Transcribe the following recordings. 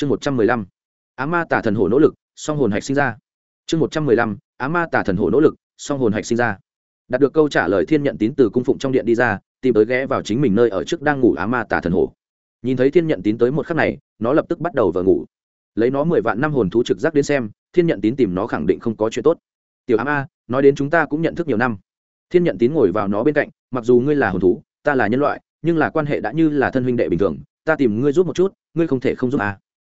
chương một trăm mười lăm. Á ma tả thần hổ nỗ lực, song hồn hạch sinh ra. Chương một trăm mười lăm. Á ma tả thần hổ nỗ lực, song hồn hạch sinh ra. Đạt được câu trả lời thiên nhận tín từ cung phụng trong điện đi ra, tìm tới ghé vào chính mình nơi ở trước đang ngủ á ma tả thần hổ. Nhìn thấy thiên nhận tín tới một khắc này, nó lập tức bắt đầu vờ ngủ. Lấy nó mười vạn năm hồn thú trực giác đến xem, thiên nhận tín tìm nó khẳng định không có chuyện tốt. Tiểu ám a nói đến chúng ta cũng nhận thức nhiều năm. Thiên nhận tín ngồi vào nó bên cạnh, mặc dù ngươi là hồn thú, ta là nhân loại, nhưng là quan hệ đã như là thân huynh đệ bình thường, ta tìm ngươi giúp một chút, ngươi không thể không giúp a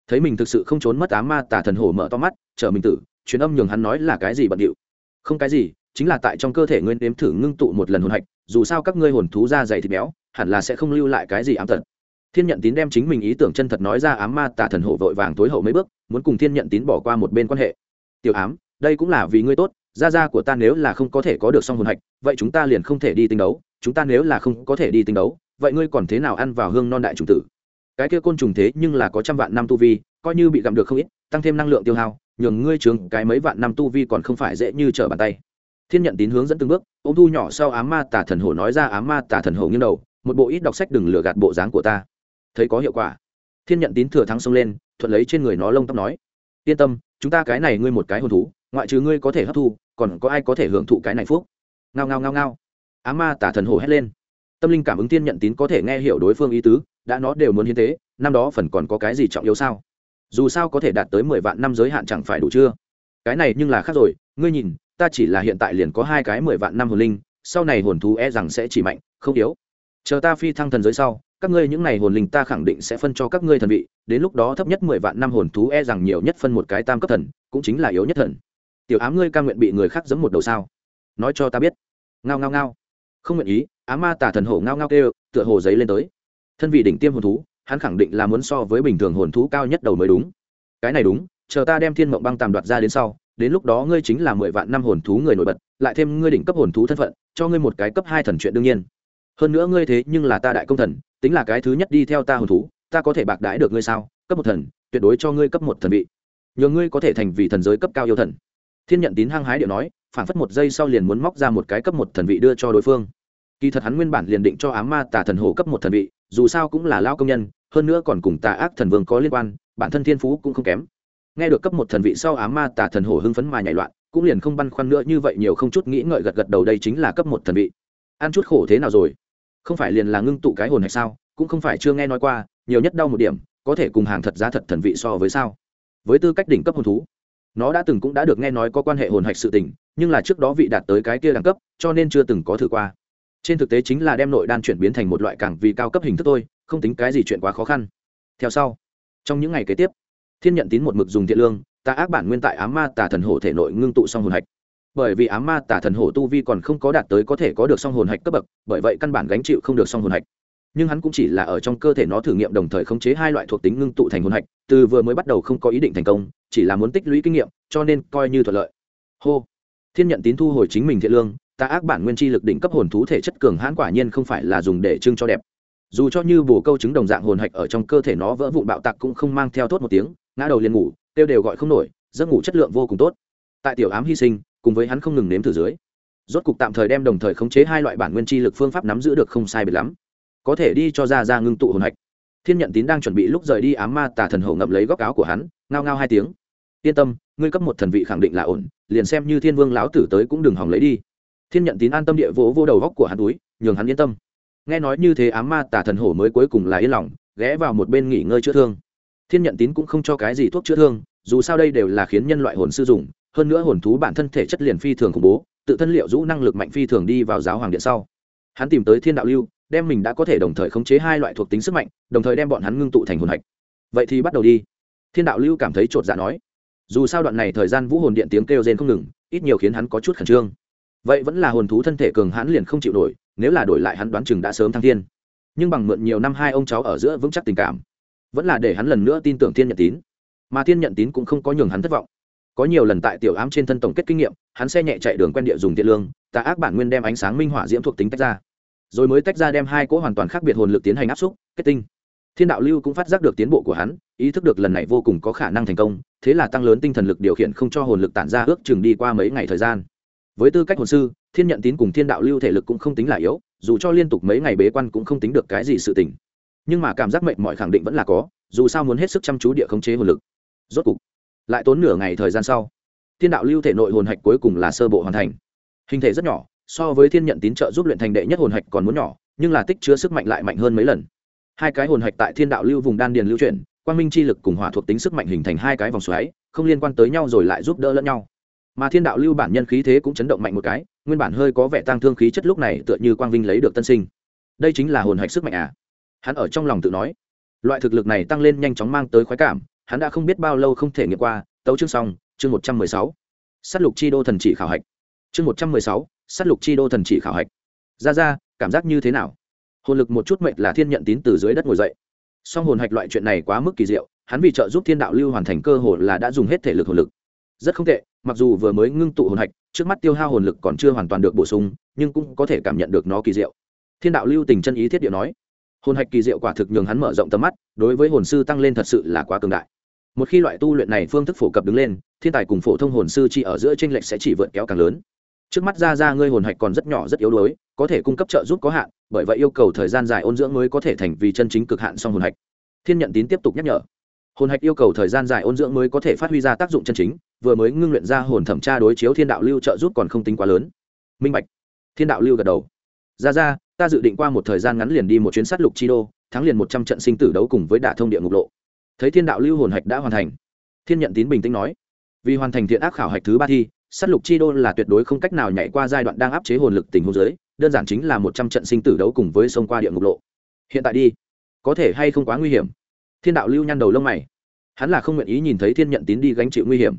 thấy mình thực sự không trốn mất ám ma tả thần hổ mở to mắt, chở mình tử, truyền âm nhường hắn nói là cái gì bận điệu. Không cái gì, chính là tại trong cơ thể ngươi nếm thử ngưng tụ một lần hồn hạch, dù sao các ngươi hồn thú da dày thịt béo, hẳn là sẽ không lưu lại cái gì ám tật. Thiên nhận tín đem chính mình ý tưởng chân thật nói ra ám ma tả thần hổ vội vàng tối hậu mấy bước, muốn cùng thiên nhận tín bỏ qua một bên quan hệ. Tiểu ám, đây cũng là vì ngươi tốt, gia gia của ta nếu là không có thể có được song hồn hạch, vậy chúng ta liền không thể đi tinh đấu, chúng ta nếu là không có thể đi tinh đấu, vậy ngươi còn thế nào ăn vào hương non đại chủng tử? Cái kia côn trùng thế nhưng là có trăm vạn năm tu vi, coi như bị gặm được không ít, tăng thêm năng lượng tiêu hao, nhường ngươi trường cái mấy vạn năm tu vi còn không phải dễ như trở bàn tay. Thiên nhận tín hướng dẫn từng bước ô thu nhỏ sau ám ma tả thần hổ nói ra ám ma tả thần hổ nghiêng đầu, một bộ ít đọc sách đừng lừa gạt bộ dáng của ta. Thấy có hiệu quả. Thiên nhận tín thừa thắng xông lên, thuận lấy trên người nó lông tóc nói, yên tâm, chúng ta cái này ngươi một cái hồn thú, ngoại trừ ngươi có thể hấp thu, còn có ai có thể hưởng thụ cái này phúc? Ngao ngao ngao ngao. Á ma tả thần hổ hét lên tâm linh cảm ứng tiên nhận tín có thể nghe hiểu đối phương ý tứ, đã nó đều muốn hiến tế, năm đó phần còn có cái gì trọng yếu sao? Dù sao có thể đạt tới mười vạn năm giới hạn chẳng phải đủ chưa? Cái này nhưng là khác rồi, ngươi nhìn, ta chỉ là hiện tại liền có hai cái mười vạn năm hồn linh, sau này hồn thú e rằng sẽ chỉ mạnh, không yếu. Chờ ta phi thăng thần giới sau, các ngươi những n à y hồn linh ta khẳng định sẽ phân cho các ngươi thần vị, đến lúc đó thấp nhất mười vạn năm hồn thú e rằng nhiều nhất phân một cái tam cấp thần, cũng chính là yếu nhất thần. Tiểu ám ngươi ca nguyện bị người khác giấm một đầu sao? Nói cho ta biết. Ngao ngao ngao không nguyện ý, á ma tả thần hổ ngao ngao kêu, tựa hồ giấy lên tới. Thân vị đỉnh tiêm hồn thú, hắn khẳng định là muốn so với bình thường hồn thú cao nhất đầu mới đúng. Cái này đúng, chờ ta đem thiên mộng băng tàm đoạt ra đến sau, đến lúc đó ngươi chính là mười vạn năm hồn thú người nổi bật, lại thêm ngươi đỉnh cấp hồn thú thân phận, cho ngươi một cái cấp hai thần chuyện đương nhiên. Hơn nữa ngươi thế nhưng là ta đại công thần, tính là cái thứ nhất đi theo ta hồn thú, ta có thể bạc đãi được ngươi sao? Cấp một thần, tuyệt đối cho ngươi cấp một thần vị. Nhờ ngươi có thể thành vị thần giới cấp cao yêu thần. Thiên nhận tín hăng hái điệu nói phản phất một giây sau liền muốn móc ra một cái cấp một thần vị đưa cho đối phương kỳ thật hắn nguyên bản liền định cho ám ma tà thần hồ cấp một thần vị, dù sao cũng là lao công nhân, hơn nữa còn cùng tà ác thần vương có liên quan, bản thân thiên phú cũng không kém. Nghe được cấp một thần vị sau ám ma tà thần hồ hưng phấn mà nhảy loạn, cũng liền không băn khoăn nữa như vậy nhiều không chút nghĩ ngợi gật gật đầu đây chính là cấp một thần vị. Ăn chút khổ thế nào rồi? Không phải liền là ngưng tụ cái hồn hay sao? Cũng không phải chưa nghe nói qua, nhiều nhất đau một điểm, có thể cùng hàng thật giá thật thần vị so với sao? Với tư cách đỉnh cấp hồn thú, nó đã từng cũng đã được nghe nói có quan hệ hồn hạch sự tình, nhưng là trước đó vị đạt tới cái kia đẳng cấp, cho nên chưa từng có thử qua trên thực tế chính là đem nội đan chuyển biến thành một loại càng vì cao cấp hình thức thôi, không tính cái gì chuyện quá khó khăn. Theo sau, trong những ngày kế tiếp, thiên nhận tín một mực dùng thiện lương ta ác bản nguyên tại ám ma tà thần hổ thể nội ngưng tụ song hồn hạch. Bởi vì ám ma tà thần hổ tu vi còn không có đạt tới có thể có được song hồn hạch cấp bậc, bởi vậy căn bản gánh chịu không được song hồn hạch. Nhưng hắn cũng chỉ là ở trong cơ thể nó thử nghiệm đồng thời khống chế hai loại thuộc tính ngưng tụ thành hồn hạch, từ vừa mới bắt đầu không có ý định thành công, chỉ là muốn tích lũy kinh nghiệm, cho nên coi như thuận lợi. Hô! Thiên nhận tín thu hồi chính mình thiện lương ta ác bản nguyên chi lực đỉnh cấp hồn thú thể chất cường hãn quả nhiên không phải là dùng để trưng cho đẹp. Dù cho như bồ câu chứng đồng dạng hồn hạch ở trong cơ thể nó vỡ vụn bạo tạc cũng không mang theo thốt một tiếng, ngã đầu liền ngủ tiêu đều gọi không nổi, giấc ngủ chất lượng vô cùng tốt. Tại tiểu ám hy sinh, cùng với hắn không ngừng nếm thử dưới, rốt cục tạm thời đem đồng thời khống chế hai loại bản nguyên chi lực phương pháp nắm giữ được không sai biệt lắm. Có thể đi cho ra ra ngưng tụ hồn hạch. Thiên nhận tín đang chuẩn bị lúc rời đi ám ma tà thần hổ ngậm lấy góc áo của hắn, ngao ngao hai tiếng. Yên tâm, ngươi cấp một thần vị khẳng định là ổn, liền xem như thiên vương lão tử tới cũng đừng hòng lấy đi thiên nhận tín an tâm địa vỗ vô đầu góc của hắn túi, nhường hắn yên tâm. Nghe nói như thế ám ma tà thần hổ mới cuối cùng là yên lòng, ghé vào một bên nghỉ ngơi chữa thương. Thiên nhận tín cũng không cho cái gì thuốc chữa thương, dù sao đây đều là khiến nhân loại hồn sư dùng, hơn nữa hồn thú bản thân thể chất liền phi thường khủng bố, tự thân liệu rũ năng lực mạnh phi thường đi vào giáo hoàng điện sau. Hắn tìm tới thiên đạo lưu, đem mình đã có thể đồng thời khống chế hai loại thuộc tính sức mạnh, đồng thời đem bọn hắn ngưng tụ thành hồn hạch. Vậy thì bắt đầu đi. Thiên đạo lưu cảm thấy chột dạ nói. Dù sao đoạn này thời gian vũ hồn điện tiếng kêu rên không ngừng, ít nhiều khiến hắn có chút khẩn trương vậy vẫn là hồn thú thân thể cường hãn liền không chịu nổi, nếu là đổi lại hắn đoán chừng đã sớm thăng thiên. Nhưng bằng mượn nhiều năm hai ông cháu ở giữa vững chắc tình cảm, vẫn là để hắn lần nữa tin tưởng thiên nhận tín. Mà thiên nhận tín cũng không có nhường hắn thất vọng. Có nhiều lần tại tiểu ám trên thân tổng kết kinh nghiệm, hắn xe nhẹ chạy đường quen địa dùng tiện lương, tà ác bản nguyên đem ánh sáng minh họa diễm thuộc tính tách ra. Rồi mới tách ra đem hai cỗ hoàn toàn khác biệt hồn lực tiến hành áp xúc, kết tinh. Thiên đạo lưu cũng phát giác được tiến bộ của hắn, ý thức được lần này vô cùng có khả năng thành công, thế là tăng lớn tinh thần lực điều khiển không cho hồn lực tản ra ước chừng đi qua mấy ngày thời gian với tư cách hồn sư, thiên nhận tín cùng thiên đạo lưu thể lực cũng không tính là yếu, dù cho liên tục mấy ngày bế quan cũng không tính được cái gì sự tỉnh nhưng mà cảm giác mệnh mọi khẳng định vẫn là có, dù sao muốn hết sức chăm chú địa khống chế hồn lực. Rốt cục, lại tốn nửa ngày thời gian sau, thiên đạo lưu thể nội hồn hạch cuối cùng là sơ bộ hoàn thành. Hình thể rất nhỏ, so với thiên nhận tín trợ giúp luyện thành đệ nhất hồn hạch còn muốn nhỏ, nhưng là tích chứa sức mạnh lại mạnh hơn mấy lần. Hai cái hồn hạch tại thiên đạo lưu vùng đan điền lưu chuyển, quang minh chi lực cùng hỏa thuộc tính sức mạnh hình thành hai cái vòng xoáy, không liên quan tới nhau rồi lại giúp đỡ lẫn nhau mà thiên đạo lưu bản nhân khí thế cũng chấn động mạnh một cái, nguyên bản hơi có vẻ tăng thương khí chất lúc này tựa như quang vinh lấy được tân sinh. Đây chính là hồn hạch sức mạnh à? Hắn ở trong lòng tự nói. Loại thực lực này tăng lên nhanh chóng mang tới khoái cảm, hắn đã không biết bao lâu không thể nghiệm qua. Tấu chương xong, chương một trăm mười sáu. S á t lục chi đô thần chỉ khảo hạch. Chương một trăm mười sáu s á t lục chi đô thần chỉ khảo hạch. Ra ra, cảm giác như thế nào? Hồn lực một chút mệnh là thiên nhận tín từ dưới đất ngồi dậy. Song hồn hạch loại chuyện này quá mức kỳ diệu, hắn vì trợ giúp thiên đạo lưu hoàn thành cơ hội là đã dùng hết thể lực hồn lực rất không tệ, mặc dù vừa mới ngưng tụ hồn hạch, trước mắt tiêu hao hồn lực còn chưa hoàn toàn được bổ sung, nhưng cũng có thể cảm nhận được nó kỳ diệu. Thiên đạo lưu tình chân ý thiết điệu nói, hồn hạch kỳ diệu quả thực nhường hắn mở rộng tầm mắt, đối với hồn sư tăng lên thật sự là quá cường đại. Một khi loại tu luyện này phương thức phổ cập đứng lên, thiên tài cùng phổ thông hồn sư chỉ ở giữa tranh lệch sẽ chỉ vượt kéo càng lớn. Trước mắt ra ra ngươi hồn hạch còn rất nhỏ, rất yếu đuối, có thể cung cấp trợ giúp có hạn, bởi vậy yêu cầu thời gian dài ôn dưỡng mới có thể thành vì chân chính cực hạn song hồn hạch. Thiên nhận tín tiếp tục nhắc nhở. Hồn hạch yêu cầu thời gian dài ôn dưỡng mới có thể phát huy ra tác dụng chân chính vừa mới ngưng luyện ra hồn thẩm tra đối chiếu thiên đạo lưu trợ giúp còn không tính quá lớn. Minh bạch. Thiên đạo lưu gật đầu. Ra ra, ta dự định qua một thời gian ngắn liền đi một chuyến sát lục chi đô, thắng liền một trăm trận sinh tử đấu cùng với đả thông địa ngục lộ. Thấy thiên đạo lưu hồn hạch đã hoàn thành. Thiên nhận tín bình tĩnh nói. Vì hoàn thành thiện ác khảo hạch thứ ba thi, sát lục chi đô là tuyệt đối không cách nào nhảy qua giai đoạn đang áp chế hồn lực tình huống giới, đơn giản chính là một trăm trận sinh tử đấu cùng với sông qua địa ngục lộ. Hiện tại đi. Có thể hay không quá nguy hiểm? Thiên đạo lưu nhăn đầu lông mày. Hắn là không nguyện ý nhìn thấy thiên nhận tín đi gánh chịu nguy hiểm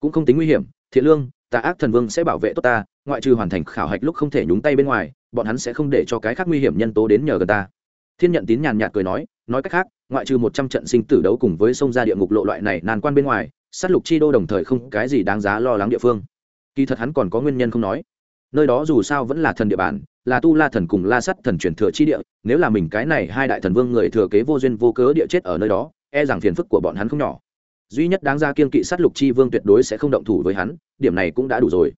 cũng không tính nguy hiểm, thiện lương, tà ác thần vương sẽ bảo vệ tốt ta, ngoại trừ hoàn thành khảo hạch lúc không thể nhúng tay bên ngoài, bọn hắn sẽ không để cho cái khác nguy hiểm nhân tố đến nhờ gần ta. Thiên nhận tín nhàn nhạt cười nói nói cách khác, ngoại trừ một trăm trận sinh tử đấu cùng với sông ra địa ngục lộ loại này nan quan bên ngoài, sát lục chi đô đồng thời không cái gì đáng giá lo lắng địa phương. Kỳ thật hắn còn có nguyên nhân không nói. Nơi đó dù sao vẫn là thần địa bàn, là tu la thần cùng la sắt thần truyền thừa chi địa, nếu là mình cái này hai đại thần vương người thừa kế vô duyên vô cớ địa chết ở nơi đó e rằng phiền phức của bọn hắn không nhỏ duy nhất đáng ra kiên kỵ sát lục chi vương tuyệt đối sẽ không động thủ với hắn, điểm này cũng đã đủ rồi.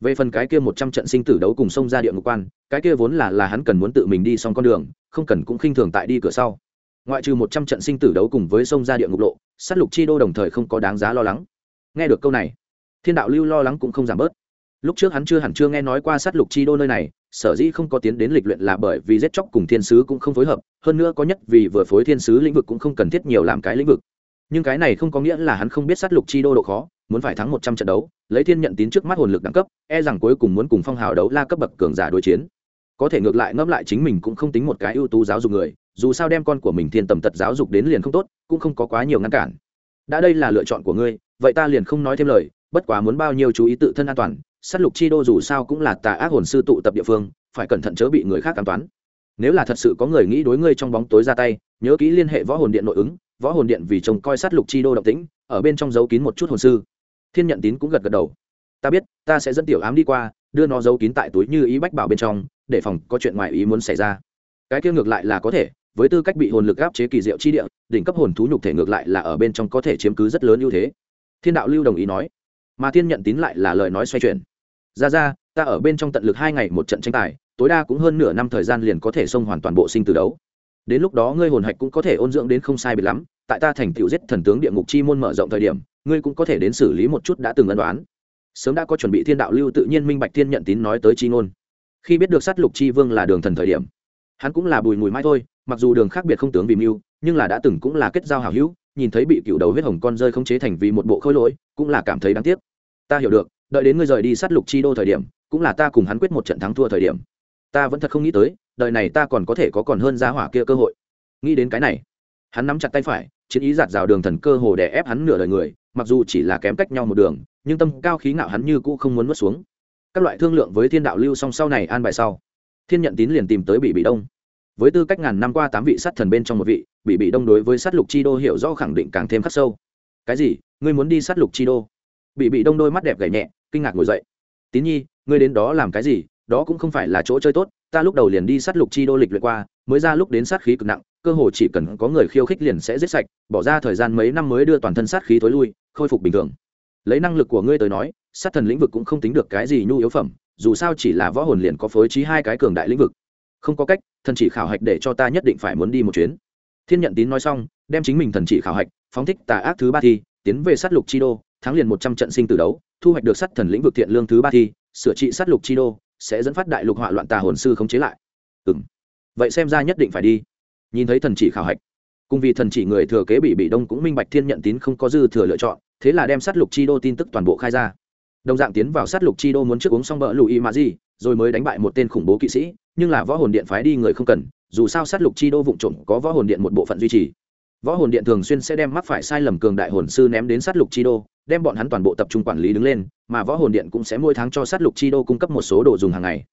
Về phần cái kia một trăm trận sinh tử đấu cùng sông ra địa ngục quan, cái kia vốn là là hắn cần muốn tự mình đi xong con đường, không cần cũng khinh thường tại đi cửa sau. Ngoại trừ một trăm trận sinh tử đấu cùng với sông ra địa ngục lộ, sát lục chi đô đồng thời không có đáng giá lo lắng. Nghe được câu này, thiên đạo lưu lo lắng cũng không giảm bớt. Lúc trước hắn chưa hẳn chưa nghe nói qua sát lục chi đô nơi này, sở dĩ không có tiến đến lịch luyện là bởi vì giết chóc cùng thiên sứ cũng không phối hợp, hơn nữa có nhất vì vừa phối thiên sứ lĩnh vực cũng không cần thiết nhiều làm cái lĩnh vực nhưng cái này không có nghĩa là hắn không biết sát lục chi đô độ khó, muốn phải thắng một trăm trận đấu, lấy thiên nhận tín trước mắt hồn lực đẳng cấp e rằng cuối cùng muốn cùng phong hào đấu la cấp bậc cường giả đối chiến. Có thể ngược lại ngẫm lại chính mình cũng không tính một cái ưu tú giáo dục người, dù sao đem con của mình thiên tầm tật giáo dục đến liền không tốt, cũng không có quá nhiều ngăn cản. Đã đây là lựa chọn của ngươi, vậy ta liền không nói thêm lời, bất quá muốn bao nhiêu chú ý tự thân an toàn s á t lục chi đô dù sao cũng là tà ác hồn sư tụ tập địa phương, phải cẩn thận chớ bị người khác an toán. Nếu là thật sự có người nghĩ đối ngươi trong bóng tối ra tay, nhớ kỹ liên hệ võ hồn điện nội ứng võ hồn điện vì trông coi sát lục chi đô động tĩnh, ở bên trong giấu kín một chút hồn sư. Thiên nhận tín cũng gật gật đầu. Ta biết, ta sẽ dẫn tiểu ám đi qua, đưa nó giấu kín tại túi như ý bách bảo bên trong, để phòng có chuyện ngoài ý muốn xảy ra. Cái kia ngược lại là có thể, với tư cách bị hồn lực áp chế kỳ diệu chi địa, đỉnh cấp hồn thú nhục thể ngược lại là ở bên trong có thể chiếm cứ rất lớn ưu thế. Thiên đạo lưu đồng ý nói. Mà thiên nhận tín lại là lời nói xoay chuyển. Ra ra, ta ở bên trong tận lực hai ngày một trận tranh tài, tối đa cũng hơn nửa năm thời gian liền có thể xông hoàn toàn bộ sinh từ đấu đến lúc đó ngươi hồn hạch cũng có thể ôn dưỡng đến không sai biệt lắm, tại ta thành tựu giết thần tướng địa ngục chi môn mở rộng thời điểm, ngươi cũng có thể đến xử lý một chút đã từng ân đoán sớm đã có chuẩn bị thiên đạo lưu tự nhiên minh bạch thiên nhận tín nói tới chi ngôn. Khi biết được sát lục chi vương là đường thần thời điểm, hắn cũng là bùi mùi mai thôi, mặc dù đường khác biệt không tướng vì mưu, nhưng là đã từng cũng là kết giao hảo hữu, nhìn thấy bị cựu đầu huyết hồng con rơi không chế thành vì một bộ khôi lỗi, cũng là cảm thấy đáng tiếc. Ta hiểu được, đợi đến ngươi rời đi sát lục chi đô thời điểm, cũng là ta cùng hắn quyết một trận thắng thua thời điểm. Ta vẫn thật không nghĩ tới đời này ta còn có thể có còn hơn giá hỏa kia cơ hội. Nghĩ đến cái này, hắn nắm chặt tay phải, chiến ý giạt rào đường thần cơ hồ để ép hắn nửa đời người, mặc dù chỉ là kém cách nhau một đường, nhưng tâm cao khí ngạo hắn như cũ không muốn mất xuống. Các loại thương lượng với thiên đạo lưu song sau này an bài sau, thiên nhận tín liền tìm tới bị bị đông. Với tư cách ngàn năm qua tám vị sát thần bên trong một vị bị bị đông đối với sát lục chi đô hiểu rõ khẳng định càng thêm khắc sâu. Cái gì? Ngươi muốn đi sát lục chi đô? Bị bị đông đôi mắt đẹp gảy nhẹ, kinh ngạc ngồi dậy. Tín nhi, ngươi đến đó làm cái gì? Đó cũng không phải là chỗ chơi tốt ta lúc đầu liền đi sát lục chi đô lịch luyện qua, mới ra lúc đến sát khí cực nặng, cơ hồ chỉ cần có người khiêu khích liền sẽ giết sạch, bỏ ra thời gian mấy năm mới đưa toàn thân sát khí tối lui, khôi phục bình thường. Lấy năng lực của ngươi tới nói, sát thần lĩnh vực cũng không tính được cái gì nhu yếu phẩm, dù sao chỉ là võ hồn liền có phối trí hai cái cường đại lĩnh vực. Không có cách, thần chỉ khảo hạch để cho ta nhất định phải muốn đi một chuyến. Thiên nhận tín nói xong, đem chính mình thần chỉ khảo hạch, phóng thích tà ác thứ ba thi, tiến về sát lục chi đô, thắng liền một trăm trận sinh từ đấu, thu hoạch được sát thần lĩnh vực thiện lương thứ ba thi, sửa trị sát lục chi đô sẽ dẫn phát đại lục họa loạn tà hồn sư khống chế lại. Ừ m vậy xem ra nhất định phải đi. Nhìn thấy thần chỉ khảo hạch, cùng vì thần chỉ người thừa kế bị bị đông cũng minh bạch thiên nhận tín không có dư thừa lựa chọn, thế là đem sát lục chi đô tin tức toàn bộ khai ra. Đồng dạng tiến vào sát lục chi đô muốn trước uống xong bỡ lùi mà gì, rồi mới đánh bại một tên khủng bố kỵ sĩ, nhưng là võ hồn điện phái đi người không cần, dù sao sát lục chi đô vụng trộm có võ hồn điện một bộ phận duy trì võ hồn điện thường xuyên sẽ đem mắc phải sai lầm cường đại hồn sư ném đến sát lục chi đô, đem bọn hắn toàn bộ tập trung quản lý đứng lên, mà võ hồn điện cũng sẽ mỗi tháng cho sát lục chi đô cung cấp một số đồ dùng hàng ngày.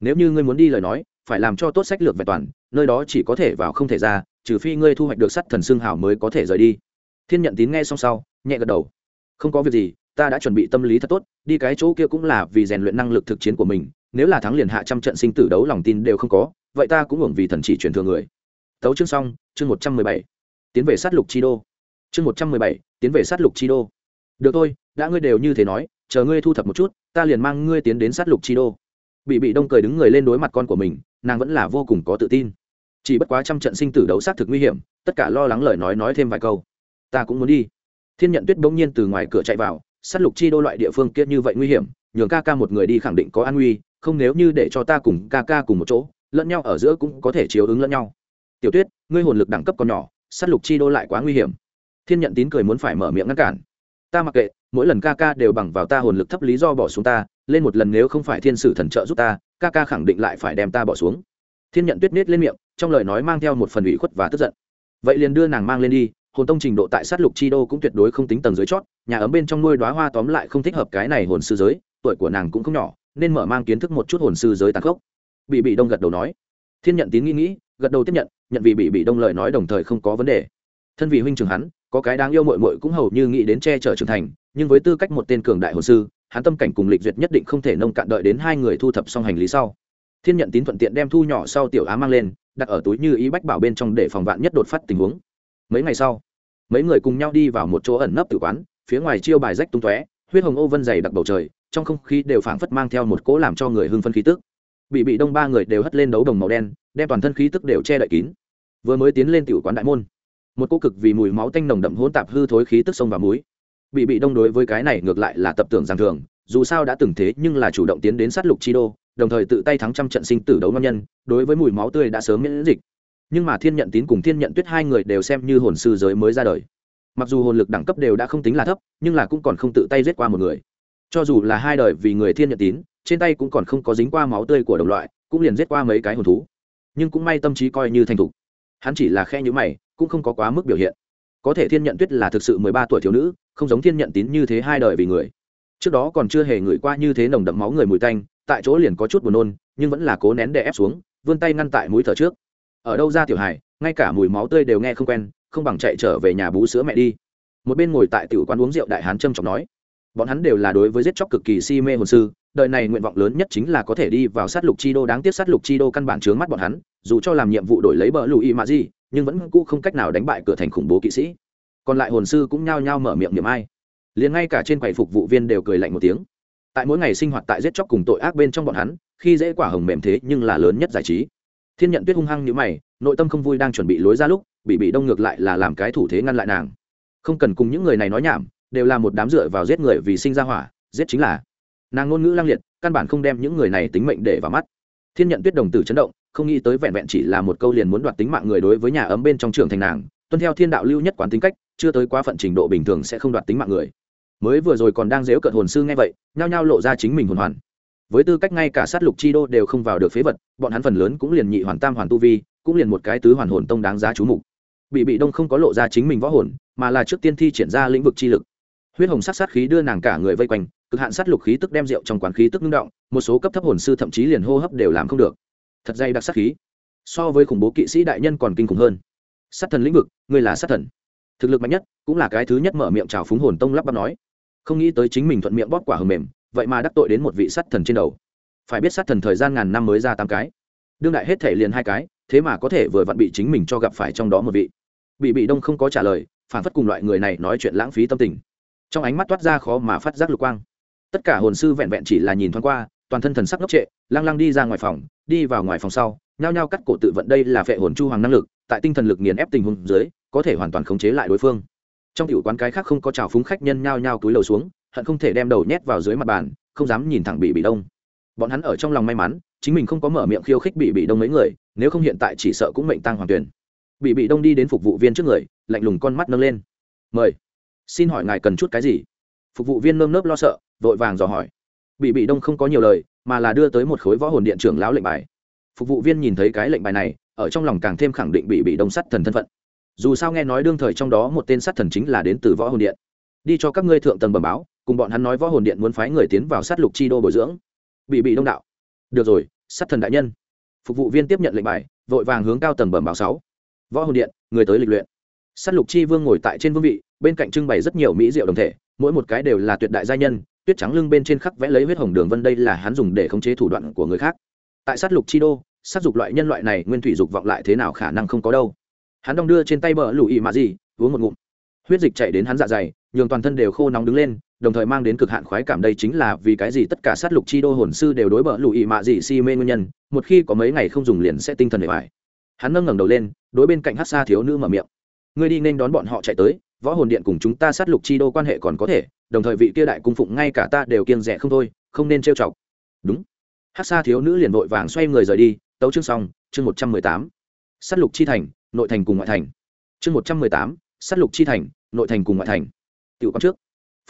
Nếu như ngươi muốn đi lời nói, phải làm cho tốt sách lược vẹn toàn, nơi đó chỉ có thể vào không thể ra, trừ phi ngươi thu hoạch được sắt thần xương hảo mới có thể rời đi. Thiên nhận tín nghe xong sau, nhẹ gật đầu. Không có việc gì, ta đã chuẩn bị tâm lý thật tốt, đi cái chỗ kia cũng là vì rèn luyện năng lực thực chiến của mình, nếu là thắng liền hạ trăm trận sinh tử đấu lòng tin đều không có, vậy ta cũng hưởng vì thần chỉ truyền thừa người. Tấu chương xong, chương một trăm mười bảy tiến về sát lục chi đô. Chương một trăm mười bảy, tiến về sát lục chi đô. Được thôi, đã ngươi đều như thế nói, chờ ngươi thu thập một chút, ta liền mang ngươi tiến đến sát lục chi đô. Bị bị đông cười đứng người lên đối mặt con của mình, nàng vẫn là vô cùng có tự tin. Chỉ bất quá trăm trận sinh tử đấu xác thực nguy hiểm, tất cả lo lắng lời nói nói thêm vài câu. Ta cũng muốn đi. Thiên nhận tuyết bỗng nhiên từ ngoài cửa chạy vào, sát lục chi đô loại địa phương kia như vậy nguy hiểm, nhường ca ca một người đi khẳng định có an nguy, không nếu như để cho ta cùng ca ca cùng một chỗ, lẫn nhau ở giữa cũng có thể chiếu ứng lẫn nhau. Tiểu tuyết, ngươi hồn lực đẳng cấp còn nhỏ sát lục chi đô lại quá nguy hiểm. Thiên nhận tín cười muốn phải mở miệng ngăn cản. Ta mặc kệ, mỗi lần ca ca đều bằng vào ta hồn lực thấp lý do bỏ xuống ta, lên một lần nếu không phải thiên sử thần trợ giúp ta, ca ca khẳng định lại phải đem ta bỏ xuống. Thiên nhận tuyết nết lên miệng, trong lời nói mang theo một phần ủy khuất và tức giận. Vậy liền đưa nàng mang lên đi, hồn tông trình độ tại sát lục chi đô cũng tuyệt đối không tính tầng dưới chót, nhà ấm bên trong nuôi đoá hoa tóm lại không thích hợp cái này hồn sư giới, tuổi của nàng cũng không nhỏ, nên mở mang kiến thức một chút hồn sư giới tàn khốc. Bị bị đông gật đầu nói. Thiên nhận tín nghĩ nghĩ gật đầu tiếp nhận nhận vì bị bị đông lời nói đồng thời không có vấn đề. Thân vì huynh trưởng hắn, có cái đáng yêu mội mội cũng hầu như nghĩ đến che chở trưởng thành, nhưng với tư cách một tên cường đại hồ sư, hắn tâm cảnh cùng lịch duyệt nhất định không thể nông cạn đợi đến hai người thu thập xong hành lý sau. Thiên nhận tín thuận tiện đem thu nhỏ sau tiểu á mang lên, đặt ở túi như ý bách bảo bên trong để phòng vạn nhất đột phát tình huống. Mấy ngày sau, mấy người cùng nhau đi vào một chỗ ẩn nấp tử quán, phía ngoài chiêu bài rách tung tóe, huyết hồng ô vân dày đặc bầu trời, trong không khí đều phảng phất mang theo một cỗ làm cho người hưng phân khí tức bị bị đông ba người đều hất lên đấu đồng màu đen, đem toàn thân khí tức đều che đậy kín. Vừa mới tiến lên tiểu quán đại môn, một cô cực vì mùi máu tanh nồng đậm hỗn tạp hư thối khí tức sông và muối bị bị đông đối với cái này ngược lại là tập tưởng giang thường, dù sao đã từng thế nhưng là chủ động tiến đến sát lục chi đô, đồng thời tự tay thắng trăm trận sinh tử đấu ngon nhân, đối với mùi máu tươi đã sớm miễn dịch. Nhưng mà thiên nhận tín cùng thiên nhận tuyết hai người đều xem như hồn sư giới mới ra đời. Mặc dù hồn lực đẳng cấp đều đã không tính là thấp, nhưng là cũng còn không tự tay giết qua một người. Cho dù là hai đời vì người thiên nhận tín trên tay cũng còn không có dính qua máu tươi của đồng loại, cũng liền giết qua mấy cái hồn thú. Nhưng cũng may tâm trí coi như thành thục. Hắn chỉ là khe nhữ mày, cũng không có quá mức biểu hiện. Có thể thiên nhận tuyết là thực sự mười ba tuổi thiếu nữ, không giống thiên nhận tín như thế hai đời vì người. Trước đó còn chưa hề ngửi qua như thế nồng đậm máu người mùi tanh, tại chỗ liền có chút buồn nôn, nhưng vẫn là cố nén đè ép xuống, vươn tay ngăn tại mũi thở trước. Ở đâu ra tiểu hải ngay cả mùi máu tươi đều nghe không quen, không bằng chạy trở về nhà bú sữa mẹ đi. Một bên ngồi tại tiểu quán uống rượu đại hán trâm trọng nói, bọn hắn đều là đối với giết chóc cực kỳ si mê hồn sư đời này nguyện vọng lớn nhất chính là có thể đi vào sát lục chi đô. Đáng tiếc sát lục chi đô căn bản chướng mắt bọn hắn, dù cho làm nhiệm vụ đổi lấy bờ lùi mà gì, nhưng vẫn cũ không cách nào đánh bại cửa thành khủng bố kỵ sĩ. Còn lại hồn sư cũng nhao nhao mở miệng niệm ai. Liền ngay cả trên quầy phục vụ viên đều cười lạnh một tiếng. Tại mỗi ngày sinh hoạt tại giết chóc cùng tội ác bên trong bọn hắn, khi dễ quả hồng mềm thế nhưng là lớn nhất giải trí. Thiên nhận tuyết hung hăng như mày, nội tâm không vui đang chuẩn bị lối ra lúc, bị bị đông ngược lại là làm cái thủ thế ngăn lại nàng. Không cần cùng những người này nói nhảm, đều là một đám dựa vào giết người vì sinh ra hỏa, giết chính là nàng ngôn ngữ lang liệt, căn bản không đem những người này tính mệnh để vào mắt. Thiên nhận tuyết đồng tử chấn động, không nghĩ tới vẹn vẹn chỉ là một câu liền muốn đoạt tính mạng người đối với nhà ấm bên trong trường thành nàng, tuân theo thiên đạo lưu nhất quán tính cách, chưa tới quá phận trình độ bình thường sẽ không đoạt tính mạng người. Mới vừa rồi còn đang dếu cợt hồn sư nghe vậy, nhao nhao lộ ra chính mình hồn hoàn. Với tư cách ngay cả sát lục chi đô đều không vào được phế vật, bọn hắn phần lớn cũng liền nhị hoàn tam hoàn tu vi, cũng liền một cái tứ hoàn hồn tông đáng giá chú mục. Bị bị đông không có lộ ra chính mình võ hồn, mà là trước tiên thi triển ra lĩnh vực chi lực. Huyết hồng sát sát khí đưa nàng cả người vây quanh cực hạn sát lục khí tức đem rượu trong quán khí tức ngưng động, một số cấp thấp hồn sư thậm chí liền hô hấp đều làm không được. Thật dây đặc sát khí. So với khủng bố kỵ sĩ đại nhân còn kinh khủng hơn. Sát thần lĩnh vực người là sát thần. Thực lực mạnh nhất, cũng là cái thứ nhất mở miệng chào phúng hồn tông lắp bắp nói. Không nghĩ tới chính mình thuận miệng bóp quả hầm mềm, vậy mà đắc tội đến một vị sát thần trên đầu. Phải biết sát thần thời gian ngàn năm mới ra tám cái. Đương đại hết thể liền hai cái, thế mà có thể vừa vặn bị chính mình cho gặp phải trong đó một vị. Bị bị đông không có trả lời, phản phất cùng loại người này nói chuyện lãng phí tâm tình. Trong ánh mắt toát ra khó mà phát giác lục quang tất cả hồn sư vẹn vẹn chỉ là nhìn thoáng qua, toàn thân thần sắc ngốc trệ, lăng lăng đi ra ngoài phòng, đi vào ngoài phòng sau, nhao nhao cắt cổ tự vận đây là phệ hồn chu hoàng năng lực, tại tinh thần lực nghiền ép tình huống dưới, có thể hoàn toàn khống chế lại đối phương. Trong tiểu quán cái khác không có trào phúng khách nhân nhao nhao túi lầu xuống, hận không thể đem đầu nhét vào dưới mặt bàn, không dám nhìn thẳng bị bị đông. Bọn hắn ở trong lòng may mắn, chính mình không có mở miệng khiêu khích bị bị đông mấy người, nếu không hiện tại chỉ sợ cũng mệnh tăng hoàng tuyển. Bị bị đông đi đến phục vụ viên trước người, lạnh lùng con mắt nâng lên. Mời. Xin hỏi ngài cần chút cái gì? Phục vụ viên nơm nớp lo sợ, vội vàng dò hỏi. Bị bị đông không có nhiều lời, mà là đưa tới một khối võ hồn điện trưởng lão lệnh bài. Phục vụ viên nhìn thấy cái lệnh bài này, ở trong lòng càng thêm khẳng định bị bị đông sắt thần thân phận. Dù sao nghe nói đương thời trong đó một tên sát thần chính là đến từ võ hồn điện. Đi cho các ngươi thượng tầng bẩm báo, cùng bọn hắn nói võ hồn điện muốn phái người tiến vào sát lục chi đô bồi dưỡng. Bị bị đông đạo. Được rồi, sát thần đại nhân. Phục vụ viên tiếp nhận lệnh bài, vội vàng hướng cao tầng bẩm báo sáu. Võ hồn điện, người tới lịch luyện. Sát lục chi vương ngồi tại trên vương vị, bên cạnh trưng bày rất nhiều mỹ rượu đồng thể mỗi một cái đều là tuyệt đại gia nhân, tuyết trắng lưng bên trên khắc vẽ lấy huyết hồng đường vân đây là hắn dùng để khống chế thủ đoạn của người khác. Tại sát lục chi đô, sát dục loại nhân loại này nguyên thủy dục vọng lại thế nào khả năng không có đâu. Hắn đong đưa trên tay bờ lùi mà gì, uống một ngụm. Huyết dịch chạy đến hắn dạ dày, nhường toàn thân đều khô nóng đứng lên, đồng thời mang đến cực hạn khoái cảm đây chính là vì cái gì tất cả sát lục chi đô hồn sư đều đối bờ lùi mạ gì si mê nguyên nhân, một khi có mấy ngày không dùng liền sẽ tinh thần để bài. Hắn nâng ngẩng đầu lên, đối bên cạnh hát xa thiếu nữ mở miệng. Ngươi đi nên đón bọn họ chạy tới võ hồn điện cùng chúng ta sát lục chi đô quan hệ còn có thể, đồng thời vị kia đại cung phụng ngay cả ta đều kiêng rẻ không thôi, không nên trêu chọc. Đúng. Hát xa thiếu nữ liền vội vàng xoay người rời đi, tấu chương xong, chương một trăm mười tám. Sát lục chi thành, nội thành cùng ngoại thành. Chương một trăm mười tám, sát lục chi thành, nội thành cùng ngoại thành. Tiểu quán trước.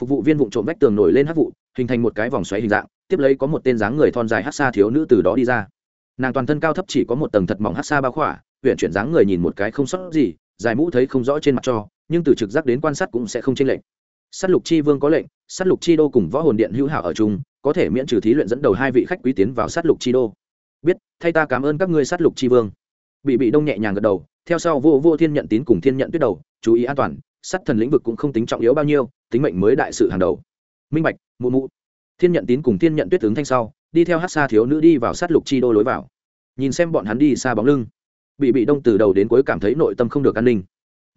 Phục vụ viên vụ trộm vách tường nổi lên hát vụ, hình thành một cái vòng xoáy hình dạng, tiếp lấy có một tên dáng người thon dài hát xa thiếu nữ từ đó đi ra. Nàng toàn thân cao thấp chỉ có một tầng thật mỏng hát xa bao khỏa huyện chuyển dáng người nhìn một cái không sót gì, dài mũ thấy không rõ trên mặt cho nhưng từ trực giác đến quan sát cũng sẽ không chênh lệnh sát lục chi vương có lệnh, sát lục chi đô cùng võ hồn điện hữu hảo ở chung, có thể miễn trừ thí luyện dẫn đầu hai vị khách quý tiến vào sát lục chi đô. Biết, thay ta cảm ơn các ngươi sát lục chi vương. Bị bị đông nhẹ nhàng gật đầu, theo sau vô vô thiên nhận tín cùng thiên nhận tuyết đầu, chú ý an toàn, sát thần lĩnh vực cũng không tính trọng yếu bao nhiêu, tính mệnh mới đại sự hàng đầu. Minh bạch, mụ mụ. Thiên nhận tín cùng thiên nhận tuyết tướng thanh sau, đi theo hắc xa thiếu nữ đi vào sát lục chi đô lối vào. Nhìn xem bọn hắn đi xa bóng lưng. Bị bị đông từ đầu đến cuối cảm thấy nội tâm không được an ninh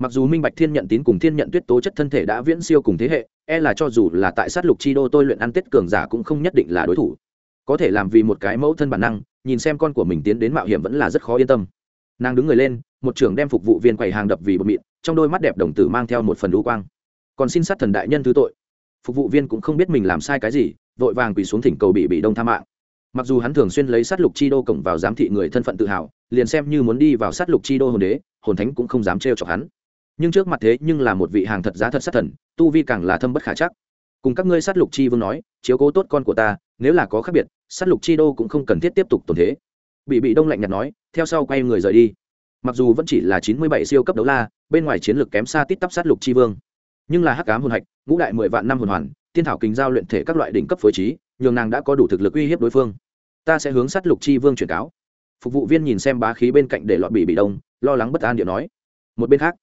mặc dù minh bạch thiên nhận tín cùng thiên nhận tuyết tố chất thân thể đã viễn siêu cùng thế hệ e là cho dù là tại sát lục chi đô tôi luyện ăn tết cường giả cũng không nhất định là đối thủ. Có thể làm vì một cái mẫu thân bản năng, nhìn xem con của mình tiến đến mạo hiểm vẫn là rất khó yên tâm. Nàng đứng người lên, một trưởng đem phục vụ viên quầy hàng đập vì bột mịn, trong đôi mắt đẹp đồng tử mang theo một phần đu quang. Còn xin sát thần đại nhân thứ tội. Phục vụ viên cũng không biết mình làm sai cái gì, vội vàng quỳ xuống thỉnh cầu bị bị đông tha mạng. Mặc dù hắn thường xuyên lấy sát lục chi đô cổng vào giám thị người thân phận tự hào, liền xem như muốn đi vào sát lục chi đô hồn đế, hồn thánh cũng không dám trêu chọc hắn nhưng trước mặt thế nhưng là một vị hàng thật giá thật sát thần, tu vi càng là thâm bất khả chắc. Cùng các ngươi sát lục chi vương nói, chiếu cố tốt con của ta, nếu là có khác biệt, sát lục chi đô cũng không cần thiết tiếp tục tồn thế. Bị bị đông lạnh nhạt nói, theo sau quay người rời đi. Mặc dù vẫn chỉ là chín mươi bảy siêu cấp đấu la, bên ngoài chiến lược kém xa tít tắp sát lục chi vương. Nhưng là hắc cám hồn hạch, ngũ đại mười vạn năm hồn hoàn, tiên thảo kính giao luyện thể các loại đỉnh cấp phối trí, nhường nàng đã có đủ thực lực uy hiếp đối phương. Ta sẽ hướng sát lục chi vương truyền cáo. Phục vụ viên nhìn xem bá khí bên cạnh để lọt bị bị đông, lo lắng bất an điện nói. Một bên khác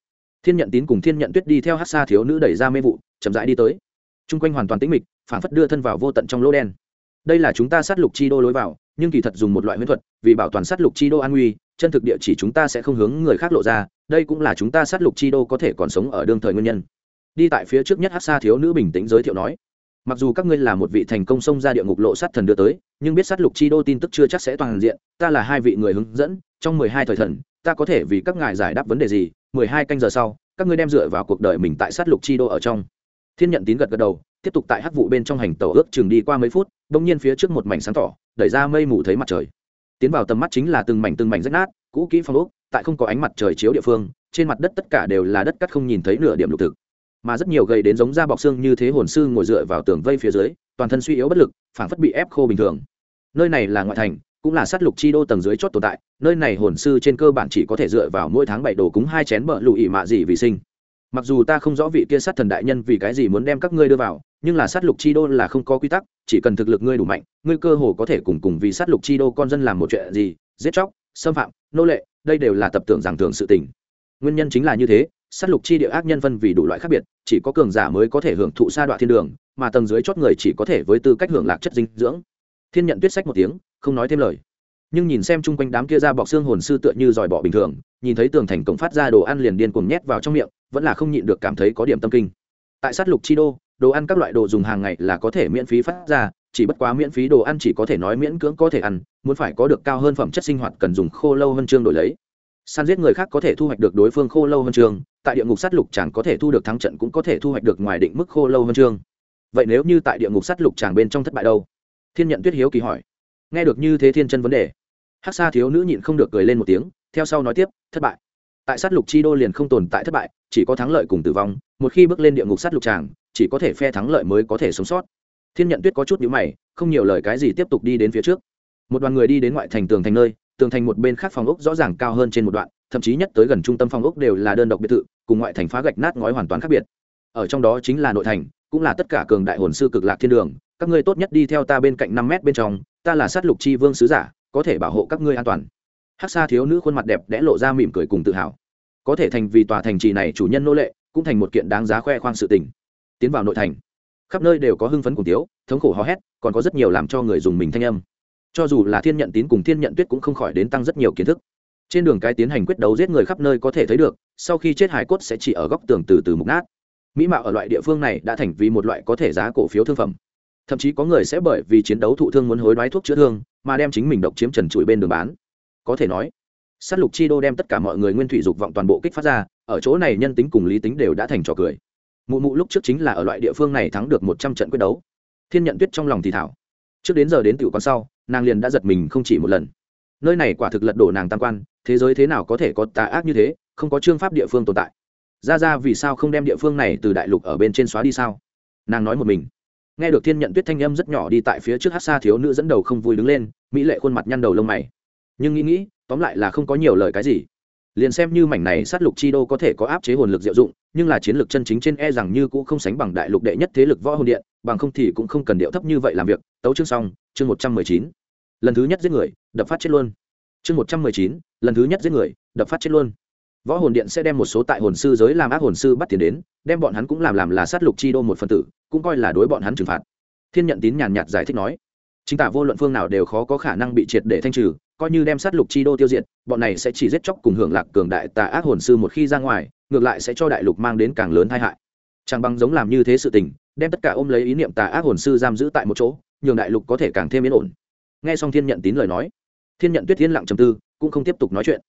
thiên nhận tín cùng thiên nhận tuyết đi theo hát xa thiếu nữ đẩy ra mê vụ, chậm rãi đi tới. T r u n g quanh hoàn toàn tĩnh mịch phản phất đưa thân vào vô tận trong lỗ đen. Đây là chúng ta sát lục chi đô lối vào, nhưng kỳ thật dùng một loại huyễn thuật, vì bảo toàn sát lục chi đô an nguy, chân thực địa chỉ chúng ta sẽ không hướng người khác lộ ra, đây cũng là chúng ta sát lục chi đô có thể còn sống ở đương thời nguyên nhân. Đi tại phía trước nhất hát xa thiếu nữ bình tĩnh giới thiệu nói, mặc dù các ngươi là một vị thành công xông ra địa ngục lộ sát thần đưa tới, nhưng biết sát lục chi đô tin tức chưa chắc sẽ toàn diện, ta là hai vị người hướng dẫn, trong mười hai thời thần, ta có thể vì các ngài giải đáp vấn đề gì mười hai canh giờ sau, các ngươi đem dựa vào cuộc đời mình tại sát lục chi đô ở trong. Thiên nhận tín gật gật đầu, tiếp tục tại hắc vụ bên trong hành tàu ước chừng đi qua mấy phút bỗng nhiên phía trước một mảnh sáng tỏ, đẩy ra mây mù thấy mặt trời. Tiến vào tầm mắt chính là từng mảnh từng mảnh rách nát, cũ kỹ phong ốc, tại không có ánh mặt trời chiếu địa phương, trên mặt đất tất cả đều là đất cắt không nhìn thấy nửa điểm lục thực. Mà rất nhiều gầy đến giống da bọc xương như thế hồn sư ngồi dựa vào tường vây phía dưới, toàn thân suy yếu bất lực, phảng phất bị ép khô bình thường. Nơi này là ngoại thành cũng là sát lục chi đô tầng dưới chót tồn tại, nơi này hồn sư trên cơ bản chỉ có thể dựa vào mỗi tháng bảy đồ cúng hai chén bợ lụ ỉ mạ gì vì sinh. Mặc dù ta không rõ vị kia sát thần đại nhân vì cái gì muốn đem các ngươi đưa vào, nhưng là sát lục chi đô là không có quy tắc, chỉ cần thực lực ngươi đủ mạnh, ngươi cơ hồ có thể cùng cùng vì sát lục chi đô con dân làm một chuyện gì, giết chóc, xâm phạm, nô lệ, đây đều là tập tưởng rằng thường sự tình. Nguyên nhân chính là như thế, sát lục chi địa ác nhân phân vì đủ loại khác biệt, chỉ có cường giả mới có thể hưởng thụ sa đoạn thiên đường, mà tầng dưới chót người chỉ có thể với tư cách hưởng lạc chất dinh dưỡng thiên nhận tuyết sách một tiếng, không nói thêm lời. Nhưng nhìn xem chung quanh đám kia ra bọc xương hồn sư tựa như dòi bỏ bình thường, nhìn thấy tường thành cổng phát ra đồ ăn liền điên cuồng nhét vào trong miệng, vẫn là không nhịn được cảm thấy có điểm tâm kinh. Tại sát lục chi đô, đồ ăn các loại đồ dùng hàng ngày là có thể miễn phí phát ra, chỉ bất quá miễn phí đồ ăn chỉ có thể nói miễn cưỡng có thể ăn, muốn phải có được cao hơn phẩm chất sinh hoạt cần dùng khô lâu hơn chương đổi lấy. Săn giết người khác có thể thu hoạch được đối phương khô lâu hơn chương tại địa ngục sát lục chàng có thể thu được thắng trận cũng có thể thu hoạch được ngoài định mức khô lâu hơn chương vậy nếu như tại địa ngục sát lục chàng bên trong thất bại đâu? Thiên nhận tuyết hiếu kỳ hỏi. Nghe được như thế thiên chân vấn đề, hắc sa thiếu nữ nhịn không được cười lên một tiếng, theo sau nói tiếp, thất bại. Tại sát lục chi đô liền không tồn tại thất bại, chỉ có thắng lợi cùng tử vong, một khi bước lên địa ngục sát lục tràng, chỉ có thể phe thắng lợi mới có thể sống sót. Thiên nhận tuyết có chút nhữ mày, không nhiều lời cái gì tiếp tục đi đến phía trước. Một đoàn người đi đến ngoại thành tường thành nơi, tường thành một bên khác phòng ốc rõ ràng cao hơn trên một đoạn, thậm chí nhất tới gần trung tâm phòng ốc đều là đơn độc biệt thự, cùng ngoại thành phá gạch nát ngói hoàn toàn khác biệt. Ở trong đó chính là nội thành, cũng là tất cả cường đại hồn sư cực lạc thiên đường các ngươi tốt nhất đi theo ta bên cạnh năm mét bên trong, ta là sát lục chi vương sứ giả, có thể bảo hộ các ngươi an toàn. Hắc sa thiếu nữ khuôn mặt đẹp đẽ lộ ra mỉm cười cùng tự hào. Có thể thành vì tòa thành trì này chủ nhân nô lệ, cũng thành một kiện đáng giá khoe khoang sự tình. Tiến vào nội thành, khắp nơi đều có hưng phấn cùng tiếu thống khổ hò hét, còn có rất nhiều làm cho người dùng mình thanh âm. Cho dù là thiên nhận tín cùng thiên nhận tuyết cũng không khỏi đến tăng rất nhiều kiến thức. Trên đường cái tiến hành quyết đấu giết người khắp nơi có thể thấy được, sau khi chết hải cốt sẽ chỉ ở góc tường từ từ mục nát. Mỹ mạo ở loại địa phương này đã thành vì một loại có thể giá cổ phiếu thương phẩm thậm chí có người sẽ bởi vì chiến đấu thụ thương muốn hối đoái thuốc chữa thương, mà đem chính mình độc chiếm trần trụi bên đường bán. Có thể nói s á t lục chi đô đem tất cả mọi người nguyên thủy dục vọng toàn bộ kích phát ra, ở chỗ này nhân tính cùng lý tính đều đã thành trò cười. Mụ mụ lúc trước chính là ở loại địa phương này thắng được một trăm trận quyết đấu. Thiên nhận tuyết trong lòng thì thảo. Trước đến giờ đến tiểu con sau, nàng liền đã giật mình không chỉ một lần. Nơi này quả thực lật đổ nàng tam quan, thế giới thế nào có thể có tà ác như thế, không có chương pháp địa phương tồn tại. Ra ra vì sao không đem địa phương này từ đại lục ở bên trên xóa đi sao? Nàng nói một mình nghe được thiên nhận tuyết thanh âm rất nhỏ đi tại phía trước hát xa thiếu nữ dẫn đầu không vui đứng lên, mỹ lệ khuôn mặt nhăn đầu lông mày. Nhưng nghĩ nghĩ, tóm lại là không có nhiều lời cái gì. Liền xem như mảnh này sát lục chi đô có thể có áp chế hồn lực diệu dụng, nhưng là chiến lược chân chính trên e rằng như cũng không sánh bằng đại lục đệ nhất thế lực võ hồn điện, bằng không thì cũng không cần điệu thấp như vậy làm việc. Tấu chương xong, chương một trăm mười chín. Lần thứ nhất giết người, đập phát chết luôn. Chương một trăm mười chín, lần thứ nhất giết người, đập phát chết luôn võ hồn điện sẽ đem một số tại hồn sư giới làm ác hồn sư bắt tiền đến, đem bọn hắn cũng làm làm là sát lục chi đô một phần tử, cũng coi là đối bọn hắn trừng phạt. Thiên nhận tín nhàn nhạt giải thích nói, chính tả vô luận phương nào đều khó có khả năng bị triệt để thanh trừ, coi như đem sát lục chi đô tiêu diệt, bọn này sẽ chỉ giết chóc cùng hưởng lạc cường đại tà ác hồn sư một khi ra ngoài, ngược lại sẽ cho đại lục mang đến càng lớn tai hại. Chẳng bằng giống làm như thế sự tình, đem tất cả ôm lấy ý niệm tà ác hồn sư giam giữ tại một chỗ, nhường đại lục có thể càng thêm yên ổn. Nghe xong thiên nhận tín lời nói, thiên nhận tuyết thiên lặng trầm tư, cũng không tiếp tục nói chuyện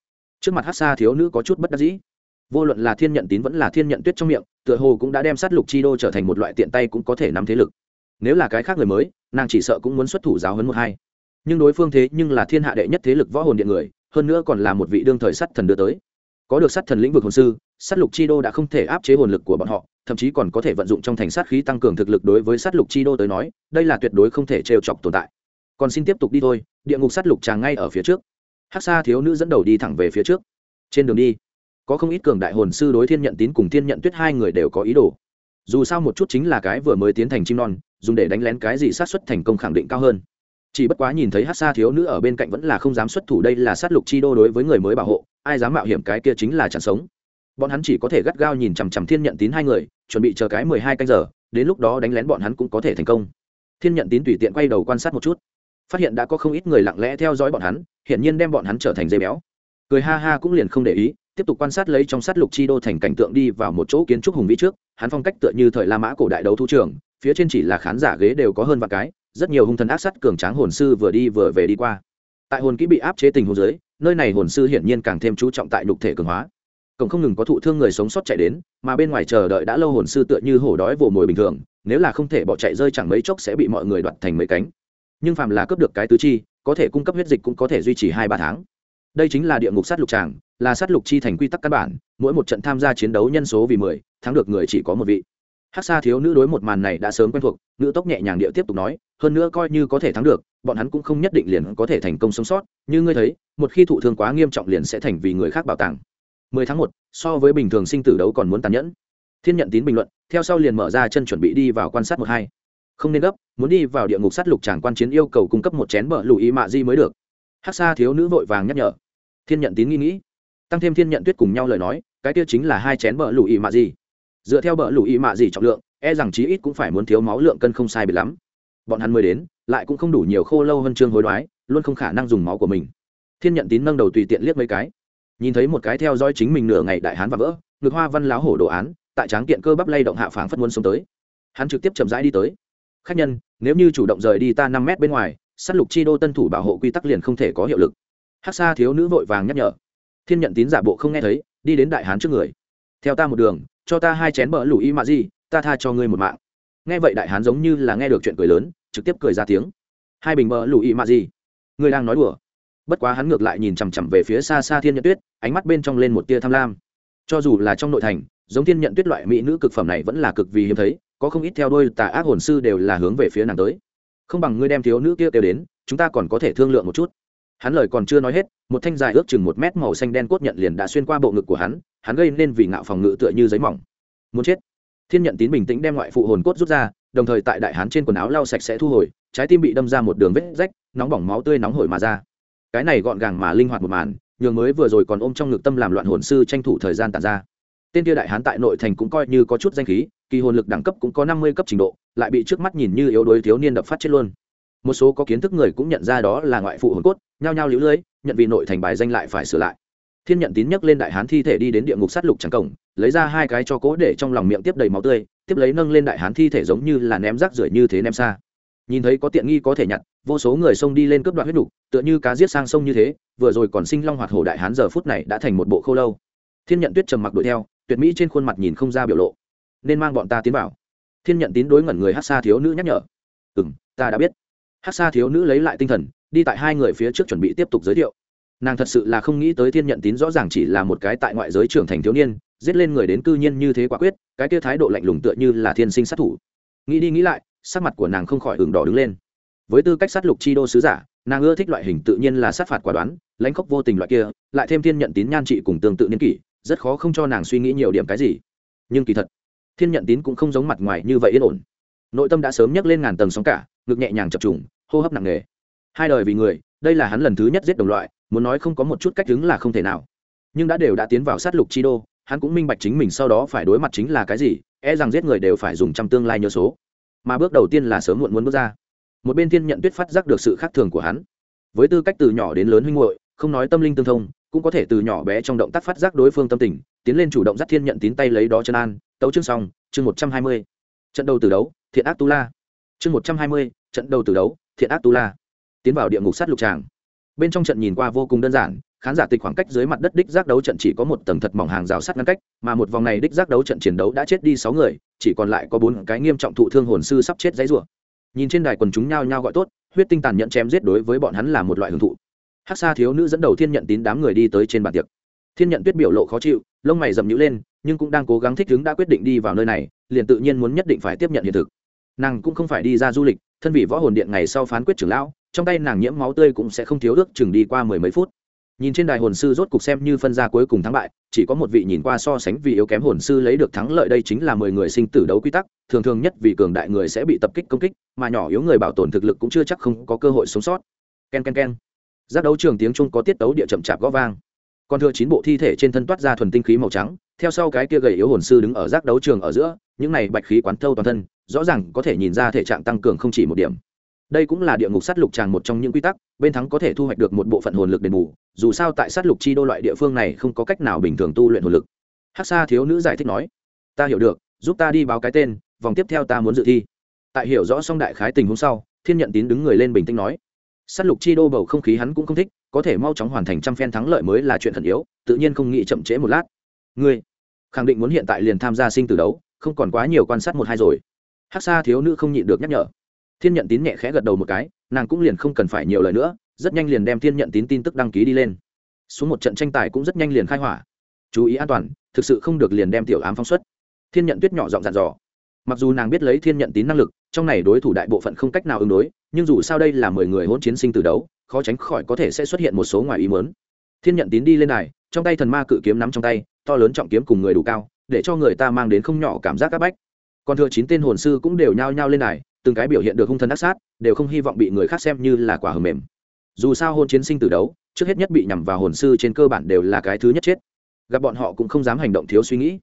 trước mặt hát xa thiếu nữ có chút bất đắc dĩ. Vô luận là thiên nhận tín vẫn là thiên nhận tuyết trong miệng, tựa hồ cũng đã đem sát lục chi đô trở thành một loại tiện tay cũng có thể nắm thế lực. Nếu là cái khác người mới, nàng chỉ sợ cũng muốn xuất thủ giáo hấn một hai. Nhưng đối phương thế nhưng là thiên hạ đệ nhất thế lực võ hồn điện người, hơn nữa còn là một vị đương thời sắt thần đưa tới. Có được sắt thần lĩnh vực hồn sư, sát lục chi đô đã không thể áp chế hồn lực của bọn họ, thậm chí còn có thể vận dụng trong thành sát khí tăng cường thực lực đối với sát lục chi đô tới nói, đây là tuyệt đối không thể trêu chọc tồn tại. Còn xin tiếp tục đi thôi, địa ngục sát lục tràng ngay ở phía trước hắc sa thiếu nữ dẫn đầu đi thẳng về phía trước. Trên đường đi, có không ít cường đại hồn sư đối thiên nhận tín cùng thiên nhận tuyết hai người đều có ý đồ. Dù sao một chút chính là cái vừa mới tiến thành chim non, dùng để đánh lén cái gì sát xuất thành công khẳng định cao hơn. Chỉ bất quá nhìn thấy hát xa thiếu nữ ở bên cạnh vẫn là không dám xuất thủ, đây là sát lục chi đô đối với người mới bảo hộ, ai dám mạo hiểm cái kia chính là chẳng sống. Bọn hắn chỉ có thể gắt gao nhìn chằm chằm thiên nhận tín hai người, chuẩn bị chờ cái mười hai canh giờ, đến lúc đó đánh lén bọn hắn cũng có thể thành công. Thiên nhận tín tùy tiện quay đầu quan sát một chút phát hiện đã có không ít người lặng lẽ theo dõi bọn hắn, hiển nhiên đem bọn hắn trở thành dây béo. Cười ha ha cũng liền không để ý, tiếp tục quan sát lấy trong sát lục chi đô thành cảnh tượng đi vào một chỗ kiến trúc hùng vĩ trước, hắn phong cách tựa như thời la mã cổ đại đấu thu trường, phía trên chỉ là khán giả ghế đều có hơn vài cái, rất nhiều hung thần ác sát cường tráng hồn sư vừa đi vừa về đi qua. Tại hồn kỹ bị áp chế tình hồn dưới, nơi này hồn sư hiển nhiên càng thêm chú trọng tại nhục thể cường hóa. Cổng không ngừng có thụ thương người sống sót chạy đến, mà bên ngoài chờ đợi đã lâu hồn sư tựa như hổ đói vồ mồi bình thường, nếu là không thể bỏ chạy rơi chẳng mấy chốc sẽ bị mọi người đoạt thành mấy cánh nhưng phàm là cướp được cái tứ chi, có thể cung cấp huyết dịch cũng có thể duy trì hai ba tháng. Đây chính là địa ngục sát lục tràng, là sát lục chi thành quy tắc căn bản, mỗi một trận tham gia chiến đấu nhân số vì mười, thắng được người chỉ có một vị. Hát xa thiếu nữ đối một màn này đã sớm quen thuộc, nữ tốc nhẹ nhàng địa tiếp tục nói, hơn nữa coi như có thể thắng được, bọn hắn cũng không nhất định liền có thể thành công sống sót, như ngươi thấy, một khi thụ thương quá nghiêm trọng liền sẽ thành vì người khác bảo tàng. Mười tháng một, so với bình thường sinh tử đấu còn muốn tàn nhẫn. Thiên nhận tín bình luận, theo sau liền mở ra chân chuẩn bị đi vào quan sát một hai không nên gấp, muốn đi vào địa ngục sát lục tràng quan chiến yêu cầu cung cấp một chén bờ lùi mạ di mới được. Hắc xa thiếu nữ vội vàng nhắc nhở. Thiên nhận tín nghĩ nghĩ. Tăng thêm thiên nhận tuyết cùng nhau lời nói, cái tiêu chính là hai chén bờ lùi mạ di. Dựa theo bờ lùi mạ di trọng lượng e rằng chí ít cũng phải muốn thiếu máu lượng cân không sai bị lắm. Bọn hắn mới đến, lại cũng không đủ nhiều khô lâu hơn trương hối đoái, luôn không khả năng dùng máu của mình. Thiên nhận tín nâng đầu tùy tiện liếc mấy cái. Nhìn thấy một cái theo dõi chính mình nửa ngày đại hán và vỡ, ngực hoa văn láo hổ đồ án, tại tráng kiện cơ bắp lay động hạ phảng phất muốn sống tới. Hắn trực tiếp chậm rãi đi tới khách nhân, nếu như chủ động rời đi ta năm mét bên ngoài s á t lục chi đô tân thủ bảo hộ quy tắc liền không thể có hiệu lực. Hát xa thiếu nữ vội vàng nhắc nhở. Thiên nhận tín giả bộ không nghe thấy, đi đến đại hán trước người. Theo ta một đường, cho ta hai chén bỡ lù y mạ gì ta tha cho ngươi một mạng. Nghe vậy đại hán giống như là nghe được chuyện cười lớn, trực tiếp cười ra tiếng. Hai bình bỡ lù y mạ gì ngươi đang nói đùa. Bất quá hắn ngược lại nhìn chằm chằm về phía xa xa thiên nhận tuyết, ánh mắt bên trong lên một tia tham lam. Cho dù là trong nội thành, giống thiên nhận tuyết loại mỹ nữ cực phẩm này vẫn là cực vì hiếm thấy có không ít theo đôi tà ác hồn sư đều là hướng về phía nàng tới. Không bằng ngươi đem thiếu nữ kia kêu đến, chúng ta còn có thể thương lượng một chút. Hắn lời còn chưa nói hết, một thanh dài ước chừng một mét màu xanh đen cốt nhận liền đã xuyên qua bộ ngực của hắn hắn gây nên vì ngạo phòng ngự tựa như giấy mỏng. Muốn chết. Thiên nhận tín bình tĩnh đem ngoại phụ hồn cốt rút ra, đồng thời tại đại hán trên quần áo lau sạch sẽ thu hồi, trái tim bị đâm ra một đường vết rách, nóng bỏng máu tươi nóng hổi mà ra. Cái này gọn gàng mà linh hoạt một màn, nhường mới vừa rồi còn ôm trong ngực tâm làm loạn hồn sư tranh thủ thời gian tàn ra. Tên kia đại hán tại nội thành cũng coi như có chút danh khí kỳ hồn lực đẳng cấp cũng có năm mươi cấp trình độ lại bị trước mắt nhìn như yếu đuối thiếu niên đập phát chết luôn. Một số có kiến thức người cũng nhận ra đó là ngoại phụ hồn cốt nhao nhao lũ lưới nhận vì nội thành bài danh lại phải sửa lại. Thiên nhận tín nhấc lên đại hán thi thể đi đến địa ngục sát lục trắng cổng lấy ra hai cái cho cố để trong lòng miệng tiếp đầy máu tươi tiếp lấy nâng lên đại hán thi thể giống như là ném rác rưởi như thế ném xa. Nhìn thấy có tiện nghi có thể nhặt vô số người xông đi lên cướp đoạt huyết đủ, tựa như cá giết sang sông như thế vừa rồi còn sinh long hoạt hổ đại hán giờ phút này đã thành một bộ khô lâu. Thiên nhận tuyết trầm mặc đuổi theo tuyệt mỹ trên khuôn mặt nhìn không ra biểu lộ nên mang bọn ta tiến vào. Thiên nhận tín đối ngẩn người hát xa thiếu nữ nhắc nhở. Ừ m ta đã biết. Hát xa thiếu nữ lấy lại tinh thần, đi tại hai người phía trước chuẩn bị tiếp tục giới thiệu. Nàng thật sự là không nghĩ tới thiên nhận tín rõ ràng chỉ là một cái tại ngoại giới trưởng thành thiếu niên, giết lên người đến cư nhiên như thế quả quyết, cái kia thái độ lạnh lùng tựa như là thiên sinh sát thủ. Nghĩ đi nghĩ lại, sắc mặt của nàng không khỏi hừng đỏ đứng lên. Với tư cách sát lục chi đô sứ giả, nàng ưa thích loại hình tự nhiên là sát phạt quả đoán, lãnh khốc vô tình loại kia, lại thêm thiên nhận tín nhan trị cùng tương tự niên kỷ, rất khó không cho nàng suy nghĩ nhiều điểm cái gì. Nhưng kỳ thật thiên nhận tín cũng không giống mặt ngoài như vậy yên ổn. Nội tâm đã sớm nhấc lên ngàn tầng sóng cả, ngực nhẹ nhàng chập trùng, hô hấp nặng nề. Hai đời vì người, đây là hắn lần thứ nhất giết đồng loại, muốn nói không có một chút cách đứng là không thể nào. Nhưng đã đều đã tiến vào sát lục chi đô, hắn cũng minh bạch chính mình sau đó phải đối mặt chính là cái gì e rằng giết người đều phải dùng trăm tương lai nhớ số. Mà bước đầu tiên là sớm muộn muốn bước ra. Một bên thiên nhận tuyết phát giác được sự khác thường của hắn. Với tư cách từ nhỏ đến lớn huynh hội không nói tâm linh tương thông cũng có thể từ nhỏ bé trong động tác phát giác đối phương tâm tình, tiến lên chủ động dắt thiên nhận tín tay lấy đó chân an, tấu chương xong, chương một trăm hai mươi. Trận đầu từ đấu, thiện ác tu la. Chương một trăm hai mươi, trận đầu từ đấu, thiện ác tu la. Tiến vào địa ngục sát lục tràng. Bên trong trận nhìn qua vô cùng đơn giản, khán giả tịch khoảng cách dưới mặt đất đích giác đấu trận chỉ có một tầng thật mỏng hàng rào sắt ngăn cách, mà một vòng này đích giác đấu trận chiến đấu đã chết đi sáu người, chỉ còn lại có bốn cái nghiêm trọng thụ thương hồn sư sắp chết dãy rủa. Nhìn trên đài quần chúng nhao nhao gọi tốt, huyết tinh tàn nhẫn chém giết đối với bọn hắn là một loại hưởng thụ hắc sa thiếu nữ dẫn đầu thiên nhận tín đám người đi tới trên bàn tiệc. Thiên nhận tuyết biểu lộ khó chịu, lông mày dầm nhữ lên, nhưng cũng đang cố gắng thích ứng đã quyết định đi vào nơi này, liền tự nhiên muốn nhất định phải tiếp nhận hiện thực. Nàng cũng không phải đi ra du lịch, thân vị võ hồn điện ngày sau phán quyết trưởng lão, trong tay nàng nhiễm máu tươi cũng sẽ không thiếu ước chừng đi qua mười mấy phút. Nhìn trên đài hồn sư rốt cục xem như phân ra cuối cùng thắng bại, chỉ có một vị nhìn qua so sánh vì yếu kém hồn sư lấy được thắng lợi đây chính là mười người sinh tử đấu quy tắc, thường thường nhất vì cường đại người sẽ bị tập kích công kích, mà nhỏ yếu người bảo tồn thực lực cũng chưa chắc không có cơ hội sống sót. K e n k e n k e n giác đấu trường tiếng trung có tiết tấu địa chậm chạp g vang. Còn thừa chín bộ thi thể trên thân toát ra thuần tinh khí màu trắng, theo sau cái kia gầy yếu hồn sư đứng ở giác đấu trường ở giữa, những này bạch khí quán thâu toàn thân, rõ ràng có thể nhìn ra thể trạng tăng cường không chỉ một điểm. Đây cũng là địa ngục sát lục tràng một trong những quy tắc, bên thắng có thể thu hoạch được một bộ phận hồn lực đền bù, dù sao tại sát lục chi đô loại địa phương này không có cách nào bình thường tu luyện hồn lực. Hắc xa thiếu nữ giải thích nói, ta hiểu được, giúp ta đi báo cái tên, vòng tiếp theo ta muốn dự thi. Tại hiểu rõ xong đại khái tình huống sau, thiên nhận tín đứng người lên bình tĩnh nói sát lục chi đô bầu không khí hắn cũng không thích, có thể mau chóng hoàn thành trăm phen thắng lợi mới là chuyện thần yếu, tự nhiên không nghĩ chậm trễ một lát. Ngươi khẳng định muốn hiện tại liền tham gia sinh tử đấu, không còn quá nhiều quan sát một hai rồi. Hắc sa thiếu nữ không nhịn được nhắc nhở. Thiên nhận tín nhẹ khẽ gật đầu một cái, nàng cũng liền không cần phải nhiều lời nữa, rất nhanh liền đem thiên nhận tín tin tức đăng ký đi lên. Xuống một trận tranh tài cũng rất nhanh liền khai hỏa. Chú ý an toàn, thực sự không được liền đem tiểu ám phóng xuất. Thiên nhận tuyết nhỏ giọng dặn dò. Mặc dù nàng biết lấy thiên nhận tín năng lực trong này đối thủ đại bộ phận không cách nào ứng đối, nhưng dù sao đây là mười người hôn chiến sinh từ đấu, khó tránh khỏi có thể sẽ xuất hiện một số ngoài ý mớn thiên nhận tín đi lên này, trong tay thần ma cự kiếm nắm trong tay, to lớn trọng kiếm cùng người đủ cao, để cho người ta mang đến không nhỏ cảm giác áp bách. Còn thừa chín tên hồn sư cũng đều nhao nhao lên này, từng cái biểu hiện được hung thần ác sát, đều không hy vọng bị người khác xem như là quả hầm mềm. Dù sao hôn chiến sinh từ đấu, trước hết nhất bị nhằm vào hồn sư trên cơ bản đều là cái thứ nhất chết. Gặp bọn họ cũng không dám hành động thiếu suy nghĩ.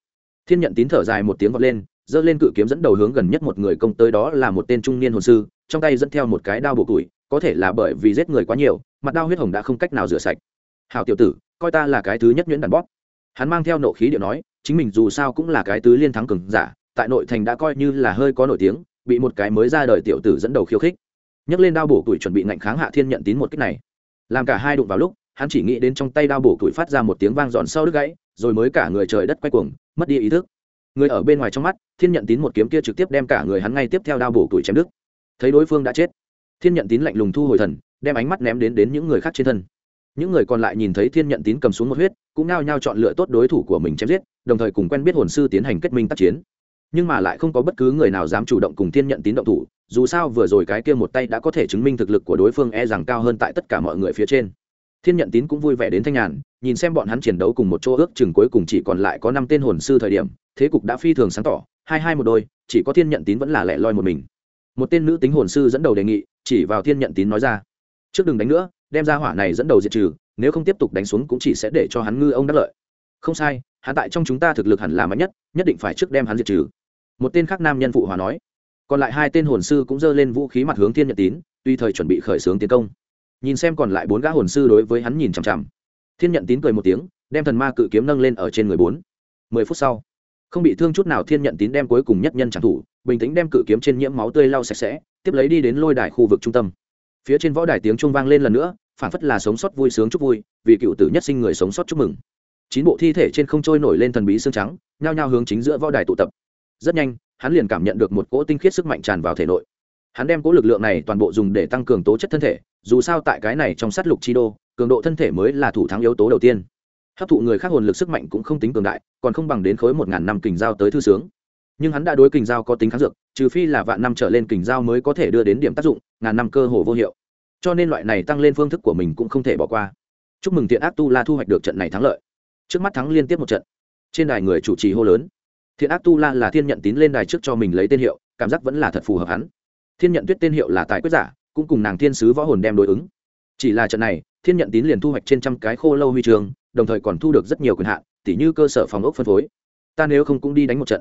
Thiên nhận tín thở dài một tiếng vọt lên giơ lên cự kiếm dẫn đầu hướng gần nhất một người công tới đó là một tên trung niên hồn sư, trong tay dẫn theo một cái đao bổ củi, có thể là bởi vì giết người quá nhiều, mặt đao huyết hồng đã không cách nào rửa sạch. Hào tiểu tử, coi ta là cái thứ nhất nhuyễn đàn bóp. Hắn mang theo nộ khí điệu nói, chính mình dù sao cũng là cái tứ liên thắng cường giả, tại nội thành đã coi như là hơi có nổi tiếng, bị một cái mới ra đời tiểu tử dẫn đầu khiêu khích. Nhấc lên đao bổ tuổi chuẩn bị ngạnh kháng hạ thiên nhận tín một cách này. Làm cả hai đụng vào lúc, hắn chỉ nghĩ đến trong tay đao bổ củi phát ra một tiếng vang giòn sau đứt gãy, rồi mới cả người trời đất quay cuồng, mất đi ý thức người ở bên ngoài trong mắt, thiên nhận tín một kiếm kia trực tiếp đem cả người hắn ngay tiếp theo đao bổ tuổi chém đứt. Thấy đối phương đã chết, thiên nhận tín lạnh lùng thu hồi thần, đem ánh mắt ném đến đến những người khác trên thân. Những người còn lại nhìn thấy thiên nhận tín cầm xuống một huyết, cũng nao nhao chọn lựa tốt đối thủ của mình chém giết, đồng thời cùng quen biết hồn sư tiến hành kết minh tác chiến. Nhưng mà lại không có bất cứ người nào dám chủ động cùng thiên nhận tín động thủ, dù sao vừa rồi cái kia một tay đã có thể chứng minh thực lực của đối phương e rằng cao hơn tại tất cả mọi người phía trên thiên nhận tín cũng vui vẻ đến thanh nhàn, nhìn xem bọn hắn chiến đấu cùng một chỗ ước chừng cuối cùng chỉ còn lại có năm tên hồn sư thời điểm, thế cục đã phi thường sáng tỏ, hai hai một đôi, chỉ có thiên nhận tín vẫn là lẻ loi một mình. Một tên nữ tính hồn sư dẫn đầu đề nghị, chỉ vào thiên nhận tín nói ra, trước đừng đánh nữa, đem ra hỏa này dẫn đầu diệt trừ, nếu không tiếp tục đánh xuống cũng chỉ sẽ để cho hắn ngư ông đắc lợi. Không sai, hắn tại trong chúng ta thực lực hẳn là mạnh nhất nhất định phải trước đem hắn diệt trừ. Một tên khác nam nhân phụ hòa nói. Còn lại hai tên hồn sư cũng giơ lên vũ khí mặt hướng thiên nhận tín, tùy thời chuẩn bị khởi xướng tiến công nhìn xem còn lại bốn gã hồn sư đối với hắn nhìn chằm chằm. Thiên nhận tín cười một tiếng, đem thần ma cự kiếm nâng lên ở trên người bốn. Mười phút sau, không bị thương chút nào thiên nhận tín đem cuối cùng nhất nhân tràng thủ, bình tĩnh đem cự kiếm trên nhiễm máu tươi lau sạch sẽ, tiếp lấy đi đến lôi đài khu vực trung tâm. Phía trên võ đài tiếng trung vang lên lần nữa, phản phất là sống sót vui sướng chúc vui, vì cựu tử nhất sinh người sống sót chúc mừng. Chín bộ thi thể trên không trôi nổi lên thần bí xương trắng, nhao nhao hướng chính giữa võ đài tụ tập. Rất nhanh, hắn liền cảm nhận được một cỗ tinh khiết sức mạnh tràn vào thể nội hắn đem cố lực lượng này toàn bộ dùng để tăng cường tố chất thân thể, dù sao tại cái này trong sát lục chi đô, cường độ thân thể mới là thủ thắng yếu tố đầu tiên. Hấp thụ người khác hồn lực sức mạnh cũng không tính cường đại, còn không bằng đến khối một ngàn năm kình giao tới thư sướng. Nhưng hắn đã đối kình giao có tính kháng dược, trừ phi là vạn năm trở lên kình giao mới có thể đưa đến điểm tác dụng, ngàn năm cơ hồ vô hiệu. Cho nên loại này tăng lên phương thức của mình cũng không thể bỏ qua. Chúc mừng thiện ác tu la thu hoạch được trận này thắng lợi. Trước mắt thắng liên tiếp một trận. Trên đài người chủ trì hô lớn. Thiện ác tu la là thiên nhận tín lên đài trước cho mình lấy tên hiệu, cảm giác vẫn là thật phù hợp hắn thiên nhận tuyết tên hiệu là tài quyết giả, cũng cùng nàng thiên sứ võ hồn đem đối ứng. Chỉ là trận này, thiên nhận tín liền thu hoạch trên trăm cái khô lâu huy trường, đồng thời còn thu được rất nhiều quyền hạn, tỉ như cơ sở phòng ốc phân phối. Ta nếu không cũng đi đánh một trận.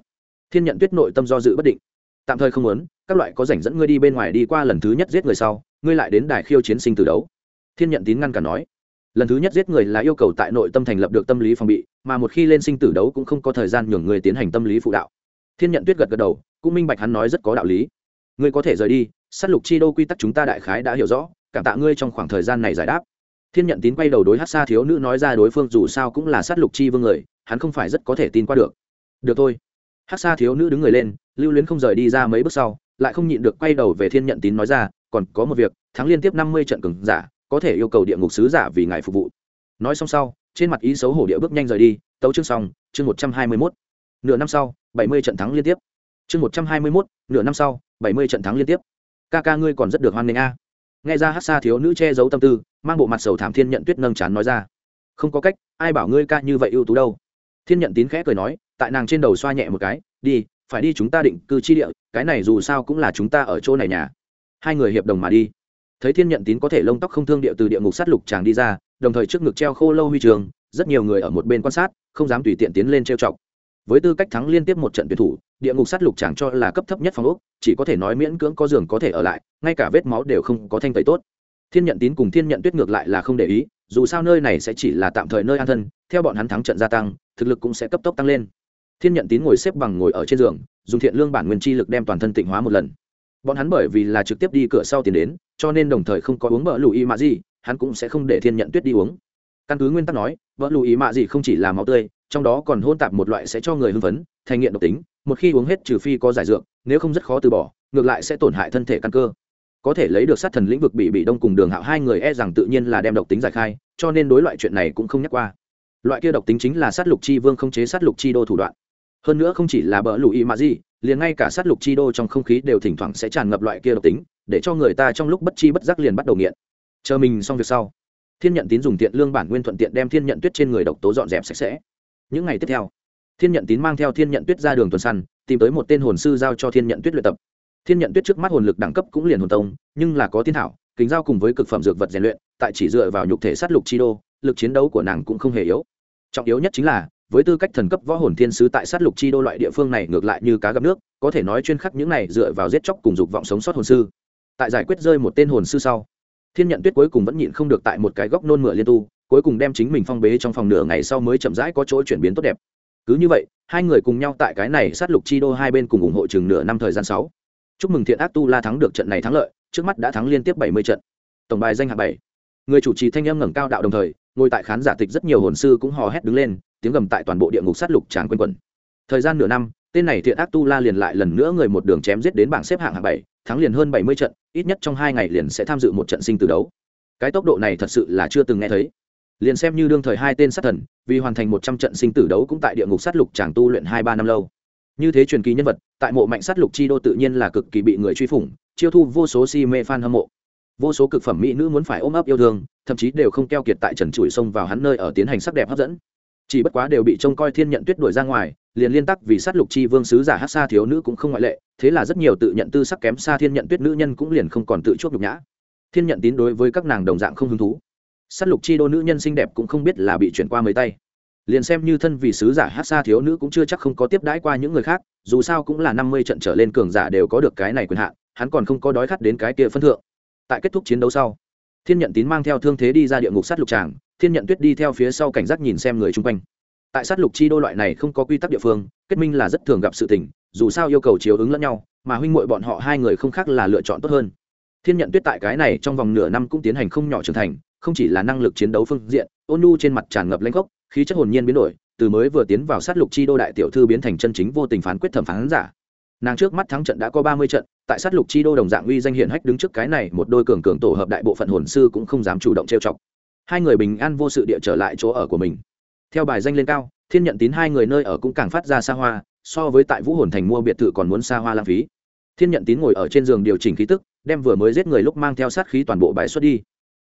Thiên nhận tuyết nội tâm do dự bất định. Tạm thời không muốn, các loại có rảnh dẫn ngươi đi bên ngoài đi qua lần thứ nhất giết người sau, ngươi lại đến đài khiêu chiến sinh từ đấu. Thiên nhận tín ngăn cả nói. Lần thứ nhất giết người là yêu cầu tại nội tâm thành lập được tâm lý phòng bị, mà một khi lên sinh tử đấu cũng không có thời gian nhường người tiến hành tâm lý phụ đạo. Thiên nhận tuyết gật gật đầu, cũng minh bạch hắn nói rất có đạo lý ngươi có thể rời đi s á t lục chi đô quy tắc chúng ta đại khái đã hiểu rõ, cảm tạ ngươi trong khoảng thời gian này giải đáp. Thiên nhận tín quay đầu đối hát xa thiếu nữ nói ra đối phương dù sao cũng là s á t lục chi vương người, hắn không phải rất có thể tin qua được. Được thôi. Hát xa thiếu nữ đứng người lên, lưu luyến không rời đi ra mấy bước sau, lại không nhịn được quay đầu về thiên nhận tín nói ra, còn có một việc, thắng liên tiếp năm mươi trận cừng giả, có thể yêu cầu địa ngục sứ giả vì ngài phục vụ. Nói xong sau, trên mặt ý xấu hổ địa bước nhanh rời đi, tấu chương xong, chương một trăm hai mươi mốt. Nửa năm sau, bảy mươi trận thắng liên tiếp. Chương một trăm hai mươi mốt, nửa năm sau bảy mươi trận thắng liên tiếp. Ca ca ngươi còn rất được hoan nghênh a. Nghe ra hát xa thiếu nữ che giấu tâm tư, mang bộ mặt sầu thảm thiên nhận tuyết nâng chán nói ra. Không có cách, ai bảo ngươi ca như vậy ưu tú đâu. Thiên nhận tín khẽ cười nói, tại nàng trên đầu xoa nhẹ một cái, đi, phải đi chúng ta định cư chi địa, cái này dù sao cũng là chúng ta ở chỗ này nhà. Hai người hiệp đồng mà đi. Thấy thiên nhận tín có thể lông tóc không thương địa từ địa ngục sát lục chàng đi ra, đồng thời trước ngực treo khô lâu huy trường, rất nhiều người ở một bên quan sát, không dám tùy tiện tiến lên trêu chọc với tư cách thắng liên tiếp một trận tuyển thủ, địa ngục sát lục chẳng cho là cấp thấp nhất phòng ốc, chỉ có thể nói miễn cưỡng có giường có thể ở lại, ngay cả vết máu đều không có thanh tẩy tốt. Thiên nhận tín cùng thiên nhận tuyết ngược lại là không để ý, dù sao nơi này sẽ chỉ là tạm thời nơi an thân, theo bọn hắn thắng trận gia tăng, thực lực cũng sẽ cấp tốc tăng lên. Thiên nhận tín ngồi xếp bằng ngồi ở trên giường, dùng thiện lương bản nguyên chi lực đem toàn thân tịnh hóa một lần. Bọn hắn bởi vì là trực tiếp đi cửa sau tiền đến, cho nên đồng thời không có uống vợ lùi mạ gì, hắn cũng sẽ không để thiên nhận tuyết đi uống. Căn cứ nguyên tắc nói vợ lùi mạ gì không chỉ là máu tươi trong đó còn hôn tạp một loại sẽ cho người hưng phấn, thành nghiện độc tính, một khi uống hết trừ phi có giải dược, nếu không rất khó từ bỏ, ngược lại sẽ tổn hại thân thể căn cơ. Có thể lấy được sát thần lĩnh vực bị bị đông cùng đường hạo hai người e rằng tự nhiên là đem độc tính giải khai, cho nên đối loại chuyện này cũng không nhắc qua. Loại kia độc tính chính là sát lục chi vương không chế sát lục chi đô thủ đoạn. Hơn nữa không chỉ là bỡ y mà gì, liền ngay cả sát lục chi đô trong không khí đều thỉnh thoảng sẽ tràn ngập loại kia độc tính, để cho người ta trong lúc bất chi bất giác liền bắt đầu nghiện. Chờ mình xong việc sau, thiên nhận tín dùng tiện lương bản nguyên thuận tiện đem thiên nhận tuyết trên người độc tố dọn dẹp sạch sẽ những ngày tiếp theo, thiên nhận tín mang theo thiên nhận tuyết ra đường tuần săn, tìm tới một tên hồn sư giao cho thiên nhận tuyết luyện tập. Thiên nhận tuyết trước mắt hồn lực đẳng cấp cũng liền hồn tông, nhưng là có tiên thảo, kính giao cùng với cực phẩm dược vật rèn luyện, tại chỉ dựa vào nhục thể sát lục chi đô, lực chiến đấu của nàng cũng không hề yếu. Trọng yếu nhất chính là, với tư cách thần cấp võ hồn thiên sứ tại sát lục chi đô loại địa phương này ngược lại như cá gặp nước, có thể nói chuyên khắc những này dựa vào giết chóc cùng dục vọng sống sót hồn sư. Tại giải quyết rơi một tên hồn sư sau, thiên nhận tuyết cuối cùng vẫn nhịn không được tại một cái góc nôn mửa liên tu cuối cùng đem chính mình phong bế trong phòng nửa ngày sau mới chậm rãi có chỗ chuyển biến tốt đẹp. Cứ như vậy, hai người cùng nhau tại cái này sát lục chi đô hai bên cùng ủng hộ chừng nửa năm thời gian sáu chúc mừng thiện ác tu la thắng được trận này thắng lợi, trước mắt đã thắng liên tiếp bảy mươi trận. Tổng bài danh hạng bảy. Người chủ trì thanh âm ngẩng cao đạo đồng thời, ngồi tại khán giả tịch rất nhiều hồn sư cũng hò hét đứng lên, tiếng gầm tại toàn bộ địa ngục sát lục tràn quanh quẩn. Thời gian nửa năm, tên này thiện ác tu la liền lại lần nữa người một đường chém giết đến bảng xếp hạng hạng bảy, thắng liền hơn bảy mươi trận, ít nhất trong hai ngày liền sẽ tham dự một trận sinh tử đấu. Cái tốc độ này thật sự là chưa từng nghe thấy liền xem như đương thời hai tên sát thần, vì hoàn thành một trăm trận sinh tử đấu cũng tại địa ngục sát lục chàng tu luyện hai ba năm lâu. Như thế truyền kỳ nhân vật, tại mộ mạnh sát lục chi đô tự nhiên là cực kỳ bị người truy phủng, chiêu thu vô số si mê fan hâm mộ. Vô số cực phẩm mỹ nữ muốn phải ôm ấp yêu thương, thậm chí đều không keo kiệt tại trần trụi xông vào hắn nơi ở tiến hành sắc đẹp hấp dẫn. Chỉ bất quá đều bị trông coi thiên nhận tuyết đuổi ra ngoài, liền liên tắc vì sát lục chi vương sứ giả hát xa thiếu nữ cũng không ngoại lệ, thế là rất nhiều tự nhận tư sắc kém xa thiên nhận tuyết nữ nhân cũng liền không còn tự chuốc nhục nhã. Thiên nhận tín đối với các nàng đồng dạng không hứng thú sát lục chi đô nữ nhân xinh đẹp cũng không biết là bị chuyển qua mấy tay. Liền xem như thân vì sứ giả hát xa thiếu nữ cũng chưa chắc không có tiếp đãi qua những người khác, dù sao cũng là năm mươi trận trở lên cường giả đều có được cái này quyền hạn, hắn còn không có đói khát đến cái kia phân thượng. Tại kết thúc chiến đấu sau, thiên nhận tín mang theo thương thế đi ra địa ngục sát lục tràng, thiên nhận tuyết đi theo phía sau cảnh giác nhìn xem người chung quanh. Tại sát lục chi đô loại này không có quy tắc địa phương, kết minh là rất thường gặp sự tình, dù sao yêu cầu chiếu ứng lẫn nhau, mà huynh muội bọn họ hai người không khác là lựa chọn tốt hơn. Thiên nhận tuyết tại cái này trong vòng nửa năm cũng tiến hành không nhỏ trưởng thành không chỉ là năng lực chiến đấu phương diện ôn nhu trên mặt tràn ngập lanh gốc khí chất hồn nhiên biến đổi, từ mới vừa tiến vào sát lục chi đô đại tiểu thư biến thành chân chính vô tình phán quyết thẩm phán giả. Nàng trước mắt thắng trận đã có ba mươi trận, tại sát lục chi đô đồng dạng uy danh hiển hách đứng trước cái này một đôi cường cường tổ hợp đại bộ phận hồn sư cũng không dám chủ động trêu chọc. Hai người bình an vô sự địa trở lại chỗ ở của mình. Theo bài danh lên cao, thiên nhận tín hai người nơi ở cũng càng phát ra xa hoa, so với tại vũ hồn thành mua biệt thự còn muốn xa hoa lãng phí. Thiên nhận tín ngồi ở trên giường điều chỉnh khí tức, đem vừa mới giết người lúc mang theo sát khí toàn bộ bãi xuất đi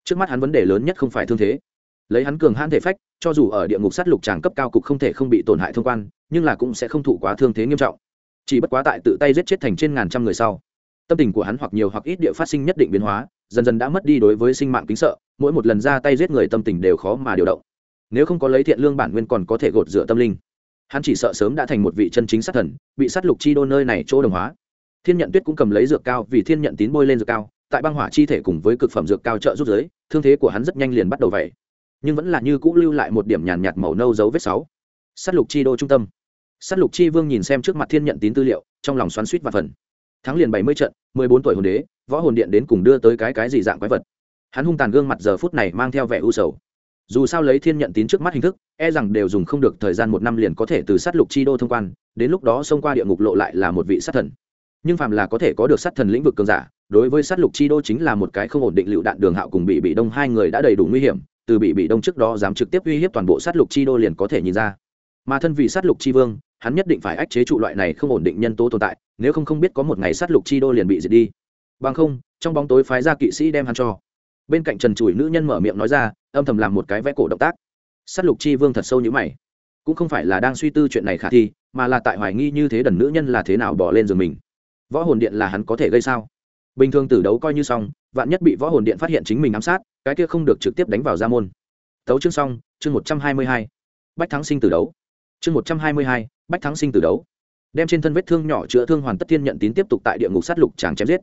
trước mắt hắn vấn đề lớn nhất không phải thương thế. Lấy hắn cường hãn thể phách, cho dù ở địa ngục sát lục tràng cấp cao cục không thể không bị tổn hại thông quan, nhưng là cũng sẽ không thụ quá thương thế nghiêm trọng. Chỉ bất quá tại tự tay giết chết thành trên ngàn trăm người sau, tâm tình của hắn hoặc nhiều hoặc ít địa phát sinh nhất định biến hóa, dần dần đã mất đi đối với sinh mạng kính sợ, mỗi một lần ra tay giết người tâm tình đều khó mà điều động. Nếu không có lấy thiện lương bản nguyên còn có thể gột rửa tâm linh. Hắn chỉ sợ sớm đã thành một vị chân chính sát thần, bị sát lục chi đô nơi này chỗ đồng hóa. Thiên nhận tuyết cũng cầm lấy dược cao vì thiên nhận tín bôi lên dược cao, tại băng hỏa chi thể cùng với cực phẩm dược cao trợ rút giới thương thế của hắn rất nhanh liền bắt đầu vậy. Nhưng vẫn là như cũ lưu lại một điểm nhàn nhạt màu nâu dấu vết sáu. Sát lục chi đô trung tâm. Sát lục chi vương nhìn xem trước mặt thiên nhận tín tư liệu, trong lòng xoắn suýt và phần thắng liền bảy mươi trận, mười bốn tuổi hồn đế, võ hồn điện đến cùng đưa tới cái cái gì dạng quái vật. Hắn hung tàn gương mặt giờ phút này mang theo vẻ u sầu. Dù sao lấy thiên nhận tín trước mắt hình thức e rằng đều dùng không được thời gian một năm liền có thể từ sát lục chi đô thông quan, đến lúc đó xông qua địa ngục lộ lại là một vị sát thần nhưng phàm là có thể có được sát thần lĩnh vực cường giả, đối với sát lục chi đô chính là một cái không ổn định lựu đạn đường hạo cùng bị bị đông hai người đã đầy đủ nguy hiểm, từ bị bị đông trước đó dám trực tiếp uy hiếp toàn bộ sát lục chi đô liền có thể nhìn ra. Mà thân vị sát lục chi vương, hắn nhất định phải ách chế trụ loại này không ổn định nhân tố tồn tại, nếu không không biết có một ngày sát lục chi đô liền bị diệt đi. Bằng không, trong bóng tối phái ra kỵ sĩ đem hắn cho. Bên cạnh trần chùi nữ nhân mở miệng nói ra, âm thầm làm một cái vẽ cổ động tác. Sát lục chi vương thật sâu như mày. Cũng không phải là đang suy tư chuyện này khả thi, mà là tại hoài nghi như thế đần nữ nhân là thế nào bỏ lên giường mình võ hồn điện là hắn có thể gây sao? Bình thường tử đấu coi như xong, vạn nhất bị võ hồn điện phát hiện chính mình ám sát, cái kia không được trực tiếp đánh vào gia môn. Tấu chương xong, chương một trăm hai mươi hai. Bách thắng sinh tử đấu. Chương một trăm hai mươi hai, bách thắng sinh tử đấu. Đem trên thân vết thương nhỏ chữa thương hoàn tất thiên nhận tín tiếp tục tại địa ngục sát lục chàng chém giết.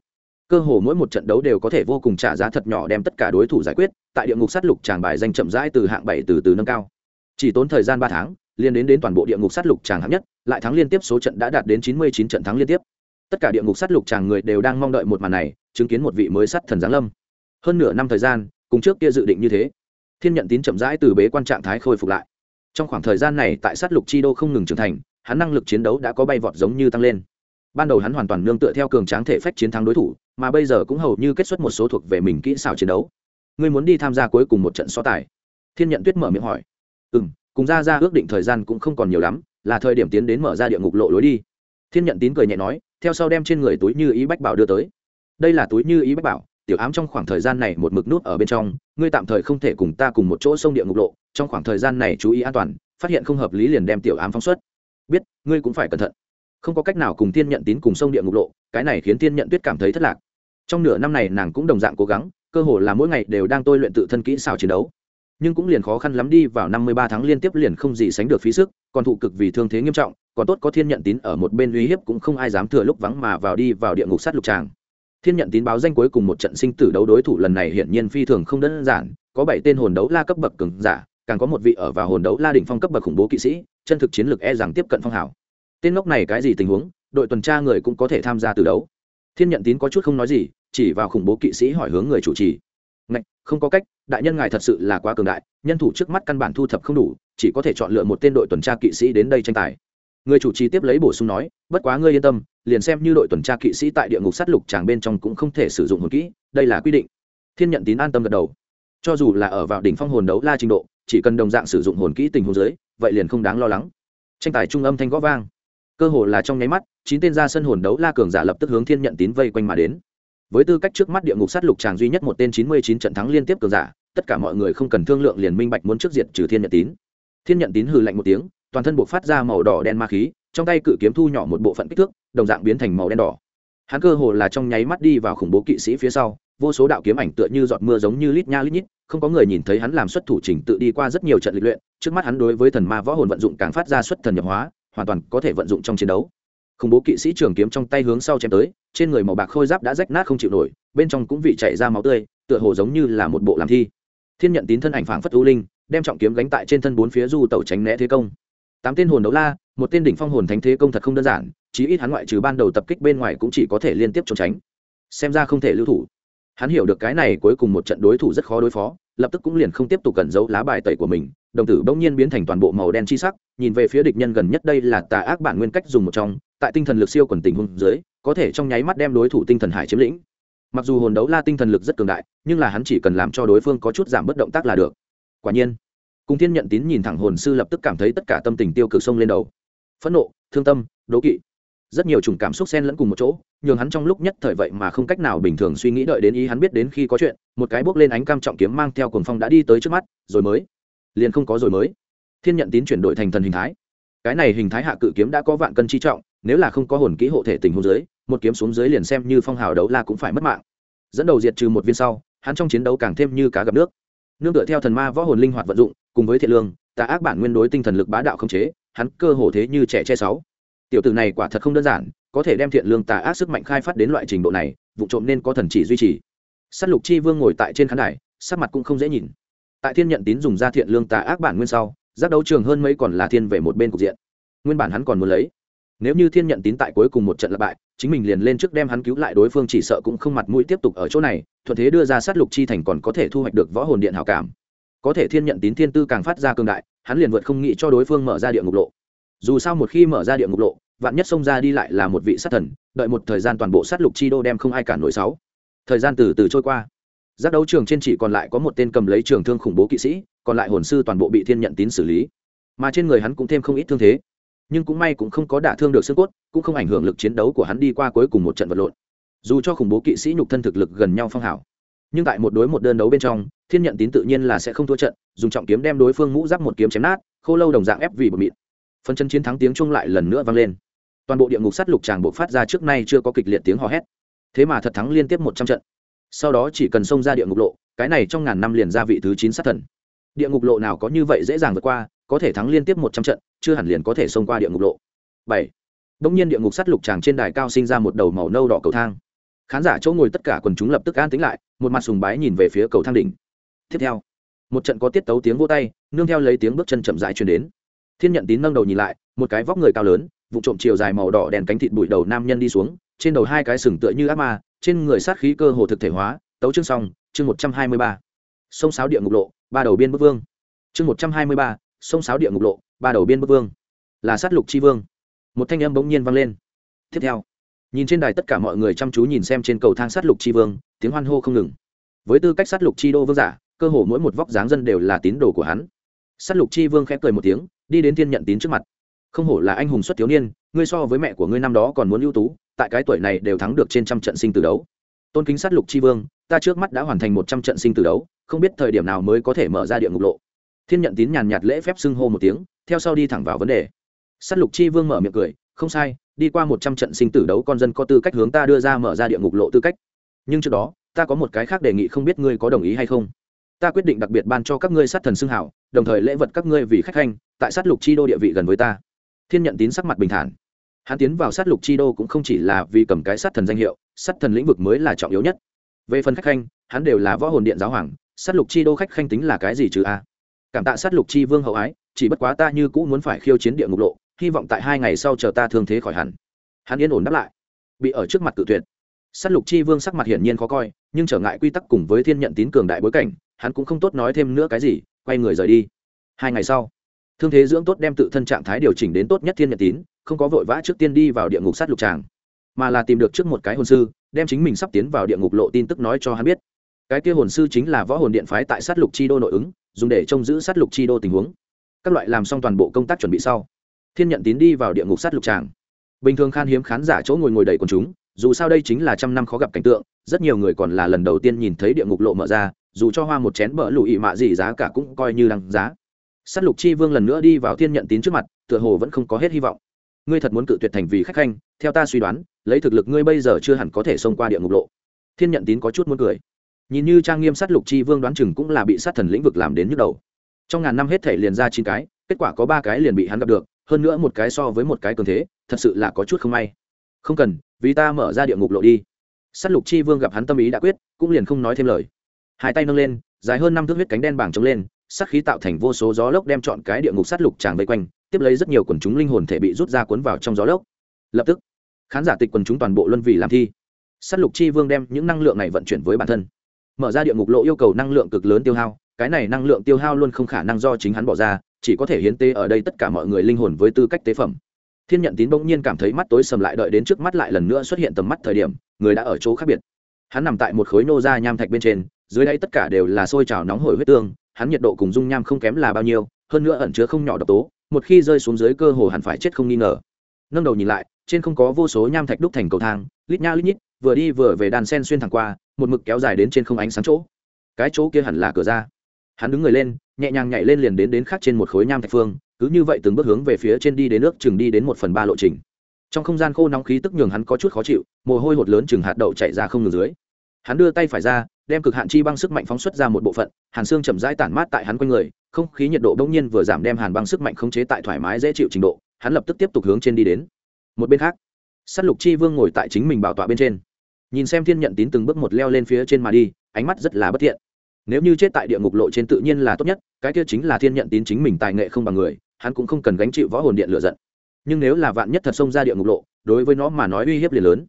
Cơ hồ mỗi một trận đấu đều có thể vô cùng trả giá thật nhỏ đem tất cả đối thủ giải quyết, tại địa ngục sát lục chàng bài danh chậm rãi từ hạng bảy từ từ nâng cao. Chỉ tốn thời gian ba tháng liên đến đến toàn bộ địa ngục sát lục chàng hạng nhất, lại thắng liên tiếp số trận đã đạt đến chín mươi chín trận thắng liên tiếp tất cả địa ngục sát lục chàng người đều đang mong đợi một màn này, chứng kiến một vị mới sát thần giáng lâm. Hơn nửa năm thời gian, cùng trước kia dự định như thế, thiên nhận tín chậm rãi từ bế quan trạng thái khôi phục lại. Trong khoảng thời gian này, tại sát lục chi đô không ngừng trưởng thành, hắn năng lực chiến đấu đã có bay vọt giống như tăng lên. Ban đầu hắn hoàn toàn nương tựa theo cường tráng thể phách chiến thắng đối thủ, mà bây giờ cũng hầu như kết xuất một số thuộc về mình kỹ xảo chiến đấu. Ngươi muốn đi tham gia cuối cùng một trận so tài? Thiên nhận tuyết mở miệng hỏi. Ừ m cùng ra ra ước định thời gian cũng không còn nhiều lắm, là thời điểm tiến đến mở ra địa ngục lộ lối đi. Thiên nhận tín cười nhẹ nói theo sau đem trên người túi như ý bách bảo đưa tới. Đây là túi như ý bách bảo, tiểu ám trong khoảng thời gian này một mực nút ở bên trong, ngươi tạm thời không thể cùng ta cùng một chỗ sông địa ngục lộ, trong khoảng thời gian này chú ý an toàn, phát hiện không hợp lý liền đem tiểu ám phóng xuất. Biết, ngươi cũng phải cẩn thận. Không có cách nào cùng tiên nhận tín cùng sông địa ngục lộ, cái này khiến tiên nhận tuyết cảm thấy thất lạc. Trong nửa năm này nàng cũng đồng dạng cố gắng, cơ hồ là mỗi ngày đều đang tôi luyện tự thân kỹ xảo chiến đấu nhưng cũng liền khó khăn lắm đi vào năm mươi ba tháng liên tiếp liền không gì sánh được phí sức, còn thụ cực vì thương thế nghiêm trọng, còn tốt có thiên nhận tín ở một bên uy hiếp cũng không ai dám thừa lúc vắng mà vào đi vào địa ngục sát lục tràng. Thiên nhận tín báo danh cuối cùng một trận sinh tử đấu đối thủ lần này hiển nhiên phi thường không đơn giản, có bảy tên hồn đấu la cấp bậc cường giả, càng có một vị ở vào hồn đấu la đỉnh phong cấp bậc khủng bố kỵ sĩ, chân thực chiến lược e rằng tiếp cận phong hảo tên ngốc này cái gì tình huống, đội tuần tra người cũng có thể tham gia từ đấu. Thiên nhận tín có chút không nói gì, chỉ vào khủng bố kỵ sĩ hỏi hướng người chủ trì. Ngạch, không có cách đại nhân ngài thật sự là quá cường đại nhân thủ trước mắt căn bản thu thập không đủ chỉ có thể chọn lựa một tên đội tuần tra kỵ sĩ đến đây tranh tài. Người chủ trì tiếp lấy bổ sung nói bất quá ngươi yên tâm liền xem như đội tuần tra kỵ sĩ tại địa ngục sát lục tràng bên trong cũng không thể sử dụng hồn kỹ đây là quy định. Thiên nhận tín an tâm gật đầu. Cho dù là ở vào đỉnh phong hồn đấu la trình độ chỉ cần đồng dạng sử dụng hồn kỹ tình hồn dưới, vậy liền không đáng lo lắng. Tranh tài trung âm thanh gõ vang. Cơ hồ là trong nháy mắt chín tên ra sân hồn đấu la cường giả lập tức hướng thiên nhận tín vây quanh mà đến với tư cách trước mắt địa ngục sát lục tràng duy nhất một tên chín mươi chín trận thắng liên tiếp cường giả, tất cả mọi người không cần thương lượng liền minh bạch muốn trước diệt trừ thiên nhận tín. Thiên nhận tín hừ lạnh một tiếng, toàn thân buộc phát ra màu đỏ đen ma khí, trong tay cự kiếm thu nhỏ một bộ phận kích thước, đồng dạng biến thành màu đen đỏ. Hắn cơ hồ là trong nháy mắt đi vào khủng bố kỵ sĩ phía sau, vô số đạo kiếm ảnh tựa như giọt mưa giống như lít nha lít nhít, không có người nhìn thấy hắn làm xuất thủ trình tự đi qua rất nhiều trận lịch luyện, trước mắt hắn đối với thần ma võ hồn vận dụng càng phát ra xuất thần nhập hóa, hoàn toàn có thể vận dụng trong chiến đấu khủng bố kỵ sĩ trường kiếm trong tay hướng sau chém tới, trên người màu bạc khôi giáp đã rách nát không chịu nổi, bên trong cũng vị chảy ra máu tươi, tựa hồ giống như là một bộ làm thi. Thiên nhận tín thân ảnh phảng phất u linh, đem trọng kiếm gánh tại trên thân bốn phía du tẩu tránh né thế công. Tám tên hồn đấu la, một tên đỉnh phong hồn thánh thế công thật không đơn giản, chí ít hắn ngoại trừ ban đầu tập kích bên ngoài cũng chỉ có thể liên tiếp trốn tránh. Xem ra không thể lưu thủ. Hắn hiểu được cái này cuối cùng một trận đối thủ rất khó đối phó, lập tức cũng liền không tiếp tục cẩn giấu lá bài tẩy của mình, đồng tử bỗng nhiên biến thành toàn bộ màu đen chi sắc, nhìn về phía địch nhân gần nhất đây là tà ác bản nguyên cách dùng một trong tại tinh thần lực siêu quần tình huống dưới, có thể trong nháy mắt đem đối thủ tinh thần hải chiếm lĩnh. Mặc dù hồn đấu la tinh thần lực rất cường đại, nhưng là hắn chỉ cần làm cho đối phương có chút giảm bất động tác là được. Quả nhiên cùng thiên nhận tín nhìn thẳng hồn sư lập tức cảm thấy tất cả tâm tình tiêu cực sông lên đầu. Phẫn nộ, thương tâm, đố kỵ. Rất nhiều chủng cảm xúc xen lẫn cùng một chỗ, nhường hắn trong lúc nhất thời vậy mà không cách nào bình thường suy nghĩ đợi đến ý hắn biết đến khi có chuyện, một cái bước lên ánh cam trọng kiếm mang theo cuồng phong đã đi tới trước mắt, rồi mới. Liền không có rồi mới. Thiên nhận tín chuyển đổi thành thần hình thái. Cái này hình thái hạ cự kiếm đã có vạn cân chi trọng nếu là không có hồn kỹ hộ thể tình huống dưới, một kiếm xuống dưới liền xem như phong hào đấu la cũng phải mất mạng. Dẫn đầu diệt trừ một viên sau, hắn trong chiến đấu càng thêm như cá gặp nước. Nương tựa theo thần ma võ hồn linh hoạt vận dụng, cùng với thiện lương, tà ác bản nguyên đối tinh thần lực bá đạo không chế, hắn cơ hồ thế như trẻ che sáu. Tiểu tử này quả thật không đơn giản, có thể đem thiện lương tà ác sức mạnh khai phát đến loại trình độ này, vụ trộm nên có thần chỉ duy trì. S lục chi vương ngồi tại trên khán đài, sắc mặt cũng không dễ nhìn. Tại thiên nhận tín dùng ra thiện lương tà ác bản nguyên sau, giác đấu trường hơn mấy còn là thiên về một bên cục diện. Nguyên bản hắn còn muốn lấy nếu như thiên nhận tín tại cuối cùng một trận lặp bại, chính mình liền lên trước đem hắn cứu lại, đối phương chỉ sợ cũng không mặt mũi tiếp tục ở chỗ này, thuận thế đưa ra sát lục chi thành còn có thể thu hoạch được võ hồn điện hảo cảm. Có thể thiên nhận tín thiên tư càng phát ra cương đại, hắn liền vượt không nghĩ cho đối phương mở ra địa ngục lộ. Dù sao một khi mở ra địa ngục lộ, vạn nhất xông ra đi lại là một vị sát thần, đợi một thời gian toàn bộ sát lục chi đô đem không ai cản nổi sáu. Thời gian từ từ trôi qua. Giác đấu trường trên chỉ còn lại có một tên cầm lấy trường thương khủng bố kỵ sĩ, còn lại hồn sư toàn bộ bị thiên nhận tín xử lý. Mà trên người hắn cũng thêm không ít thương thế nhưng cũng may cũng không có đả thương được xương cốt, cũng không ảnh hưởng lực chiến đấu của hắn đi qua cuối cùng một trận vật lộn. Dù cho khủng bố kỵ sĩ nhục thân thực lực gần nhau phong hảo nhưng tại một đối một đơn đấu bên trong, thiên nhận tín tự nhiên là sẽ không thua trận, dùng trọng kiếm đem đối phương mũ giáp một kiếm chém nát, khô lâu đồng dạng ép vì bờ mịn phần chân chiến thắng tiếng chung lại lần nữa vang lên. Toàn bộ địa ngục sắt lục tràng bộ phát ra trước nay chưa có kịch liệt tiếng hò hét. Thế mà thật thắng liên tiếp một trăm trận. Sau đó chỉ cần xông ra địa ngục lộ, cái này trong ngàn năm liền ra vị thứ chín sát thần. Địa ngục lộ nào có như vậy dễ dàng vượt qua có thể thắng liên tiếp một trăm trận, chưa hẳn liền có thể xông qua địa ngục lộ. Bảy. Đông nhiên địa ngục sắt lục tràng trên đài cao sinh ra một đầu màu nâu đỏ cầu thang. Khán giả chỗ ngồi tất cả quần chúng lập tức an tính lại, một mặt sùng bái nhìn về phía cầu thang đỉnh. Tiếp theo, một trận có tiết tấu tiếng vô tay, nương theo lấy tiếng bước chân chậm rãi truyền đến. Thiên nhận tín nâng đầu nhìn lại, một cái vóc người cao lớn, vụ trộm chiều dài màu đỏ đèn cánh thịt bụi đầu nam nhân đi xuống, trên đầu hai cái sừng tựa như ác ma, trên người sát khí cơ hồ thực thể hóa, tấu chương xong, chương một trăm hai mươi ba. Sông sáo địa ngục lộ, ba đầu biên bức vương. Chương một trăm hai mươi ba sông sáo địa ngục lộ, ba đầu biên bức vương. Là sát lục chi vương. Một thanh âm bỗng nhiên vang lên. Tiếp theo, nhìn trên đài tất cả mọi người chăm chú nhìn xem trên cầu thang sát lục chi vương, tiếng hoan hô không ngừng. Với tư cách sát lục chi đô vương giả, cơ hồ mỗi một vóc dáng dân đều là tín đồ của hắn. Sát lục chi vương khẽ cười một tiếng, đi đến thiên nhận tín trước mặt. Không hổ là anh hùng xuất thiếu niên, ngươi so với mẹ của ngươi năm đó còn muốn ưu tú, tại cái tuổi này đều thắng được trên trăm trận sinh từ đấu. Tôn kính sát lục chi vương, ta trước mắt đã hoàn thành một trăm trận sinh từ đấu, không biết thời điểm nào mới có thể mở ra địa ngục lộ thiên nhận tín nhàn nhạt lễ phép xưng hô một tiếng, theo sau đi thẳng vào vấn đề. Sát lục chi vương mở miệng cười, không sai, đi qua một trăm trận sinh tử đấu con dân có tư cách hướng ta đưa ra mở ra địa ngục lộ tư cách. Nhưng trước đó, ta có một cái khác đề nghị không biết ngươi có đồng ý hay không. Ta quyết định đặc biệt ban cho các ngươi sát thần xưng hảo, đồng thời lễ vật các ngươi vì khách khanh tại sát lục chi đô địa vị gần với ta. Thiên nhận tín sắc mặt bình thản. Hắn tiến vào sát lục chi đô cũng không chỉ là vì cầm cái sát thần danh hiệu, sát thần lĩnh vực mới là trọng yếu nhất. Về phần khách khanh hắn đều là võ hồn điện giáo hoàng, sát lục chi đô khách khanh tính là cái gì chứ a? Cảm tạ sát lục chi vương hậu ái, chỉ bất quá ta như cũ muốn phải khiêu chiến địa ngục lộ, hy vọng tại hai ngày sau chờ ta thương thế khỏi hẳn. Hắn yên ổn đáp lại. Bị ở trước mặt cự tuyệt. Sát lục chi vương sắc mặt hiển nhiên khó coi, nhưng trở ngại quy tắc cùng với thiên nhận tín cường đại bối cảnh, hắn cũng không tốt nói thêm nữa cái gì, quay người rời đi. Hai ngày sau, thương thế dưỡng tốt đem tự thân trạng thái điều chỉnh đến tốt nhất thiên nhật tín, không có vội vã trước tiên đi vào địa ngục sát lục tràng, mà là tìm được trước một cái hồn sư, đem chính mình sắp tiến vào địa ngục lộ tin tức nói cho hắn biết. Cái kia hồn sư chính là võ hồn điện phái tại sát lục chi đô nội ứng dùng để trông giữ sát lục chi đô tình huống. Các loại làm xong toàn bộ công tác chuẩn bị sau, thiên nhận tín đi vào địa ngục sát lục tràng. Bình thường khan hiếm khán giả chỗ ngồi ngồi đầy quần chúng, dù sao đây chính là trăm năm khó gặp cảnh tượng, rất nhiều người còn là lần đầu tiên nhìn thấy địa ngục lộ mở ra, dù cho hoa một chén bỡ lụy mạ gì giá cả cũng coi như đăng giá. S á t lục chi vương lần nữa đi vào thiên nhận tín trước mặt, tựa hồ vẫn không có hết hy vọng. Ngươi thật muốn cự tuyệt thành vì khách khanh, theo ta suy đoán, lấy thực lực ngươi bây giờ chưa hẳn có thể xông qua địa ngục lộ. Thiên nhận tín có chút muốn cười nhìn như trang nghiêm sát lục chi vương đoán chừng cũng là bị sát thần lĩnh vực làm đến nhức đầu. Trong ngàn năm hết thể liền ra chín cái, kết quả có ba cái liền bị hắn gặp được, hơn nữa một cái so với một cái cường thế, thật sự là có chút không may. Không cần, vì ta mở ra địa ngục lộ đi. Sát lục chi vương gặp hắn tâm ý đã quyết, cũng liền không nói thêm lời. Hai tay nâng lên, dài hơn năm thước huyết cánh đen bảng trống lên sắc khí tạo thành vô số gió lốc đem chọn cái địa ngục sát lục tràng vây quanh, tiếp lấy rất nhiều quần chúng linh hồn thể bị rút ra cuốn vào trong gió lốc. Lập tức, khán giả tịch quần chúng toàn bộ luân vì làm thi. Sát lục chi vương đem những năng lượng này vận chuyển với bản thân mở ra địa ngục lộ yêu cầu năng lượng cực lớn tiêu hao, cái này năng lượng tiêu hao luôn không khả năng do chính hắn bỏ ra, chỉ có thể hiến tế ở đây tất cả mọi người linh hồn với tư cách tế phẩm. Thiên nhận tín bỗng nhiên cảm thấy mắt tối sầm lại, đợi đến trước mắt lại lần nữa xuất hiện tầm mắt thời điểm, người đã ở chỗ khác biệt. Hắn nằm tại một khối nô ra nham thạch bên trên, dưới đây tất cả đều là sôi trào nóng hổi huyết tương, hắn nhiệt độ cùng dung nham không kém là bao nhiêu, hơn nữa ẩn chứa không nhỏ độc tố, một khi rơi xuống dưới cơ hồ hẳn phải chết không nghi ngờ. Nâng đầu nhìn lại, trên không có vô số nham thạch đúc thành cầu thang, lít nha lít nhít, vừa đi vừa về đàn sen xuyên thẳng qua một mực kéo dài đến trên không ánh sáng chỗ. Cái chỗ kia hẳn là cửa ra. Hắn đứng người lên, nhẹ nhàng nhảy lên liền đến đến khác trên một khối nham thạch phương, cứ như vậy từng bước hướng về phía trên đi đến nước, chừng đi đến một phần ba lộ trình. Trong không gian khô nóng khí tức nhường hắn có chút khó chịu, mồ hôi hột lớn chừng hạt đậu chạy ra không ngừng dưới. Hắn đưa tay phải ra, đem cực hạn chi băng sức mạnh phóng xuất ra một bộ phận, hàn xương chậm rãi tản mát tại hắn quanh người, không khí nhiệt độ bỗng nhiên vừa giảm đem hàn băng sức mạnh khống chế tại thoải mái dễ chịu trình độ, hắn lập tức tiếp tục hướng trên đi đến. Một bên khác s á t lục chi vương ngồi tại chính mình bảo tọa bên trên nhìn xem thiên nhận tín từng bước một leo lên phía trên mà đi, ánh mắt rất là bất thiện. Nếu như chết tại địa ngục lộ trên tự nhiên là tốt nhất, cái kia chính là thiên nhận tín chính mình tài nghệ không bằng người, hắn cũng không cần gánh chịu võ hồn điện lựa giận. Nhưng nếu là vạn nhất thật xông ra địa ngục lộ, đối với nó mà nói uy hiếp liền lớn.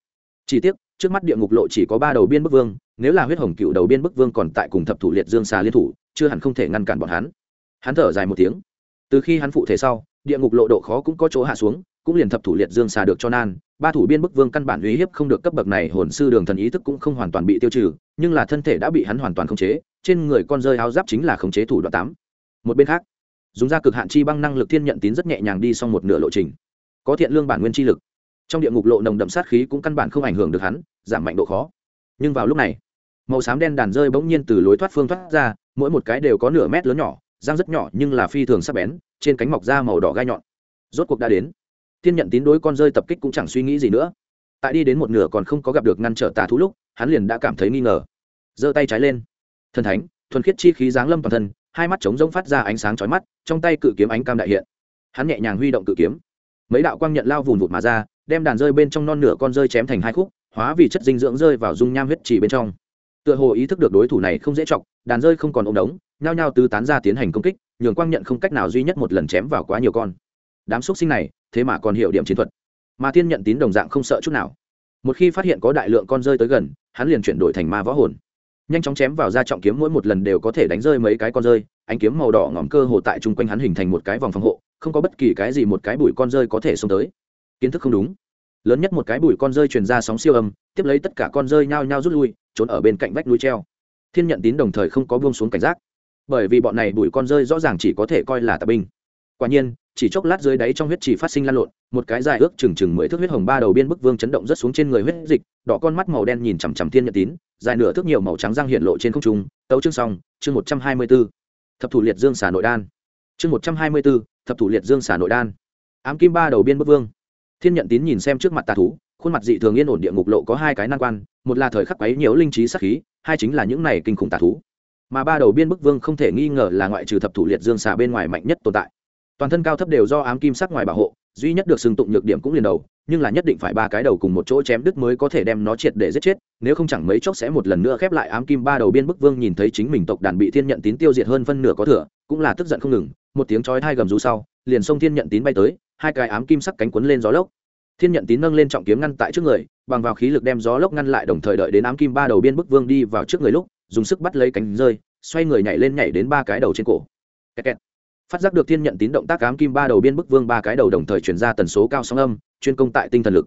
Chỉ tiếc, trước mắt địa ngục lộ chỉ có ba đầu biên bức vương, nếu là huyết hồng cựu đầu biên bức vương còn tại cùng thập thủ liệt dương xà liên thủ, chưa hẳn không thể ngăn cản bọn hắn. Hắn thở dài một tiếng. Từ khi hắn phụ thể sau, địa ngục lộ độ khó cũng có chỗ hạ xuống cũng liền thập thủ liệt dương xà được cho nan. Ba thủ biên bức vương căn bản uy hiếp không được cấp bậc này, hồn sư đường thần ý thức cũng không hoàn toàn bị tiêu trừ, nhưng là thân thể đã bị hắn hoàn toàn khống chế, trên người con rơi áo giáp chính là khống chế thủ đoạn tám. Một bên khác, dùng ra cực hạn chi băng năng lực thiên nhận tín rất nhẹ nhàng đi xong một nửa lộ trình. Có thiện lương bản nguyên chi lực. Trong địa ngục lộ nồng đậm sát khí cũng căn bản không ảnh hưởng được hắn, giảm mạnh độ khó. Nhưng vào lúc này, màu xám đen đàn rơi bỗng nhiên từ lối thoát phương thoát ra, mỗi một cái đều có nửa mét lớn nhỏ, răng rất nhỏ nhưng là phi thường sắc bén, trên cánh mọc da màu đỏ gai nhọn. Rốt cuộc đã đến thiên nhận tín đối con rơi tập kích cũng chẳng suy nghĩ gì nữa. Tại đi đến một nửa còn không có gặp được ngăn trở tà thú lúc, hắn liền đã cảm thấy nghi ngờ. Giơ tay trái lên. Thần thánh, thuần khiết chi khí giáng lâm toàn thân, hai mắt trống rỗng phát ra ánh sáng chói mắt, trong tay cự kiếm ánh cam đại hiện. Hắn nhẹ nhàng huy động cự kiếm. Mấy đạo quang nhận lao vùn vụt mà ra, đem đàn rơi bên trong non nửa con rơi chém thành hai khúc, hóa vì chất dinh dưỡng rơi vào dung nham huyết trì bên trong. Tựa hồ ý thức được đối thủ này không dễ chọc, đàn rơi không còn ôm đống, nhao nhao tứ tán ra tiến hành công kích, nhường quang nhận không cách nào duy nhất một lần chém vào quá nhiều con. Đám xúc sinh này thế mà còn hiểu điểm chiến thuật. Mà thiên nhận tín đồng dạng không sợ chút nào. Một khi phát hiện có đại lượng con rơi tới gần, hắn liền chuyển đổi thành ma võ hồn. Nhanh chóng chém vào ra trọng kiếm mỗi một lần đều có thể đánh rơi mấy cái con rơi, ánh kiếm màu đỏ ngòm cơ hồ tại chung quanh hắn hình thành một cái vòng phòng hộ, không có bất kỳ cái gì một cái bụi con rơi có thể xông tới. Kiến thức không đúng. Lớn nhất một cái bụi con rơi truyền ra sóng siêu âm, tiếp lấy tất cả con rơi nhao nhao rút lui, trốn ở bên cạnh vách núi treo. Thiên nhận tín đồng thời không có buông xuống cảnh giác. Bởi vì bọn này bụi con rơi rõ ràng chỉ có thể coi là tà binh. Quả nhiên chỉ chốc lát dưới đáy trong huyết chỉ phát sinh lan lộn, một cái dài ước chừng chừng mười thước huyết hồng ba đầu biên bức vương chấn động rất xuống trên người huyết dịch, đỏ con mắt màu đen nhìn chằm chằm thiên nhận tín, dài nửa thước nhiều màu trắng răng hiện lộ trên không trung, tấu chương xong, chương một trăm hai mươi b ố thập thủ liệt dương xả nội đan. Chương một trăm hai mươi b ố thập thủ liệt dương xả nội đan. Ám kim ba đầu biên bức vương. Thiên nhận tín nhìn xem trước mặt tà thú, khuôn mặt dị thường yên ổn địa ngục lộ có hai cái nan quan, một là thời khắc quấy nhiều linh trí sắc khí, hai chính là những này kinh khủng tà thú. Mà ba đầu biên bức vương không thể nghi ngờ là ngoại trừ thập thủ liệt dương xà bên ngoài mạnh nhất tồn tại toàn thân cao thấp đều do ám kim sắc ngoài bảo hộ, duy nhất được xưng tụng nhược điểm cũng liền đầu, nhưng là nhất định phải ba cái đầu cùng một chỗ chém đứt mới có thể đem nó triệt để giết chết, nếu không chẳng mấy chốc sẽ một lần nữa khép lại ám kim ba đầu biên bức vương nhìn thấy chính mình tộc đàn bị thiên nhận tín tiêu diệt hơn phân nửa có thừa, cũng là tức giận không ngừng, một tiếng chói thai gầm rú sau, liền xông thiên nhận tín bay tới, hai cái ám kim sắc cánh quấn lên gió lốc thiên nhận tín nâng lên trọng kiếm ngăn tại trước người, bằng vào khí lực đem gió lốc ngăn lại đồng thời đợi đến ám kim ba đầu biên bức vương đi vào trước người lúc, dùng sức bắt lấy cánh rơi, xoay người nhảy lên nhảy đến ba cái đầu trên cổ kẹt kẹt phát giác được thiên nhận tín động tác ám kim ba đầu biên bức vương ba cái đầu đồng thời chuyển ra tần số cao sóng âm, chuyên công tại tinh thần lực.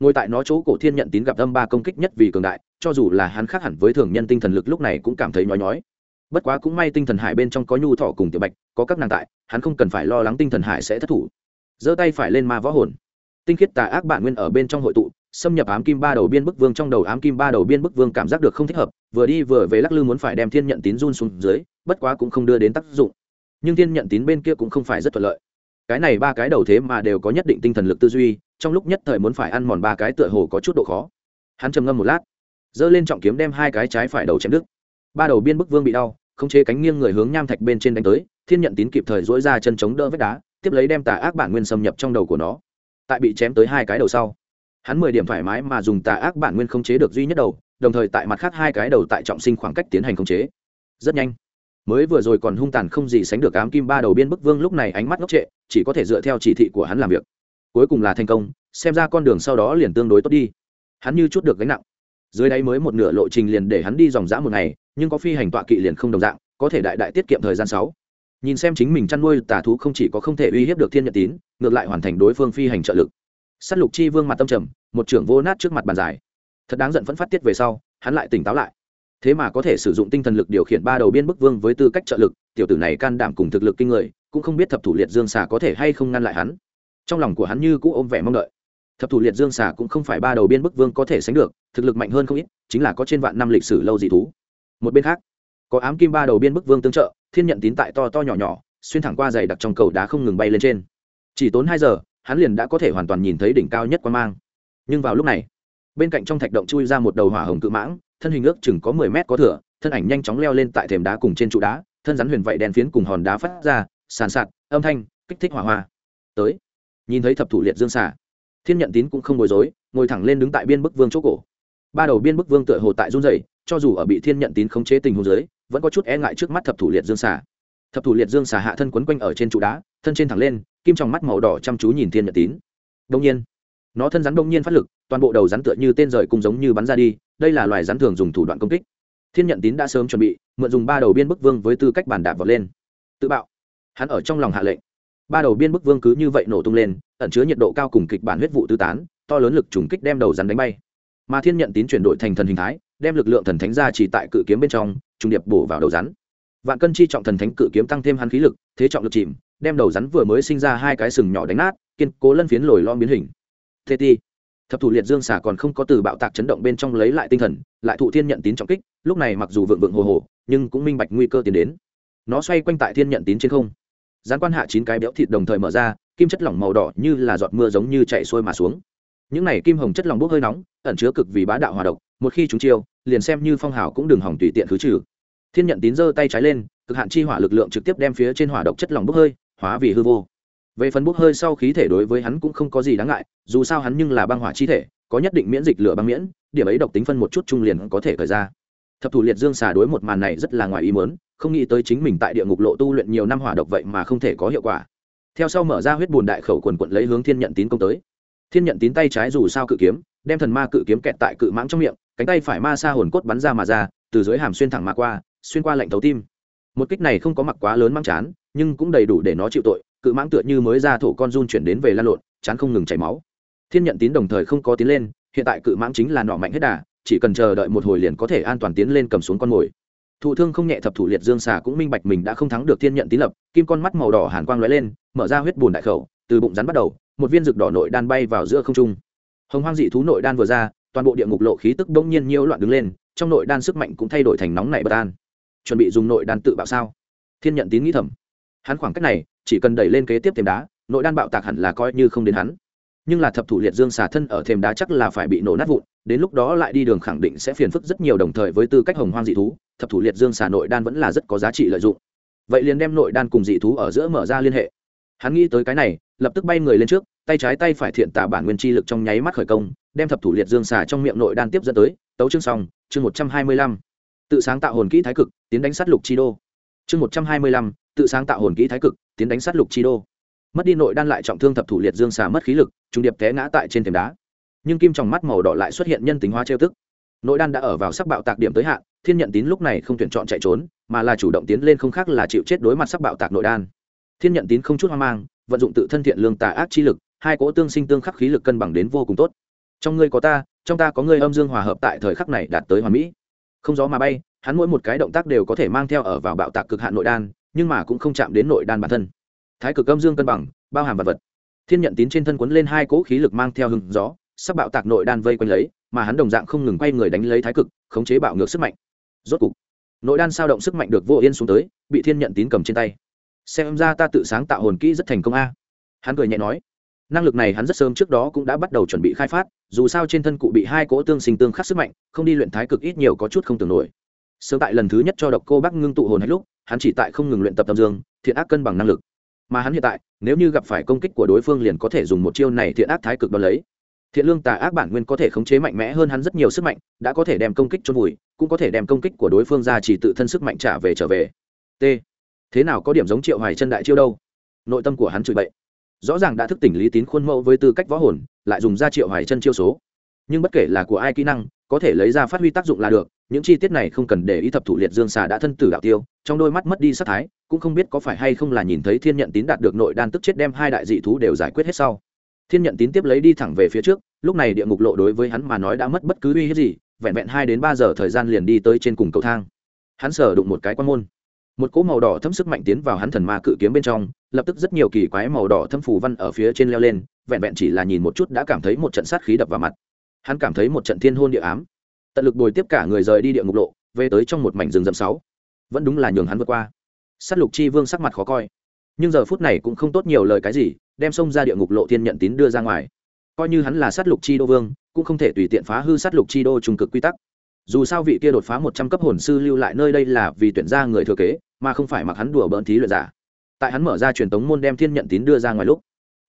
Ngồi tại nó chỗ cổ thiên nhận tín gặp âm ba công kích nhất vì cường đại, cho dù là hắn khác hẳn với thường nhân tinh thần lực lúc này cũng cảm thấy nhói nhói. Bất quá cũng may tinh thần hải bên trong có nhu thọ cùng tiểu bạch, có các nàng tại, hắn không cần phải lo lắng tinh thần hải sẽ thất thủ. Giơ tay phải lên ma võ hồn. Tinh khiết tà ác bản nguyên ở bên trong hội tụ, xâm nhập ám kim ba đầu biên bức vương trong đầu ám kim ba đầu biên bức vương cảm giác được không thích hợp, vừa đi vừa về lắc lư muốn phải đem thiên nhận tín run xuống dưới, bất quá cũng không đưa đến tác dụng nhưng thiên nhận tín bên kia cũng không phải rất thuận lợi. Cái này ba cái đầu thế mà đều có nhất định tinh thần lực tư duy, trong lúc nhất thời muốn phải ăn mòn ba cái tựa hồ có chút độ khó. Hắn trầm ngâm một lát, giơ lên trọng kiếm đem hai cái trái phải đầu chém đứt. Ba đầu biên bức vương bị đau, không chế cánh nghiêng người hướng nham thạch bên trên đánh tới, thiên nhận tín kịp thời dỗi ra chân chống đỡ vách đá, tiếp lấy đem tà ác bản nguyên xâm nhập trong đầu của nó. Tại bị chém tới hai cái đầu sau, hắn mười điểm thoải mái mà dùng tà ác bản nguyên không chế được duy nhất đầu, đồng thời tại mặt khác hai cái đầu tại trọng sinh khoảng cách tiến hành không chế. Rất nhanh mới vừa rồi còn hung tàn không gì sánh được ám kim ba đầu biên bức vương lúc này ánh mắt ngốc trệ, chỉ có thể dựa theo chỉ thị của hắn làm việc. Cuối cùng là thành công, xem ra con đường sau đó liền tương đối tốt đi. Hắn như chút được gánh nặng. Dưới đáy mới một nửa lộ trình liền để hắn đi dòng dã một ngày, nhưng có phi hành tọa kỵ liền không đồng dạng, có thể đại đại tiết kiệm thời gian sáu. Nhìn xem chính mình chăn nuôi tà thú không chỉ có không thể uy hiếp được thiên nhật tín, ngược lại hoàn thành đối phương phi hành trợ lực. S á t lục chi vương mặt tâm trầm, một trưởng vô nát trước mặt bàn dài. Thật đáng giận vẫn phát tiết về sau, hắn lại tỉnh táo lại thế mà có thể sử dụng tinh thần lực điều khiển ba đầu biên bức vương với tư cách trợ lực, tiểu tử này can đảm cùng thực lực kinh người, cũng không biết thập thủ liệt dương xà có thể hay không ngăn lại hắn. Trong lòng của hắn như cũ ôm vẻ mong đợi. Thập thủ liệt dương xà cũng không phải ba đầu biên bức vương có thể sánh được, thực lực mạnh hơn không ít, chính là có trên vạn năm lịch sử lâu dị thú. Một bên khác, có ám kim ba đầu biên bức vương tương trợ, thiên nhận tín tại to to nhỏ nhỏ, xuyên thẳng qua dày đặc trong cầu đá không ngừng bay lên trên. Chỉ tốn hai giờ, hắn liền đã có thể hoàn toàn nhìn thấy đỉnh cao nhất quan mang. Nhưng vào lúc này, bên cạnh trong thạch động chui ra một đầu hỏa hồng cự mãng thân hình ước chừng có mười mét có thửa thân ảnh nhanh chóng leo lên tại thềm đá cùng trên trụ đá thân rắn huyền vậy đen phiến cùng hòn đá phát ra sàn sạt âm thanh kích thích hỏa hoa. Tới nhìn thấy thập thủ liệt dương xả thiên nhận tín cũng không bối rối ngồi thẳng lên đứng tại biên bức vương chỗ cổ. Ba đầu biên bức vương tựa hồ tại run rẩy, cho dù ở bị thiên nhận tín khống chế tình huống dưới vẫn có chút e ngại trước mắt thập thủ liệt dương xả thập thủ liệt dương xả hạ thân quấn quanh ở trên trụ đá thân trên thẳng lên kim trong mắt màu đỏ chăm chú nhìn thiên nhận tín. Đông nhiên nó thân rắn đông nhiên phát lực toàn bộ đầu rắn tựa như tên rời cùng giống như bắn ra đi đây là loài rắn thường dùng thủ đoạn công kích. Thiên nhận tín đã sớm chuẩn bị, mượn dùng ba đầu biên bức vương với tư cách bàn đạp vọt lên. Tự bạo. Hắn ở trong lòng hạ lệnh. Ba đầu biên bức vương cứ như vậy nổ tung lên, ẩn chứa nhiệt độ cao cùng kịch bản huyết vụ tư tán, to lớn lực trùng kích đem đầu rắn đánh bay. Mà thiên nhận tín chuyển đổi thành thần hình thái, đem lực lượng thần thánh ra chỉ tại cự kiếm bên trong, trùng điệp bổ vào đầu rắn. Vạn cân chi trọng thần thánh cự kiếm tăng thêm hắn khí lực, thế trọng lực chìm, đem đầu rắn vừa mới sinh ra hai cái sừng nhỏ đánh nát, kiên cố lân phiến lồi lo biến hình. Thế ti thập thủ liệt dương xả còn không có từ bạo tạc chấn động bên trong lấy lại tinh thần, lại thụ thiên nhận tín trọng kích, lúc này mặc dù vượng vượng hồ hồ, nhưng cũng minh bạch nguy cơ tiến đến. Nó xoay quanh tại thiên nhận tín trên không. Gián quan hạ chín cái béo thịt đồng thời mở ra, kim chất lỏng màu đỏ như là giọt mưa giống như chạy xuôi mà xuống. Những này kim hồng chất lỏng bốc hơi nóng, ẩn chứa cực vì bá đạo hòa độc, một khi chúng chiêu, liền xem như phong hào cũng đừng hỏng tùy tiện khứ trừ. Thiên nhận tín giơ tay trái lên, cực hạn chi hỏa lực lượng trực tiếp đem phía trên hỏa độc chất lỏng bốc hơi, hóa vì hư vô về phần bốc hơi sau khí thể đối với hắn cũng không có gì đáng ngại, dù sao hắn nhưng là băng hỏa chi thể, có nhất định miễn dịch lửa băng miễn, điểm ấy độc tính phân một chút trung liền có thể khởi ra. Thập thủ liệt dương xà đối một màn này rất là ngoài ý mớn không nghĩ tới chính mình tại địa ngục lộ tu luyện nhiều năm hỏa độc vậy mà không thể có hiệu quả. Theo sau mở ra huyết bùn đại khẩu quần quận lấy hướng thiên nhận tín công tới. Thiên nhận tín tay trái dù sao cự kiếm, đem thần ma cự kiếm kẹt tại cự mãng trong miệng, cánh tay phải ma xa hồn cốt bắn ra mà ra, từ dưới hàm xuyên thẳng mà qua, xuyên qua lệnh thấu tim. Một kích này không có mặc quá lớn mang chán, nhưng cũng đầy đủ để nó chịu tội cự mãng tựa như mới ra thổ con run chuyển đến về lan lộn, chán không ngừng chảy máu. Thiên nhận tín đồng thời không có tiến lên, hiện tại cự mãng chính là nọ mạnh hết đà, chỉ cần chờ đợi một hồi liền có thể an toàn tiến lên cầm xuống con mồi. Thụ thương không nhẹ thập thủ liệt dương xà cũng minh bạch mình đã không thắng được thiên nhận tín lập, kim con mắt màu đỏ hàn quang lóe lên, mở ra huyết bùn đại khẩu, từ bụng rắn bắt đầu, một viên rực đỏ nội đan bay vào giữa không trung. Hồng hoang dị thú nội đan vừa ra, toàn bộ địa ngục lộ khí tức bỗng nhiên nhiễu loạn đứng lên, trong nội đan sức mạnh cũng thay đổi thành nóng nảy bất an. Chuẩn bị dùng nội đan tự bạo sao? Thiên nhận tín nghĩ thầm hắn khoảng cách này, chỉ cần đẩy lên kế tiếp thềm đá, nội đan bạo tạc hẳn là coi như không đến hắn. Nhưng là thập thủ liệt dương xà thân ở thềm đá chắc là phải bị nổ nát vụn, đến lúc đó lại đi đường khẳng định sẽ phiền phức rất nhiều đồng thời với tư cách hồng hoang dị thú, thập thủ liệt dương xà nội đan vẫn là rất có giá trị lợi dụng. Vậy liền đem nội đan cùng dị thú ở giữa mở ra liên hệ. Hắn nghĩ tới cái này, lập tức bay người lên trước, tay trái tay phải thiện tả bản nguyên chi lực trong nháy mắt khởi công, đem thập thủ liệt dương xà trong miệng nội đan tiếp dẫn tới, tấu chương xong, chương một trăm hai mươi lăm. Tự sáng tạo hồn kỹ thái cực, tiến đánh sát lục chi đô. Chương một trăm hai mươi lăm tự sáng tạo hồn kỹ thái cực, tiến đánh sát lục chi đô. Mất đi nội đan lại trọng thương thập thủ liệt dương xà mất khí lực, trùng điệp té ngã tại trên thềm đá. Nhưng kim trong mắt màu đỏ lại xuất hiện nhân tính hóa trêu tức. Nội đan đã ở vào sắc bạo tạc điểm tới hạn, thiên nhận tín lúc này không tuyển chọn chạy trốn, mà là chủ động tiến lên không khác là chịu chết đối mặt sắc bạo tạc nội đan. Thiên nhận tín không chút hoang mang, vận dụng tự thân thiện lương tà ác chi lực, hai cỗ tương sinh tương khắc khí lực cân bằng đến vô cùng tốt. Trong ngươi có ta, trong ta có ngươi âm dương hòa hợp tại thời khắc này đạt tới hoàn mỹ. Không gió mà bay, hắn mỗi một cái động tác đều có thể mang theo ở vào bạo tạc cực hạn nội đan nhưng mà cũng không chạm đến nội đan bản thân. Thái cực âm dương cân bằng, bao hàm vật vật. Thiên nhận tín trên thân quấn lên hai cỗ khí lực mang theo hừng gió, sắp bạo tạc nội đan vây quanh lấy, mà hắn đồng dạng không ngừng quay người đánh lấy thái cực, khống chế bạo ngược sức mạnh. Rốt cục, nội đan sao động sức mạnh được vô yên xuống tới, bị thiên nhận tín cầm trên tay. Xem ra ta tự sáng tạo hồn kỹ rất thành công a. Hắn cười nhẹ nói, năng lực này hắn rất sớm trước đó cũng đã bắt đầu chuẩn bị khai phát, dù sao trên thân cụ bị hai cỗ tương sinh tương khắc sức mạnh, không đi luyện thái cực ít nhiều có chút không tưởng nổi sớm tại lần thứ nhất cho độc cô bác ngưng tụ hồn hay lúc, hắn chỉ tại không ngừng luyện tập tâm dương, thiện ác cân bằng năng lực. Mà hắn hiện tại, nếu như gặp phải công kích của đối phương liền có thể dùng một chiêu này thiện ác thái cực đón lấy. Thiện lương tà ác bản nguyên có thể khống chế mạnh mẽ hơn hắn rất nhiều sức mạnh, đã có thể đem công kích cho vùi, cũng có thể đem công kích của đối phương ra chỉ tự thân sức mạnh trả về trở về. T. Thế nào có điểm giống triệu hoài chân đại chiêu đâu? Nội tâm của hắn chửi bậy. Rõ ràng đã thức tỉnh lý tín khuôn mẫu với tư cách võ hồn, lại dùng ra triệu hoài chân chiêu số. Nhưng bất kể là của ai kỹ năng có thể lấy ra phát huy tác dụng là được, những chi tiết này không cần để ý thập thủ liệt dương xà đã thân tử đạo tiêu, trong đôi mắt mất đi sát thái, cũng không biết có phải hay không là nhìn thấy thiên nhận tín đạt được nội đan tức chết đem hai đại dị thú đều giải quyết hết sau. Thiên nhận tín tiếp lấy đi thẳng về phía trước, lúc này địa ngục lộ đối với hắn mà nói đã mất bất cứ uy hiếp gì, vẹn vẹn hai đến ba giờ thời gian liền đi tới trên cùng cầu thang. Hắn sở đụng một cái quan môn. Một cỗ màu đỏ thâm sức mạnh tiến vào hắn thần ma cự kiếm bên trong, lập tức rất nhiều kỳ quái màu đỏ thâm phù văn ở phía trên leo lên, vẹn vẹn chỉ là nhìn một chút đã cảm thấy một trận sát khí đập vào mặt hắn cảm thấy một trận thiên hôn địa ám. Tận lực bồi tiếp cả người rời đi địa ngục lộ, về tới trong một mảnh rừng rậm sáu. Vẫn đúng là nhường hắn vượt qua. S á t lục chi vương sắc mặt khó coi. Nhưng giờ phút này cũng không tốt nhiều lời cái gì, đem xông ra địa ngục lộ thiên nhận tín đưa ra ngoài. Coi như hắn là sát lục chi đô vương, cũng không thể tùy tiện phá hư sát lục chi đô trung cực quy tắc. Dù sao vị kia đột phá một trăm cấp hồn sư lưu lại nơi đây là vì tuyển ra người thừa kế, mà không phải mặc hắn đùa bỡn thí luyện giả. Tại hắn mở ra truyền tống môn đem thiên nhận tín đưa ra ngoài lúc,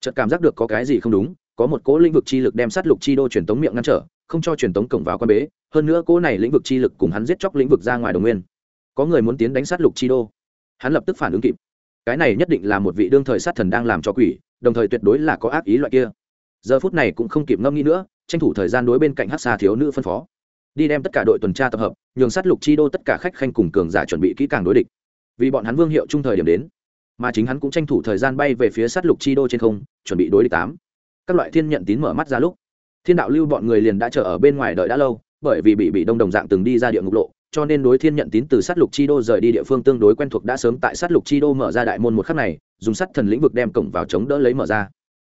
chợt cảm giác được có cái gì không đúng có một cỗ lĩnh vực chi lực đem sát lục chi đô truyền tống miệng ngăn trở, không cho truyền tống cổng vào quan bế, hơn nữa cỗ này lĩnh vực chi lực cùng hắn giết chóc lĩnh vực ra ngoài đồng nguyên. Có người muốn tiến đánh sát lục chi đô. Hắn lập tức phản ứng kịp. Cái này nhất định là một vị đương thời sát thần đang làm cho quỷ, đồng thời tuyệt đối là có ác ý loại kia. Giờ phút này cũng không kịp ngâm nghĩ nữa, tranh thủ thời gian đối bên cạnh hát xa thiếu nữ phân phó. Đi đem tất cả đội tuần tra tập hợp, nhường sát lục chi đô tất cả khách khanh cùng cường giả chuẩn bị kỹ càng đối địch. Vì bọn hắn vương hiệu trung thời điểm đến, mà chính hắn cũng tranh thủ thời gian bay về phía sát lục chi đô trên không, chuẩn bị đối địch tám các loại thiên nhận tín mở mắt ra lúc, thiên đạo lưu bọn người liền đã chờ ở bên ngoài đợi đã lâu, bởi vì bị bị đông đồng dạng từng đi ra địa ngục lộ, cho nên đối thiên nhận tín từ sát lục chi đô rời đi địa phương tương đối quen thuộc đã sớm tại sát lục chi đô mở ra đại môn một khắc này, dùng sắt thần lĩnh vực đem cổng vào chống đỡ lấy mở ra.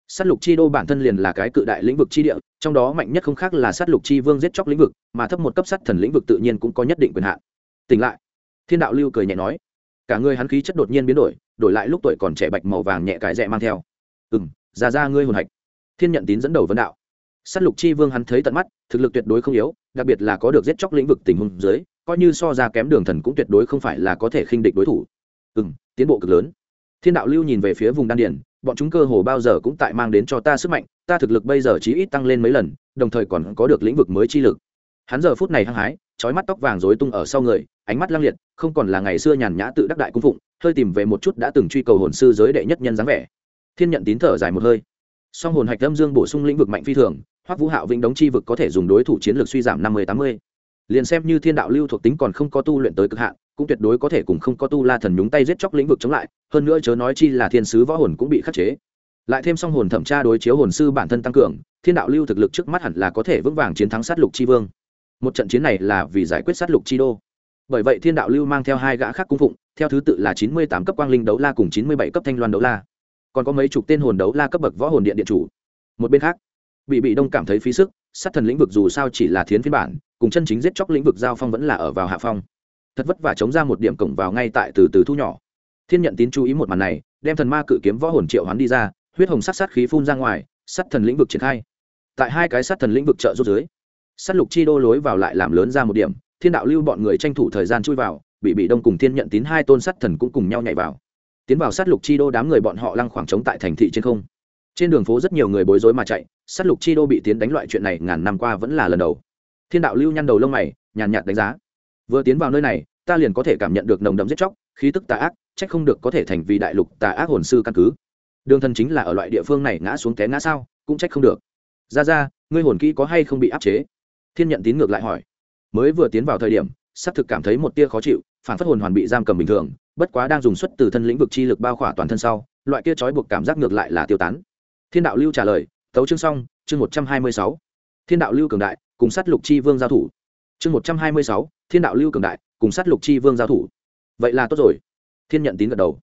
Sát lục chi đô bản thân liền là cái cự đại lĩnh vực chi địa, trong đó mạnh nhất không khác là sát lục chi vương giết chóc lĩnh vực, mà thấp một cấp sát thần lĩnh vực tự nhiên cũng có nhất định quyền hạn. Tỉnh lại. Thiên đạo lưu cười nhẹ nói. Cả người hắn khí chất đột nhiên biến đổi đổi lại lúc tuổi còn trẻ bạch màu vàng nhẹ cải rẽ mang theo. Ừ m ra ra ngươi hồn hạch thiên nhận tín dẫn đầu vấn đạo. S á t lục chi vương hắn thấy tận mắt, thực lực tuyệt đối không yếu, đặc biệt là có được giết chóc lĩnh vực tình huống dưới, coi như so ra kém đường thần cũng tuyệt đối không phải là có thể khinh địch đối thủ. Ừ n tiến bộ cực lớn. Thiên đạo lưu nhìn về phía vùng đan điển bọn chúng cơ hồ bao giờ cũng tại mang đến cho ta sức mạnh, ta thực lực bây giờ chí ít tăng lên mấy lần, đồng thời còn có được lĩnh vực mới chi lực. Hắn giờ phút này hăng hái trói mắt tóc vàng rối tung ở sau người, ánh mắt lăng liệt, không còn là ngày xưa nhàn nhã tự đắc đại cung phụng, hơi tìm về một chút đã từng truy cầu hồn sư giới đệ nhất nhân dáng vẻ. Thiên nhận tín thở dài một hơi song hồn hạch âm dương bổ sung lĩnh vực mạnh phi thường hoặc vũ hạo vĩnh đống chi vực có thể dùng đối thủ chiến lược suy giảm năm mươi, tám mươi. Liền xem như thiên đạo lưu thuộc tính còn không có tu luyện tới cực hạn, cũng tuyệt đối có thể cùng không có tu la thần nhúng tay giết chóc lĩnh vực chống lại, hơn nữa chớ nói chi là thiên sứ võ hồn cũng bị khắc chế. Lại thêm song hồn thẩm tra đối chiếu hồn sư bản thân tăng cường, thiên đạo lưu thực lực trước mắt hẳn là có thể vững vàng chiến thắng sát lục chi vương. Một trận chiến này là vì giải quyết sát lục chi đô. Bởi vậy thiên đạo lưu mang theo hai gã khác cung phụng, theo thứ tự là chín mươi tám cấp quang linh đấu la cùng chín mươi bảy cấp thanh loan đấu la còn có mấy chục tên hồn đấu la cấp bậc võ hồn điện điện chủ. Một bên khác bị bị đông cảm thấy phí sức, sát thần lĩnh vực dù sao chỉ là thiến phiên bản, cùng chân chính giết chóc lĩnh vực giao phong vẫn là ở vào hạ phong. Thật vất vả chống ra một điểm cổng vào ngay tại từ từ thu nhỏ. Thiên nhận tín chú ý một màn này, đem thần ma cự kiếm võ hồn triệu hoán đi ra, huyết hồng sát sát khí phun ra ngoài, sát thần lĩnh vực triển khai. Tại hai cái sát thần lĩnh vực trợ rút dưới, sát lục chi đô lối vào lại làm lớn ra một điểm, thiên đạo lưu bọn người tranh thủ thời gian chui vào bị bị đông cùng thiên nhận tín hai tôn sát thần cũng cùng nhau nhảy vào tiến vào sát lục chi đô đám người bọn họ lăng khoảng trống tại thành thị trên không. Trên đường phố rất nhiều người bối rối mà chạy, sát lục chi đô bị tiến đánh loại chuyện này ngàn năm qua vẫn là lần đầu. Thiên đạo lưu nhăn đầu lông mày, nhàn nhạt đánh giá. Vừa tiến vào nơi này, ta liền có thể cảm nhận được nồng đậm giết chóc, khí tức tà ác trách không được có thể thành vì đại lục tà ác hồn sư căn cứ. Đường thần chính là ở loại địa phương này ngã xuống té ngã sao, cũng trách không được. Ra ra, ngươi hồn kỹ có hay không bị áp chế? Thiên nhận tín ngược lại hỏi. Mới vừa tiến vào thời điểm xác thực cảm thấy một tia khó chịu, phản phát hồn hoàn bị giam cầm bình thường bất quá đang dùng xuất từ thân lĩnh vực chi lực bao khỏa toàn thân sau, loại kia trói buộc cảm giác ngược lại là tiêu tán. Thiên đạo lưu trả lời, tấu chương xong, chương một trăm hai mươi sáu. Thiên đạo lưu cường đại, cùng sát lục chi vương giao thủ. Chương một trăm hai mươi sáu, thiên đạo lưu cường đại, cùng sát lục chi vương giao thủ. Vậy là tốt rồi. Thiên nhận tín gật đầu.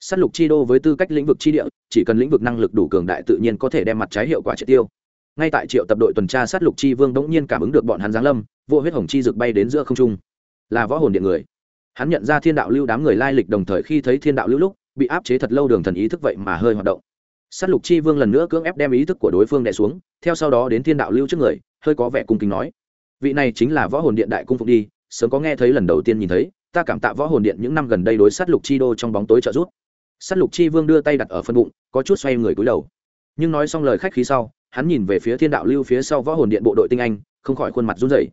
Sát lục chi đô với tư cách lĩnh vực chi địa, chỉ cần lĩnh vực năng lực đủ cường đại tự nhiên có thể đem mặt trái hiệu quả triệt tiêu. Ngay tại triệu tập đội tuần tra sát lục chi vương đống nhiên cảm ứng được bọn hắn giáng lâm, vô huyết hồng chi rực bay đến giữa không trung. Là võ hồn điện người hắn nhận ra thiên đạo lưu đám người lai lịch đồng thời khi thấy thiên đạo lưu lúc, bị áp chế thật lâu đường thần ý thức vậy mà hơi hoạt động. Sát lục chi vương lần nữa cưỡng ép đem ý thức của đối phương đè xuống, theo sau đó đến thiên đạo lưu trước người, hơi có vẻ cung kính nói. Vị này chính là võ hồn điện đại cung phục đi, sớm có nghe thấy lần đầu tiên nhìn thấy, ta cảm tạ võ hồn điện những năm gần đây đối sát lục chi đô trong bóng tối trợ giúp. Sát lục chi vương đưa tay đặt ở phân bụng, có chút xoay người cúi đầu. Nhưng nói xong lời khách khí sau, hắn nhìn về phía thiên đạo lưu phía sau võ hồn điện bộ đội tinh anh, không khỏi khuôn mặt run rẩy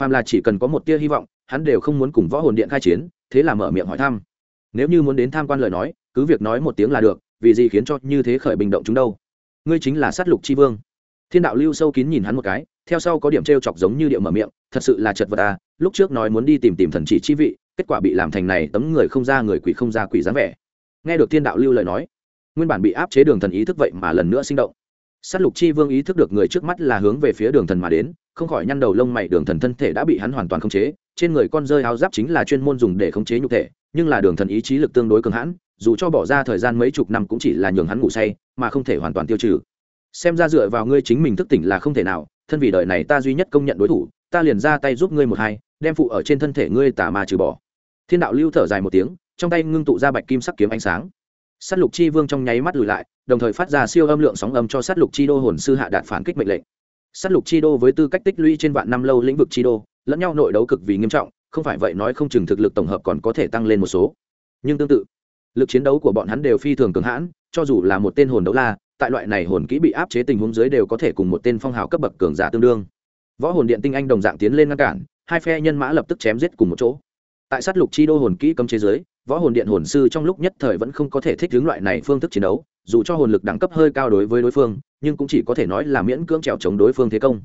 phàm là chỉ cần có một tia hy vọng, hắn đều không muốn cùng võ hồn điện khai chiến, thế là mở miệng hỏi thăm. Nếu như muốn đến tham quan lời nói, cứ việc nói một tiếng là được, vì gì khiến cho như thế khởi bình động chúng đâu? Ngươi chính là sát lục chi vương. Thiên đạo lưu sâu kín nhìn hắn một cái, theo sau có điểm t r e o chọc giống như điệu mở miệng, thật sự là chật vật à lúc trước nói muốn đi tìm tìm thần chỉ chi vị, kết quả bị làm thành này tấm người không ra người quỷ không ra quỷ dáng vẻ. Nghe được thiên đạo lưu lời nói, nguyên bản bị áp chế đường thần ý thức vậy mà lần nữa sinh động s á t lục chi vương ý thức được người trước mắt là hướng về phía đường thần mà đến, không khỏi nhăn đầu lông mày, đường thần thân thể đã bị hắn hoàn toàn khống chế, trên người con rơi áo giáp chính là chuyên môn dùng để khống chế nhục thể, nhưng là đường thần ý chí lực tương đối cường hãn, dù cho bỏ ra thời gian mấy chục năm cũng chỉ là nhường hắn ngủ say, mà không thể hoàn toàn tiêu trừ. Xem ra dựa vào ngươi chính mình thức tỉnh là không thể nào, thân vì đời này ta duy nhất công nhận đối thủ, ta liền ra tay giúp ngươi một hai, đem phụ ở trên thân thể ngươi tả mà trừ bỏ. Thiên đạo lưu thở dài một tiếng, trong tay ngưng tụ ra bạch kim sắc kiếm ánh sáng s á t lục chi vương trong nháy mắt lùi lại, đồng thời phát ra siêu âm lượng sóng âm cho s á t lục chi đô hồn sư hạ đạt phản kích mệnh lệnh. S á t lục chi đô với tư cách tích lũy trên vạn năm lâu lĩnh vực chi đô, lẫn nhau nội đấu cực vì nghiêm trọng, không phải vậy nói không chừng thực lực tổng hợp còn có thể tăng lên một số. Nhưng tương tự, lực chiến đấu của bọn hắn đều phi thường cường hãn, cho dù là một tên hồn đấu la, tại loại này hồn kỹ bị áp chế tình huống dưới đều có thể cùng một tên phong hào cấp bậc cường giả tương đương. Võ hồn điện tinh anh đồng dạng tiến lên ngăn cản, hai phe nhân mã lập tức chém giết cùng một chỗ. Tại sát lục chi đô hồn kỹ cấm chế giới võ hồn điện hồn sư trong lúc nhất thời vẫn không có thể thích hướng loại này phương thức chiến đấu, dù cho hồn lực đẳng cấp hơi cao đối với đối phương, nhưng cũng chỉ có thể nói là miễn cưỡng trèo chống đối phương thế công.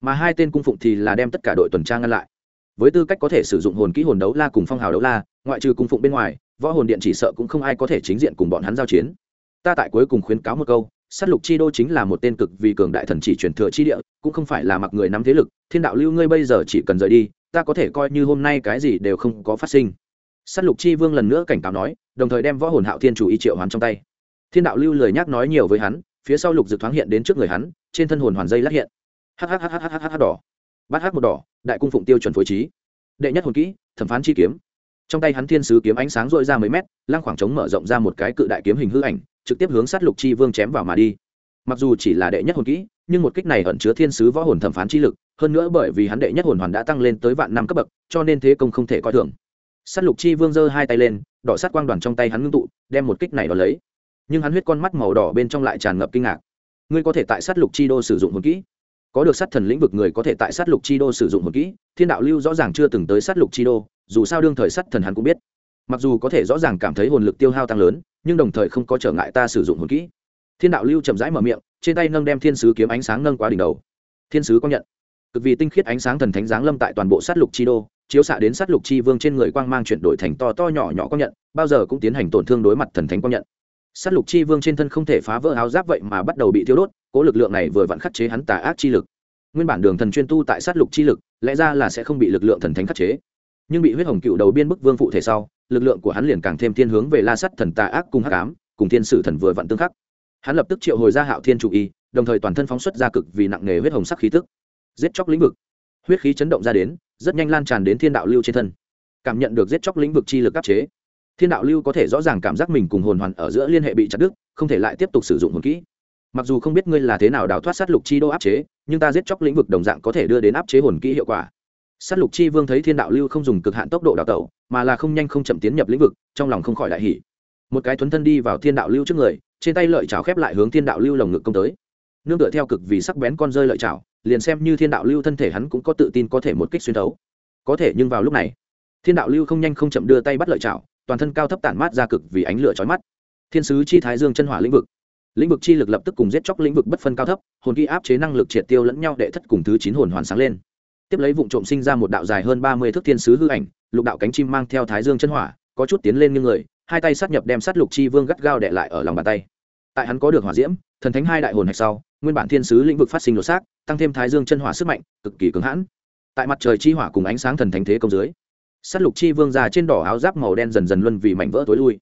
Mà hai tên cung phụng thì là đem tất cả đội tuần tra ngăn lại. Với tư cách có thể sử dụng hồn kỹ hồn đấu la cùng phong hào đấu la, ngoại trừ cung phụng bên ngoài, võ hồn điện chỉ sợ cũng không ai có thể chính diện cùng bọn hắn giao chiến. Ta tại cuối cùng khuyến cáo một câu s á t lục chi đô chính là một tên cực vì cường đại thần chỉ truyền thừa chi địa, cũng không phải là mặc người nắm thế lực, thiên đạo lưu ngươi bây giờ chỉ cần rời đi, ta có thể coi như hôm nay cái gì đều không có phát sinh s á t lục chi vương lần nữa cảnh cáo nói, đồng thời đem võ hồn hạo thiên chủ y triệu hoàn trong tay. Thiên đạo lưu lời nhắc nói nhiều với hắn, phía sau lục Dực thoáng hiện đến trước người hắn, trên thân hồn hoàn dây lắc hiện. Hhhhhh đỏ. Bát h một đỏ, đại cung phụng tiêu chuẩn phối trí. Đệ nhất hồn kỹ, thẩm phán chi kiếm. Trong tay hắn thiên sứ kiếm ánh sáng dội ra mấy mét lang khoảng trống mở rộng ra một cái cự đại kiếm hình hư ảnh, trực tiếp hướng sát lục chi vương chém vào mà đi. Mặc dù chỉ là đệ nhất hồn kỹ, nhưng một kích này ẩn chứa thiên sứ võ hồn thẩm phán chi lực, hơn nữa bởi vì hắn đệ nhất hồn hoàn đã tăng lên tới vạn năm cấp bậc, cho nên thế công không thể coi thường sát lục chi vương giơ hai tay lên, đỏ sát quang đoàn trong tay hắn ngưng tụ, đem một kích này đ lấy. Nhưng hắn huyết con mắt màu đỏ bên trong lại tràn ngập kinh ngạc. Ngươi có thể tại sát lục chi đô sử dụng hồn kỹ? Có được sát thần lĩnh vực người có thể tại sát lục chi đô sử dụng hồn kỹ? Thiên đạo lưu rõ ràng chưa từng tới sát lục chi đô, dù sao đương thời sát thần hắn cũng biết. Mặc dù có thể rõ ràng cảm thấy hồn lực tiêu hao tăng lớn, nhưng đồng thời không có trở ngại ta sử dụng hồn kỹ. Thiên đạo lưu chậm rãi mở miệng, trên tay nâng đem thiên sứ kiếm ánh sáng nâng quá đỉnh đầu. Thiên sứ công nhận. Cực vì tinh khiết ánh sáng thần thánh giáng lâm tại toàn bộ sát lục chi đô chiếu xạ đến sát lục chi vương trên người quang mang chuyển đổi thành to to nhỏ nhỏ quang nhận, bao giờ cũng tiến hành tổn thương đối mặt thần thánh quang nhận. Sát lục chi vương trên thân không thể phá vỡ áo giáp vậy mà bắt đầu bị thiếu đốt, cố lực lượng này vừa vặn khắc chế hắn tà ác chi lực. Nguyên bản đường thần chuyên tu tại sát lục chi lực, lẽ ra là sẽ không bị lực lượng thần thánh khắc chế. Nhưng bị huyết hồng cựu đầu biên bức vương phụ thể sau, lực lượng của hắn liền càng thêm thiên hướng về la sắt thần tà ác cùng hắc ám, cùng thiên sử thần vừa vặn tương khắc. Hắn lập tức triệu hồi ra hạo thiên chủ y, đồng thời toàn thân phóng xuất ra cực vì nặng nề huyết hồng sắc khí tức. Giết chóc lĩnh vực huyết khí chấn động ra đến, rất nhanh lan tràn đến thiên đạo lưu trên thân. Cảm nhận được giết chóc lĩnh vực chi lực áp chế, thiên đạo lưu có thể rõ ràng cảm giác mình cùng hồn hoàn ở giữa liên hệ bị chặt đứt, không thể lại tiếp tục sử dụng hồn kỹ. Mặc dù không biết ngươi là thế nào đào thoát sát lục chi đô áp chế, nhưng ta giết chóc lĩnh vực đồng dạng có thể đưa đến áp chế hồn kỹ hiệu quả. Sát lục chi vương thấy thiên đạo lưu không dùng cực hạn tốc độ đào tẩu, mà là không nhanh không chậm tiến nhập lĩnh vực, trong lòng không khỏi đại hỉ. Một cái thuấn thân đi vào thiên đạo lưu trước người, trên tay lợi chảo khép lại hướng thiên đạo lưu lồng ngực công tới nương tựa theo cực vì sắc bén con rơi lợi chảo, liền xem như thiên đạo lưu thân thể hắn cũng có tự tin có thể một kích xuyên thấu. Có thể nhưng vào lúc này, thiên đạo lưu không nhanh không chậm đưa tay bắt lợi chảo, toàn thân cao thấp tản mát ra cực vì ánh lửa chói mắt. Thiên sứ chi thái dương chân hỏa lĩnh vực. Lĩnh vực chi lực lập tức cùng giết chóc lĩnh vực bất phân cao thấp, hồn kỹ áp chế năng lực triệt tiêu lẫn nhau đệ thất cùng thứ chín hồn hoàn sáng lên. Tiếp lấy vụ trộm sinh ra một đạo dài hơn ba mươi thước thiên sứ hư ảnh, lục đạo cánh chim mang theo thái dương chân hỏa, có chút tiến lên như người, hai tay sát nhập đem sát lục chi vương gắt gao đệ lại ở lòng bàn tay. Tại hắn có được hỏa diễm, thần thánh hai đại hồn hạch sau nguyên bản thiên sứ lĩnh vực phát sinh đột xác, tăng thêm thái dương chân hỏa sức mạnh, cực kỳ cứng hãn. Tại mặt trời chi hỏa cùng ánh sáng thần thánh thế công dưới, sát lục chi vương già trên đỏ áo giáp màu đen dần dần luân vì mảnh vỡ tối lui.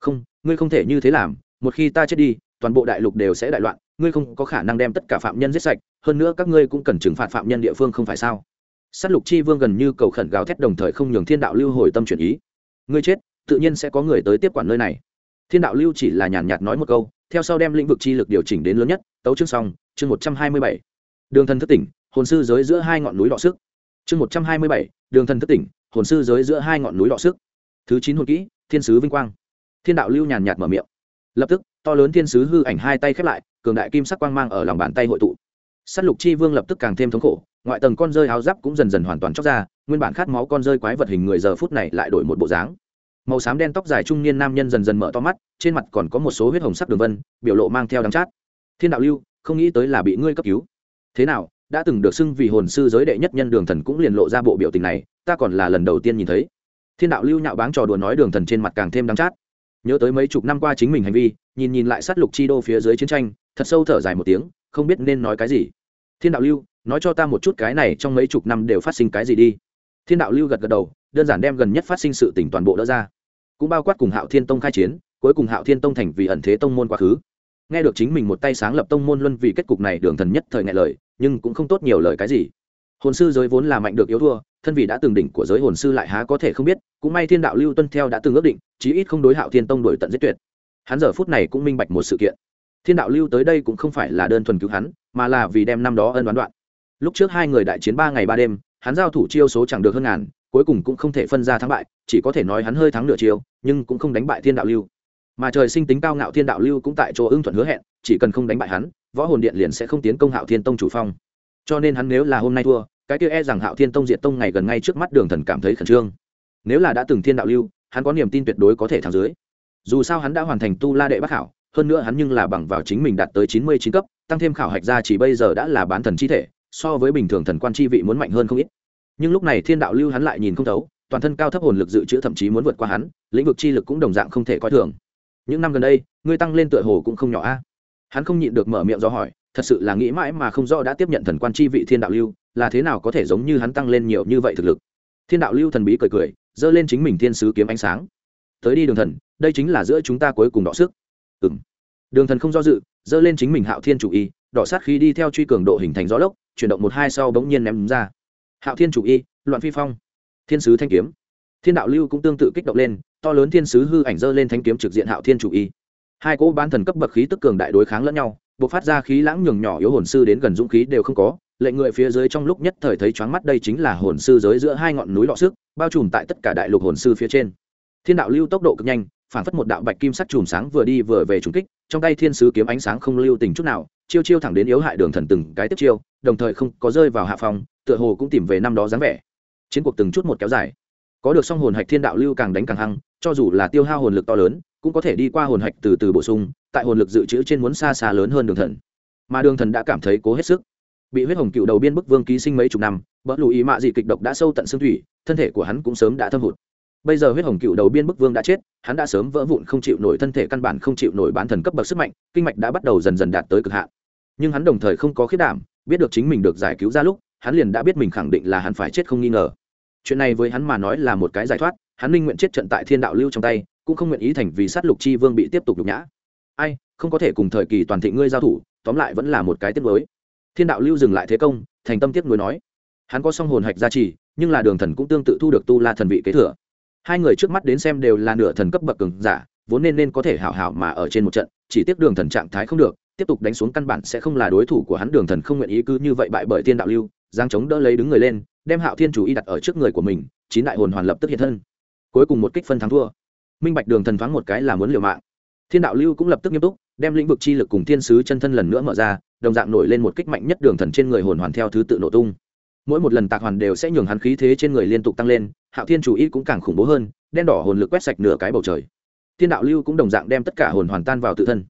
Không, ngươi không thể như thế làm, một khi ta chết đi, toàn bộ đại lục đều sẽ đại loạn, ngươi không có khả năng đem tất cả phạm nhân giết sạch, hơn nữa các ngươi cũng cần trừng phạt phạm nhân địa phương không phải sao? Sát lục chi vương gần như cầu khẩn gào thét đồng thời không nhường thiên đạo lưu hồi tâm chuyển ý. Ngươi chết, tự nhiên sẽ có người tới tiếp quản nơi này thiên đạo lưu chỉ là nhàn nhạt nói một câu, theo sau đem lĩnh vực chi lực điều chỉnh đến lớn nhất, tấu chương xong, chương một trăm hai mươi bảy. Đường thần thất tỉnh, hồn sư giới giữa hai ngọn núi đọ sức. Chương một trăm hai mươi bảy, đường thần thất tỉnh, hồn sư giới giữa hai ngọn núi đọ sức. Thứ chín hồn kỹ, thiên sứ vinh quang. Thiên đạo lưu nhàn nhạt mở miệng. Lập tức, to lớn thiên sứ hư ảnh hai tay khép lại, cường đại kim sắc quang mang ở lòng bàn tay hội tụ. S á t lục chi vương lập tức càng thêm thống khổ, ngoại tầng con rơi áo giáp cũng dần dần hoàn toàn chóc ra, nguyên bản khát máu con rơi quái vật hình người giờ phút này lại đổi một bộ dáng màu xám đen tóc dài trung niên nam nhân dần dần mở to mắt, trên mặt còn có một số huyết hồng sắc đường vân, biểu lộ mang theo đắng chát. Thiên đạo lưu, không nghĩ tới là bị ngươi cấp cứu. Thế nào, đã từng được xưng vì hồn sư giới đệ nhất nhân đường thần cũng liền lộ ra bộ biểu tình này, ta còn là lần đầu tiên nhìn thấy. Thiên đạo lưu nhạo báng trò đùa nói đường thần trên mặt càng thêm đắng chát. Nhớ tới mấy chục năm qua chính mình hành vi, nhìn nhìn lại sát lục chi đô phía dưới chiến tranh, thật sâu thở dài một tiếng, không biết nên nói cái gì. Thiên đạo lưu, nói cho ta một chút cái này trong mấy chục năm đều phát sinh cái gì đi thiên đạo lưu gật gật đầu, đơn giản đem gần nhất phát sinh sự tỉnh toàn bộ đỡ ra. Cũng bao quát cùng hạo thiên tông khai chiến, cuối cùng hạo thiên tông thành vì ẩn thế tông môn quá khứ. Nghe được chính mình một tay sáng lập tông môn luân vì kết cục này đường thần nhất thời ngại lời, nhưng cũng không tốt nhiều lời cái gì. Hồn sư giới vốn là mạnh được yếu thua, thân vị đã từng đỉnh của giới hồn sư lại há có thể không biết, cũng may thiên đạo lưu tuân theo đã từng ước định, chí ít không đối hạo thiên tông đổi tận giết tuyệt. Hắn giờ phút này cũng minh bạch một sự kiện. Thiên đạo lưu tới đây cũng không phải là đơn thuần cứu hắn, mà là vì đem năm đó ân đoán đoạn. Lúc trước hai người đại chiến ba ngày ba đêm hắn giao thủ chiêu số chẳng được hơn ngàn, cuối cùng cũng không thể phân ra thắng bại, chỉ có thể nói hắn hơi thắng nửa chiêu, nhưng cũng không đánh bại thiên đạo lưu. Mà trời sinh tính cao ngạo thiên đạo lưu cũng tại chỗ ưng thuận hứa hẹn, chỉ cần không đánh bại hắn, võ hồn điện liền sẽ không tiến công hạo thiên tông chủ phong. Cho nên hắn nếu là hôm nay thua, cái kia e rằng hạo thiên tông diệt tông ngày gần ngay trước mắt đường thần cảm thấy khẩn trương. Nếu là đã từng thiên đạo lưu, hắn có niềm tin tuyệt đối có thể thắng dưới. Dù sao hắn đã hoàn thành tu la đệ bắc hảo hơn nữa hắn nhưng là bằng vào chính mình đạt tới chín mươi chín cấp, tăng thêm khảo hạch ra chỉ bây giờ đã là bán thần chi thể so với bình thường thần quan chi vị muốn mạnh hơn không ít. Nhưng lúc này thiên đạo lưu hắn lại nhìn không thấu, toàn thân cao thấp hồn lực dự trữ thậm chí muốn vượt qua hắn, lĩnh vực chi lực cũng đồng dạng không thể coi thường. Những năm gần đây, ngươi tăng lên tựa hồ cũng không nhỏ a. Hắn không nhịn được mở miệng do hỏi, thật sự là nghĩ mãi mà không rõ đã tiếp nhận thần quan chi vị thiên đạo lưu, là thế nào có thể giống như hắn tăng lên nhiều như vậy thực lực. Thiên đạo lưu thần bí cười cười, giơ lên chính mình thiên sứ kiếm ánh sáng. Tới đi đường thần, đây chính là giữa chúng ta cuối cùng đọ sức. Ừ m đường thần không do dự, giơ lên chính mình hạo thiên chủ y đỏ sát khí đi theo truy cường độ hình thành gió lốc chuyển động một hai sau bỗng nhiên ném ra. Hạo thiên chủ y, loạn phi phong. Thiên sứ thanh kiếm. Thiên đạo lưu cũng tương tự kích động lên, to lớn thiên sứ hư ảnh dơ lên thanh kiếm trực diện hạo thiên chủ y. Hai cỗ bán thần cấp bậc khí tức cường đại đối kháng lẫn nhau b ộ c phát ra khí lãng nhường nhỏ yếu hồn sư đến gần dũng khí đều không có lệnh người phía dưới trong lúc nhất thời thấy choáng mắt đây chính là hồn sư giới giữa hai ngọn núi lọ sức, bao trùm tại tất cả đại lục hồn sư phía trên. Thiên đạo lưu tốc độ cực nhanh phản phất một đạo bạch kim sắc chùm sáng vừa đi vừa về trúng kích, trong tay thiên sứ kiếm ánh sáng không lưu tình chút nào, chiêu chiêu thẳng đến yếu hại đường thần từng cái tiếp chiêu, đồng thời không có rơi vào hạ phòng tựa hồ cũng tìm về năm đó dáng vẻ. Chiến cuộc từng chút một kéo dài. Có được song hồn hạch thiên đạo lưu càng đánh càng hăng, cho dù là tiêu hao hồn lực to lớn, cũng có thể đi qua hồn hạch từ từ bổ sung, tại hồn lực dự trữ trên muốn xa xa lớn hơn đường thần. Mà đường thần đã cảm thấy cố hết sức. Bị huyết hồng cựu đầu biên bức vương ký sinh mấy chục năm, bỡ lù ý mạ dị kịch độc đã sâu tận xương thủy, thân thể của hắn cũng sớm đã thâm hụt bây giờ huyết hồng cựu đầu biên bức vương đã chết, hắn đã sớm vỡ vụn không chịu nổi thân thể căn bản không chịu nổi bán thần cấp bậc sức mạnh, kinh mạch đã bắt đầu dần dần đạt tới cực hạn. Nhưng hắn đồng thời không có khiết đảm, biết được chính mình được giải cứu ra lúc, hắn liền đã biết mình khẳng định là hắn phải chết không nghi ngờ. Chuyện này với hắn mà nói là một cái giải thoát, hắn ninh nguyện chết trận tại thiên đạo lưu trong tay, cũng không nguyện ý thành vì sát lục chi vương bị tiếp tục nhục nhã. Ai, không có thể cùng thời kỳ toàn thị ngươi giao thủ, tóm lại vẫn là một cái tiết mới thiên đạo lưu dừng lại thế công, thành tâm tiếp nối nói. Hắn có song hồn hạch gia trì, nhưng là đường thần cũng tương tự thu được tu la thần vị kế thừa hai người trước mắt đến xem đều là nửa thần cấp bậc cường giả, vốn nên nên có thể hảo hảo mà ở trên một trận, chỉ tiếp đường thần trạng thái không được, tiếp tục đánh xuống căn bản sẽ không là đối thủ của hắn, đường thần không nguyện ý cứ như vậy bại bởi tiên đạo lưu giang chống đỡ lấy đứng người lên, đem hạo thiên chủ y đặt ở trước người của mình, chín đại hồn hoàn lập tức hiện thân. Cuối cùng một kích phân thắng thua. Minh bạch đường thần thoáng một cái là muốn liều mạng. Thiên đạo lưu cũng lập tức nghiêm túc, đem lĩnh vực chi lực cùng thiên sứ chân thân lần nữa mở ra, đồng dạng nổi lên một kích mạnh nhất đường thần trên người hồn hoàn theo thứ tự nổ tung. Mỗi một lần tạc hoàn đều sẽ nhường hắn khí thế trên người liên tục tăng lên hạo thiên chủ y cũng càng khủng bố hơn đen đỏ hồn lực quét sạch nửa cái bầu trời. Thiên đạo lưu cũng đồng dạng đem tất cả hồn hoàn tan vào tự thân.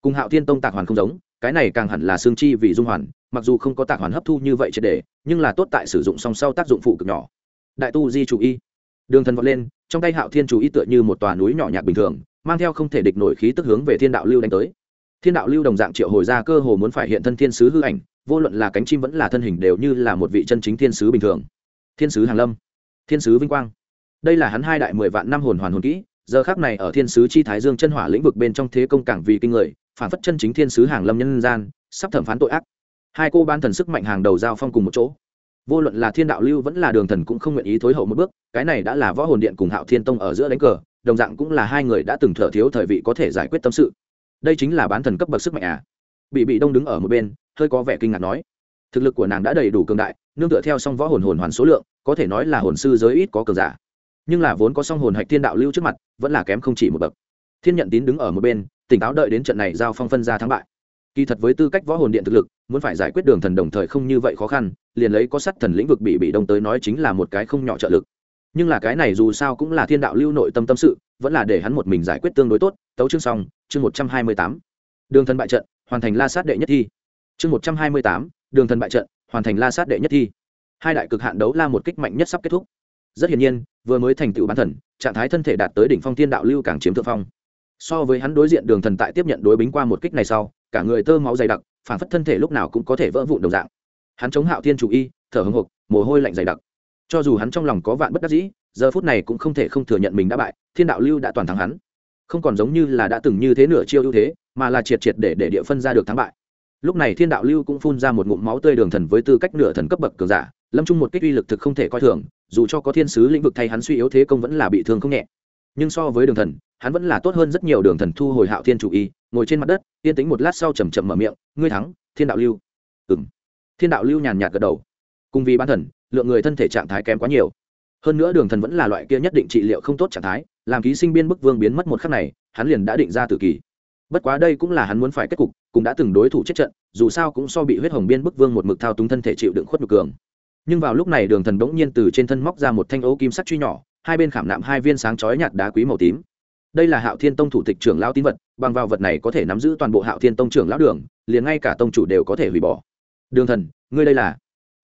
Cùng hạo thiên tông tạc hoàn không giống cái này càng hẳn là xương chi vì dung hoàn mặc dù không có tạc hoàn hấp thu như vậy triệt đề, nhưng là tốt tại sử dụng song sau tác dụng phụ cực nhỏ. Đại tu di chủ y. Đường thần vọt lên trong tay hạo thiên chủ y tựa như một tòa núi nhỏ nhạc bình thường mang theo không thể địch nổi khí tức hướng về thiên đạo lưu đánh tới. Thiên đạo lưu đồng dạng triệu hồi ra cơ hồ muốn phải hiện thân thiên sứ hư ảnh vô luận là cánh chim vẫn là thân hình đều như là một vị chân chính thiên sứ bình thường. Thiên sứ hàng lâm thiên sứ vinh quang. Đây là hắn hai đại mười vạn năm hồn hoàn hồn kỹ, giờ khác này ở thiên sứ chi thái dương chân hỏa lĩnh vực bên trong thế công cảng vì kinh người, phản phất chân chính thiên sứ hàng lâm nhân gian, sắp thẩm phán tội ác. Hai cô ban thần sức mạnh hàng đầu giao phong cùng một chỗ. Vô luận là thiên đạo lưu vẫn là đường thần cũng không nguyện ý thối hậu một bước, cái này đã là võ hồn điện cùng hạo thiên tông ở giữa đánh cờ, đồng dạng cũng là hai người đã từng thở thiếu thời vị có thể giải quyết tâm sự. Đây chính là bán thần cấp bậc sức mạnh à? Bị bị đông đứng ở một bên, hơi có vẻ kinh ngạc nói. Thực lực của nàng đã đầy đủ cường đại nương tựa theo song võ hồn hồn hoàn số lượng, có thể nói là hồn sư giới ít có cường giả. Nhưng là vốn có song hồn hạch thiên đạo lưu trước mặt, vẫn là kém không chỉ một bậc. Thiên nhận tín đứng ở một bên, tỉnh táo đợi đến trận này giao phong phân ra thắng bại. Kỳ thật với tư cách võ hồn điện thực lực, muốn phải giải quyết đường thần đồng thời không như vậy khó khăn, liền lấy có sắt thần lĩnh vực bị bị đông tới nói chính là một cái không nhỏ trợ lực. Nhưng là cái này dù sao cũng là thiên đạo lưu nội tâm tâm sự, vẫn là để hắn một mình giải quyết tương đối tốt. Tấu chương xong, chương một trăm hai mươi tám. Đường thần bại trận, hoàn thành la sát đệ nhất thi. Chương một trăm hai mươi tám đường thần bại trận, hoàn thành la sát đệ nhất thi. Hai đại cực hạn đấu la một kích mạnh nhất sắp kết thúc. Rất hiển nhiên, vừa mới thành tựu bán thần, trạng thái thân thể đạt tới đỉnh phong thiên đạo lưu càng chiếm thượng phong. So với hắn đối diện đường thần tại tiếp nhận đối bính qua một kích này sau, cả người tơ máu dày đặc, phản phất thân thể lúc nào cũng có thể vỡ vụn đồng dạng. Hắn chống hạo thiên chủ y, thở hưng hục mồ hôi lạnh dày đặc. Cho dù hắn trong lòng có vạn bất đắc dĩ, giờ phút này cũng không thể không thừa nhận mình đã bại, thiên đạo lưu đã toàn thắng hắn. Không còn giống như là đã từng như thế nửa chiêu ưu thế, mà là triệt triệt để để địa phân ra được thắng bại lúc này thiên đạo lưu cũng phun ra một ngụm máu tươi đường thần với tư cách nửa thần cấp bậc cường giả, lâm trung một kích uy lực thực không thể coi thường, dù cho có thiên sứ lĩnh vực thay hắn suy yếu thế công vẫn là bị thương không nhẹ. Nhưng so với đường thần, hắn vẫn là tốt hơn rất nhiều đường thần thu hồi hạo thiên chủ y ngồi trên mặt đất, yên tĩnh một lát sau chầm chậm mở miệng, ngươi thắng, thiên đạo lưu. Ừng thiên đạo lưu nhàn nhạt gật đầu. Cùng vì ban thần, lượng người thân thể trạng thái kém quá nhiều. Hơn nữa đường thần vẫn là loại kia nhất định trị liệu không tốt trạng thái, làm ký sinh biên bức vương biến mất một khắc này, hắn liền đã định ra tử kỳ bất quá đây cũng là hắn muốn phải kết cục, cũng đã từng đối thủ chết trận, dù sao cũng so bị huyết hồng biên bức vương một mực thao túng thân thể chịu đựng khuất mực cường. Nhưng vào lúc này đường thần bỗng nhiên từ trên thân móc ra một thanh ấu kim sắt truy nhỏ, hai bên khảm nạm hai viên sáng chói nhạt đá quý màu tím. Đây là hạo thiên tông thủ tịch trưởng lão tín vật, bằng vào vật này có thể nắm giữ toàn bộ hạo thiên tông trưởng lão đường, liền ngay cả tông chủ đều có thể hủy bỏ. Đường thần, ngươi đây là?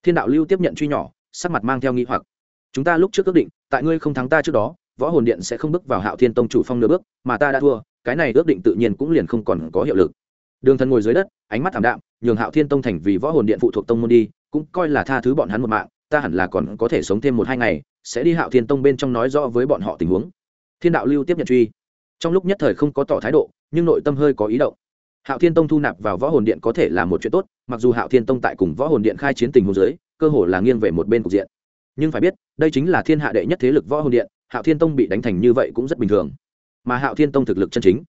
Thiên đạo lưu tiếp nhận truy nhỏ, sắc mặt mang theo nghi hoặc. Chúng ta lúc trước ước định, tại ngươi không thắng ta trước đó, võ hồn điện sẽ không bước vào hạo thiên tông chủ phong nửa bước, mà ta đã thua cái này ước định tự nhiên cũng liền không còn có hiệu lực. Đường thần ngồi dưới đất, ánh mắt thảm đạm, nhường hạo thiên tông thành vì võ hồn điện phụ thuộc tông môn đi, cũng coi là tha thứ bọn hắn một mạng, ta hẳn là còn có thể sống thêm một hai ngày, sẽ đi hạo thiên tông bên trong nói rõ với bọn họ tình huống. Thiên đạo lưu tiếp nhận truy. Trong lúc nhất thời không có tỏ thái độ, nhưng nội tâm hơi có ý động. Hạo thiên tông thu nạp vào võ hồn điện có thể là một chuyện tốt, mặc dù hạo thiên tông tại cùng võ hồn điện khai chiến tình hồ dưới, cơ hồ là nghiêng về một bên cục diện. Nhưng phải biết, đây chính là thiên hạ đệ nhất thế lực võ hồn điện, hạo thiên tông bị đánh thành như vậy cũng rất bình thường mà hạo thiên tông thực lực chân chính.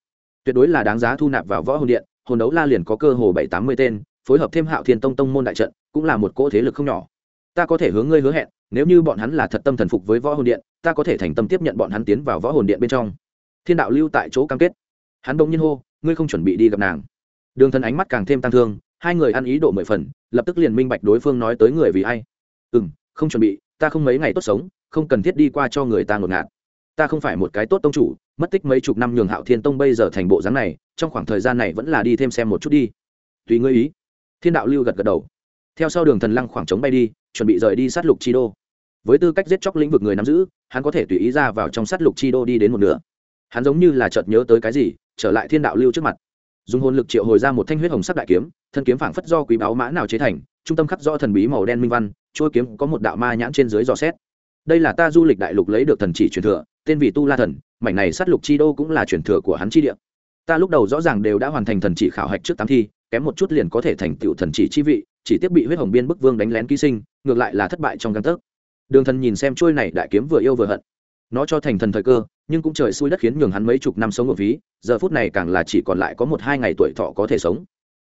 Tuyệt đối là đáng giá thu nạp vào võ hồn điện, hồn đấu la liền có cơ hồ bảy tám mươi tên, phối hợp thêm hạo thiên tông tông môn đại trận, cũng là một cỗ thế lực không nhỏ. Ta có thể hướng ngươi hứa hẹn, nếu như bọn hắn là thật tâm thần phục với võ hồn điện, ta có thể thành tâm tiếp nhận bọn hắn tiến vào võ hồn điện bên trong. Thiên đạo lưu tại chỗ cam kết. Hắn đông nhiên hô, ngươi không chuẩn bị đi gặp nàng. Đường thần ánh mắt càng thêm tăng thương, hai người ăn ý độ mười phần, lập tức liền minh bạch đối phương nói tới người vì ai. Ừ m không chuẩn bị, ta không mấy ngày tốt sống, không cần thiết đi qua cho người ta ngột ngạt. Ta không phải một cái tốt tông chủ mất tích mấy chục năm nhường hạo thiên tông bây giờ thành bộ dáng này, trong khoảng thời gian này vẫn là đi thêm xem một chút đi. Tùy ngươi ý. Thiên đạo lưu gật gật đầu. Theo sau đường thần lăng khoảng trống bay đi, chuẩn bị rời đi sát lục chi đô. Với tư cách giết chóc lĩnh vực người nắm giữ, hắn có thể tùy ý ra vào trong sát lục chi đô đi đến một nửa. Hắn giống như là chợt nhớ tới cái gì, trở lại thiên đạo lưu trước mặt. Dùng hồn lực triệu hồi ra một thanh huyết hồng sắc đại kiếm, thân kiếm phảng phất do quý báu mã nào chế thành, trung tâm khắc do thần bí màu đen minh văn trôi kiếm có một đạo ma nhãn trên dưới dò xét. Đây là ta du lịch đại lục lấy được thần chỉ truyền thừa tên vị tu la thần, mảnh này sát lục chi đô cũng là truyền thừa của hắn chi địa. Ta lúc đầu rõ ràng đều đã hoàn thành thần chỉ khảo hạch trước tám thi, kém một chút liền có thể thành tựu thần chỉ chi vị, chỉ tiếp bị huyết hồng biên bức vương đánh lén ký sinh, ngược lại là thất bại trong căn tấc. Đường thần nhìn xem trôi này đại kiếm vừa yêu vừa hận. Nó cho thành thần thời cơ, nhưng cũng trời xui đất khiến nhường hắn mấy chục năm sống ở ví giờ phút này càng là chỉ còn lại có một hai ngày tuổi thọ có thể sống.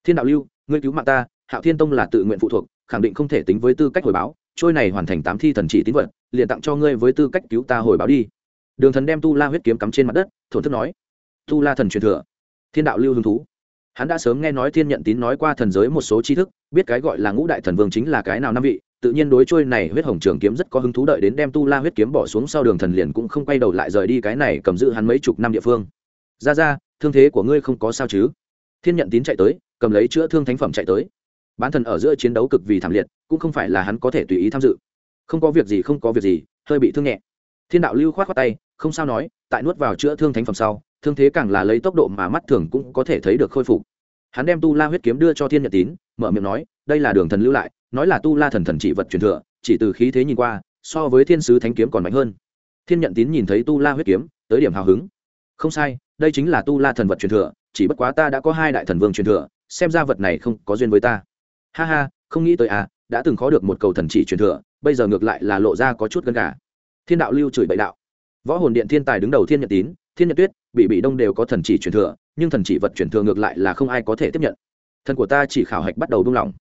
Thiên đạo lưu, ngươi cứu mạng ta, hạo thiên tông là tự nguyện phụ thuộc, khẳng định không thể tính với tư cách hồi báo, trôi này hoàn thành tám thi thần chỉ tín vật, liền tặng cho ngươi với tư cách cứu ta hồi báo đi đường thần đem tu la huyết kiếm cắm trên mặt đất, thổn thức nói, tu la thần truyền thừa, thiên đạo lưu hứng thú. Hắn đã sớm nghe nói thiên nhận tín nói qua thần giới một số tri thức, biết cái gọi là ngũ đại thần vương chính là cái nào năm vị, tự nhiên đối trôi này huyết hồng trường kiếm rất có hứng thú đợi đến đem tu la huyết kiếm bỏ xuống sau đường thần liền cũng không quay đầu lại rời đi cái này cầm giữ hắn mấy chục năm địa phương. Ra ra, thương thế của ngươi không có sao chứ? Thiên nhận tín chạy tới, cầm lấy chữa thương thánh phẩm chạy tới. Bán thần ở giữa chiến đấu cực vì thảm liệt, cũng không phải là hắn có thể tùy ý tham dự. Không có việc gì, không có việc gì, hơi bị thương nhẹ. Thiên đạo lưu khoát khoát tay không sao nói, tại nuốt vào chữa thương thánh phẩm sau, thương thế càng là lấy tốc độ mà mắt thường cũng có thể thấy được khôi phục. Hắn đem tu la huyết kiếm đưa cho thiên nhật tín, mở miệng nói, đây là đường thần lưu lại, nói là tu la thần thần trị vật truyền thừa, chỉ từ khí thế nhìn qua, so với thiên sứ thánh kiếm còn mạnh hơn. Thiên nhận tín nhìn thấy tu la huyết kiếm, tới điểm hào hứng. Không sai, đây chính là tu la thần vật truyền thừa, chỉ bất quá ta đã có hai đại thần vương truyền thừa, xem ra vật này không có duyên với ta. Ha ha, không nghĩ tới à đã từng khó được một cầu thần chỉ truyền thừa, bây giờ ngược lại là lộ ra có chút gần cả. thiên đạo lưu chửi bậy đạo võ hồn điện thiên tài đứng đầu thiên nhật tín, thiên nhật tuyết, bị bị đông đều có thần chỉ truyền thừa, nhưng thần chỉ vật truyền thừa ngược lại là không ai có thể tiếp nhận. Thần của ta chỉ khảo hạch bắt đầu buông lòng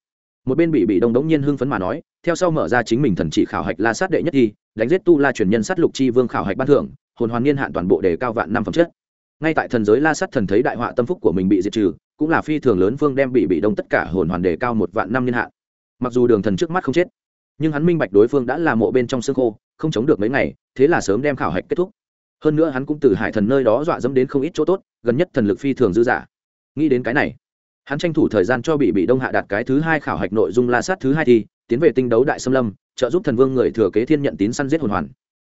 một bên bị bị đông đống nhiên hưng phấn mà nói, theo sau mở ra chính mình thần chỉ khảo hạch la sát đệ nhất thi, đánh giết tu la truyền nhân sát lục chi vương khảo hạch ban thưởng, hồn hoàn niên hạn toàn bộ đề cao vạn năm phẩm chất. Ngay tại thần giới la sát thần thấy đại họa tâm phúc của mình bị diệt trừ, cũng là phi thường lớn vương đem bị bị đông tất cả hồn hoàn đề cao một vạn năm niên hạn. Mặc dù đường thần trước mắt không chết nhưng hắn minh bạch đối phương đã là mộ bên trong xương khô, không chống được mấy ngày, thế là sớm đem khảo hạch kết thúc. Hơn nữa hắn cũng từ hải thần nơi đó dọa dẫm đến không ít chỗ tốt, gần nhất thần lực phi thường dư giả nghĩ đến cái này, hắn tranh thủ thời gian cho bị bị đông hạ đạt cái thứ hai khảo hạch nội dung la sát thứ hai thì tiến về tinh đấu đại xâm lâm, trợ giúp thần vương người thừa kế thiên nhận tín săn giết hồn hoàn.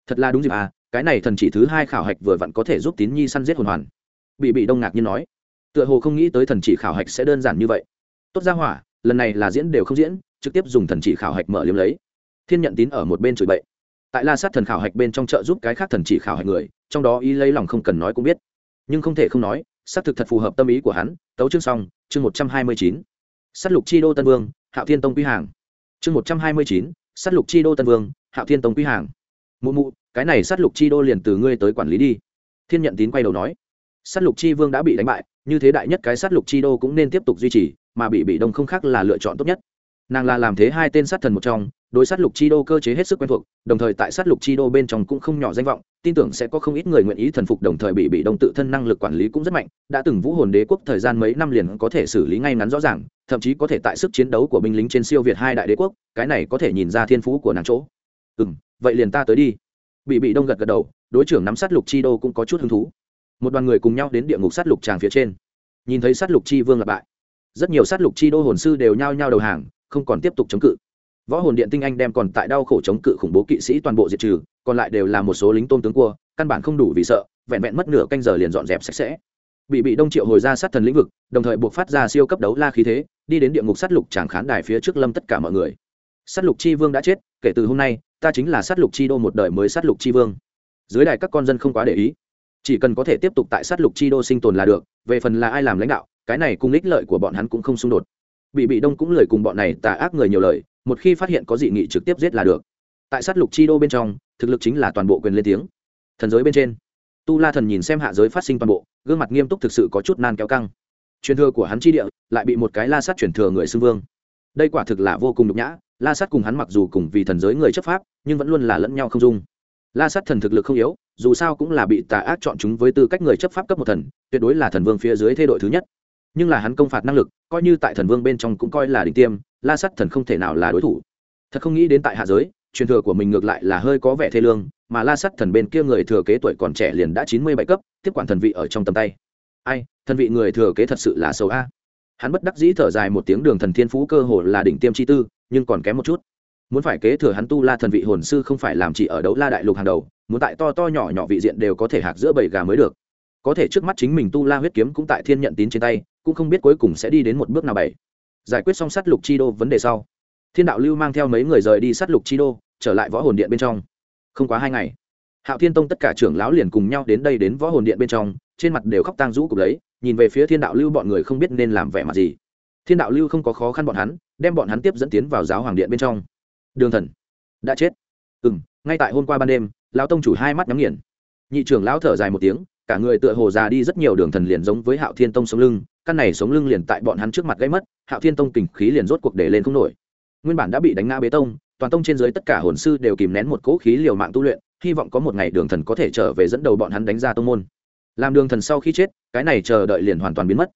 Thật là đúng dịp à cái này thần chỉ thứ hai khảo hạch vừa vặn có thể giúp tín nhi săn giết hồn hoàn. Bị bị đông ngạc như nói, tựa hồ không nghĩ tới thần chỉ khảo hạch sẽ đơn giản như vậy. Tốt ra hỏa, lần này là diễn đều không diễn trực tiếp dùng thần chỉ khảo hạch mở liếm lấy. Thiên nhận tín ở một bên chửi bậy. Tại la sát thần khảo hạch bên trong chợ giúp cái khác thần chỉ khảo hạch người, trong đó ý lấy lòng không cần nói cũng biết. Nhưng không thể không nói, xác thực thật phù hợp tâm ý của hắn. Tấu chương xong, chương một trăm hai mươi chín. S á t lục chi đô tân vương, hạo thiên tông quý hàng. Chương một trăm hai mươi chín s á t lục chi đô tân vương, hạo thiên tông quý hàng. Mụ mụ, cái này s á t lục chi đô liền từ ngươi tới quản lý đi. Thiên nhận tín quay đầu nói. S á t lục chi vương đã bị đánh bại, như thế đại nhất cái s á t lục chi đô cũng nên tiếp tục duy trì, mà bị bị đông không khác là lựa chọn tốt nhất nàng là làm thế hai tên sát thần một trong, đối sát lục chi đô cơ chế hết sức quen thuộc, đồng thời tại sát lục chi đô bên trong cũng không nhỏ danh vọng, tin tưởng sẽ có không ít người nguyện ý thần phục đồng thời bị bị đông tự thân năng lực quản lý cũng rất mạnh, đã từng vũ hồn đế quốc thời gian mấy năm liền có thể xử lý ngay ngắn rõ ràng, thậm chí có thể tại sức chiến đấu của binh lính trên siêu việt hai đại đế quốc, cái này có thể nhìn ra thiên phú của nàng chỗ. Ừ m vậy liền ta tới đi. Bị bị đông gật gật đầu, đối trưởng nắm sát lục chi đô cũng có chút hứng thú. Một đoàn người cùng nhau đến địa ngục sát lục tràng phía trên. Nhìn thấy sát lục chi vương lặp bại. Rất nhiều sát lục chi đô hồn sư đều nhao nhao đầu hàng không còn tiếp tục chống cự. Võ hồn điện tinh anh đem còn tại đau khổ chống cự khủng bố kỵ sĩ toàn bộ diệt trừ, còn lại đều là một số lính tôn tướng cua, căn bản không đủ vì sợ, vẹn vẹn mất nửa canh giờ liền dọn dẹp sạch sẽ. Bị bị đông triệu hồi ra sát thần lĩnh vực, đồng thời buộc phát ra siêu cấp đấu la khí thế, đi đến địa ngục sát lục tràng khán đài phía trước lâm tất cả mọi người. Sát lục chi vương đã chết, kể từ hôm nay, ta chính là sát lục chi đô một đời mới sát lục chi vương. Dưới đài các con dân không quá để ý. Chỉ cần có thể tiếp tục tại sát lục chi đô sinh tồn là được, về phần là ai làm lãnh đạo, cái này cùng ích lợi của bọn hắn cũng không xung đột bị bị đông cũng lời cùng bọn này tà ác người nhiều lời, một khi phát hiện có dị nghị trực tiếp giết là được. Tại sát lục chi đô bên trong, thực lực chính là toàn bộ quyền lên tiếng. Thần giới bên trên, tu la thần nhìn xem hạ giới phát sinh toàn bộ, gương mặt nghiêm túc thực sự có chút nan kéo căng. Truyền thừa của hắn chi địa lại bị một cái la sát truyền thừa người xưng vương. Đây quả thực là vô cùng nhục nhã, la sát cùng hắn mặc dù cùng vì thần giới người chấp pháp, nhưng vẫn luôn là lẫn nhau không dung. La sát thần thực lực không yếu, dù sao cũng là bị tà ác chọn chúng với tư cách người chấp pháp cấp một thần, tuyệt đối là thần vương phía dưới thay đổi thứ nhất nhưng là hắn công phạt năng lực, coi như tại thần vương bên trong cũng coi là đỉnh tiêm, la sắt thần không thể nào là đối thủ. Thật không nghĩ đến tại hạ giới, truyền thừa của mình ngược lại là hơi có vẻ thê lương, mà la sắt thần bên kia người thừa kế tuổi còn trẻ liền đã chín mươi bảy cấp, tiếp quản thần vị ở trong tầm tay. Ai, thần vị người thừa kế thật sự là xấu a. Hắn bất đắc dĩ thở dài một tiếng đường thần thiên phú cơ hồ là đỉnh tiêm chi tư, nhưng còn kém một chút. Muốn phải kế thừa hắn tu la thần vị hồn sư không phải làm chỉ ở đấu la đại lục hàng đầu, muốn tại to to nhỏ nhỏ vị diện đều có thể hạc giữa bảy gà mới được. Có thể trước mắt chính mình tu la huyết kiếm cũng tại thiên nhận tín trên tay cũng không biết cuối cùng sẽ đi đến một bước nào bảy. Giải quyết xong sát lục chi đô vấn đề sau, thiên đạo lưu mang theo mấy người rời đi sát lục chi đô, trở lại võ hồn điện bên trong. Không quá hai ngày, hạo thiên tông tất cả trưởng lão liền cùng nhau đến đây đến võ hồn điện bên trong, trên mặt đều khóc tang rũ cục lấy, nhìn về phía thiên đạo lưu bọn người không biết nên làm vẻ mặt gì. Thiên đạo lưu không có khó khăn bọn hắn, đem bọn hắn tiếp dẫn tiến vào giáo hoàng điện bên trong. Đường thần, đã chết. Ừ m ngay tại hôm qua ban đêm, lão tông chủ hai mắt nhắm nghiền. Nhị trưởng lão thở dài một tiếng, cả người tựa hồ già đi rất nhiều đường thần liền giống với hạo thiên tông sống lưng căn này sống lưng liền tại bọn hắn trước mặt gây mất, hạo thiên tông kình khí liền rốt cuộc để lên không nổi. Nguyên bản đã bị đánh ngã bế tông, toàn tông trên dưới tất cả hồn sư đều kìm nén một cỗ khí liều mạng tu luyện, hy vọng có một ngày đường thần có thể trở về dẫn đầu bọn hắn đánh ra tông môn. Làm đường thần sau khi chết, cái này chờ đợi liền hoàn toàn biến mất.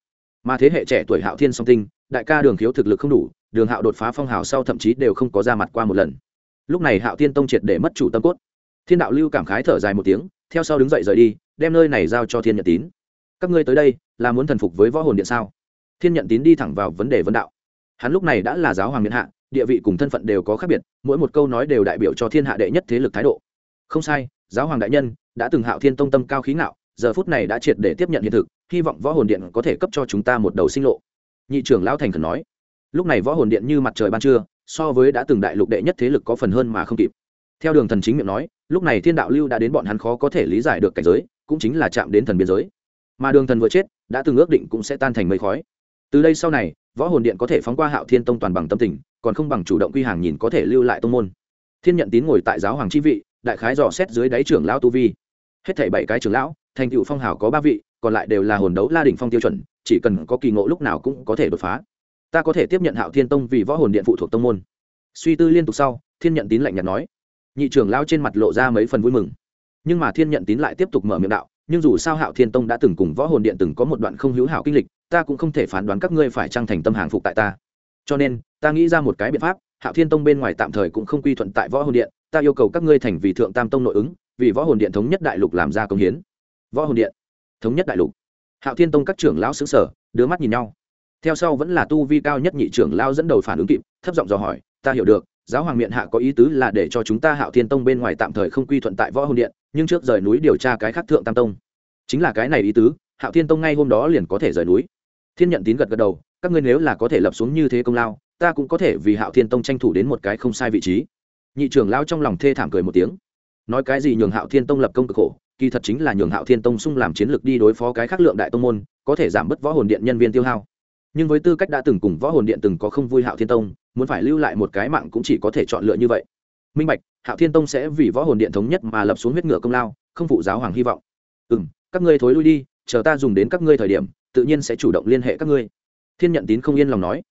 Mà thế hệ trẻ tuổi hạo thiên song tinh, đại ca đường khiếu thực lực không đủ, đường hạo đột phá phong hào sau thậm chí đều không có ra mặt qua một lần. Lúc này hạo thiên tông triệt để mất chủ tâm cốt. Thiên đạo lưu cảm khái thở dài một tiếng, theo sau đứng dậy rời đi, đem nơi này giao cho thiên nhận tín các ngươi tới đây là muốn thần phục với võ hồn điện sao? Thiên nhận tín đi thẳng vào vấn đề vấn đạo. Hắn lúc này đã là giáo hoàng miền hạ, địa vị cùng thân phận đều có khác biệt, mỗi một câu nói đều đại biểu cho thiên hạ đệ nhất thế lực thái độ. Không sai, giáo hoàng đại nhân đã từng hạo thiên tông tâm cao khí ngạo, giờ phút này đã triệt để tiếp nhận hiện thực, hy vọng võ hồn điện có thể cấp cho chúng ta một đầu sinh lộ. Nhị trưởng lão thành khẩn nói, lúc này võ hồn điện như mặt trời ban trưa, so với đã từng đại lục đệ nhất thế lực có phần hơn mà không kịp. Theo đường thần chính miệng nói, lúc này thiên đạo lưu đã đến bọn hắn khó có thể lý giải được cảnh giới, cũng chính là chạm đến thần biên giới mà đường thần vừa chết, đã từng ước định cũng sẽ tan thành mây khói. Từ đây sau này, võ hồn điện có thể phóng qua hạo thiên tông toàn bằng tâm tình, còn không bằng chủ động quy hàng nhìn có thể lưu lại tông môn. Thiên nhận tín ngồi tại giáo hoàng chi vị, đại khái dò xét dưới đáy trưởng lão tu vi. Hết thảy bảy cái trưởng lão, thành tựu phong hào có ba vị, còn lại đều là hồn đấu la đỉnh phong tiêu chuẩn, chỉ cần có kỳ ngộ lúc nào cũng có thể đột phá. Ta có thể tiếp nhận hạo thiên tông vì võ hồn điện phụ thuộc tông môn. Suy tư liên tục sau, thiên nhận tín lạnh nhạt nói. Nhị trưởng lao trên mặt lộ ra mấy phần vui mừng. Nhưng mà thiên nhận tín lại tiếp tục mở miệng đạo nhưng dù sao hạo thiên tông đã từng cùng võ hồn điện từng có một đoạn không hữu hảo kinh lịch, ta cũng không thể phán đoán các ngươi phải trang thành tâm hàng phục tại ta. Cho nên, ta nghĩ ra một cái biện pháp, hạo thiên tông bên ngoài tạm thời cũng không quy thuận tại võ hồn điện, ta yêu cầu các ngươi thành vì thượng tam tông nội ứng, vì võ hồn điện thống nhất đại lục làm ra công hiến. Võ hồn điện, thống nhất đại lục. Hạo thiên tông các trưởng lão xứ sở đưa mắt nhìn nhau. Theo sau vẫn là tu vi cao nhất nhị trưởng lao dẫn đầu phản ứng kịp, thấp giọng dò hỏi, ta hiểu được, giáo hoàng miệng hạ có ý tứ là để cho chúng ta hạo thiên tông bên ngoài tạm thời không quy thuận tại võ hồn điện nhưng trước rời núi điều tra cái khác thượng tam tông. Chính là cái này ý tứ, hạo thiên tông ngay hôm đó liền có thể rời núi. Thiên nhận tín gật gật đầu, các ngươi nếu là có thể lập xuống như thế công lao, ta cũng có thể vì hạo thiên tông tranh thủ đến một cái không sai vị trí. Nhị trưởng lao trong lòng thê thảm cười một tiếng. Nói cái gì nhường hạo thiên tông lập công cực khổ, kỳ thật chính là nhường hạo thiên tông sung làm chiến lược đi đối phó cái khác lượng đại tông môn, có thể giảm bớt võ hồn điện nhân viên tiêu hao. Nhưng với tư cách đã từng cùng võ hồn điện từng có không vui hạo thiên tông, muốn phải lưu lại một cái mạng cũng chỉ có thể chọn lựa như vậy minh bạch, hạo thiên tông sẽ vì võ hồn điện thống nhất mà lập xuống huyết ngựa công lao, không phụ giáo hoàng hy vọng. Ừ m các ngươi thối lui đi, chờ ta dùng đến các ngươi thời điểm, tự nhiên sẽ chủ động liên hệ các ngươi. Thiên nhận tín không yên lòng nói.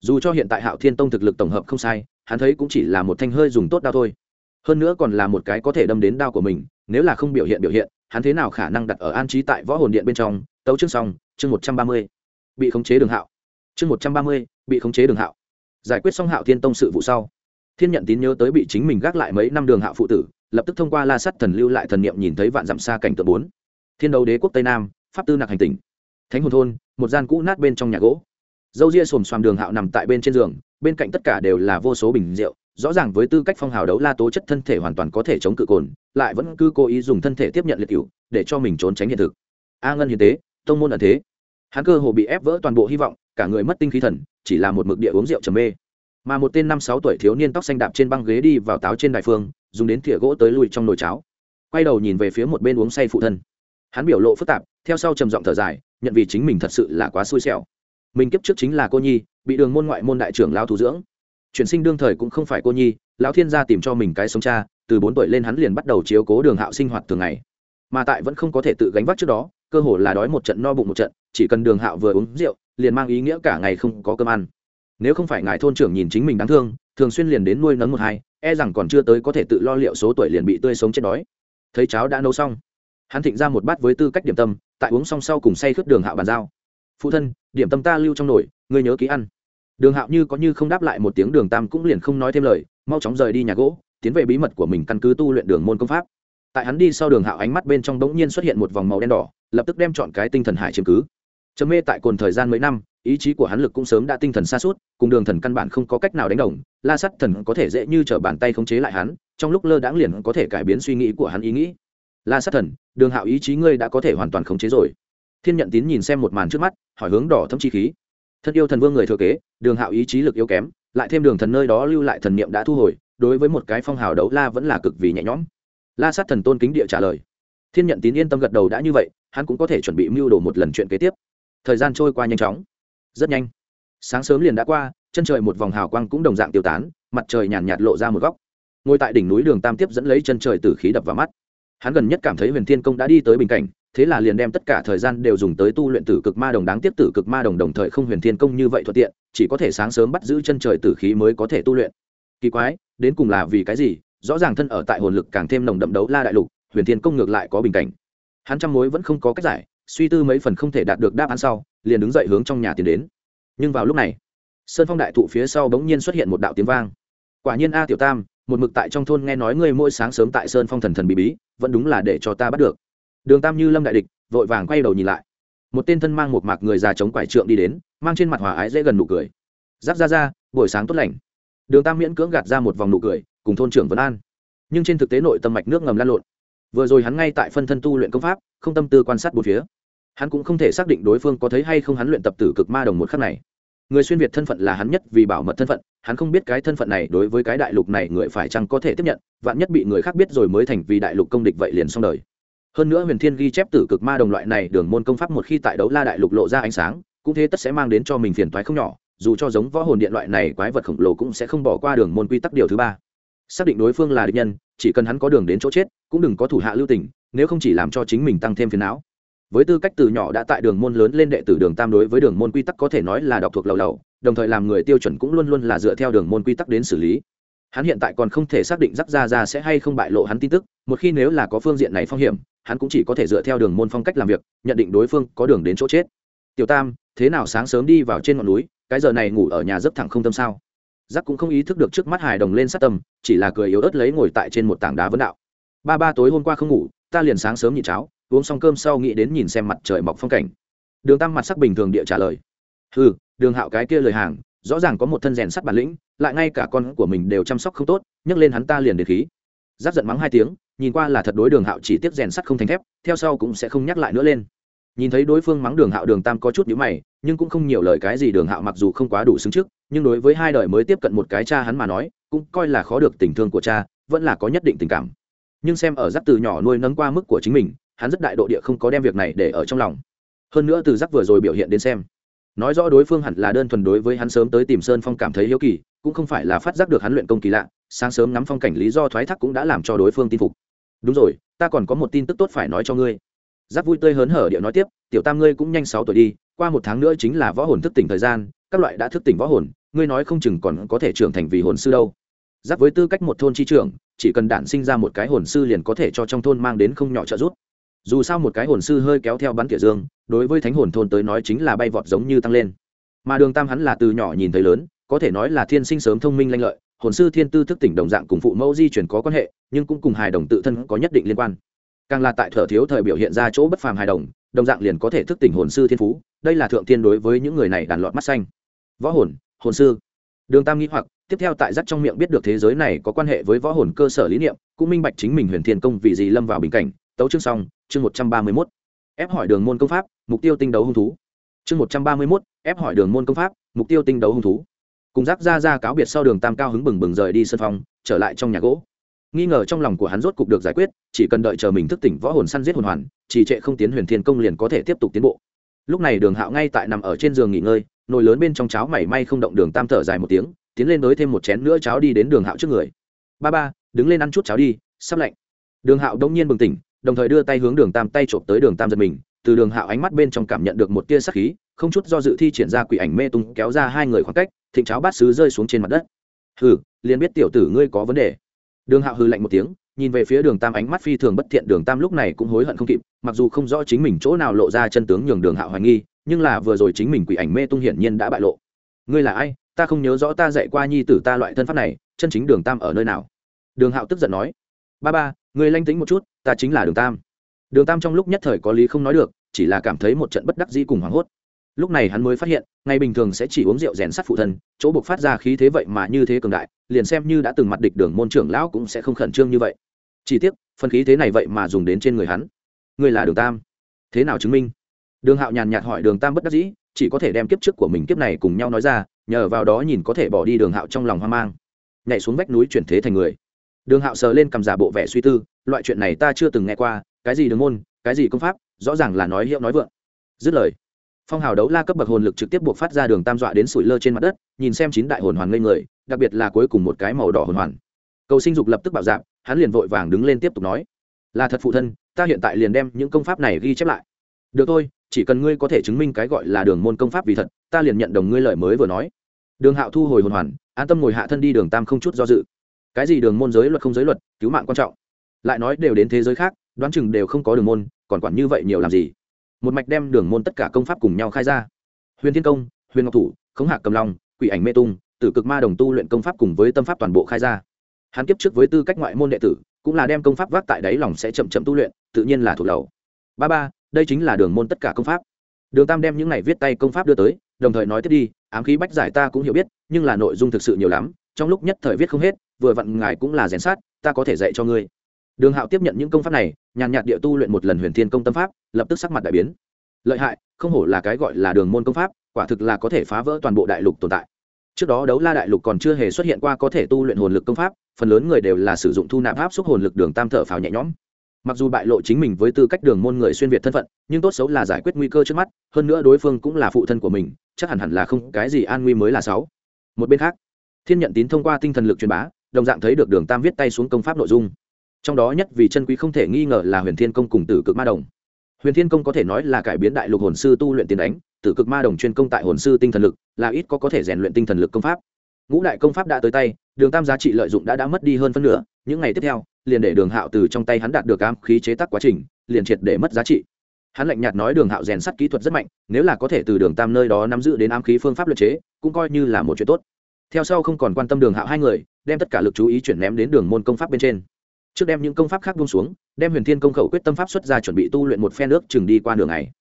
Dù cho hiện tại hạo thiên tông thực lực tổng hợp không sai, hắn thấy cũng chỉ là một thanh hơi dùng tốt đao thôi. Hơn nữa còn là một cái có thể đâm đến đao của mình, nếu là không biểu hiện biểu hiện, hắn thế nào khả năng đặt ở an trí tại võ hồn điện bên trong? Tấu chương xong, chương một trăm ba mươi. Bị khống chế đường hạo. Chương một trăm ba mươi, bị khống chế đường hạo. Giải quyết xong hạo thiên tông sự vụ sau thiên nhận tín nhớ tới bị chính mình gác lại mấy năm đường hạ phụ tử, lập tức thông qua la sắt thần lưu lại thần niệm nhìn thấy vạn dặm xa cảnh tượng bốn. Thiên đấu đế quốc tây nam, pháp tư nặc hành tỉnh. Thánh hồn thôn, một gian cũ nát bên trong nhà gỗ. Dâu ria xồm xoàm đường hạo nằm tại bên trên giường, bên cạnh tất cả đều là vô số bình rượu, rõ ràng với tư cách phong hào đấu la tố chất thân thể hoàn toàn có thể chống cự cồn, lại vẫn cứ cố ý dùng thân thể tiếp nhận liệt cựu để cho mình trốn tránh hiện thực. A ngân hiền tế, tông môn ẩn thế. Hắn cơ hồ bị ép vỡ toàn bộ hy vọng, cả người mất tinh khí thần, chỉ là một mực địa uống rượu trầm mê mà một tên năm sáu tuổi thiếu niên tóc xanh đạp trên băng ghế đi vào táo trên đại phương, dùng đến thìa gỗ tới lùi trong nồi cháo. Quay đầu nhìn về phía một bên uống say phụ thân. Hắn biểu lộ phức tạp, theo sau trầm giọng thở dài, nhận vì chính mình thật sự là quá xui xẻo. Mình kiếp trước chính là cô nhi, bị đường môn ngoại môn đại trưởng lao thủ dưỡng. Chuyển sinh đương thời cũng không phải cô nhi, lão thiên gia tìm cho mình cái sống cha, từ bốn tuổi lên hắn liền bắt đầu chiếu cố đường hạo sinh hoạt thường ngày. Mà tại vẫn không có thể tự gánh vác trước đó, cơ hồ là đói một trận no bụng một trận, chỉ cần đường hạo vừa uống rượu, liền mang ý nghĩa cả ngày không có cơm ăn nếu không phải ngài thôn trưởng nhìn chính mình đáng thương, thường xuyên liền đến nuôi nấng một hai e rằng còn chưa tới có thể tự lo liệu số tuổi liền bị tươi sống chết đói. Thấy cháo đã nấu xong, hắn thịnh ra một bát với tư cách điểm tâm, tại uống xong sau cùng say khướt đường hạo bàn giao. Phụ thân, điểm tâm ta lưu trong nồi, ngươi nhớ ký ăn. Đường hạo như có như không đáp lại một tiếng đường tam cũng liền không nói thêm lời, mau chóng rời đi nhà gỗ, tiến về bí mật của mình căn cứ tu luyện đường môn công pháp. Tại hắn đi sau đường hạo ánh mắt bên trong bỗng nhiên xuất hiện một vòng màu đen đỏ, lập tức đem chọn cái tinh thần hải chiếm cứ. Chấm mê tại cồn thời gian mấy năm ý chí của hắn lực cũng sớm đã tinh thần xa suốt, cùng đường thần căn bản không có cách nào đánh đồng, la sắt thần có thể dễ như t r ở bàn tay khống chế lại hắn, trong lúc lơ đãng liền có thể cải biến suy nghĩ của hắn ý nghĩ. La sắt thần, đường hạo ý chí ngươi đã có thể hoàn toàn khống chế rồi. Thiên nhận tín nhìn xem một màn trước mắt, hỏi hướng đỏ thâm chi khí. Thân yêu thần vương người thừa kế, đường hạo ý chí lực yếu kém, lại thêm đường thần nơi đó lưu lại thần niệm đã thu hồi, đối với một cái phong hào đấu la vẫn là cực vì nhẹ nhõm. La sát thần tôn kính địa trả lời. Thiên nhận tín yên tâm gật đầu đã như vậy, hắn cũng có thể chuẩn bị mưu đồ một lần chuyện kế tiếp. Thời gian trôi qua nhanh chóng rất nhanh. Sáng sớm liền đã qua chân trời một vòng hào quang cũng đồng dạng tiêu tán mặt trời nhàn nhạt, nhạt lộ ra một góc. Ngồi tại đỉnh núi đường tam tiếp dẫn lấy chân trời từ khí đập vào mắt. Hắn gần nhất cảm thấy huyền thiên công đã đi tới bình cảnh thế là liền đem tất cả thời gian đều dùng tới tu luyện tử cực ma đồng đáng tiếp tử cực ma đồng đồng thời không huyền thiên công như vậy thuận tiện chỉ có thể sáng sớm bắt giữ chân trời tử khí mới có thể tu luyện. Kỳ quái đến cùng là vì cái gì? Rõ ràng thân ở tại hồn lực càng thêm nồng đậm đấu la đại lục huyền thiên công ngược lại có bình cảnh. Hắn trăm mối vẫn không có cách giải suy tư mấy phần không thể đạt được đáp án sau, liền đứng dậy hướng trong nhà tiến đến. Nhưng vào lúc này, sơn phong đại thụ phía sau bỗng nhiên xuất hiện một đạo tiếng vang. Quả nhiên a tiểu tam, một mực tại trong thôn nghe nói ngươi mỗi sáng sớm tại sơn phong thần thần bí bí, vẫn đúng là để cho ta bắt được. Đường tam như lâm đại địch, vội vàng quay đầu nhìn lại. Một tên thân mang một mạc người già chống quải trượng đi đến, mang trên mặt hòa ái dễ gần nụ cười. Giáp ra ra, buổi sáng tốt lành. Đường tam miễn cưỡng gạt ra một vòng nụ cười, cùng thôn trưởng vân an. Nhưng trên thực tế nội tâm mạch nước ngầm lan lộn. Vừa rồi hắn ngay tại phân thân tu luyện công pháp, không tâm tư quan sát một phía hắn cũng không thể xác định đối phương có thấy hay không hắn luyện tập tử cực ma đồng một khắc này. Người xuyên việt thân phận là hắn nhất vì bảo mật thân phận, hắn không biết cái thân phận này đối với cái đại lục này người phải chăng có thể tiếp nhận, vạn nhất bị người khác biết rồi mới thành vì đại lục công địch vậy liền xong đời. Hơn nữa huyền thiên ghi chép tử cực ma đồng loại này đường môn công pháp một khi tại đấu la đại lục lộ ra ánh sáng, cũng thế tất sẽ mang đến cho mình phiền toái không nhỏ, dù cho giống võ hồn điện loại này quái vật khổng lồ cũng sẽ không bỏ qua đường môn quy tắc điều thứ ba. Xác định đối phương là địch nhân, chỉ cần hắn có đường đến chỗ chết, cũng đừng có thủ hạ lưu tình, nếu không chỉ làm cho chính mình tăng thêm phiền não với tư cách từ nhỏ đã tại đường môn lớn lên đệ tử đường tam đối với đường môn quy tắc có thể nói là đọc thuộc lầu lầu, đồng thời làm người tiêu chuẩn cũng luôn luôn là dựa theo đường môn quy tắc đến xử lý. Hắn hiện tại còn không thể xác định rắc ra ra sẽ hay không bại lộ hắn tin tức, một khi nếu là có phương diện này phong hiểm, hắn cũng chỉ có thể dựa theo đường môn phong cách làm việc, nhận định đối phương có đường đến chỗ chết. Tiểu tam, thế nào sáng sớm đi vào trên ngọn núi, cái giờ này ngủ ở nhà rất thẳng không tâm sao? Giác cũng không ý thức được trước mắt hài đồng lên sát tâm, chỉ là cười yếu ớt lấy ngồi tại trên một tảng đá vấn đạo. Ba ba tối hôm qua không ngủ, ta liền sáng sớm nhịn cháo uống xong cơm sau nghĩ đến nhìn xem mặt trời mọc phong cảnh. Đường tam mặt sắc bình thường địa trả lời. Ừ đường hạo cái kia lời hàng, rõ ràng có một thân rèn sắt bản lĩnh, lại ngay cả con của mình đều chăm sóc không tốt, nhấc lên hắn ta liền để khí. Giáp giận mắng hai tiếng, nhìn qua là thật đối đường hạo chỉ tiếp rèn sắt không thành thép, theo sau cũng sẽ không nhắc lại nữa lên. Nhìn thấy đối phương mắng đường hạo, đường tam có chút nhữ mày, nhưng cũng không nhiều lời cái gì đường hạo mặc dù không quá đủ xứng trước, nhưng đối với hai đời mới tiếp cận một cái cha hắn mà nói, cũng coi là khó được tình thương của cha, vẫn là có nhất định tình cảm. Nhưng xem ở giáp từ nhỏ nuôi nấng qua mức của chính mình hắn rất đại độ địa không có đem việc này để ở trong lòng. Hơn nữa từ giác vừa rồi biểu hiện đến xem, nói rõ đối phương hẳn là đơn thuần đối với hắn sớm tới tìm sơn phong cảm thấy hiếu kỳ, cũng không phải là phát giác được hắn luyện công kỳ lạ, sáng sớm ngắm phong cảnh lý do thoái thác cũng đã làm cho đối phương tin phục. Đúng rồi, ta còn có một tin tức tốt phải nói cho ngươi. Giác vui tươi hớn hở điệu nói tiếp, tiểu tam ngươi cũng nhanh sáu tuổi đi, qua một tháng nữa chính là võ hồn thức tỉnh thời gian, các loại đã thức tỉnh võ hồn, ngươi nói không chừng còn có thể trưởng thành vì hồn sư đâu. Giáp với tư cách một thôn chi trưởng, chỉ cần đản sinh ra một cái hồn sư liền có thể cho trong thôn mang đến không nhỏ trợ giúp dù sao một cái hồn sư hơi kéo theo bắn tỉa dương, đối với thánh hồn thôn tới nói chính là bay vọt giống như tăng lên. Mà đường tam hắn là từ nhỏ nhìn thấy lớn, có thể nói là thiên sinh sớm thông minh lanh lợi, hồn sư thiên tư thức tỉnh đồng dạng cùng phụ mẫu di chuyển có quan hệ, nhưng cũng cùng hài đồng tự thân có nhất định liên quan. Càng là tại thở thiếu thời biểu hiện ra chỗ bất phàm hài đồng đồng dạng liền có thể thức tỉnh hồn sư thiên phú, đây là thượng tiên đối với những người này đàn lọt mắt xanh. Võ hồn hồn sư. Đường tam nghĩ hoặc, tiếp theo tại dắt trong miệng biết được thế giới này có quan hệ với võ hồn cơ sở lý niệm, cũng minh bạch chính mình huyền thiên công vì gì lâm vào bình cảnh, tấu chương xong chương một trăm ba mươi mốt, ép hỏi đường môn công pháp, mục tiêu tinh đấu hung thú. Chương một trăm ba mươi mốt, ép hỏi đường môn công pháp, mục tiêu tinh đấu hung thú. Cùng giác ra ra cáo biệt sau đường tam cao hứng bừng bừng rời đi sân phòng, trở lại trong nhà gỗ. Nghi ngờ trong lòng của hắn rốt cục được giải quyết, chỉ cần đợi chờ mình thức tỉnh võ hồn săn giết hồn hoàn chỉ trệ không tiến huyền thiên công liền có thể tiếp tục tiến bộ. Lúc này đường hạo ngay tại nằm ở trên giường nghỉ ngơi, nồi lớn bên trong cháo mảy may không động đường tam thở dài một tiếng, tiến lên nới thêm một chén nữa cháo đi đến đường hạo trước người. Ba ba, đứng lên ăn chút cháo đi, sắp lạnh. Đường hạo đông nhiên bừng tỉnh đồng thời đưa tay hướng đường tam tay trộm tới đường tam giật mình, từ đường hạo ánh mắt bên trong cảm nhận được một tia sắc khí, không chút do dự thi triển ra quỷ ảnh mê tung kéo ra hai người khoảng cách, thịnh cháo bát sứ rơi xuống trên mặt đất. Hừ, liền biết tiểu tử ngươi có vấn đề. Đường hạo hừ lạnh một tiếng, nhìn về phía đường tam ánh mắt phi thường bất thiện, đường tam lúc này cũng hối hận không kịp, mặc dù không rõ chính mình chỗ nào lộ ra chân tướng nhường đường hạo hoài nghi, nhưng là vừa rồi chính mình quỷ ảnh mê tung hiển nhiên đã bại lộ. Ngươi là ai? Ta không nhớ rõ ta dạy qua nhi tử ta loại thân pháp này, chân chính đường tam ở nơi nào. Đường hạo tức giận nói. Ba ba người lanh tính một chút, ta chính là đường tam. Đường tam trong lúc nhất thời có lý không nói được, chỉ là cảm thấy một trận bất đắc dĩ cùng hoảng hốt. Lúc này hắn mới phát hiện, ngày bình thường sẽ chỉ uống rượu rèn sắt phụ thân, chỗ buộc phát ra khí thế vậy mà như thế cường đại, liền xem như đã từng mặt địch đường môn trưởng lão cũng sẽ không khẩn trương như vậy. Chỉ tiếc, phần khí thế này vậy mà dùng đến trên người hắn. Người là đường tam. Thế nào chứng minh? Đường hạo nhàn nhạt hỏi đường tam bất đắc dĩ, chỉ có thể đem kiếp trước của mình kiếp này cùng nhau nói ra, nhờ vào đó nhìn có thể bỏ đi đường hạo trong lòng hoang mang. Nhảy xuống vách núi chuyển thế thành người đường hạo sờ lên cầm giả bộ vẻ suy tư, loại chuyện này ta chưa từng nghe qua, cái gì đường môn, cái gì công pháp, rõ ràng là nói hiệu nói vượng. Dứt lời, phong hào đấu la cấp bậc hồn lực trực tiếp buộc phát ra đường tam dọa đến sủi lơ trên mặt đất, nhìn xem chín đại hồn hoàn ngây người, đặc biệt là cuối cùng một cái màu đỏ hồn hoàn. Cầu sinh dục lập tức bảo dạng hắn liền vội vàng đứng lên tiếp tục nói, là thật phụ thân, ta hiện tại liền đem những công pháp này ghi chép lại. Được thôi, chỉ cần ngươi có thể chứng minh cái gọi là đường môn công pháp vì thật, ta liền nhận đồng ngươi lời mới vừa nói. Đường hạo thu hồi hồn hoàn, an tâm ngồi hạ thân đi, đường tam không chút do dự cái gì đường môn giới luật không giới luật, cứu mạng quan trọng. Lại nói đều đến thế giới khác, đoán chừng đều không có đường môn, còn quản như vậy nhiều làm gì? Một mạch đem đường môn tất cả công pháp cùng nhau khai ra. Huyền thiên công, huyền ngọc thủ, khống hạ cầm long, quỷ ảnh mê tung, tử cực ma đồng tu luyện công pháp cùng với tâm pháp toàn bộ khai ra. Hắn kiếp trước với tư cách ngoại môn đệ tử, cũng là đem công pháp vác tại đáy lòng sẽ chậm chậm tu luyện, tự nhiên là thuộc đầu. Ba ba, đây chính là đường môn tất cả công pháp. Đường tam đem những này viết tay công pháp đưa tới, đồng thời nói tiếp đi, ám khí bách giải ta cũng hiểu biết, nhưng là nội dung thực sự nhiều lắm, trong lúc nhất thời viết không hết vừa vặn ngài cũng là rèn sát, ta có thể dạy cho ngươi. Đường hạo tiếp nhận những công pháp này, nhàn nhạt địa tu luyện một lần huyền thiên công tâm pháp, lập tức sắc mặt đại biến. Lợi hại, không hổ là cái gọi là đường môn công pháp, quả thực là có thể phá vỡ toàn bộ đại lục tồn tại. Trước đó đấu la đại lục còn chưa hề xuất hiện qua có thể tu luyện hồn lực công pháp, phần lớn người đều là sử dụng thu nạp áp xúc hồn lực đường tam thở phào nhẹ nhõm. Mặc dù bại lộ chính mình với tư cách đường môn người xuyên việt thân phận, nhưng tốt xấu là giải quyết nguy cơ trước mắt, hơn nữa đối phương cũng là phụ thân của mình, chắc hẳn hẳn là không, cái gì an nguy mới là sáu. Một bên khác, thiên nhận tín thông qua tinh thần lực truyền bá đồng dạng thấy được đường tam viết tay xuống công pháp nội dung. Trong đó nhất vì chân quý không thể nghi ngờ là huyền thiên công cùng tử cực ma đồng. Huyền thiên công có thể nói là cải biến đại lục hồn sư tu luyện tiền đánh, tử cực ma đồng chuyên công tại hồn sư tinh thần lực, là ít có có thể rèn luyện tinh thần lực công pháp. Ngũ đại công pháp đã tới tay, đường tam giá trị lợi dụng đã đã mất đi hơn phân nửa, những ngày tiếp theo, liền để đường hạo từ trong tay hắn đạt được ám khí chế tác quá trình, liền triệt để mất giá trị. Hắn lạnh nhạt nói đường hạo rèn sắt kỹ thuật rất mạnh, nếu là có thể từ đường tam nơi đó nắm giữ đến ám khí phương pháp luật chế, cũng coi như là một chuyện tốt. Theo sau không còn quan tâm đường hạo hai người đem tất cả lực chú ý chuyển ném đến đường môn công pháp bên trên. Trước đem những công pháp khác buông xuống, đem huyền thiên công khẩu quyết tâm pháp xuất ra chuẩn bị tu luyện một phen nước chừng đi qua đường này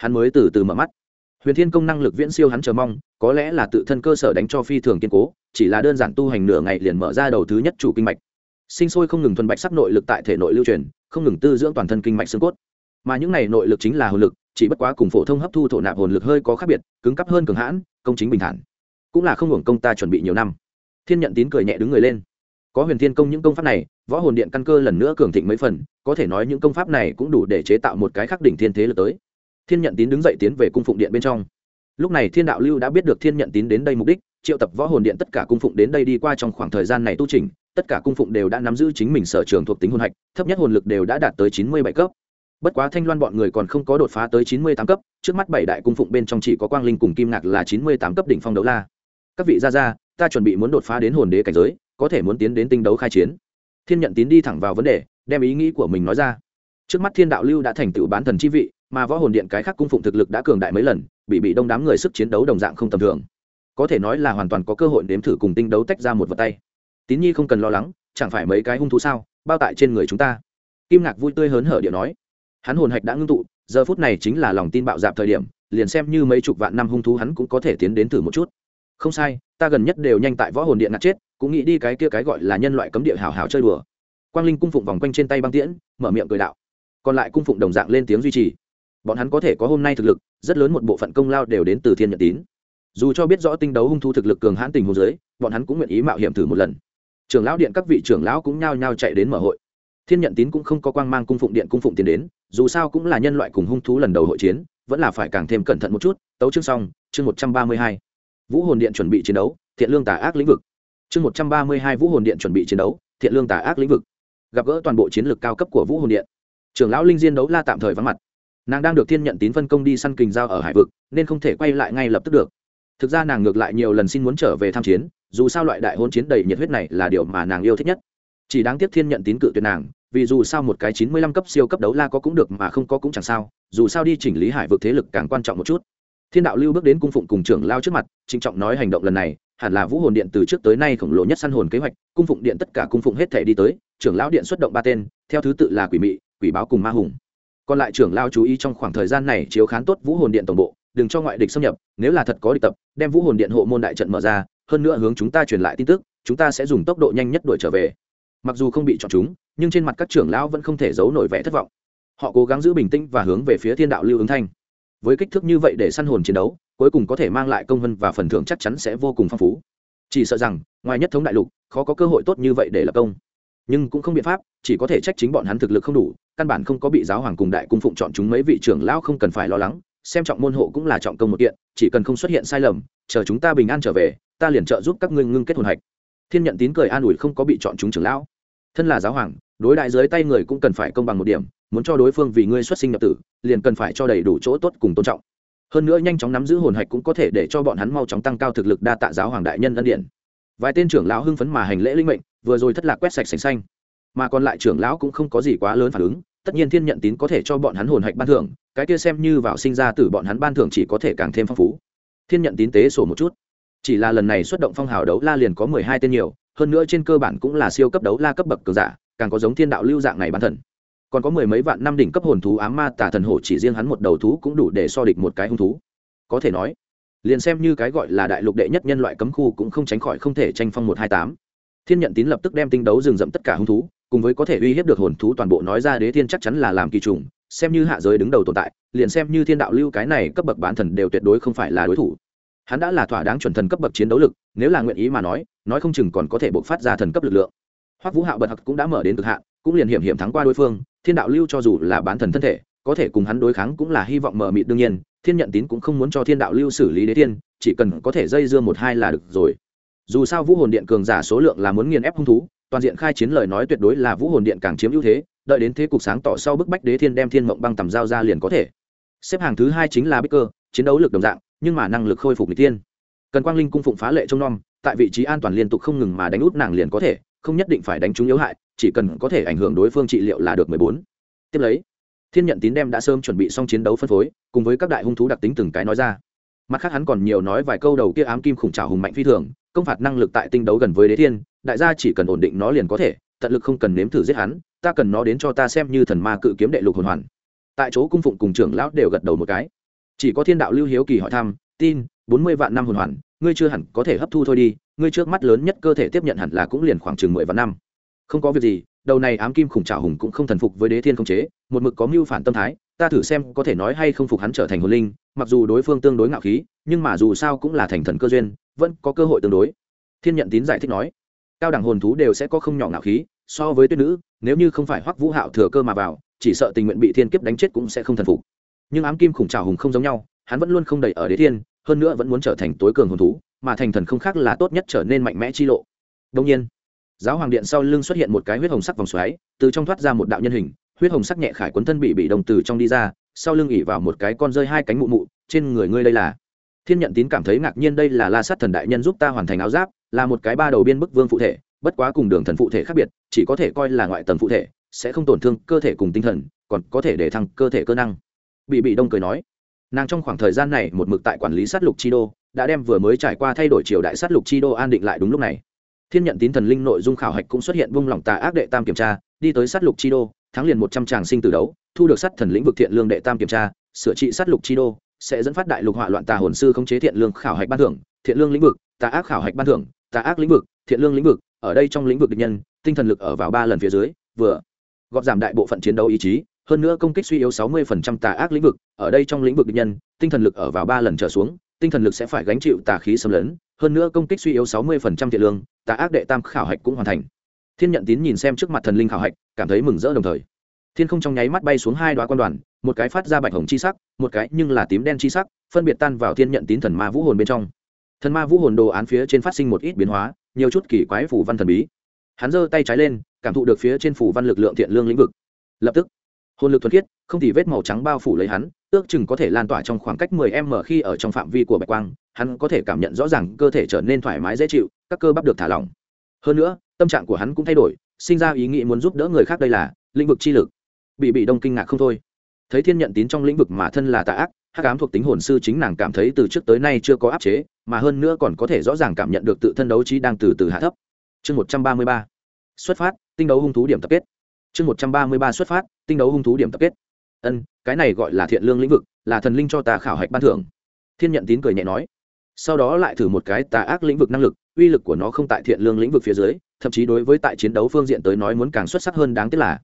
hắn mới từ từ mở mắt. Huyền thiên công năng lực viễn siêu hắn chờ mong, có lẽ là tự thân cơ sở đánh cho phi thường kiên cố, chỉ là đơn giản tu hành nửa ngày liền mở ra đầu thứ nhất chủ kinh mạch. Sinh sôi không ngừng thuần bạch sắc nội lực tại thể nội lưu truyền, không ngừng tư dưỡng toàn thân kinh mạch xương cốt. Mà những này nội lực chính là hồn lực, chỉ bất quá cùng phổ thông hấp thu thổ nạp hồn lực hơi có khác biệt, cứng cắp hơn cường hãn, công chính bình thản. Cũng là không hưởng công ta chuẩn bị nhiều năm thiên nhận tín cười nhẹ đứng người lên. Có huyền thiên công những công pháp này, võ hồn điện căn cơ lần nữa cường thịnh mấy phần, có thể nói những công pháp này cũng đủ để chế tạo một cái khắc đỉnh thiên thế lực tới. Thiên nhận tín đứng dậy tiến về cung phụng điện bên trong. Lúc này thiên đạo lưu đã biết được thiên nhận tín đến đây mục đích, triệu tập võ hồn điện tất cả cung phụng đến đây đi qua trong khoảng thời gian này tu trình tất cả cung phụng đều đã nắm giữ chính mình sở trường thuộc tính hồn hạch, thấp nhất hồn lực đều đã đạt tới chín mươi bảy cấp. Bất quá thanh loan bọn người còn không có đột phá tới chín mươi tám cấp, trước mắt bảy đại cung phụng bên trong chỉ có quang linh cùng kim ngạc là chín mươi tám cấp đỉnh phong đấu la. Các vị gia gia ta chuẩn bị muốn đột phá đến hồn đế cảnh giới, có thể muốn tiến đến tinh đấu khai chiến. Thiên nhận tín đi thẳng vào vấn đề, đem ý nghĩ của mình nói ra. Trước mắt thiên đạo lưu đã thành tựu bán thần chi vị, mà võ hồn điện cái khác cung phụng thực lực đã cường đại mấy lần, bị bị đông đám người sức chiến đấu đồng dạng không tầm thường. Có thể nói là hoàn toàn có cơ hội nếm thử cùng tinh đấu tách ra một vật tay. Tín nhi không cần lo lắng, chẳng phải mấy cái hung thú sao, bao tại trên người chúng ta. Kim ngạc vui tươi hớn hở điệu nói. Hắn hồn hạch đã ngưng tụ, giờ phút này chính là lòng tin bạo dạp thời điểm, liền xem như mấy chục vạn năm hung thú hắn cũng có thể tiến đến thử một chút không sai, ta gần nhất đều nhanh tại võ hồn điện ngạt chết, cũng nghĩ đi cái kia cái gọi là nhân loại cấm địa hào hào chơi đùa. Quang linh cung phụng vòng quanh trên tay băng tiễn, mở miệng cười đạo. Còn lại cung phụng đồng dạng lên tiếng duy trì. Bọn hắn có thể có hôm nay thực lực, rất lớn một bộ phận công lao đều đến từ thiên nhật tín. Dù cho biết rõ tinh đấu hung thu thực lực cường hãn tình hồ dưới, bọn hắn cũng nguyện ý mạo hiểm thử một lần. Trưởng lão điện các vị trưởng lão cũng nhao nhao chạy đến mở hội. Thiên nhận tín cũng không có quang mang cung phụng điện cung phụng tiến đến, dù sao cũng là nhân loại cùng hung thú lần đầu hội chiến, vẫn là phải càng thêm cẩn thận một chút. Tấu chương xong, chương một trăm ba mươi hai vũ hồn điện chuẩn bị chiến đấu, thiện lương tà ác lĩnh vực. Chương một trăm ba mươi hai, vũ hồn điện chuẩn bị chiến đấu, thiện lương tà ác lĩnh vực. Gặp gỡ toàn bộ chiến lược cao cấp của vũ hồn điện. Trưởng lão linh diên đấu la tạm thời vắng mặt. Nàng đang được thiên nhận tín phân công đi săn kình giao ở hải vực, nên không thể quay lại ngay lập tức được. Thực ra nàng ngược lại nhiều lần xin muốn trở về tham chiến, dù sao loại đại hôn chiến đầy nhiệt huyết này là điều mà nàng yêu thích nhất. Chỉ đáng tiếc thiên nhận tín cự tuyệt nàng, vì dù sao một cái chín mươi lăm cấp siêu cấp đấu la có cũng được mà không có cũng chẳng sao, dù sao đi chỉnh lý hải vực thế lực càng quan trọng một chút thiên đạo lưu bước đến cung phụng cùng trưởng lao trước mặt, trịnh trọng nói hành động lần này, hẳn là vũ hồn điện từ trước tới nay khổng lồ nhất săn hồn kế hoạch, cung phụng điện tất cả cung phụng hết thể đi tới, trưởng lão điện xuất động ba tên, theo thứ tự là quỷ mị, quỷ báo cùng ma hùng. Còn lại trưởng lao chú ý trong khoảng thời gian này chiếu khán tốt vũ hồn điện tổng bộ, đừng cho ngoại địch xâm nhập, nếu là thật có địch tập, đem vũ hồn điện hộ môn đại trận mở ra, hơn nữa hướng chúng ta truyền lại tin tức, chúng ta sẽ dùng tốc độ nhanh nhất đuổi trở về. Mặc dù không bị chọn chúng, nhưng trên mặt các trưởng lão vẫn không thể giấu nổi vẻ thất vọng. Họ cố gắng giữ bình tĩnh và hướng về phía thiên đạo lưu ứng thanh với kích thước như vậy để săn hồn chiến đấu, cuối cùng có thể mang lại công vân và phần thưởng chắc chắn sẽ vô cùng phong phú. Chỉ sợ rằng, ngoài nhất thống đại lục, khó có cơ hội tốt như vậy để lập công. Nhưng cũng không biện pháp, chỉ có thể trách chính bọn hắn thực lực không đủ, căn bản không có bị giáo hoàng cùng đại cung phụng chọn chúng mấy vị trưởng lão không cần phải lo lắng, xem trọng môn hộ cũng là trọng công một kiện, chỉ cần không xuất hiện sai lầm, chờ chúng ta bình an trở về, ta liền trợ giúp các ngươi ngưng kết hồn hạch. Thiên nhận tín cười an ủi không có bị chọn chúng trưởng lão. Thân là giáo hoàng đối đại dưới tay người cũng cần phải công bằng một điểm, muốn cho đối phương vì ngươi xuất sinh nhập tử, liền cần phải cho đầy đủ chỗ tốt cùng tôn trọng. Hơn nữa nhanh chóng nắm giữ hồn hạch cũng có thể để cho bọn hắn mau chóng tăng cao thực lực đa tạ giáo hoàng đại nhân ân điện vài tên trưởng lão hưng phấn mà hành lễ linh mệnh, vừa rồi thất lạc quét sạch sành xanh. Mà còn lại trưởng lão cũng không có gì quá lớn phản ứng, tất nhiên thiên nhận tín có thể cho bọn hắn hồn hạch ban thưởng, cái kia xem như vào sinh ra từ bọn hắn ban thưởng chỉ có thể càng thêm phong phú. Thiên nhận tín tế sổ một chút. Chỉ là lần này xuất động phong hào đấu la liền có mười hai tên nhiều, hơn nữa trên cơ bản cũng là siêu cấp đấu la cấp bậc cường giả càng có giống thiên đạo lưu dạng này bán thần. Còn có mười mấy vạn năm đỉnh cấp hồn thú ám ma tà thần hổ chỉ riêng hắn một đầu thú cũng đủ để so địch một cái hung thú. Có thể nói, liền xem như cái gọi là đại lục đệ nhất nhân loại cấm khu cũng không tránh khỏi không thể tranh phong một hai tám. Thiên nhận tín lập tức đem tinh đấu rừng rậm tất cả hung thú, cùng với có thể uy hiếp được hồn thú toàn bộ nói ra đế thiên chắc chắn là làm kỳ trùng, xem như hạ giới đứng đầu tồn tại, liền xem như thiên đạo lưu cái này cấp bậc bán thần đều tuyệt đối không phải là đối thủ. Hắn đã là thỏa đáng chuẩn thần cấp bậc chiến đấu lực, nếu là nguyện ý mà nói nói không chừng còn có thể bộc phát ra thần cấp lực lượng hoắc vũ hạo bật hặc cũng đã mở đến cực hạn, cũng liền hiểm hiểm thắng qua đối phương, thiên đạo lưu cho dù là bán thần thân thể, có thể cùng hắn đối kháng cũng là hy vọng mở mịt đương nhiên, thiên nhận tín cũng không muốn cho thiên đạo lưu xử lý đế thiên chỉ cần có thể dây dưa một hai là được rồi. Dù sao vũ hồn điện cường giả số lượng là muốn nghiền ép hung thú, toàn diện khai chiến lời nói tuyệt đối là vũ hồn điện càng chiếm ưu thế, đợi đến thế cục sáng tỏ sau bức bách đế thiên đem thiên mộng băng tầm giao ra liền có thể. Xếp hàng thứ hai chính là bích cơ, chiến đấu lực đồng dạng, nhưng mà năng lực khôi phục n g tiên cần quang linh cung phụng phá lệ trông nom, tại vị trí an toàn liên tục không ngừng mà đánh út nàng liền có thể không nhất định phải đánh trúng yếu hại, chỉ cần có thể ảnh hưởng đối phương trị liệu là được mười bốn. Tiếp lấy, thiên nhận tín đem đã sớm chuẩn bị xong chiến đấu phân phối, cùng với các đại hung thú đặc tính từng cái nói ra. Mặt khác hắn còn nhiều nói vài câu đầu kia ám kim khủng trào hùng mạnh phi thường, công phạt năng lực tại tinh đấu gần với đế thiên, đại gia chỉ cần ổn định nó liền có thể, tận lực không cần nếm thử giết hắn, ta cần nó đến cho ta xem như thần ma cự kiếm đệ lục hồn hoàn. Tại chỗ cung phụng cùng trưởng lão đều gật đầu một cái. Chỉ có thiên đạo lưu hiếu kỳ hỏi thăm, tin, bốn mươi vạn năm hồn hoàn ngươi chưa hẳn có thể hấp thu thôi đi, ngươi trước mắt lớn nhất cơ thể tiếp nhận hẳn là cũng liền khoảng chừng mười vạn năm. Không có việc gì, đầu này ám kim khủng trào hùng cũng không thần phục với đế thiên không chế, một mực có mưu phản tâm thái, ta thử xem có thể nói hay không phục hắn trở thành hồn linh, mặc dù đối phương tương đối ngạo khí, nhưng mà dù sao cũng là thành thần cơ duyên, vẫn có cơ hội tương đối. Thiên nhận tín giải thích nói, cao đẳng hồn thú đều sẽ có không nhỏ ngạo khí, so với tuyết nữ, nếu như không phải hoắc vũ hạo thừa cơ mà vào, chỉ sợ tình nguyện bị thiên kiếp đánh chết cũng sẽ không thần phục. Nhưng ám kim khủng trào hùng không giống nhau, hắn vẫn luôn không đẩy ở đế thiên hơn nữa vẫn muốn trở thành tối cường hồn thú, mà thành thần không khác là tốt nhất trở nên mạnh mẽ chi lộ. Đông nhiên, giáo hoàng điện sau lưng xuất hiện một cái huyết hồng sắc vòng xoáy, từ trong thoát ra một đạo nhân hình, huyết hồng sắc nhẹ khải quấn thân bị bị đồng từ trong đi ra, sau lưng ỉ vào một cái con rơi hai cánh mụ mụ, trên người ngươi đây là. Thiên nhận tín cảm thấy ngạc nhiên đây là la sát thần đại nhân giúp ta hoàn thành áo giáp, là một cái ba đầu biên bức vương phụ thể, bất quá cùng đường thần phụ thể khác biệt, chỉ có thể coi là ngoại tầng phụ thể, sẽ không tổn thương cơ thể cùng tinh thần, còn có thể để thăng cơ thể cơ năng. Bị bị đông cười nói nàng trong khoảng thời gian này một mực tại quản lý sát lục chi đô, đã đem vừa mới trải qua thay đổi triều đại sát lục chi đô an định lại đúng lúc này. Thiên nhận tín thần linh nội dung khảo hạch cũng xuất hiện vung lòng tà ác đệ tam kiểm tra, đi tới sát lục chi đô, thắng liền một trăm tràng sinh từ đấu, thu được sát thần lĩnh vực thiện lương đệ tam kiểm tra, sửa trị sát lục chi đô, sẽ dẫn phát đại lục hỏa loạn tà hồn sư khống chế thiện lương khảo hạch ban thưởng, thiện lương lĩnh vực, tà ác khảo hạch ban thưởng, tà ác lĩnh vực, thiện lương lĩnh vực, ở đây trong lĩnh vực địch nhân, tinh thần lực ở vào ba lần phía dưới, vừa gọt giảm đại bộ phận chiến đấu ý chí hơn nữa công kích suy yếu 60% tà ác lĩnh vực, ở đây trong lĩnh vực địch nhân, tinh thần lực ở vào ba lần trở xuống, tinh thần lực sẽ phải gánh chịu tà khí xâm lấn, hơn nữa công kích suy yếu 60% thiện lương, tà ác đệ tam khảo hạch cũng hoàn thành. Thiên nhận tín nhìn xem trước mặt thần linh khảo hạch, cảm thấy mừng rỡ đồng thời. Thiên không trong nháy mắt bay xuống hai đoá quan đoàn, một cái phát ra bạch hồng chi sắc, một cái nhưng là tím đen chi sắc, phân biệt tan vào thiên nhận tín thần ma vũ hồn bên trong. Thần ma vũ hồn đồ án phía trên phát sinh một ít biến hóa, nhiều chút kỳ quái phủ văn thần bí. Hắn giơ tay trái lên, cảm thụ được phía trên phủ văn lực lượng thiện lương lĩnh vực. Lập tức hồn lực thuật khiết, không thì vết màu trắng bao phủ lấy hắn, ước chừng có thể lan tỏa trong khoảng cách 10 m khi ở trong phạm vi của bạch quang, hắn có thể cảm nhận rõ ràng cơ thể trở nên thoải mái dễ chịu, các cơ bắp được thả lỏng. Hơn nữa, tâm trạng của hắn cũng thay đổi, sinh ra ý nghĩ muốn giúp đỡ người khác đây là lĩnh vực chi lực. Bị bị đông kinh ngạc không thôi. Thấy thiên nhận tín trong lĩnh vực mà thân là tà ác, hắc ám thuộc tính hồn sư chính nàng cảm thấy từ trước tới nay chưa có áp chế, mà hơn nữa còn có thể rõ ràng cảm nhận được tự thân đấu trí đang từ từ hạ thấp. Chương một trăm ba mươi ba. Xuất phát, tinh đấu hung thú điểm tập kết chương một trăm ba mươi ba xuất phát, tinh đấu hung thú điểm tập kết. Ân, cái này gọi là thiện lương lĩnh vực, là thần linh cho ta khảo hạch ban thưởng. Thiên nhận tín cười nhẹ nói. Sau đó lại thử một cái tà ác lĩnh vực năng lực, uy lực của nó không tại thiện lương lĩnh vực phía dưới, thậm chí đối với tại chiến đấu phương diện tới nói muốn càng xuất sắc hơn đáng tiếc là,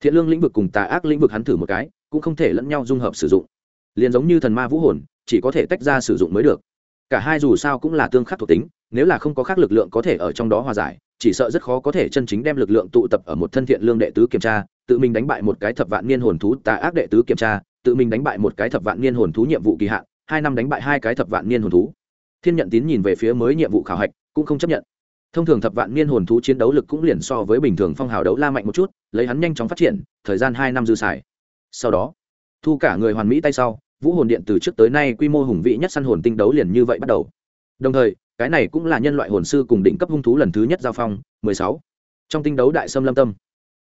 thiện lương lĩnh vực cùng tà ác lĩnh vực hắn thử một cái, cũng không thể lẫn nhau dung hợp sử dụng. Liền giống như thần ma vũ hồn, chỉ có thể tách ra sử dụng mới được. Cả hai dù sao cũng là tương khắc thuộc tính, nếu là không có khác lực lượng có thể ở trong đó hòa giải chỉ sợ rất khó có thể chân chính đem lực lượng tụ tập ở một thân thiện lương đệ tứ kiểm tra, tự mình đánh bại một cái thập vạn niên hồn thú tà ác đệ tứ kiểm tra, tự mình đánh bại một cái thập vạn niên hồn thú nhiệm vụ kỳ hạn, hai năm đánh bại hai cái thập vạn niên hồn thú. Thiên nhận tín nhìn về phía mới nhiệm vụ khảo hạch, cũng không chấp nhận. Thông thường thập vạn niên hồn thú chiến đấu lực cũng liền so với bình thường phong hào đấu la mạnh một chút, lấy hắn nhanh chóng phát triển, thời gian hai năm dư xài. Sau đó, thu cả người hoàn mỹ tay sau, vũ hồn điện từ trước tới nay quy mô hùng vĩ nhất săn hồn tinh đấu liền như vậy bắt đầu đồng thời, cái này cũng là nhân loại hồn sư cùng đỉnh cấp hung thú lần thứ nhất giao phong 16. trong tinh đấu đại sâm lâm tâm,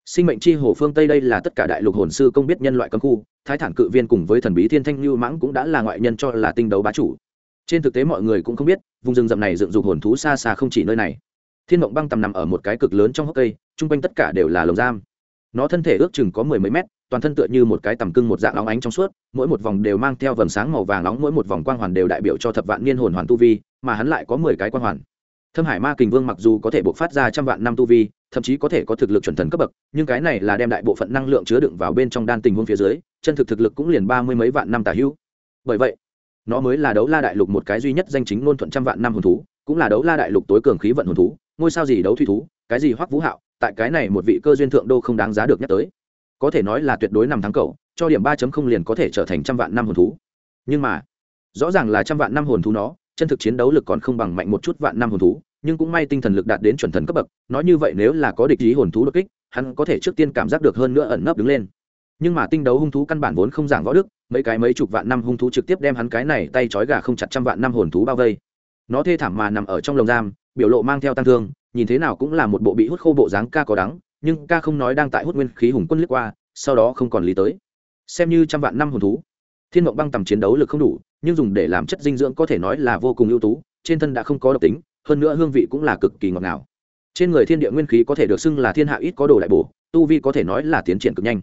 sinh mệnh chi hồ phương tây đây là tất cả đại lục hồn sư công biết nhân loại cấm khu, thái thản cự viên cùng với thần bí thiên thanh lưu mãng cũng đã là ngoại nhân cho là tinh đấu bá chủ. Trên thực tế mọi người cũng không biết, vùng rừng rậm này dựng dục hồn thú xa xa không chỉ nơi này. Thiên mộng băng tầm nằm ở một cái cực lớn trong hốc cây, chung quanh tất cả đều là lồng giam. Nó thân thể ước chừng có mười mấy mét toàn thân tựa như một cái tầm cưng một dạng óng ánh trong suốt, mỗi một vòng đều mang theo vầng sáng màu vàng nóng, mỗi một vòng quang hoàn đều đại biểu cho thập vạn niên hồn hoàn tu vi, mà hắn lại có mười cái quang hoàn. Thâm hải ma kình vương mặc dù có thể bộc phát ra trăm vạn năm tu vi, thậm chí có thể có thực lực chuẩn thần cấp bậc, nhưng cái này là đem đại bộ phận năng lượng chứa đựng vào bên trong đan tình huống phía dưới, chân thực thực lực cũng liền ba mươi mấy vạn năm tả hữu. Bởi vậy, nó mới là đấu la đại lục một cái duy nhất danh chính ngôn thuận trăm vạn năm hồn thú, cũng là đấu la đại lục tối cường khí vận hồn thú, ngôi sao gì đấu thủy thú, cái gì hoắc vũ hạo, tại cái này một vị cơ duyên thượng đô không đáng giá được nhắc tới có thể nói là tuyệt đối nằm thắng cậu, cho điểm ba liền có thể trở thành trăm vạn năm hồn thú. Nhưng mà, rõ ràng là trăm vạn năm hồn thú nó, chân thực chiến đấu lực còn không bằng mạnh một chút vạn năm hồn thú, nhưng cũng may tinh thần lực đạt đến chuẩn thần cấp bậc, nói như vậy nếu là có địch ý hồn thú đột kích, hắn có thể trước tiên cảm giác được hơn nữa ẩn nấp đứng lên. Nhưng mà tinh đấu hung thú căn bản vốn không giảng võ đức, mấy cái mấy chục vạn năm hung thú trực tiếp đem hắn cái này tay trói gà không chặt trăm vạn năm hồn thú bao vây. Nó thê thảm mà nằm ở trong lồng giam, biểu lộ mang theo tăng thương, nhìn thế nào cũng là một bộ bị hút khô bộ dáng ca có đắng nhưng ca không nói đang tại hút nguyên khí hùng quân liếc qua, sau đó không còn lý tới. Xem như trăm vạn năm hồn thú, thiên mộng băng tầm chiến đấu lực không đủ, nhưng dùng để làm chất dinh dưỡng có thể nói là vô cùng ưu tú, trên thân đã không có độc tính, hơn nữa hương vị cũng là cực kỳ ngọt ngào. Trên người thiên địa nguyên khí có thể được xưng là thiên hạ ít có đồ đại bổ, tu vi có thể nói là tiến triển cực nhanh.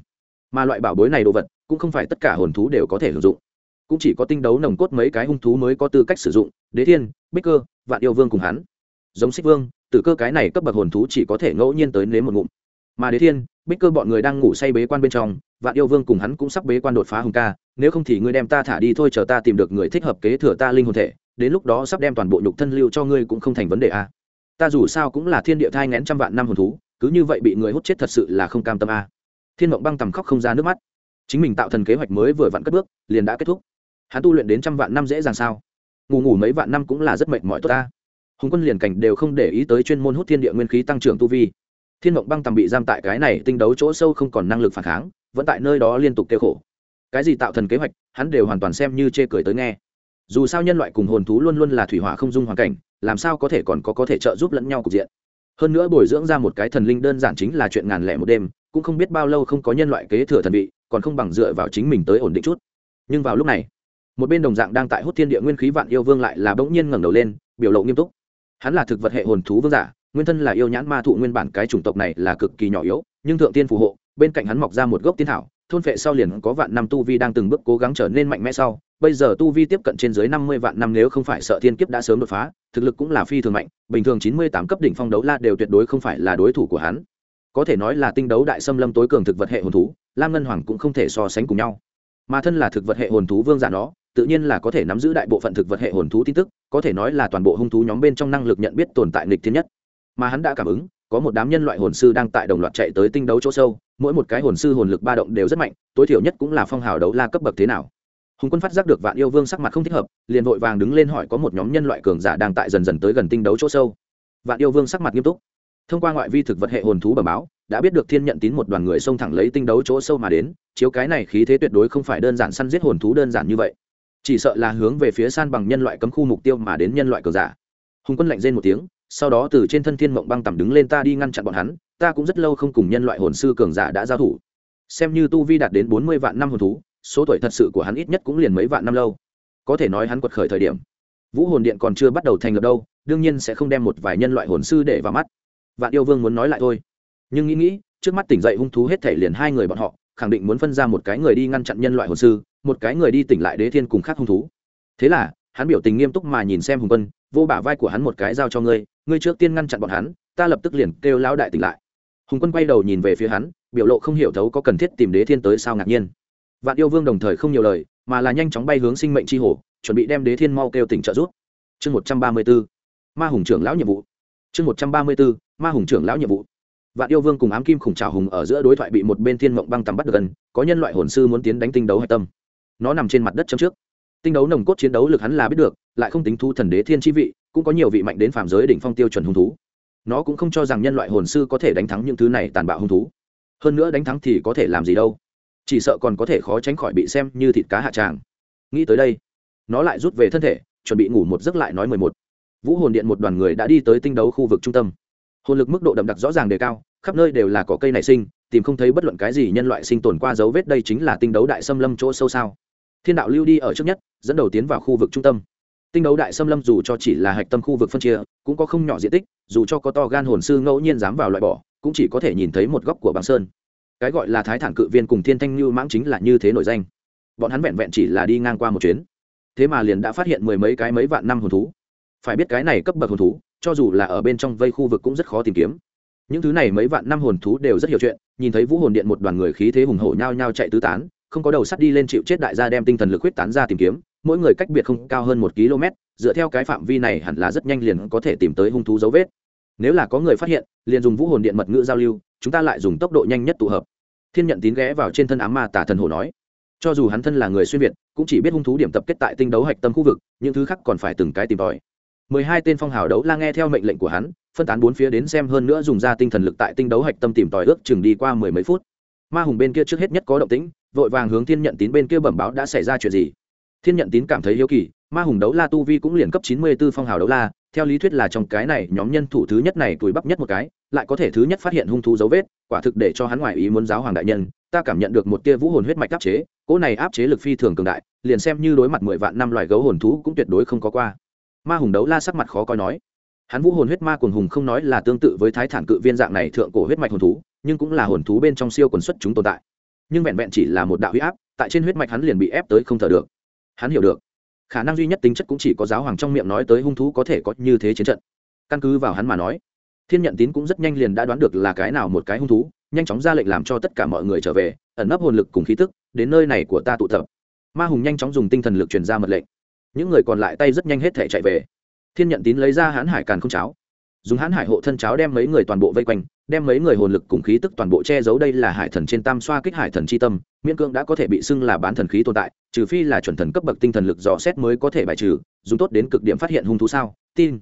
Mà loại bảo bối này đồ vật, cũng không phải tất cả hồn thú đều có thể sử dụng. Cũng chỉ có tinh đấu nồng cốt mấy cái hung thú mới có tư cách sử dụng, đế thiên, bích cơ, vạn yêu vương cùng hắn. Giống xích vương, tử cơ cái này cấp bậc hồn thú chỉ có thể ngẫu nhiên tới nếm một ngụm mà đế thiên, bích cơ bọn người đang ngủ say bế quan bên trong, vạn yêu vương cùng hắn cũng sắp bế quan đột phá hùng ca, nếu không thì ngươi đem ta thả đi thôi, chờ ta tìm được người thích hợp kế thừa ta linh hồn thể, đến lúc đó sắp đem toàn bộ nhục thân lưu cho ngươi cũng không thành vấn đề a à. ta dù sao cũng là thiên địa thai ngén trăm vạn năm hồn thú, cứ như vậy bị người hút chết thật sự là không cam tâm a à. thiên mộng băng tầm khóc không ra nước mắt. Chính mình tạo thần kế hoạch mới vừa vặn cất bước, liền đã kết thúc. Hắn tu luyện đến trăm vạn năm dễ dàng sao? Ngủ ngủ mấy vạn năm cũng là rất mệt mỏi tốt ta. Hùng quân liền cảnh đều không để ý tới chuyên môn hút thiên địa nguyên khí tăng trưởng tu vi thiên mộng băng tầm bị giam tại cái này tinh đấu chỗ sâu không còn năng lực phản kháng, vẫn tại nơi đó liên tục kêu khổ. Cái gì tạo thần kế hoạch, hắn đều hoàn toàn xem như chê cười tới nghe. Dù sao nhân loại cùng hồn thú luôn luôn là thủy hỏa không dung hoàn cảnh, làm sao có thể còn có có thể trợ giúp lẫn nhau cục diện. Hơn nữa bồi dưỡng ra một cái thần linh đơn giản chính là chuyện ngàn lẻ một đêm, cũng không biết bao lâu không có nhân loại kế thừa thần vị, còn không bằng dựa vào chính mình tới ổn định chút. Nhưng vào lúc này, một bên đồng dạng đang tại hút thiên địa nguyên khí vạn yêu vương lại là bỗng nhiên ngẩng đầu lên, biểu lộ nghiêm túc. Hắn là thực vật hệ hồn thú vương giả nguyên thân là yêu nhãn ma thụ nguyên bản cái chủng tộc này là cực kỳ nhỏ yếu, nhưng thượng tiên phù hộ, bên cạnh hắn mọc ra một gốc tiên thảo, thôn phệ sau liền có vạn năm tu vi đang từng bước cố gắng trở nên mạnh mẽ sau, bây giờ tu vi tiếp cận trên dưới năm mươi vạn năm nếu không phải sợ thiên kiếp đã sớm đột phá, thực lực cũng là phi thường mạnh, bình thường chín mươi tám cấp đỉnh phong đấu la đều tuyệt đối không phải là đối thủ của hắn. Có thể nói là tinh đấu đại xâm lâm tối cường thực vật hệ hồn thú, lam ngân hoàng cũng không thể so sánh cùng nhau. Mà thân là thực vật hệ hồn thú vương giả đó, tự nhiên là có thể nắm giữ đại bộ phận thực vật hệ hồn thú tin tức, có thể nói là toàn bộ hung thú nhóm bên trong năng lực nhận biết tồn tại nghịch thiên nhất mà hắn đã cảm ứng, có một đám nhân loại hồn sư đang tại đồng loạt chạy tới tinh đấu chỗ sâu, mỗi một cái hồn sư hồn lực ba động đều rất mạnh, tối thiểu nhất cũng là phong hào đấu la cấp bậc thế nào. Hùng quân phát giác được vạn yêu vương sắc mặt không thích hợp, liền vội vàng đứng lên hỏi có một nhóm nhân loại cường giả đang tại dần dần tới gần tinh đấu chỗ sâu. Vạn yêu vương sắc mặt nghiêm túc. Thông qua ngoại vi thực vật hệ hồn thú bẩm báo, đã biết được thiên nhận tín một đoàn người xông thẳng lấy tinh đấu chỗ sâu mà đến, chiếu cái này khí thế tuyệt đối không phải đơn giản săn giết hồn thú đơn giản như vậy. Chỉ sợ là hướng về phía san bằng nhân loại cấm khu mục tiêu mà đến nhân loại cường giả. Hùng quân lạnh rên một tiếng sau đó từ trên thân thiên mộng băng tầm đứng lên ta đi ngăn chặn bọn hắn, ta cũng rất lâu không cùng nhân loại hồn sư cường giả đã giao thủ. Xem như tu vi đạt đến bốn mươi vạn năm hồn thú, số tuổi thật sự của hắn ít nhất cũng liền mấy vạn năm lâu. Có thể nói hắn quật khởi thời điểm. Vũ hồn điện còn chưa bắt đầu thành lập đâu, đương nhiên sẽ không đem một vài nhân loại hồn sư để vào mắt. Vạn yêu vương muốn nói lại thôi. Nhưng nghĩ nghĩ, trước mắt tỉnh dậy hung thú hết thể liền hai người bọn họ, khẳng định muốn phân ra một cái người đi ngăn chặn nhân loại hồn sư, một cái người đi tỉnh lại đế thiên cùng khác hung thú. Thế là, hắn biểu tình nghiêm túc mà nhìn xem hùng quân, vô bả vai của hắn một cái giao cho ngươi ngươi trước tiên ngăn chặn bọn hắn, ta lập tức liền kêu lão đại tỉnh lại. Hùng quân quay đầu nhìn về phía hắn, biểu lộ không hiểu thấu có cần thiết tìm đế thiên tới sao ngạc nhiên. Vạn yêu vương đồng thời không nhiều lời, mà là nhanh chóng bay hướng sinh mệnh tri hồ, chuẩn bị đem đế thiên mau kêu tỉnh trợ giúp. Chương một trăm ba mươi b ố ma hùng trưởng lão nhiệm vụ. Chương một trăm ba mươi b ố ma hùng trưởng lão nhiệm vụ. Vạn yêu vương cùng ám kim khủng trào hùng ở giữa đối thoại bị một bên thiên mộng băng tắm bắt được gần, có nhân loại hồn sư muốn tiến đánh tinh đấu hạch tâm. Nó nằm trên mặt đất chấm trước. Tinh đấu nồng cốt chiến đấu lực hắn là biết được, lại không tính thu thần đế thiên chi vị cũng có nhiều vị mạnh đến phàm giới đỉnh phong tiêu chuẩn hung thú. Nó cũng không cho rằng nhân loại hồn sư có thể đánh thắng những thứ này tàn bạo hung thú. Hơn nữa đánh thắng thì có thể làm gì đâu. Chỉ sợ còn có thể khó tránh khỏi bị xem như thịt cá hạ tràng. Nghĩ tới đây, nó lại rút về thân thể, chuẩn bị ngủ một giấc lại nói mười một. Vũ hồn điện một đoàn người đã đi tới tinh đấu khu vực trung tâm. Hồn lực mức độ đậm đặc rõ ràng đề cao, khắp nơi đều là có cây nảy sinh, tìm không thấy bất luận cái gì nhân loại sinh tồn qua dấu vết đây chính là tinh đấu đại xâm lâm chỗ sâu sao. Thiên đạo lưu đi ở trước nhất, dẫn đầu tiến vào khu vực trung tâm tinh đấu đại xâm lâm dù cho chỉ là hạch tâm khu vực phân chia, cũng có không nhỏ diện tích, dù cho có to gan hồn sư ngẫu nhiên dám vào loại bỏ, cũng chỉ có thể nhìn thấy một góc của băng sơn. Cái gọi là thái thản cự viên cùng thiên thanh như mãng chính là như thế nổi danh. Bọn hắn vẹn vẹn chỉ là đi ngang qua một chuyến. Thế mà liền đã phát hiện mười mấy cái mấy vạn năm hồn thú. Phải biết cái này cấp bậc hồn thú, cho dù là ở bên trong vây khu vực cũng rất khó tìm kiếm. Những thứ này mấy vạn năm hồn thú đều rất hiểu chuyện, nhìn thấy vũ hồn điện một đoàn người khí thế hùng hổ nhao nhao chạy tứ tán, không có đầu sắt đi lên chịu chết đại gia đem tinh thần lực huyết tán ra tìm kiếm mỗi người cách biệt không cao hơn một km, dựa theo cái phạm vi này hẳn là rất nhanh liền có thể tìm tới hung thú dấu vết. Nếu là có người phát hiện, liền dùng vũ hồn điện mật ngữ giao lưu, chúng ta lại dùng tốc độ nhanh nhất tụ hợp. Thiên nhận tín ghé vào trên thân ám ma tả thần hồ nói. Cho dù hắn thân là người xuyên việt, cũng chỉ biết hung thú điểm tập kết tại tinh đấu hạch tâm khu vực, những thứ khác còn phải từng cái tìm tòi. Mười hai tên phong hào đấu la nghe theo mệnh lệnh của hắn, phân tán bốn phía đến xem hơn nữa dùng ra tinh thần lực tại tinh đấu hạch tâm tìm tòi ước chừng đi qua mười mấy phút. Ma hùng bên kia trước hết nhất có động tĩnh, vội vàng hướng thiên nhận tín bên kia bẩm báo đã xảy ra chuyện gì thiên nhận tín cảm thấy hiếu kỳ, ma hùng đấu la tu vi cũng liền cấp chín mươi b ố phong hào đấu la, theo lý thuyết là trong cái này nhóm nhân thủ thứ nhất này tuổi bắp nhất một cái, lại có thể thứ nhất phát hiện hung thú dấu vết, quả thực để cho hắn ngoại ý muốn giáo hoàng đại nhân, ta cảm nhận được một tia vũ hồn huyết mạch áp chế, cỗ này áp chế lực phi thường cường đại, liền xem như đối mặt mười vạn năm loài gấu hồn thú cũng tuyệt đối không có qua. Ma hùng đấu la sắc mặt khó coi nói, hắn vũ hồn huyết ma cuồng hùng không nói là tương tự với thái thản cự viên dạng này thượng cổ huyết mạch hồn thú, nhưng cũng là hồn thú bên trong siêu quần xuất chúng tồn tại. Nhưng vẹn vẹn chỉ là một đạo huyết áp, tại trên huyết mạch hắn liền bị ép tới không thở được hắn hiểu được. Khả năng duy nhất tính chất cũng chỉ có giáo hoàng trong miệng nói tới hung thú có thể có như thế chiến trận. Căn cứ vào hắn mà nói, thiên nhận tín cũng rất nhanh liền đã đoán được là cái nào một cái hung thú, nhanh chóng ra lệnh làm cho tất cả mọi người trở về, ẩn nấp hồn lực cùng khí tức, đến nơi này của ta tụ tập. Ma hùng nhanh chóng dùng tinh thần lực truyền ra mật lệnh. Những người còn lại tay rất nhanh hết thể chạy về. Thiên nhận tín lấy ra hãn hải càn không cháo, dùng hãn hải hộ thân cháo đem mấy người toàn bộ vây quanh đem mấy người hồn lực cùng khí tức toàn bộ che giấu đây là hải thần trên tam xoa kích hải thần c h i tâm, miễn cưỡng đã có thể bị xưng là bán thần khí tồn tại, trừ phi là chuẩn thần cấp bậc tinh thần lực dò xét mới có thể bài trừ, dùng tốt đến cực điểm phát hiện hung thú sao? Tin.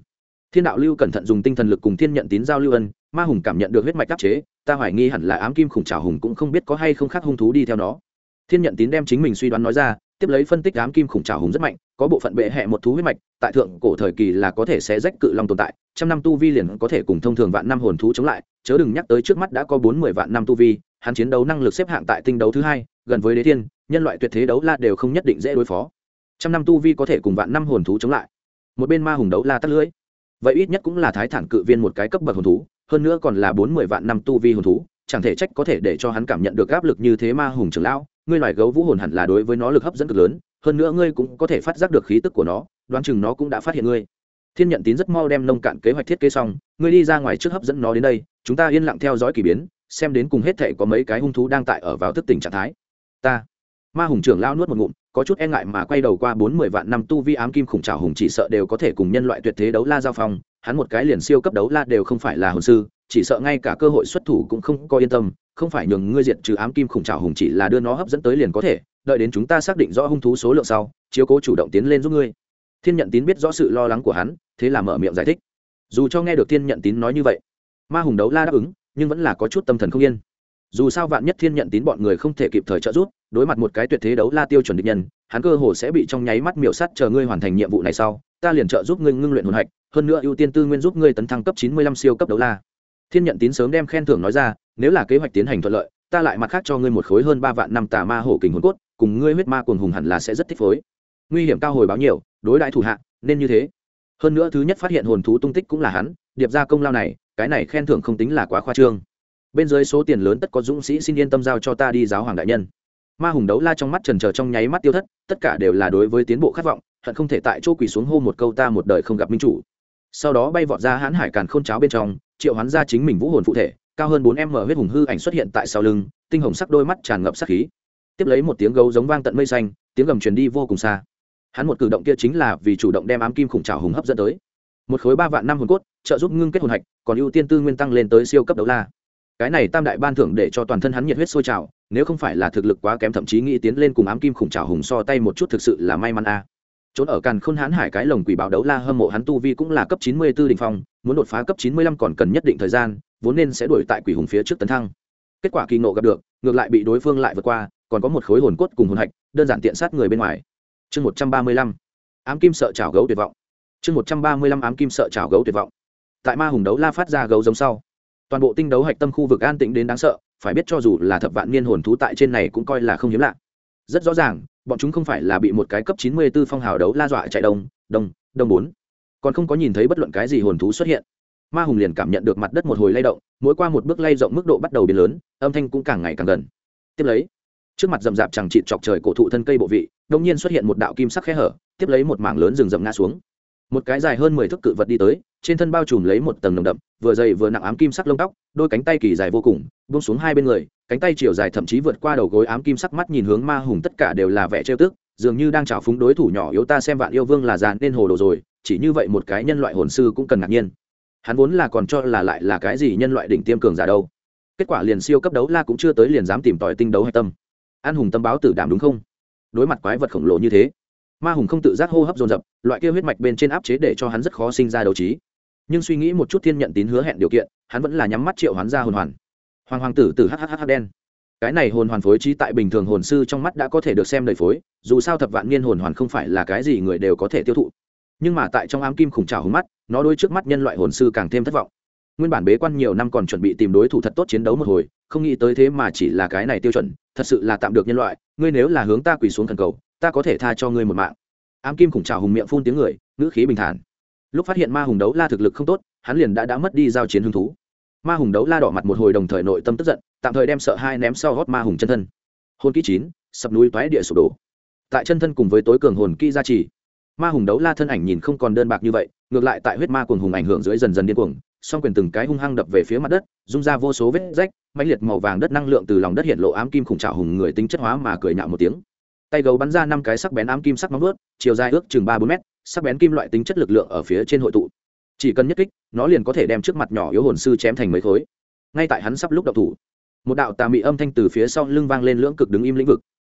Thiên đạo lưu cẩn thận dùng tinh thần lực cùng thiên nhận tín giao lưu ân, ma hùng cảm nhận được huyết mạch đắc chế, ta hoài nghi hẳn là ám kim khủng trào hùng cũng không biết có hay không khác hung thú đi theo nó. Thiên nhận tín đem chính mình suy đoán nói ra, tiếp lấy phân tích ám kim khủng trào hùng rất mạnh, có bộ phận bệ hẹ một thú huyết mạch, tại thượng cổ thời kỳ là có thể sẽ rách cự long tồn tại, trăm năm tu vi liền có thể cùng thông thường vạn năm hồn thú chống lại chớ đừng nhắc tới trước mắt đã có bốn mươi vạn năm tu vi, hắn chiến đấu năng lực xếp hạng tại tinh đấu thứ hai, gần với đế thiên, nhân loại tuyệt thế đấu la đều không nhất định dễ đối phó. Trăm năm tu vi có thể cùng vạn năm hồn thú chống lại. Một bên ma hùng đấu la tắt lưới vậy ít nhất cũng là thái thản cự viên một cái cấp bậc hồn thú, hơn nữa còn là bốn mươi vạn năm tu vi hồn thú, chẳng thể trách có thể để cho hắn cảm nhận được áp lực như thế ma hùng trưởng lão, ngươi loài gấu vũ hồn hẳn là đối với nó lực hấp dẫn cực lớn, hơn nữa ngươi cũng có thể phát giác được khí tức của nó, đoán chừng nó cũng đã phát hiện ngươi. Thiên nhận tín rất mau đem nông cạn kế hoạch thiết kế xong, ngươi đi ra ngoài trước hấp dẫn nó đến đây chúng ta yên lặng theo dõi k ỳ biến, xem đến cùng hết thệ có mấy cái hung thú đang tại ở vào thức tỉnh trạng thái. Ta, ma hùng trưởng lao nuốt một ngụm, có chút e ngại mà quay đầu qua bốn mươi vạn năm tu vi ám kim khủng trào hùng chỉ sợ đều có thể cùng nhân loại tuyệt thế đấu la giao phong, hắn một cái liền siêu cấp đấu la đều không phải là hồn sư, chỉ sợ ngay cả cơ hội xuất thủ cũng không có yên tâm, không phải nhường ngươi diệt trừ ám kim khủng trào hùng chỉ là đưa nó hấp dẫn tới liền có thể, đợi đến chúng ta xác định rõ hung thú số lượng sau, chiếu cố chủ động tiến lên giúp ngươi. Thiên nhận tín biết rõ sự lo lắng của hắn, thế là mở miệng giải thích. Dù cho nghe được thiên nhận tín nói như vậy ma hùng đấu la đáp ứng, nhưng vẫn là có chút tâm thần không yên. Dù sao vạn nhất thiên nhận tín bọn người không thể kịp thời trợ giúp, đối mặt một cái tuyệt thế đấu la tiêu chuẩn định nhân, hắn cơ hồ sẽ bị trong nháy mắt miểu sắt chờ ngươi hoàn thành nhiệm vụ này sau, ta liền trợ giúp ngươi ngưng luyện hồn hạch, hơn nữa ưu tiên tư nguyên giúp ngươi tấn thăng cấp chín mươi lăm siêu cấp đấu la. Thiên nhận tín sớm đem khen thưởng nói ra, nếu là kế hoạch tiến hành thuận lợi, ta lại mặt khác cho ngươi một khối hơn ba vạn năm tà ma hổ kình hồn cốt, cùng ngươi huyết ma cuồng hùng hẳn là sẽ rất thích phối. Nguy hiểm cao hồi báo nhiều, đối đại thủ hạ, nên như thế. Hơn nữa thứ nhất phát hiện hồn thú tung tích cũng là hắn, điệp ra công lao này cái này khen thưởng không tính là quá khoa trương. Bên dưới số tiền lớn tất có dũng sĩ xin yên tâm giao cho ta đi giáo hoàng đại nhân. Ma hùng đấu la trong mắt trần trờ trong nháy mắt tiêu thất, tất cả đều là đối với tiến bộ khát vọng, hận không thể tại chỗ quỳ xuống hô một câu ta một đời không gặp minh chủ. Sau đó bay vọt ra hãn hải càn khôn cháo bên trong, triệu hắn ra chính mình vũ hồn phụ thể, cao hơn bốn em mở huyết hùng hư ảnh xuất hiện tại sau lưng, tinh hồng sắc đôi mắt tràn ngập sắc khí. Tiếp lấy một tiếng gấu giống vang tận mây xanh, tiếng gầm truyền đi vô cùng xa. Hắn một cử động kia chính là vì chủ động đem ám kim khủng trào hùng hấp dẫn tới. Một khối ba vạn năm hồn cốt trợ giúp ngưng kết hồn hạch, còn ưu tiên tư nguyên tăng lên tới siêu cấp đấu la. Cái này tam đại ban thưởng để cho toàn thân hắn nhiệt huyết sôi trào, nếu không phải là thực lực quá kém, thậm chí nghĩ tiến lên cùng ám kim khủng trào hùng so tay một chút thực sự là may mắn a. À. trốn ở càn khôn hãn hải cái lồng quỷ báo đấu la hâm mộ hắn tu vi cũng là cấp chín mươi 94 đỉnh phong, muốn đột phá cấp chín mươi lăm còn cần nhất định thời gian, vốn nên sẽ đuổi tại quỷ hùng phía trước tấn thăng. Kết quả kỳ ngộ gặp được, ngược lại bị đối phương lại vượt qua, còn có một khối hồn cốt cùng hồn hạch, đơn giản tiện sát người bên ngoài. Chương một trăm ba mươi lăm. Ám kim sợ chảo gấu tuyệt vọng. Chương một trăm ba mươi lăm ám kim sợ chảo gấu tuyệt vọng tại ma hùng đấu la phát ra gấu giống sau. Toàn bộ tinh đấu hạch tâm khu vực an tĩnh đến đáng sợ, phải biết cho dù là thập vạn niên hồn thú tại trên này cũng coi là không hiếm lạ. Rất rõ ràng, bọn chúng không phải là bị một cái cấp chín mươi b ố phong hào đấu la dọa chạy đông đông đông bốn. Còn không có nhìn thấy bất luận cái gì hồn thú xuất hiện. Ma hùng liền cảm nhận được mặt đất một hồi lay động, mỗi qua một bước lay rộng mức độ bắt đầu biến lớn, âm thanh cũng càng ngày càng gần. Tiếp lấy, trước mặt rậm rạp chẳng chịt chọc trời cổ thụ thân cây bộ vị đông nhiên xuất hiện một đạo kim sắc khe hở, tiếp lấy một mảng lớn rừng rậm ngã xuống một cái dài hơn mười thước cự vật đi tới, trên thân bao trùm lấy một tầng nồng đậm, vừa dày vừa nặng ám kim sắc lông tóc, đôi cánh tay kỳ dài vô cùng, buông xuống hai bên người, cánh tay chiều dài thậm chí vượt qua đầu gối ám kim sắc mắt nhìn hướng ma hùng tất cả đều là vẻ trêu tức, dường như đang trào phúng đối thủ nhỏ yếu ta xem vạn yêu vương là già nên hồ đồ rồi, chỉ như vậy một cái nhân loại hồn sư cũng cần ngạc nhiên. Hắn vốn là còn cho là lại là cái gì nhân loại đỉnh tiêm cường giả đâu. Kết quả liền siêu cấp đấu la cũng chưa tới liền dám tìm tòi tinh đấu hay tâm. An hùng tâm báo tử đảm đúng không? Đối mặt quái vật khổng lồ như thế, ma hùng không tự giác hô hấp dồn dập loại kia huyết mạch bên trên áp chế để cho hắn rất khó sinh ra đấu trí. Nhưng suy nghĩ một chút thiên nhận tín hứa hẹn điều kiện, hắn vẫn là nhắm mắt triệu hoán ra hồn hoàn. Hoàng hoàng tử từ hhh đen. Cái này hồn hoàn phối trí tại bình thường hồn sư trong mắt đã có thể được xem đầy phối, dù sao thập vạn niên hồn hoàn không phải là cái gì người đều có thể tiêu thụ. Nhưng mà tại trong ám kim khủng trào hứng mắt, nó đôi trước mắt nhân loại hồn sư càng thêm thất vọng. Nguyên bản bế quan nhiều năm còn chuẩn bị tìm đối thủ thật tốt chiến đấu một hồi, không nghĩ tới thế mà chỉ là cái này tiêu chuẩn, thật sự là tạm được nhân loại, ngươi nếu là hướng ta quỳ xuống thần cầu, ta có thể tha cho ngươi một mạng ám kim khủng trào hùng miệng phun tiếng người, ngữ khí bình thản. Lúc phát hiện ma hùng đấu la thực lực không tốt, hắn liền đã đã mất đi giao chiến hứng thú. Ma hùng đấu la đỏ mặt một hồi đồng thời nội tâm tức giận, tạm thời đem sợ hai ném sau gót ma hùng chân thân. Hôn kỹ chín, sập núi toái địa sụp đổ. Tại chân thân cùng với tối cường hồn kỹ gia trì, ma hùng đấu la thân ảnh nhìn không còn đơn bạc như vậy, ngược lại tại huyết ma cuồng hùng ảnh hưởng dưới dần dần điên cuồng, song quyền từng cái hung hăng đập về phía mặt đất, rung ra vô số vết rách, mãnh liệt màu vàng đất năng lượng từ lòng đất hiện lộ ám kim khủng trào hùng người tính chất hóa mà cười nhạo một tiếng tay gấu bắn ra năm cái sắc bén ám kim sắc móng vớt chiều dài ước chừng ba bốn mét, sắc bén kim loại tính chất lực lượng ở phía trên hội tụ. Chỉ cần nhất kích, nó liền có thể đem trước mặt nhỏ yếu hồn sư chém thành mấy khối. Ngay tại hắn sắp lúc đậu thủ, một đạo tà mị âm thanh từ phía sau lưng vang lên lưỡng cực đứng im lĩnh vực.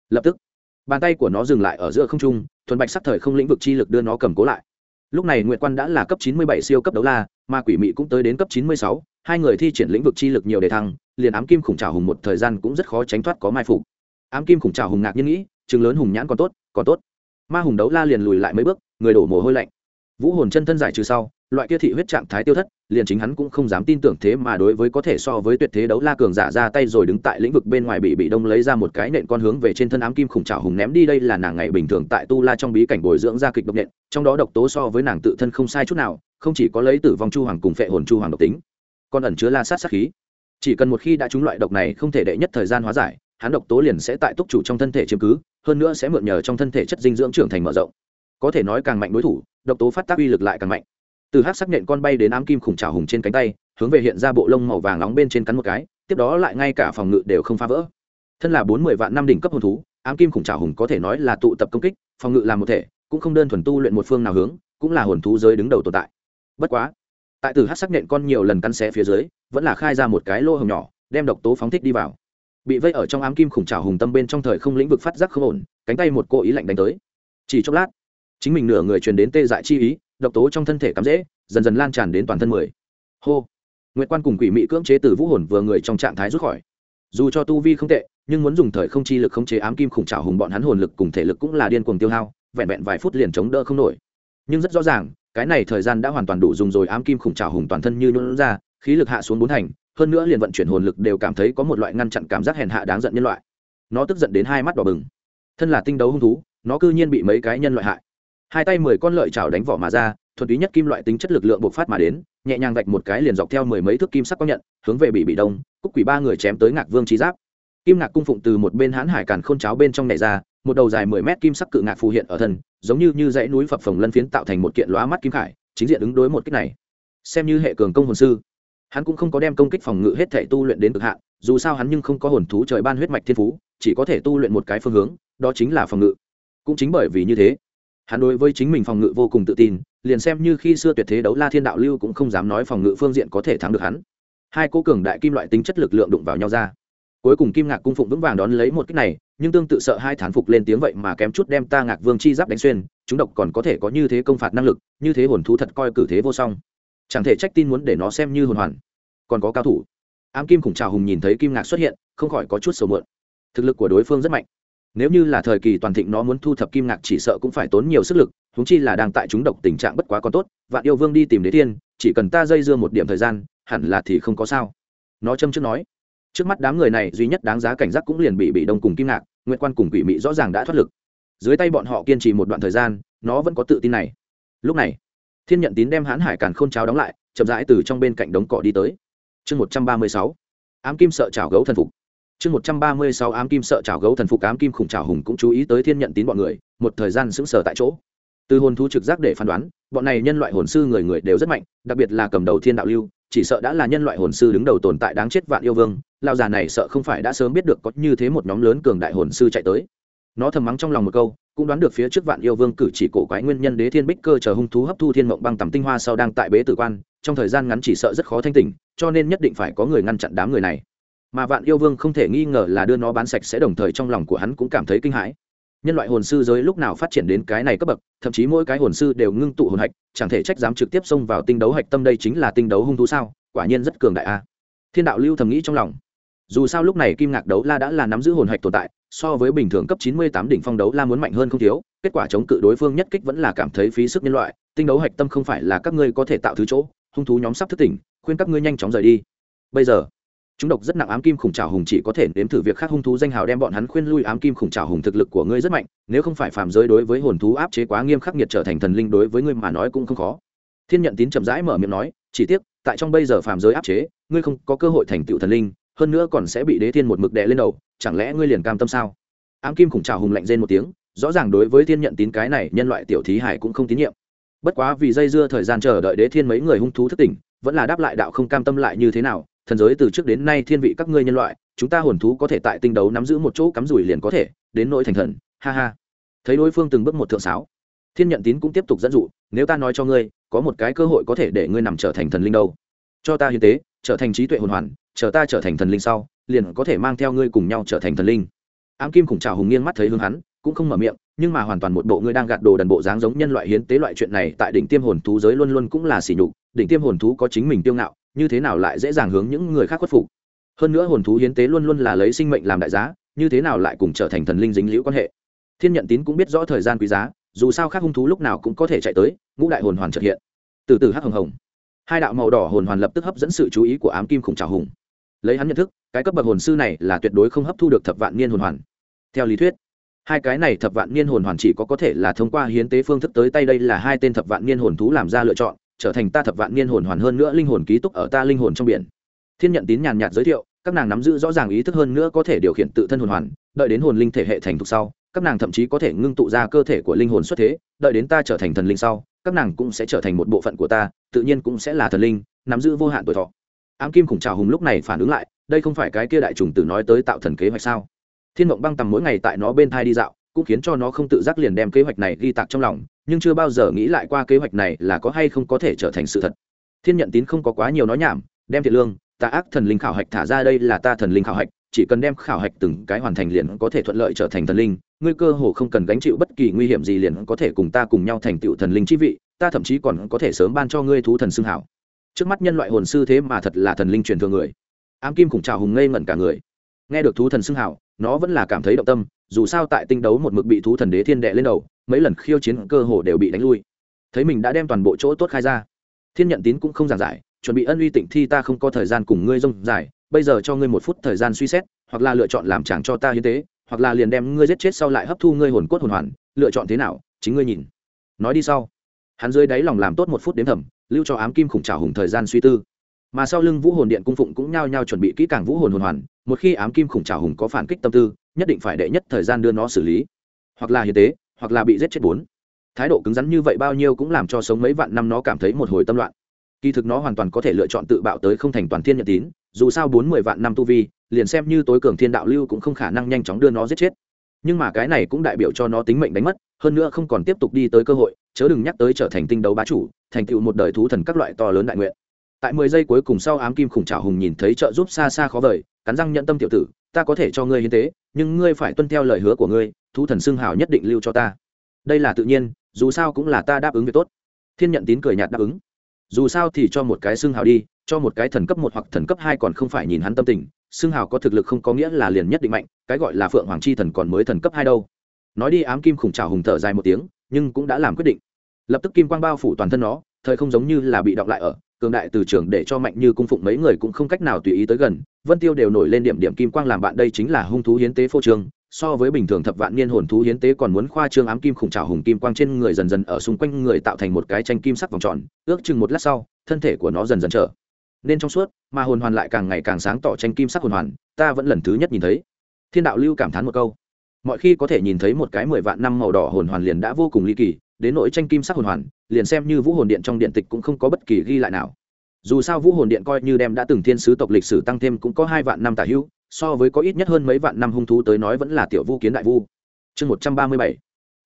Lập tức, bàn tay của nó dừng lại ở giữa không trung, thuần bạch sắc thời không lĩnh vực chi lực đưa nó cầm cố lại. Lúc này nguyệt quan đã là cấp chín mươi bảy siêu cấp đấu la, mà quỷ mị cũng tới đến cấp chín mươi sáu, hai người thi triển lĩnh vực chi lực nhiều đề thăng, liền ám kim khủng trào hùng một thời gian cũng rất khó tránh thoát có mai phục. Ám kim khủng trào hùng ngạc nhiên nghĩ chừng lớn hùng nhãn còn tốt còn tốt. Ma hùng đấu la liền lùi lại mấy bước, người đổ mồ hôi lạnh. Vũ hồn chân thân giải trừ sau, loại kia thị huyết trạng thái tiêu thất, liền chính hắn cũng không dám tin tưởng thế mà đối với có thể so với tuyệt thế đấu la cường giả ra tay rồi đứng tại lĩnh vực bên ngoài bị bị đông lấy ra một cái nện con hướng về trên thân ám kim khủng trào hùng ném đi, đây là nàng ngày bình thường tại tu la trong bí cảnh bồi dưỡng ra kịch độc nện, trong đó độc tố so với nàng tự thân không sai chút nào, không chỉ có lấy tử vong chu hoàng cùng phệ hồn chu hoàng độc tính, còn ẩn chứa la sát sát khí. Chỉ cần một khi đã trúng loại độc này không thể đệ nhất thời gian hóa giải hắn độc tố liền sẽ tại túc chủ trong thân thể chiếm cứ, hơn nữa sẽ mượn nhờ trong thân thể chất dinh dưỡng trưởng thành mở rộng. Có thể nói càng mạnh đối thủ, độc tố phát tác uy lực lại càng mạnh. Từ hát sắc nhện con bay đến ám kim khủng trào hùng trên cánh tay, hướng về hiện ra bộ lông màu vàng nóng bên trên cắn một cái, tiếp đó lại ngay cả phòng ngự đều không phá vỡ. Thân là bốn mươi vạn năm đỉnh cấp hồn thú, ám kim khủng trào hùng có thể nói là tụ tập công kích, phòng ngự làm một thể, cũng không đơn thuần tu luyện một phương nào hướng, cũng là hồn thú giới đứng đầu tồn tại. Bất quá, tại từ hát sắc nhện con nhiều lần cắn xé phía dưới, vẫn là khai ra một cái lô hồng nhỏ, đem độc tố phóng thích đi vào bị vây ở trong ám kim khủng trào hùng tâm bên trong thời không lĩnh vực phát giác không ổn, cánh tay một cô ý lạnh đánh tới. Chỉ chốc lát, chính mình nửa người truyền đến tê dại chi ý, độc tố trong thân thể cắm dễ dần dần lan tràn đến toàn thân mười. Hô! Nguyệt quan cùng quỷ mị cưỡng chế từ vũ hồn vừa người trong trạng thái rút khỏi. Dù cho tu vi không tệ, nhưng muốn dùng thời không chi lực khống chế ám kim khủng trào hùng bọn hắn hồn lực cùng thể lực cũng là điên cuồng tiêu hao, vẹn vẹn vài phút liền chống đỡ không nổi. Nhưng rất rõ ràng, cái này thời gian đã hoàn toàn đủ dùng rồi ám kim khủng trào hùng toàn thân như nhuận ra, khí lực hạ xuống bốn thành hơn nữa liền vận chuyển hồn lực đều cảm thấy có một loại ngăn chặn cảm giác hèn hạ đáng giận nhân loại. Nó tức giận đến hai mắt đỏ bừng. Thân là tinh đấu hung thú, nó cư nhiên bị mấy cái nhân loại hại. Hai tay mười con lợi chảo đánh vỏ mà ra, thuần túy nhất kim loại tính chất lực lượng bộc phát mà đến, nhẹ nhàng vạch một cái liền dọc theo mười mấy thước kim sắc có nhận, hướng về bị bị đông, cúc quỷ ba người chém tới ngạc vương trí giáp. Kim ngạc cung phụng từ một bên hãn hải càn khôn cháo bên trong này ra, một đầu dài mười mét kim sắc cự ngạc phù hiện ở thân, giống như như dãy núi phập phồng lân phiến tạo thành một kiện lóa mắt kim khải, chính diện ứng đối một kích này. Xem như hệ cường công hồn sư hắn cũng không có đem công kích phòng ngự hết thể tu luyện đến cực hạn, dù sao hắn nhưng không có hồn thú trời ban huyết mạch thiên phú, chỉ có thể tu luyện một cái phương hướng, đó chính là phòng ngự. Cũng chính bởi vì như thế, hắn đối với chính mình phòng ngự vô cùng tự tin, liền xem như khi xưa tuyệt thế đấu la thiên đạo lưu cũng không dám nói phòng ngự phương diện có thể thắng được hắn. Hai cố cường đại kim loại tính chất lực lượng đụng vào nhau ra. Cuối cùng kim ngạc cung phụng vững vàng đón lấy một cách này, nhưng tương tự sợ hai thán phục lên tiếng vậy mà kém chút đem ta ngạc vương chi giáp đánh xuyên, chúng độc còn có thể có như thế công phạt năng lực, như thế hồn thú thật coi cử thế vô song chẳng thể trách tin muốn để nó xem như hồn hoàn. Còn có cao thủ. Ám kim khủng trào hùng nhìn thấy kim ngạc xuất hiện, không khỏi có chút sầu mượn thực lực của đối phương rất mạnh. Nếu như là thời kỳ toàn thịnh nó muốn thu thập kim ngạc chỉ sợ cũng phải tốn nhiều sức lực húng chi là đang tại chúng độc tình trạng bất quá còn tốt, vạn yêu vương đi tìm đế tiên chỉ cần ta dây dưa một điểm thời gian, hẳn là thì không có sao. Nó châm trước nói. Trước mắt đám người này duy nhất đáng giá cảnh giác cũng liền bị bị đông cùng kim ngạc nguyện quan cùng quỷ mị rõ ràng đã thoát lực. Dưới tay bọn họ kiên trì một đoạn thời gian, nó vẫn có tự tin này. Lúc này thiên nhận tín đem hãn hải càn k h ô n cháo đóng lại, chậm rãi từ trong bên cạnh đống cỏ đi tới. Chương một trăm ba mươi sáu, ám kim sợ chảo gấu thần phục. Chương một trăm ba mươi sáu, ám kim sợ chảo gấu thần phục, ám kim khủng chảo hùng cũng chú ý tới thiên nhận tín bọn người, một thời gian sững sờ tại chỗ. Từ hồn thú trực giác để phán đoán, bọn này nhân loại hồn sư người người đều rất mạnh, đặc biệt là cầm đầu thiên đạo lưu, chỉ sợ đã là nhân loại hồn sư đứng đầu tồn tại đáng chết vạn yêu vương lao già này sợ không phải đã sớm biết được có như thế một nhóm lớn cường đại hồn sư chạy tới. Nó thầm mắng trong lòng một câu cũng đoán được phía trước vạn yêu vương cử chỉ cổ quái nguyên nhân đế thiên bích cơ chờ hung thú hấp thu thiên mộng băng tầm tinh hoa sau đang tại bế tử quan, trong thời gian ngắn chỉ sợ rất khó thanh tỉnh, cho nên nhất định phải có người ngăn chặn đám người này. Mà vạn yêu vương không thể nghi ngờ là đưa nó bán sạch sẽ đồng thời trong lòng của hắn cũng cảm thấy kinh hãi. Nhân loại hồn sư giới lúc nào phát triển đến cái này cấp bậc, thậm chí mỗi cái hồn sư đều ngưng tụ hồn hạch, chẳng thể trách dám trực tiếp xông vào tinh đấu hạch tâm đây chính là tinh đấu hung thú sao, quả nhiên rất cường đại a. Thiên đạo lưu thầm nghĩ trong lòng. Dù sao lúc này kim ngạc đấu la đã là nắm giữ hồn hạch tồn tại so với bình thường cấp chín mươi tám đỉnh phong đấu la muốn mạnh hơn không thiếu, kết quả chống cự đối phương nhất kích vẫn là cảm thấy phí sức nhân loại, tinh đấu hạch tâm không phải là các ngươi có thể tạo thứ chỗ, hung thú nhóm sắp thức tỉnh, khuyên các ngươi nhanh chóng rời đi. Bây giờ, chúng độc rất nặng ám kim khủng trảo hùng chỉ có thể nếm thử việc khác hung thú danh hào đem bọn hắn khuyên lui ám kim khủng trảo hùng thực lực của ngươi rất mạnh, nếu không phải phàm giới đối với hồn thú áp chế quá nghiêm khắc nghiệt trở thành thần linh đối với ngươi mà nói cũng không khó. Thiên nhận tín chậm rãi mở miệng nói, chỉ tiếc, tại trong bây giờ phàm giới áp chế, ngươi không có cơ hội thành tựu thần linh hơn nữa còn sẽ bị đế thiên một mực đè lên đầu, chẳng lẽ ngươi liền cam tâm sao? Ám kim khủng trào hùng lạnh rên một tiếng, rõ ràng đối với thiên nhận tín cái này nhân loại tiểu thí hải cũng không tín nhiệm. Bất quá vì dây dưa thời gian chờ đợi đế thiên mấy người hung thú thất tỉnh vẫn là đáp lại đạo không cam tâm lại như thế nào, thần giới từ trước đến nay thiên vị các ngươi nhân loại, chúng ta hồn thú có thể tại tinh đấu nắm giữ một chỗ cắm rủi liền có thể, đến nỗi thành thần, ha ha. Thấy đối phương từng bước một thượng sáo, thiên nhận tín cũng tiếp tục dẫn dụ, nếu ta nói cho ngươi, có một cái cơ hội có thể để ngươi nằm trở thành thần linh đâu. Cho ta hiến tế, trở thành trí tuệ hồn hoàn chờ ta trở thành thần linh sau, liền có thể mang theo ngươi cùng nhau trở thành thần linh. Ám kim khủng trào hùng nghiêng mắt thấy hướng hắn, cũng không mở miệng, nhưng mà hoàn toàn một bộ ngươi đang gạt đồ đần bộ dáng giống nhân loại hiến tế loại chuyện này tại đỉnh tiêm hồn thú giới luôn luôn cũng là sỉ nhục, đỉnh tiêm hồn thú có chính mình tiêu ngạo, như thế nào lại dễ dàng hướng những người khác khuất phục? Hơn nữa hồn thú hiến tế luôn luôn là lấy sinh mệnh làm đại giá, như thế nào lại cùng trở thành thần linh dính liễu quan hệ? Thiên nhận tín cũng biết rõ thời gian quý giá, dù sao khác hung thú lúc nào cũng có thể chạy tới, ngũ đại hồn hoàn trật hiện. Từ từ hắc hồng hồng. Hai đạo màu đỏ hồn hoàn lập tức hấp dẫn sự chú ý của ám kim khủng trào hùng lấy hắn nhận thức, cái cấp bậc hồn sư này là tuyệt đối không hấp thu được thập vạn niên hồn hoàn. Theo lý thuyết, hai cái này thập vạn niên hồn hoàn chỉ có có thể là thông qua hiến tế phương thức tới tay đây là hai tên thập vạn niên hồn thú làm ra lựa chọn, trở thành ta thập vạn niên hồn hoàn hơn nữa linh hồn ký túc ở ta linh hồn trong biển. Thiên nhận tín nhàn nhạt giới thiệu, các nàng nắm giữ rõ ràng ý thức hơn nữa có thể điều khiển tự thân hồn hoàn, đợi đến hồn linh thể hệ thành thục sau, các nàng thậm chí có thể ngưng tụ ra cơ thể của linh hồn xuất thế, đợi đến ta trở thành thần linh sau, các nàng cũng sẽ trở thành một bộ phận của ta, tự nhiên cũng sẽ là thần linh, nắm giữ vô hạn tuổi thọ ám kim khủng trào hùng lúc này phản ứng lại, đây không phải cái kia đại trùng tử nói tới tạo thần kế hoạch sao? Thiên mộng băng tầm mỗi ngày tại nó bên thai đi dạo, cũng khiến cho nó không tự giác liền đem kế hoạch này ghi tạc trong lòng, nhưng chưa bao giờ nghĩ lại qua kế hoạch này là có hay không có thể trở thành sự thật. Thiên nhận tín không có quá nhiều nói nhảm, đem thiện lương ta ác thần linh khảo hạch thả ra đây là ta thần linh khảo hạch, chỉ cần đem khảo hạch từng cái hoàn thành liền có thể thuận lợi trở thành thần linh, ngươi cơ hồ không cần gánh chịu bất kỳ nguy hiểm gì liền có thể cùng ta cùng nhau thành tựu thần linh chi vị, ta thậm chí còn có thể sớm ban cho ngươi thú thần xưng hảo trước mắt nhân loại hồn sư thế mà thật là thần linh truyền thừa người. Ám kim khủng trào hùng ngây ngẩn cả người. Nghe được thú thần xưng hảo nó vẫn là cảm thấy động tâm dù sao tại tinh đấu một mực bị thú thần đế thiên đệ lên đầu mấy lần khiêu chiến cơ hồ đều bị đánh lui. Thấy mình đã đem toàn bộ chỗ tốt khai ra thiên nhận tín cũng không giảng giải chuẩn bị ân uy tịnh thi ta không có thời gian cùng ngươi rông giải, bây giờ cho ngươi một phút thời gian suy xét hoặc là lựa chọn làm chàng cho ta hiến tế hoặc là liền đem ngươi giết chết sau lại hấp thu ngươi hồn cốt hồn hoàn lựa chọn thế nào chính ngươi nhìn. Nói đi sau. Hắn dưới đáy lòng làm tốt một phút đến thầm lưu cho ám kim khủng trào hùng thời gian suy tư. Mà sau lưng vũ hồn điện cung phụng cũng nhao nhao chuẩn bị kỹ càng vũ hồn hồn hoàn, một khi ám kim khủng trào hùng có phản kích tâm tư, nhất định phải đệ nhất thời gian đưa nó xử lý. Hoặc là hiến tế, hoặc là bị giết chết bốn. Thái độ cứng rắn như vậy bao nhiêu cũng làm cho sống mấy vạn năm nó cảm thấy một hồi tâm loạn. Kỳ thực nó hoàn toàn có thể lựa chọn tự bạo tới không thành toàn thiên nhận tín, dù sao bốn mươi vạn năm tu vi, liền xem như tối cường thiên đạo lưu cũng không khả năng nhanh chóng đưa nó giết chết. Nhưng mà cái này cũng đại biểu cho nó tính mệnh đánh mất, hơn nữa không còn tiếp tục đi tới cơ hội chớ đừng nhắc tới trở thành tinh đấu bá chủ, thành tựu một đời thú thần các loại to lớn đại nguyện. Tại mười giây cuối cùng sau, ám kim khủng trào hùng nhìn thấy trợ giúp xa xa khó vời, cắn răng nhận tâm tiểu tử, ta có thể cho ngươi hiến tế, nhưng ngươi phải tuân theo lời hứa của ngươi, thú thần xưng hào nhất định lưu cho ta. Đây là tự nhiên, dù sao cũng là ta đáp ứng việc tốt. Thiên nhận tín cười nhạt đáp ứng. Dù sao thì cho một cái xưng hào đi, cho một cái thần cấp một hoặc thần cấp hai còn không phải nhìn hắn tâm tình, xưng hào có thực lực không có nghĩa là liền nhất định mạnh, cái gọi là phượng hoàng chi thần còn mới thần cấp hai đâu. Nói đi, ám kim khủng trào hùng thở dài một tiếng nhưng cũng đã làm quyết định. Lập tức kim quang bao phủ toàn thân nó, thời không giống như là bị động lại ở, cường đại từ trường để cho mạnh như cung phụng mấy người cũng không cách nào tùy ý tới gần. Vân tiêu đều nổi lên điểm điểm kim quang làm bạn đây chính là hung thú hiến tế phô trương. So với bình thường thập vạn niên hồn thú hiến tế còn muốn khoa trương ám kim khủng trào hùng kim quang trên người dần dần ở xung quanh người tạo thành một cái tranh kim sắc vòng tròn, ước chừng một lát sau, thân thể của nó dần dần trở nên trong suốt, mà hồn hoàn lại càng ngày càng sáng tỏ tranh kim sắc hồn hoàn, ta vẫn lần thứ nhất nhìn thấy. Thiên đạo lưu cảm thán một câu mọi khi có thể nhìn thấy một cái mười vạn năm màu đỏ hồn hoàn liền đã vô cùng ly kỳ, đến nỗi tranh kim sắc hồn hoàn, liền xem như vũ hồn điện trong điện tịch cũng không có bất kỳ ghi lại nào. Dù sao vũ hồn điện coi như đem đã từng thiên sứ tộc lịch sử tăng thêm cũng có hai vạn năm tả hữu, so với có ít nhất hơn mấy vạn năm hung thú tới nói vẫn là tiểu vu kiến đại vu. Chương một trăm ba mươi bảy.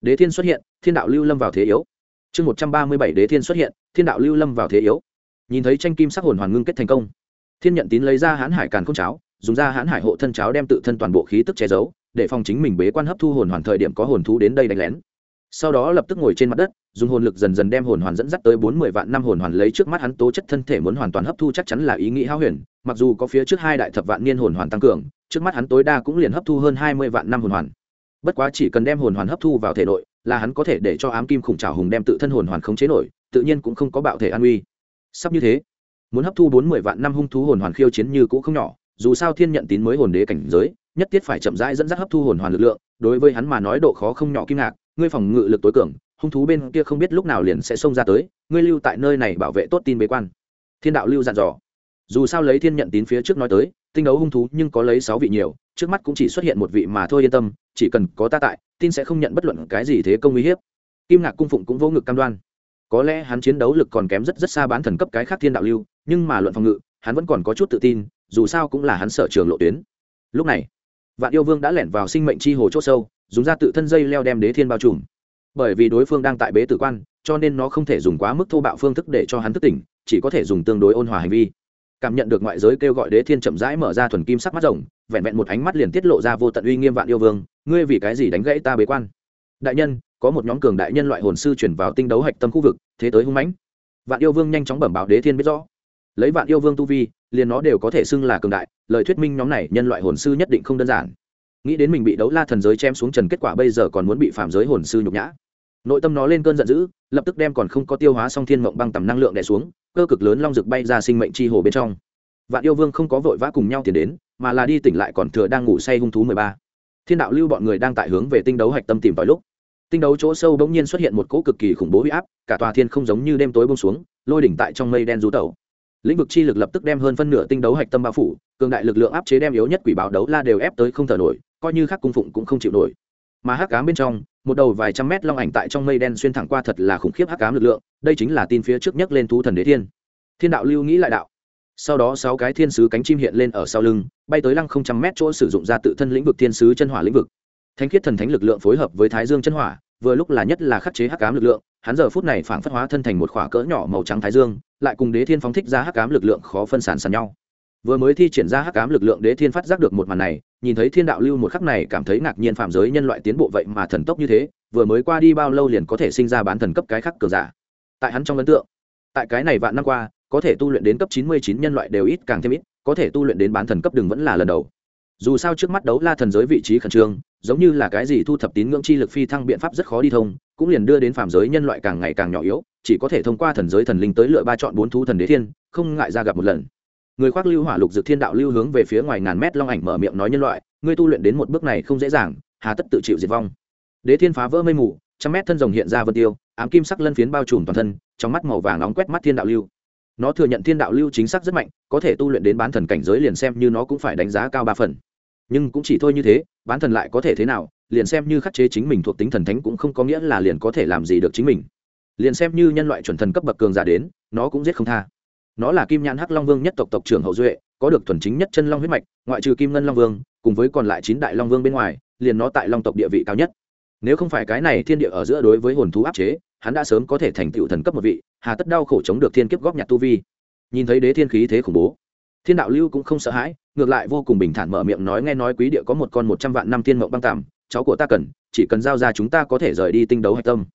Đế thiên xuất hiện, thiên đạo lưu lâm vào thế yếu. Chương một trăm ba mươi bảy, đế thiên xuất hiện, thiên đạo lưu lâm vào thế yếu. Nhìn thấy tranh kim sắc hồn hoàn ngưng kết thành công, thiên nhận tín lấy ra hãn hải càn không cháo, dùng ra hãn hải hộ thân cháo đem tự thân toàn bộ khí tức che giấu để phòng chính mình bế quan hấp thu hồn hoàn thời điểm có hồn thú đến đây đánh lén. Sau đó lập tức ngồi trên mặt đất, dùng hồn lực dần dần đem hồn hoàn dẫn dắt tới bốn mươi vạn năm hồn hoàn lấy trước mắt hắn tố chất thân thể muốn hoàn toàn hấp thu chắc chắn là ý nghĩ hao huyền, mặc dù có phía trước hai đại thập vạn niên hồn hoàn tăng cường, trước mắt hắn tối đa cũng liền hấp thu hơn hai mươi vạn năm hồn hoàn. Bất quá chỉ cần đem hồn hoàn hấp thu vào thể nội, là hắn có thể để cho ám kim khủng trào hùng đem tự thân hồn hoàn khống chế nổi, tự nhiên cũng không có bạo thể an uy sắp như thế, muốn hấp thu bốn mươi vạn năm hung thú hồn hoàn khiêu chiến như cũ không nhỏ, dù sao thiên nhận tín mới hồn đế cảnh giới nhất thiết phải chậm rãi dẫn dắt hấp thu hồn hoàn lực lượng, đối với hắn mà nói độ khó không nhỏ kim ngạc, ngươi phòng ngự lực tối cường, hung thú bên kia không biết lúc nào liền sẽ xông ra tới, ngươi lưu tại nơi này bảo vệ tốt tin bế quan. Thiên đạo lưu dặn dò. Dù sao lấy thiên nhận tín phía trước nói tới, tinh đấu hung thú nhưng có lấy sáu vị nhiều, trước mắt cũng chỉ xuất hiện một vị mà thôi yên tâm, chỉ cần có ta tại, tin sẽ không nhận bất luận cái gì thế công uy hiếp. Kim ngạc cung phụng cũng vô ngực cam đoan. Có lẽ hắn chiến đấu lực còn kém rất rất xa bán thần cấp cái khác thiên đạo lưu, nhưng mà luận phòng ngự, hắn vẫn còn có chút tự tin, dù sao cũng là hắn sở trường lộ tuyến. Lúc này vạn yêu vương đã lẻn vào sinh mệnh chi hồ c h ỗ sâu, dùng ra tự thân dây leo đem đế thiên bao trùm. Bởi vì đối phương đang tại bế tử quan, cho nên nó không thể dùng quá mức thô bạo phương thức để cho hắn thức tỉnh, chỉ có thể dùng tương đối ôn hòa hành vi. Cảm nhận được ngoại giới kêu gọi đế thiên chậm rãi mở ra thuần kim sắc mắt rồng, vẹn vẹn một ánh mắt liền tiết lộ ra vô tận uy nghiêm vạn yêu vương, ngươi vì cái gì đánh gãy ta bế quan? Đại nhân, có một nhóm cường đại nhân loại hồn sư chuyển vào tinh đấu hạch tâm khu vực, thế tới hung mãnh. Vạn yêu vương nhanh chóng bẩm báo đế thiên biết rõ lấy vạn yêu vương tu vi, liền nó đều có thể xưng là cường đại, lời thuyết minh nhóm này nhân loại hồn sư nhất định không đơn giản. Nghĩ đến mình bị đấu la thần giới chém xuống trần kết quả bây giờ còn muốn bị phạm giới hồn sư nhục nhã. Nội tâm nó lên cơn giận dữ, lập tức đem còn không có tiêu hóa xong thiên mộng băng tầm năng lượng đè xuống, cơ cực lớn long rực bay ra sinh mệnh chi hồ bên trong. Vạn yêu vương không có vội vã cùng nhau tiến đến, mà là đi tỉnh lại còn thừa đang ngủ say hung thú mười ba. Thiên đạo lưu bọn người đang tại hướng về tinh đấu hạch tâm tìm tòi lúc. Tinh đấu chỗ sâu bỗng nhiên xuất hiện một cỗ cực kỳ khủng bố huy áp, cả tòa thiên không giống như đêm tối bông xuống, lôi đỉnh tại trong mây đen rú tẩu lĩnh vực chi lực lập tức đem hơn phân nửa tinh đấu hạch tâm bao phủ, cường đại lực lượng áp chế đem yếu nhất quỷ báo đấu la đều ép tới không thở nổi, coi như khắc cung phụng cũng không chịu nổi. Mà hắc cám bên trong, một đầu vài trăm mét long ảnh tại trong mây đen xuyên thẳng qua thật là khủng khiếp hắc cám lực lượng, đây chính là tin phía trước nhất lên thú thần đế thiên. Thiên đạo lưu nghĩ lại đạo. Sau đó sáu cái thiên sứ cánh chim hiện lên ở sau lưng, bay tới lăng không trăm mét chỗ sử dụng ra tự thân lĩnh vực thiên sứ chân hỏa lĩnh vực. Thánh khiết thần thánh lực lượng phối hợp với thái dương chân hỏa, vừa lúc là nhất là khắc chế hắc cám lực lượng hắn giờ phút này phảng phất hóa thân thành một khỏa cỡ nhỏ màu trắng thái dương, lại cùng đế thiên phóng thích ra hắc cám lực lượng khó phân sản sàn nhau. Vừa mới thi triển ra hắc cám lực lượng đế thiên phát giác được một màn này, nhìn thấy thiên đạo lưu một khắc này cảm thấy ngạc nhiên phạm giới nhân loại tiến bộ vậy mà thần tốc như thế, vừa mới qua đi bao lâu liền có thể sinh ra bán thần cấp cái khắc cường giả. Tại hắn trong ấn tượng, tại cái này vạn năm qua, có thể tu luyện đến cấp chín mươi chín nhân loại đều ít càng thêm ít, có thể tu luyện đến bán thần cấp đừng vẫn là lần đầu. Dù sao trước mắt đấu la thần giới vị trí khẩn trương, giống như là cái gì thu thập tín ngưỡng chi lực phi thăng biện pháp rất khó đi thông cũng liền đưa đến phạm giới nhân loại càng ngày càng nhỏ yếu, chỉ có thể thông qua thần giới thần linh tới lựa ba chọn bốn thú thần đế thiên, không ngại ra gặp một lần. Người khoác lưu hỏa lục dược thiên đạo lưu hướng về phía ngoài ngàn mét long ảnh mở miệng nói nhân loại, ngươi tu luyện đến một bước này không dễ dàng, hà tất tự chịu diệt vong. Đế thiên phá vỡ mây mù, trăm mét thân rồng hiện ra vân tiêu, ám kim sắc lân phiến bao trùm toàn thân, trong mắt màu vàng nóng quét mắt thiên đạo lưu. Nó thừa nhận thiên đạo lưu chính xác rất mạnh, có thể tu luyện đến bán thần cảnh giới liền xem như nó cũng phải đánh giá cao ba phần. Nhưng cũng chỉ thôi như thế, bán thần lại có thể thế nào liền xem như khắc chế chính mình thuộc tính thần thánh cũng không có nghĩa là liền có thể làm gì được chính mình. Liền xem như nhân loại chuẩn thần cấp bậc cường giả đến, nó cũng giết không tha. Nó là kim nhãn hắc long vương nhất tộc tộc trưởng hậu duệ, có được thuần chính nhất chân long huyết mạch, ngoại trừ kim ngân long vương, cùng với còn lại chín đại long vương bên ngoài, liền nó tại long tộc địa vị cao nhất. Nếu không phải cái này thiên địa ở giữa đối với hồn thú áp chế, hắn đã sớm có thể thành tựu thần cấp một vị, hà tất đau khổ chống được thiên kiếp góp nhặt tu vi. Nhìn thấy đế thiên khí thế khủng bố, thiên đạo lưu cũng không sợ hãi, ngược lại vô cùng bình thản mở miệng nói nghe nói quý địa có một con một trăm vạn năm thiên mộng băng tàm cháu của ta cần, chỉ cần giao ra chúng ta có thể rời đi tinh đấu hạch tâm.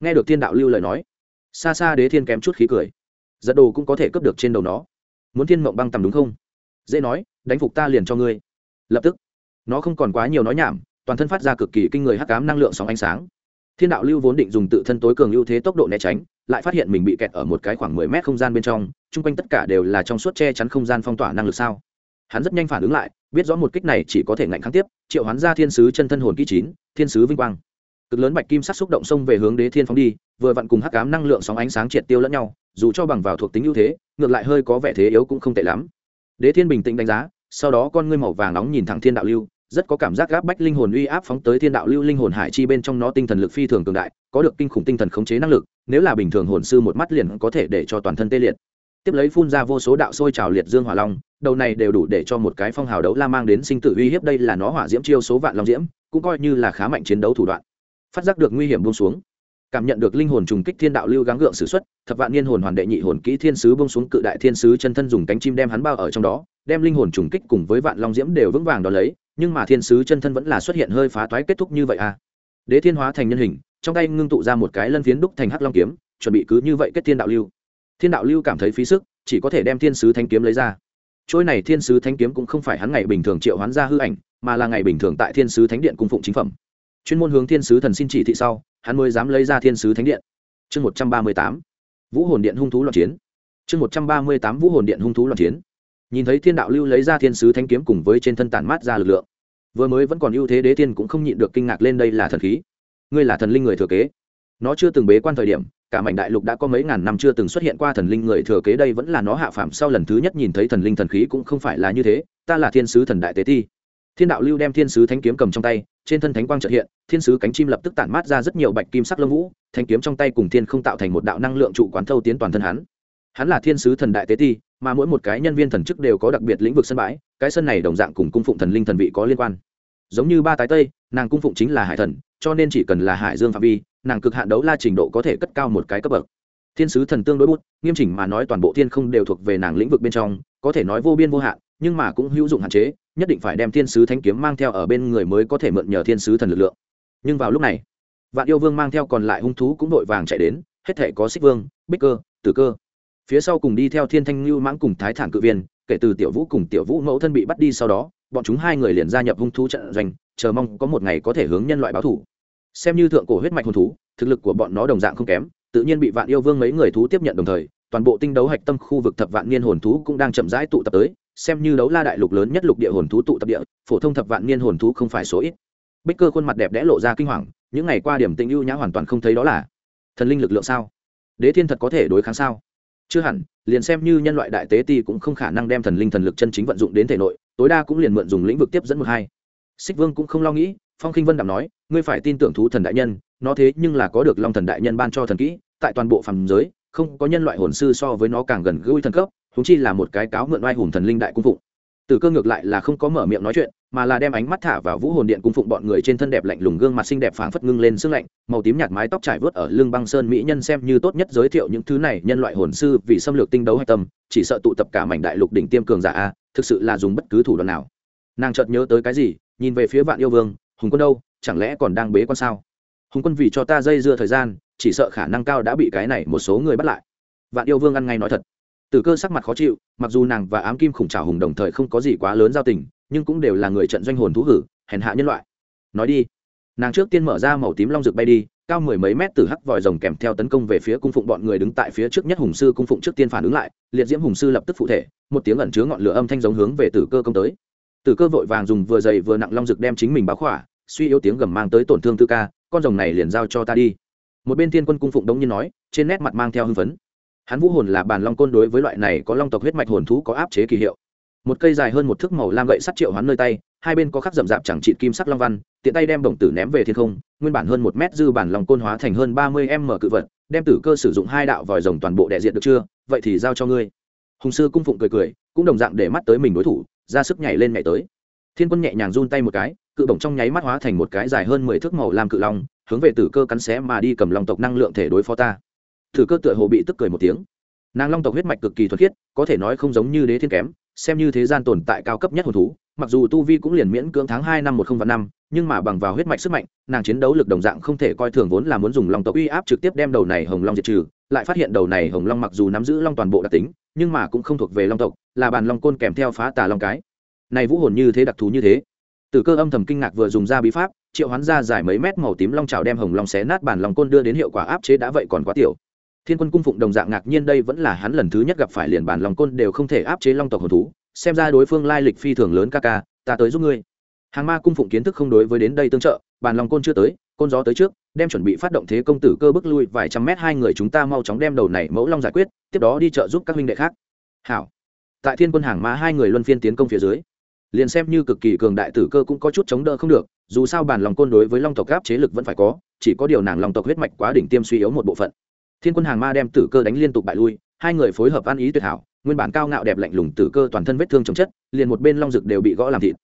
Nghe được thiên đạo lưu lời nói xa xa đế thiên kém chút khí cười. Giật đồ cũng có thể cướp được trên đầu nó. Muốn thiên mộng băng tầm đúng không? Dễ nói, đánh phục ta liền cho ngươi. Lập tức, nó không còn quá nhiều nói nhảm, toàn thân phát ra cực kỳ kinh người hắc cám năng lượng sóng ánh sáng. Thiên đạo lưu vốn định dùng tự thân tối cường ưu thế tốc độ né tránh, lại phát hiện mình bị kẹt ở một cái khoảng mười mét không gian bên trong, chung quanh tất cả đều là trong suốt che chắn không gian phong tỏa năng lực sao? Hắn rất nhanh phản ứng lại biết rõ một kích này chỉ có thể ngạnh kháng tiếp, triệu hoán ra thiên sứ chân thân hồn kỹ chín, thiên sứ vinh quang. Cực lớn bạch kim sắc xúc động xông về hướng đế thiên phóng đi, vừa vặn cùng hắc ám năng lượng sóng ánh sáng triệt tiêu lẫn nhau, dù cho bằng vào thuộc tính ưu thế, ngược lại hơi có vẻ thế yếu cũng không tệ lắm. Đế thiên bình tĩnh đánh giá, sau đó con ngươi màu vàng nóng nhìn thẳng thiên đạo lưu, rất có cảm giác gáp bách linh hồn uy áp phóng tới thiên đạo lưu linh hồn hải chi bên trong nó tinh thần lực phi thường cường đại, có được kinh khủng tinh thần khống chế năng lực, nếu là bình thường hồn sư một mắt liền có thể để cho toàn thân tê liệt. Tiếp lấy phun ra vô số đạo sôi trào liệt dương hỏa long đầu này đều đủ để cho một cái phong hào đấu la mang đến sinh tử uy hiếp. Đây là nó hỏa diễm chiêu số vạn long diễm, cũng coi như là khá mạnh chiến đấu thủ đoạn. Phát giác được nguy hiểm buông xuống. Cảm nhận được linh hồn trùng kích thiên đạo lưu gắng gượng s ử x u ấ t thập vạn niên hồn hoàn đệ nhị hồn kỹ thiên sứ bông xuống cự đại thiên sứ chân thân dùng cánh chim đem hắn bao ở trong đó, đem linh hồn trùng kích cùng với vạn long diễm đều vững vàng đ ó lấy, nhưng mà thiên sứ chân thân vẫn là xuất hiện hơi phá toái kết thúc như vậy à. Đế thiên hóa thành nhân hình, trong tay ngưng tụ ra một cái lân phiến đúc thành hắc long kiếm, chuẩn bị cứ như vậy kết thiên đạo lưu. Thiên đạo lưu cảm thấy phí sức, chỉ có thể đem thiên sứ thanh kiếm lấy ra trôi này thiên sứ Thánh kiếm cũng không phải hắn ngày bình thường triệu hoán ra hư ảnh, mà là ngày bình thường tại thiên sứ thánh điện cung phụng chính phẩm. Chuyên môn hướng thiên sứ thần xin chỉ thị sau, hắn mới dám lấy ra thiên sứ thánh điện. Chương một trăm ba mươi tám, vũ hồn điện hung thú loạn chiến. Chương một trăm ba mươi tám, vũ hồn điện hung thú loạn chiến. Nhìn thấy thiên đạo lưu lấy ra thiên sứ thánh kiếm cùng với trên thân tản mát ra lực lượng, vừa mới vẫn còn ưu thế đế thiên cũng không nhịn được kinh ngạc lên đây là thần khí. Ngươi là thần linh người thừa kế. Nó chưa từng bế quan thời điểm cả mảnh đại lục đã có mấy ngàn năm chưa từng xuất hiện qua thần linh, người thừa kế đây vẫn là nó hạ phạm sau lần thứ nhất nhìn thấy thần linh thần khí cũng không phải là như thế. Ta là thiên sứ thần đại tế ti. Thiên đạo lưu đem thiên sứ thánh kiếm cầm trong tay, trên thân thánh quang trợ hiện, thiên sứ cánh chim lập tức tản mát ra rất nhiều bạch kim sắc lông vũ thanh kiếm trong tay cùng thiên không tạo thành một đạo năng lượng trụ quán thâu tiến toàn thân hắn. Hắn là thiên sứ thần đại tế ti, mà mỗi một cái nhân viên thần chức đều có đặc biệt lĩnh vực sân bãi, cái sân này đồng dạng cùng cung phụng thần linh thần vị có liên quan. Giống như ba tái tây, nàng cung phụng chính là hải thần, cho nên chỉ cần là hải dương phạm vi nàng cực hạn đấu la trình độ có thể cất cao một cái cấp bậc. Thiên sứ thần tương đối bút, nghiêm chỉnh mà nói toàn bộ thiên không đều thuộc về nàng lĩnh vực bên trong, có thể nói vô biên vô hạn, nhưng mà cũng hữu dụng hạn chế, nhất định phải đem thiên sứ thanh kiếm mang theo ở bên người mới có thể mượn nhờ thiên sứ thần lực lượng. Nhưng vào lúc này, vạn yêu vương mang theo còn lại hung thú cũng đội vàng chạy đến, hết thể có xích vương, bích cơ, tử cơ. Phía sau cùng đi theo thiên thanh lưu mãng cùng thái thản cự viên, kể từ tiểu vũ cùng tiểu vũ mẫu thân bị bắt đi sau đó, bọn chúng hai người liền gia nhập hung thú trận doanh, chờ mong có một ngày có thể hướng nhân loại báo thủ xem như thượng cổ huyết mạch hồn thú, thực lực của bọn nó đồng dạng không kém, tự nhiên bị vạn yêu vương mấy người thú tiếp nhận đồng thời, toàn bộ tinh đấu hạch tâm khu vực thập vạn niên hồn thú cũng đang chậm rãi tụ tập tới, xem như đấu la đại lục lớn nhất lục địa hồn thú tụ tập địa, phổ thông thập vạn niên hồn thú không phải số ít. Bích cơ khuôn mặt đẹp đẽ lộ ra kinh hoàng, những ngày qua điểm tình ưu nhã hoàn toàn không thấy đó là thần linh lực lượng sao? Đế thiên thật có thể đối kháng sao? Chưa hẳn, liền xem như nhân loại đại tế ti cũng không khả năng đem thần linh thần lực chân chính vận dụng đến thể nội, tối đa cũng liền mượn dùng lĩnh vực tiếp dẫn một hai. Xích vương cũng không lo nghĩ, phong khinh vân đảm nói ngươi phải tin tưởng thú thần đại nhân, nó thế nhưng là có được long thần đại nhân ban cho thần kỹ, tại toàn bộ phàm giới, không có nhân loại hồn sư so với nó càng gần gũi thần cấp húng chi là một cái cáo mượn oai hùng thần linh đại cung phụng. Từ cơ ngược lại là không có mở miệng nói chuyện, mà là đem ánh mắt thả vào vũ hồn điện cung phụng bọn người trên thân đẹp lạnh lùng gương mặt xinh đẹp phảng phất ngưng lên sương lạnh, màu tím nhạt mái tóc trải vớt ở lưng băng sơn mỹ nhân xem như tốt nhất giới thiệu những thứ này nhân loại hồn sư vì xâm lược tinh đấu hạch tâm, chỉ sợ tụ tập cả mảnh đại lục đỉnh tiêm cường giả a, thực sự là dùng bất cứ thủ đoạn nào. Nàng chợt nhớ tới cái gì, nhìn về phía vạn yêu vương, hùng quân đâu? Chẳng lẽ còn đang bế quan sao? Hùng quân vì cho ta dây dưa thời gian, chỉ sợ khả năng cao đã bị cái này một số người bắt lại. Vạn yêu vương ăn ngay nói thật. Từ cơ sắc mặt khó chịu, mặc dù nàng và ám kim khủng trào hùng đồng thời không có gì quá lớn giao tình, nhưng cũng đều là người trận doanh hồn thú hử, hèn hạ nhân loại. Nói đi. Nàng trước tiên mở ra màu tím long rực bay đi, cao mười mấy mét từ hắc vòi rồng kèm theo tấn công về phía cung phụng bọn người đứng tại phía trước nhất hùng sư cung phụng trước tiên phản ứng lại, liệt diễm hùng sư lập tức phụ thể, một tiếng ẩn chứa ngọn lửa âm thanh giống hướng về tử cơ công tới. Tử cơ vội vàng dùng vừa dày vừa nặng long rực đem chính mình báo khỏa suy yếu tiếng gầm mang tới tổn thương tư ca, con rồng này liền giao cho ta đi. Một bên thiên quân cung phụng đống nhiên nói, trên nét mặt mang theo hưng phấn. Hắn vũ hồn là bàn long côn đối với loại này có long tộc huyết mạch hồn thú có áp chế kỳ hiệu. Một cây dài hơn một thước màu lam gậy sắt triệu hắn nơi tay, hai bên có khắc rậm rạp chẳng trị kim sắc long văn, tiện tay đem đồng tử ném về thiên không, nguyên bản hơn một mét dư bản lòng côn hóa thành hơn ba mươi m cự vật, đem tử cơ sử dụng hai đạo vòi rồng toàn bộ đại diện được chưa, vậy thì giao cho ngươi. Hùng sư cung phụng cười cười, cũng đồng dạng để mắt tới mình đối thủ, ra sức nhảy lên nhảy tới. Thiên quân nhẹ nhàng run tay một cái cự bổng trong nháy mắt hóa thành một cái dài hơn mười thước màu làm cự long, hướng về tử cơ cắn xé mà đi cầm lòng tộc năng lượng thể đối phó ta. Tử cơ tựa hồ bị tức cười một tiếng. Nàng long tộc huyết mạch cực kỳ thuật khiết, có thể nói không giống như đế thiên kém, xem như thế gian tồn tại cao cấp nhất hồn thú, mặc dù tu vi cũng liền miễn cưỡng tháng hai năm một không và năm, nhưng mà bằng vào huyết mạch sức mạnh, nàng chiến đấu lực đồng dạng không thể coi thường vốn là muốn dùng long tộc uy áp trực tiếp đem đầu này hồng long diệt trừ, lại phát hiện đầu này hồng long mặc dù nắm giữ long toàn bộ đặc tính, nhưng mà cũng không thuộc về long tộc, là bàn long côn kèm theo phá tà long cái. Này vũ hồn như thế đặc thù như thế. Tử cơ âm thầm kinh ngạc vừa dùng ra bí pháp, triệu hoán ra dài mấy mét màu tím long trảo đem hồng long xé nát bản long côn đưa đến hiệu quả áp chế đã vậy còn quá tiểu. Thiên quân cung phụng đồng dạng ngạc nhiên đây vẫn là hắn lần thứ nhất gặp phải liền bản long côn đều không thể áp chế long tộc hồn thú, xem ra đối phương lai lịch phi thường lớn ca ca, ta tới giúp ngươi. Hàng ma cung phụng kiến thức không đối với đến đây tương trợ, bản lòng côn chưa tới, côn gió tới trước, đem chuẩn bị phát động thế công tử cơ bước lui vài trăm mét hai người chúng ta mau chóng đem đầu này mẫu long giải quyết, tiếp đó đi trợ giúp các huynh đệ khác. Hảo. Tại thiên quân hàng ma hai người luân phiên tiến công phía dưới liền xem như cực kỳ cường đại tử cơ cũng có chút chống đỡ không được, dù sao bản lòng côn đối với long tộc gáp chế lực vẫn phải có, chỉ có điều nàng long tộc huyết mạch quá đỉnh tiêm suy yếu một bộ phận. Thiên quân hàng ma đem tử cơ đánh liên tục bại lui, hai người phối hợp ăn ý tuyệt hảo, nguyên bản cao ngạo đẹp lạnh lùng tử cơ toàn thân vết thương chống chất, liền một bên long rực đều bị gõ làm thịt.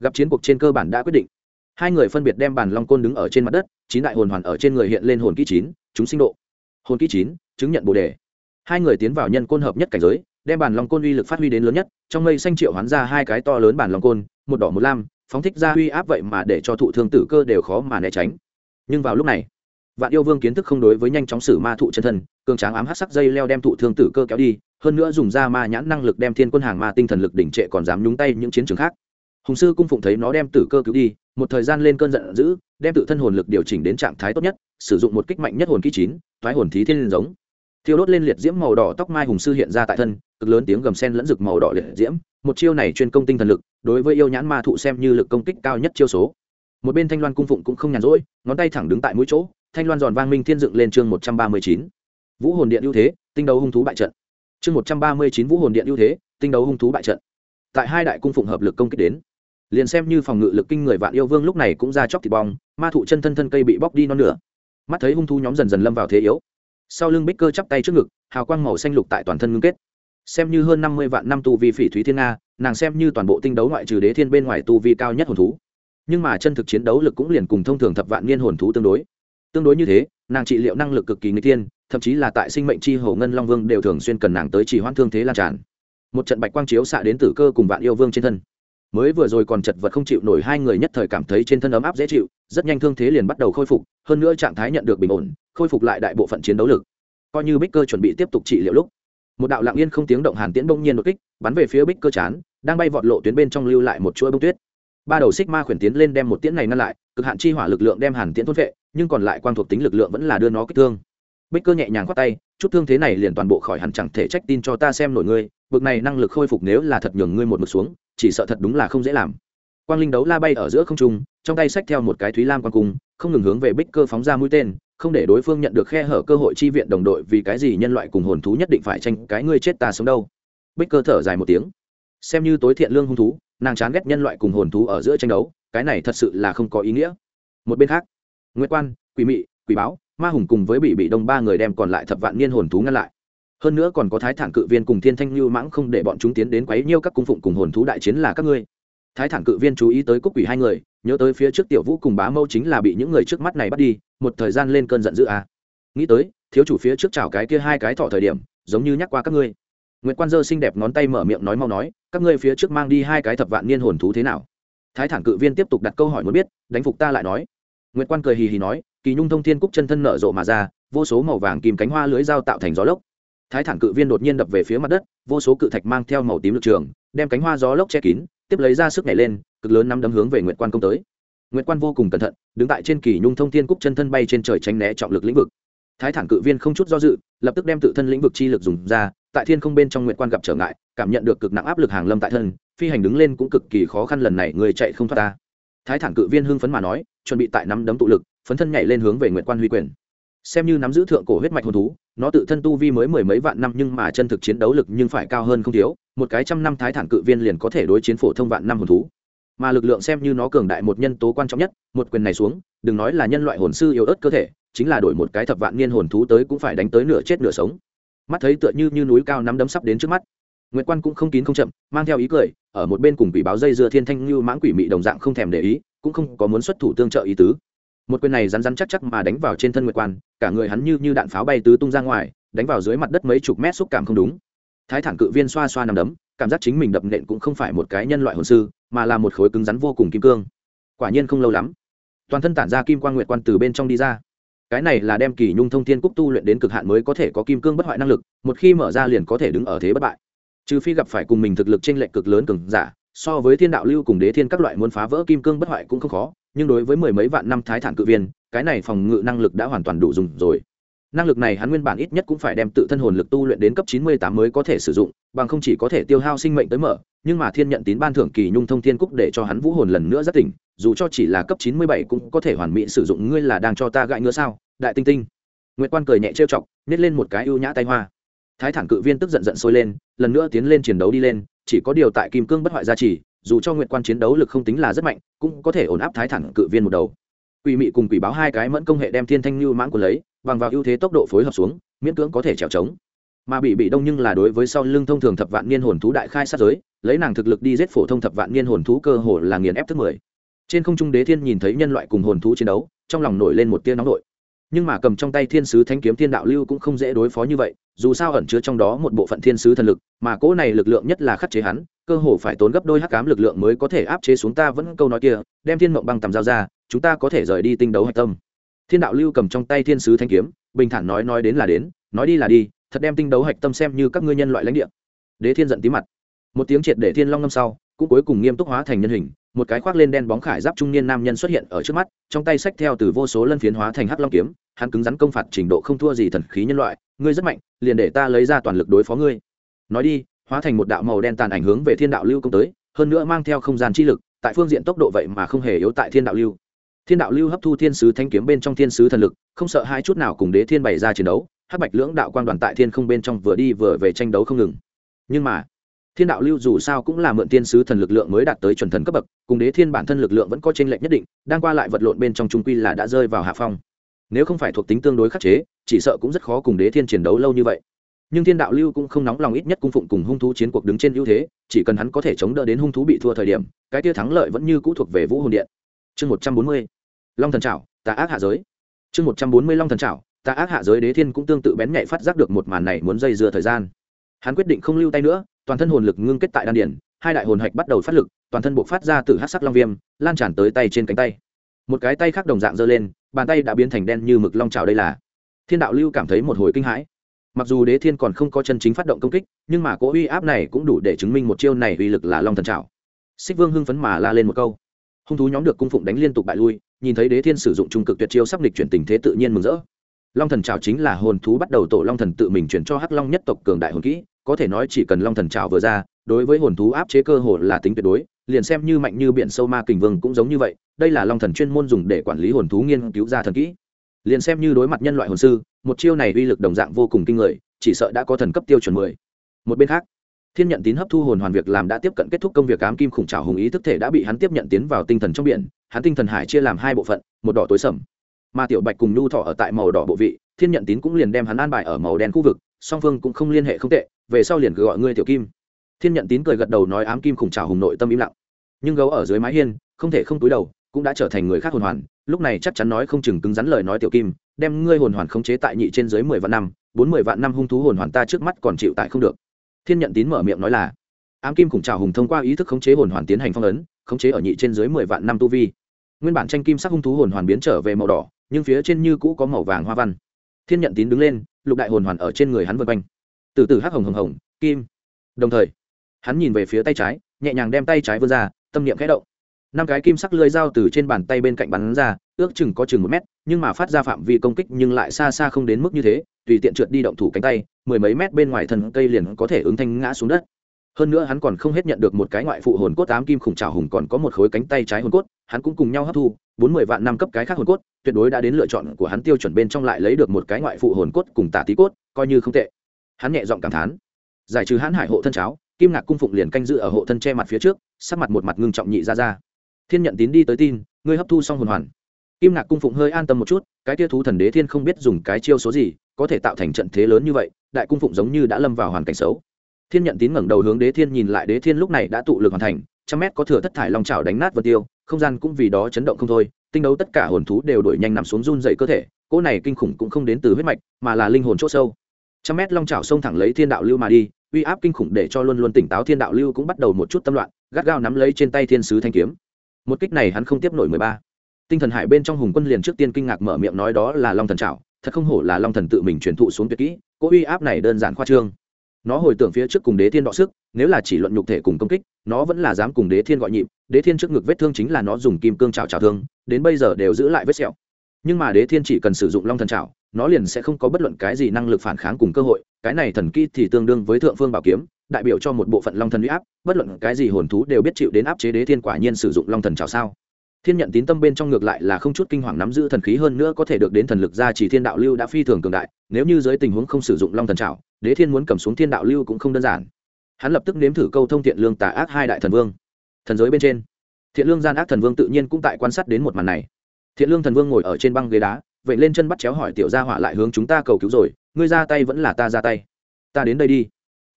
Gặp chiến cuộc trên cơ bản đã quyết định. Hai người phân biệt đem bản long côn đứng ở trên mặt đất, chín đại hồn hoàn ở trên người hiện lên hồn kỹ chín, chúng sinh độ. Hồn kỹ chín, chứng nhận bồ đề. Hai người tiến vào nhân côn hợp nhất cảnh giới đem bản long côn uy lực phát huy đến lớn nhất, trong mây xanh triệu hoán ra hai cái to lớn bản long côn, một đỏ một lam, phóng thích ra uy áp vậy mà để cho thụ thương tử cơ đều khó mà né tránh. Nhưng vào lúc này, vạn yêu vương kiến thức không đối với nhanh chóng xử ma thụ chân thân, cường tráng ám hát sắc dây leo đem thụ thương tử cơ kéo đi, hơn nữa dùng ra ma nhãn năng lực đem thiên quân hàng ma tinh thần lực đỉnh trệ còn dám nhúng tay những chiến trường khác. Hùng sư cung phụng thấy nó đem tử cơ cứu đi, một thời gian lên cơn giận dữ, đem tự thân hồn lực điều chỉnh đến trạng thái tốt nhất, sử dụng một kích mạnh nhất hồn kỹ chín, thoái hồn thí thiên giống thiêu đốt lên liệt diễm màu đỏ tóc mai hùng sư hiện ra tại thân, cực lớn tiếng gầm sen lẫn rực màu đỏ liệt diễm, một chiêu này chuyên công tinh thần lực, đối với yêu nhãn ma thụ xem như lực công kích cao nhất chiêu số. Một bên thanh loan cung phụng cũng không nhàn rỗi, ngón tay thẳng đứng tại mũi chỗ, thanh loan giòn vang minh thiên dựng lên chương một trăm ba mươi chín. Vũ hồn điện ưu thế, tinh đấu hung thú bại trận. Chương một trăm ba mươi chín vũ hồn điện ưu thế, tinh đấu hung thú bại trận. Tại hai đại cung phụng hợp lực công kích đến, liền xem như phòng ngự lực kinh người vạn yêu vương lúc này cũng ra chóc thịt bong, ma thụ chân thân thân cây bị bóc đi non nửa. Mắt thấy hung thú nhóm dần dần lâm vào thế yếu sau lưng bích cơ chắp tay trước ngực, hào quang màu xanh lục tại toàn thân ngưng kết. Xem như hơn năm mươi vạn năm tu vi phỉ thúy thiên nga, nàng xem như toàn bộ tinh đấu ngoại trừ đế thiên bên ngoài tu vi cao nhất hồn thú. Nhưng mà chân thực chiến đấu lực cũng liền cùng thông thường thập vạn niên hồn thú tương đối. Tương đối như thế, nàng trị liệu năng lực cực kỳ nguy tiên thậm chí là tại sinh mệnh chi hồ ngân long vương đều thường xuyên cần nàng tới chỉ hoãn thương thế lan tràn. Một trận bạch quang chiếu xạ đến tử cơ cùng vạn yêu vương trên thân. Mới vừa rồi còn chật vật không chịu nổi hai người nhất thời cảm thấy trên thân ấm áp dễ chịu, rất nhanh thương thế liền bắt đầu khôi phục, hơn nữa trạng thái nhận được bình ổn khôi phục lại đại bộ phận chiến đấu lực. Coi như bích cơ chuẩn bị tiếp tục trị liệu lúc, một đạo lạng yên không tiếng động hàn tiễn bỗng nhiên đột kích, bắn về phía bích cơ chán, đang bay vọt lộ tuyến bên trong lưu lại một chuỗi bông tuyết. Ba đầu xích ma khuyển tiến lên đem một tiễn này ngăn lại, cực hạn chi hỏa lực lượng đem hàn tiễn thốt vệ, nhưng còn lại quang thuộc tính lực lượng vẫn là đưa nó kích thương. Bích cơ nhẹ nhàng khoát tay, chút thương thế này liền toàn bộ khỏi hẳn chẳng thể trách tin cho ta xem nổi ngươi, bực này năng lực khôi phục nếu là thật nhường ngươi một mực xuống, chỉ sợ thật đúng là không dễ làm. Quang linh đấu la bay ở giữa không trung, trong tay xách theo một cái thúy lam quang cung, không ngừng hướng về bích cơ phóng ra mũi tên không để đối phương nhận được khe hở cơ hội chi viện đồng đội vì cái gì nhân loại cùng hồn thú nhất định phải tranh cái ngươi chết ta sống đâu. Bích cơ thở dài một tiếng. Xem như tối thiện lương hung thú, nàng chán ghét nhân loại cùng hồn thú ở giữa tranh đấu, cái này thật sự là không có ý nghĩa. Một bên khác nguyễn quan, quỷ mị, quỷ báo, ma hùng cùng với bị bị đông ba người đem còn lại thập vạn niên hồn thú ngăn lại. Hơn nữa còn có thái thản cự viên cùng thiên thanh lưu mãng không để bọn chúng tiến đến quấy nhiêu các cung phụng cùng hồn thú đại chiến là các ngươi. Thái thản cự viên chú ý tới cúc quỷ hai người nhớ tới phía trước tiểu vũ cùng bá mâu chính là bị những người trước mắt này bắt đi, một thời gian lên cơn giận dữ à. nghĩ tới, thiếu chủ phía trước chào cái kia hai cái thọ thời điểm, giống như nhắc qua các ngươi. Nguyễn quan dơ xinh đẹp ngón tay mở miệng nói mau nói, các ngươi phía trước mang đi hai cái thập vạn niên hồn thú thế nào? Thái thản cự viên tiếp tục đặt câu hỏi muốn biết, đánh phục ta lại nói. Nguyễn quan cười hì hì nói, kỳ nhung thông thiên cúc chân thân nở rộ mà ra, vô số màu vàng kìm cánh hoa lưới dao tạo thành gió lốc. Thái thản cự viên đột nhiên đập về phía mặt đất, vô số cự thạch mang theo màu tím lực trường, đem cánh hoa gió lốc che kín tiếp lấy ra sức nhảy lên, cực lớn nắm đấm hướng về nguyệt quan công tới. Nguyệt quan vô cùng cẩn thận, đứng tại trên kỳ nhung thông thiên cúc chân thân bay trên trời tránh né trọng lực lĩnh vực. Thái thản cự viên không chút do dự, lập tức đem tự thân lĩnh vực chi lực dùng ra, tại thiên không bên trong nguyệt quan gặp trở ngại, cảm nhận được cực nặng áp lực hàng lâm tại thân, phi hành đứng lên cũng cực kỳ khó khăn lần này người chạy không thoát ta. Thái thản cự viên hưng phấn mà nói, chuẩn bị tại nắm đấm tụ lực, phấn thân nhảy lên hướng về nguyệt quan huy quyền xem như nắm giữ thượng cổ huyết mạch hồn thú nó tự thân tu vi mới mười mấy vạn năm nhưng mà chân thực chiến đấu lực nhưng phải cao hơn không thiếu một cái trăm năm thái thản cự viên liền có thể đối chiến phổ thông vạn năm hồn thú. Mà lực lượng xem như nó cường đại một nhân tố quan trọng nhất một quyền này xuống đừng nói là nhân loại hồn sư yếu ớt cơ thể chính là đổi một cái thập vạn niên hồn thú tới cũng phải đánh tới nửa chết nửa sống. Mắt thấy tựa như như núi cao nắm đấm sắp đến trước mắt. Nguyệt Quan cũng không kín không chậm, mang theo ý cười, ở một bên cùng quỷ báo dây dưa thiên thanh như mãng quỷ mị đồng dạng không thèm để ý, cũng không có muốn xuất thủ tương trợ ý tứ. Một quyền này rắn rắn chắc chắc mà đánh vào trên thân Nguyệt Quan, cả người hắn như như đạn pháo bay tứ tung ra ngoài, đánh vào dưới mặt đất mấy chục mét xúc cảm không đúng. Thái thản cự viên xoa xoa nằm đấm, cảm giác chính mình đập nện cũng không phải một cái nhân loại hồn sư, mà là một khối cứng rắn vô cùng kim cương. Quả nhiên không lâu lắm, toàn thân tản ra kim quang nguyệt quan từ bên trong đi ra. Cái này là đem kỳ nhung thông thiên cúc tu luyện đến cực hạn mới có thể có kim cương bất hoại năng lực, một khi mở ra liền có thể đứng ở thế bất bại trừ phi gặp phải cùng mình thực lực t r ê n lệch cực lớn cường giả so với thiên đạo lưu cùng đế thiên các loại muốn phá vỡ kim cương bất hoại cũng không khó nhưng đối với mười mấy vạn năm thái thản cự viên, cái này phòng ngự năng lực đã hoàn toàn đủ dùng rồi. Năng lực này hắn nguyên bản ít nhất cũng phải đem tự thân hồn lực tu luyện đến cấp chín mươi tám mới có thể sử dụng, bằng không chỉ có thể tiêu hao sinh mệnh tới mở, nhưng mà thiên nhận tín ban thưởng kỳ nhung thông thiên cúc để cho hắn vũ hồn lần nữa rất tỉnh, dù cho chỉ là cấp chín mươi bảy cũng có thể hoàn mỹ sử dụng, ngươi là đang cho ta gãi ngứa sao? Đại tinh tinh. Nguyễn quan cười nhẹ trêu chọc, nhét lên một cái ưu nhã tay hoa. Thái thản cự viên tức giận giận sôi lên, lần nữa tiến lên chiến đấu đi lên, chỉ có điều tại kim cương bất hoại gia trì dù cho nguyện quan chiến đấu lực không tính là rất mạnh, cũng có thể ổn áp thái thản cự viên một đầu. Quỷ mị cùng quỷ báo hai cái mẫn công hệ đem thiên thanh lưu mãng của lấy, bằng vào ưu thế tốc độ phối hợp xuống, miễn cưỡng có thể trèo trống. Mà bị bị đông nhưng là đối với sau lưng thông thường thập vạn niên hồn thú đại khai sát giới, lấy nàng thực lực đi giết phổ thông thập vạn niên hồn thú cơ hồ là nghiền ép thứ mười. Trên không trung đế thiên nhìn thấy nhân loại cùng hồn thú chiến đấu, trong lòng nổi lên một tia nóng nội nhưng mà cầm trong tay thiên sứ thanh kiếm thiên đạo lưu cũng không dễ đối phó như vậy, dù sao ẩn chứa trong đó một bộ phận thiên sứ thần lực, mà cỗ này lực lượng nhất là khắc chế hắn, cơ hồ phải tốn gấp đôi hắc cám lực lượng mới có thể áp chế xuống ta vẫn câu nói kia, đem thiên mộng băng tầm dao ra, chúng ta có thể rời đi tinh đấu hạch tâm. Thiên đạo lưu cầm trong tay thiên sứ thanh kiếm, bình thản nói nói đến là đến, nói đi là đi, thật đem tinh đấu hạch tâm xem như các ngươi nhân loại lãnh địa. Đế thiên giận tí mặt. Một tiếng triệt để thiên long ngâm sau, cũng cuối cùng nghiêm túc hóa thành nhân hình một cái khoác lên đen bóng khải giáp trung niên nam nhân xuất hiện ở trước mắt, trong tay sách theo từ vô số lân phiến hóa thành hắc long kiếm, hắn cứng rắn công phạt trình độ không thua gì thần khí nhân loại, ngươi rất mạnh, liền để ta lấy ra toàn lực đối phó ngươi. Nói đi, hóa thành một đạo màu đen tàn ảnh hướng về thiên đạo lưu công tới, hơn nữa mang theo không gian chi lực, tại phương diện tốc độ vậy mà không hề yếu tại thiên đạo lưu. Thiên đạo lưu hấp thu thiên sứ thanh kiếm bên trong thiên sứ thần lực, không sợ hai chút nào cùng đế thiên bày ra chiến đấu, hắc bạch lưỡng đạo quan đoàn tại thiên không bên trong vừa đi vừa về tranh đấu không ngừng. Nhưng mà thiên đạo lưu dù sao cũng là mượn tiên sứ thần lực lượng mới đạt tới chuẩn thần cấp bậc, cùng đế thiên bản thân lực lượng vẫn có tranh lệch nhất định, đang qua lại vật lộn bên trong trung quy là đã rơi vào hạ phong. Nếu không phải thuộc tính tương đối khắc chế, chỉ sợ cũng rất khó cùng đế thiên chiến đấu lâu như vậy. Nhưng thiên đạo lưu cũng không nóng lòng ít nhất cung phụng cùng hung thú chiến cuộc đứng trên ưu thế, chỉ cần hắn có thể chống đỡ đến hung thú bị thua thời điểm, cái tia thắng lợi vẫn như cũ thuộc về vũ hồn điện. Chương một trăm bốn mươi, long thần trảo, tà ác hạ giới. Chương một trăm bốn mươi, long thần trảo, tà ác hạ giới đế thiên cũng tương tự bén nhạy phát giác được một màn này muốn dây dưa thời gian. Hắn quyết định không lưu tay nữa toàn thân hồn lực ngưng kết tại đan điển, hai đại hồn hạch bắt đầu phát lực, toàn thân buộc phát ra từ hát sắc long viêm, lan tràn tới tay trên cánh tay. Một cái tay khác đồng dạng giơ lên, bàn tay đã biến thành đen như mực long trào đây là. Thiên đạo lưu cảm thấy một hồi kinh hãi. Mặc dù đế thiên còn không có chân chính phát động công kích, nhưng mà cỗ uy áp này cũng đủ để chứng minh một chiêu này uy lực là long thần trào xích vương hưng phấn mà la lên một câu. Hung thú nhóm được cung phụng đánh liên tục bại lui, nhìn thấy đế thiên sử dụng trung cực tuyệt chiêu sắp lịch chuyển tình thế tự nhiên mừng rỡ. Long thần trào chính là hồn thú bắt đầu tổ long thần tự mình chuyển cho hắc long nhất tộc cường đại hồn kỹ có thể nói chỉ cần long thần trào vừa ra, đối với hồn thú áp chế cơ hồ là tính tuyệt đối, liền xem như mạnh như biển sâu ma kình vương cũng giống như vậy, đây là long thần chuyên môn dùng để quản lý hồn thú nghiên cứu ra thần kỹ. Liền xem như đối mặt nhân loại hồn sư, một chiêu này uy lực đồng dạng vô cùng kinh người, chỉ sợ đã có thần cấp tiêu chuẩn mười. Một bên khác, thiên nhận tín hấp thu hồn hoàn việc làm đã tiếp cận kết thúc công việc Ám kim khủng trào hùng ý thức thể đã bị hắn tiếp nhận tiến vào tinh thần trong biển, hắn tinh thần hải chia làm hai bộ phận, một đỏ tối sầm. Mà tiểu bạch cùng nhu thọ ở tại màu đỏ bộ vị, thiên nhận tín cũng liền đem hắn an bài ở màu đen khu vực song phương cũng không liên hệ không tệ, về sau liền gọi ngươi tiểu kim. Thiên nhận tín cười gật đầu nói ám kim khủng trào hùng nội tâm im lặng. Nhưng gấu ở dưới mái hiên, không thể không túi đầu, cũng đã trở thành người khác hồn hoàn, lúc này chắc chắn nói không chừng cứng rắn lời nói tiểu kim, đem ngươi hồn hoàn khống chế tại nhị trên dưới mười vạn năm, bốn mười vạn năm hung thú hồn hoàn ta trước mắt còn chịu tại không được. Thiên nhận tín mở miệng nói là, ám kim khủng trào hùng thông qua ý thức khống chế hồn hoàn tiến hành phong ấn, khống chế ở nhị trên dưới mười vạn năm tu vi. Nguyên bản tranh kim sắc hung thú hồn hoàn biến trở về màu đỏ, nhưng phía trên như cũ có màu vàng hoa văn. Thiên nhận tín đứng lên lục đại hồn hoàn ở trên người hắn vân quanh. Từ từ hắc hồng hồng hồng, kim. Đồng thời, hắn nhìn về phía tay trái, nhẹ nhàng đem tay trái vươn ra, tâm niệm khẽ động. Năm cái kim sắc lưỡi dao từ trên bàn tay bên cạnh bắn ra, ước chừng có chừng một mét, nhưng mà phát ra phạm vi công kích nhưng lại xa xa không đến mức như thế, tùy tiện trượt đi động thủ cánh tay, mười mấy mét bên ngoài thân cây liền có thể ứng thanh ngã xuống đất hơn nữa hắn còn không hết nhận được một cái ngoại phụ hồn cốt tám kim khủng trào hùng còn có một khối cánh tay trái hồn cốt, hắn cũng cùng nhau hấp thu, bốn mươi vạn năm cấp cái khác hồn cốt, tuyệt đối đã đến lựa chọn của hắn tiêu chuẩn bên trong lại lấy được một cái ngoại phụ hồn cốt cùng tả tí cốt, coi như không tệ. Hắn nhẹ giọng cảm thán. Giải trừ hãn hải hộ thân cháo, kim ngạc cung phụng liền canh giữ ở hộ thân che mặt phía trước, sắc mặt một mặt ngưng trọng nhị ra ra. Thiên nhận tín đi tới tin, ngươi hấp thu xong hồn hoàn. Kim ngạc cung phụng hơi an tâm một chút, cái tia thú thần đế thiên không biết dùng cái chiêu số gì, có thể tạo thành trận thế lớn như vậy, đại cung phụng giống như đã lâm vào hoàn cảnh xấu thiên nhận tín ngẩng đầu hướng đế thiên nhìn lại, đế thiên lúc này đã tụ lực hoàn thành, trăm mét có thừa thất thải long trào đánh nát vật tiêu, không gian cũng vì đó chấn động không thôi, tinh đấu tất cả hồn thú đều đổi nhanh nằm xuống run dậy cơ thể, cỗ này kinh khủng cũng không đến từ huyết mạch, mà là linh hồn c h ỗ sâu. Trăm mét long trào xông thẳng lấy thiên đạo lưu mà đi, uy áp kinh khủng để cho luôn luôn tỉnh táo thiên đạo lưu cũng bắt đầu một chút tâm loạn, gắt gao nắm lấy trên tay thiên sứ thanh kiếm. Một kích này hắn không tiếp nổi mười ba. Tinh thần hải bên trong hùng quân liền trước tiên kinh ngạc mở miệng nói đó là long thần trào thật không hổ là long thần tự mình truyền thụ xuống tuyệt kỹ, cỗ uy áp này đơn giản khoa trương nó hồi tưởng phía trước cùng đế thiên đọ sức, nếu là chỉ luận nhục thể cùng công kích, nó vẫn là dám cùng đế thiên gọi nhịp. Đế thiên trước ngực vết thương chính là nó dùng kim cương trào trào thương, đến bây giờ đều giữ lại vết sẹo. Nhưng mà đế thiên chỉ cần sử dụng long thần trào nó liền sẽ không có bất luận cái gì năng lực phản kháng cùng cơ hội. Cái này thần kỹ thì tương đương với thượng phương bảo kiếm, đại biểu cho một bộ phận long thần huy áp. Bất luận cái gì hồn thú đều biết chịu đến áp chế đế thiên quả nhiên sử dụng long thần trào sao? Thiên nhận tín tâm bên trong ngược lại là không chút kinh hoàng nắm giữ thần khí hơn nữa có thể được đến thần lực ra chỉ thiên đạo lưu đã phi thường cường đại, nếu như dưới tình huống không sử dụng long thần trào đế thiên muốn cầm xuống thiên đạo lưu cũng không đơn giản. Hắn lập tức nếm thử câu thông thiện lương tà ác hai đại thần vương. Thần giới bên trên, thiện lương gian ác thần vương tự nhiên cũng tại quan sát đến một màn này. Thiện lương thần vương ngồi ở trên băng ghế đá vậy lên chân bắt chéo hỏi tiểu gia hỏa lại hướng chúng ta cầu cứu rồi, ngươi ra tay vẫn là ta ra tay. Ta đến đây đi.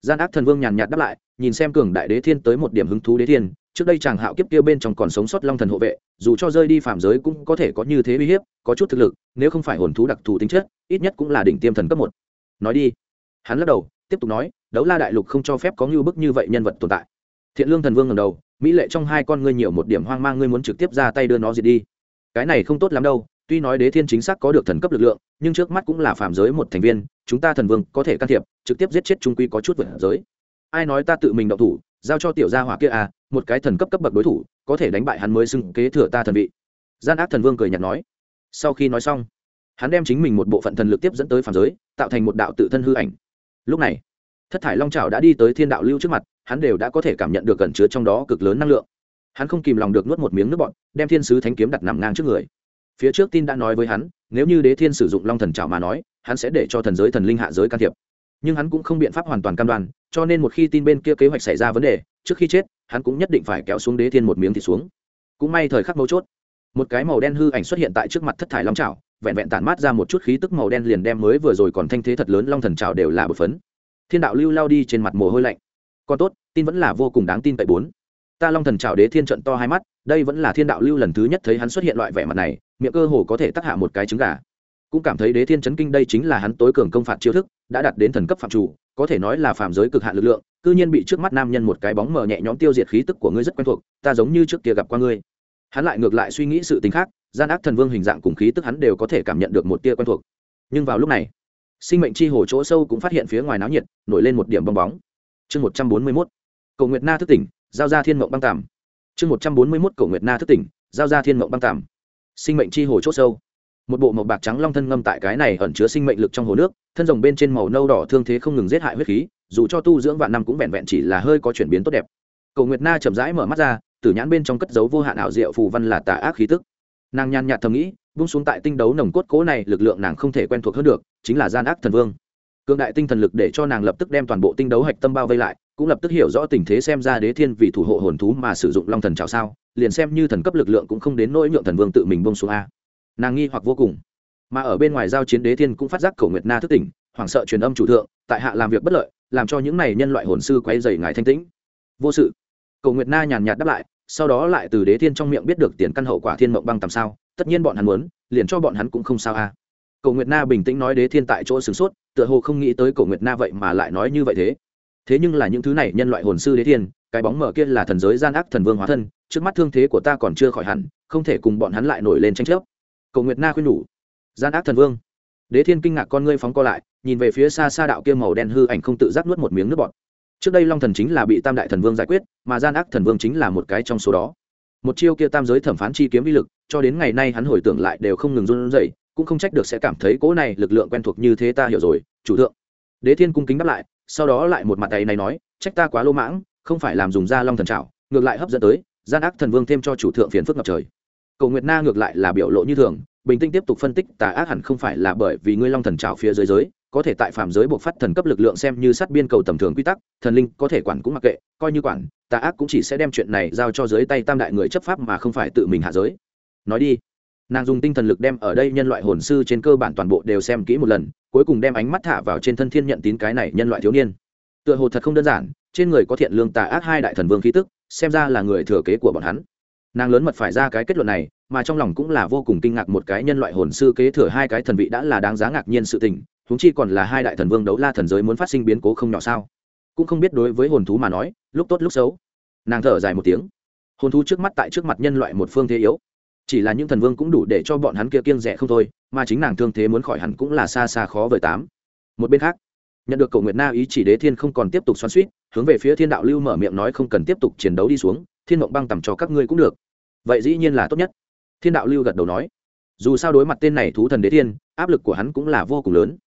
Gian ác thần vương nhàn nhạt đáp lại, nhìn xem cường đại đế thiên tới một điểm hứng thú đế thiên trước đây chàng hạo kiếp kia bên trong còn sống sót long thần hộ vệ, dù cho rơi đi phạm giới cũng có thể có như thế uy hiếp, có chút thực lực, nếu không phải hồn thú đặc thù tính chất, ít nhất cũng là đỉnh tiêm thần cấp một. Nói đi. Hắn lắc đầu, tiếp tục nói, đấu la đại lục không cho phép có ngưu bức như vậy nhân vật tồn tại. Thiện lương thần vương ngầm đầu, mỹ lệ trong hai con ngươi nhiều một điểm hoang mang, ngươi muốn trực tiếp ra tay đưa nó diệt đi. Cái này không tốt lắm đâu, tuy nói đế thiên chính xác có được thần cấp lực lượng, nhưng trước mắt cũng là phạm giới một thành viên, chúng ta thần vương có thể can thiệp, trực tiếp giết chết trung quy có chút vượt giới. Ai nói ta tự mình động thủ, giao cho tiểu gia hỏa kia à một cái thần cấp cấp bậc đối thủ, có thể đánh bại hắn mới xưng kế thừa ta thần vị. Gian ác thần vương cười nhạt nói. Sau khi nói xong, hắn đem chính mình một bộ phận thần lực tiếp dẫn tới phàm giới, tạo thành một đạo tự thân hư ảnh. Lúc này, thất thải long trào đã đi tới thiên đạo lưu trước mặt, hắn đều đã có thể cảm nhận được cẩn chứa trong đó cực lớn năng lượng. Hắn không kìm lòng được nuốt một miếng nước bọn đem thiên sứ thánh kiếm đặt nằm ngang trước người. Phía trước tin đã nói với hắn, nếu như đế thiên sử dụng long thần trào mà nói, hắn sẽ để cho thần giới thần linh hạ giới can thiệp nhưng hắn cũng không biện pháp hoàn toàn cam đoan, cho nên một khi tin bên kia kế hoạch xảy ra vấn đề, trước khi chết, hắn cũng nhất định phải kéo xuống đế thiên một miếng thì xuống. Cũng may thời khắc mấu chốt, một cái màu đen hư ảnh xuất hiện tại trước mặt thất thải long trào vẹn vẹn tản mát ra một chút khí tức màu đen liền đem mới vừa rồi còn thanh thế thật lớn long thần trào đều là bột phấn. Thiên đạo lưu lao đi trên mặt mồ hôi lạnh. Còn tốt, tin vẫn là vô cùng đáng tin tại bốn. Ta long thần trào đế thiên trận to hai mắt, đây vẫn là thiên đạo lưu lần thứ nhất thấy hắn xuất hiện loại vẻ mặt này, miệng cơ hồ có thể tác hạ một cái trứng gà cũng cảm thấy đế thiên chấn kinh đây chính là hắn tối cường công phạt chiêu thức, đã đạt đến thần cấp phạm chủ, có thể nói là phạm giới cực hạn lực lượng, cư nhiên bị trước mắt nam nhân một cái bóng mờ nhẹ nhõm tiêu diệt khí tức của ngươi rất quen thuộc, ta giống như trước kia gặp qua ngươi. Hắn lại ngược lại suy nghĩ sự tính khác, gian ác thần vương hình dạng cùng khí tức hắn đều có thể cảm nhận được một tia quen thuộc. Nhưng vào lúc này, sinh mệnh chi hồ chỗ sâu cũng phát hiện phía ngoài náo nhiệt, nổi lên một điểm bong bóng. Chương một trăm bốn mươi mốt cầu nguyệt na thức tỉnh, giao ra thiên mộng băng tàm. Chương một trăm bốn mươi mốt cầu nguyệt na thức tỉnh, giao ra thiên mộng băng tàm. Sinh mệnh chi hồ chỗ sâu một bộ màu bạc trắng long thân ngâm tại cái này ẩn chứa sinh mệnh lực trong hồ nước, thân rồng bên trên màu nâu đỏ thương thế không ngừng giết hại huyết khí, dù cho tu dưỡng vạn năm cũng vẹn vẹn chỉ là hơi có chuyển biến tốt đẹp. Cầu nguyệt na chậm rãi mở mắt ra, tử nhãn bên trong cất dấu vô hạn ảo diệu phù văn là tà ác khí tức. Nàng nhàn nhạt thầm nghĩ bung xuống tại tinh đấu nồng cốt cố này, lực lượng nàng không thể quen thuộc hơn được, chính là gian ác thần vương. Cương đại tinh thần lực để cho nàng lập tức đem toàn bộ tinh đấu hạch tâm bao vây lại, cũng lập tức hiểu rõ tình thế xem ra đế thiên vì thủ hộ hồn thú mà sử dụng long thần trào sao, liền xem như thần cấp lực lượng cũng không đến nỗi nhượng thần vương tự mình bông xuống a nàng nghi hoặc vô cùng. Mà ở bên ngoài giao chiến đế thiên cũng phát giác cầu nguyệt na thức tỉnh, hoảng sợ truyền âm chủ thượng, tại hạ làm việc bất lợi, làm cho những này nhân loại hồn sư quay dày ngài thanh tĩnh. Vô sự. Cầu nguyệt na nhàn nhạt đáp lại, sau đó lại từ đế thiên trong miệng biết được tiền căn hậu quả thiên mộng băng tầm sao, tất nhiên bọn hắn muốn, liền cho bọn hắn cũng không sao à. a cầu nguyệt na bình tĩnh nói đế thiên tại chỗ sửng sốt, tựa hồ không nghĩ tới cầu nguyệt na vậy mà lại nói như vậy thế. Thế nhưng là những thứ này nhân loại hồn sư đế thiên, cái bóng mở kia là thần giới gian ác thần vương hóa thân, trước mắt thương thế của ta còn chưa khỏi hẳn, không thể cùng bọn hắn lại nổi lên tranh chấp cầu nguyệt na khuyên nhủ, gian ác thần vương. Đế thiên kinh ngạc con ngươi phóng co lại, nhìn về phía xa xa đạo kia màu đen hư ảnh không tự giác nuốt một miếng nước bọt. Trước đây long thần chính là bị tam đại thần vương giải quyết, mà gian ác thần vương chính là một cái trong số đó. Một chiêu kia tam giới thẩm phán chi kiếm vi lực, cho đến ngày nay hắn hồi tưởng lại đều không ngừng run rẩy, cũng không trách được sẽ cảm thấy cỗ này lực lượng quen thuộc như thế ta hiểu rồi, chủ thượng. Đế thiên cung kính đáp lại, sau đó lại một mặt tay này nói, trách ta quá lô mãng, không phải làm dùng da long thần trảo ngược lại hấp dẫn tới, gian ác thần vương thêm cho chủ thượng phiền phức ngập trời cầu nguyệt na ngược lại là biểu lộ như thường, bình tĩnh tiếp tục phân tích tà ác hẳn không phải là bởi vì ngươi long thần trào phía dưới giới, có thể tại phạm giới buộc phát thần cấp lực lượng xem như sát biên cầu tầm thường quy tắc, thần linh có thể quản cũng mặc kệ, coi như quản, tà ác cũng chỉ sẽ đem chuyện này giao cho dưới tay tam đại người chấp pháp mà không phải tự mình hạ giới. Nói đi. Nàng dùng tinh thần lực đem ở đây nhân loại hồn sư trên cơ bản toàn bộ đều xem kỹ một lần, cuối cùng đem ánh mắt thả vào trên thân thiên nhận tín cái này nhân loại thiếu niên. Tựa hồ thật không đơn giản, trên người có thiện lương tà ác hai đại thần vương khí tức, xem ra là người thừa kế của bọn hắn nàng lớn mật phải ra cái kết luận này, mà trong lòng cũng là vô cùng kinh ngạc một cái nhân loại hồn sư kế thừa hai cái thần vị đã là đáng giá ngạc nhiên sự tình húng chi còn là hai đại thần vương đấu la thần giới muốn phát sinh biến cố không nhỏ sao? Cũng không biết đối với hồn thú mà nói, lúc tốt lúc xấu. Nàng thở dài một tiếng. Hồn thú trước mắt tại trước mặt nhân loại một phương thế yếu. Chỉ là những thần vương cũng đủ để cho bọn hắn kia kiêng rẻ không thôi, mà chính nàng thương thế muốn khỏi hẳn cũng là xa xa khó vời tám. Một bên khác, nhận được cầu nguyệt na ý chỉ đế thiên không còn tiếp tục xoắn suýt hướng về phía thiên đạo lưu mở miệng nói không cần tiếp tục chiến đấu đi xuống thiên mộng băng tầm cho các ngươi cũng được. Vậy dĩ nhiên là tốt nhất. Thiên đạo lưu gật đầu nói. Dù sao đối mặt tên này thú thần đế thiên, áp lực của hắn cũng là vô cùng lớn.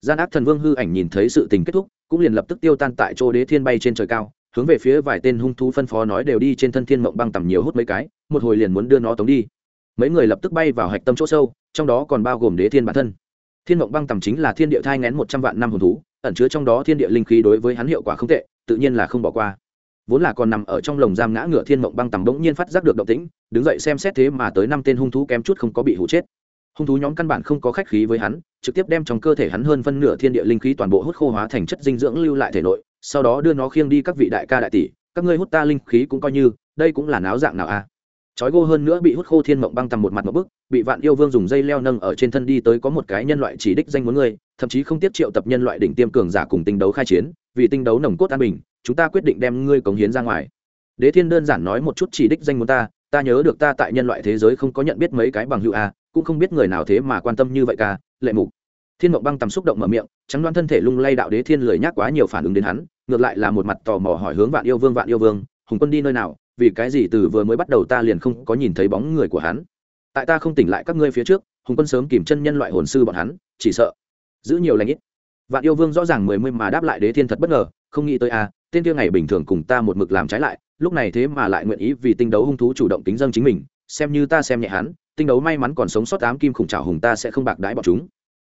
Gian ác thần vương hư ảnh nhìn thấy sự tình kết thúc, cũng liền lập tức tiêu tan tại chỗ đế thiên bay trên trời cao, hướng về phía vài tên hung thú phân phó nói đều đi trên thân thiên mộng băng tầm nhiều hút mấy cái, một hồi liền muốn đưa nó tống đi. Mấy người lập tức bay vào hạch tâm chỗ sâu, trong đó còn bao gồm đế thiên bản thân. Thiên mộng băng tầm chính là thiên địa thai ngén một trăm vạn năm hồn thú, ẩn chứa trong đó thiên địa linh khí đối với hắn hiệu quả không tệ, tự nhiên là không bỏ qua vốn là còn nằm ở trong lồng giam ngã ngựa thiên mộng băng tầm bỗng nhiên phát giác được động tĩnh, đứng dậy xem xét thế mà tới năm tên hung thú kém chút không có bị hụ chết hung thú nhóm căn bản không có khách khí với hắn, trực tiếp đem trong cơ thể hắn hơn phân nửa thiên địa linh khí toàn bộ hút khô hóa thành chất dinh dưỡng lưu lại thể nội, sau đó đưa nó khiêng đi các vị đại ca đại tỷ, các ngươi hút ta linh khí cũng coi như, đây cũng là náo dạng nào a à. chói gô hơn nữa bị hút khô thiên mộng băng tầm một mặt một bức, bị vạn yêu vương dùng dây leo nâng ở trên thân đi tới có một cái nhân loại chỉ đích danh muốn ngươi thậm chí không tiếp triệu tập nhân loại đỉnh tiêm cường giả cùng tinh đấu khai chiến, vì tinh đấu nồng cốt an bình chúng ta quyết định đem ngươi cống hiến ra ngoài. Đế thiên đơn giản nói một chút chỉ đích danh muốn ta ta nhớ được ta tại nhân loại thế giới không có nhận biết mấy cái bằng hữu a cũng không biết người nào thế mà quan tâm như vậy ca lệ mục. Thiên mộng băng tầm xúc động mở miệng, trắng Đoan thân thể lung lay đạo đế thiên lười nhác quá nhiều phản ứng đến hắn, ngược lại là một mặt tò mò hỏi hướng vạn yêu vương, vạn yêu vương, hùng quân đi nơi nào? Vì cái gì từ vừa mới bắt đầu ta liền không có nhìn thấy bóng người của hắn? Tại ta không tỉnh lại các ngươi phía trước, hùng quân sớm kìm chân nhân loại hồn sư bọn hắn, chỉ sợ giữ nhiều lãnh ít. Vạn yêu vương rõ ràng mười mươi mà đáp lại đế thiên thật bất ngờ, không nghĩ tới a tên kia ngày bình thường cùng ta một mực làm trái lại, lúc này thế mà lại nguyện ý vì tinh đấu hung thú chủ động tính dân chính mình, xem như ta xem nhẹ hắn, tinh đấu may mắn còn sống sót ám kim khủng trào hùng ta sẽ không bạc đái bọn chúng.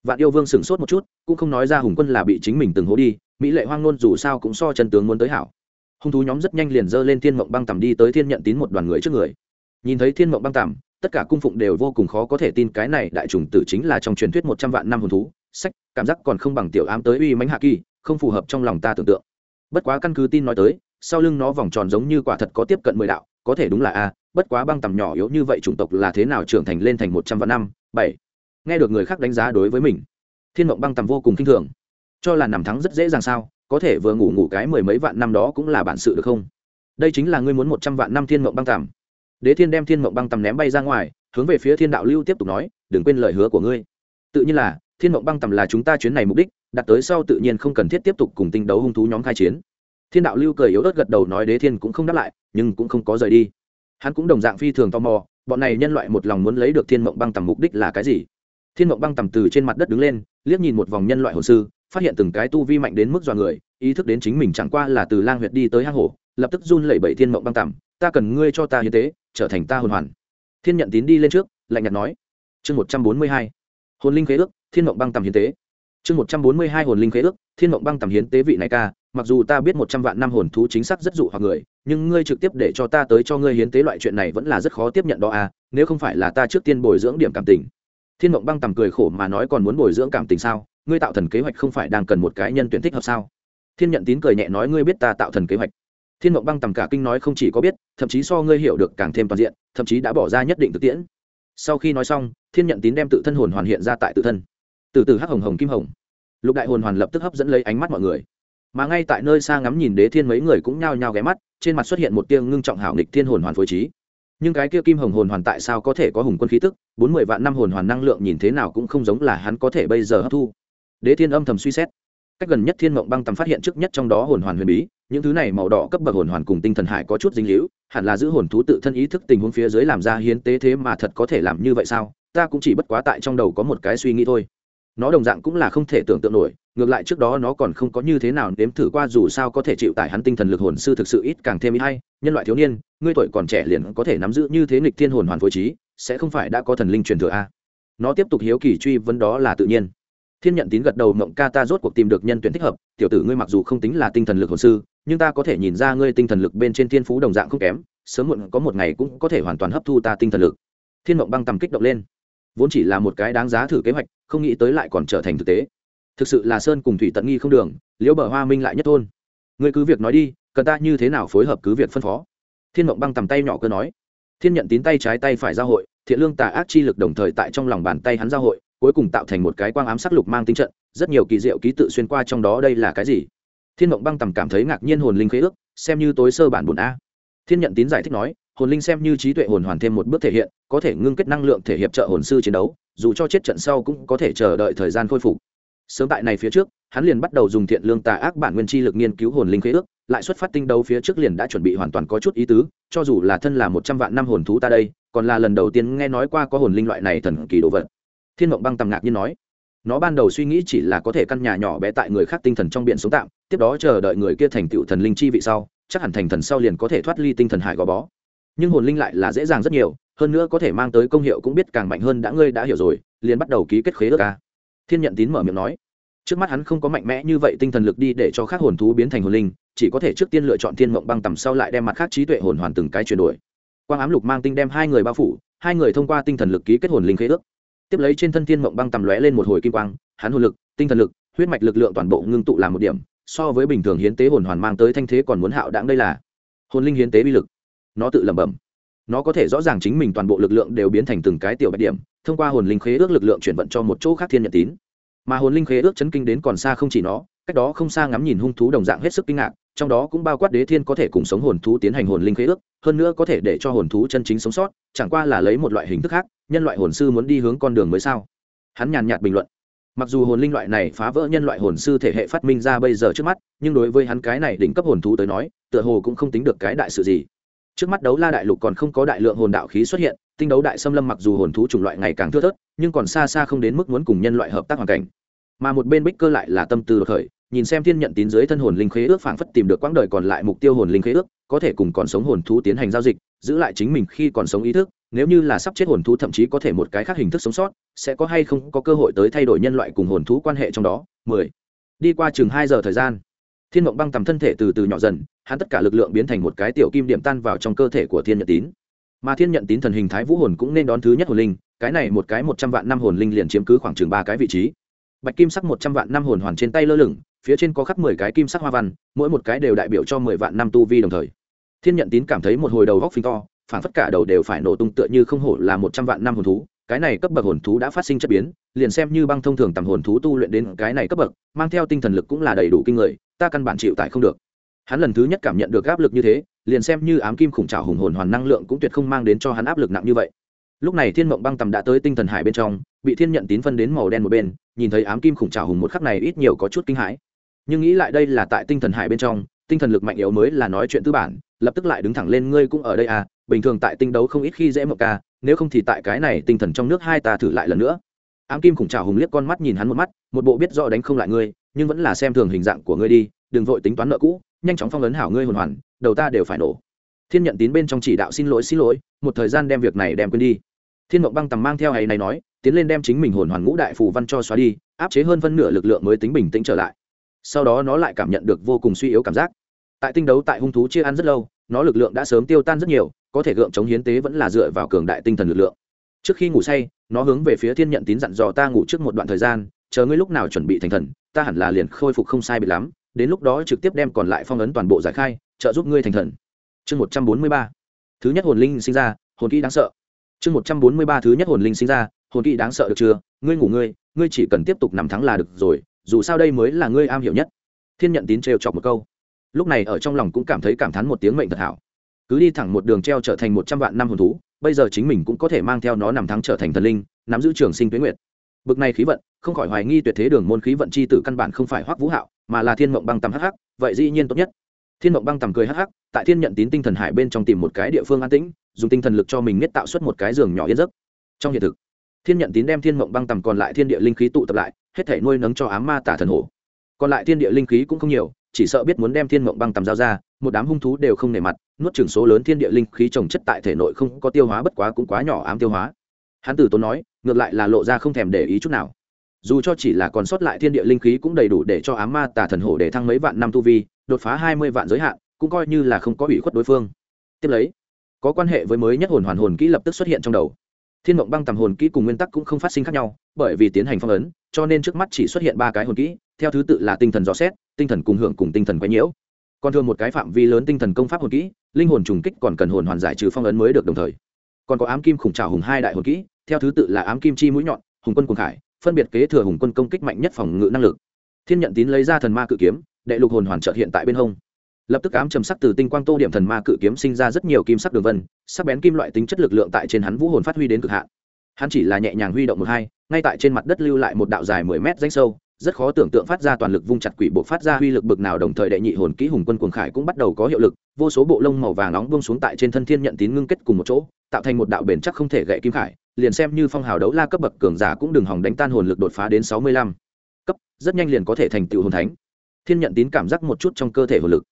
Vạn yêu vương sửng sốt một chút, cũng không nói ra hùng quân là bị chính mình từng hố đi, mỹ lệ hoang nôn dù sao cũng so chân tướng muốn tới hảo. Hung thú nhóm rất nhanh liền dơ lên thiên mộng băng tầm đi tới thiên nhận tín một đoàn người trước người. Nhìn thấy thiên mộng băng tầm, tất cả cung phụng đều vô cùng khó có thể tin cái này đại trùng tử chính là trong truyền thuyết một trăm vạn năm hồn thú, sách, cảm giác còn không bằng tiểu ám tới uy mánh hạ kỳ, không phù hợp trong lòng ta tưởng tượng bất quá căn cứ tin nói tới, sau lưng nó vòng tròn giống như quả thật có tiếp cận mười đạo, có thể đúng là a, bất quá băng tầm nhỏ yếu như vậy chủng tộc là thế nào trưởng thành lên thành một trăm vạn năm, bảy. Nghe được người khác đánh giá đối với mình, thiên mộng băng tầm vô cùng k i n h thường. Cho là nằm thắng rất dễ dàng sao, có thể vừa ngủ ngủ cái mười mấy vạn năm đó cũng là bản sự được không? Đây chính là ngươi muốn một trăm vạn năm thiên mộng băng tầm. Đế thiên đem thiên mộng băng tầm ném bay ra ngoài, hướng về phía thiên đạo lưu tiếp tục nói, đừng quên lời hứa của ngươi. Tự nhiên là, thiên mộng băng tầm là chúng ta chuyến này mục đích đặt tới sau tự nhiên không cần thiết tiếp tục cùng tinh đấu hung thú nhóm khai chiến. Thiên đạo lưu cười yếu ớt gật đầu nói đế thiên cũng không đáp lại, nhưng cũng không có rời đi. Hắn cũng đồng dạng phi thường tò mò, bọn này nhân loại một lòng muốn lấy được thiên mộng băng tầm mục đích là cái gì? Thiên mộng băng tầm từ trên mặt đất đứng lên, liếc nhìn một vòng nhân loại hồ sư, phát hiện từng cái tu vi mạnh đến mức dọa người, ý thức đến chính mình chẳng qua là từ lang huyệt đi tới hang hổ, lập tức run lẩy bẩy thiên mộng băng tầm, ta cần ngươi cho ta hiến tế, trở thành ta hồn hoàn. Thiên nhận tín đi lên trước, lạnh nhạt nói. Chương một trăm bốn mươi hai. Hồn linh khế ước, thiên mộng băng tầm hiến tế chương một trăm bốn mươi hai hồn linh khế ước, thiên mộng băng tầm hiến tế vị này ca, mặc dù ta biết một trăm vạn năm hồn thú chính xác rất dụ hoặc người, nhưng ngươi trực tiếp để cho ta tới cho ngươi hiến tế loại chuyện này vẫn là rất khó tiếp nhận đó à nếu không phải là ta trước tiên bồi dưỡng điểm cảm tình. Thiên mộng băng tầm cười khổ mà nói còn muốn bồi dưỡng cảm tình sao, ngươi tạo thần kế hoạch không phải đang cần một cái nhân tuyển thích hợp sao? Thiên nhận tín cười nhẹ nói ngươi biết ta tạo thần kế hoạch. Thiên mộng băng tầm cả kinh nói không chỉ có biết, thậm chí so ngươi hiểu được càng thêm toàn diện, thậm chí đã bỏ ra nhất định thực tiễn. Sau khi nói xong, thiên nhận tín đem tự thân hồn hoàn hiện ra tại tự thân từ từ hắc hồng hồng kim hồng. Lục đại hồn hoàn lập tức hấp dẫn lấy ánh mắt mọi người. Mà ngay tại nơi xa ngắm nhìn đế thiên mấy người cũng nhao nhao ghé mắt, trên mặt xuất hiện một tiêng ngưng trọng hảo nghịch thiên hồn hoàn phối trí. Nhưng cái kia kim hồng hồn hoàn tại sao có thể có hùng quân khí tức, bốn mươi vạn năm hồn hoàn năng lượng nhìn thế nào cũng không giống là hắn có thể bây giờ hấp thu. Đế thiên âm thầm suy xét. Cách gần nhất thiên mộng băng tầm phát hiện trước nhất trong đó hồn hoàn huyền bí, những thứ này màu đỏ cấp bậc hồn hoàn cùng tinh thần hải có chút dính hữu hẳn là giữ hồn thú tự thân ý thức tình huống phía dưới làm ra hiến tế thế mà thật có thể làm như vậy sao? Ta cũng chỉ bất quá tại trong đầu có một cái suy nghĩ thôi nó đồng dạng cũng là không thể tưởng tượng nổi, ngược lại trước đó nó còn không có như thế nào nếm thử qua dù sao có thể chịu tải hắn tinh thần lực hồn sư thực sự ít càng thêm ít hay. Nhân loại thiếu niên, ngươi tuổi còn trẻ liền có thể nắm giữ như thế nghịch thiên hồn hoàn phối trí, sẽ không phải đã có thần linh truyền thừa a? Nó tiếp tục hiếu kỳ truy vấn đó là tự nhiên. Thiên nhận tín gật đầu mộng ca, ta rốt cuộc tìm được nhân tuyển thích hợp, tiểu tử ngươi mặc dù không tính là tinh thần lực hồn sư, nhưng ta có thể nhìn ra ngươi tinh thần lực bên trên thiên phú đồng dạng không kém, sớm muộn có một ngày cũng có thể hoàn toàn hấp thu ta tinh thần lực. Thiên mộng băng tầm kích động lên. Vốn chỉ là một cái đáng giá thử kế hoạch không nghĩ tới lại còn trở thành thực tế. Thực sự là sơn cùng thủy tận nghi không đường, liễu bờ hoa minh lại nhất thôn. Người cứ việc nói đi, cần ta như thế nào phối hợp cứ việc phân phó? Thiên mộng băng tầm tay nhỏ cơ nói. Thiên nhận tín tay trái tay phải giao hội, thiện lương tà ác chi lực đồng thời tại trong lòng bàn tay hắn giao hội, cuối cùng tạo thành một cái quang ám sắc lục mang tinh trận, rất nhiều kỳ diệu ký tự xuyên qua trong đó đây là cái gì? Thiên mộng băng tầm cảm thấy ngạc nhiên hồn linh khế ước, xem như tối sơ bản bùn a. Thiên nhận tín giải thích nói, hồn linh xem như trí tuệ hồn hoàn thêm một bước thể hiện, có thể ngưng kết năng lượng thể hiệp trợ hồn sư chiến đấu dù cho chết trận sau cũng có thể chờ đợi thời gian khôi phục. Sớm tại này phía trước, hắn liền bắt đầu dùng thiện lương tà ác bản nguyên chi lực nghiên cứu hồn linh khế ước, lại xuất phát tinh đấu phía trước liền đã chuẩn bị hoàn toàn có chút ý tứ, cho dù là thân là một trăm vạn năm hồn thú ta đây, còn là lần đầu tiên nghe nói qua có hồn linh loại này thần kỳ đồ vật. Thiên mộng băng tầm ngạc nhiên nói, nó ban đầu suy nghĩ chỉ là có thể căn nhà nhỏ bé tại người khác tinh thần trong biển sống tạm, tiếp đó chờ đợi người kia thành tựu thần linh chi vị sau, chắc hẳn thành thần sau liền có thể thoát ly tinh thần hải gò bó. Nhưng hồn linh lại là dễ dàng rất nhiều hơn nữa có thể mang tới công hiệu cũng biết càng mạnh hơn đã ngươi đã hiểu rồi, liền bắt đầu ký kết khế ước ca thiên nhận tín mở miệng nói. Trước mắt hắn không có mạnh mẽ như vậy, tinh thần lực đi để cho các hồn thú biến thành hồn linh, chỉ có thể trước tiên lựa chọn thiên mộng băng tầm sau lại đem mặt khác trí tuệ hồn hoàn từng cái chuyển đổi. Quang ám lục mang tinh đem hai người bao phủ, hai người thông qua tinh thần lực ký kết hồn linh khế ước. Tiếp lấy trên thân thiên mộng băng tầm lóe lên một hồi kim quang, hắn hồn lực, tinh thần lực, huyết mạch lực lượng toàn bộ ngưng tụ làm một điểm, so với bình thường hiến tế hồn hoàn mang tới thanh thế còn muốn hạo đáng đây là. Hồn linh hiến tế bi lực, nó tự lẩm bẩm nó có thể rõ ràng chính mình toàn bộ lực lượng đều biến thành từng cái tiểu bạch điểm, thông qua hồn linh khế ước lực lượng chuyển vận cho một chỗ khác thiên nhận tín. Mà hồn linh khế ước chấn kinh đến còn xa không chỉ nó, cách đó không xa ngắm nhìn hung thú đồng dạng hết sức kinh ngạc, trong đó cũng bao quát đế thiên có thể cùng sống hồn thú tiến hành hồn linh khế ước, hơn nữa có thể để cho hồn thú chân chính sống sót, chẳng qua là lấy một loại hình thức khác, nhân loại hồn sư muốn đi hướng con đường mới sao? Hắn nhàn nhạt bình luận. Mặc dù hồn linh loại này phá vỡ nhân loại hồn sư thể hệ phát minh ra bây giờ trước mắt, nhưng đối với hắn cái này đỉnh cấp hồn thú tới nói, tựa hồ cũng không tính được cái đại sự gì trước mắt đấu la đại lục còn không có đại lượng hồn đạo khí xuất hiện, tinh đấu đại xâm lâm mặc dù hồn thú chủng loại ngày càng thưa thớt, nhưng còn xa xa không đến mức muốn cùng nhân loại hợp tác hoàn cảnh. Mà một bên bích cơ lại là tâm tư đột khởi, nhìn xem thiên nhận tín dưới thân hồn linh khế ước phảng phất tìm được quãng đời còn lại mục tiêu hồn linh khế ước, có thể cùng còn sống hồn thú tiến hành giao dịch, giữ lại chính mình khi còn sống ý thức, nếu như là sắp chết hồn thú thậm chí có thể một cái khác hình thức sống sót, sẽ có hay không có cơ hội tới thay đổi nhân loại cùng hồn thú quan hệ trong đó. Mười. Đi qua chừng hai giờ thời gian thiên mộng băng tầm thân thể từ từ nhỏ dần, hắn tất cả lực lượng biến thành một cái tiểu kim điểm tan vào trong cơ thể của thiên nhận tín. Mà thiên nhận tín thần hình thái vũ hồn cũng nên đón thứ nhất hồn linh, cái này một cái một trăm vạn năm hồn linh liền chiếm cứ khoảng chừng ba cái vị trí. Bạch kim sắc một trăm vạn năm hồn hoàn trên tay lơ lửng, phía trên có khắc mười cái kim sắc hoa văn, mỗi một cái đều đại biểu cho mười vạn năm tu vi đồng thời. Thiên nhận tín cảm thấy một hồi đầu góc phình to phản phất cả đầu đều phải nổ tung tựa như không hổ là một trăm vạn năm hồn thú, cái này cấp bậc hồn thú đã phát sinh chất biến, liền xem như băng thông thường tầm hồn thú tu luyện đến cái này cấp bậc, mang theo tinh thần lực cũng là đầy đủ kinh người ta căn bản chịu tại không được. Hắn lần thứ nhất cảm nhận được áp lực như thế, liền xem như ám kim khủng trào hùng hồn hoàn năng lượng cũng tuyệt không mang đến cho hắn áp lực nặng như vậy. Lúc này thiên mộng băng tầm đã tới tinh thần hải bên trong, bị thiên nhận tín phân đến màu đen một bên, nhìn thấy ám kim khủng trào hùng một khắc này ít nhiều có chút kinh hãi. Nhưng nghĩ lại đây là tại tinh thần hải bên trong, tinh thần lực mạnh yếu mới là nói chuyện tư bản, lập tức lại đứng thẳng lên, ngươi cũng ở đây à? Bình thường tại tinh đấu không ít khi dễ mộng ca, nếu không thì tại cái này tinh thần trong nước hai ta thử lại lần nữa. Ám kim khủng trào hùng liếc con mắt nhìn hắn một mắt, một bộ biết rõ đánh không lại ngươi nhưng vẫn là xem thường hình dạng của ngươi đi, đừng vội tính toán nợ cũ, nhanh chóng phong ấn hảo ngươi hồn hoàn, đầu ta đều phải nổ. Thiên nhận tín bên trong chỉ đạo xin lỗi xin lỗi, một thời gian đem việc này đem quên đi. Thiên mộng băng tầm mang theo hay này nói, tiến lên đem chính mình hồn hoàn ngũ đại phù văn cho xóa đi, áp chế hơn phân nửa lực lượng mới tính bình tĩnh trở lại. Sau đó nó lại cảm nhận được vô cùng suy yếu cảm giác. Tại tinh đấu tại hung thú chia ăn rất lâu, nó lực lượng đã sớm tiêu tan rất nhiều, có thể gượng chống hiến tế vẫn là dựa vào cường đại tinh thần lực lượng. Trước khi ngủ say, nó hướng về phía thiên nhận tín dặn dò ta ngủ trước một đoạn thời gian, chờ ngươi lúc nào chuẩn bị thành thần ta hẳn là liền khôi phục không sai bị lắm, đến lúc đó trực tiếp đem còn lại phong ấn toàn bộ giải khai, trợ giúp ngươi thành thần. Chương một trăm bốn mươi ba. Thứ nhất hồn linh sinh ra, hồn kỹ đáng sợ. Chương một trăm bốn mươi ba thứ nhất hồn linh sinh ra, hồn kỹ đáng sợ được chưa? Ngươi ngủ ngươi ngươi chỉ cần tiếp tục nằm thắng là được rồi, dù sao đây mới là ngươi am hiểu nhất. Thiên nhận tín trêu chọc một câu. Lúc này ở trong lòng cũng cảm thấy cảm thán một tiếng mệnh thật hảo. Cứ đi thẳng một đường treo trở thành một trăm vạn năm hồn thú, bây giờ chính mình cũng có thể mang theo nó nằm thắng trở thành thần linh, nắm giữ trường sinh tuyến nguyệt bực này khí vận, không khỏi hoài nghi tuyệt thế đường môn khí vận chi tử căn bản không phải hoắc vũ hạo, mà là thiên mộng băng tầm hắc hắc, vậy dĩ nhiên tốt nhất. Thiên mộng băng tầm cười hắc hắc, tại thiên nhận tín tinh thần hải bên trong tìm một cái địa phương an tĩnh, dùng tinh thần lực cho mình nhất tạo xuất một cái giường nhỏ yên giấc. Trong hiện thực, thiên nhận tín đem thiên mộng băng tầm còn lại thiên địa linh khí tụ tập lại, hết thể nuôi nấng cho ám ma tả thần hổ. Còn lại thiên địa linh khí cũng không nhiều, chỉ sợ biết muốn đem thiên mộng băng tầm giao ra, một đám hung thú đều không nề mặt, nuốt chừng số lớn thiên địa linh khí trồng chất tại thể nội không có tiêu hóa bất quá cũng quá nhỏ ám tiêu hóa. Hắn tử tốn nói ngược lại là lộ ra không thèm để ý chút nào. Dù cho chỉ là còn sót lại thiên địa linh khí cũng đầy đủ để cho ám ma tà thần hổ để thăng mấy vạn năm tu vi, đột phá hai mươi vạn giới hạn, cũng coi như là không có ủy khuất đối phương. Tiếp lấy, có quan hệ với mới nhất hồn hoàn hồn kỹ lập tức xuất hiện trong đầu. Thiên mộng băng tầm hồn kỹ cùng nguyên tắc cũng không phát sinh khác nhau, bởi vì tiến hành phong ấn, cho nên trước mắt chỉ xuất hiện ba cái hồn kỹ, theo thứ tự là tinh thần rõ xét, tinh thần cùng hưởng cùng tinh thần quấy nhiễu. Còn thường một cái phạm vi lớn tinh thần công pháp hồn kỹ, linh hồn trùng kích còn cần hồn hoàn giải trừ phong ấn mới được đồng thời. Còn có ám kim khủng trào hùng hai đại hồn kỹ theo thứ tự là ám kim chi mũi nhọn, hùng quân cuồng khải, phân biệt kế thừa hùng quân công kích mạnh nhất phòng ngự năng lực. Thiên nhận tín lấy ra thần ma cự kiếm, đệ lục hồn hoàn trợ hiện tại bên hông. Lập tức ám trầm sắc từ tinh quang tô điểm thần ma cự kiếm sinh ra rất nhiều kim sắc đường vân, sắc bén kim loại tính chất lực lượng tại trên hắn vũ hồn phát huy đến cực hạn. Hắn chỉ là nhẹ nhàng huy động một hai, ngay tại trên mặt đất lưu lại một đạo dài mười mét danh sâu, rất khó tưởng tượng phát ra toàn lực vung chặt quỷ bộ phát ra uy lực bực nào, đồng thời đệ nhị hồn kỹ hùng quân cuồng khải cũng bắt đầu có hiệu lực, vô số bộ lông màu vàng nóng buông xuống tại trên thân thiên nhận tín ngưng kết cùng một chỗ, tạo thành một đạo bền chắc không thể gậy kim khải liền xem như phong hào đấu la cấp bậc cường giả cũng đừng hòng đánh tan hồn lực đột phá đến sáu mươi lăm. Cấp, rất nhanh liền có thể thành tựu hồn thánh. Thiên nhận tín cảm giác một chút trong cơ thể hồn lực.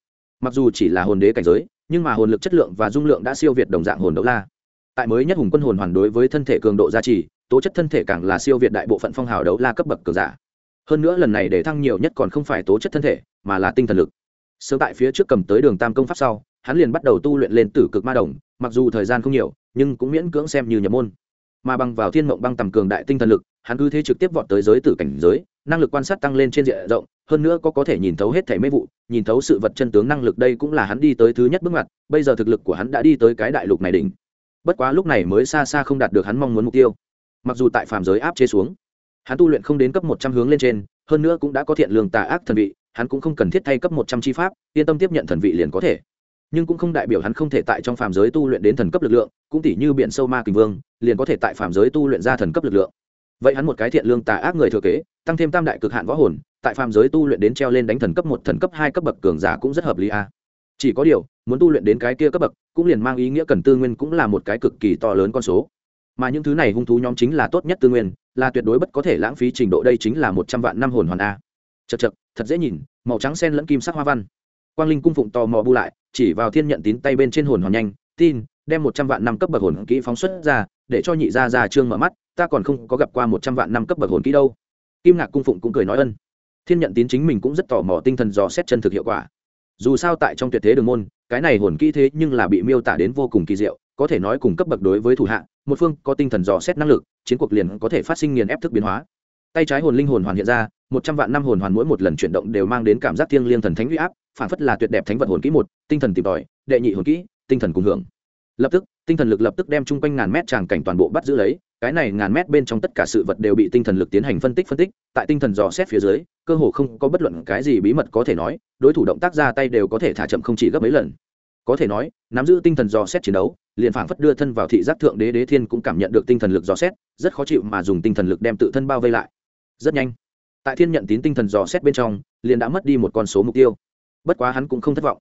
Mặc dù chỉ là hồn đế cảnh giới, nhưng mà hồn lực chất lượng và dung lượng đã siêu việt đồng dạng hồn đấu la. Tại mới nhất hùng quân hồn hoàn đối với thân thể cường độ gia trì, tố chất thân thể càng là siêu việt đại bộ phận phong hào đấu la cấp bậc cường giả. Hơn nữa lần này để thăng nhiều nhất còn không phải tố chất thân thể, mà là tinh thần lực. Sớm tại phía trước cầm tới đường tam công pháp sau, hắn liền bắt đầu tu luyện lên tử cực ma đồng, mặc dù thời gian không nhiều, nhưng cũng miễn cưỡng xem như nhập môn mà bằng vào thiên mộng băng tầm cường đại tinh thần lực, hắn cứ thế trực tiếp vọt tới giới tử cảnh giới, năng lực quan sát tăng lên trên diện rộng, hơn nữa có có thể nhìn thấu hết thẻ mê vụ, nhìn thấu sự vật chân tướng năng lực đây cũng là hắn đi tới thứ nhất bước ngoặt, bây giờ thực lực của hắn đã đi tới cái đại lục này đỉnh. Bất quá lúc này mới xa xa không đạt được hắn mong muốn mục tiêu. Mặc dù tại phàm giới áp chế xuống, hắn tu luyện không đến cấp một trăm hướng lên trên, hơn nữa cũng đã có thiện lương tà ác thần vị, hắn cũng không cần thiết thay cấp một trăm chi pháp, yên tâm tiếp nhận thần vị liền có thể nhưng cũng không đại biểu hắn không thể tại trong phàm giới tu luyện đến thần cấp lực lượng, cũng tỷ như biển sâu ma kình vương, liền có thể tại phàm giới tu luyện ra thần cấp lực lượng. Vậy hắn một cái thiện lương tà ác người thừa kế, tăng thêm tam đại cực hạn võ hồn, tại phàm giới tu luyện đến treo lên đánh thần cấp một, thần cấp hai cấp bậc cường giả cũng rất hợp lý a. Chỉ có điều, muốn tu luyện đến cái kia cấp bậc, cũng liền mang ý nghĩa cần tư nguyên cũng là một cái cực kỳ to lớn con số. Mà những thứ này hung thú nhóm chính là tốt nhất tư nguyên, là tuyệt đối bất có thể lãng phí trình độ đây chính là một trăm vạn năm hồn hoàn a. Chật chật thật dễ nhìn, màu trắng sen lẫn kim sắc hoa văn. Quang linh cung phụng tò mò bu lại chỉ vào thiên nhận tín tay bên trên hồn hoàn nhanh, tin, đem một trăm vạn năm cấp bậc hồn kỹ phóng xuất ra, để cho nhị gia già trương mở mắt, ta còn không có gặp qua một trăm vạn năm cấp bậc hồn kỹ đâu. Kim ngạc cung phụng cũng cười nói ân. Thiên nhận tín chính mình cũng rất tò mò tinh thần dò xét chân thực hiệu quả. Dù sao tại trong tuyệt thế đường môn, cái này hồn kỹ thế nhưng là bị miêu tả đến vô cùng kỳ diệu, có thể nói cùng cấp bậc đối với thủ hạ, một phương có tinh thần dò xét năng lực, chiến cuộc liền có thể phát sinh nghiền ép thức biến hóa tay trái hồn linh hồn hoàn hiện ra, một trăm vạn năm hồn hoàn mỗi một lần chuyển động đều mang đến cảm giác thiêng liêng thần thánh huy áp, phản phất là tuyệt đẹp thánh vật hồn kỹ một, tinh thần tìm tòi, đệ nhị hồn kỹ, tinh thần cùng hưởng. Lập tức, tinh thần lực lập tức đem chung quanh ngàn mét tràng cảnh toàn bộ bắt giữ lấy, cái này ngàn mét bên trong tất cả sự vật đều bị tinh thần lực tiến hành phân tích phân tích, tại tinh thần dò xét phía dưới, cơ hồ không có bất luận cái gì bí mật có thể nói, đối thủ động tác ra tay đều có thể thả chậm không chỉ gấp mấy lần. Có thể nói, nắm giữ tinh thần dò xét chiến đấu, liền phảng phất đưa thân vào thị giác thượng đế đế thiên cũng cảm nhận được tinh thần lực dò xét, rất khó chịu mà dùng tinh thần lực đem tự thân bao vây lại rất nhanh. Tại thiên nhận tín tinh thần dò xét bên trong, liền đã mất đi một con số mục tiêu. Bất quá hắn cũng không thất vọng.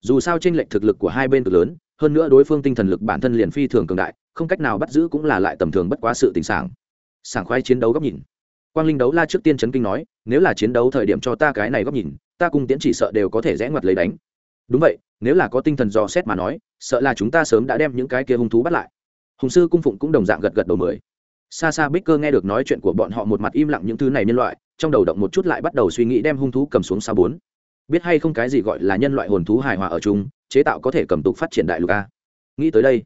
Dù sao tranh lệch thực lực của hai bên cực lớn, hơn nữa đối phương tinh thần lực bản thân liền phi thường cường đại, không cách nào bắt giữ cũng là lại tầm thường bất quá sự tình sảng. Sảng khoái chiến đấu góc nhìn. Quang linh đấu la trước tiên chấn kinh nói, nếu là chiến đấu thời điểm cho ta cái này góc nhìn, ta cung tiễn chỉ sợ đều có thể rẽ ngoặt lấy đánh. Đúng vậy, nếu là có tinh thần dò xét mà nói, sợ là chúng ta sớm đã đem những cái kia hung thú bắt lại. Hùng sư cung phụng cũng đồng dạng gật gật đầu mười xa xa bích cơ nghe được nói chuyện của bọn họ một mặt im lặng những thứ này nhân loại, trong đầu động một chút lại bắt đầu suy nghĩ đem hung thú cầm xuống xa bốn. Biết hay không cái gì gọi là nhân loại hồn thú hài hòa ở chung, chế tạo có thể cầm tục phát triển đại lục a. Nghĩ tới đây,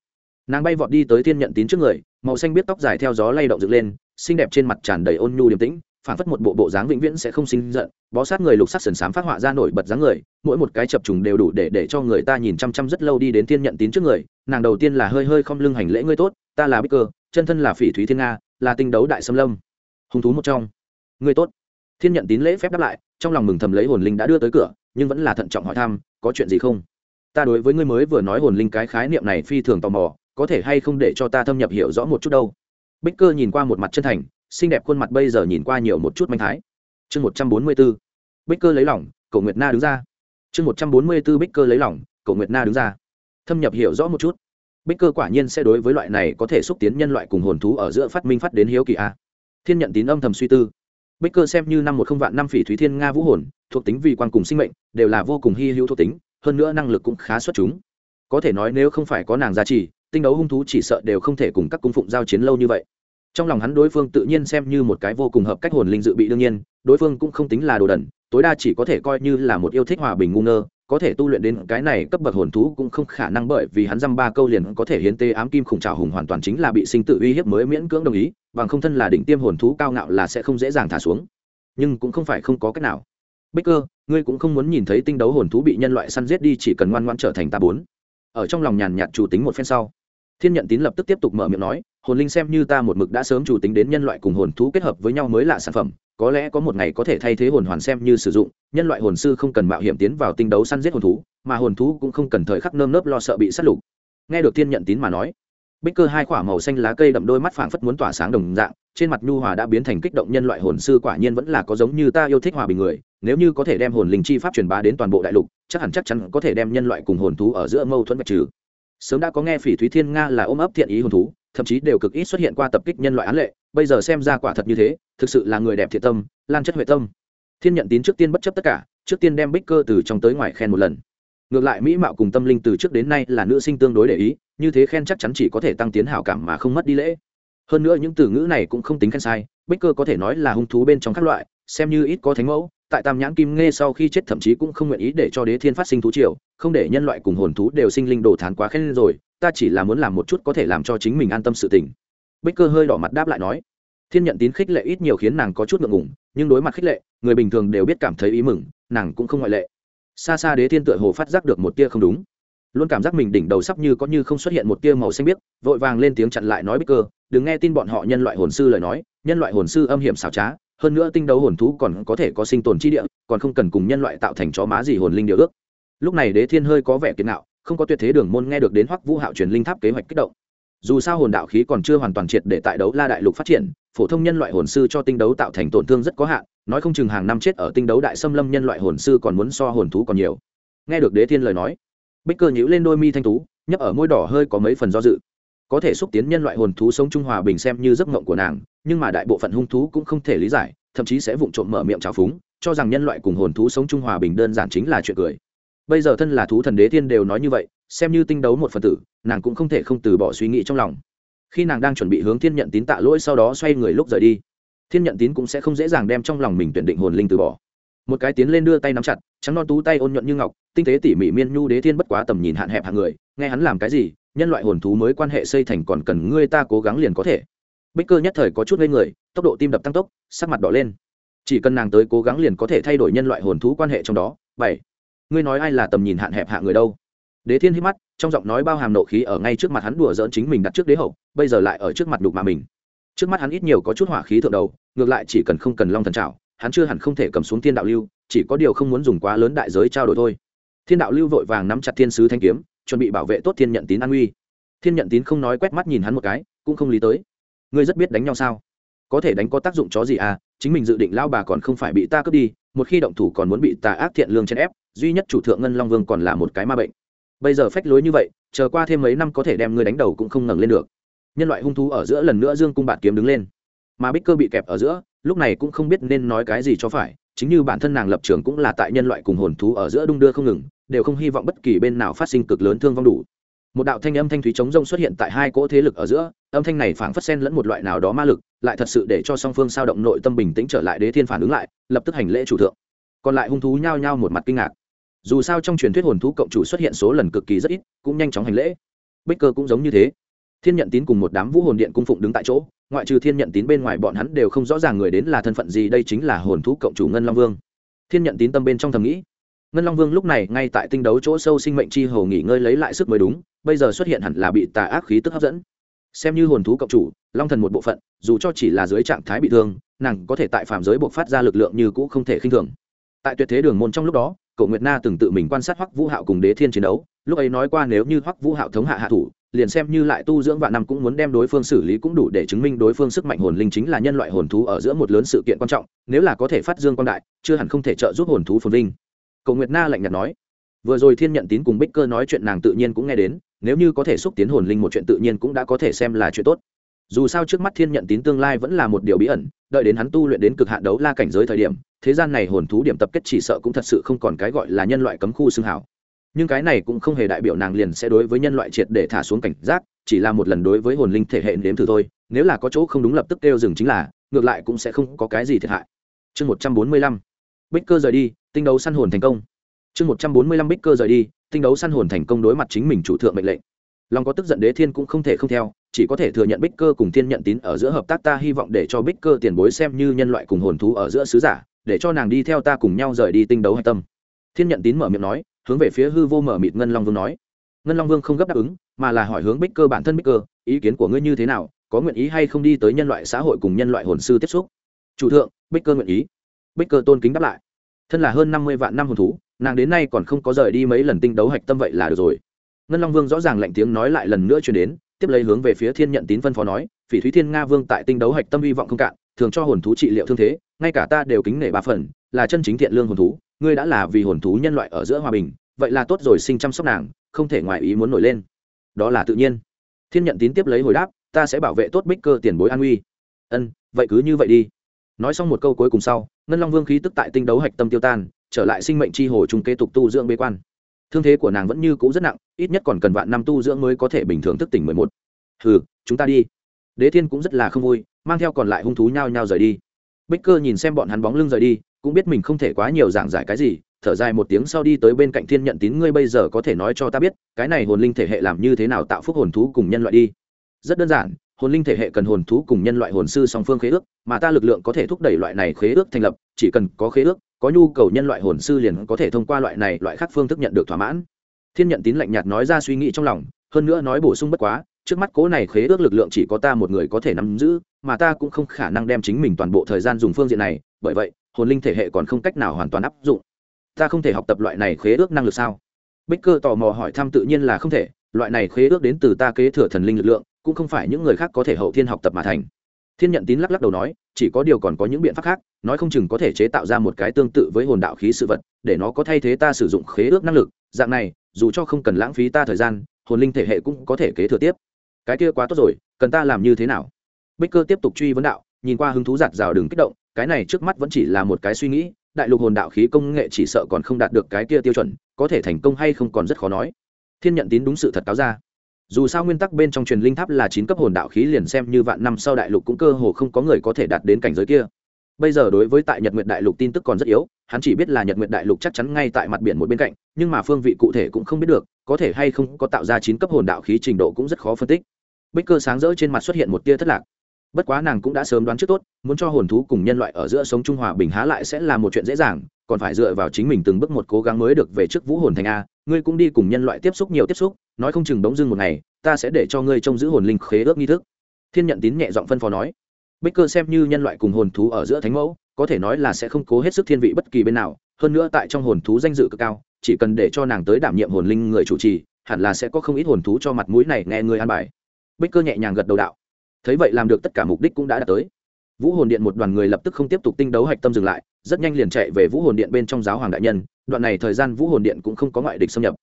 nàng bay vọt đi tới thiên nhận tín trước người, màu xanh biết tóc dài theo gió lay động dựng lên, xinh đẹp trên mặt tràn đầy ôn nhu điềm tĩnh, phản phất một bộ bộ dáng vĩnh viễn sẽ không sinh giận, bó sát người lục sắc sần sám phát họa ra nổi bật dáng người, mỗi một cái chập trùng đều đủ để để cho người ta nhìn chăm chăm rất lâu đi đến thiên nhận tín trước người, nàng đầu tiên là hơi hơi không lưng hành lễ ngươi tốt, ta là bích cơ chân thân là phỉ thúy thiên nga, là tinh đấu đại xâm lâm. Hung thú một trong. Người tốt. Thiên nhận tín lễ phép đáp lại, trong lòng mừng thầm lấy hồn linh đã đưa tới cửa, nhưng vẫn là thận trọng hỏi thăm, có chuyện gì không? Ta đối với ngươi mới vừa nói hồn linh cái khái niệm này phi thường tò mò, có thể hay không để cho ta thâm nhập hiểu rõ một chút đâu? Bích cơ nhìn qua một mặt chân thành, xinh đẹp khuôn mặt bây giờ nhìn qua nhiều một chút manh thái. Chương một trăm bốn mươi b ố bích cơ lấy lỏng cầu nguyệt na đứng ra. Chương một trăm bốn mươi b ố bích cơ lấy lỏng cầu nguyệt na đứng ra. Thâm nhập hiểu rõ một chút bích cơ quả nhiên sẽ đối với loại này có thể xúc tiến nhân loại cùng hồn thú ở giữa phát minh phát đến hiếu kỳ a. Thiên nhận tín âm thầm suy tư. Bích cơ xem như năm một không vạn năm phỉ thúy thiên nga vũ hồn, thuộc tính vì quan cùng sinh mệnh, đều là vô cùng hy hữu thuộc tính, hơn nữa năng lực cũng khá xuất chúng. Có thể nói nếu không phải có nàng gia trì, tinh đấu hung thú chỉ sợ đều không thể cùng các cung phụng giao chiến lâu như vậy. Trong lòng hắn đối phương tự nhiên xem như một cái vô cùng hợp cách hồn linh dự bị đương nhiên, đối phương cũng không tính là đồ đần, tối đa chỉ có thể coi như là một yêu thích hòa bình ngu ngơ có thể tu luyện đến cái này cấp bậc hồn thú cũng không khả năng bởi vì hắn dăm ba câu liền có thể hiến tế ám kim khủng trào hùng hoàn toàn chính là bị sinh tự uy hiếp mới miễn cưỡng đồng ý, bằng không thân là đỉnh tiêm hồn thú cao ngạo là sẽ không dễ dàng thả xuống. Nhưng cũng không phải không có cách nào. Bích cơ, ngươi cũng không muốn nhìn thấy tinh đấu hồn thú bị nhân loại săn giết đi chỉ cần ngoan ngoan trở thành ta bốn. Ở trong lòng nhàn nhạt chủ tính một phen sau, thiên nhận tín lập tức tiếp tục mở miệng nói, hồn linh xem như ta một mực đã sớm chủ tính đến nhân loại cùng hồn thú kết hợp với nhau mới là sản phẩm có lẽ có một ngày có thể thay thế hồn hoàn xem như sử dụng, nhân loại hồn sư không cần mạo hiểm tiến vào tinh đấu săn giết hồn thú, mà hồn thú cũng không cần thời khắc nơm nớp lo sợ bị sát lục. Nghe được thiên nhận tín mà nói, bích cơ hai quả màu xanh lá cây đậm đôi mắt phảng phất muốn tỏa sáng đồng dạng, trên mặt nhu hòa đã biến thành kích động nhân loại hồn sư quả nhiên vẫn là có giống như ta yêu thích hòa bình người, nếu như có thể đem hồn linh chi pháp truyền bá đến toàn bộ đại lục, chắc hẳn chắc chắn có thể đem nhân loại cùng hồn thú ở giữa mâu thuẫn vạch trừ. Sớm đã có nghe phỉ thúy thiên nga là ôm ấp thiện ý hồn thú, thậm chí đều cực ít xuất hiện qua tập kích nhân loại án lệ bây giờ xem ra quả thật như thế, thực sự là người đẹp thiện tâm, lan chất huệ tâm. Thiên nhận tín trước tiên bất chấp tất cả, trước tiên đem bích cơ từ trong tới ngoài khen một lần. Ngược lại mỹ mạo cùng tâm linh từ trước đến nay là nữ sinh tương đối để ý, như thế khen chắc chắn chỉ có thể tăng tiến hảo cảm mà không mất đi lễ. Hơn nữa những từ ngữ này cũng không tính khen sai, bích cơ có thể nói là hung thú bên trong các loại, xem như ít có thánh mẫu, tại tam nhãn kim nghe sau khi chết thậm chí cũng không nguyện ý để cho đế thiên phát sinh thú triều, không để nhân loại cùng hồn thú đều sinh linh đồ thán quá khen rồi, ta chỉ là muốn làm một chút có thể làm cho chính mình an tâm sự tình bích cơ hơi đỏ mặt đáp lại nói thiên nhận tín khích lệ ít nhiều khiến nàng có chút ngượng ngùng nhưng đối mặt khích lệ người bình thường đều biết cảm thấy ý mừng nàng cũng không ngoại lệ. Xa xa đế thiên tựa hồ phát giác được một tia không đúng. Luôn cảm giác mình đỉnh đầu sắp như có như không xuất hiện một tia màu xanh biếc vội vàng lên tiếng chặn lại nói bích cơ đừng nghe tin bọn họ nhân loại hồn sư lời nói nhân loại hồn sư âm hiểm xảo trá hơn nữa tinh đấu hồn thú còn có thể có sinh tồn chi địa còn không cần cùng nhân loại tạo thành chó má gì hồn linh điều ước. Lúc này đế thiên hơi có vẻ kiệt nạo, không có tuyệt thế đường môn nghe được đến hoắc vũ hạo truyền linh tháp kế hoạch kích động dù sao hồn đạo khí còn chưa hoàn toàn triệt để tại đấu la đại lục phát triển, phổ thông nhân loại hồn sư cho tinh đấu tạo thành tổn thương rất có hạn, nói không chừng hàng năm chết ở tinh đấu đại xâm lâm nhân loại hồn sư còn muốn so hồn thú còn nhiều. Nghe được đế thiên lời nói, bích cơ nhíu lên đôi mi thanh tú, nhấp ở môi đỏ hơi có mấy phần do dự. Có thể xúc tiến nhân loại hồn thú sống trung hòa bình xem như giấc mộng của nàng, nhưng mà đại bộ phận hung thú cũng không thể lý giải, thậm chí sẽ vụng trộm mở miệng trào phúng, cho rằng nhân loại cùng hồn thú sống trung hòa bình đơn giản chính là chuyện cười. Bây giờ thân là thú thần đế thiên đều nói như vậy xem như tinh đấu một phần tử, nàng cũng không thể không từ bỏ suy nghĩ trong lòng. Khi nàng đang chuẩn bị hướng thiên nhận tín tạ lỗi sau đó xoay người lúc rời đi, thiên nhận tín cũng sẽ không dễ dàng đem trong lòng mình tuyển định hồn linh từ bỏ. Một cái tiến lên đưa tay nắm chặt, trắng non tú tay ôn nhuận như ngọc, tinh tế tỉ mỉ miên nhu đế thiên bất quá tầm nhìn hạn hẹp hạng người, nghe hắn làm cái gì, nhân loại hồn thú mới quan hệ xây thành còn cần ngươi ta cố gắng liền có thể. Bích cơ nhất thời có chút ngây người, tốc độ tim đập tăng tốc, sắc mặt đỏ lên. Chỉ cần nàng tới cố gắng liền có thể thay đổi nhân loại hồn thú quan hệ trong đó. Bảy, ngươi nói ai là tầm nhìn hạn hẹp hạ người đâu? Đế thiên hít mắt, trong giọng nói bao hàm nộ khí ở ngay trước mặt hắn đùa dỡn chính mình đặt trước đế hậu, bây giờ lại ở trước mặt đục mà mình. Trước mắt hắn ít nhiều có chút hỏa khí thượng đầu, ngược lại chỉ cần không cần long thần trào hắn chưa hẳn không thể cầm xuống thiên đạo lưu, chỉ có điều không muốn dùng quá lớn đại giới trao đổi thôi. Thiên đạo lưu vội vàng nắm chặt thiên sứ thanh kiếm, chuẩn bị bảo vệ tốt thiên nhận tín an uy. Thiên nhận tín không nói quét mắt nhìn hắn một cái, cũng không lý tới. Ngươi rất biết đánh nhau sao? Có thể đánh có tác dụng chó gì à? Chính mình dự định lao bà còn không phải bị ta cướp đi, một khi động thủ còn muốn bị tà ác thiện lương chèn ép, duy nhất chủ thượng ngân long vương còn là một cái ma bệnh bây giờ phách lối như vậy, chờ qua thêm mấy năm có thể đem ngươi đánh đầu cũng không ngẩng lên được. Nhân loại hung thú ở giữa lần nữa dương cung bạt kiếm đứng lên. Mà bích cơ bị kẹp ở giữa, lúc này cũng không biết nên nói cái gì cho phải, chính như bản thân nàng lập trường cũng là tại nhân loại cùng hồn thú ở giữa đung đưa không ngừng, đều không hy vọng bất kỳ bên nào phát sinh cực lớn thương vong đủ. Một đạo thanh âm thanh thúy chống rông xuất hiện tại hai cỗ thế lực ở giữa, âm thanh này phảng phất sen lẫn một loại nào đó ma lực, lại thật sự để cho song phương sao động nội tâm bình tĩnh trở lại đế thiên phản ứng lại, lập tức hành lễ chủ thượng. Còn lại hung thú nhao nhao một mặt kinh ngạc dù sao trong truyền thuyết hồn thú cộng chủ xuất hiện số lần cực kỳ rất ít, cũng nhanh chóng hành lễ. Bích cơ cũng giống như thế. Thiên nhận tín cùng một đám vũ hồn điện cung phụng đứng tại chỗ, ngoại trừ thiên nhận tín bên ngoài bọn hắn đều không rõ ràng người đến là thân phận gì, đây chính là hồn thú cộng chủ ngân long vương. Thiên nhận tín tâm bên trong thầm nghĩ, ngân long vương lúc này ngay tại tinh đấu chỗ sâu sinh mệnh chi hồ nghỉ ngơi lấy lại sức mới đúng, bây giờ xuất hiện hẳn là bị tà ác khí tức hấp dẫn. Xem như hồn thú cộng chủ, long thần một bộ phận, dù cho chỉ là dưới trạng thái bị thương, nàng có thể tại phạm giới buộc phát ra lực lượng như cũ không thể khinh thường. Tại tuyệt thế đường môn trong lúc đó cậu nguyệt na từng tự mình quan sát hoắc vũ hạo cùng đế thiên chiến đấu, lúc ấy nói qua nếu như hoắc vũ hạo thống hạ hạ thủ, liền xem như lại tu dưỡng vạn năm cũng muốn đem đối phương xử lý cũng đủ để chứng minh đối phương sức mạnh hồn linh chính là nhân loại hồn thú ở giữa một lớn sự kiện quan trọng, nếu là có thể phát dương quan đại, chưa hẳn không thể trợ giúp hồn thú phồn vinh. Cậu nguyệt na lạnh nhạt nói. Vừa rồi thiên nhận tín cùng bích cơ nói chuyện nàng tự nhiên cũng nghe đến, nếu như có thể xúc tiến hồn linh một chuyện tự nhiên cũng đã có thể xem là chuyện tốt. Dù sao trước mắt thiên nhận tín tương lai vẫn là một điều bí ẩn, đợi đến hắn tu luyện đến cực hạn đấu la cảnh giới thời điểm thế gian này hồn thú điểm tập kết chỉ sợ cũng thật sự không còn cái gọi là nhân loại cấm khu xương hảo nhưng cái này cũng không hề đại biểu nàng liền sẽ đối với nhân loại triệt để thả xuống cảnh giác, chỉ là một lần đối với hồn linh thể hệ nếm thử thôi, nếu là có chỗ không đúng lập tức kêu dừng chính là, ngược lại cũng sẽ không có cái gì thiệt hại. Chương một trăm bốn mươi lăm, bích cơ rời đi, tinh đấu săn hồn thành công. Chương một trăm bốn mươi lăm, bích cơ rời đi, tinh đấu săn hồn thành công đối mặt chính mình chủ thượng mệnh lệnh. Lòng có tức giận đế thiên cũng không thể không theo, chỉ có thể thừa nhận bích cơ cùng thiên nhận tín ở giữa hợp tác, ta hy vọng để cho bích cơ tiền bối xem như nhân loại cùng hồn thú ở giữa sứ giả để cho nàng đi theo ta cùng nhau rời đi tinh đấu hạch tâm. Thiên nhận tín mở miệng nói, hướng về phía hư vô mở mịt ngân long vương nói. Ngân long vương không gấp đáp ứng, mà là hỏi hướng bích cơ bản thân bích cơ, ý kiến của ngươi như thế nào, có nguyện ý hay không đi tới nhân loại xã hội cùng nhân loại hồn sư tiếp xúc? Chủ thượng, bích cơ nguyện ý. Bích cơ tôn kính đáp lại. Thân là hơn năm mươi vạn năm hồn thú, nàng đến nay còn không có rời đi mấy lần tinh đấu hạch tâm vậy là được rồi. Ngân long vương rõ ràng lạnh tiếng nói lại lần nữa chuyển đến, tiếp lấy hướng về phía thiên nhận tín phân phó nói, phỉ thúy thiên nga vương tại tinh đấu hạch tâm hy vọng không cạn thường cho hồn thú trị liệu thương thế, ngay cả ta đều kính nể ba phần, là chân chính thiện lương hồn thú, ngươi đã là vì hồn thú nhân loại ở giữa hòa bình, vậy là tốt rồi sinh chăm sóc nàng, không thể ngoài ý muốn nổi lên. Đó là tự nhiên. Thiên nhận tín tiếp lấy hồi đáp, ta sẽ bảo vệ tốt bích cơ tiền bối an uy. Ân, vậy cứ như vậy đi. Nói xong một câu cuối cùng sau, ngân long vương khí tức tại tinh đấu hạch tâm tiêu tan, trở lại sinh mệnh c h i hồ chung kế tục tu dưỡng bế quan. Thương thế của nàng vẫn như cũ rất nặng, ít nhất còn cần vạn năm tu dưỡng mới có thể bình thường thức tỉnh mười một. Hừ, chúng ta đi. Đế thiên cũng rất là không vui mang theo còn lại hung thú nhao nhao rời đi. Bích cơ nhìn xem bọn hắn bóng lưng rời đi, cũng biết mình không thể quá nhiều giảng giải cái gì, thở dài một tiếng sau đi tới bên cạnh thiên nhận tín, ngươi bây giờ có thể nói cho ta biết, cái này hồn linh thể hệ làm như thế nào tạo phúc hồn thú cùng nhân loại đi? Rất đơn giản, hồn linh thể hệ cần hồn thú cùng nhân loại hồn sư song phương khế ước, mà ta lực lượng có thể thúc đẩy loại này khế ước thành lập, chỉ cần có khế ước, có nhu cầu nhân loại hồn sư liền có thể thông qua loại này, loại khác phương thức nhận được thỏa mãn. Thiên nhận tín lạnh nhạt nói ra suy nghĩ trong lòng, hơn nữa nói bổ sung bất quá trước mắt cố này khế ước lực lượng chỉ có ta một người có thể nắm giữ, mà ta cũng không khả năng đem chính mình toàn bộ thời gian dùng phương diện này, bởi vậy, hồn linh thể hệ còn không cách nào hoàn toàn áp dụng. Ta không thể học tập loại này khế ước năng lực sao? Bích cơ tò mò hỏi thăm tự nhiên là không thể, loại này khế ước đến từ ta kế thừa thần linh lực lượng, cũng không phải những người khác có thể hậu thiên học tập mà thành. Thiên nhận tín lắc lắc đầu nói, chỉ có điều còn có những biện pháp khác, nói không chừng có thể chế tạo ra một cái tương tự với hồn đạo khí sự vật, để nó có thay thế ta sử dụng khế ước năng lực. Dạng này, dù cho không cần lãng phí ta thời gian, hồn linh thể hệ cũng có thể kế thừa tiếp cái kia quá tốt rồi, cần ta làm như thế nào? Bích cơ tiếp tục truy vấn đạo, nhìn qua hứng thú giạt rào đừng kích động, cái này trước mắt vẫn chỉ là một cái suy nghĩ, đại lục hồn đạo khí công nghệ chỉ sợ còn không đạt được cái kia tiêu chuẩn, có thể thành công hay không còn rất khó nói. Thiên nhận tín đúng sự thật cáo ra. Dù sao nguyên tắc bên trong truyền linh tháp là chín cấp hồn đạo khí liền xem như vạn năm sau đại lục cũng cơ hồ không có người có thể đạt đến cảnh giới kia bây giờ đối với tại nhật nguyệt đại lục tin tức còn rất yếu, hắn chỉ biết là nhật nguyệt đại lục chắc chắn ngay tại mặt biển một bên cạnh, nhưng mà phương vị cụ thể cũng không biết được, có thể hay không có tạo ra chín cấp hồn đạo khí trình độ cũng rất khó phân tích. Bích cơ sáng rỡ trên mặt xuất hiện một tia thất lạc. Bất quá nàng cũng đã sớm đoán trước tốt, muốn cho hồn thú cùng nhân loại ở giữa sống trung hòa bình há lại sẽ là một chuyện dễ dàng, còn phải dựa vào chính mình từng bước một cố gắng mới được về trước vũ hồn thành a, ngươi cũng đi cùng nhân loại tiếp xúc nhiều tiếp xúc, nói không chừng bỗng dưng một ngày, ta sẽ để cho ngươi trông giữ hồn linh khế ước nghi thức. Thiên nhận tín nhẹ giọng phân phó nói bích cơ xem như nhân loại cùng hồn thú ở giữa thánh mẫu, có thể nói là sẽ không cố hết sức thiên vị bất kỳ bên nào, hơn nữa tại trong hồn thú danh dự cực cao, chỉ cần để cho nàng tới đảm nhiệm hồn linh người chủ trì, hẳn là sẽ có không ít hồn thú cho mặt mũi này nghe người an bài. Bích cơ nhẹ nhàng gật đầu đạo. Thấy vậy làm được tất cả mục đích cũng đã đạt tới. Vũ hồn điện một đoàn người lập tức không tiếp tục tinh đấu hạch tâm dừng lại, rất nhanh liền chạy về vũ hồn điện bên trong giáo hoàng đại nhân, đoạn này thời gian vũ hồn điện cũng không có ngoại địch xâm nhập.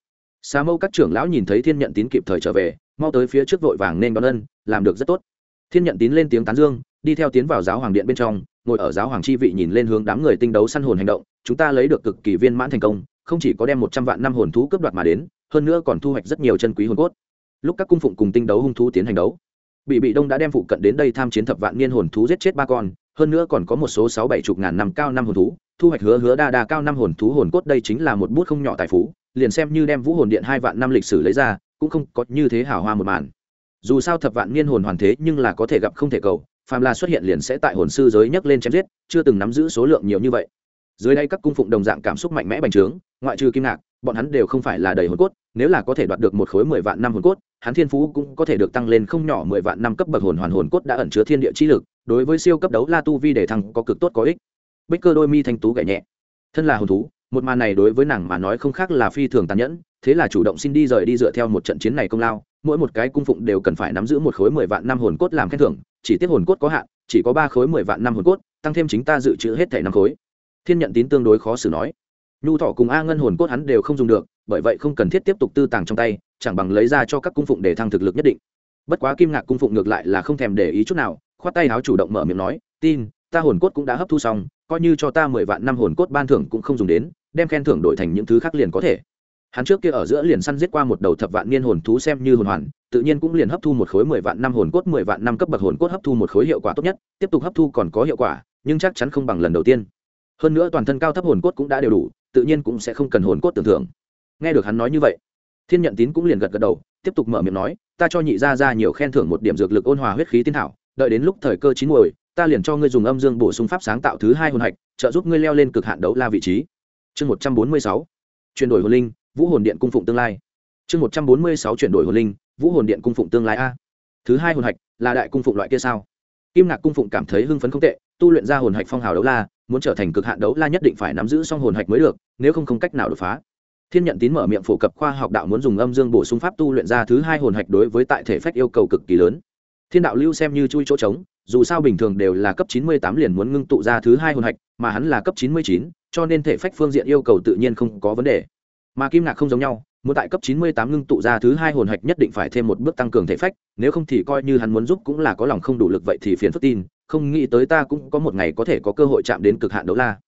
Xà mâu các trưởng lão nhìn thấy thiên nhận tín kịp thời trở về, mau tới phía trước vội vàng nên đón ân, làm được rất tốt. Thiên nhận tín lên tiếng tán dương đi theo tiến vào giáo hoàng điện bên trong, ngồi ở giáo hoàng chi vị nhìn lên hướng đám người tinh đấu săn hồn hành động, chúng ta lấy được cực kỳ viên mãn thành công, không chỉ có đem một trăm vạn năm hồn thú cướp đoạt mà đến, hơn nữa còn thu hoạch rất nhiều chân quý hồn cốt. Lúc các cung phụng cùng tinh đấu hung thú tiến hành đấu bị bị đông đã đem phụ cận đến đây tham chiến thập vạn niên hồn thú giết chết ba con, hơn nữa còn có một số sáu bảy chục ngàn năm cao năm hồn thú, thu hoạch hứa hứa đa đa cao năm hồn thú hồn cốt đây chính là một bút không nhỏ tài phú, liền xem như đem vũ hồn điện hai vạn năm lịch sử lấy ra, cũng không có như thế hào hoa một màn. Dù sao thập vạn niên hồn hoàn thế nhưng là có thể gặp không thể cầu phàm là xuất hiện liền sẽ tại hồn sư giới nhấc lên chém giết, chưa từng nắm giữ số lượng nhiều như vậy. Dưới đây các cung phụng đồng dạng cảm xúc mạnh mẽ bành trướng, ngoại trừ kim ngạc, bọn hắn đều không phải là đầy hồn cốt, nếu là có thể đoạt được một khối mười vạn năm hồn cốt, hắn thiên phú cũng có thể được tăng lên không nhỏ, mười vạn năm cấp bậc hồn hoàn hồn cốt đã ẩn chứa thiên địa chi lực, đối với siêu cấp đấu la tu vi để thăng có cực tốt có ích. Bích cơ đôi mi thanh tú gảy nhẹ. Thân là hồn thú, một màn này đối với nàng mà nói không khác là phi thường tàn nhẫn, thế là chủ động xin đi rời đi dựa theo một trận chiến này công lao mỗi một cái cung phụng đều cần phải nắm giữ một khối mười vạn năm hồn cốt làm khen thưởng, chỉ tiếc hồn cốt có hạn, chỉ có ba khối mười vạn năm hồn cốt, tăng thêm chính ta dự trữ hết thẻ năm khối. Thiên nhận tín tương đối khó xử nói. Nhu thọ cùng a ngân hồn cốt hắn đều không dùng được, bởi vậy không cần thiết tiếp tục tư tàng trong tay, chẳng bằng lấy ra cho các cung phụng để thăng thực lực nhất định. Bất quá kim ngạc cung phụng ngược lại là không thèm để ý chút nào, khoát tay áo chủ động mở miệng nói, tin, ta hồn cốt cũng đã hấp thu xong, coi như cho ta mười vạn năm hồn cốt ban thưởng cũng không dùng đến, đem khen thưởng đổi thành những thứ khác liền có thể hắn trước kia ở giữa liền săn giết qua một đầu thập vạn niên hồn thú xem như hồn hoàn, tự nhiên cũng liền hấp thu một khối mười vạn năm hồn cốt, mười vạn năm cấp bậc hồn cốt hấp thu một khối hiệu quả tốt nhất, tiếp tục hấp thu còn có hiệu quả, nhưng chắc chắn không bằng lần đầu tiên. Hơn nữa toàn thân cao thấp hồn cốt cũng đã đều đủ, tự nhiên cũng sẽ không cần hồn cốt tưởng thưởng nghe được hắn nói như vậy, thiên nhận tín cũng liền gật gật đầu, tiếp tục mở miệng nói, ta cho nhị ra ra nhiều khen thưởng một điểm dược lực ôn hòa huyết khí tiên thảo, đợi đến lúc thời cơ chín muồi, ta liền cho ngươi dùng âm dương bổ sung pháp sáng tạo thứ hai hồn hạch, trợ giúp ngươi leo lên cực hạn đấu la vị trí. Chương một trăm bốn mươi sáu, chuyển đổi hồn linh vũ hồn điện cung phụng tương lai. Chương một trăm bốn mươi sáu chuyển đổi hồn linh, vũ hồn điện cung phụng tương lai a. Thứ hai hồn hạch là đại cung phụng loại kia sao? Kim ngạc cung phụng cảm thấy hưng phấn không tệ, tu luyện ra hồn hạch phong hào đấu la, muốn trở thành cực hạn đấu la nhất định phải nắm giữ xong hồn hạch mới được, nếu không không cách nào đột phá. Thiên nhận tín mở miệng phổ cập khoa học đạo muốn dùng âm dương bổ sung pháp tu luyện ra thứ hai hồn hạch đối với tại thể phách yêu cầu cực kỳ lớn. Thiên đạo lưu xem như chui chỗ trống, dù sao bình thường đều là cấp chín mươi tám liền muốn ngưng tụ ra thứ hai hồn hạch, mà hắn là cấp chín mươi chín, cho nên thể phách phương diện yêu cầu tự nhiên không có vấn đề mà kim ngạc không giống nhau, muốn tại cấp chín mươi tám ngưng tụ ra thứ hai hồn hạch nhất định phải thêm một bước tăng cường thể phách, nếu không thì coi như hắn muốn giúp cũng là có lòng không đủ lực vậy thì phiền phức tin, không nghĩ tới ta cũng có một ngày có thể có cơ hội chạm đến cực hạn đấu la.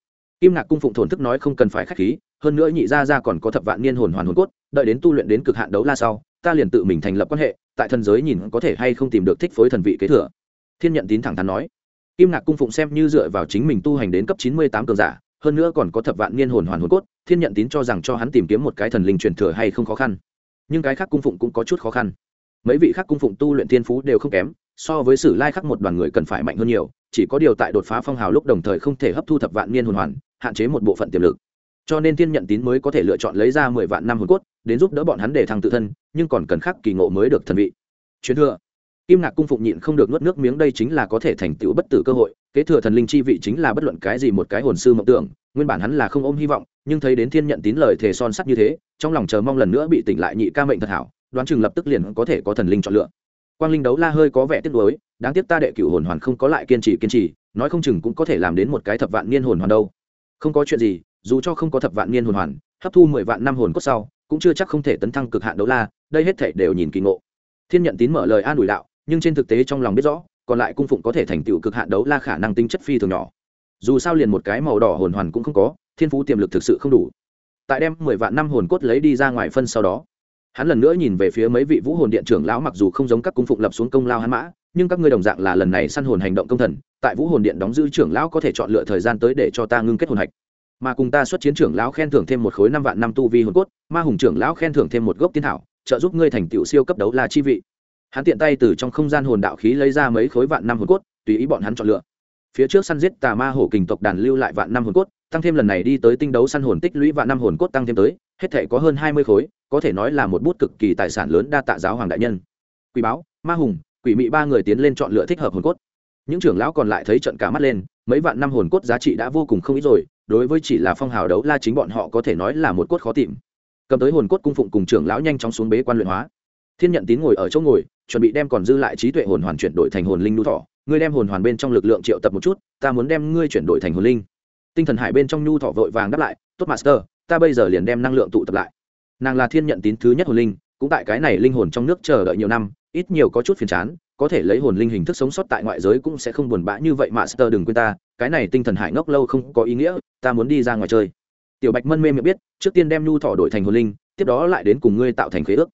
Kim ngạc cung phụng thổn thức nói không cần phải khách khí, hơn nữa nhị gia gia còn có thập vạn niên hồn hoàn hồn cốt, đợi đến tu luyện đến cực hạn đấu la sau, ta liền tự mình thành lập quan hệ, tại thần giới nhìn có thể hay không tìm được thích phối thần vị kế thừa. Thiên nhận tín thẳng thắn nói. Kim ngạc cung phụng xem như dựa vào chính mình tu hành đến cấp chín mươi tám cường giả, hơn nữa còn có thập vạn niên hồn hoàn hồn cốt thiên nhận tín cho rằng cho hắn tìm kiếm một cái thần linh truyền thừa hay không khó khăn. Nhưng cái khác cung phụng cũng có chút khó khăn. Mấy vị khác cung phụng tu luyện thiên phú đều không kém, so với sử lai khắc một đoàn người cần phải mạnh hơn nhiều, chỉ có điều tại đột phá phong hào lúc đồng thời không thể hấp thu thập vạn niên hồn hoàn, hạn chế một bộ phận tiềm lực. Cho nên thiên nhận tín mới có thể lựa chọn lấy ra mười vạn năm hồn cốt, đến giúp đỡ bọn hắn để thăng tự thân, nhưng còn cần khắc kỳ ngộ mới được thần vị. Truyền thừa. Kim ngạc cung phụng nhịn không được nuốt nước miếng, đây chính là có thể thành tựu bất tử cơ hội kế thừa thần linh chi vị chính là bất luận cái gì một cái hồn sư mộng tưởng, nguyên bản hắn là không ôm hy vọng, nhưng thấy đến thiên nhận tín lời thề son sắt như thế, trong lòng chờ mong lần nữa bị tỉnh lại nhị ca mệnh thật hảo, đoán chừng lập tức liền có thể có thần linh chọn lựa. Quang linh đấu la hơi có vẻ tiếc nuối, đáng tiếc ta đệ cửu hồn hoàn không có lại kiên trì kiên trì, nói không chừng cũng có thể làm đến một cái thập vạn niên hồn hoàn đâu. Không có chuyện gì, dù cho không có thập vạn niên hồn hoàn, hấp thu mười vạn năm hồn cốt sau, cũng chưa chắc không thể tấn thăng cực hạn đấu la, đây hết thể đều nhìn kỳ ngộ. Thiên nhận tín mở lời an ủi đạo, nhưng trên thực tế trong lòng biết rõ còn lại cung phụng có thể thành tựu cực hạn đấu la khả năng tính chất phi thường nhỏ. Dù sao liền một cái màu đỏ hồn hoàn cũng không có, thiên phú tiềm lực thực sự không đủ. Tại đem mười vạn năm hồn cốt lấy đi ra ngoài phân sau đó, hắn lần nữa nhìn về phía mấy vị vũ hồn điện trưởng lão mặc dù không giống các cung phụng lập xuống công lao hắn mã, nhưng các ngươi đồng dạng là lần này săn hồn hành động công thần, tại vũ hồn điện đóng giữ trưởng lão có thể chọn lựa thời gian tới để cho ta ngưng kết hồn hạch. Mà cùng ta xuất chiến trưởng lão khen thưởng thêm một khối năm vạn năm tu vi hồn cốt, ma hùng trưởng lão khen thưởng thêm một gốc tiên thảo, trợ giúp ngươi thành tựu siêu cấp đấu la chi vị hắn tiện tay từ trong không gian hồn đạo khí lấy ra mấy khối vạn năm hồn cốt, tùy ý bọn hắn chọn lựa. Phía trước săn giết tà ma hổ kình tộc đàn lưu lại vạn năm hồn cốt, tăng thêm lần này đi tới tinh đấu săn hồn tích lũy vạn năm hồn cốt tăng thêm tới, hết thể có hơn hai mươi khối, có thể nói là một bút cực kỳ tài sản lớn đa tạ giáo hoàng đại nhân. Quỷ báo, ma hùng, quỷ mị ba người tiến lên chọn lựa thích hợp hồn cốt. Những trưởng lão còn lại thấy trận cả mắt lên, mấy vạn năm hồn cốt giá trị đã vô cùng không ít rồi, đối với chỉ là phong hào đấu la chính bọn họ có thể nói là một cốt khó tìm. Cầm tới hồn cốt cung phụng cùng trưởng lão nhanh chóng xuống bế quan luyện hóa. Thiên nhận tín ngồi ở chỗ ngồi chuẩn bị đem còn dư lại trí tuệ hồn hoàn chuyển đổi thành hồn linh nu thọ. Ngươi đem hồn hoàn bên trong lực lượng triệu tập một chút, ta muốn đem ngươi chuyển đổi thành hồn linh. Tinh thần hải bên trong nhu thọ vội vàng đáp lại, tốt master, ta bây giờ liền đem năng lượng tụ tập lại. Nàng là thiên nhận tín thứ nhất hồn linh, cũng tại cái này linh hồn trong nước chờ đợi nhiều năm, ít nhiều có chút phiền chán, có thể lấy hồn linh hình thức sống sót tại ngoại giới cũng sẽ không buồn bã như vậy master đừng quên ta, cái này tinh thần hải ngốc lâu không có ý nghĩa, ta muốn đi ra ngoài chơi. Tiểu bạch mân mê miệng biết, trước tiên đem nhu thọ đổi thành hồn linh, tiếp đó lại đến cùng ngươi tạo thành khế ước.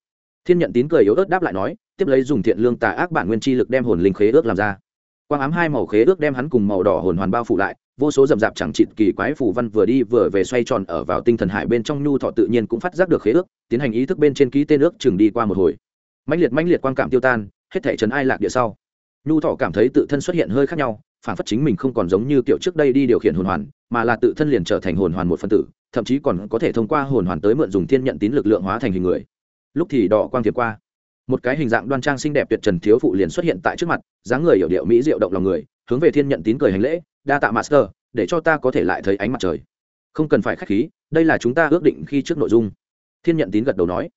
Thiên nhận tín cười yếu ớt đáp lại nói tiếp lấy dùng thiện lương tà ác bản nguyên chi lực đem hồn linh khế ước làm ra. Quang ám hai màu khế ước đem hắn cùng màu đỏ hồn hoàn bao phủ lại, vô số rậm rạp chẳng chịt kỳ quái phù văn vừa đi vừa về xoay tròn ở vào tinh thần hải bên trong nhu thọ tự nhiên cũng phát giác được khế ước, tiến hành ý thức bên trên ký tên ước chừng đi qua một hồi. Mãnh liệt mãnh liệt quang cảm tiêu tan, hết thể trấn ai lạc địa sau. Nhu thọ cảm thấy tự thân xuất hiện hơi khác nhau, phản phất chính mình không còn giống như kiểu trước đây đi điều khiển hồn hoàn, mà là tự thân liền trở thành hồn hoàn một phân tử, thậm chí còn có thể thông qua hồn hoàn tới mượn dùng thiên nhận tín lực lượng hóa thành hình người. Lúc thì đỏ quang thiệp qua một cái hình dạng đoan trang xinh đẹp tuyệt trần thiếu phụ liền xuất hiện tại trước mặt, dáng người hiểu điệu mỹ diệu động lòng người, hướng về thiên nhận tín cười hành lễ, đa tạ master, để cho ta có thể lại thấy ánh mặt trời. Không cần phải k h á c h khí, đây là chúng ta ước định khi trước nội dung. Thiên nhận tín gật đầu nói.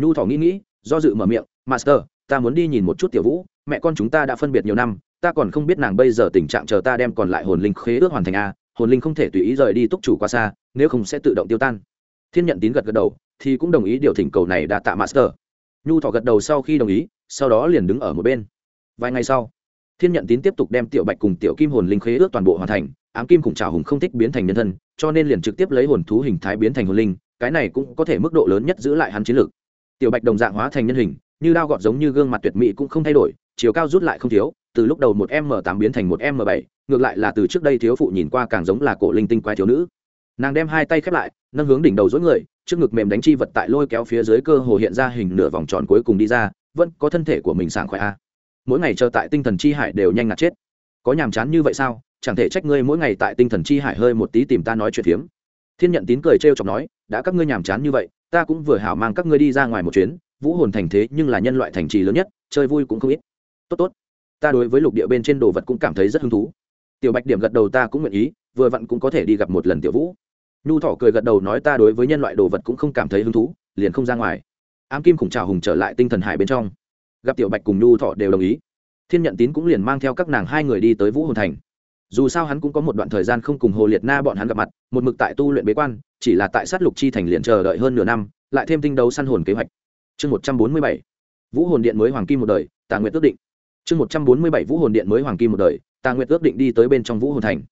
Nhu thỏ nghĩ nghĩ, do dự mở miệng, master, ta muốn đi nhìn một chút tiểu vũ, mẹ con chúng ta đã phân biệt nhiều năm, ta còn không biết nàng bây giờ tình trạng chờ ta đem còn lại hồn linh khế ước hoàn thành a hồn linh không thể tùy ý rời đi túc chủ qua xa, nếu không sẽ tự động tiêu tan. Thiên nhận tín gật gật đầu, thì cũng đồng ý điều thỉnh cầu này đã tạ master nhu thọ gật đầu sau khi đồng ý, sau đó liền đứng ở một bên. Vài ngày sau, thiên nhận tín tiếp tục đem tiểu bạch cùng tiểu kim hồn linh khế ước toàn bộ hoàn thành, ám kim cùng trào hùng không thích biến thành nhân thân, cho nên liền trực tiếp lấy hồn thú hình thái biến thành hồn linh, cái này cũng có thể mức độ lớn nhất giữ lại hắn chiến lược. Tiểu bạch đồng dạng hóa thành nhân hình, như đao gọt giống như gương mặt tuyệt mỹ cũng không thay đổi, chiều cao rút lại không thiếu, từ lúc đầu một m tám biến thành một m bảy, ngược lại là từ trước đây thiếu phụ nhìn qua càng giống là cổ linh tinh quái thiếu nữ. Nàng đem hai tay khép lại, nâng hướng đỉnh đầu dối người trước ngực mềm đánh chi vật tại lôi kéo phía dưới cơ hồ hiện ra hình nửa vòng tròn cuối cùng đi ra, vẫn có thân thể của mình sảng khỏe a. Mỗi ngày chờ tại tinh thần chi hải đều nhanh ngạt chết. Có nhàm chán như vậy sao? Chẳng thể trách ngươi mỗi ngày tại tinh thần chi hải hơi một tí tìm ta nói chuyện phiếm. Thiên nhận tín cười trêu chọc nói, đã các ngươi nhàm chán như vậy, ta cũng vừa hảo mang các ngươi đi ra ngoài một chuyến, vũ hồn thành thế nhưng là nhân loại thành trì lớn nhất, chơi vui cũng không ít. Tốt tốt. Ta đối với lục địa bên trên đồ vật cũng cảm thấy rất hứng thú. Tiểu bạch điểm gật đầu, ta cũng nguyện ý, vừa vặn cũng có thể đi gặp một lần tiểu vũ nhu thọ cười gật đầu nói ta đối với nhân loại đồ vật cũng không cảm thấy hứng thú, liền không ra ngoài. Ám kim khủng trào hùng trở lại tinh thần hải bên trong. Gặp tiểu bạch cùng nhu thọ đều đồng ý. Thiên nhận tín cũng liền mang theo các nàng hai người đi tới vũ hồn thành. Dù sao hắn cũng có một đoạn thời gian không cùng hồ liệt na bọn hắn gặp mặt, một mực tại tu luyện bế quan, chỉ là tại sát lục chi thành liền chờ đợi hơn nửa năm, lại thêm tinh đấu săn hồn kế hoạch. Chương một trăm bốn mươi bảy, vũ hồn điện mới hoàng kim một đời, tà nguyệt ước định. Chương một trăm bốn mươi bảy, vũ hồn điện mới hoàng kim một đời, tà nguyệt ước định đi tới bên trong vũ hồn thành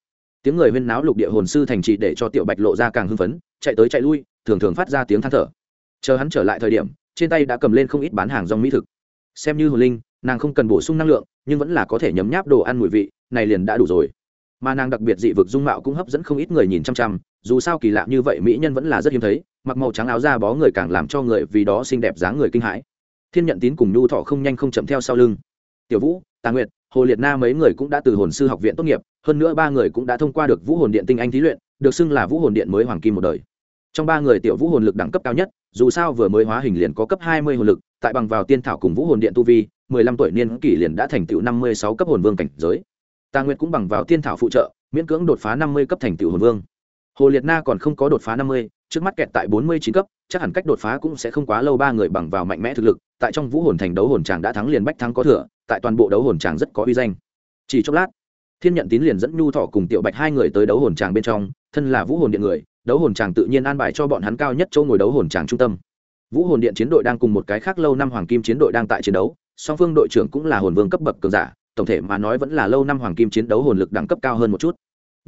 tiếng người huyên náo lục địa hồn sư thành trì để cho tiểu bạch lộ ra càng hưng phấn, chạy tới chạy lui, thường thường phát ra tiếng than thở. Chờ hắn trở lại thời điểm, trên tay đã cầm lên không ít bán hàng rong mỹ thực. Xem như hồn linh, nàng không cần bổ sung năng lượng, nhưng vẫn là có thể nhấm nháp đồ ăn mùi vị, này liền đã đủ rồi. Mà nàng đặc biệt dị vực dung mạo cũng hấp dẫn không ít người nhìn chăm chăm, dù sao kỳ lạ như vậy mỹ nhân vẫn là rất hiếm thấy, mặc màu trắng áo da bó người càng làm cho người vì đó xinh đẹp dáng người kinh hãi. Thiên nhận tín cùng nhu thọ không nhanh không chậm theo sau lưng. Tiểu vũ, tà nguyệt hồ liệt na mấy người cũng đã từ hồn sư học viện tốt nghiệp, hơn nữa ba người cũng đã thông qua được vũ hồn điện tinh anh thí luyện, được xưng là vũ hồn điện mới hoàng kim một đời. Trong ba người tiểu vũ hồn lực đẳng cấp cao nhất, dù sao vừa mới hóa hình liền có cấp hai mươi hồn lực, tại bằng vào tiên thảo cùng vũ hồn điện tu vi, mười lăm tuổi niên kỷ liền đã thành tựu năm mươi sáu cấp hồn vương cảnh giới. Tà nguyệt cũng bằng vào tiên thảo phụ trợ, miễn cưỡng đột phá năm mươi cấp thành tựu hồn vương. Hồ liệt na còn không có đột phá năm mươi trước mắt kẹt tại bốn mươi chín cấp, chắc hẳn cách đột phá cũng sẽ không quá lâu, ba người bằng vào mạnh mẽ thực lực, tại trong vũ hồn thành đấu hồn tràng đã thắng liền bách thắng có thừa, tại toàn bộ đấu hồn tràng rất có uy danh. Chỉ chốc lát, thiên nhận tín liền dẫn nhu thọ cùng tiểu bạch hai người tới đấu hồn tràng bên trong, thân là vũ hồn điện người, đấu hồn tràng tự nhiên an bài cho bọn hắn cao nhất chỗ ngồi đấu hồn tràng trung tâm. Vũ hồn điện chiến đội đang cùng một cái khác lâu năm hoàng kim chiến đội đang tại chiến đấu, song phương đội trưởng cũng là hồn vương cấp bậc cường giả, tổng thể mà nói vẫn là lâu năm hoàng kim chiến đấu hồn lực đẳng cấp cao hơn một chút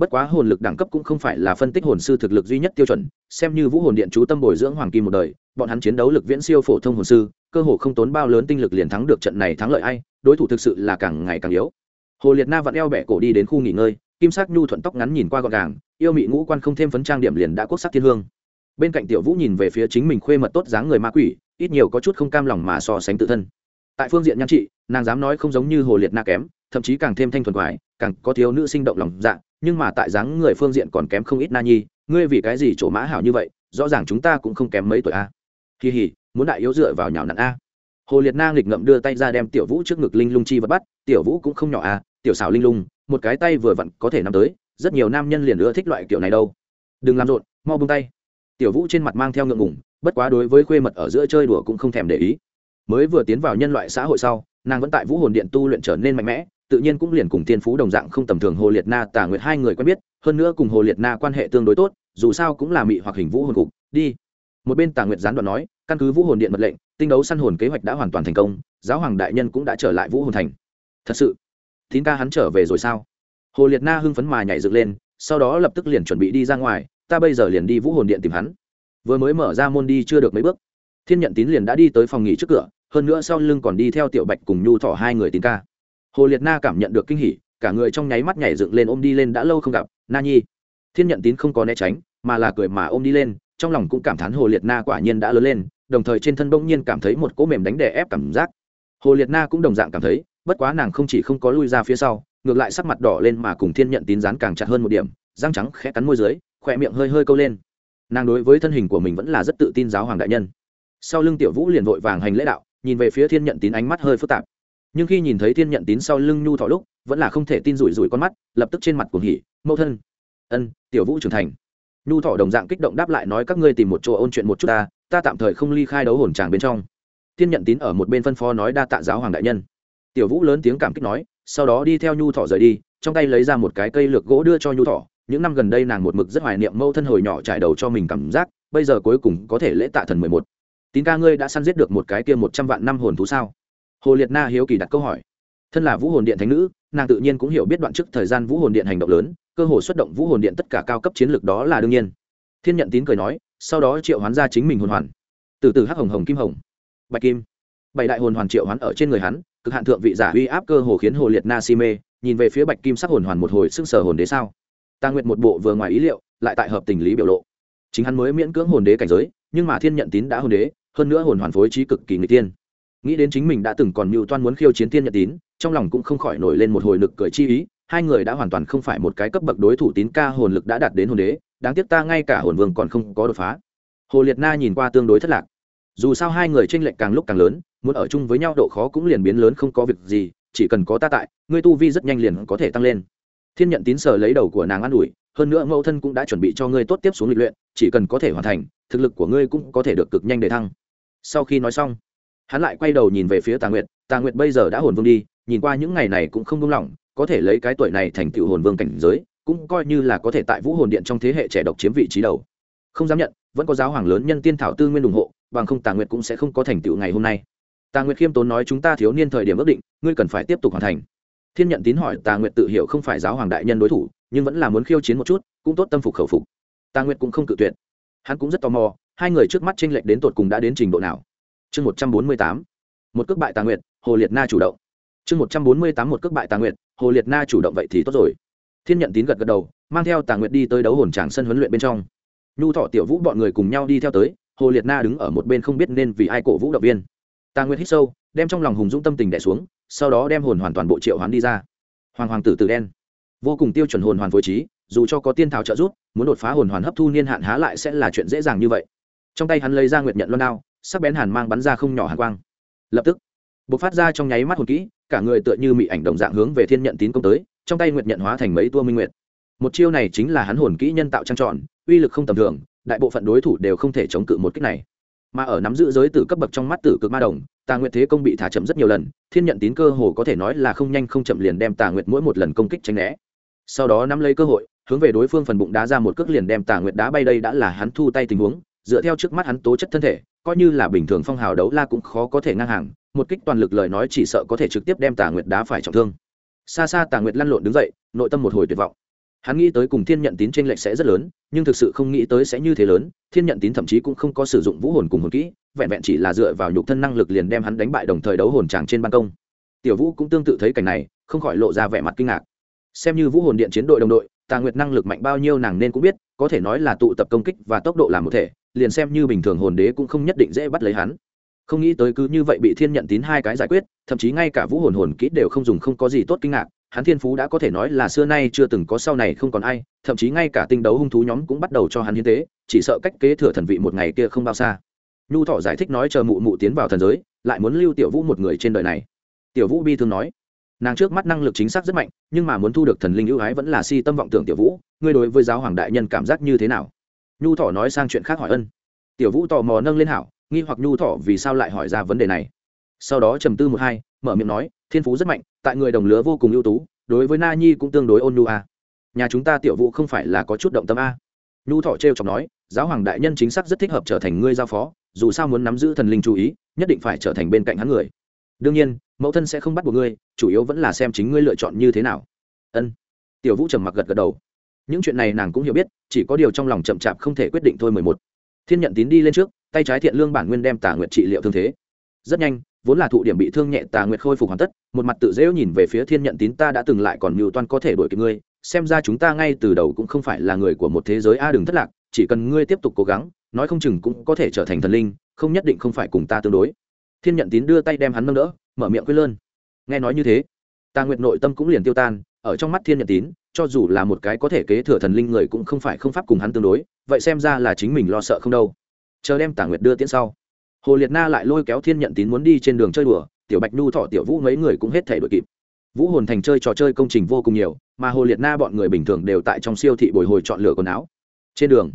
bất quá hồn lực đẳng cấp cũng không phải là phân tích hồn sư thực lực duy nhất tiêu chuẩn, xem như vũ hồn điện chú tâm bồi dưỡng hoàng kim một đời, bọn hắn chiến đấu lực viễn siêu phổ thông hồn sư, cơ hồ không tốn bao lớn tinh lực liền thắng được trận này thắng lợi ai, đối thủ thực sự là càng ngày càng yếu. Hồ liệt na vặn eo bẻ cổ đi đến khu nghỉ ngơi, kim sắc nhu thuận tóc ngắn nhìn qua gọn gàng, yêu mị ngũ quan không thêm phấn trang điểm liền đã quốc sắc thiên hương. Bên cạnh tiểu vũ nhìn về phía chính mình khuê mật tốt dáng người ma quỷ, ít nhiều có chút không cam lòng mà so sánh tự thân. Tại phương diện nhan trị, nàng dám nói không giống như hồ liệt na kém, thậm chí càng thêm thanh thuần quái, càng có thiếu nữ sinh động lòng dạ nhưng mà tại dáng người phương diện còn kém không ít na nhi, ngươi vì cái gì chỗ mã hảo như vậy, rõ ràng chúng ta cũng không kém mấy tuổi a. Kỳ hỉ, muốn đại yếu dựa vào nhào nặn a. Hồ liệt na nghịch ngậm đưa tay ra đem tiểu vũ trước ngực linh lung chi vật bắt, tiểu vũ cũng không nhỏ a, tiểu xảo linh lung, một cái tay vừa vặn có thể nắm tới, rất nhiều nam nhân liền ưa thích loại kiểu này đâu. Đừng làm rộn, mau bông tay. Tiểu vũ trên mặt mang theo ngượng ngủng bất quá đối với khuê mật ở giữa chơi đùa cũng không thèm để ý. Mới vừa tiến vào nhân loại xã hội sau, nàng vẫn tại vũ hồn điện tu luyện trở nên mạnh mẽ tự nhiên cũng liền cùng tiên phú đồng dạng không tầm thường hồ liệt na Tả nguyệt hai người quen biết, hơn nữa cùng hồ liệt na quan hệ tương đối tốt, dù sao cũng là mị hoặc hình vũ hồn cục. Đi. Một bên Tả nguyệt gián đoạn nói, căn cứ vũ hồn điện mật lệnh, tinh đấu săn hồn kế hoạch đã hoàn toàn thành công, giáo hoàng đại nhân cũng đã trở lại vũ hồn thành. Thật sự? Thín ca hắn trở về rồi sao? Hồ liệt na hưng phấn mà nhảy dựng lên, sau đó lập tức liền chuẩn bị đi ra ngoài, ta bây giờ liền đi vũ hồn điện tìm hắn. Vừa mới mở ra môn đi chưa được mấy bước. Thiên nhận tín liền đã đi tới phòng nghỉ trước cửa, hơn nữa sau lưng còn đi theo tiểu bạch cùng nhu thọ hai người tín ca hồ liệt na cảm nhận được kinh hỉ, cả người trong nháy mắt nhảy dựng lên ôm đi lên đã lâu không gặp, na nhi. Thiên nhận tín không có né tránh, mà là cười mà ôm đi lên, trong lòng cũng cảm thán hồ liệt na quả nhiên đã lớn lên, đồng thời trên thân bỗng nhiên cảm thấy một cỗ mềm đánh đè ép cảm giác. Hồ liệt na cũng đồng dạng cảm thấy, bất quá nàng không chỉ không có lui ra phía sau, ngược lại sắc mặt đỏ lên mà cùng thiên nhận tín rán càng chặt hơn một điểm, răng trắng khẽ cắn môi dưới, khỏe miệng hơi hơi câu lên. Nàng đối với thân hình của mình vẫn là rất tự tin giáo hoàng đại nhân. Sau lưng tiểu vũ liền vội vàng hành lễ đạo, nhìn về phía thiên nhận tín ánh mắt hơi phức tạp nhưng khi nhìn thấy thiên nhận tín sau lưng nhu thọ lúc, vẫn là không thể tin rủi rủi con mắt, lập tức trên mặt cuồng hỉ, mẫu thân. Ân, tiểu vũ trưởng thành. Nhu thọ đồng dạng kích động đáp lại nói, các ngươi tìm một chỗ ôn chuyện một chút ta ta tạm thời không ly khai đấu hồn tràng bên trong. Thiên nhận tín ở một bên phân phó nói, đa tạ giáo hoàng đại nhân. Tiểu vũ lớn tiếng cảm kích nói, sau đó đi theo nhu thọ rời đi, trong tay lấy ra một cái cây lược gỗ đưa cho nhu thọ. Những năm gần đây nàng một mực rất hoài niệm mâu thân hồi nhỏ trải đầu cho mình cảm giác, bây giờ cuối cùng có thể lễ tạ thần mười một. Tín ca ngươi đã săn giết được một cái kia một trăm vạn năm hồn thú sao? Hồ liệt na hiếu kỳ đặt câu hỏi. Thân là vũ hồn điện thánh nữ, nàng tự nhiên cũng hiểu biết đoạn trước thời gian vũ hồn điện hành động lớn, cơ hội xuất động vũ hồn điện tất cả cao cấp chiến lược đó là đương nhiên. Thiên nhận tín cười nói, sau đó triệu hoán ra chính mình hồn hoàn. Từ từ hắc hồng hồng kim hồng. Bạch kim. Bảy đại hồn hoàn triệu hoán ở trên người hắn, cực hạn thượng vị giả uy áp cơ hồ khiến hồ liệt na si mê, nhìn về phía bạch kim sắc hồn hoàn một hồi sưng sờ hồn đế sao. Ta nguyện một bộ vừa ngoài ý liệu, lại tại hợp tình lý biểu lộ. Chính hắn mới miễn cưỡng hồn đế cảnh giới, nhưng mà thiên nhận tín đã hồn đế, hơn nữa hồn hoàn phối trí cực kỳ người tiên nghĩ đến chính mình đã từng còn mưu toan muốn khiêu chiến tiên nhật tín, trong lòng cũng không khỏi nổi lên một hồi lực cười chi ý, hai người đã hoàn toàn không phải một cái cấp bậc đối thủ tín ca hồn lực đã đạt đến hồn đế, đáng tiếc ta ngay cả hồn vương còn không có đột phá. Hồ liệt na nhìn qua tương đối thất lạc. Dù sao hai người tranh lệch càng lúc càng lớn, muốn ở chung với nhau độ khó cũng liền biến lớn không có việc gì, chỉ cần có ta tại, ngươi tu vi rất nhanh liền có thể tăng lên. Thiên nhận tín sở lấy đầu của nàng an ủi, hơn nữa mẫu thân cũng đã chuẩn bị cho ngươi tốt tiếp xuống lịch luyện, chỉ cần có thể hoàn thành, thực lực của ngươi cũng có thể được cực nhanh để thăng. Sau khi nói xong hắn lại quay đầu nhìn về phía tà nguyệt tà nguyệt bây giờ đã hồn vương đi, nhìn qua những ngày này cũng không buông lỏng, có thể lấy cái tuổi này thành tựu hồn vương cảnh giới, cũng coi như là có thể tại vũ hồn điện trong thế hệ trẻ độc chiếm vị trí đầu. Không dám nhận, vẫn có giáo hoàng lớn nhân tiên thảo tư nguyên ủng hộ, bằng không tà nguyệt cũng sẽ không có thành tựu ngày hôm nay. Tà nguyệt khiêm tốn nói chúng ta thiếu niên thời điểm ước định, ngươi cần phải tiếp tục hoàn thành. Thiên nhận tín hỏi tà nguyệt tự hiểu không phải giáo hoàng đại nhân đối thủ, nhưng vẫn là muốn khiêu chiến một chút, cũng tốt tâm phục khẩu phục. Tà nguyệt cũng không cự tuyệt. Hắn cũng rất tò mò, hai người trước mắt tranh lệch đến tột cùng đã đến trình độ nào chương một trăm bốn mươi tám, một cước bại tà nguyệt, hồ liệt na chủ động. Chương một trăm bốn mươi tám, một cước bại tà nguyệt, hồ liệt na chủ động vậy thì tốt rồi. Thiên nhận tín gật gật đầu, mang theo tà nguyệt đi tới đấu hồn tràng sân huấn luyện bên trong. Nhu thọ, tiểu vũ bọn người cùng nhau đi theo tới, hồ liệt na đứng ở một bên không biết nên vì ai cổ vũ động viên. Tà nguyệt hít sâu, đem trong lòng hùng dũng tâm tình đẻ xuống, sau đó đem hồn hoàn toàn bộ triệu hoán đi ra. Hoàng hoàng tử tử đen. Vô cùng tiêu chuẩn hồn hoàn phối trí, dù cho có tiên thảo trợ giúp, muốn đột phá hồn hoàn hấp thu niên hạn há lại sẽ là chuyện dễ dàng như vậy. Trong tay hắn lấy ra nguyệt nhận loan đao sắc bén hàn mang bắn ra không nhỏ hàn quang. Lập tức b ộ c phát ra trong nháy mắt hồn kỹ, cả người tựa như mị ảnh đồng dạng hướng về thiên nhận tín công tới, trong tay nguyệt nhận hóa thành mấy tua minh nguyệt. Một chiêu này chính là hắn hồn kỹ nhân tạo trang trọn, uy lực không tầm thường, đại bộ phận đối thủ đều không thể chống cự một cách này. Mà ở nắm giữ giới tử cấp bậc trong mắt tử cực ma đồng, tà nguyệt thế công bị thả chậm rất nhiều lần, thiên nhận tín cơ hồ có thể nói là không nhanh không chậm liền đem tà nguyệt mỗi một lần công kích tránh né. Sau đó nắm lấy cơ hội, hướng về đối phương phần bụng đá ra một cước liền đem tà nguyệt đá bay đây đã là hắn thu tay tình huống, dựa theo trước mắt hắn tố chất thân thể coi như là bình thường phong hào đấu la cũng khó có thể ngang hàng, một kích toàn lực lời nói chỉ sợ có thể trực tiếp đem tà nguyệt đá phải trọng thương. Xa xa tà nguyệt lăn lộn đứng dậy, nội tâm một hồi tuyệt vọng. Hắn nghĩ tới cùng thiên nhận tín tranh lệch sẽ rất lớn, nhưng thực sự không nghĩ tới sẽ như thế lớn, thiên nhận tín thậm chí cũng không có sử dụng vũ hồn cùng hồn kỹ, vẹn vẹn chỉ là dựa vào nhục thân năng lực liền đem hắn đánh bại đồng thời đấu hồn tràng trên ban công. Tiểu vũ cũng tương tự thấy cảnh này, không khỏi lộ ra vẻ mặt kinh ngạc. Xem như vũ hồn điện chiến đội đồng đội, tà nguyệt năng lực mạnh bao nhiêu nàng nên cũng biết có thể nói là tụ tập công kích và tốc độ làm một thể, liền xem như bình thường hồn đế cũng không nhất định dễ bắt lấy hắn. Không nghĩ tới cứ như vậy bị thiên nhận tín hai cái giải quyết, thậm chí ngay cả vũ hồn hồn kỹ đều không dùng không có gì tốt kinh ngạc, hắn thiên phú đã có thể nói là xưa nay chưa từng có sau này không còn ai, thậm chí ngay cả tinh đấu hung thú nhóm cũng bắt đầu cho hắn hiến tế, chỉ sợ cách kế thừa thần vị một ngày kia không bao xa. Nhu thọ giải thích nói chờ mụ mụ tiến vào thần giới, lại muốn lưu tiểu vũ một người trên đời này. Tiểu vũ bi thương nói nàng trước mắt năng lực chính xác rất mạnh, nhưng mà muốn thu được thần linh ưu ái vẫn là si tâm vọng tưởng tiểu vũ, ngươi đối với giáo hoàng đại nhân cảm giác như thế nào? Nhu thọ nói sang chuyện khác hỏi ân. Tiểu vũ tò mò nâng lên hảo, nghi hoặc nhu thọ vì sao lại hỏi ra vấn đề này. Sau đó trầm tư một hai, mở miệng nói, thiên phú rất mạnh, tại người đồng lứa vô cùng ưu tú, đối với na nhi cũng tương đối ôn nhu a nhà chúng ta tiểu vũ không phải là có chút động tâm a nhu thọ t r chọc nói, giáo hoàng đại nhân chính xác rất thích hợp trở thành ngươi giao phó, dù sao muốn nắm giữ thần linh chú ý, nhất định phải trở thành bên cạnh hắn người đương nhiên, mẫu thân sẽ không bắt buộc ngươi, chủ yếu vẫn là xem chính ngươi lựa chọn như thế nào. Ân. Tiểu vũ trầm mặc gật gật đầu. Những chuyện này nàng cũng hiểu biết, chỉ có điều trong lòng chậm chạp không thể quyết định thôi mười một. Thiên nhận tín đi lên trước, tay trái thiện lương bản nguyên đem tà nguyệt trị liệu thương thế. Rất nhanh, vốn là thụ điểm bị thương nhẹ, tà nguyệt khôi phục hoàn tất, một mặt tự dễu nhìn về phía thiên nhận tín, ta đã từng lại còn mưu toan có thể đuổi kịp ngươi, xem ra chúng ta ngay từ đầu cũng không phải là người của một thế giới a đừng thất lạc, chỉ cần ngươi tiếp tục cố gắng, nói không chừng cũng có thể trở thành thần linh, không nhất định không phải cùng ta tương đối thiên nhận tín đưa tay đem hắn nâng đỡ, mở miệng quyết lơn. Nghe nói như thế, tà nguyệt nội tâm cũng liền tiêu tan, ở trong mắt thiên nhận tín, cho dù là một cái có thể kế thừa thần linh người cũng không phải không pháp cùng hắn tương đối, vậy xem ra là chính mình lo sợ không đâu. Chờ đem tà nguyệt đưa tiễn sau, hồ liệt na lại lôi kéo thiên nhận tín muốn đi trên đường chơi đùa, tiểu bạch nhu, thọ tiểu vũ mấy người cũng hết thể đội kịp. Vũ hồn thành chơi trò chơi công trình vô cùng nhiều, mà hồ liệt na bọn người bình thường đều tại trong siêu thị bồi hồi chọn lựa quần áo. Trên đường,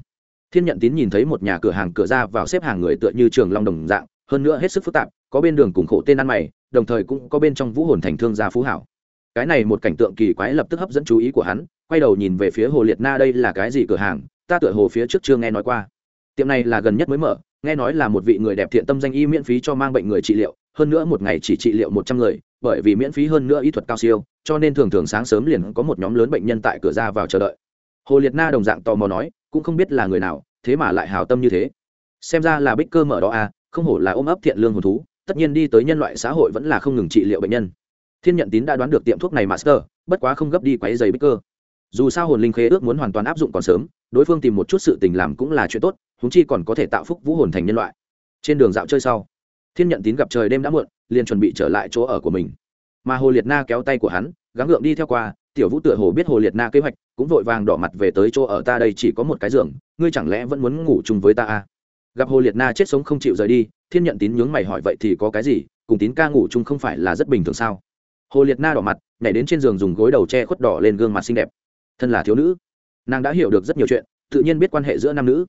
thiên nhận tín nhìn thấy một nhà cửa hàng cửa ra vào xếp hàng người tựa như trường long đồng dạng hơn nữa hết sức phức tạp, có bên đường cùng khổ tên ăn mày, đồng thời cũng có bên trong vũ hồn thành thương gia phú hảo. Cái này một cảnh tượng kỳ quái lập tức hấp dẫn chú ý của hắn, quay đầu nhìn về phía hồ liệt na đây là cái gì cửa hàng, ta tựa hồ phía trước chưa nghe nói qua. Tiệm này là gần nhất mới mở, nghe nói là một vị người đẹp thiện tâm danh y miễn phí cho mang bệnh người trị liệu, hơn nữa một ngày chỉ trị liệu một trăm người, bởi vì miễn phí hơn nữa y thuật cao siêu, cho nên thường thường sáng sớm liền có một nhóm lớn bệnh nhân tại cửa ra vào chờ đợi. Hồ liệt na đồng dạng tò mò nói, cũng không biết là người nào, thế mà lại hào tâm như thế. Xem ra là bích cơ mở đó à không hổ là ôm ấp thiện lương hồn thú, tất nhiên đi tới nhân loại xã hội vẫn là không ngừng trị liệu bệnh nhân. Thiên nhận tín đã đoán được tiệm thuốc này master, bất quá không gấp đi quáy giày bích cơ. Dù sao hồn linh khế ước muốn hoàn toàn áp dụng còn sớm, đối phương tìm một chút sự tình làm cũng là chuyện tốt húng chi còn có thể tạo phúc vũ hồn thành nhân loại. Trên đường dạo chơi sau, thiên nhận tín gặp trời đêm đã muộn, liền chuẩn bị trở lại chỗ ở của mình. Mà hồ liệt na kéo tay của hắn, gắng gượng đi theo qua, tiểu vũ tựa hồ biết hồ liệt na kế hoạch, cũng vội vàng đỏ mặt về tới chỗ ở ta đây chỉ có một cái giường, ngươi chẳng lẽ vẫn muốn ngủ chung với ta à? Gặp hồ liệt na chết sống không chịu rời đi, thiên nhận tín nhướng mày hỏi vậy thì có cái gì, cùng tín ca ngủ chung không phải là rất bình thường sao? Hồ liệt na đỏ mặt, nhảy đến trên giường dùng gối đầu che khuất đỏ lên gương mặt xinh đẹp. Thân là thiếu nữ, nàng đã hiểu được rất nhiều chuyện, tự nhiên biết quan hệ giữa nam nữ.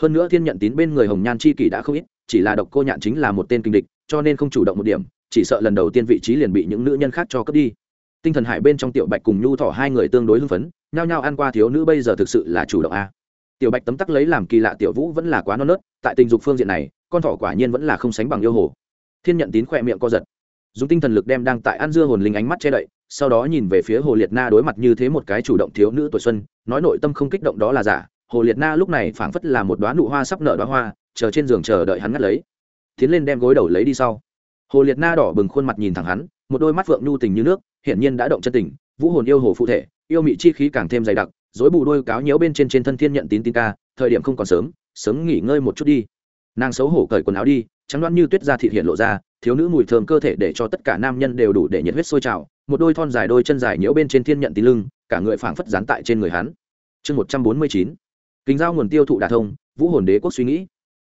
Hơn nữa thiên nhận tín bên người hồng nhan chi kỷ đã không ít, chỉ là độc cô nhạn chính là một tên kinh địch, cho nên không chủ động một điểm, chỉ sợ lần đầu tiên vị trí liền bị những nữ nhân khác cho cướp đi. Tinh thần hải bên trong tiểu bạch cùng nhu thỏ hai người tương đối hưng phấn, nhao nhao ăn qua thiếu nữ bây giờ thực sự là chủ động a tiểu bạch tấm tắc lấy làm kỳ lạ tiểu vũ vẫn là quá non nớt, tại tình dục phương diện này, con thỏ quả nhiên vẫn là không sánh bằng yêu hồ. Thiên nhận tín khỏe miệng co giật. Dùng tinh thần lực đem đang tại ăn dưa hồn linh ánh mắt che đậy, sau đó nhìn về phía hồ liệt na đối mặt như thế một cái chủ động thiếu nữ tuổi xuân, nói nội tâm không kích động đó là giả. Hồ liệt na lúc này phảng phất là một đoá nụ hoa sắp nở đoá hoa, chờ trên giường chờ đợi hắn ngắt lấy. Tiến lên đem gối đầu lấy đi sau. Hồ liệt na đỏ bừng khuôn mặt nhìn thẳng hắn, một đôi mắt phượng nhu tình như nước, hiển nhiên đã động chân tình, vũ hồn yêu hồ phụ thể, yêu mị chi khí càng thêm dày đặc dối bù đôi cáo nhiễu bên trên trên thân thiên nhận tín tín ca, thời điểm không còn sớm sớm nghỉ ngơi một chút đi. Nàng xấu hổ cởi quần áo đi, trắng đoán như tuyết ra thịt hiện lộ ra, thiếu nữ mùi thơm cơ thể để cho tất cả nam nhân đều đủ để nhiệt huyết sôi trào, một đôi thon dài đôi chân dài nhiễu bên trên thiên nhận tín lưng, cả người phảng phất dán tại trên người hắn. Chương một trăm bốn mươi chín kính giao nguồn tiêu thụ đà thông, vũ hồn đế quốc suy nghĩ.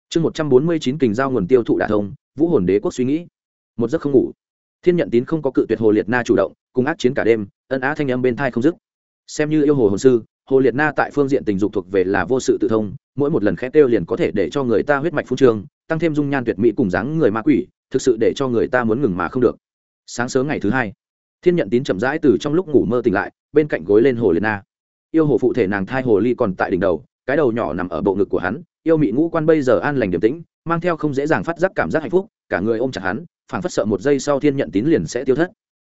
Chương một trăm bốn mươi chín, kình giao nguồn tiêu thụ đà thông, vũ hồn đế quốc suy nghĩ. Một giấc không ngủ. Thiên nhận tín không có cự tuyệt hồ liệt na chủ động, cùng ác chiến cả đêm, ân á thanh âm bên thai không dứt. Xem như yêu hồ hồn sư hồ liệt na tại phương diện tình dục thuộc về là vô sự tự thông, mỗi một lần khét tiêu liền có thể để cho người ta huyết mạch phun trường tăng thêm dung nhan tuyệt mỹ cùng dáng người ma quỷ, thực sự để cho người ta muốn ngừng mà không được. Sáng sớm ngày thứ hai, thiên nhận tín chậm rãi từ trong lúc ngủ mơ tỉnh lại, bên cạnh gối lên hồ liệt na. Yêu hồ phụ thể nàng thai hồ ly còn tại đỉnh đầu, cái đầu nhỏ nằm ở bộ ngực của hắn, yêu mị ngũ quan bây giờ an lành điềm tĩnh, mang theo không dễ dàng phát giác cảm giác hạnh phúc, cả người ôm chặt hắn, phảng phất sợ một giây sau thiên nhận tín liền sẽ tiêu thất.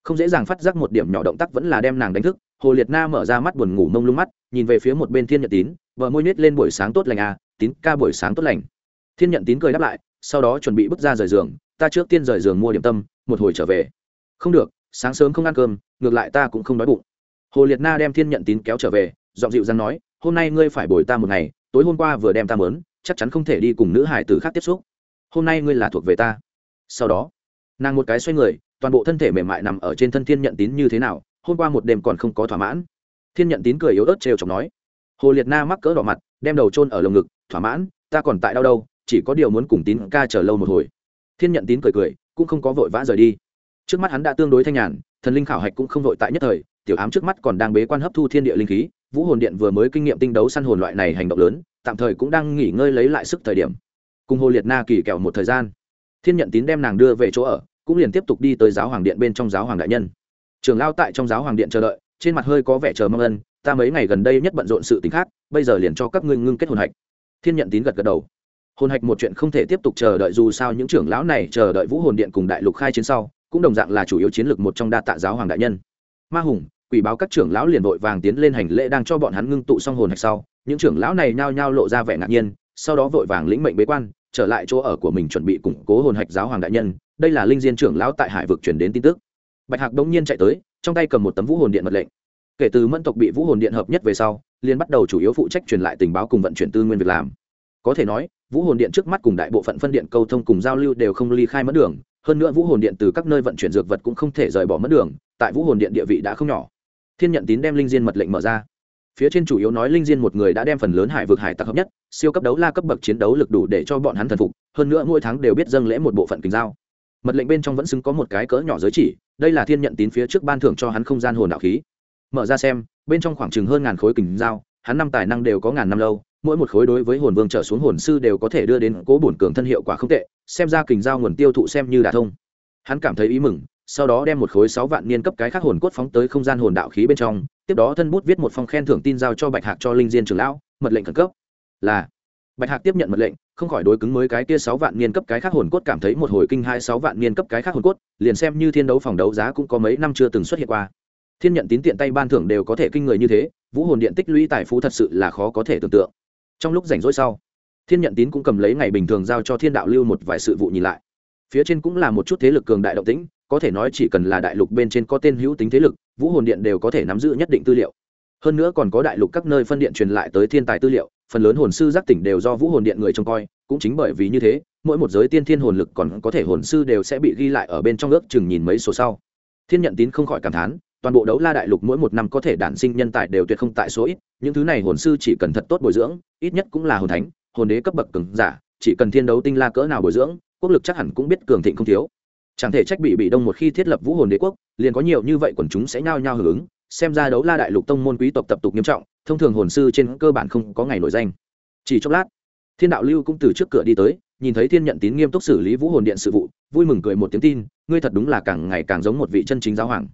Không dễ dàng phát giác một điểm nhỏ động tác vẫn là đem nàng đánh thức hồ liệt na mở ra mắt buồn ngủ mông lung mắt, nhìn về phía một bên thiên nhận tín, vợ môi nết lên buổi sáng tốt lành à tín ca buổi sáng tốt lành. Thiên nhận tín cười đáp lại, sau đó chuẩn bị bước ra rời giường, ta trước tiên rời giường mua điểm tâm, một hồi trở về. Không được, sáng sớm không ăn cơm, ngược lại ta cũng không đói bụng. Hồ liệt na đem thiên nhận tín kéo trở về, giọng dịu dàng nói, hôm nay ngươi phải bồi ta một ngày, tối hôm qua vừa đem ta mớn, chắc chắn không thể đi cùng nữ hải tử khác tiếp xúc. Hôm nay ngươi là thuộc về ta. Sau đó, nàng một cái xoay người, toàn bộ thân thể mềm mại nằm ở trên thân thiên nhận tín như thế nào hôm qua một đêm còn không có thỏa mãn. Thiên nhận tín cười yếu ớt trêu chọc nói. Hồ liệt na mắc cỡ đỏ mặt, đem đầu trôn ở lồng ngực, thỏa mãn, ta còn tại đau đâu, chỉ có điều muốn cùng tín ca chờ lâu một hồi. Thiên nhận tín cười cười, cũng không có vội vã rời đi. Trước mắt hắn đã tương đối thanh nhàn, thần linh khảo hạch cũng không vội tại nhất thời, tiểu ám trước mắt còn đang bế quan hấp thu thiên địa linh khí, vũ hồn điện vừa mới kinh nghiệm tinh đấu săn hồn loại này hành động lớn, tạm thời cũng đang nghỉ ngơi lấy lại sức thời điểm. Cùng hồ liệt na kỳ kẹo một thời gian, thiên nhận tín đem nàng đưa về chỗ ở, cũng liền tiếp tục đi tới giáo hoàng điện bên trong giáo hoàng đại nhân. Trưởng lao tại trong giáo hoàng điện chờ đợi, trên mặt hơi có vẻ chờ mong ân, ta mấy ngày gần đây nhất bận rộn sự t khác, bây giờ liền cho các ngươi ngưng kết hồn hạch. Thiên nhận tín gật gật đầu. Hồn hạch một chuyện không thể tiếp tục chờ đợi, dù sao những trưởng lão này chờ đợi vũ hồn điện cùng đại lục khai chiến sau, cũng đồng dạng là chủ yếu chiến lược một trong đa tạ giáo hoàng đại nhân. Ma hùng, quỷ báo các trưởng lão liền vội vàng tiến lên hành lễ đang cho bọn hắn ngưng tụ xong hồn hạch sau, những trưởng lão này nhao nhao lộ ra vẻ ngạc nhiên, sau đó vội vàng lĩnh mệnh bế quan, trở lại chỗ ở của mình chuẩn bị củng cố hồn hạch giáo hoàng đại nhân. Đây là linh diên trưởng lão tại hải vực chuyển đến tin tức bạch hạc đông nhiên chạy tới, trong tay cầm một tấm vũ hồn điện mật lệnh. Kể từ mẫn tộc bị vũ hồn điện hợp nhất về sau liên bắt đầu chủ yếu phụ trách truyền lại tình báo cùng vận chuyển tư nguyên việc làm. Có thể nói, vũ hồn điện trước mắt cùng đại bộ phận phân điện câu thông cùng giao lưu đều không ly khai mất đường, hơn nữa vũ hồn điện từ các nơi vận chuyển dược vật cũng không thể rời bỏ mất đường, tại vũ hồn điện địa vị đã không nhỏ. Thiên nhận tín đem linh diên mật lệnh mở ra. Phía trên chủ yếu nói linh diên một người đã đem phần lớn hải vực hải tặc hợp nhất, siêu cấp đấu la cấp bậc chiến đấu lực đủ để cho bọn hắn thần phục, hơn nữa mỗi tháng đều biết dâng lễ một bộ phận kính giao. Mật lệnh bên trong vẫn xứng có một cái cỡ nhỏ giới chỉ đây là thiên nhận tín phía trước ban thưởng cho hắn không gian hồn đạo khí. Mở ra xem, bên trong khoảng chừng hơn ngàn khối kình giao, hắn năm tài năng đều có ngàn năm lâu, mỗi một khối đối với hồn vương trở xuống hồn sư đều có thể đưa đến cố bổn cường thân hiệu quả không tệ, xem ra kình giao nguồn tiêu thụ xem như đả thông. Hắn cảm thấy ý mừng, sau đó đem một khối sáu vạn niên cấp cái khác hồn cốt phóng tới không gian hồn đạo khí bên trong, tiếp đó thân bút viết một phong khen thưởng tin giao cho bạch hạc cho linh diên trường lão, mật lệnh khẩn cấp. Là, bạch hạc tiếp nhận mật lệnh không khỏi đối cứng mới cái kia sáu vạn niên cấp cái khác hồn cốt cảm thấy một hồi kinh hai sáu vạn niên cấp cái khác hồn cốt, liền xem như thiên đấu phòng đấu giá cũng có mấy năm chưa từng xuất hiện qua. Thiên nhận tín tiện tay ban thưởng đều có thể kinh người như thế, vũ hồn điện tích lũy tài phú thật sự là khó có thể tưởng tượng. Trong lúc rảnh rỗi sau, thiên nhận tín cũng cầm lấy ngày bình thường giao cho thiên đạo lưu một vài sự vụ nhìn lại. Phía trên cũng là một chút thế lực cường đại động tĩnh, có thể nói chỉ cần là đại lục bên trên có tên hữu tính thế lực, vũ hồn điện đều có thể nắm giữ nhất định tư liệu. Hơn nữa còn có đại lục các nơi phân điện truyền lại tới thiên tài tư liệu phần lớn hồn sư giác tỉnh đều do vũ hồn điện người trông coi, cũng chính bởi vì như thế, mỗi một giới tiên thiên hồn lực còn có thể hồn sư đều sẽ bị ghi lại ở bên trong ước chừng nhìn mấy số sau. Thiên nhận tín không khỏi cảm thán, toàn bộ đấu la đại lục mỗi một năm có thể đản sinh nhân tài đều tuyệt không tại số ít, những thứ này hồn sư chỉ cần thật tốt bồi dưỡng, ít nhất cũng là hồn thánh, hồn đế cấp bậc cường giả, chỉ cần thiên đấu tinh la cỡ nào bồi dưỡng, quốc lực chắc hẳn cũng biết cường thịnh không thiếu. Chẳng thể trách bị bị đông một khi thiết lập vũ hồn đế quốc, liền có nhiều như vậy quần chúng sẽ nhao nhao hưởng ứng xem ra đấu la đại lục tông môn quý tộc tập tục nghiêm trọng, thông thường hồn sư trên cơ bản không có ngày nổi danh. Chỉ chốc lát, thiên đạo lưu cũng từ trước cửa đi tới, nhìn thấy thiên nhận tín nghiêm túc xử lý vũ hồn điện sự vụ, vui mừng cười một tiếng tin, ngươi thật đúng là càng ngày càng giống một vị chân chính giáo hoàng.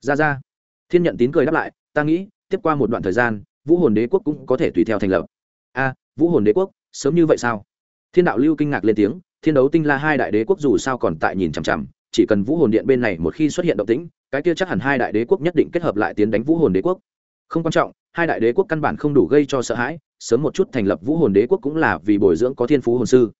Ra ra. Thiên nhận tín cười đáp lại, ta nghĩ, tiếp qua một đoạn thời gian, vũ hồn đế quốc cũng có thể tùy theo thành lập. A, vũ hồn đế quốc, sớm như vậy sao? Thiên đạo lưu kinh ngạc lên tiếng, thiên đấu tinh la hai đại đế quốc dù sao còn tại nhìn chằm chằm, chỉ cần vũ hồn điện bên này một khi xuất hiện động tĩnh cái kia chắc hẳn hai đại đế quốc nhất định kết hợp lại tiến đánh vũ hồn đế quốc. Không quan trọng, hai đại đế quốc căn bản không đủ gây cho sợ hãi, sớm một chút thành lập vũ hồn đế quốc cũng là vì bồi dưỡng có thiên phú hồn sư.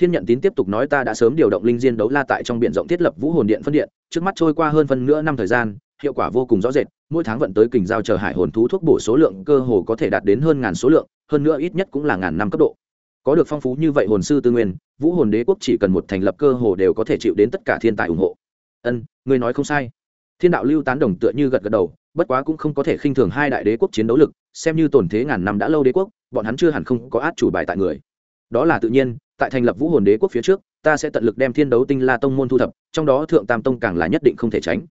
Thiên nhận tín tiếp tục nói ta đã sớm điều động linh diên đấu la tại trong b i ể n rộng thiết lập vũ hồn điện phân điện, trước mắt trôi qua hơn phân nửa năm thời gian, hiệu quả vô cùng rõ rệt, mỗi tháng vận tới kình giao chờ hải hồn thú thuốc bổ số lượng cơ hồ có thể đạt đến hơn ngàn số lượng, hơn nữa ít nhất cũng là ngàn năm cấp độ. Có được phong phú như vậy hồn sư tư nguyên, vũ hồn đế quốc chỉ cần một thành lập cơ hồ đều có thể chịu đến tất cả thiên tài ủng hộ. Ân người nói không sai thiên đạo lưu tán đồng tựa như gật gật đầu, bất quá cũng không có thể khinh thường hai đại đế quốc chiến đấu lực, xem như tổn thế ngàn năm đã lâu đế quốc, bọn hắn chưa hẳn không có át chủ bài tại người. Đó là tự nhiên, tại thành lập vũ hồn đế quốc phía trước, ta sẽ tận lực đem thiên đấu tinh la tông môn thu thập, trong đó thượng tam tông càng là nhất định không thể tránh.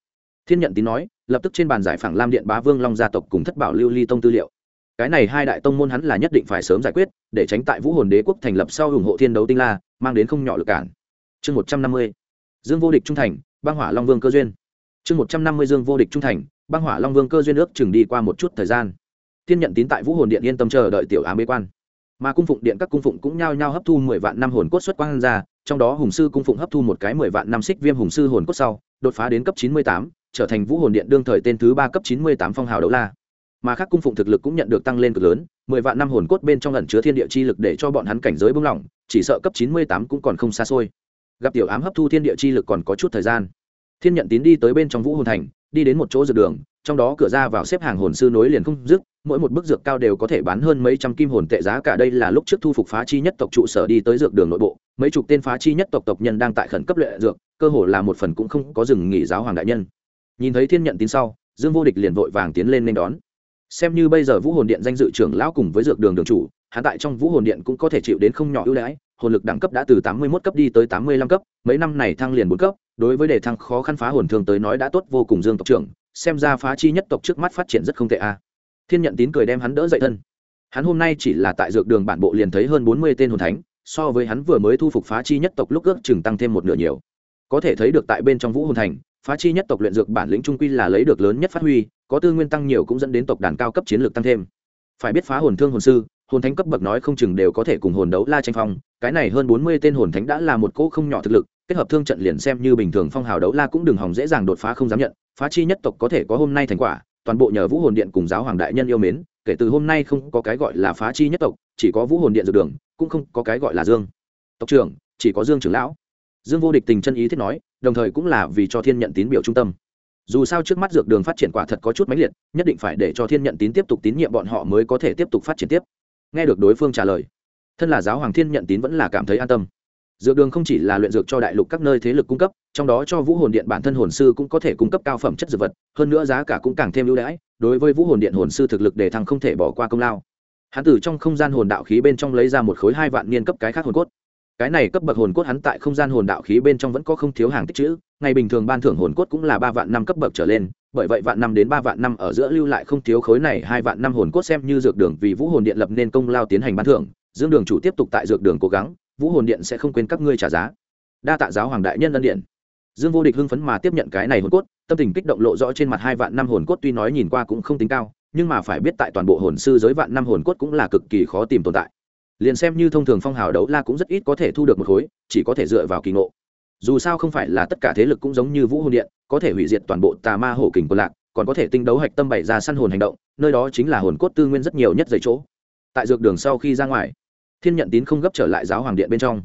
Thiên nhận tín nói, lập tức trên bàn giải phẳng lam điện bá vương long gia tộc cùng thất bảo lưu ly tông tư liệu. Cái này hai đại tông môn hắn là nhất định phải sớm giải quyết, để tránh tại vũ hồn đế quốc thành lập sau ủng hộ thiên đấu tinh la, mang đến không nhỏ lực cản. Chương một trăm năm mươi. Dương vô địch trung thành, băng hỏa long vương cơ duyên chương một trăm năm mươi dương vô địch trung thành, băng hỏa long vương cơ duyên ước chừng đi qua một chút thời gian. Thiên nhận tín tại vũ hồn điện yên tâm chờ đợi tiểu ám mê quan. Mà cung phụng điện các cung phụng cũng nhao nhao hấp thu mười vạn năm hồn cốt xuất quang ra, trong đó hùng sư cung phụng hấp thu một cái mười vạn năm xích viêm hùng sư hồn cốt sau, đột phá đến cấp chín mươi tám, trở thành vũ hồn điện đương thời tên thứ ba cấp chín mươi tám phong hào đấu la. Mà các cung phụng thực lực cũng nhận được tăng lên cực lớn, mười vạn năm hồn cốt bên trong ẩn chứa thiên địa chi lực để cho bọn hắn cảnh giới bung lỏng, chỉ sợ cấp chín mươi tám cũng còn không xa xôi. Gặp tiểu ám hấp thu thiên địa chi lực còn có chút thời gian thiên nhận tín đi tới bên trong vũ hồn thành, đi đến một chỗ dược đường, trong đó cửa ra vào xếp hàng hồn sư nối liền không dứt, mỗi một bức dược cao đều có thể bán hơn mấy trăm kim hồn tệ giá cả. Đây là lúc trước thu phục phá chi nhất tộc trụ sở đi tới dược đường nội bộ, mấy chục tên phá chi nhất tộc tộc nhân đang tại khẩn cấp luyện dược, cơ hồ là một phần cũng không có dừng nghỉ giáo hoàng đại nhân. Nhìn thấy thiên nhận tín sau, dương vô địch liền vội vàng tiến lên nên đón. Xem như bây giờ vũ hồn điện danh dự trưởng lão cùng với dược đường đường chủ hạ tại trong vũ hồn điện cũng có thể chịu đến không nhỏ ưu đãi, hồn lực đẳng cấp đã từ tám mươi 81 cấp đi tới tám mươi lăm cấp, mấy năm này thăng liền bốn cấp đối với đề thăng khó khăn phá hồn thường tới nói đã tốt vô cùng dương tộc trưởng, xem ra phá chi nhất tộc trước mắt phát triển rất không tệ a. Thiên nhận tín cười đem hắn đỡ dậy thân. Hắn hôm nay chỉ là tại dược đường bản bộ liền thấy hơn bốn mươi tên hồn thánh, so với hắn vừa mới thu phục phá chi nhất tộc lúc ước chừng tăng thêm một nửa nhiều. Có thể thấy được tại bên trong vũ hồn thành, phá chi nhất tộc luyện dược bản lĩnh trung quy là lấy được lớn nhất phát huy, có tư nguyên tăng nhiều cũng dẫn đến tộc đàn cao cấp chiến lược tăng thêm. Phải biết phá hồn thương hồn sư, hồn thánh cấp bậc nói không chừng đều có thể cùng hồn đấu la tranh phong, cái này hơn bốn mươi tên hồn thánh đã là một cỗ không nhỏ thực lực kết hợp thương trận liền xem như bình thường phong hào đấu la cũng đừng hòng dễ dàng đột phá không dám nhận, phá chi nhất tộc có thể có hôm nay thành quả, toàn bộ nhờ vũ hồn điện cùng giáo hoàng đại nhân yêu mến, kể từ hôm nay không có cái gọi là phá chi nhất tộc, chỉ có vũ hồn điện dược đường, cũng không có cái gọi là dương. Tộc trưởng, chỉ có dương trưởng lão. Dương vô địch tình chân ý thiết nói, đồng thời cũng là vì cho thiên nhận tín biểu trung tâm. Dù sao trước mắt dược đường phát triển quả thật có chút mãnh liệt, nhất định phải để cho thiên nhận tín tiếp tục tín nhiệm bọn họ mới có thể tiếp tục phát triển tiếp. Nghe được đối phương trả lời, thân là giáo hoàng thiên nhận tín vẫn là cảm thấy an tâm dược đường không chỉ là luyện dược cho đại lục các nơi thế lực cung cấp, trong đó cho vũ hồn điện bản thân hồn sư cũng có thể cung cấp cao phẩm chất dược vật, hơn nữa giá cả cũng càng thêm ưu đãi, đối với vũ hồn điện hồn sư thực lực để thăng không thể bỏ qua công lao. Hắn từ trong không gian hồn đạo khí bên trong lấy ra một khối hai vạn niên cấp cái khác hồn cốt. Cái này cấp bậc hồn cốt hắn tại không gian hồn đạo khí bên trong vẫn có không thiếu hàng tích chữ, ngày bình thường ban thưởng hồn cốt cũng là ba vạn năm cấp bậc trở lên, bởi vậy vạn năm đến ba vạn năm ở giữa lưu lại không thiếu khối này hai vạn năm hồn cốt xem như dược đường vì vũ hồn điện lập nên công lao tiến hành ban thưởng. Dương đường chủ tiếp tục tại dược đường cố gắng vũ hồn điện sẽ không quên các ngươi trả giá. Đa tạ giáo hoàng đại nhân ân điện. Dương vô địch hưng phấn mà tiếp nhận cái này hồn cốt, tâm tình kích động lộ rõ trên mặt hai vạn năm hồn cốt tuy nói nhìn qua cũng không tính cao, nhưng mà phải biết tại toàn bộ hồn sư giới vạn năm hồn cốt cũng là cực kỳ khó tìm tồn tại. Liền xem như thông thường phong hào đấu la cũng rất ít có thể thu được một khối, chỉ có thể dựa vào kỳ ngộ. Dù sao không phải là tất cả thế lực cũng giống như vũ hồn điện, có thể hủy diệt toàn bộ tà ma hổ kình quân lạc, còn có thể tinh đấu hạch tâm bày ra săn hồn hành động, nơi đó chính là hồn cốt tư nguyên rất nhiều nhất dày chỗ. Tại dược đường sau khi ra ngoài thiên nhận tín không gấp trở lại giáo hoàng điện bên trong,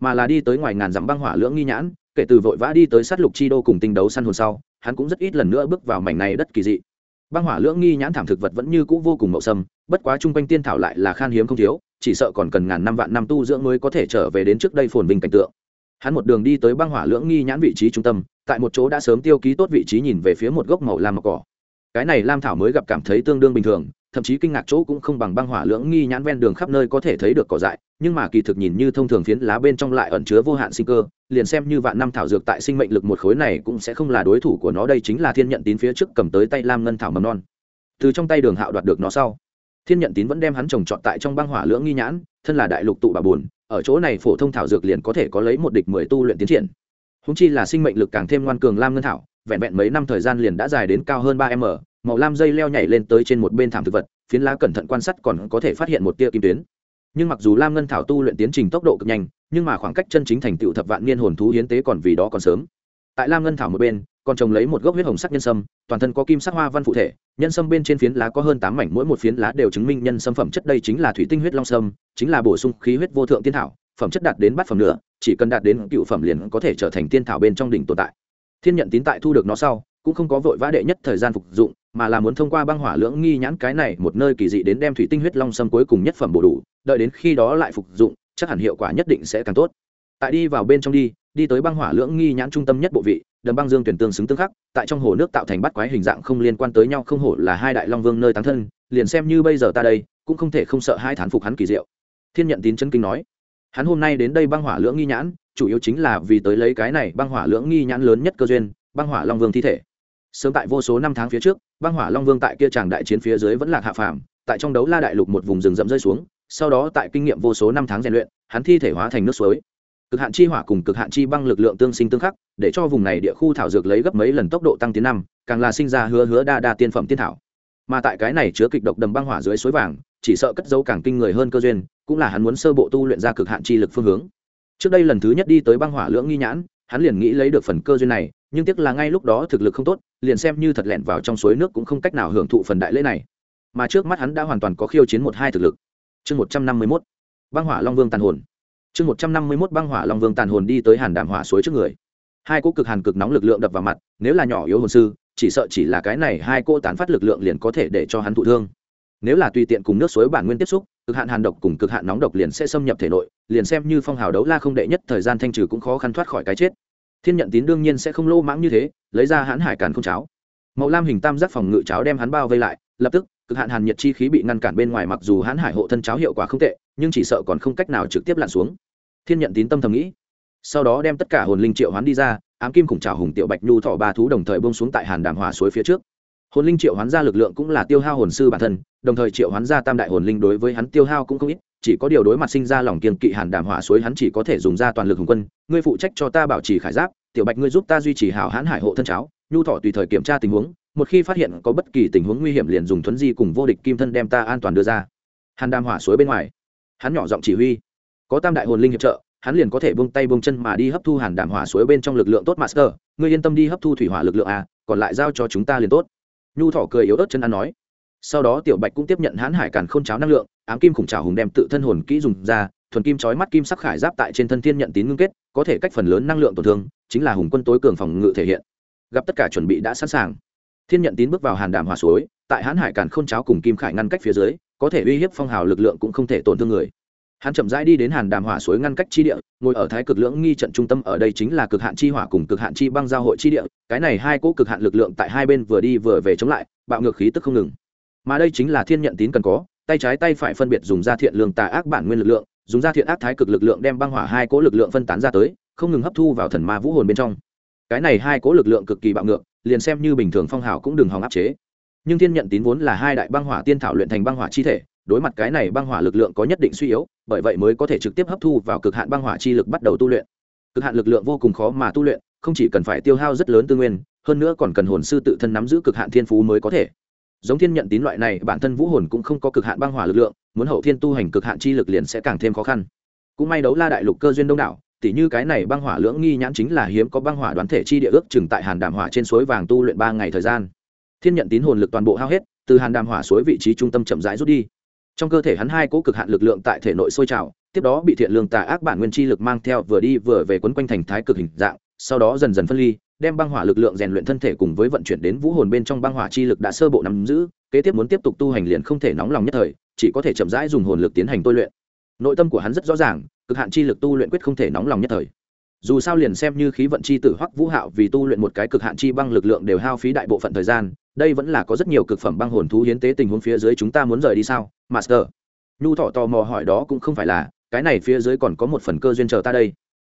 mà là đi tới ngoài ngàn dặm băng hỏa lưỡng nghi nhãn, kể từ vội vã đi tới sát lục chi đô cùng tinh đấu săn hồn sau, hắn cũng rất ít lần nữa bước vào mảnh này đất kỳ dị. Băng hỏa lưỡng nghi nhãn thảm thực vật vẫn như cũ vô cùng mậu sâm bất quá chung quanh tiên thảo lại là khan hiếm không thiếu, chỉ sợ còn cần ngàn năm vạn năm tu dưỡng mới có thể trở về đến trước đây phồn vinh cảnh tượng. Hắn một đường đi tới băng hỏa lưỡng nghi nhãn vị trí trung tâm, tại một chỗ đã sớm tiêu ký tốt vị trí nhìn về phía một gốc màu lam màu cỏ. Cái này lam thảo mới gặp cảm thấy tương đương bình thường thậm chí kinh ngạc chỗ cũng không bằng băng hỏa lưỡng nghi nhãn ven đường khắp nơi có thể thấy được cỏ dại, nhưng mà kỳ thực nhìn như thông thường phiến lá bên trong lại ẩn chứa vô hạn sinh cơ, liền xem như vạn năm thảo dược tại sinh mệnh lực một khối này cũng sẽ không là đối thủ của nó, đây chính là thiên nhận tín phía trước cầm tới tay lam ngân thảo mầm non. Từ trong tay đường hạo đoạt được nó sau, thiên nhận tín vẫn đem hắn trồng trọt tại trong băng hỏa lưỡng nghi nhãn, thân là đại lục tụ bà buồn, ở chỗ này phổ thông thảo dược liền có thể có lấy một địch mười tu luyện tiến triển. Húng chi là sinh mệnh lực càng thêm ngoan cường lam ngân thảo, vẹn vẹn mấy năm thời gian liền đã dài đến cao hơn ba m màu lam dây leo nhảy lên tới trên một bên thảm thực vật, phiến lá cẩn thận quan sát còn có thể phát hiện một tia kim tuyến. Nhưng mặc dù lam ngân thảo tu luyện tiến trình tốc độ cực nhanh, nhưng mà khoảng cách chân chính thành tựu thập vạn niên hồn thú hiến tế còn vì đó còn sớm. Tại lam ngân thảo một bên, còn trồng lấy một gốc huyết hồng sắc nhân sâm, toàn thân có kim sắc hoa văn phụ thể, nhân sâm bên trên phiến lá có hơn tám mảnh, mỗi một phiến lá đều chứng minh nhân sâm phẩm chất đây chính là thủy tinh huyết long sâm, chính là bổ sung khí huyết vô thượng tiên thảo, phẩm chất đạt đến bát phẩm nữa chỉ cần đạt đến cựu phẩm liền có thể trở thành tiên thảo bên trong đỉnh tồn tại. Thiên nhận tín tại thu được nó sau, cũng không có vội vã đệ nhất thời gian phục dụng mà là muốn thông qua băng hỏa lưỡng nghi nhãn cái này một nơi kỳ dị đến đem thủy tinh huyết long sâm cuối cùng nhất phẩm bổ đủ, đợi đến khi đó lại phục dụng, chắc hẳn hiệu quả nhất định sẽ càng tốt. Tại đi vào bên trong đi đi tới băng hỏa lưỡng nghi nhãn trung tâm nhất bộ vị, đầm băng dương tuyển tương xứng tương khắc, tại trong hồ nước tạo thành bắt quái hình dạng không liên quan tới nhau, không hổ là hai đại long vương nơi tán thân, liền xem như bây giờ ta đây, cũng không thể không sợ hai thán phục hắn kỳ diệu. Thiên nhận tín chân kinh nói, hắn hôm nay đến đây băng hỏa lưỡng nghi nhãn, chủ yếu chính là vì tới lấy cái này băng hỏa lưỡng nghi nhãn lớn nhất cơ duyên, băng hỏa long vương thi thể sớm tại vô số năm tháng phía trước, băng hỏa long vương tại kia tràng đại chiến phía dưới vẫn lạc hạ phàm, tại trong đấu la đại lục một vùng rừng rậm rơi xuống, sau đó tại kinh nghiệm vô số năm tháng rèn luyện, hắn thi thể hóa thành nước suối. Cực hạn chi hỏa cùng cực hạn chi băng lực lượng tương sinh tương khắc, để cho vùng này địa khu thảo dược lấy gấp mấy lần tốc độ tăng tiến năm, càng là sinh ra hứa hứa đa đa tiên phẩm tiên thảo. Mà tại cái này chứa kịch độc đầm băng hỏa dưới suối vàng, chỉ sợ cất dấu càng kinh người hơn cơ duyên, cũng là hắn muốn sơ bộ tu luyện ra cực hạn chi lực phương hướng. Trước đây lần thứ nhất đi tới băng hỏa lưỡng nghi nhãn hắn liền nghĩ lấy được phần cơ duyên này, nhưng tiếc là ngay lúc đó thực lực không tốt, liền xem như thật lẹn vào trong suối nước cũng không cách nào hưởng thụ phần đại lễ này. Mà trước mắt hắn đã hoàn toàn có khiêu chiến một hai thực lực. Chương một trăm năm mươi mốt, băng hỏa long vương tàn hồn. Chương một trăm năm mươi mốt, băng hỏa long vương tàn hồn đi tới hàn đàm hỏa suối trước người. Hai cỗ cực hàn cực nóng lực lượng đập vào mặt, nếu là nhỏ yếu hồn sư, chỉ sợ chỉ là cái này hai cô tán phát lực lượng liền có thể để cho hắn thụ thương. Nếu là tùy tiện cùng nước suối bản nguyên tiếp xúc cực hạn hàn độc cùng cực hạn nóng độc liền sẽ xâm nhập thể nội, liền xem như phong hào đấu la không đệ nhất thời gian thanh trừ cũng khó khăn thoát khỏi cái chết. Thiên nhận tín đương nhiên sẽ không lô mãng như thế, lấy ra hãn hải càn không cháo. Màu lam hình tam giác phòng ngự cháo đem hắn bao vây lại, lập tức, cực hạn hàn nhiệt chi khí bị ngăn cản bên ngoài mặc dù hãn hải hộ thân cháo hiệu quả không tệ, nhưng chỉ sợ còn không cách nào trực tiếp lặn xuống. Thiên nhận tín tâm thầm nghĩ. Sau đó đem tất cả hồn linh triệu hoán đi ra, ám kim khủng trào hùng tiểu bạch nhu thọ ba thú đồng thời bông xuống tại hàn đàm hỏa suối phía trước hồn linh triệu hoán ra lực lượng cũng là tiêu hao hồn sư bản thân, đồng thời triệu hoán ra tam đại hồn linh đối với hắn tiêu hao cũng không ít, chỉ có điều đối mặt sinh ra lòng kiên kỵ hàn đàm hỏa suối hắn chỉ có thể dùng ra toàn lực hùng quân, ngươi phụ trách cho ta bảo trì khải giáp, tiểu bạch ngươi giúp ta duy trì hảo hãn hải hộ thân cháo, nhu thọ tùy thời kiểm tra tình huống, một khi phát hiện có bất kỳ tình huống nguy hiểm liền dùng thuấn di cùng vô địch kim thân đem ta an toàn đưa ra. Hàn đàm hỏa suối bên ngoài, hắn nhỏ giọng chỉ huy, có tam đại hồn linh hiệp trợ, hắn liền có thể buông tay buông chân mà đi hấp thu hàn đàm hỏa suối bên trong lực lượng tốt master, ngươi yên tâm đi hấp thu thủy hỏa lực lượng à còn lại giao cho chúng ta liền tốt nhu thọ cười yếu ớt chân ăn nói. Sau đó tiểu bạch cũng tiếp nhận hãn hải càn k h ô n cháo năng lượng, ám kim khủng trào hùng đem tự thân hồn kỹ dùng ra, thuần kim trói mắt kim sắc khải giáp tại trên thân thiên nhận tín ngưng kết, có thể cách phần lớn năng lượng tổn thương, chính là hùng quân tối cường phòng ngự thể hiện. Gặp tất cả chuẩn bị đã sẵn sàng. Thiên nhận tín bước vào hàn đàm hòa suối, tại hãn hải càn k h ô n cháo cùng kim khải ngăn cách phía dưới, có thể uy hiếp phong hào lực lượng cũng không thể tổn thương người hắn chậm rãi đi đến hàn đàm hỏa suối ngăn cách chi địa, ngồi ở thái cực lưỡng nghi trận trung tâm ở đây chính là cực hạn chi hỏa cùng cực hạn chi băng giao hội chi địa, cái này hai cỗ cực hạn lực lượng tại hai bên vừa đi vừa về chống lại, bạo ngược khí tức không ngừng. Mà đây chính là thiên nhận tín cần có, tay trái tay phải phân biệt dùng ra thiện lương tà ác bản nguyên lực lượng, dùng ra thiện ác thái cực lực lượng đem băng hỏa hai cỗ lực lượng phân tán ra tới, không ngừng hấp thu vào thần ma vũ hồn bên trong. Cái này hai cỗ lực lượng cực kỳ bạo ngược, liền xem như bình thường phong hào cũng đừng hòng áp chế. Nhưng thiên nhận tín vốn là hai đại băng hỏa tiên thảo luyện thành băng hỏa chi thể đối mặt cái này băng hỏa lực lượng có nhất định suy yếu, bởi vậy mới có thể trực tiếp hấp thu vào cực hạn băng hỏa chi lực bắt đầu tu luyện. Cực hạn lực lượng vô cùng khó mà tu luyện, không chỉ cần phải tiêu hao rất lớn tư nguyên, hơn nữa còn cần hồn sư tự thân nắm giữ cực hạn thiên phú mới có thể. Giống thiên nhận tín loại này, bản thân vũ hồn cũng không có cực hạn băng hỏa lực lượng, muốn hậu thiên tu hành cực hạn chi lực liền sẽ càng thêm khó khăn. Cũng may đấu la đại lục cơ duyên đông đảo, tỉ như cái này băng hỏa lưỡng nghi nhãn chính là hiếm có băng hỏa đoán thể chi địa ước chừng tại hàn đàm hỏa trên suối vàng tu luyện ba ngày thời gian. Thiên nhận tín hồn lực toàn bộ hao hết, từ hàn đàm hỏa suối vị trí trung tâm chậm rãi rút đi trong cơ thể hắn hai cỗ cực hạn lực lượng tại thể nội sôi trào, tiếp đó bị thiện lương tà ác bản nguyên chi lực mang theo vừa đi vừa về quấn quanh thành thái cực hình dạng, sau đó dần dần phân ly, đem băng hỏa lực lượng rèn luyện thân thể cùng với vận chuyển đến vũ hồn bên trong băng hỏa chi lực đã sơ bộ nắm giữ, kế tiếp muốn tiếp tục tu hành liền không thể nóng lòng nhất thời, chỉ có thể chậm rãi dùng hồn lực tiến hành tôi luyện. Nội tâm của hắn rất rõ ràng, cực hạn chi lực tu luyện quyết không thể nóng lòng nhất thời. Dù sao liền xem như khí vận chi tử hoắc vũ hạo vì tu luyện một cái cực hạn chi băng lực lượng đều hao phí đại bộ phận thời gian, đây vẫn là có rất nhiều cực phẩm băng hồn thú hiến tế tình huống phía dưới chúng ta muốn rời đi sao? Master. Nhu thọ tò mò hỏi đó cũng không phải là, cái này phía dưới còn có một phần cơ duyên chờ ta đây.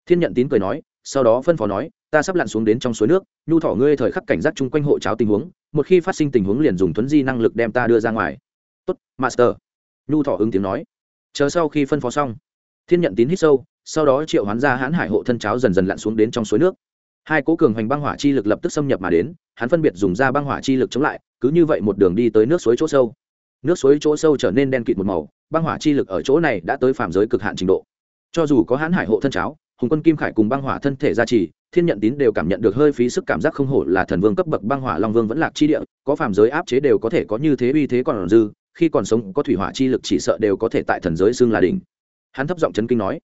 Thiên nhận tín cười nói, sau đó phân phó nói, ta sắp lặn xuống đến trong suối nước, nhu thỏ ngươi thời khắc cảnh giác chung quanh hộ cháo tình huống, một khi phát sinh tình huống liền dùng thuấn di năng lực đem ta đưa ra ngoài. Tốt, master. Nhu thỏ ứng tiếng nói. Chờ sau khi phân phó xong, thiên nhận tín hít sâu, sau đó triệu hoán ra hãn hải hộ thân cháo dần dần lặn xuống đến trong suối nước. Hai cố cường hoành băng hỏa chi lực lập tức xâm nhập mà đến, hắn phân biệt dùng ra băng hỏa chi lực chống lại, cứ như vậy một đường đi tới nước suối chỗ sâu nước suối chỗ sâu trở nên đen kịt một màu, băng hỏa chi lực ở chỗ này đã tới phạm giới cực hạn trình độ. Cho dù có hãn hải hộ thân cháo, hùng quân kim khải cùng băng hỏa thân thể gia trì, thiên nhận tín đều cảm nhận được hơi phí sức cảm giác không hổ là thần vương cấp bậc băng hỏa long vương vẫn lạc chi địa, có phàm giới áp chế đều có thể có như thế uy thế còn dư, khi còn sống có thủy hỏa chi lực chỉ sợ đều có thể tại thần giới xương là đỉnh. Hắn thấp giọng chấn kinh nói,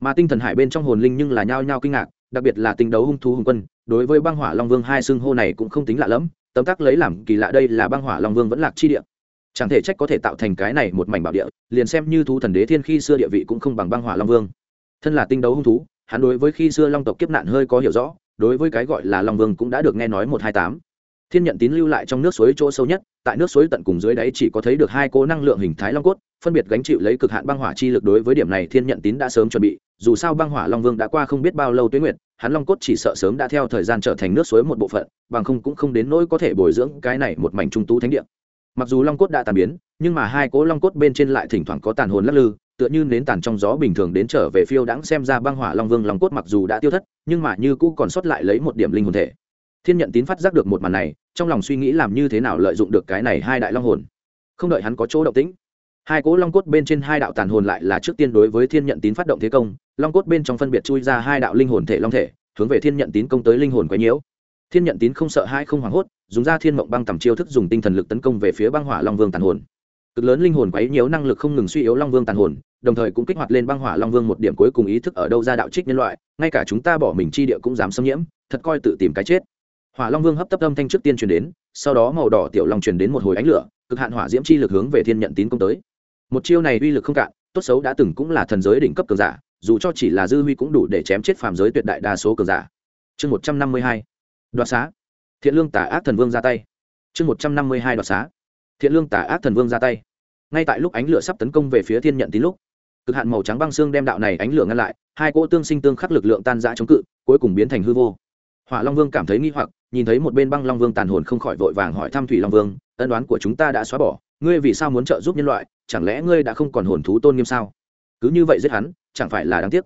mà tinh thần hải bên trong hồn linh nhưng là nhao nhao kinh ngạc, đặc biệt là tình đấu hung thú hùng quân, đối với băng hỏa long vương hai xương hô này cũng không tính lạ lẫm, tấm tắc lấy làm kỳ lạ đây là băng hỏa long vương vẫn lạc chi địa chẳng thể trách có thể tạo thành cái này một mảnh bảo địa, liền xem như thú thần đế thiên khi xưa địa vị cũng không bằng băng hỏa long vương. Thân là tinh đấu hung thú, hắn đối với khi xưa long tộc kiếp nạn hơi có hiểu rõ, đối với cái gọi là long vương cũng đã được nghe nói một hai tám. Thiên nhận tín lưu lại trong nước suối chỗ sâu nhất, tại nước suối tận cùng dưới đáy chỉ có thấy được hai cố năng lượng hình thái long cốt, phân biệt gánh chịu lấy cực hạn băng hỏa chi lực đối với điểm này thiên nhận tín đã sớm chuẩn bị, dù sao băng hỏa long vương đã qua không biết bao lâu tuyến nguyệt, hắn long cốt chỉ sợ sớm đã theo thời gian trở thành nước suối một bộ phận, bằng không cũng không đến nỗi có thể bồi dưỡng cái này một mảnh trung tú thánh địa mặc dù long cốt đã tàn biến, nhưng mà hai cố long cốt bên trên lại thỉnh thoảng có tàn hồn lắc lư, tựa như nến tàn trong gió bình thường đến trở về phiêu đãng xem ra băng hỏa long vương long cốt mặc dù đã tiêu thất, nhưng mà như cũ còn sót lại lấy một điểm linh hồn thể. Thiên nhận tín phát giác được một màn này, trong lòng suy nghĩ làm như thế nào lợi dụng được cái này hai đại long hồn. Không đợi hắn có chỗ động tĩnh, hai cỗ long cốt bên trên hai đạo tàn hồn lại là trước tiên đối với thiên nhận tín phát động thế công, long cốt bên trong phân biệt chui ra hai đạo linh hồn thể long thể, hướng về thiên nhận tín công tới linh hồn quấy nhiễu thiên nhận tín không sợ hai không hoảng hốt, dùng ra thiên mộng băng tầm chiêu thức dùng tinh thần lực tấn công về phía băng hỏa long vương tàn hồn. Cực lớn linh hồn quấy nhiều năng lực không ngừng suy yếu long vương tàn hồn, đồng thời cũng kích hoạt lên băng hỏa long vương một điểm cuối cùng ý thức ở đâu ra đạo trích nhân loại, ngay cả chúng ta bỏ mình chi địa cũng dám xâm nhiễm, thật coi tự tìm cái chết. Hỏa long vương hấp tấp âm thanh trước tiên truyền đến, sau đó màu đỏ tiểu long truyền đến một hồi ánh lửa, cực hạn hỏa diễm chi lực hướng về thiên nhận tín công tới. Một chiêu này uy lực không cạn, tốt xấu đã từng cũng là thần giới đỉnh cấp cường giả, dù cho chỉ là dư huy cũng đủ để chém chết phàm giới tuyệt đại đa số cường giả. Chương một trăm năm mươi hai đoạt xá. Thiện lương tả ác thần vương ra tay. Chương một trăm năm mươi hai đoạt xá. Thiện lương tả ác thần vương ra tay. Ngay tại lúc ánh lửa sắp tấn công về phía thiên nhận tín lúc, cực hạn màu trắng băng xương đem đạo này ánh lửa ngăn lại, hai cỗ tương sinh tương khắc lực lượng tan rã chống cự, cuối cùng biến thành hư vô. Hỏa long vương cảm thấy nghi hoặc, nhìn thấy một bên băng long vương tàn hồn không khỏi vội vàng hỏi thăm thủy long vương, ân đoán của chúng ta đã xóa bỏ, ngươi vì sao muốn trợ giúp nhân loại, chẳng lẽ ngươi đã không còn hồn thú tôn nghiêm sao? Cứ như vậy giết hắn, chẳng phải là đáng tiếc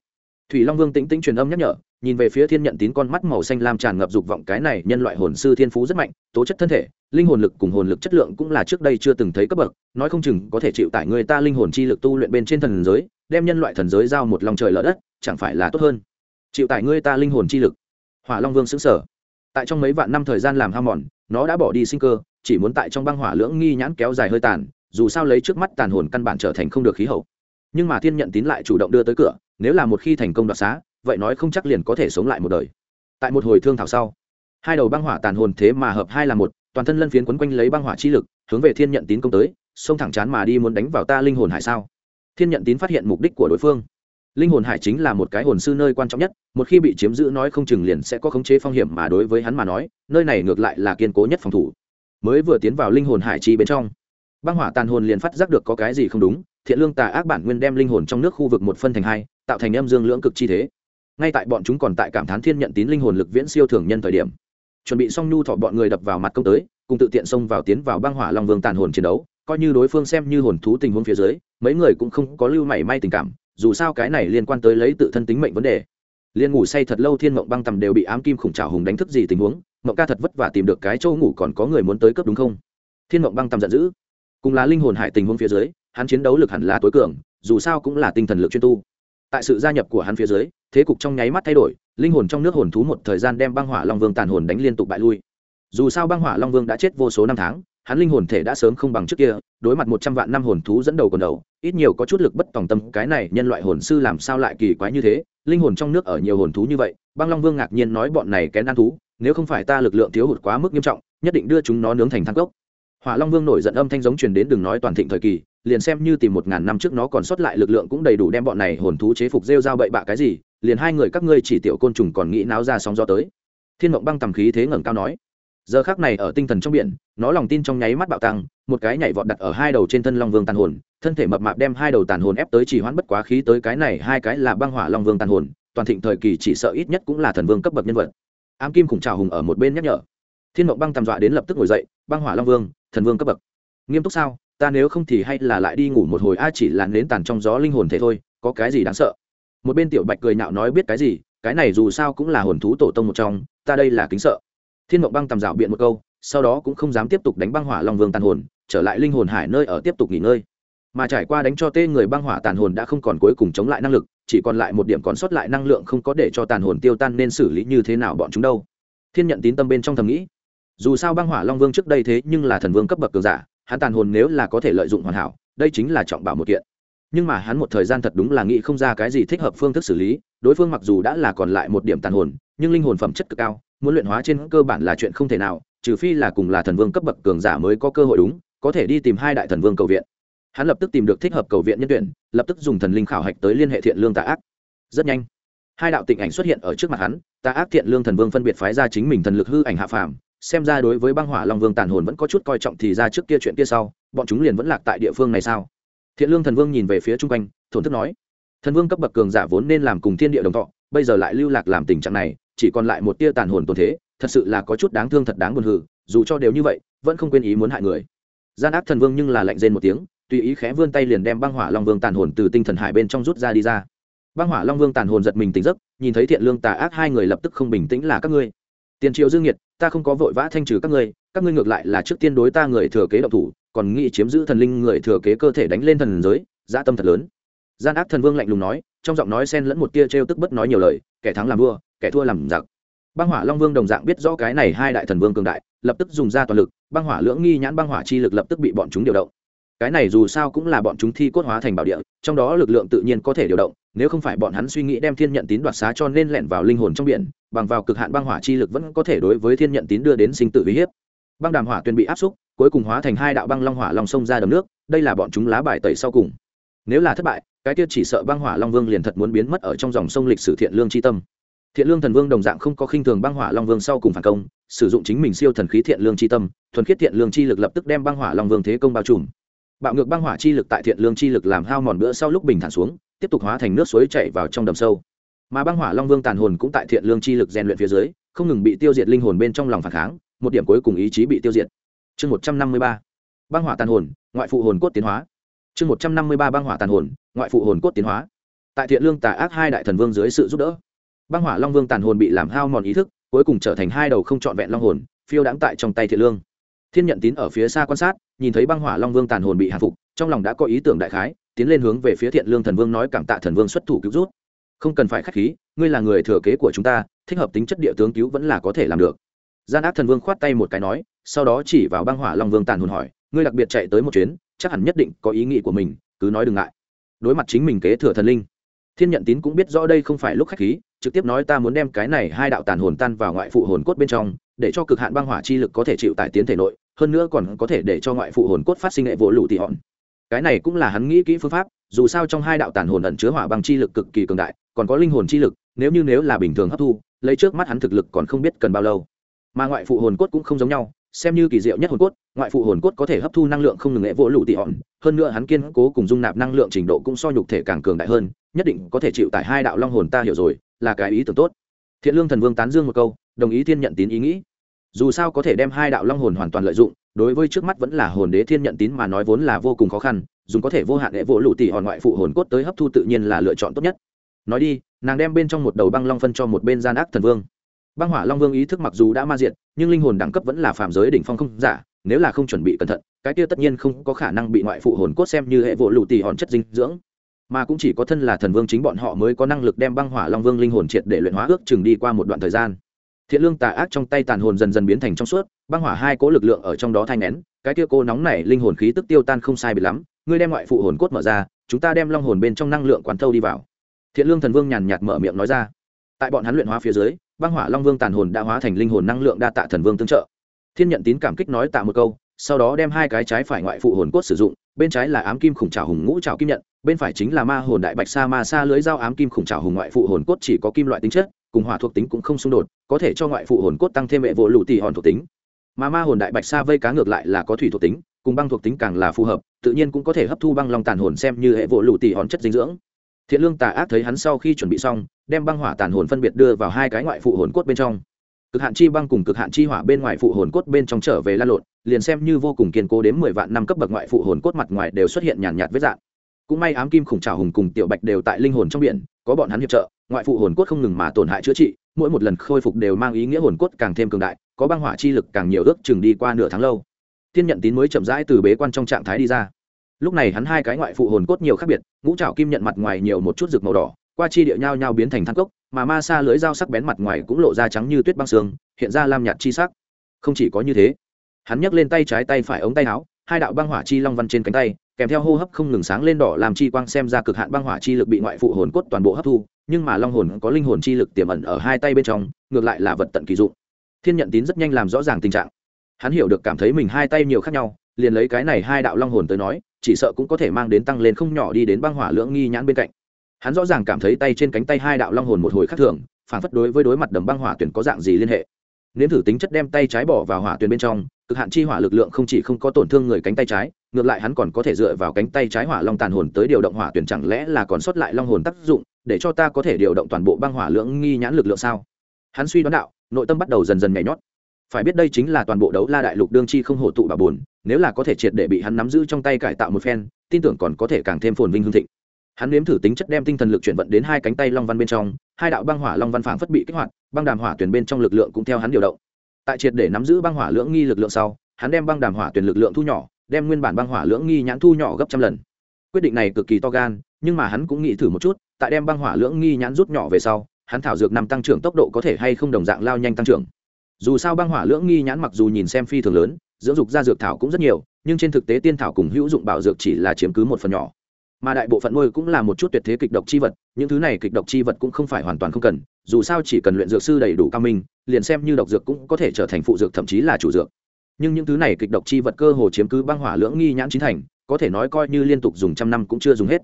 thủy long vương tĩnh tĩnh truyền âm nhắc nhở, nhìn về phía thiên nhận tín con mắt màu xanh lam tràn ngập dục vọng cái này nhân loại hồn sư thiên phú rất mạnh, tố chất thân thể, linh hồn lực cùng hồn lực chất lượng cũng là trước đây chưa từng thấy cấp bậc, nói không chừng có thể chịu tải người ta linh hồn chi lực tu luyện bên trên thần giới, đem nhân loại thần giới giao một lòng trời lở đất, chẳng phải là tốt hơn. Chịu tải ngươi ta linh hồn chi lực. Hỏa long vương xứng sở tại trong mấy vạn năm thời gian làm ham mòn, nó đã bỏ đi sinh cơ, chỉ muốn tại trong băng hỏa lưỡng nghi nhãn kéo dài hơi tàn, dù sao lấy trước mắt tàn hồn căn bản trở thành không được khí hậu. Nhưng mà thiên nhận tín lại chủ động đưa tới cửa nếu là một khi thành công đoạt xá, vậy nói không chắc liền có thể sống lại một đời. Tại một hồi thương thảo sau, hai đầu băng hỏa tàn hồn thế mà hợp hai là một, toàn thân lân phiến quấn quanh lấy băng hỏa chi lực, hướng về thiên nhận tín công tới, xông thẳng chán mà đi muốn đánh vào ta linh hồn hải sao? Thiên nhận tín phát hiện mục đích của đối phương. Linh hồn hải chính là một cái hồn sư nơi quan trọng nhất, một khi bị chiếm giữ nói không chừng liền sẽ có khống chế phong hiểm mà đối với hắn mà nói, nơi này ngược lại là kiên cố nhất phòng thủ. Mới vừa tiến vào linh hồn hải chi bên trong, băng hỏa tàn hồn liền phát giác được có cái gì không đúng, thiện lương tà ác bản nguyên đem linh hồn trong nước khu vực một phân thành hai tạo thành âm dương lưỡng cực chi thế. Ngay tại bọn chúng còn tại cảm thán thiên nhận tín linh hồn lực viễn siêu thường nhân thời điểm, chuẩn bị xong nhu thọ bọn người đập vào mặt công tới, cùng tự tiện xông vào tiến vào băng hỏa long vương tàn hồn chiến đấu, coi như đối phương xem như hồn thú tình huống phía dưới, mấy người cũng không có lưu mảy may tình cảm, dù sao cái này liên quan tới lấy tự thân tính mệnh vấn đề. Liên ngủ say thật lâu thiên mộng băng tầm đều bị ám kim khủng trào hùng đánh thức gì tình huống, mộng ca thật vất vả tìm được cái chỗ ngủ còn có người muốn tới cấp đúng không? Thiên mộng băng tầm giận dữ. Cùng là linh hồn hải tình huống phía dưới, hắn chiến đấu lực hẳn là tối cường, dù sao cũng là tinh thần lực chuyên tu tại sự gia nhập của hắn phía dưới, thế cục trong nháy mắt thay đổi, linh hồn trong nước hồn thú một thời gian đem băng hỏa long vương tàn hồn đánh liên tục bại lui. Dù sao băng hỏa long vương đã chết vô số năm tháng, hắn linh hồn thể đã sớm không bằng trước kia, đối mặt một trăm vạn năm hồn thú dẫn đầu còn đầu, ít nhiều có chút lực bất tòng tâm, cái này nhân loại hồn sư làm sao lại kỳ quái như thế? Linh hồn trong nước ở nhiều hồn thú như vậy, băng long vương ngạc nhiên nói bọn này kén ăn thú, nếu không phải ta lực lượng thiếu hụt quá mức nghiêm trọng, nhất định đưa chúng nó nướng thành thang cốc. Hỏa long vương nổi giận âm thanh giống truyền đến đường nói toàn thịnh thời kỳ liền xem như tìm một ngàn năm trước nó còn sót lại lực lượng cũng đầy đủ đem bọn này hồn thú chế phục rêu dao bậy bạ cái gì, liền hai người các ngươi chỉ tiểu côn trùng còn nghĩ náo ra sóng gió tới. Thiên mộng băng tầm khí thế ngẩng cao nói, giờ khác này ở tinh thần trong biển, nó lòng tin trong nháy mắt bạo tăng, một cái nhảy vọt đặt ở hai đầu trên thân long vương tàn hồn, thân thể mập mạp đem hai đầu tàn hồn ép tới chỉ hoãn bất quá khí tới cái này, hai cái là băng hỏa long vương tàn hồn, toàn thịnh thời kỳ chỉ sợ ít nhất cũng là thần vương cấp bậc nhân vật. Ám kim khủng trào hùng ở một bên nhắc nhở. Thiên mộng băng tầm dọa đến lập tức ngồi dậy, băng hỏa long vương, thần vương cấp bậc. Nghiêm túc sao? Ta nếu không thì hay là lại đi ngủ một hồi, a, chỉ là nến tàn trong gió linh hồn thế thôi, có cái gì đáng sợ? Một bên tiểu bạch cười nhạo nói biết cái gì, cái này dù sao cũng là hồn thú tổ tông một trong, ta đây là kính sợ. Thiên mộng băng tầm rào biện một câu, sau đó cũng không dám tiếp tục đánh băng hỏa long vương tàn hồn, trở lại linh hồn hải nơi ở tiếp tục nghỉ ngơi. Mà trải qua đánh cho tê người băng hỏa tàn hồn đã không còn cuối cùng chống lại năng lực, chỉ còn lại một điểm còn sót lại năng lượng không có để cho tàn hồn tiêu tan nên xử lý như thế nào bọn chúng đâu. Thiên nhận tín tâm bên trong thầm nghĩ, dù sao băng hỏa long vương trước đây thế nhưng là thần vương cấp bậc cường giả hắn tàn hồn nếu là có thể lợi dụng hoàn hảo, đây chính là trọng bảo một kiện. Nhưng mà hắn một thời gian thật đúng là nghĩ không ra cái gì thích hợp phương thức xử lý, đối phương mặc dù đã là còn lại một điểm tàn hồn, nhưng linh hồn phẩm chất cực cao, muốn luyện hóa trên cơ bản là chuyện không thể nào, trừ phi là cùng là thần vương cấp bậc cường giả mới có cơ hội đúng, có thể đi tìm hai đại thần vương cầu viện. Hắn lập tức tìm được thích hợp cầu viện nhân tuyển, lập tức dùng thần linh khảo hạch tới liên hệ thiện lương tà ác. Rất nhanh, hai đạo tịnh ảnh xuất hiện ở trước mặt hắn, tà ác thiện lương thần vương phân biệt phái ra chính mình thần lực hư ảnh hạ phàm xem ra đối với băng hỏa long vương tàn hồn vẫn có chút coi trọng thì ra trước kia chuyện kia sau, bọn chúng liền vẫn lạc tại địa phương này sao? Thiện lương thần vương nhìn về phía chung quanh, thổn thức nói, thần vương cấp bậc cường giả vốn nên làm cùng thiên địa đồng thọ, bây giờ lại lưu lạc làm tình trạng này, chỉ còn lại một tia tàn hồn tồn thế, thật sự là có chút đáng thương thật đáng buồn hử dù cho đều như vậy, vẫn không quên ý muốn hại người. Gian ác thần vương nhưng là lạnh rên một tiếng, tùy ý khẽ vươn tay liền đem băng hỏa long vương tàn hồn từ tinh thần hải bên trong rút ra đi ra. Băng hỏa long vương tàn hồn giật mình tỉnh giấc, nhìn thấy thiện lương tà ác hai người lập tức không bình tĩnh là các ngươi tiền triệu dương nhiệt, ta không có vội vã thanh trừ các ngươi các ngươi ngược lại là trước tiên đối ta người thừa kế động thủ, còn nghĩ chiếm giữ thần linh người thừa kế cơ thể đánh lên thần giới, dã tâm thật lớn. Gian ác thần vương lạnh lùng nói, trong giọng nói xen lẫn một tia trêu tức bất nói nhiều lời, kẻ thắng làm vua, kẻ thua làm giặc. Băng hỏa long vương đồng dạng biết rõ cái này hai đại thần vương cường đại, lập tức dùng ra toàn lực, băng hỏa lưỡng nghi nhãn băng hỏa chi lực lập tức bị bọn chúng điều động. Cái này dù sao cũng là bọn chúng thi cốt hóa thành bảo địa, trong đó lực lượng tự nhiên có thể điều động, nếu không phải bọn hắn suy nghĩ đem thiên nhận tín đoạt xá cho nên lẻn vào linh hồn trong biển bằng vào cực hạn băng hỏa chi lực vẫn có thể đối với thiên nhận tín đưa đến sinh tử uy hiếp. Băng đàm hỏa tuyền bị áp xúc, cuối cùng hóa thành hai đạo băng long hỏa long sông ra đầm nước, đây là bọn chúng lá bài tẩy sau cùng. Nếu là thất bại, cái tiết chỉ sợ băng hỏa long vương liền thật muốn biến mất ở trong dòng sông lịch sử thiện lương c h i tâm. Thiện lương thần vương đồng dạng không có khinh thường băng hỏa long vương sau cùng phản công, sử dụng chính mình siêu thần khí thiện lương c h i tâm, thuần khiết thiện lương chi lực lập tức đem băng hỏa long vương thế công bao trùm. Bạo ngược băng hỏa chi lực tại thiện lương chi lực làm hao mòn bữa sau lúc bình thản xuống, tiếp tục hóa thành nước suối chảy vào trong đầm sâu mà băng hỏa long vương tàn hồn cũng tại thiện lương chi lực rèn luyện phía dưới, không ngừng bị tiêu diệt linh hồn bên trong lòng phản kháng, một điểm cuối cùng ý chí bị tiêu diệt. Chương một trăm năm mươi ba, băng hỏa tàn hồn, ngoại phụ hồn cốt tiến hóa. Chương một trăm năm mươi ba, băng hỏa tàn hồn, ngoại phụ hồn cốt tiến hóa. Tại thiện lương tà ác hai đại thần vương dưới sự giúp đỡ, băng hỏa long vương tàn hồn bị làm hao mòn ý thức, cuối cùng trở thành hai đầu không trọn vẹn long hồn, phiêu đáng tại trong tay thiện lương. Thiên nhận tín ở phía xa quan sát, nhìn thấy băng hỏa long vương tàn hồn bị hạ phục, trong lòng đã có ý tưởng đại khái, tiến lên hướng về phía thiện lương thần vương nói cảm tạ thần vương xuất thủ cứu rút không cần phải k h á c h khí, ngươi là người thừa kế của chúng ta, thích hợp tính chất địa tướng cứu vẫn là có thể làm được. Gian ác thần vương khoát tay một cái nói, sau đó chỉ vào băng hỏa long vương tàn hồn hỏi, ngươi đặc biệt chạy tới một chuyến, chắc hẳn nhất định có ý nghĩ của mình, cứ nói đừng ngại. Đối mặt chính mình kế thừa thần linh, thiên nhận tín cũng biết rõ đây không phải lúc khách khí, trực tiếp nói ta muốn đem cái này hai đạo tàn hồn tan vào ngoại phụ hồn cốt bên trong, để cho cực hạn băng hỏa chi lực có thể chịu tại tiến thể nội, hơn nữa còn có thể để cho ngoại phụ hồn cốt phát sinh hệ vỗ lụ tị hòn cái này cũng là hắn nghĩ kỹ phương pháp, dù sao trong hai đạo tàn hồn ẩn chứa hỏa băng chi lực cực kỳ cường đại còn có linh hồn chi lực, nếu như nếu là bình thường hấp thu, lấy trước mắt hắn thực lực còn không biết cần bao lâu. Mà ngoại phụ hồn cốt cũng không giống nhau, xem như kỳ diệu nhất hồn cốt, ngoại phụ hồn cốt có thể hấp thu năng lượng không ngừng nghệ vỗ lụ tị hòn. Hơn nữa hắn kiên cố cùng dung nạp năng lượng trình độ cũng so nhục thể càng cường đại hơn, nhất định có thể chịu tải hai đạo long hồn ta hiểu rồi, là cái ý tưởng tốt. Thiện lương thần vương tán dương một câu, đồng ý thiên nhận tín ý nghĩ. Dù sao có thể đem hai đạo long hồn hoàn toàn lợi dụng, đối với trước mắt vẫn là hồn đế thiên nhận tín mà nói vốn là vô cùng khó khăn, dùng có thể vô hạn nghệ vỗ lụ tị hòn ngoại phụ hồn cốt tới hấp thu tự nhiên là lựa chọn tốt nhất nói đi, nàng đem bên trong một đầu băng long phân cho một bên gian ác thần vương. Băng hỏa long vương ý thức mặc dù đã ma diện nhưng linh hồn đẳng cấp vẫn là phạm giới đỉnh phong không giả, nếu là không chuẩn bị cẩn thận, cái kia tất nhiên không có khả năng bị ngoại phụ hồn cốt xem như hệ vụ lụ tì hòn chất dinh dưỡng. Mà cũng chỉ có thân là thần vương chính bọn họ mới có năng lực đem băng hỏa long vương linh hồn triệt để luyện hóa ước chừng đi qua một đoạn thời gian. Thiện lương tà ác trong tay tàn hồn dần dần biến thành trong suốt, băng hỏa hai cố lực lượng ở trong đó thay nén, cái kia cô nóng này linh hồn khí tức tiêu tan không sai bị lắm, ngươi đem ngoại phụ hồn cốt mở ra, chúng ta đem long hồn bên trong năng lượng quán thâu đi vào thiện lương thần vương nhàn nhạt mở miệng nói ra. Tại bọn hắn luyện hóa phía dưới, băng hỏa long vương tàn hồn đã hóa thành linh hồn năng lượng đa tạ thần vương tương trợ. Thiên nhận tín cảm kích nói tạ một câu, sau đó đem hai cái trái phải ngoại phụ hồn cốt sử dụng, bên trái là ám kim khủng trào hùng ngũ trào kim nhận, bên phải chính là ma hồn đại bạch sa ma sa lưới dao ám kim khủng trào hùng ngoại phụ hồn cốt chỉ có kim loại tính chất, cùng hỏa thuộc tính cũng không xung đột, có thể cho ngoại phụ hồn cốt tăng thêm hệ vỗ lụ tỉ hòn thuộc tính. Mà ma hồn đại bạch sa vây cá ngược lại là có thủy thuộc tính, cùng băng thuộc tính càng là phù hợp, tự nhiên cũng có thể hấp thu băng long tàn hồn xem như hệ vỗ lụ tỉ hòn chất dinh dưỡng thiện lương tà ác thấy hắn sau khi chuẩn bị xong, đem băng hỏa tàn hồn phân biệt đưa vào hai cái ngoại phụ hồn cốt bên trong. Cực hạn chi băng cùng cực hạn chi hỏa bên ngoài phụ hồn cốt bên trong trở về lan lộn, liền xem như vô cùng kiên cố đến mười vạn năm cấp bậc ngoại phụ hồn cốt mặt ngoài đều xuất hiện nhàn nhạt vết dạng. Cũng may ám kim khủng trào hùng cùng tiểu bạch đều tại linh hồn trong biển, có bọn hắn hiệp trợ, ngoại phụ hồn cốt không ngừng mà tổn hại chữa trị, mỗi một lần khôi phục đều mang ý nghĩa hồn cốt càng thêm cường đại, có băng hỏa chi lực càng nhiều ước chừng đi qua nửa tháng lâu. Thiên nhận tín mới chậm rãi từ bế quan trong trạng thái đi ra lúc này hắn hai cái ngoại phụ hồn cốt nhiều khác biệt, ngũ trào kim nhận mặt ngoài nhiều một chút rực màu đỏ, qua chi địa nhau nhau biến thành thang cốc, mà ma sa lưới dao sắc bén mặt ngoài cũng lộ ra trắng như tuyết băng sương hiện ra lam nhạt chi sắc. Không chỉ có như thế, hắn nhấc lên tay trái tay phải ống tay áo, hai đạo băng hỏa chi long văn trên cánh tay, kèm theo hô hấp không ngừng sáng lên đỏ làm chi quang xem ra cực hạn băng hỏa chi lực bị ngoại phụ hồn cốt toàn bộ hấp thu, nhưng mà long hồn có linh hồn chi lực tiềm ẩn ở hai tay bên trong, ngược lại là vật tận kỳ dụng. Thiên nhận tín rất nhanh làm rõ ràng tình trạng. Hắn hiểu được cảm thấy mình hai tay nhiều khác nhau liền lấy cái này hai đạo long hồn tới nói, chỉ sợ cũng có thể mang đến tăng lên không nhỏ đi đến băng hỏa lưỡng nghi nhãn bên cạnh. Hắn rõ ràng cảm thấy tay trên cánh tay hai đạo long hồn một hồi khác thường, phản phất đối với đối mặt đầm băng hỏa tuyển có dạng gì liên hệ. Nếm thử tính chất đem tay trái bỏ vào hỏa tuyển bên trong, cực hạn chi hỏa lực lượng không chỉ không có tổn thương người cánh tay trái, ngược lại hắn còn có thể dựa vào cánh tay trái hỏa long tàn hồn tới điều động hỏa tuyển chẳng lẽ là còn sót lại long hồn tác dụng, để cho ta có thể điều động toàn bộ băng hỏa lưỡng nghi nhãn lực lượng sao? Hắn suy đoán đạo, nội tâm bắt đầu dần dần nhảy nhót. Phải biết đây chính là toàn bộ đấu la đại lục đương chi không hổ tụ bà buồn nếu là có thể triệt để bị hắn nắm giữ trong tay cải tạo một phen, tin tưởng còn có thể càng thêm phồn vinh hương thịnh. Hắn nếm thử tính chất đem tinh thần lực chuyển vận đến hai cánh tay long văn bên trong, hai đạo băng hỏa long văn phảng phất bị kích hoạt, băng đàm hỏa tuyển bên trong lực lượng cũng theo hắn điều động. Tại triệt để nắm giữ băng hỏa lưỡng nghi lực lượng sau, hắn đem băng đàm hỏa tuyển lực lượng thu nhỏ, đem nguyên bản băng hỏa lưỡng nghi nhãn thu nhỏ gấp trăm lần. Quyết định này cực kỳ to gan, nhưng mà hắn cũng nghĩ thử một chút, tại đem băng hỏa lưỡng nghi nhãn rút nhỏ về sau, hắn thảo dược năm tăng trưởng tốc độ có thể hay không đồng dạng lao nhanh tăng trưởng. Dù sao băng hỏa lưỡng nghi nhãn mặc dù nhìn xem phi thường lớn dưỡng dục ra dược thảo cũng rất nhiều, nhưng trên thực tế tiên thảo cùng hữu dụng bảo dược chỉ là chiếm cứ một phần nhỏ. Mà đại bộ phận nuôi cũng là một chút tuyệt thế kịch độc chi vật, những thứ này kịch độc chi vật cũng không phải hoàn toàn không cần, dù sao chỉ cần luyện dược sư đầy đủ cao minh, liền xem như độc dược cũng có thể trở thành phụ dược thậm chí là chủ dược. Nhưng những thứ này kịch độc chi vật cơ hồ chiếm cứ băng hỏa lưỡng nghi nhãn chính thành, có thể nói coi như liên tục dùng trăm năm cũng chưa dùng hết.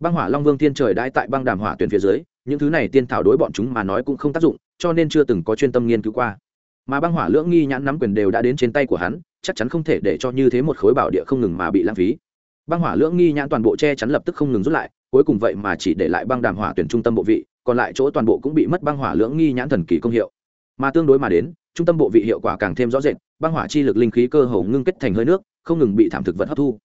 Băng hỏa long vương thiên trời đãi tại băng đàm hỏa tuyển phía dưới, những thứ này tiên thảo đối bọn chúng mà nói cũng không tác dụng, cho nên chưa từng có chuyên tâm nghiên cứu qua. Mà băng hỏa lưỡng nghi nhãn nắm quyền đều đã đến trên tay của hắn chắc chắn không thể để cho như thế một khối bảo địa không ngừng mà bị lãng phí. Băng hỏa lưỡng nghi nhãn toàn bộ che chắn lập tức không ngừng rút lại, cuối cùng vậy mà chỉ để lại băng đàm hỏa tuyển trung tâm bộ vị, còn lại chỗ toàn bộ cũng bị mất băng hỏa lưỡng nghi nhãn thần kỳ công hiệu. Mà tương đối mà đến, trung tâm bộ vị hiệu quả càng thêm rõ rệt, băng hỏa chi lực linh khí cơ hồ ngưng kết thành hơi nước, không ngừng bị thảm thực vật hấp thu.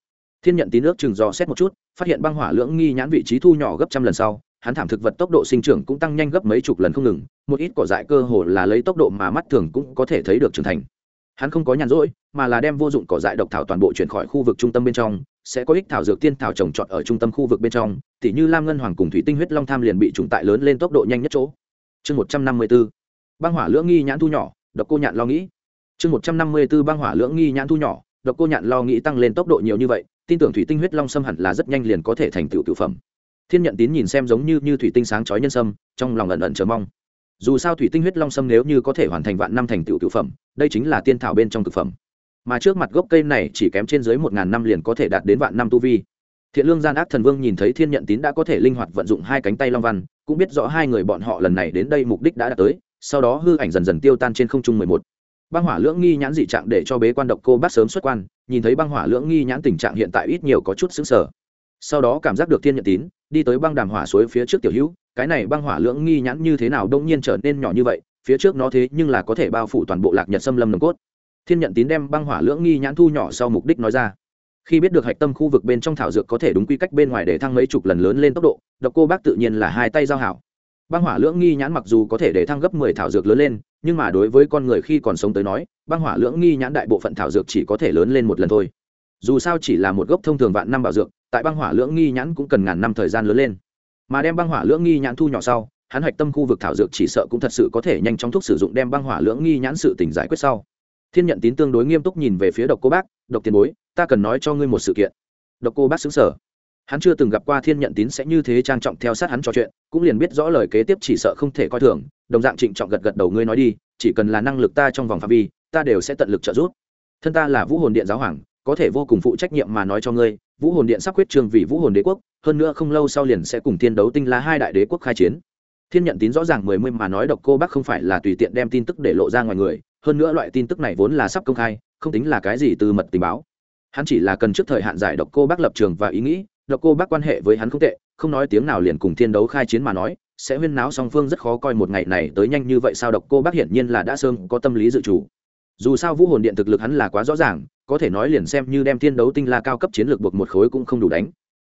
Thiên nhận tí nước chừng dò xét một chút, phát hiện băng hỏa lưỡng nghi nhãn vị trí thu nhỏ gấp trăm lần sau, hắn thảm thực vật tốc độ sinh trưởng cũng tăng nhanh gấp mấy chục lần không ngừng, một ít cỏ dại cơ hồ là lấy tốc độ mà mắt thường cũng có thể thấy được trưởng thành hắn không có nhàn rỗi, mà là đem vô dụng cỏ dại độc thảo toàn bộ chuyển khỏi khu vực trung tâm bên trong, sẽ có ích thảo dược tiên thảo trồng trọt ở trung tâm khu vực bên trong, tỉ như lam ngân hoàng cùng thủy tinh huyết long tham liền bị trùng tại lớn lên tốc độ nhanh nhất chỗ. Chương một trăm năm mươi b ố băng hỏa lưỡng nghi nhãn thu nhỏ, độc cô nhạn lo nghĩ. Chương một trăm năm mươi b ố băng hỏa lưỡng nghi nhãn thu nhỏ, độc cô nhạn lo nghĩ tăng lên tốc độ nhiều như vậy, tin tưởng thủy tinh huyết long sâm hẳn là rất nhanh liền có thể thành tựu cựu phẩm. Thiên nhận tín nhìn xem giống như như thủy tinh sáng chói nhân sâm, trong lòng ẩn ẩn chờ mong dù sao thủy tinh huyết long sâm nếu như có thể hoàn thành vạn năm thành tựu cựu phẩm, đây chính là tiên thảo bên trong thực phẩm. Mà trước mặt gốc cây này chỉ kém trên dưới một ngàn năm liền có thể đạt đến vạn năm tu vi. Thiện lương gian ác thần vương nhìn thấy thiên nhận tín đã có thể linh hoạt vận dụng hai cánh tay long văn, cũng biết rõ hai người bọn họ lần này đến đây mục đích đã đạt tới, sau đó hư ảnh dần dần tiêu tan trên không trung mười một. Băng hỏa lưỡng nghi nhãn dị trạng để cho bế quan độc cô bác sớm xuất quan, nhìn thấy băng hỏa lưỡng nghi nhãn tình trạng hiện tại ít nhiều có chút xứng sở sau đó cảm giác được thiên nhận tín, đi tới băng đàm hỏa suối phía trước tiểu hữu cái này băng hỏa lưỡng nghi nhãn như thế nào đông nhiên trở nên nhỏ như vậy, phía trước nó thế nhưng là có thể bao phủ toàn bộ lạc nhật xâm lâm nồng cốt. Thiên nhận tín đem băng hỏa lưỡng nghi nhãn thu nhỏ sau mục đích nói ra. Khi biết được hạch tâm khu vực bên trong thảo dược có thể đúng quy cách bên ngoài để thăng mấy chục lần lớn lên tốc độ, độc cô bác tự nhiên là hai tay giao hảo. Băng hỏa lưỡng nghi nhãn mặc dù có thể để thăng gấp mười thảo dược lớn lên, nhưng mà đối với con người khi còn sống tới nói, băng hỏa lưỡng nghi nhãn đại bộ phận thảo dược chỉ có thể lớn lên một lần thôi. Dù sao chỉ là một gốc thông thường vạn năm bảo dược, tại băng hỏa lưỡng nghi nhãn cũng cần ngàn năm thời gian lớn lên mà đem băng hỏa lưỡng nghi nhãn thu nhỏ sau, hắn hạch tâm khu vực thảo dược chỉ sợ cũng thật sự có thể nhanh chóng thuốc sử dụng đem băng hỏa lưỡng nghi nhãn sự tỉnh giải quyết sau. Thiên nhận tín tương đối nghiêm túc nhìn về phía độc cô bác, độc tiền bối, ta cần nói cho ngươi một sự kiện. Độc cô bác xứng sở hắn chưa từng gặp qua thiên nhận tín sẽ như thế trang trọng theo sát hắn trò chuyện, cũng liền biết rõ lời kế tiếp chỉ sợ không thể coi thường, đồng dạng trịnh trọng gật gật đầu, ngươi nói đi, chỉ cần là năng lực ta trong vòng phạm vi, ta đều sẽ tận lực trợ giúp. Thân ta là vũ hồn điện giáo hoàng có thể vô cùng phụ trách nhiệm mà nói cho ngươi, vũ hồn điện sắp quyết trường vì vũ hồn đế quốc, hơn nữa không lâu sau liền sẽ cùng thiên đấu tinh la hai đại đế quốc khai chiến. Thiên nhận tín rõ ràng mười mươi mà nói độc cô bác không phải là tùy tiện đem tin tức để lộ ra ngoài người, hơn nữa loại tin tức này vốn là sắp công khai, không tính là cái gì từ mật tình báo. Hắn chỉ là cần trước thời hạn giải độc cô bác lập trường và ý nghĩ, độc cô bác quan hệ với hắn không tệ, không nói tiếng nào liền cùng thiên đấu khai chiến mà nói, sẽ huyên náo song phương rất khó coi một ngày này tới nhanh như vậy sao độc cô bác hiển nhiên là đã sơm có tâm lý dự chủ dù sao vũ hồn điện thực lực hắn là quá rõ ràng, có thể nói liền xem như đem thiên đấu tinh la cao cấp chiến lược buộc một khối cũng không đủ đánh.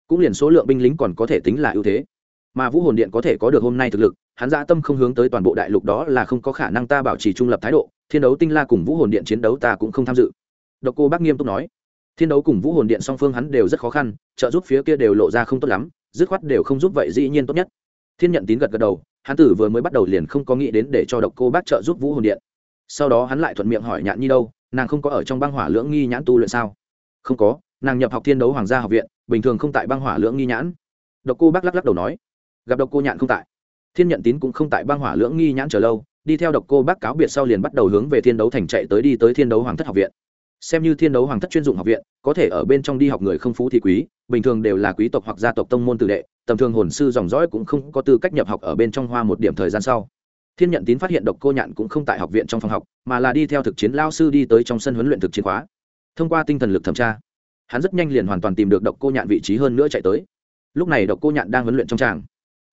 Cũng liền số lượng binh lính còn có thể tính là ưu thế. Mà vũ hồn điện có thể có được hôm nay thực lực, hắn dã tâm không hướng tới toàn bộ đại lục đó là không có khả năng ta bảo trì trung lập thái độ, thiên đấu tinh la cùng vũ hồn điện chiến đấu ta cũng không tham dự. Độc cô bác nghiêm túc nói. Thiên đấu cùng vũ hồn điện song phương hắn đều rất khó khăn, trợ giúp phía kia đều lộ ra không tốt lắm, dứt khoát đều không giúp vậy dĩ nhiên tốt nhất. Thiên nhận tín gật gật đầu, hắn tử vừa mới bắt đầu liền không có nghĩ đến để cho độc cô bác trợ giúp vũ hồn điện sau đó hắn lại thuận miệng hỏi nhạn nhi đâu, nàng không có ở trong băng hỏa lưỡng nghi nhãn tu luyện sao? Không có, nàng nhập học thiên đấu hoàng gia học viện, bình thường không tại băng hỏa lưỡng nghi nhãn. Độc cô bác lắc lắc đầu nói, gặp độc cô nhạn không tại. Thiên nhận tín cũng không tại băng hỏa lưỡng nghi nhãn chờ lâu, đi theo độc cô bác cáo biệt sau liền bắt đầu hướng về thiên đấu thành chạy tới đi tới thiên đấu hoàng thất học viện. Xem như thiên đấu hoàng thất chuyên dụng học viện, có thể ở bên trong đi học người không phú thì quý, bình thường đều là quý tộc hoặc gia tộc tông môn tử đệ, tầm thường hồn sư dòng dõi cũng không có tư cách nhập học ở bên trong hoa một điểm thời gian sau thiên nhận tín phát hiện độc cô nhạn cũng không tại học viện trong phòng học, mà là đi theo thực chiến lao sư đi tới trong sân huấn luyện thực chiến khóa. Thông qua tinh thần lực thẩm tra, hắn rất nhanh liền hoàn toàn tìm được độc cô nhạn vị trí hơn nữa chạy tới. Lúc này độc cô nhạn đang huấn luyện trong tràng.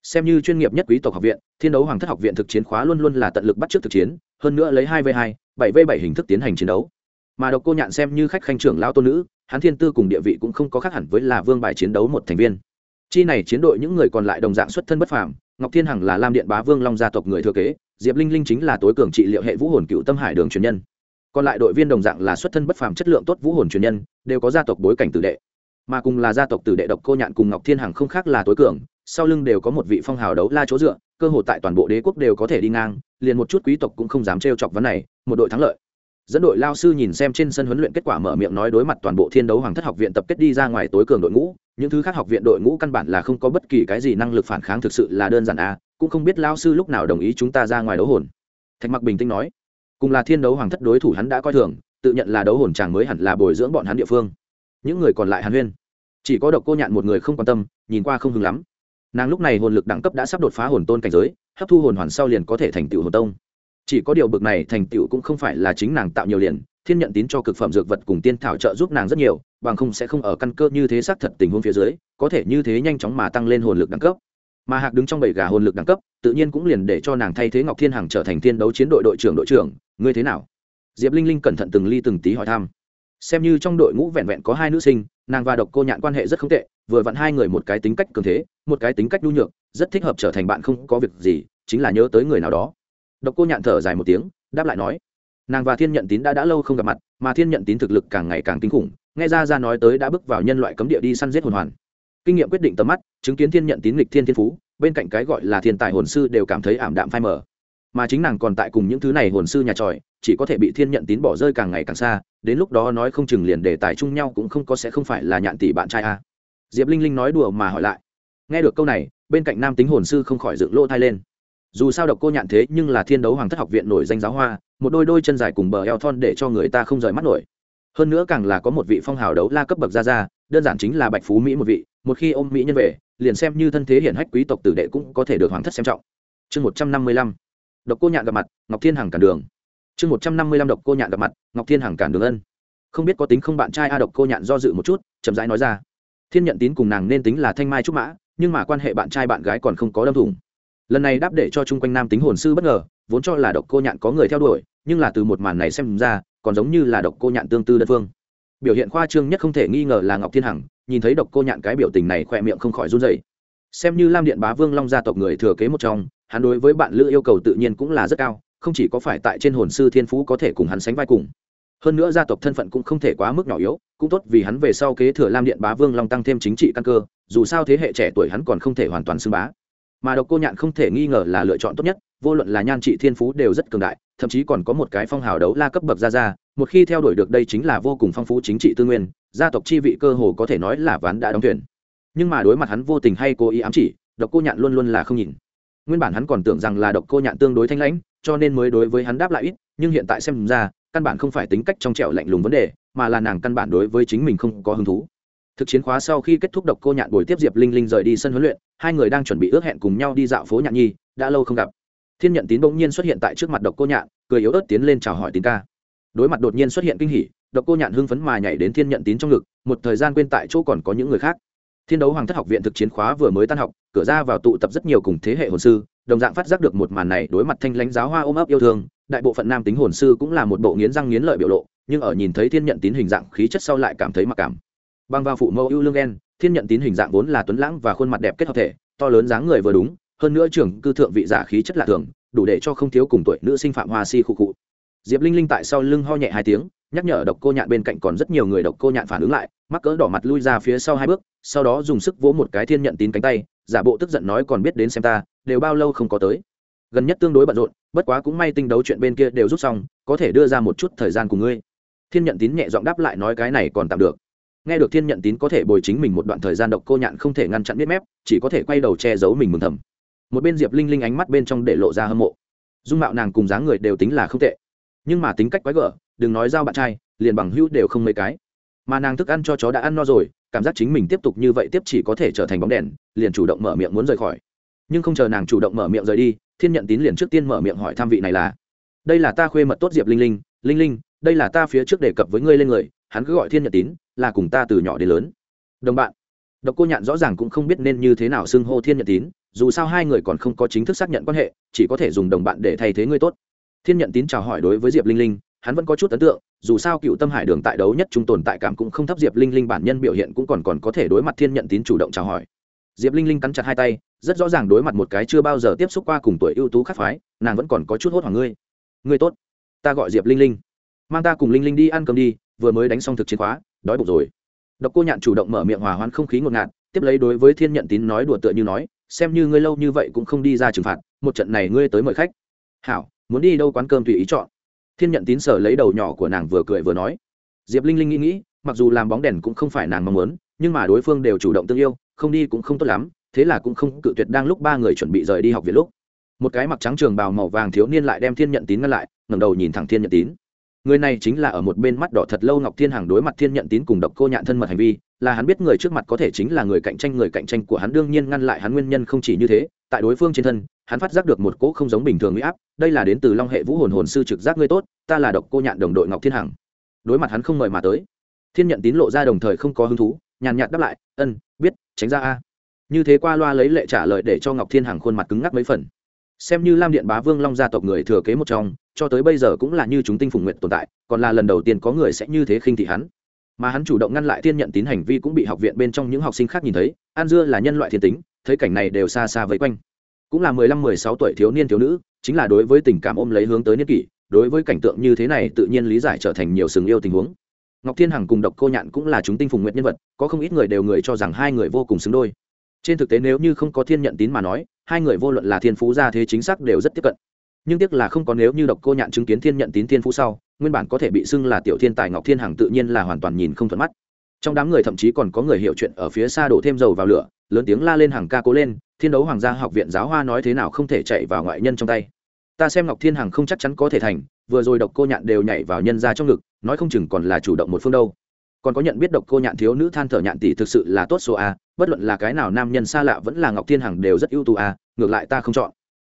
Xem như chuyên nghiệp nhất quý tộc học viện, thiên đấu hoàng thất học viện thực chiến khóa luôn luôn là tận lực bắt trước thực chiến, hơn nữa lấy hai v hai, bảy v bảy hình thức tiến hành chiến đấu. Mà độc cô nhạn xem như khách khanh trưởng lao tôn nữ, hắn thiên tư cùng địa vị cũng không có khác hẳn với là vương bài chiến đấu một thành viên. Chi này chiến đội những người còn lại đồng dạng xuất thân bất phàm ngọc thiên hằng là lam điện bá vương long gia tộc người thừa kế, diệp linh linh chính là tối cường trị liệu hệ vũ hồn cựu tâm hải đường truyền nhân. Còn lại đội viên đồng dạng là xuất thân bất phàm chất lượng tốt vũ hồn truyền nhân, đều có gia tộc bối cảnh tử đệ. Mà cùng là gia tộc tử đệ độc cô nhạn cùng ngọc thiên hằng không khác là tối cường, sau lưng đều có một vị phong hào đấu la chỗ dựa, cơ hội tại toàn bộ đế quốc đều có thể đi ngang, liền một chút quý tộc cũng không dám trêu chọc vấn này, một đội thắng lợi dẫn đội lao sư nhìn xem trên sân huấn luyện kết quả mở miệng nói đối mặt toàn bộ thiên đấu hoàng thất học viện tập kết đi ra ngoài tối cường đội ngũ. Những thứ khác học viện đội ngũ căn bản là không có bất kỳ cái gì năng lực phản kháng thực sự là đơn giản à cũng không biết lao sư lúc nào đồng ý chúng ta ra ngoài đấu hồn. Thạch mặc bình tĩnh nói, cùng là thiên đấu hoàng thất đối thủ hắn đã coi thường, tự nhận là đấu hồn chàng mới hẳn là bồi dưỡng bọn hắn địa phương. Những người còn lại hàn huyên, chỉ có độc cô nhạn một người không quan tâm, nhìn qua không hứng lắm. Nàng lúc này hồn lực đẳng cấp đã sắp đột phá hồn tôn cảnh giới, hấp thu hồn hoàn sau liền có thể thành tựu hồn tông chỉ có điều bực này thành tựu cũng không phải là chính nàng tạo nhiều liền, thiên nhận tín cho cực phẩm dược vật cùng tiên thảo trợ giúp nàng rất nhiều, bằng không sẽ không ở căn cơ như thế xác thật tình huống phía dưới, có thể như thế nhanh chóng mà tăng lên hồn lực đẳng cấp. Mà hạc đứng trong bảy gà hồn lực đẳng cấp, tự nhiên cũng liền để cho nàng thay thế ngọc thiên hằng trở thành thiên đấu chiến đội đội trưởng đội trưởng, ngươi thế nào? Diệp linh linh cẩn thận từng ly từng tí hỏi thăm. Xem như trong đội ngũ vẹn vẹn có hai nữ sinh, nàng và độc cô nhạn quan hệ rất không tệ, vừa vặn hai người một cái tính cách cường thế, một cái tính cách nhu nhược, rất thích hợp trở thành bạn không có việc gì, chính là nhớ tới người nào đó độc cô nhạn thở dài một tiếng, đáp lại nói, nàng và thiên nhận tín đã đã lâu không gặp mặt, mà thiên nhận tín thực lực càng ngày càng kinh khủng, nghe ra ra nói tới đã bước vào nhân loại cấm địa đi săn giết hồn hoàn. Kinh nghiệm quyết định tầm mắt, chứng kiến thiên nhận tín lịch thiên thiên phú, bên cạnh cái gọi là thiên tài hồn sư đều cảm thấy ảm đạm phai mờ. Mà chính nàng còn tại cùng những thứ này hồn sư nhà tròi, chỉ có thể bị thiên nhận tín bỏ rơi càng ngày càng xa, đến lúc đó nói không chừng liền để tài chung nhau cũng không có sẽ không phải là nhạn tỷ bạn trai a. À. diệp linh linh nói đùa mà hỏi lại. Nghe được câu này, bên cạnh nam tính hồn sư không khỏi dựng lỗ thai lên dù sao độc cô nhạn thế nhưng là thiên đấu hoàng thất học viện nổi danh giáo hoa, một đôi đôi chân dài cùng bờ eo thon để cho người ta không rời mắt nổi. Hơn nữa càng là có một vị phong hào đấu la cấp bậc ra ra đơn giản chính là bạch phú mỹ một vị, một khi ôm mỹ nhân về, liền xem như thân thế hiển hách quý tộc tử đệ cũng có thể được hoàng thất xem trọng. Chương một trăm năm mươi lăm, độc cô nhạn gặp mặt, ngọc thiên hằng cản đường. Chương một trăm năm mươi lăm, độc cô nhạn gặp mặt, ngọc thiên hằng cản đường ân. Không biết có tính không bạn trai a, độc cô nhạn do dự một chút, chậm rãi nói ra. Thiên nhận tín cùng nàng nên tính là thanh mai trúc mã, nhưng mà quan hệ bạn trai bạn gái còn không có đâm thủng lần này đáp để cho chung quanh nam tính hồn sư bất ngờ, vốn cho là độc cô nhạn có người theo đuổi, nhưng là từ một màn này xem ra, còn giống như là độc cô nhạn tương tư đơn phương. Biểu hiện khoa trương nhất không thể nghi ngờ là ngọc thiên hằng, nhìn thấy độc cô nhạn cái biểu tình này khỏe miệng không khỏi run dày xem như lam điện bá vương long gia tộc người thừa kế một trong, hắn đối với bạn lữ yêu cầu tự nhiên cũng là rất cao, không chỉ có phải tại trên hồn sư thiên phú có thể cùng hắn sánh vai cùng. Hơn nữa gia tộc thân phận cũng không thể quá mức nhỏ yếu, cũng tốt vì hắn về sau kế thừa lam điện bá vương long tăng thêm chính trị căn cơ, dù sao thế hệ trẻ tuổi hắn còn không thể hoàn toàn xưng bá mà độc cô nhạn không thể nghi ngờ là lựa chọn tốt nhất, vô luận là nhan trị thiên phú đều rất cường đại, thậm chí còn có một cái phong hào đấu la cấp bậc ra ra, một khi theo đuổi được đây chính là vô cùng phong phú chính trị tư nguyên, gia tộc chi vị cơ hồ có thể nói là ván đã đóng thuyền. Nhưng mà đối mặt hắn vô tình hay cố ý ám chỉ, độc cô nhạn luôn luôn là không nhìn. Nguyên bản hắn còn tưởng rằng là độc cô nhạn tương đối thanh lãnh, cho nên mới đối với hắn đáp lại ít, nhưng hiện tại xem ra, căn bản không phải tính cách trong trẻo lạnh lùng vấn đề, mà là nàng căn bản đối với chính mình không có hứng thú thực chiến khóa sau khi kết thúc độc cô nhạn buổi tiếp diệp linh linh rời đi sân huấn luyện, hai người đang chuẩn bị ước hẹn cùng nhau đi dạo phố nhạn nhi, đã lâu không gặp. Thiên nhận tín bỗng nhiên xuất hiện tại trước mặt độc cô nhạn, cười yếu ớt tiến lên chào hỏi tín ca. Đối mặt đột nhiên xuất hiện kinh hỉ, độc cô nhạn hưng phấn mà nhảy đến thiên nhận tín trong ngực, một thời gian quên tại chỗ còn có những người khác. Thiên đấu hoàng thất học viện thực chiến khóa vừa mới tan học, cửa ra vào tụ tập rất nhiều cùng thế hệ hồn sư, đồng dạng phát giác được một màn này đối mặt thanh lãnh giáo hoa ôm ấp yêu thương, đại bộ phận nam tính hồn sư cũng là một bộ nghiến răng nghiến lợi biểu lộ, nhưng ở nhìn thấy thiên nhận tín hình dạng khí chất sau lại cảm thấy mặc cảm băng vào phụ mẫu ưu lương ghen thiên nhận tín hình dạng vốn là tuấn lãng và khuôn mặt đẹp kết hợp thể, to lớn dáng người vừa đúng, hơn nữa trưởng cư thượng vị giả khí chất lạ thường, đủ để cho không thiếu cùng tuổi nữ sinh phạm hoa si khu cụ diệp linh linh tại sau lưng ho nhẹ hai tiếng, nhắc nhở độc cô nhạn bên cạnh còn rất nhiều người độc cô nhạn phản ứng lại, mắc cỡ đỏ mặt lui ra phía sau hai bước, sau đó dùng sức vỗ một cái thiên nhận tín cánh tay, giả bộ tức giận nói còn biết đến xem ta, đều bao lâu không có tới. Gần nhất tương đối bận rộn, bất quá cũng may tinh đấu chuyện bên kia đều rút xong, có thể đưa ra một chút thời gian cùng ngươi. Thiên nhận tín nhẹ giọng đáp lại nói cái này còn tạm được nghe được thiên nhận tín có thể bồi chính mình một đoạn thời gian độc cô nhạn không thể ngăn chặn biết mép, chỉ có thể quay đầu che giấu mình mừng thầm. Một bên diệp linh linh ánh mắt bên trong để lộ ra hâm mộ. Dung mạo nàng cùng dáng người đều tính là không tệ. Nhưng mà tính cách quái gở, đừng nói giao bạn trai, liền bằng hữu đều không mấy cái. Mà nàng thức ăn cho chó đã ăn no rồi, cảm giác chính mình tiếp tục như vậy tiếp chỉ có thể trở thành bóng đèn, liền chủ động mở miệng muốn rời khỏi. Nhưng không chờ nàng chủ động mở miệng rời đi, thiên nhận tín liền trước tiên mở miệng hỏi tham vị này là, đây là ta khuê mật tốt diệp linh linh linh linh, đây là ta phía trước đề cập với ngươi lên người, hắn cứ gọi thiên nhận tín là cùng ta từ nhỏ đến lớn. Đồng bạn. Độc cô nhạn rõ ràng cũng không biết nên như thế nào xưng hô thiên nhận tín, dù sao hai người còn không có chính thức xác nhận quan hệ, chỉ có thể dùng đồng bạn để thay thế người tốt. Thiên nhận tín chào hỏi đối với diệp linh linh, hắn vẫn có chút ấn tượng, dù sao cựu tâm hải đường tại đấu nhất trung tồn tại cảm cũng không thấp, diệp linh linh bản nhân biểu hiện cũng còn còn có thể đối mặt thiên nhận tín chủ động chào hỏi. Diệp linh linh cắn chặt hai tay, rất rõ ràng đối mặt một cái chưa bao giờ tiếp xúc qua cùng tuổi ưu tú khắc phái, nàng vẫn còn có chút hốt hoảng ngươi. Ngươi tốt. Ta gọi diệp linh linh. Mang ta cùng linh linh đi ăn cơm đi, vừa mới đánh xong thực chiến khóa đói bụng rồi. Độc cô nhạn chủ động mở miệng hòa hoãn không khí ngột ngạt, tiếp lấy đối với thiên nhận tín nói đùa tựa như nói, xem như ngươi lâu như vậy cũng không đi ra trừng phạt, một trận này ngươi tới mời khách. Hảo, muốn đi đâu quán cơm tùy ý chọn. Thiên nhận tín sở lấy đầu nhỏ của nàng vừa cười vừa nói. Diệp linh linh nghĩ nghĩ, mặc dù làm bóng đèn cũng không phải nàng mong muốn, nhưng mà đối phương đều chủ động tương yêu, không đi cũng không tốt lắm, thế là cũng không cự tuyệt đang lúc ba người chuẩn bị rời đi học viện lúc. Một cái mặc trắng trường bào màu vàng thiếu niên lại đem thiên nhận tín ngăn lại, ngẩng đầu nhìn thẳng thiên nhận tín người này chính là ở một bên mắt đỏ thật lâu ngọc thiên Hằng đối mặt thiên nhận tín cùng độc cô nhạn thân mật hành vi, là hắn biết người trước mặt có thể chính là người cạnh tranh, người cạnh tranh của hắn đương nhiên ngăn lại hắn nguyên nhân không chỉ như thế. Tại đối phương trên thân, hắn phát giác được một cỗ không giống bình thường huy áp, đây là đến từ long hệ vũ hồn hồn sư trực giác ngươi tốt, ta là độc cô nhạn đồng đội ngọc thiên hằng đối mặt hắn không mời mà tới. Thiên nhận tín lộ ra đồng thời không có hứng thú, nhàn nhạt đáp lại, ân, biết, tránh ra a. Như thế qua loa lấy lệ trả lời để cho ngọc thiên hằng khuôn mặt cứng ngắc mấy phần. Xem như lam điện bá vương long gia tộc người thừa kế một trong cho tới bây giờ cũng là như chúng tinh phùng nguyện tồn tại, còn là lần đầu tiên có người sẽ như thế khinh thị hắn. Mà hắn chủ động ngăn lại thiên nhận tín hành vi cũng bị học viện bên trong những học sinh khác nhìn thấy, an dưa là nhân loại thiên tính, thấy cảnh này đều xa xa vây quanh. Cũng là mười lăm, mười sáu tuổi thiếu niên thiếu nữ, chính là đối với tình cảm ôm lấy hướng tới niên kỷ, đối với cảnh tượng như thế này tự nhiên lý giải trở thành nhiều sừng yêu tình huống. Ngọc thiên hằng cùng độc cô nhạn cũng là chúng tinh phùng nguyện nhân vật, có không ít người đều người cho rằng hai người vô cùng xứng đôi. Trên thực tế nếu như không có thiên nhận tín mà nói, hai người vô luận là thiên phú gia thế chính xác đều rất tiếp cận nhưng tiếc là không có nếu như độc cô nhạn chứng kiến thiên nhận tín thiên phú sau, nguyên bản có thể bị xưng là tiểu thiên tài ngọc thiên hằng tự nhiên là hoàn toàn nhìn không thuận mắt. Trong đám người thậm chí còn có người hiểu chuyện ở phía xa đổ thêm dầu vào lửa, lớn tiếng la lên hàng ca cố lên, thiên đấu hoàng gia học viện giáo hoa nói thế nào không thể chạy vào ngoại nhân trong tay. Ta xem ngọc thiên hằng không chắc chắn có thể thành, vừa rồi độc cô nhạn đều nhảy vào nhân ra trong ngực, nói không chừng còn là chủ động một phương đâu. Còn có nhận biết độc cô nhạn thiếu nữ than thở nhạn tỷ thực sự là tốt số a, bất luận là cái nào nam nhân xa lạ vẫn là ngọc thiên hằng đều rất ưu tú a, ngược lại ta không chọn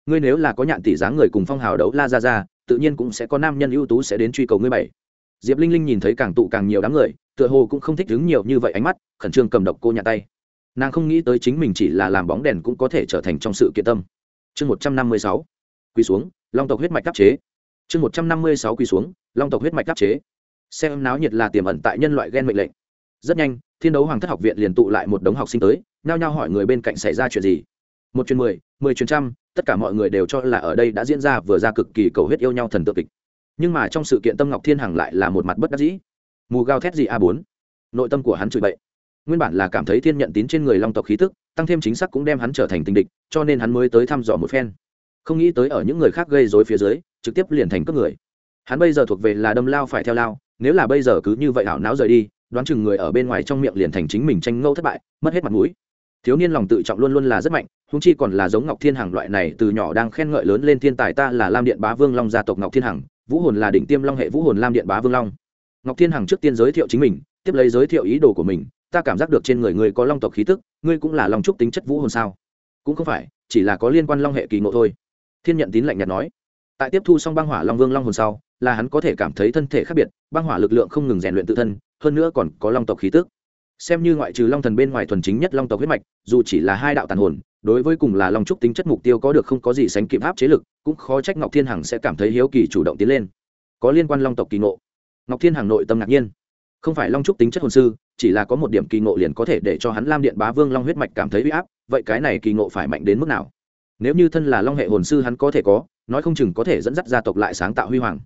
ngươi nếu là có nhạn tỷ dáng người cùng phong hào đấu la ra ra, tự nhiên cũng sẽ có nam nhân ưu tú sẽ đến truy cầu ngươi bảy. Diệp linh linh nhìn thấy càng tụ càng nhiều đám người, tựa hồ cũng không thích đứng nhiều như vậy ánh mắt, khẩn trương cầm độc cô nhạn tay. Nàng không nghĩ tới chính mình chỉ là làm bóng đèn cũng có thể trở thành trong sự kiện tâm. Chương một trăm năm mươi sáu. Quỳ xuống, long tộc huyết mạch đắp chế. Chương một trăm năm mươi sáu quỳ xuống, long tộc huyết mạch đắp chế. Xem náo nhiệt là tiềm ẩn tại nhân loại ghen mệnh lệnh. Rất nhanh, thiên đấu hoàng thất học viện liền tụ lại một đống học sinh tới, nhao nhao hỏi người bên cạnh xảy ra chuyện gì một chuyến mười mười chuyến trăm, tất cả mọi người đều cho là ở đây đã diễn ra vừa ra cực kỳ cầu huyết yêu nhau thần tượng kịch. Nhưng mà trong sự kiện tâm ngọc thiên hằng lại là một mặt bất đắc dĩ. Mù gao thét gì a bốn? Nội tâm của hắn chửi bậy. Nguyên bản là cảm thấy thiên nhận tín trên người long tộc khí tức, tăng thêm chính xác cũng đem hắn trở thành tình địch, cho nên hắn mới tới thăm dò một phen. Không nghĩ tới ở những người khác gây dối phía dưới, trực tiếp liền thành cướp người. Hắn bây giờ thuộc về là đâm lao phải theo lao, nếu là bây giờ cứ như vậy ảo não rời đi, đoán chừng người ở bên ngoài trong miệng liền thành chính mình tranh ngâu thất bại, mất hết mặt mũi thiếu niên lòng tự trọng luôn luôn là rất mạnh húng chi còn là giống ngọc thiên hằng loại này, từ nhỏ đang khen ngợi lớn lên thiên tài ta là lam điện bá vương long gia tộc ngọc thiên hằng, vũ hồn là đỉnh tiêm long hệ vũ hồn lam điện bá vương long. Ngọc thiên hằng trước tiên giới thiệu chính mình, tiếp lấy giới thiệu ý đồ của mình, ta cảm giác được trên người ngươi có long tộc khí tức, ngươi cũng là long trúc tính chất vũ hồn sao? Cũng không phải, chỉ là có liên quan long hệ kỳ ngộ thôi. Thiên nhận tín lạnh nhạt nói. Tại tiếp thu xong băng hỏa long vương long hồn sau, là hắn có thể cảm thấy thân thể khác biệt, băng hỏa lực lượng không ngừng rèn luyện tự thân, hơn nữa còn có long tộc khí tức xem như ngoại trừ long thần bên ngoài thuần chính nhất long tộc huyết mạch, dù chỉ là hai đạo tàn hồn, đối với cùng là long trúc tính chất mục tiêu có được không có gì sánh kịp áp chế lực, cũng khó trách ngọc thiên hằng sẽ cảm thấy hiếu kỳ chủ động tiến lên. Có liên quan long tộc kỳ ngộ. Ngọc thiên hằng nội tâm ngạc nhiên. Không phải long trúc tính chất hồn sư, chỉ là có một điểm kỳ ngộ liền có thể để cho hắn lam điện bá vương long huyết mạch cảm thấy uy áp, vậy cái này kỳ ngộ phải mạnh đến mức nào? Nếu như thân là long hệ hồn sư hắn có thể có, nói không chừng có thể dẫn dắt gia tộc lại sáng tạo huy hoàng.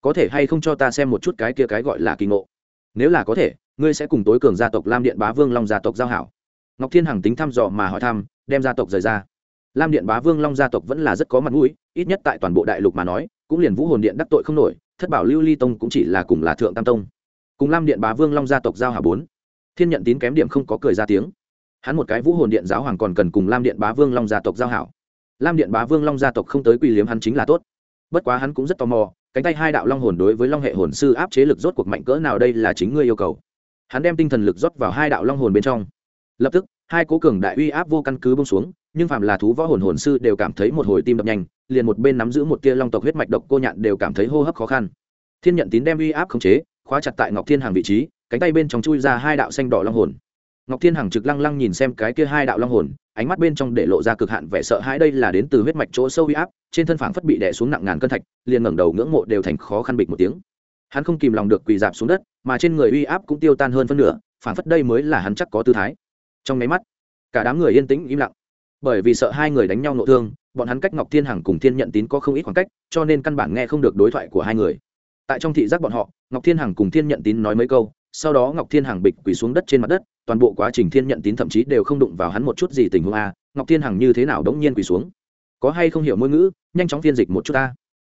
Có thể hay không cho ta xem một chút cái kia cái gọi là kỳ ngộ? Nếu là có thể ngươi sẽ cùng tối cường gia tộc lam điện bá vương long gia tộc giao hảo. Ngọc thiên hằng tính thăm dò mà hỏi thăm, đem gia tộc rời ra. Lam điện bá vương long gia tộc vẫn là rất có mặt mũi, ít nhất tại toàn bộ đại lục mà nói, cũng liền vũ hồn điện đắc tội không nổi, thất bảo lưu ly tông cũng chỉ là cùng là thượng tam tông. Cùng lam điện bá vương long gia tộc giao hảo bốn. Thiên nhận tín kém điểm không có cười ra tiếng. Hắn một cái vũ hồn điện giáo hoàng còn cần cùng lam điện bá vương long gia tộc giao hảo. Lam điện bá vương long gia tộc không tới quy liếm hắn chính là tốt. Bất quá hắn cũng rất tò mò, cánh tay hai đạo long hồn đối với long hệ hồn sư áp chế lực rốt cuộc mạnh cỡ nào đây là chính ngươi yêu cầu hắn đem tinh thần lực rót vào hai đạo long hồn bên trong. Lập tức, hai cố cường đại uy áp vô căn cứ bông xuống, nhưng phạm là thú võ hồn hồn sư đều cảm thấy một hồi tim đập nhanh, liền một bên nắm giữ một tia long tộc huyết mạch độc cô nhạn đều cảm thấy hô hấp khó khăn. Thiên nhận tín đem uy áp khống chế, khóa chặt tại ngọc thiên hàng vị trí, cánh tay bên trong chui ra hai đạo xanh đỏ long hồn. Ngọc thiên hằng trực lăng lăng nhìn xem cái kia hai đạo long hồn, ánh mắt bên trong để lộ ra cực hạn vẻ sợ hãi đây là đến từ huyết mạch chỗ sâu huy áp, trên thân phản phất bị đè xuống nặng ngàn cân thạch, liền ngẩng đầu ngưỡng mộ đều thành khó khăn bịch một tiếng hắn không kìm lòng được quỳ dạp xuống đất, mà trên người uy áp cũng tiêu tan hơn phân nửa, phảng phất đây mới là hắn chắc có tư thái. Trong máy mắt, cả đám người yên tĩnh im lặng. Bởi vì sợ hai người đánh nhau nội thương, bọn hắn cách ngọc thiên hằng cùng thiên nhận tín có không ít khoảng cách, cho nên căn bản nghe không được đối thoại của hai người. Tại trong thị giác bọn họ, ngọc thiên hằng cùng thiên nhận tín nói mấy câu, sau đó ngọc thiên hằng bịch quỳ xuống đất trên mặt đất, toàn bộ quá trình thiên nhận tín thậm chí đều không đụng vào hắn một chút gì tình huống a, ngọc thiên hằng như thế nào đống nhiên quỳ xuống? Có hay không hiểu ngôn ngữ, nhanh chóng phiên dịch một chút ta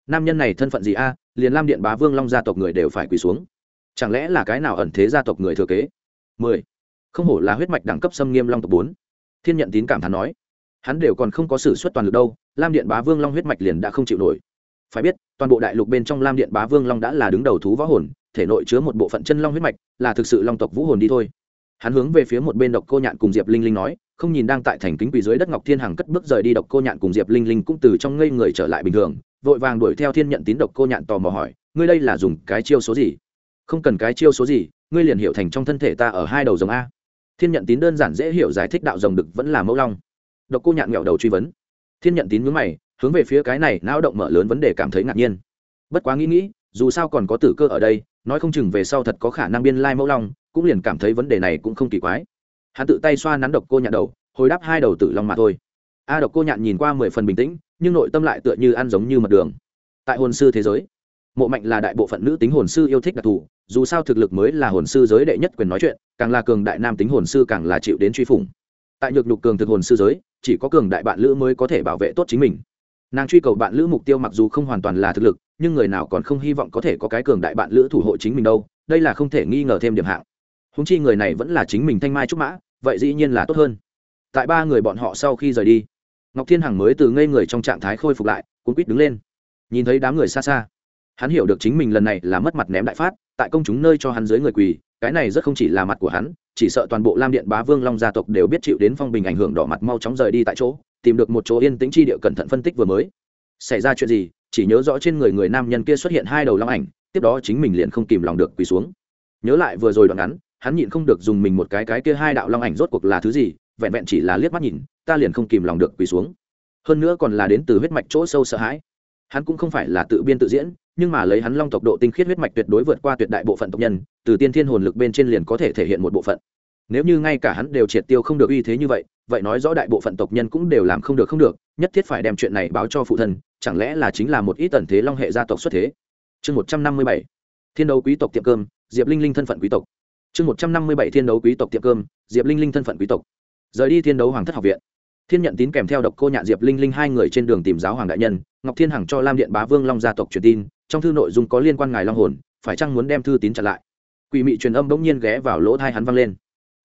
nam nhân này thân phận gì a? Liền lam điện bá vương long gia tộc người đều phải quỳ xuống. Chẳng lẽ là cái nào ẩn thế gia tộc người thừa kế? Mười. Không hổ là huyết mạch đẳng cấp xâm nghiêm long tộc bốn. Thiên nhận tín cảm thán nói. Hắn đều còn không có sự xuất toàn lực đâu, lam điện bá vương long huyết mạch liền đã không chịu nổi. Phải biết, toàn bộ đại lục bên trong lam điện bá vương long đã là đứng đầu thú võ hồn, thể nội chứa một bộ phận chân long huyết mạch, là thực sự long tộc vũ hồn đi thôi. Hắn hướng về phía một bên độc cô nhạn cùng diệp linh linh nói, không nhìn đang tại thành kính quỳ dưới đất ngọc thiên hằng cất bước rời đi độc cô nhạn cùng diệp linh linh cũng từ trong ngây người trở lại bình thường vội vàng đuổi theo thiên nhận tín độc cô nhạn tò mò hỏi, ngươi đây là dùng cái chiêu số gì? Không cần cái chiêu số gì, ngươi liền hiểu thành trong thân thể ta ở hai đầu rồng a. Thiên nhận tín đơn giản dễ hiểu giải thích đạo rồng đực vẫn là mẫu long. Độc cô nhạn nghẹo đầu truy vấn. Thiên nhận tín mướn mày, hướng về phía cái này não động mở lớn vấn đề cảm thấy ngạc nhiên. Bất quá nghĩ nghĩ, dù sao còn có tử cơ ở đây, nói không chừng về sau thật có khả năng biên lai mẫu long, cũng liền cảm thấy vấn đề này cũng không kỳ quái. Hắn tự tay xoa nắn độc cô nhạn đầu, hồi đáp hai đầu tử long mà thôi a độc cô nhạn nhìn qua mười phần bình tĩnh, nhưng nội tâm lại tựa như ăn giống như mật đường. Tại hồn sư thế giới, mộ mạnh là đại bộ phận nữ tính hồn sư yêu thích đặc thù, dù sao thực lực mới là hồn sư giới đệ nhất quyền nói chuyện, càng là cường đại nam tính hồn sư càng là chịu đến truy phủng. Tại nhược nhục cường thực hồn sư giới, chỉ có cường đại bạn lữ mới có thể bảo vệ tốt chính mình. Nàng truy cầu bạn lữ mục tiêu mặc dù không hoàn toàn là thực lực, nhưng người nào còn không hy vọng có thể có cái cường đại bạn lữ thủ hộ chính mình đâu, đây là không thể nghi ngờ thêm điểm hạng. Húng chi người này vẫn là chính mình thanh mai trúc mã, vậy dĩ nhiên là tốt hơn. Tại ba người bọn họ sau khi rời đi ngọc thiên hằng mới từ ngây người trong trạng thái khôi phục lại, cuốn quýt đứng lên. Nhìn thấy đám người xa xa, hắn hiểu được chính mình lần này là mất mặt ném đại phát, tại công chúng nơi cho hắn dưới người quỳ, cái này rất không chỉ là mặt của hắn, chỉ sợ toàn bộ lam điện bá vương long gia tộc đều biết chịu đến phong bình ảnh hưởng đỏ mặt mau chóng rời đi tại chỗ, tìm được một chỗ yên tĩnh chi địa cẩn thận phân tích vừa mới. Xảy ra chuyện gì, chỉ nhớ rõ trên người người nam nhân kia xuất hiện hai đầu long ảnh, tiếp đó chính mình liền không kìm lòng được quỳ xuống. Nhớ lại vừa rồi đoạn ngắn, hắn nhịn không được dùng mình một cái cái kia hai đạo long ảnh rốt cuộc là thứ gì, vẹn vẹn chỉ là liếc mắt nhìn ta liền không kìm lòng được quỳ xuống. Hơn nữa còn là đến từ huyết mạch chỗ sâu sợ hãi. Hắn cũng không phải là tự biên tự diễn, nhưng mà lấy hắn long tộc độ tinh khiết huyết mạch tuyệt đối vượt qua tuyệt đại bộ phận tộc nhân, từ tiên thiên hồn lực bên trên liền có thể thể hiện một bộ phận. Nếu như ngay cả hắn đều triệt tiêu không được uy thế như vậy vậy nói rõ đại bộ phận tộc nhân cũng đều làm không được không được, nhất thiết phải đem chuyện này báo cho phụ thân, chẳng lẽ là chính là một ít tần thế long hệ gia tộc xuất thế? Chương một trăm năm mươi bảy, thiên đấu quý tộc tiệm cơm, diệp linh linh thân phận quý tộc. Chương một trăm năm mươi bảy, thiên đấu quý tộc tiệm cơm, diệp linh linh thân phận quý tộc. Rời đi thiên đấu hoàng thất học viện thiên nhận tín kèm theo độc cô nhạn diệp linh linh hai người trên đường tìm giáo hoàng đại nhân, ngọc thiên hằng cho lam điện bá vương long gia tộc truyền tin, trong thư nội dung có liên quan ngài long hồn, phải chăng muốn đem thư tín trả lại? Quỷ mị truyền âm bỗng nhiên ghé vào lỗ thai hắn vang lên.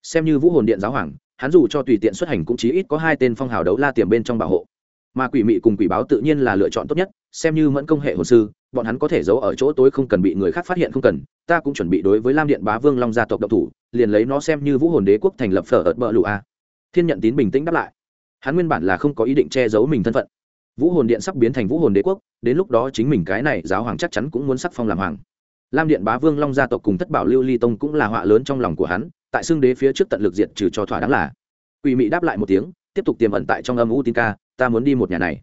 Xem như vũ hồn điện giáo hoàng, hắn dù cho tùy tiện xuất hành cũng chí ít có hai tên phong hào đấu la tiềm bên trong bảo hộ. Mà quỷ mị cùng quỷ báo tự nhiên là lựa chọn tốt nhất, xem như mẫn công hệ hồ sư, bọn hắn có thể giấu ở chỗ tối không cần bị người khác phát hiện không cần, ta cũng chuẩn bị đối với lam điện bá vương long gia tộc độc thủ, liền lấy nó xem như vũ hồn đế quốc thành lập phở ợt bờ lụ a. Thiên nhận tín bình tĩnh đáp lại hắn nguyên bản là không có ý định che giấu mình thân phận. Vũ hồn điện sắp biến thành vũ hồn đế quốc, đến lúc đó chính mình cái này giáo hoàng chắc chắn cũng muốn sắc phong làm hoàng. Lam điện bá vương long gia tộc cùng thất bảo lưu ly tông cũng là họa lớn trong lòng của hắn, tại xương đế phía trước tận lực diệt trừ cho thỏa đáng là. Quỷ mị đáp lại một tiếng, tiếp tục tiềm ẩn tại trong âm u tin ca, ta muốn đi một nhà này.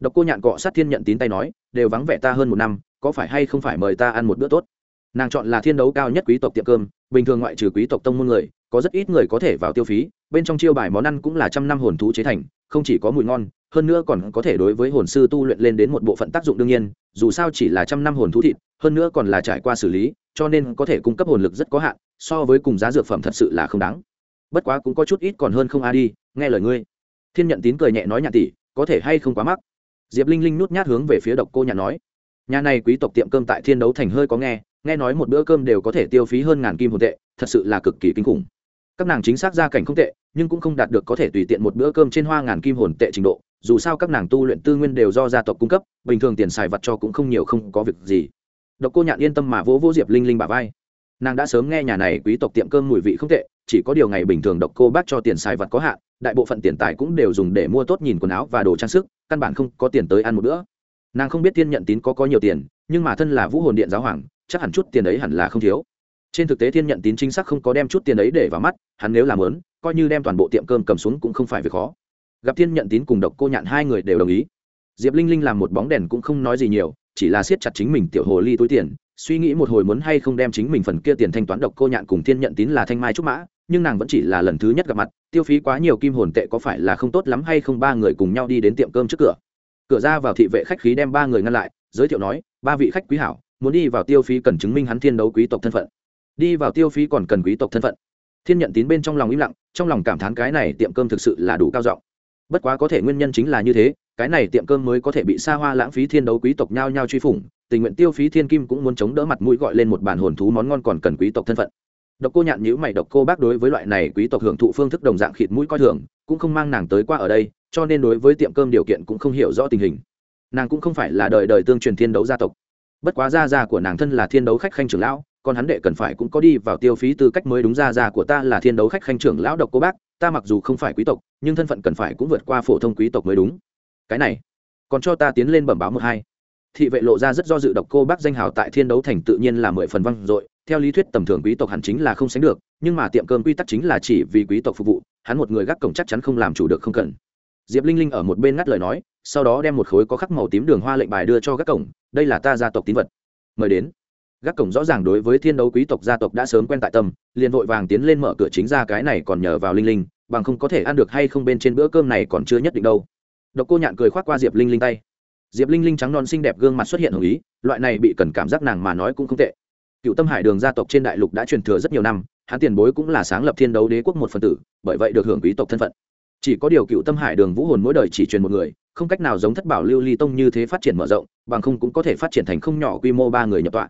Độc cô nhạn cọ sát thiên nhận tín tay nói, đều vắng vẻ ta hơn một năm, có phải hay không phải mời ta ăn một bữa tốt? Nàng chọn là thiên đấu cao nhất quý tộc tiệm cơm, bình thường ngoại trừ quý tộc tông môn người, có rất ít người có thể vào tiêu phí bên trong chiêu bài món ăn cũng là trăm năm hồn thú chế thành, không chỉ có mùi ngon, hơn nữa còn có thể đối với hồn sư tu luyện lên đến một bộ phận tác dụng đương nhiên, dù sao chỉ là trăm năm hồn thú thịt, hơn nữa còn là trải qua xử lý, cho nên có thể cung cấp hồn lực rất có hạn, so với cùng giá dược phẩm thật sự là không đáng. Bất quá cũng có chút ít còn hơn không a đi, nghe lời ngươi. Thiên nhận tín cười nhẹ nói nhạt tỷ, có thể hay không quá mắc? Diệp linh linh nút nhát hướng về phía độc cô nhà nói. Nhà này quý tộc tiệm cơm tại thiên đấu thành hơi có nghe nghe nói một bữa cơm đều có thể tiêu phí hơn ngàn kim hồn tệ, thật sự là cực kỳ kinh khủng các nàng chính xác gia cảnh không tệ, nhưng cũng không đạt được có thể tùy tiện một bữa cơm trên hoa ngàn kim hồn tệ trình độ, dù sao các nàng tu luyện tư nguyên đều do gia tộc cung cấp, bình thường tiền xài vặt cho cũng không nhiều không có việc gì. Độc cô nhạn yên tâm mà vỗ vỗ diệp linh linh bà vai. Nàng đã sớm nghe nhà này quý tộc tiệm cơm mùi vị không tệ, chỉ có điều ngày bình thường độc cô bác cho tiền xài vặt có hạn, đại bộ phận tiền tài cũng đều dùng để mua tốt nhìn quần áo và đồ trang sức, căn bản không có tiền tới ăn một bữa. Nàng không biết thiên nhận tín có có nhiều tiền, nhưng mà thân là vũ hồn điện giáo hoàng, chắc hẳn chút tiền ấy hẳn là không thiếu trên thực tế thiên nhận tín chính xác không có đem chút tiền ấy để vào mắt, hắn nếu làm lớn, coi như đem toàn bộ tiệm cơm cầm xuống cũng không phải việc khó. Gặp thiên nhận tín cùng độc cô nhạn hai người đều đồng ý. Diệp linh linh làm một bóng đèn cũng không nói gì nhiều, chỉ là siết chặt chính mình tiểu hồ ly túi tiền, suy nghĩ một hồi muốn hay không đem chính mình phần kia tiền thanh toán độc cô nhạn cùng thiên nhận tín là thanh mai trúc mã, nhưng nàng vẫn chỉ là lần thứ nhất gặp mặt, tiêu phí quá nhiều kim hồn tệ có phải là không tốt lắm hay không ba người cùng nhau đi đến tiệm cơm trước cửa. Cửa ra vào thị vệ khách khí đem ba người ngăn lại, giới thiệu nói, ba vị khách quý hảo, muốn đi vào tiêu phí cần chứng minh hắn thiên đấu quý tộc thân phận đi vào tiêu phí còn cần quý tộc thân phận. Thiên nhận tín bên trong lòng im lặng, trong lòng cảm thán cái này tiệm cơm thực sự là đủ cao giọng. Bất quá có thể nguyên nhân chính là như thế, cái này tiệm cơm mới có thể bị xa hoa lãng phí thiên đấu quý tộc nhao nhao truy phủng, tình nguyện tiêu phí thiên kim cũng muốn chống đỡ mặt mũi gọi lên một bản hồn thú món ngon còn cần quý tộc thân phận. Độc cô nhạn nhữ mày, độc cô bác đối với loại này quý tộc hưởng thụ phương thức đồng dạng khịt mũi coi thường, cũng không mang nàng tới qua ở đây, cho nên đối với tiệm cơm điều kiện cũng không hiểu rõ tình hình. Nàng cũng không phải là đời đời tương truyền thiên đấu gia tộc. Bất quá gia gia của nàng thân là thiên đấu khách khanh trưởng lão còn hắn đệ cần phải cũng có đi vào tiêu phí tư cách mới đúng gia gia của ta là thiên đấu khách khanh trưởng lão độc cô bác, ta mặc dù không phải quý tộc, nhưng thân phận cần phải cũng vượt qua phổ thông quý tộc mới đúng. Cái này, còn cho ta tiến lên bẩm báo một hai. Thị vệ lộ ra rất do dự độc cô bác danh hào tại thiên đấu thành tự nhiên là mười phần văn dội, theo lý thuyết tầm thường quý tộc hẳn chính là không sánh được, nhưng mà tiệm cơm quy tắc chính là chỉ vì quý tộc phục vụ, hắn một người gác cổng chắc chắn không làm chủ được không cần. Diệp linh linh ở một bên ngắt lời nói, sau đó đem một khối có khắc màu tím đường hoa lệnh bài đưa cho gác cổng, đây là ta gia tộc tín vật. Mời đến gác cổng rõ ràng đối với thiên đấu quý tộc gia tộc đã sớm quen tại tâm, liền vội vàng tiến lên mở cửa chính ra cái này còn nhờ vào linh linh, bằng không có thể ăn được hay không bên trên bữa cơm này còn chưa nhất định đâu. Độc cô nhạn cười khoác qua diệp linh linh tay. Diệp linh linh trắng non xinh đẹp gương mặt xuất hiện hồng ý, loại này bị cần cảm giác nàng mà nói cũng không tệ. Cựu tâm hải đường gia tộc trên đại lục đã truyền thừa rất nhiều năm, hắn tiền bối cũng là sáng lập thiên đấu đế quốc một phần tử, bởi vậy được hưởng quý tộc thân phận. Chỉ có điều cựu tâm hải đường vũ hồn mỗi đời chỉ truyền một người, không cách nào giống thất bảo lưu ly tông như thế phát triển mở rộng, bằng không cũng có thể phát triển thành không nhỏ quy mô ba người nhập tọa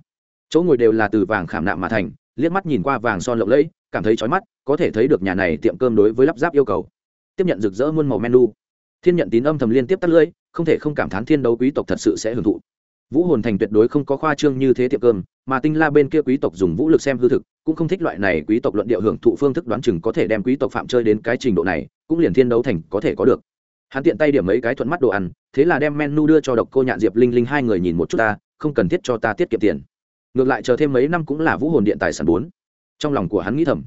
chỗ ngồi đều là từ vàng khảm nạm mà thành, liếc mắt nhìn qua vàng son lộng lẫy, cảm thấy chói mắt, có thể thấy được nhà này tiệm cơm đối với lắp ráp yêu cầu. Tiếp nhận rực rỡ muôn màu menu. Thiên nhận tín âm thầm liên tiếp tắt lưỡi, không thể không cảm thán thiên đấu quý tộc thật sự sẽ hưởng thụ. Vũ hồn thành tuyệt đối không có khoa trương như thế tiệm cơm, mà tinh la bên kia quý tộc dùng vũ lực xem hư thực, cũng không thích loại này quý tộc luận điệu hưởng thụ phương thức đoán chừng có thể đem quý tộc phạm chơi đến cái trình độ này, cũng liền thiên đấu thành có thể có được. Hắn tiện tay điểm mấy cái thuận mắt đồ ăn, thế là đem menu đưa cho độc cô nhạn diệp linh linh hai người nhìn một chút ta, không cần thiết cho ta tiết kiệm tiền ngược lại chờ thêm mấy năm cũng là vũ hồn điện tài sản bốn. Trong lòng của hắn nghĩ thầm,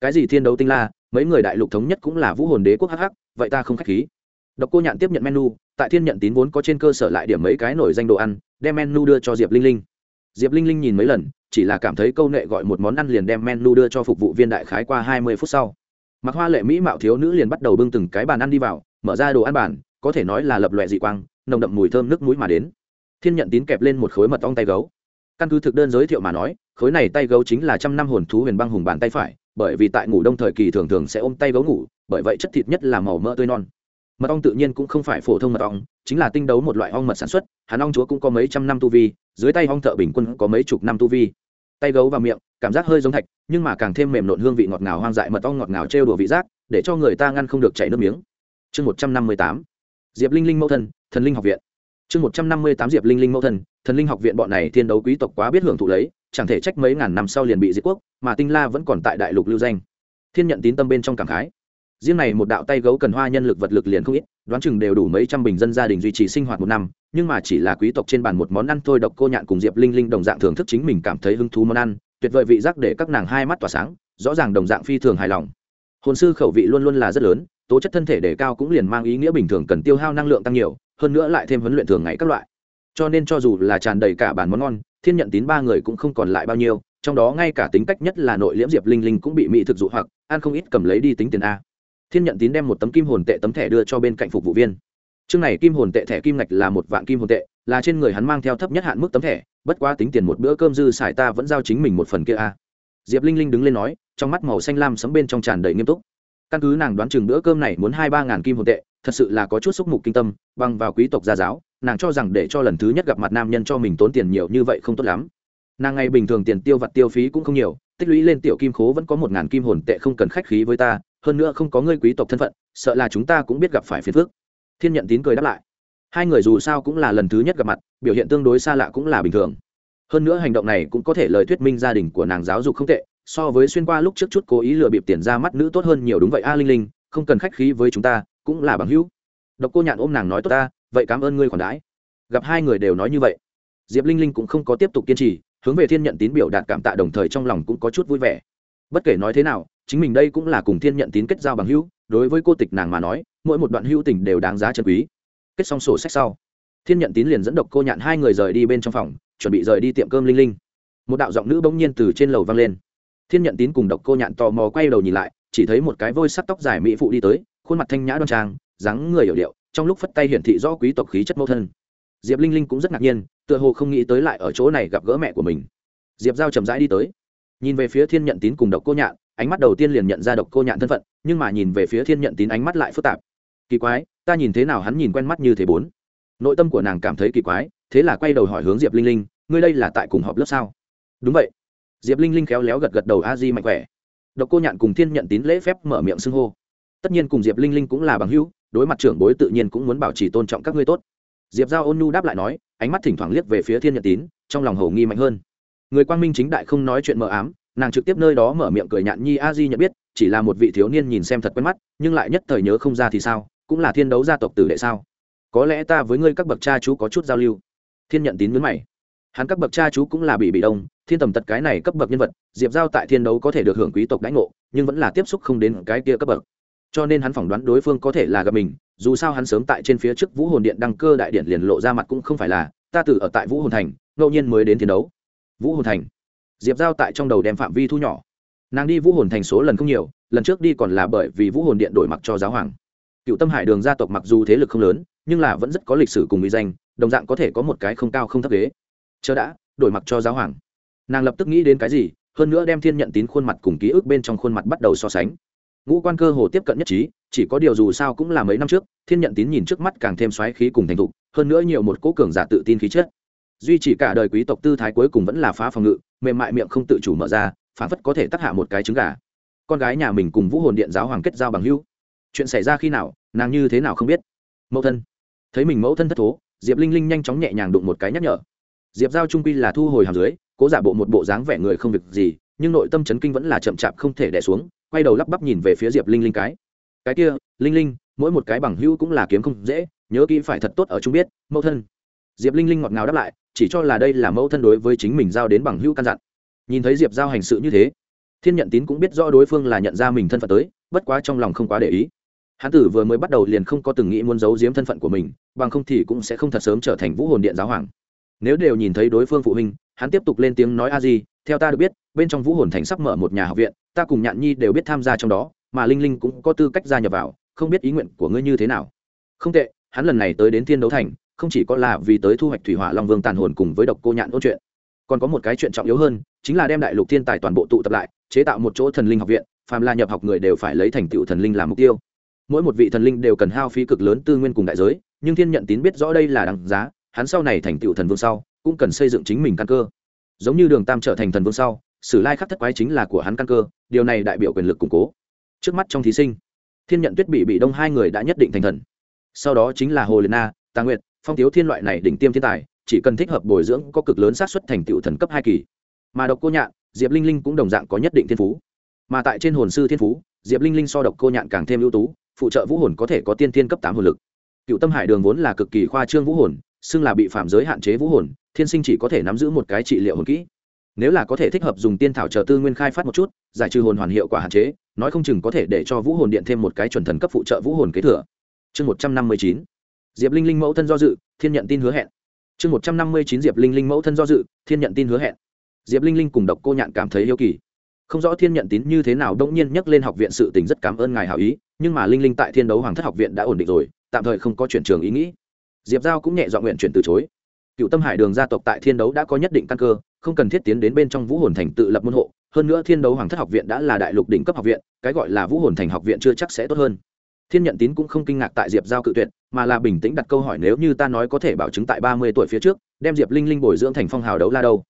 cái gì thiên đấu tinh la, mấy người đại lục thống nhất cũng là vũ hồn đế quốc hh vậy ta không k h á c h khí. Độc cô nhạn tiếp nhận menu, tại thiên nhận tín vốn có trên cơ sở lại điểm mấy cái nổi danh đồ ăn, đem menu đưa cho diệp linh linh. Diệp linh linh nhìn mấy lần, chỉ là cảm thấy câu nệ gọi một món ăn liền đem menu đưa cho phục vụ viên đại khái qua hai mươi phút sau. Mặc hoa lệ mỹ mạo thiếu nữ liền bắt đầu bưng từng cái bàn ăn đi vào, mở ra đồ ăn bàn, có thể nói là lập lòe dị quang, nồng đậm mùi thơm nước mũi mà đến. Thiên nhận tín kẹp lên một khối mật ong tay gấu căn cứ thực đơn giới thiệu mà nói, khối này tay gấu chính là trăm năm hồn thú huyền băng hùng bàn tay phải, bởi vì tại ngủ đông thời kỳ thường thường sẽ ôm tay gấu ngủ, bởi vậy chất thịt nhất là màu mỡ tươi non. Mật ong tự nhiên cũng không phải phổ thông mật ong, chính là tinh đấu một loại ong mật sản xuất, hắn ong chúa cũng có mấy trăm năm tu vi, dưới tay ong thợ bình quân có mấy chục năm tu vi. Tay gấu vào miệng, cảm giác hơi giống thạch, nhưng mà càng thêm mềm nộn hương vị ngọt ngào hoang dại mật ong ngọt ngào trêu đùa vị giác, để cho người ta ngăn không được chảy nước miếng. Chương một trăm năm mươi tám. Diệp linh linh mẫu thân, thần linh học viện chương một trăm năm mươi tám diệp linh linh mẫu thần, thần linh học viện bọn này thiên đấu quý tộc quá biết hưởng thụ lấy chẳng thể trách mấy ngàn năm sau liền bị diệt quốc mà tinh la vẫn còn tại đại lục lưu danh. Thiên nhận tín tâm bên trong cảm khái. Riêng này một đạo tay gấu cần hoa nhân lực vật lực liền không ít đoán chừng đều đủ mấy trăm bình dân gia đình duy trì sinh hoạt một năm nhưng mà chỉ là quý tộc trên bàn một món ăn thôi độc cô nhạn cùng diệp linh linh đồng dạng thưởng thức chính mình cảm thấy hứng thú món ăn tuyệt vời vị giác để các nàng hai mắt tỏa sáng rõ ràng đồng dạng phi thường hài lòng. Hồn sư khẩu vị luôn luôn là rất lớn tố chất thân thể đề cao cũng liền mang ý nghĩa bình thường cần tiêu hao năng lượng tăng nhiều hơn nữa lại thêm huấn luyện thường ngày các loại. Cho nên cho dù là tràn đầy cả bản món ngon, thiên nhận tín ba người cũng không còn lại bao nhiêu, trong đó ngay cả tính cách nhất là nội liễm diệp linh linh cũng bị mỹ thực dụ hoặc, ăn không ít cầm lấy đi tính tiền a. Thiên nhận tín đem một tấm kim hồn tệ tấm thẻ đưa cho bên cạnh phục vụ viên. Chương này kim hồn tệ thẻ kim ngạch là một vạn kim hồn tệ, là trên người hắn mang theo thấp nhất hạn mức tấm thẻ, bất quá tính tiền một bữa cơm dư xài ta vẫn giao chính mình một phần kia a. Diệp linh linh đứng lên nói, trong mắt màu xanh lam sấm bên trong tràn đầy nghiêm túc. Căn cứ nàng đoán chừng bữa cơm này muốn hai ba ngàn kim hồn tệ thật sự là có chút xúc mục kinh tâm bằng vào quý tộc gia giáo, nàng cho rằng để cho lần thứ nhất gặp mặt nam nhân cho mình tốn tiền nhiều như vậy không tốt lắm. Nàng ngày bình thường tiền tiêu vặt tiêu phí cũng không nhiều, tích lũy lên tiểu kim khố vẫn có một ngàn kim hồn tệ không cần khách khí với ta, hơn nữa không có ngươi quý tộc thân phận, sợ là chúng ta cũng biết gặp phải phiền phức. Thiên nhận tín cười đáp lại. Hai người dù sao cũng là lần thứ nhất gặp mặt, biểu hiện tương đối xa lạ cũng là bình thường. Hơn nữa hành động này cũng có thể lời thuyết minh gia đình của nàng giáo dục không tệ, so với xuyên qua lúc trước chút cố ý lừa bịp tiền ra mắt nữ tốt hơn nhiều đúng vậy a linh linh, không cần khách khí với chúng ta cũng là bằng hữu. Độc cô nhạn ôm nàng nói, tốt ta, vậy cảm ơn ngươi khoản đãi. Gặp hai người đều nói như vậy, diệp linh linh cũng không có tiếp tục kiên trì, hướng về thiên nhận tín biểu đạt cảm tạ đồng thời trong lòng cũng có chút vui vẻ. Bất kể nói thế nào, chính mình đây cũng là cùng thiên nhận tín kết giao bằng hữu, đối với cô tịch nàng mà nói, mỗi một đoạn hữu tình đều đáng giá chân quý. Kết xong sổ sách sau, thiên nhận tín liền dẫn độc cô nhạn hai người rời đi bên trong phòng, chuẩn bị rời đi tiệm cơm linh linh. Một đạo giọng nữ bỗng nhiên từ trên lầu vang lên. Thiên nhận tín cùng độc cô nhạn tò mò quay đầu nhìn lại, chỉ thấy một cái vôi sắt tóc dài mỹ phụ đi tới khuôn mặt thanh nhã đoan trang, dáng người hiểu điệu, trong lúc phất tay hiển thị rõ quý tộc khí chất mẫu thân. Diệp linh linh cũng rất ngạc nhiên, tựa hồ không nghĩ tới lại ở chỗ này gặp gỡ mẹ của mình. Diệp giao chậm rãi đi tới. Nhìn về phía thiên nhận tín cùng độc cô nhạn, ánh mắt đầu tiên liền nhận ra độc cô nhạn thân phận, nhưng mà nhìn về phía thiên nhận tín ánh mắt lại phức tạp. Kỳ quái, ta nhìn thế nào hắn nhìn quen mắt như thế bốn? Nội tâm của nàng cảm thấy kỳ quái, thế là quay đầu hỏi hướng diệp linh linh, ngươi đây là tại cùng họp lớp sao? Đúng vậy. Diệp linh linh khéo léo gật gật đầu a di mạnh khỏe. Độc cô nhạn cùng thiên nhận tín lễ phép mở miệng xưng hô tất nhiên cùng diệp linh linh cũng là bằng hữu, đối mặt trưởng bối tự nhiên cũng muốn bảo trì tôn trọng các ngươi tốt. Diệp giao ôn nhu đáp lại nói, ánh mắt thỉnh thoảng liếc về phía thiên nhật tín, trong lòng hầu nghi mạnh hơn. Người quang minh chính đại không nói chuyện mờ ám, nàng trực tiếp nơi đó mở miệng cười nhạn nhi a di nhận biết, chỉ là một vị thiếu niên nhìn xem thật quen mắt, nhưng lại nhất thời nhớ không ra thì sao, cũng là thiên đấu gia tộc tử đệ sao. Có lẽ ta với ngươi các bậc cha chú có chút giao lưu. Thiên nhận tín mướn mày. Hắn các bậc cha chú cũng là bị bị đông, thiên tầm tật cái này cấp bậc nhân vật, diệp giao tại thiên đấu có thể được hưởng quý tộc đãi ngộ, nhưng vẫn là tiếp xúc không đến cái kia cấp bậc cho nên hắn phỏng đoán đối phương có thể là gặp mình, dù sao hắn sớm tại trên phía trước vũ hồn điện đăng cơ đại điện liền lộ ra mặt cũng không phải là, ta từ ở tại vũ hồn thành, ngẫu nhiên mới đến thi đấu. Vũ hồn thành. Diệp giao tại trong đầu đem phạm vi thu nhỏ. Nàng đi vũ hồn thành số lần không nhiều, lần trước đi còn là bởi vì vũ hồn điện đổi mặc cho giáo hoàng. Cựu tâm hải đường gia tộc mặc dù thế lực không lớn, nhưng là vẫn rất có lịch sử cùng mỹ danh, đồng dạng có thể có một cái không cao không thấp ghế. Chờ đã, đổi mặc cho giáo hoàng. Nàng lập tức nghĩ đến cái gì, hơn nữa đem thiên nhận tín khuôn mặt cùng ký ức bên trong khuôn mặt bắt đầu so sánh ngũ quan cơ hồ tiếp cận nhất trí, chỉ có điều dù sao cũng là mấy năm trước, thiên nhận tín nhìn trước mắt càng thêm xoáy khí cùng thành thục, hơn nữa nhiều một cố cường giả tự tin khí chất. Duy chỉ cả đời quý tộc tư thái cuối cùng vẫn là phá phòng ngự, mềm mại miệng không tự chủ mở ra, phản phất có thể tắc hạ một cái trứng gà. Con gái nhà mình cùng vũ hồn điện giáo hoàng kết giao bằng hữu. Chuyện xảy ra khi nào, nàng như thế nào không biết. Mẫu thân. Thấy mình mẫu thân thất thố, diệp linh linh nhanh chóng nhẹ nhàng đụng một cái nhắc nhở. Diệp giao trung quy là thu hồi hàm dưới, cố giả bộ một bộ dáng vẻ người không việc gì, nhưng nội tâm chấn kinh vẫn là chậm chạp không thể đẻ xuống quay đầu lắp bắp nhìn về phía diệp linh linh cái. Cái kia, linh linh, mỗi một cái bằng hữu cũng là kiếm không dễ, nhớ kỹ phải thật tốt ở chung biết, mẫu thân. Diệp linh linh ngọt ngào đáp lại, chỉ cho là đây là mẫu thân đối với chính mình giao đến bằng hữu căn dặn. Nhìn thấy diệp giao hành sự như thế, thiên nhận tín cũng biết rõ đối phương là nhận ra mình thân phận tới, bất quá trong lòng không quá để ý. Hán tử vừa mới bắt đầu liền không có từng nghĩ muốn giấu giếm thân phận của mình, bằng không thì cũng sẽ không thật sớm trở thành vũ hồn điện giáo hoàng nếu đều nhìn thấy đối phương phụ huynh, hắn tiếp tục lên tiếng nói a di, theo ta được biết, bên trong vũ hồn thành sắp mở một nhà học viện, ta cùng nhạn nhi đều biết tham gia trong đó, mà linh linh cũng có tư cách gia nhập vào, không biết ý nguyện của ngươi như thế nào. Không tệ, hắn lần này tới đến thiên đấu thành, không chỉ có là vì tới thu hoạch thủy hỏa long vương tàn hồn cùng với độc cô nhạn ôn chuyện, còn có một cái chuyện trọng yếu hơn, chính là đem đại lục thiên tài toàn bộ tụ tập lại, chế tạo một chỗ thần linh học viện, phàm là nhập học người đều phải lấy thành tựu thần linh làm mục tiêu. Mỗi một vị thần linh đều cần hao phí cực lớn tư nguyên cùng đại giới, nhưng thiên nhận tín biết rõ đây là đằng giá hắn sau này thành tựu thần vương sau, cũng cần xây dựng chính mình căn cơ. Giống như đường tam trở thành thần vương sau, sử lai khắc thất quái chính là của hắn căn cơ, điều này đại biểu quyền lực củng cố. Trước mắt trong thí sinh, thiên nhận tuyết bị bị đông hai người đã nhất định thành thần. Sau đó chính là hồ liệt na, tà nguyệt, phong tiếu thiên loại này đỉnh tiêm thiên tài, chỉ cần thích hợp bồi dưỡng có cực lớn xác suất thành tựu thần cấp hai kỳ. Mà độc cô nhạn, diệp linh linh cũng đồng dạng có nhất định thiên phú. Mà tại trên hồn sư thiên phú, diệp linh linh so độc cô nhạn càng thêm ưu tú, phụ trợ vũ hồn có thể có tiên thiên cấp tám hồn lực. Cựu tâm hải đường vốn là cực kỳ khoa trương vũ hồn xưng là bị phạm giới hạn chế vũ hồn, thiên sinh chỉ có thể nắm giữ một cái trị liệu hồn kỹ. Nếu là có thể thích hợp dùng tiên thảo chờ tư nguyên khai phát một chút, giải trừ hồn hoàn hiệu quả hạn chế, nói không chừng có thể để cho vũ hồn điện thêm một cái chuẩn thần cấp phụ trợ vũ hồn kế thừa. Chương một trăm năm mươi chín. Diệp linh linh mẫu thân do dự, thiên nhận tin hứa hẹn. Chương một trăm năm mươi chín diệp linh linh mẫu thân do dự, thiên nhận tin hứa hẹn. Diệp linh linh cùng độc cô nhạn cảm thấy yêu kỳ. Không rõ thiên nhận tín như thế nào đông nhiên nhắc lên học viện sự tình rất cảm ơn ngài hảo ý, nhưng mà linh linh tại thiên đấu hoàng thất học viện đã ổn định rồi, tạm thời không có chuyển trường ý nghĩ diệp giao cũng nhẹ dọn nguyện chuyển từ chối. Cựu tâm hải đường gia tộc tại thiên đấu đã có nhất định căn cơ, không cần thiết tiến đến bên trong vũ hồn thành tự lập môn hộ, hơn nữa thiên đấu hoàng thất học viện đã là đại lục đỉnh cấp học viện, cái gọi là vũ hồn thành học viện chưa chắc sẽ tốt hơn. Thiên nhận tín cũng không kinh ngạc tại diệp giao cự tuyệt, mà là bình tĩnh đặt câu hỏi nếu như ta nói có thể bảo chứng tại ba mươi tuổi phía trước, đem diệp linh linh bồi dưỡng thành phong hào đấu la đâu?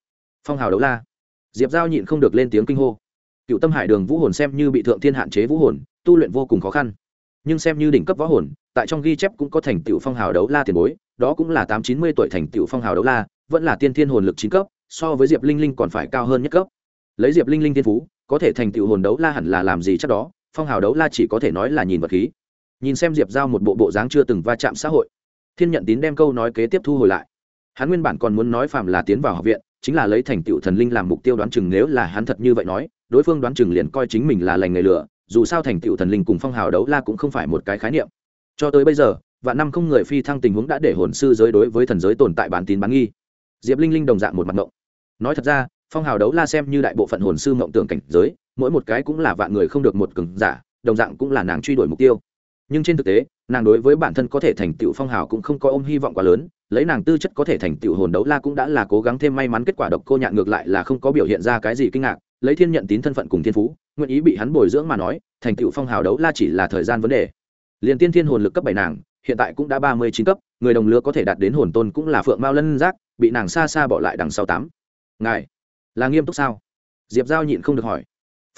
Phong hào đấu la. Diệp giao nhịn không được lên tiếng kinh hô. Cựu tâm hải đường vũ hồn xem như bị thượng thiên hạn chế vũ hồn, tu luyện vô cùng khó khăn. Nhưng xem như đỉnh cấp võ hồn tại trong ghi chép cũng có thành tựu phong hào đấu la tiền bối, đó cũng là tám chín mươi tuổi thành tựu phong hào đấu la, vẫn là tiên thiên hồn lực chín cấp, so với diệp linh linh còn phải cao hơn nhất cấp. Lấy diệp linh linh thiên phú, có thể thành tựu hồn đấu la hẳn là làm gì chắc đó, phong hào đấu la chỉ có thể nói là nhìn vật khí. Nhìn xem diệp giao một bộ bộ dáng chưa từng va chạm xã hội. Thiên nhận tín đem câu nói kế tiếp thu hồi lại. Hắn nguyên bản còn muốn nói phạm là tiến vào học viện, chính là lấy thành tựu thần linh làm mục tiêu đoán chừng nếu là hắn thật như vậy nói, đối phương đoán chừng liền coi chính mình là lành nghề lửa, dù sao thành tựu thần linh cùng phong hào đấu la cũng không phải một cái khái niệm cho tới bây giờ và năm không người phi thăng tình huống đã để hồn sư giới đối với thần giới tồn tại bán tín bán nghi. Diệp linh linh đồng dạng một mặt mộng nói thật ra, phong hào đấu la xem như đại bộ phận hồn sư mộng tưởng cảnh giới, mỗi một cái cũng là vạn người không được một cừng giả, đồng dạng cũng là nàng truy đuổi mục tiêu. Nhưng trên thực tế, nàng đối với bản thân có thể thành tựu phong hào cũng không có ôm hy vọng quá lớn, lấy nàng tư chất có thể thành tựu hồn đấu la cũng đã là cố gắng thêm may mắn kết quả độc cô nhạn ngược lại là không có biểu hiện ra cái gì kinh ngạc, lấy thiên nhận tín thân phận cùng thiên phú, nguyện ý bị hắn bồi dưỡng mà nói, thành tựu phong hào đấu la chỉ là thời gian vấn đề liền tiên thiên hồn lực cấp bảy nàng, hiện tại cũng đã ba mươi chín cấp, người đồng lứa có thể đạt đến hồn tôn cũng là phượng mao lân giác, bị nàng xa xa bỏ lại đằng sau tám. Ngài, là nghiêm túc sao? Diệp giao nhịn không được hỏi.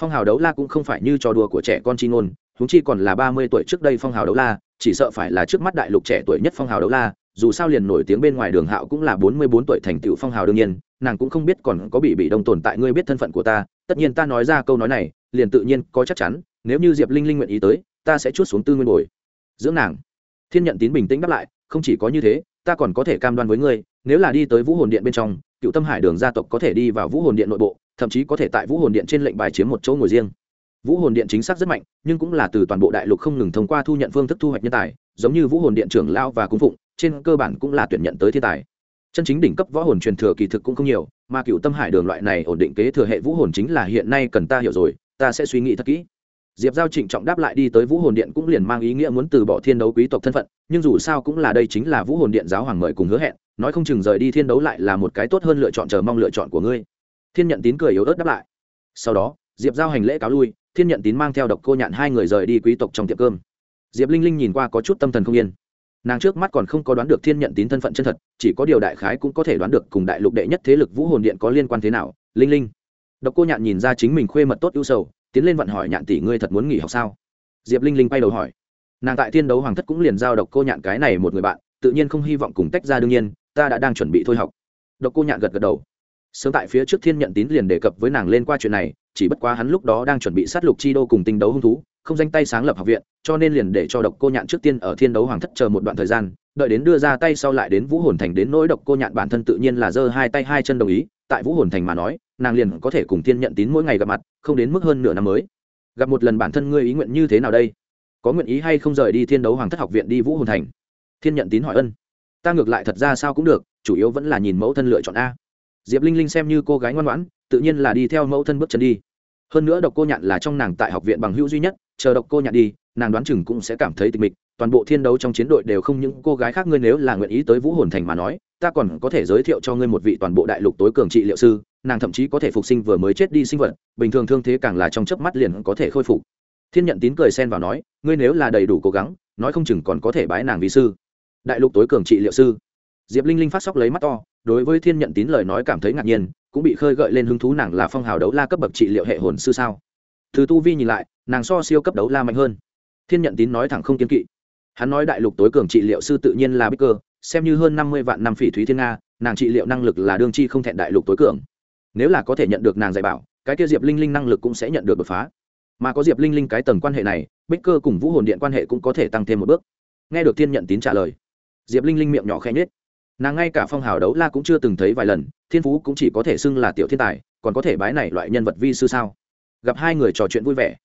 Phong hào đấu la cũng không phải như trò đùa của trẻ con chi ngôn húng chi còn là ba mươi tuổi trước đây phong hào đấu la, chỉ sợ phải là trước mắt đại lục trẻ tuổi nhất phong hào đấu la, dù sao liền nổi tiếng bên ngoài đường hạo cũng là bốn mươi bốn tuổi thành tựu phong hào đương nhiên, nàng cũng không biết còn có bị bị đông tồn tại ngươi biết thân phận của ta, tất nhiên ta nói ra câu nói này, liền tự nhiên có chắc chắn, nếu như diệp linh linh nguyện ý tới ta sẽ chuốt xuống tư nguyên bồi. Dưỡng nàng. Thiên nhận tín bình tĩnh đáp lại, không chỉ có như thế, ta còn có thể cam đoan với ngươi, nếu là đi tới vũ hồn điện bên trong, cựu tâm hải đường gia tộc có thể đi vào vũ hồn điện nội bộ, thậm chí có thể tại vũ hồn điện trên lệnh bài chiếm một chỗ ngồi riêng. Vũ hồn điện chính xác rất mạnh, nhưng cũng là từ toàn bộ đại lục không ngừng thông qua thu nhận phương thức thu hoạch nhân tài, giống như vũ hồn điện trưởng lao và cung phụng, trên cơ bản cũng là tuyển nhận tới thiên tài. Chân chính đỉnh cấp võ hồn truyền thừa kỳ thực cũng không nhiều, mà cựu tâm hải đường loại này ổn định kế thừa hệ vũ hồn chính là hiện nay cần ta hiểu rồi, ta sẽ suy nghĩ thật kỹ diệp giao trịnh trọng đáp lại đi tới vũ hồn điện cũng liền mang ý nghĩa muốn từ bỏ thiên đấu quý tộc thân phận, nhưng dù sao cũng là đây chính là vũ hồn điện giáo hoàng mời cùng hứa hẹn, nói không chừng rời đi thiên đấu lại là một cái tốt hơn lựa chọn chờ mong lựa chọn của ngươi. Thiên nhận tín cười yếu ớt đáp lại. Sau đó, diệp giao hành lễ cáo lui, thiên nhận tín mang theo độc cô nhạn hai người rời đi quý tộc trong tiệm cơm. Diệp linh linh nhìn qua có chút tâm thần không yên. Nàng trước mắt còn không có đoán được thiên nhận tín thân phận chân thật, chỉ có điều đại khái cũng có thể đoán được cùng đại lục đệ nhất thế lực vũ hồn điện có liên quan thế nào. Linh linh. Độc cô nhạn nhìn ra chính mình khuê mật tốt ưu sầu tiến lên vận hỏi nhạn tỷ ngươi thật muốn nghỉ học sao? Diệp linh linh bay đầu hỏi. Nàng tại thiên đấu hoàng thất cũng liền giao độc cô nhạn cái này một người bạn, tự nhiên không hy vọng cùng tách ra đương nhiên, ta đã đang chuẩn bị thôi học. Độc cô nhạn gật gật đầu. Sớm tại phía trước thiên nhận tín liền đề cập với nàng lên qua chuyện này, chỉ bất quá hắn lúc đó đang chuẩn bị sát lục chi đô cùng tinh đấu hung thú, không danh tay sáng lập học viện, cho nên liền để cho độc cô nhạn trước tiên ở thiên đấu hoàng thất chờ một đoạn thời gian, đợi đến đưa ra tay sau lại đến vũ hồn thành đến nỗi độc cô nhạn bản thân tự nhiên là giơ hai tay hai chân đồng ý tại vũ hồn thành mà nói, nàng liền có thể cùng thiên nhận tín mỗi ngày gặp mặt, không đến mức hơn nửa năm mới. Gặp một lần bản thân ngươi ý nguyện như thế nào đây? Có nguyện ý hay không rời đi thiên đấu hoàng thất học viện đi vũ hồn thành? Thiên nhận tín hỏi ân. Ta ngược lại thật ra sao cũng được, chủ yếu vẫn là nhìn mẫu thân lựa chọn a. Diệp linh linh xem như cô gái ngoan ngoãn, tự nhiên là đi theo mẫu thân bước chân đi. Hơn nữa độc cô nhạn là trong nàng tại học viện bằng hữu duy nhất, chờ độc cô nhạn đi, nàng đoán chừng cũng sẽ cảm thấy tịch mịch toàn bộ thiên đấu trong chiến đội đều không những cô gái khác ngươi nếu là nguyện ý tới vũ hồn thành mà nói, ta còn có thể giới thiệu cho ngươi một vị toàn bộ đại lục tối cường trị liệu sư, nàng thậm chí có thể phục sinh vừa mới chết đi sinh vật, bình thường thương thế càng là trong chớp mắt liền có thể khôi phục. Thiên nhận tín cười xen vào nói, ngươi nếu là đầy đủ cố gắng, nói không chừng còn có thể bái nàng vì sư. Đại lục tối cường trị liệu sư. Diệp linh linh phát sóc lấy mắt to, đối với thiên nhận tín lời nói cảm thấy ngạc nhiên, cũng bị khơi gợi lên hứng thú nàng là phong hào đấu la cấp bậc trị liệu hệ hồn sư sao. Từ tu vi nhìn lại, nàng so siêu cấp đấu la mạnh hơn. Thiên nhận tín nói thẳng không kiên kỵ hắn nói đại lục tối cường trị liệu sư tự nhiên là bích cơ, xem như hơn năm mươi vạn năm phỉ thúy thiên nga, nàng trị liệu năng lực là đương chi không thẹn đại lục tối cường. Nếu là có thể nhận được nàng dạy bảo, cái kia diệp linh linh năng lực cũng sẽ nhận được đột phá. Mà có diệp linh linh cái tầng quan hệ này, bích cơ cùng vũ hồn điện quan hệ cũng có thể tăng thêm một bước. Nghe được thiên nhận tín trả lời, diệp linh linh miệng nhỏ khẽ nhết nàng ngay cả phong hào đấu la cũng chưa từng thấy vài lần, thiên phú cũng chỉ có thể xưng là tiểu thiên tài, còn có thể bái này loại nhân vật vi sư sao? Gặp hai người trò chuyện vui vẻ.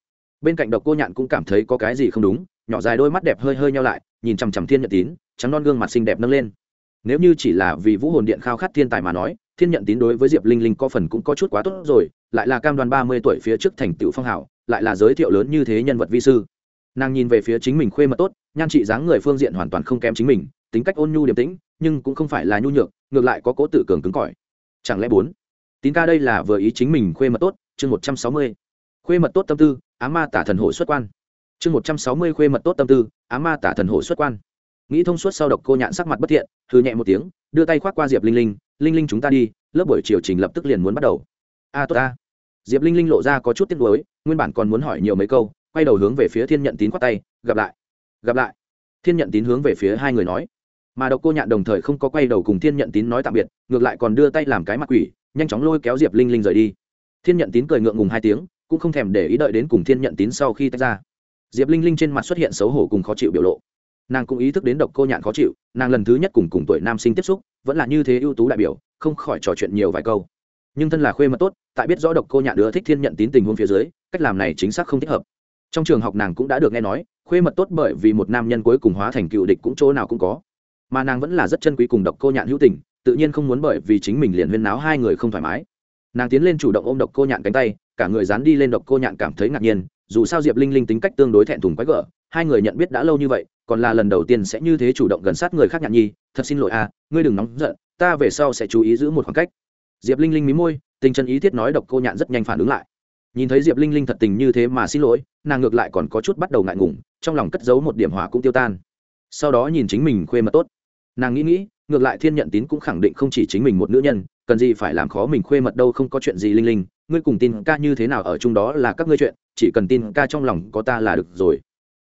Bên cạnh độc cô nhạn cũng cảm thấy có cái gì không đúng nhỏ dài đôi mắt đẹp hơi hơi nhau lại, nhìn chằm chằm thiên nhận tín, trắng non gương mặt xinh đẹp nâng lên. Nếu như chỉ là vì vũ hồn điện khao khát thiên tài mà nói, thiên nhận tín đối với diệp linh linh có phần cũng có chút quá tốt rồi, lại là cam đoàn ba mươi tuổi phía trước thành tựu phong hảo, lại là giới thiệu lớn như thế nhân vật vi sư. Nàng nhìn về phía chính mình khuê mật tốt, nhan trị dáng người phương diện hoàn toàn không kém chính mình, tính cách ôn nhu điềm tĩnh, nhưng cũng không phải là nhu nhược, ngược lại có cố tự cường cứng cỏi. Chẳng lẽ bốn? Tín ca đây là vừa ý chính mình khuê mật tốt, chương một trăm sáu mươi. Khuê mật tốt tâm tư á ma tả thần hộ xuất quan chương một trăm sáu mươi khuê mật tốt tâm tư, á ma tả thần hộ xuất quan. Nghĩ thông suốt sau độc cô nhạn sắc mặt bất thiện, hừ nhẹ một tiếng, đưa tay khoác qua diệp linh linh linh linh chúng ta đi, lớp buổi chiều trình lập tức liền muốn bắt đầu. A, tốt a diệp linh linh lộ ra có chút tiếc nuối, nguyên bản còn muốn hỏi nhiều mấy câu, quay đầu hướng về phía thiên nhận tín khoát tay, gặp lại gặp lại. Thiên nhận tín hướng về phía hai người nói. Mà độc cô nhạn đồng thời không có quay đầu cùng thiên nhận tín nói tạm biệt, ngược lại còn đưa tay làm cái mặt quỷ, nhanh chóng lôi kéo diệp linh linh rời đi. Thiên nhận tín cười ngượng ngùng hai tiếng, cũng không thèm để ý đợi đến cùng thiên nhận tín sau khi tách ra diệp linh linh trên mặt xuất hiện xấu hổ cùng khó chịu biểu lộ. Nàng cũng ý thức đến độc cô nhạn khó chịu, nàng lần thứ nhất cùng cùng tuổi nam sinh tiếp xúc, vẫn là như thế ưu tú đại biểu, không khỏi trò chuyện nhiều vài câu. Nhưng thân là khuê mật tốt, tại biết rõ độc cô nhạn đứa thích thiên nhận tín tình huống phía dưới, cách làm này chính xác không thích hợp. Trong trường học nàng cũng đã được nghe nói, khuê mật tốt bởi vì một nam nhân cuối cùng hóa thành cựu địch cũng chỗ nào cũng có. Mà nàng vẫn là rất chân quý cùng độc cô nhạn hữu tình, tự nhiên không muốn bởi vì chính mình liền huyên náo hai người không thoải mái nàng tiến lên chủ động ôm độc cô nhạn cánh tay, cả người dán đi lên độc cô nhạn cảm thấy ngạc nhiên, dù sao diệp linh linh tính cách tương đối thẹn thùng quái gở, hai người nhận biết đã lâu như vậy, còn là lần đầu tiên sẽ như thế chủ động gần sát người khác nhạn nhi, thật xin lỗi à ngươi đừng nóng giận, ta về sau sẽ chú ý giữ một khoảng cách. Diệp linh linh mí môi, tình chân ý thiết nói độc cô nhạn rất nhanh phản ứng lại. Nhìn thấy diệp linh linh thật tình như thế mà xin lỗi, nàng ngược lại còn có chút bắt đầu ngại ngùng, trong lòng cất giấu một điểm hỏa cũng tiêu tan. Sau đó nhìn chính mình khuê mật tốt. Nàng nghĩ nghĩ, ngược lại thiên nhận tín cũng khẳng định không chỉ chính mình một nữ nhân cần gì phải làm khó mình khuê mật đâu, không có chuyện gì linh linh, ngươi cùng tin ca như thế nào ở chung đó là các ngươi chuyện, chỉ cần tin ca trong lòng có ta là được rồi.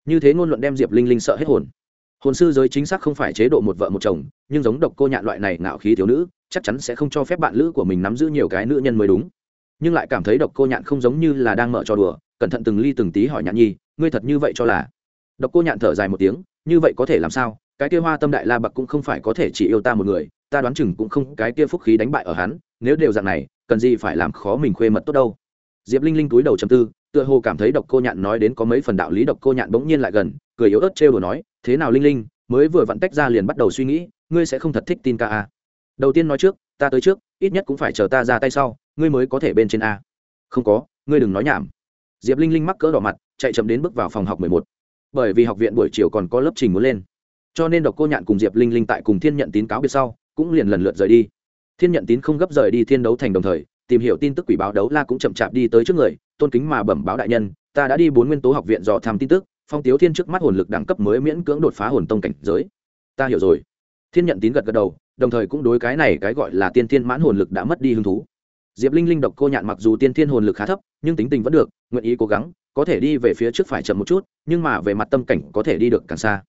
Như thế ngôn luận đem diệp linh linh sợ hết hồn. Hồn sư giới chính xác không phải chế độ một vợ một chồng, nhưng giống độc cô nhạn loại này ngạo khí thiếu nữ, chắc chắn sẽ không cho phép bạn lữ của mình nắm giữ nhiều cái nữ nhân mới đúng. Nhưng lại cảm thấy độc cô nhạn không giống như là đang mở trò đùa, cẩn thận từng ly từng tí hỏi nhạn nhi, ngươi thật như vậy cho là? Độc cô nhạn thở dài một tiếng, như vậy có thể làm sao? Cái kia hoa tâm đại la bậc cũng không phải có thể chỉ yêu ta một người ta đoán chừng cũng không cái kia phúc khí đánh bại ở hắn, nếu đều dạng này, cần gì phải làm khó mình khuê mật tốt đâu. Diệp linh linh túi đầu chầm tư, tựa hồ cảm thấy độc cô nhạn nói đến có mấy phần đạo lý độc cô nhạn bỗng nhiên lại gần, cười yếu ớt trêu đồ nói, thế nào linh linh, mới vừa vặn tách ra liền bắt đầu suy nghĩ, ngươi sẽ không thật thích tin ca a à? đầu tiên nói trước, ta tới trước, ít nhất cũng phải chờ ta ra tay sau, ngươi mới có thể bên trên a. Không có, ngươi đừng nói nhảm. Diệp linh linh mắc cỡ đỏ mặt, chạy chậm đến bước vào phòng học mười một. Bởi vì học viện buổi chiều còn có lớp trình muốn lên. Cho nên độc cô nhạn cùng diệp linh linh tại cùng thiên nhận tín cáo biệt sau cũng liền lần lượt rời đi. Thiên nhận tín không gấp rời đi thiên đấu thành đồng thời, tìm hiểu tin tức quỷ báo đấu la cũng chậm chạp đi tới trước người, tôn kính mà bẩm báo đại nhân, ta đã đi bốn nguyên tố học viện dò tham tin tức, phong tiếu thiên trước mắt hồn lực đẳng cấp mới miễn cưỡng đột phá hồn tông cảnh giới. Ta hiểu rồi. Thiên nhận tín gật gật đầu, đồng thời cũng đối cái này cái gọi là tiên thiên mãn hồn lực đã mất đi hứng thú. Diệp linh linh độc cô nhạn mặc dù tiên thiên hồn lực khá thấp, nhưng tính tình vẫn được, nguyện ý cố gắng, có thể đi về phía trước phải chậm một chút, nhưng mà về mặt tâm cảnh có thể đi được càng xa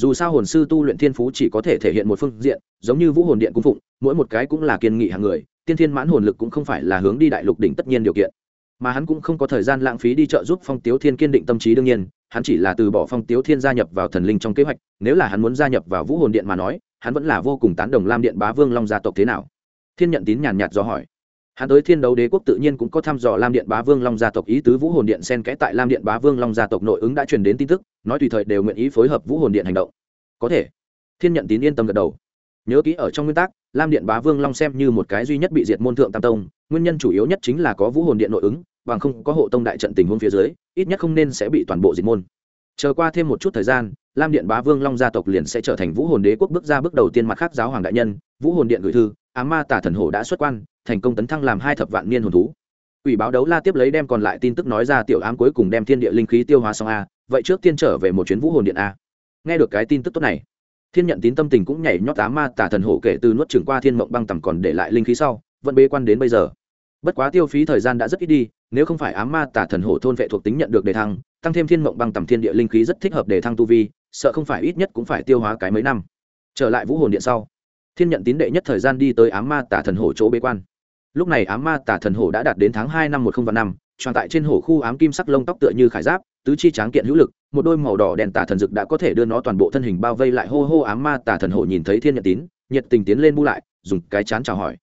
dù sao hồn sư tu luyện thiên phú chỉ có thể thể hiện một phương diện, giống như vũ hồn điện cung phụng, mỗi một cái cũng là kiên nghị hàng người, tiên thiên mãn hồn lực cũng không phải là hướng đi đại lục đỉnh tất nhiên điều kiện. Mà hắn cũng không có thời gian lãng phí đi trợ giúp phong tiếu thiên kiên định tâm trí đương nhiên, hắn chỉ là từ bỏ phong tiếu thiên gia nhập vào thần linh trong kế hoạch, nếu là hắn muốn gia nhập vào vũ hồn điện mà nói, hắn vẫn là vô cùng tán đồng lam điện bá vương long gia tộc thế nào. Thiên nhận tín nhàn nhạt do hỏi hắn tới thiên đấu đế quốc tự nhiên cũng có thăm dò lam điện bá vương long gia tộc. Ý tứ vũ hồn điện sen kẽ tại lam điện bá vương long gia tộc nội ứng đã truyền đến tin tức, nói tùy thời đều nguyện ý phối hợp vũ hồn điện hành động. Có thể. Thiên nhận tín yên tâm gật đầu. Nhớ kỹ ở trong nguyên tắc, lam điện bá vương long xem như một cái duy nhất bị diệt môn thượng tam tông, nguyên nhân chủ yếu nhất chính là có vũ hồn điện nội ứng, bằng không có hộ tông đại trận tình huống phía dưới, ít nhất không nên sẽ bị toàn bộ diệt môn. Chờ qua thêm một chút thời gian, lam điện bá vương long gia tộc liền sẽ trở thành vũ hồn đế quốc bước ra bước đầu tiên mặt khác giáo hoàng đại nhân, vũ hồn điện gửi thư á ma tả thần hổ đã xuất quan, thành công tấn thăng làm hai thập vạn niên hồn thú. Ủy báo đấu la tiếp lấy đem còn lại tin tức nói ra tiểu ám cuối cùng đem thiên địa linh khí tiêu hóa xong a, vậy trước tiên trở về một chuyến vũ hồn điện a. Nghe được cái tin tức tốt này, thiên nhận tín tâm tình cũng nhảy nhót á ma tả thần hổ kể từ nuốt trừng qua thiên mộng băng tầm còn để lại linh khí sau, vẫn bế quan đến bây giờ. Bất quá tiêu phí thời gian đã rất ít đi, nếu không phải á ma tả thần hổ thôn vệ thuộc tính nhận được đề thăng, tăng thêm thiên mộng băng tầm thiên địa linh khí rất thích hợp đề thăng tu vi, sợ không phải ít nhất cũng phải tiêu hóa cái mấy năm. Trở lại vũ hồn điện sau thiên nhận tín đệ nhất thời gian đi tới ám ma tả thần hổ chỗ bế quan. Lúc này ám ma tả thần hổ đã đạt đến tháng hai năm một không và năm, tròn tại trên hổ khu ám kim sắc lông tóc tựa như khải giáp, tứ chi tráng kiện hữu lực, một đôi màu đỏ đèn tả thần dực đã có thể đưa nó toàn bộ thân hình bao vây lại. Hô hô, ám ma tả thần hổ nhìn thấy thiên nhận tín, nhiệt tình tiến lên bu lại, dùng cái chán chào hỏi.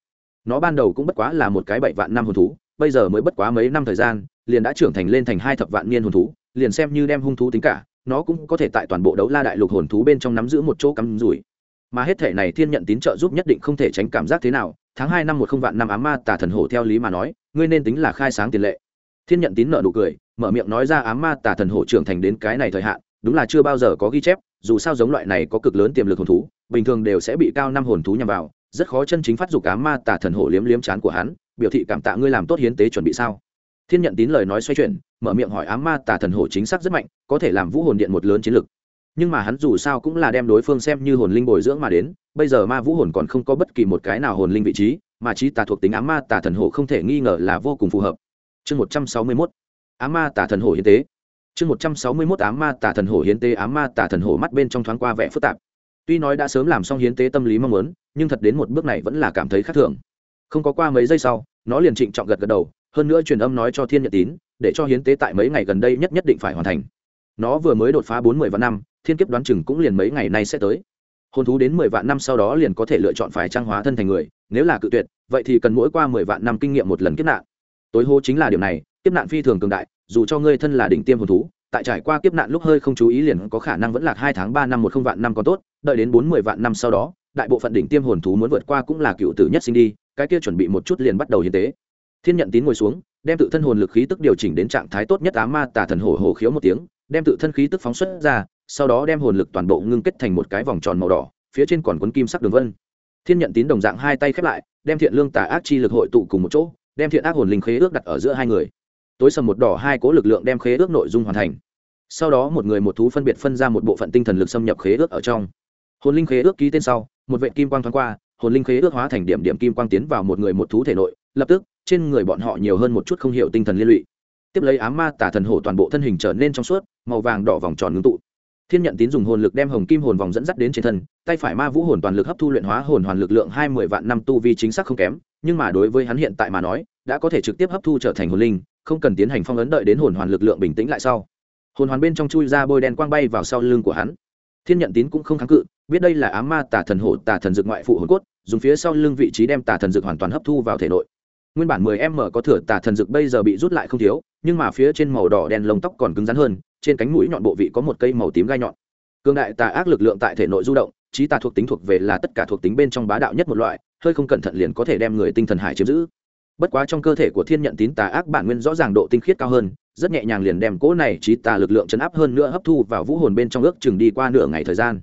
Nó ban đầu cũng bất quá là một cái bảy vạn năm hồn thú, bây giờ mới bất quá mấy năm thời gian, liền đã trưởng thành lên thành hai thập vạn niên hồn thú, liền xem như đem hung thú tính cả, nó cũng có thể tại toàn bộ đấu la đại lục hồn thú bên trong nắm giữ một chỗ cắm rủi mà hết thể này thiên nhận tín trợ giúp nhất định không thể tránh cảm giác thế nào. Tháng hai năm một không vạn năm ám ma tà thần hổ theo lý mà nói, ngươi nên tính là khai sáng tiền lệ. Thiên nhận tín nợ nụ cười, mở miệng nói ra ám ma tà thần hổ trưởng thành đến cái này thời hạn, đúng là chưa bao giờ có ghi chép, dù sao giống loại này có cực lớn tiềm lực hồn thú, bình thường đều sẽ bị cao năm hồn thú nhằm vào, rất khó chân chính phát dục ám ma tả thần hổ liếm liếm chán của hắn. Biểu thị cảm tạ ngươi làm tốt hiến tế chuẩn bị sao? Thiên nhận tín lời nói xoay chuyển, mở miệng hỏi ám ma tả thần hổ chính xác rất mạnh, có thể làm vũ hồn điện một lớn chiến lực nhưng mà hắn dù sao cũng là đem đối phương xem như hồn linh bồi dưỡng mà đến, bây giờ ma vũ hồn còn không có bất kỳ một cái nào hồn linh vị trí, mà trí tà thuộc tính ám ma tà thần hổ không thể nghi ngờ là vô cùng phù hợp. Chương một trăm sáu mươi mốt. Ám ma tà thần hổ hiến tế. Chương một trăm sáu mươi mốt. Ám ma tà thần hổ hiến tế. Ám ma tà thần hổ mắt bên trong thoáng qua vẻ phức tạp. Tuy nói đã sớm làm xong hiến tế tâm lý mong muốn, nhưng thật đến một bước này vẫn là cảm thấy khác thường. Không có qua mấy giây sau, nó liền trịnh trọng gật gật đầu, hơn nữa truyền âm nói cho thiên nhật tín, để cho hiến tế tại mấy ngày gần đây nhất nhất định phải hoàn thành. Nó vừa mới đột phá bốn mươi vạn năm thiên kiếp đoán chừng cũng liền mấy ngày nay sẽ tới. Hồn thú đến mười vạn năm sau đó liền có thể lựa chọn phải trang hóa thân thành người, nếu là cự tuyệt, vậy thì cần mỗi qua mười vạn năm kinh nghiệm một lần kiếp nạn. Tối hô chính là điều này, kiếp nạn phi thường cường đại, dù cho ngươi thân là đỉnh tiêm hồn thú, tại trải qua kiếp nạn lúc hơi không chú ý liền có khả năng vẫn là hai tháng ba năm một không vạn năm còn tốt, đợi đến bốn mười vạn năm sau đó, đại bộ phận đỉnh tiêm hồn thú muốn vượt qua cũng là cựu tử nhất sinh đi, cái kia chuẩn bị một chút liền bắt đầu hiến tế. Thiên nhận tín ngồi xuống, đem tự thân hồn lực khí tức điều chỉnh đến trạng thái tốt nhất á ma tà thần hổ hổ khiếu một tiếng, đem tự thân khí tức phóng xuất ra sau đó đem hồn lực toàn bộ ngưng kết thành một cái vòng tròn màu đỏ, phía trên còn quấn kim sắc đường vân. Thiên nhận tín đồng dạng hai tay khép lại, đem thiện lương tà ác chi lực hội tụ cùng một chỗ, đem thiện ác hồn linh khế ước đặt ở giữa hai người. Tối sầm một đỏ hai cố lực lượng đem khế ước nội dung hoàn thành. Sau đó một người một thú phân biệt phân ra một bộ phận tinh thần lực xâm nhập khế ước ở trong. Hồn linh khế ước ký tên sau, một vệ kim quang thoáng qua, hồn linh khế ước hóa thành điểm điểm kim quang tiến vào một người một thú thể nội, lập tức, trên người bọn họ nhiều hơn một chút không hiểu tinh thần liên lụy. Tiếp lấy ám ma tả thần hổ toàn bộ thân hình trở nên trong suốt, màu vàng đỏ vòng tròn ngưng tụ thiên nhận tín dùng hồn lực đem hồng kim hồn vòng dẫn dắt đến trên thân, tay phải ma vũ hồn toàn lực hấp thu luyện hóa hồn hoàn lực lượng hai mươi vạn năm tu vi chính xác không kém, nhưng mà đối với hắn hiện tại mà nói, đã có thể trực tiếp hấp thu trở thành hồn linh, không cần tiến hành phong ấn đợi đến hồn hoàn lực lượng bình tĩnh lại sau. Hồn hoàn bên trong chui ra bôi đen quang bay vào sau lưng của hắn. Thiên nhận tín cũng không kháng cự, biết đây là ám ma tà thần hổ tà thần dược ngoại phụ hồn cốt, dùng phía sau lưng vị trí đem tà thần dược hoàn toàn hấp thu vào thể nội. Nguyên bản 10 m có thừa tà thần dược bây giờ bị rút lại không thiếu, nhưng mà phía trên màu đỏ đen lông tóc còn cứng rắn hơn trên cánh mũi nhọn bộ vị có một cây màu tím gai nhọn. Cương đại tà ác lực lượng tại thể nội du động, trí tà thuộc tính thuộc về là tất cả thuộc tính bên trong bá đạo nhất một loại, hơi không cẩn thận liền có thể đem người tinh thần hải chiếm giữ. Bất quá trong cơ thể của thiên nhận tín tà ác bản nguyên rõ ràng độ tinh khiết cao hơn, rất nhẹ nhàng liền đem cỗ này trí tà lực lượng chấn áp hơn nữa hấp thu vào vũ hồn bên trong ước chừng đi qua nửa ngày thời gian.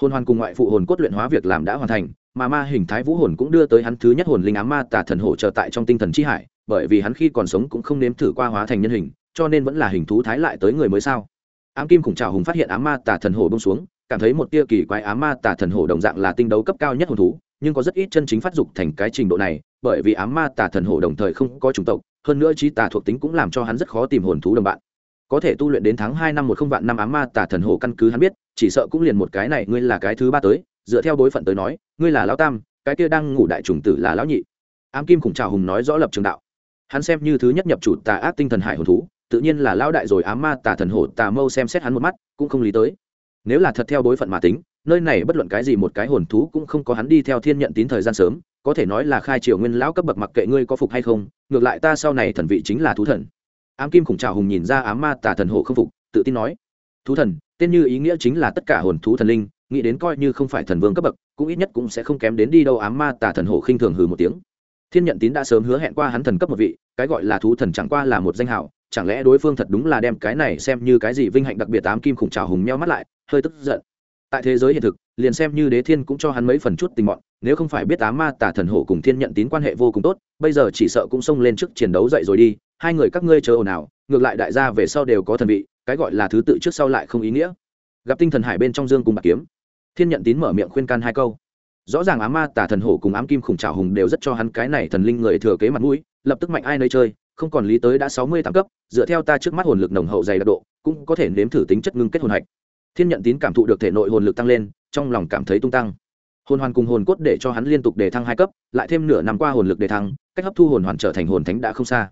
Hồn hoàn cùng ngoại phụ hồn cốt luyện hóa việc làm đã hoàn thành, mà ma hình thái vũ hồn cũng đưa tới hắn thứ nhất hồn linh ám ma tà thần hổ chờ tại trong tinh thần chi hải, bởi vì hắn khi còn sống cũng không nếm thử qua hóa thành nhân hình cho nên vẫn là hình thú thái lại tới người mới sao? Ám kim khủng trào hùng phát hiện ám ma tà thần hổ bông xuống, cảm thấy một tia kỳ quái ám ma tà thần hổ đồng dạng là tinh đấu cấp cao nhất hồn thú, nhưng có rất ít chân chính phát dục thành cái trình độ này, bởi vì ám ma tà thần hổ đồng thời không có chủng tộc, hơn nữa trí tà thuộc tính cũng làm cho hắn rất khó tìm hồn thú đồng bạn. Có thể tu luyện đến tháng hai năm một không vạn năm ám ma tà thần hổ căn cứ hắn biết, chỉ sợ cũng liền một cái này, ngươi là cái thứ ba tới, dựa theo bối phận tới nói, ngươi là lão tam, cái kia đang ngủ đại trùng tử là lão nhị. Ám kim khủng trào hùng nói rõ lập trường đạo. Hắn xem như thứ nhất nhập chủ tà ác tinh thần hải hồn thú tự nhiên là lão đại rồi ám ma tà thần hổ tà mâu xem xét hắn một mắt, cũng không lý tới. Nếu là thật theo bối phận mà tính, nơi này bất luận cái gì một cái hồn thú cũng không có hắn đi theo thiên nhận tín thời gian sớm, có thể nói là khai triều nguyên lão cấp bậc mặc kệ ngươi có phục hay không, ngược lại ta sau này thần vị chính là thú thần. Ám kim khủng trào hùng nhìn ra ám ma tà thần hổ không phục, tự tin nói, thú thần, tên như ý nghĩa chính là tất cả hồn thú thần linh, nghĩ đến coi như không phải thần vương cấp bậc, cũng ít nhất cũng sẽ không kém đến đi đâu. Ám ma tà thần hổ khinh thường hừ một tiếng. Thiên nhận tín đã sớm hứa hẹn qua hắn thần cấp một vị, cái gọi là thú thần chẳng qua là một danh hào chẳng lẽ đối phương thật đúng là đem cái này xem như cái gì vinh hạnh đặc biệt tám kim khủng trào hùng meo mắt lại, hơi tức giận. Tại thế giới hiện thực, liền xem như đế thiên cũng cho hắn mấy phần chút tình mọn, nếu không phải biết á ma tả thần hổ cùng thiên nhận tín quan hệ vô cùng tốt, bây giờ chỉ sợ cũng xông lên trước chiến đấu dậy rồi đi, hai người các ngươi chờ ồn ào, ngược lại đại gia về sau đều có thần vị, cái gọi là thứ tự trước sau lại không ý nghĩa. Gặp tinh thần hải bên trong dương cùng bạc kiếm, thiên nhận tín mở miệng khuyên can hai câu. Rõ ràng á ma tả thần hổ cùng ám kim khủng trào hùng đều rất cho hắn cái này thần linh người thừa kế mặt mũi, lập tức mạnh ai nơi chơi không còn lý tới đã sáu mươi tám cấp, dựa theo ta trước mắt hồn lực nồng hậu dày đặc độ, cũng có thể nếm thử tính chất ngưng kết hồn hạch. Thiên nhận tín cảm thụ được thể nội hồn lực tăng lên, trong lòng cảm thấy tung tăng. Hồn hoàn cùng hồn cốt để cho hắn liên tục đề thăng hai cấp, lại thêm nửa năm qua hồn lực đề thăng, cách hấp thu hồn hoàn trở thành hồn thánh đã không xa.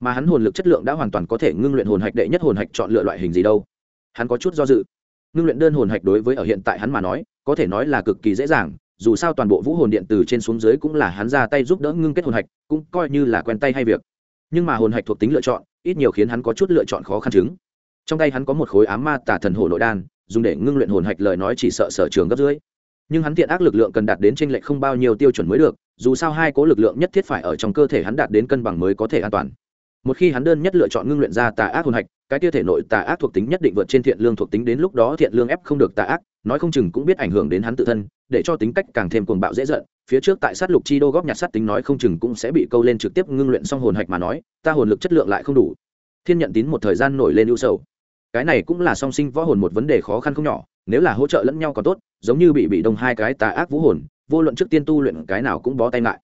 Mà hắn hồn lực chất lượng đã hoàn toàn có thể ngưng luyện hồn hạch đệ nhất hồn hạch chọn lựa loại hình gì đâu. Hắn có chút do dự. Ngưng luyện đơn hồn hạch đối với ở hiện tại hắn mà nói, có thể nói là cực kỳ dễ dàng, dù sao toàn bộ vũ hồn điện từ trên xuống dưới cũng là hắn ra tay giúp đỡ ngưng kết hồn hạch, cũng coi như là quen tay hay việc nhưng mà hồn hạch thuộc tính lựa chọn, ít nhiều khiến hắn có chút lựa chọn khó khăn chứng. Trong tay hắn có một khối ám ma tả thần hổ nội đan, dùng để ngưng luyện hồn hạch lời nói chỉ sợ sở trường gấp dưới. Nhưng hắn tiện ác lực lượng cần đạt đến tranh lệch không bao nhiêu tiêu chuẩn mới được, dù sao hai cố lực lượng nhất thiết phải ở trong cơ thể hắn đạt đến cân bằng mới có thể an toàn. Một khi hắn đơn nhất lựa chọn ngưng luyện ra tà ác hồn hạch cái tia thể nội tà ác thuộc tính nhất định vượt trên thiện lương thuộc tính đến lúc đó thiện lương ép không được tà ác, nói không chừng cũng biết ảnh hưởng đến hắn tự thân, để cho tính cách càng thêm cuồng bạo dễ giận. Phía trước tại sát lục chi đô góp nhặt sát tính nói không chừng cũng sẽ bị câu lên trực tiếp ngưng luyện xong hồn hạch mà nói, ta hồn lực chất lượng lại không đủ. Thiên nhận tín một thời gian nổi lên ưu sầu. Cái này cũng là song sinh võ hồn một vấn đề khó khăn không nhỏ, nếu là hỗ trợ lẫn nhau còn tốt, giống như bị bị đông hai cái tà ác vũ hồn, vô luận trước tiên tu luyện cái nào cũng bó tay lại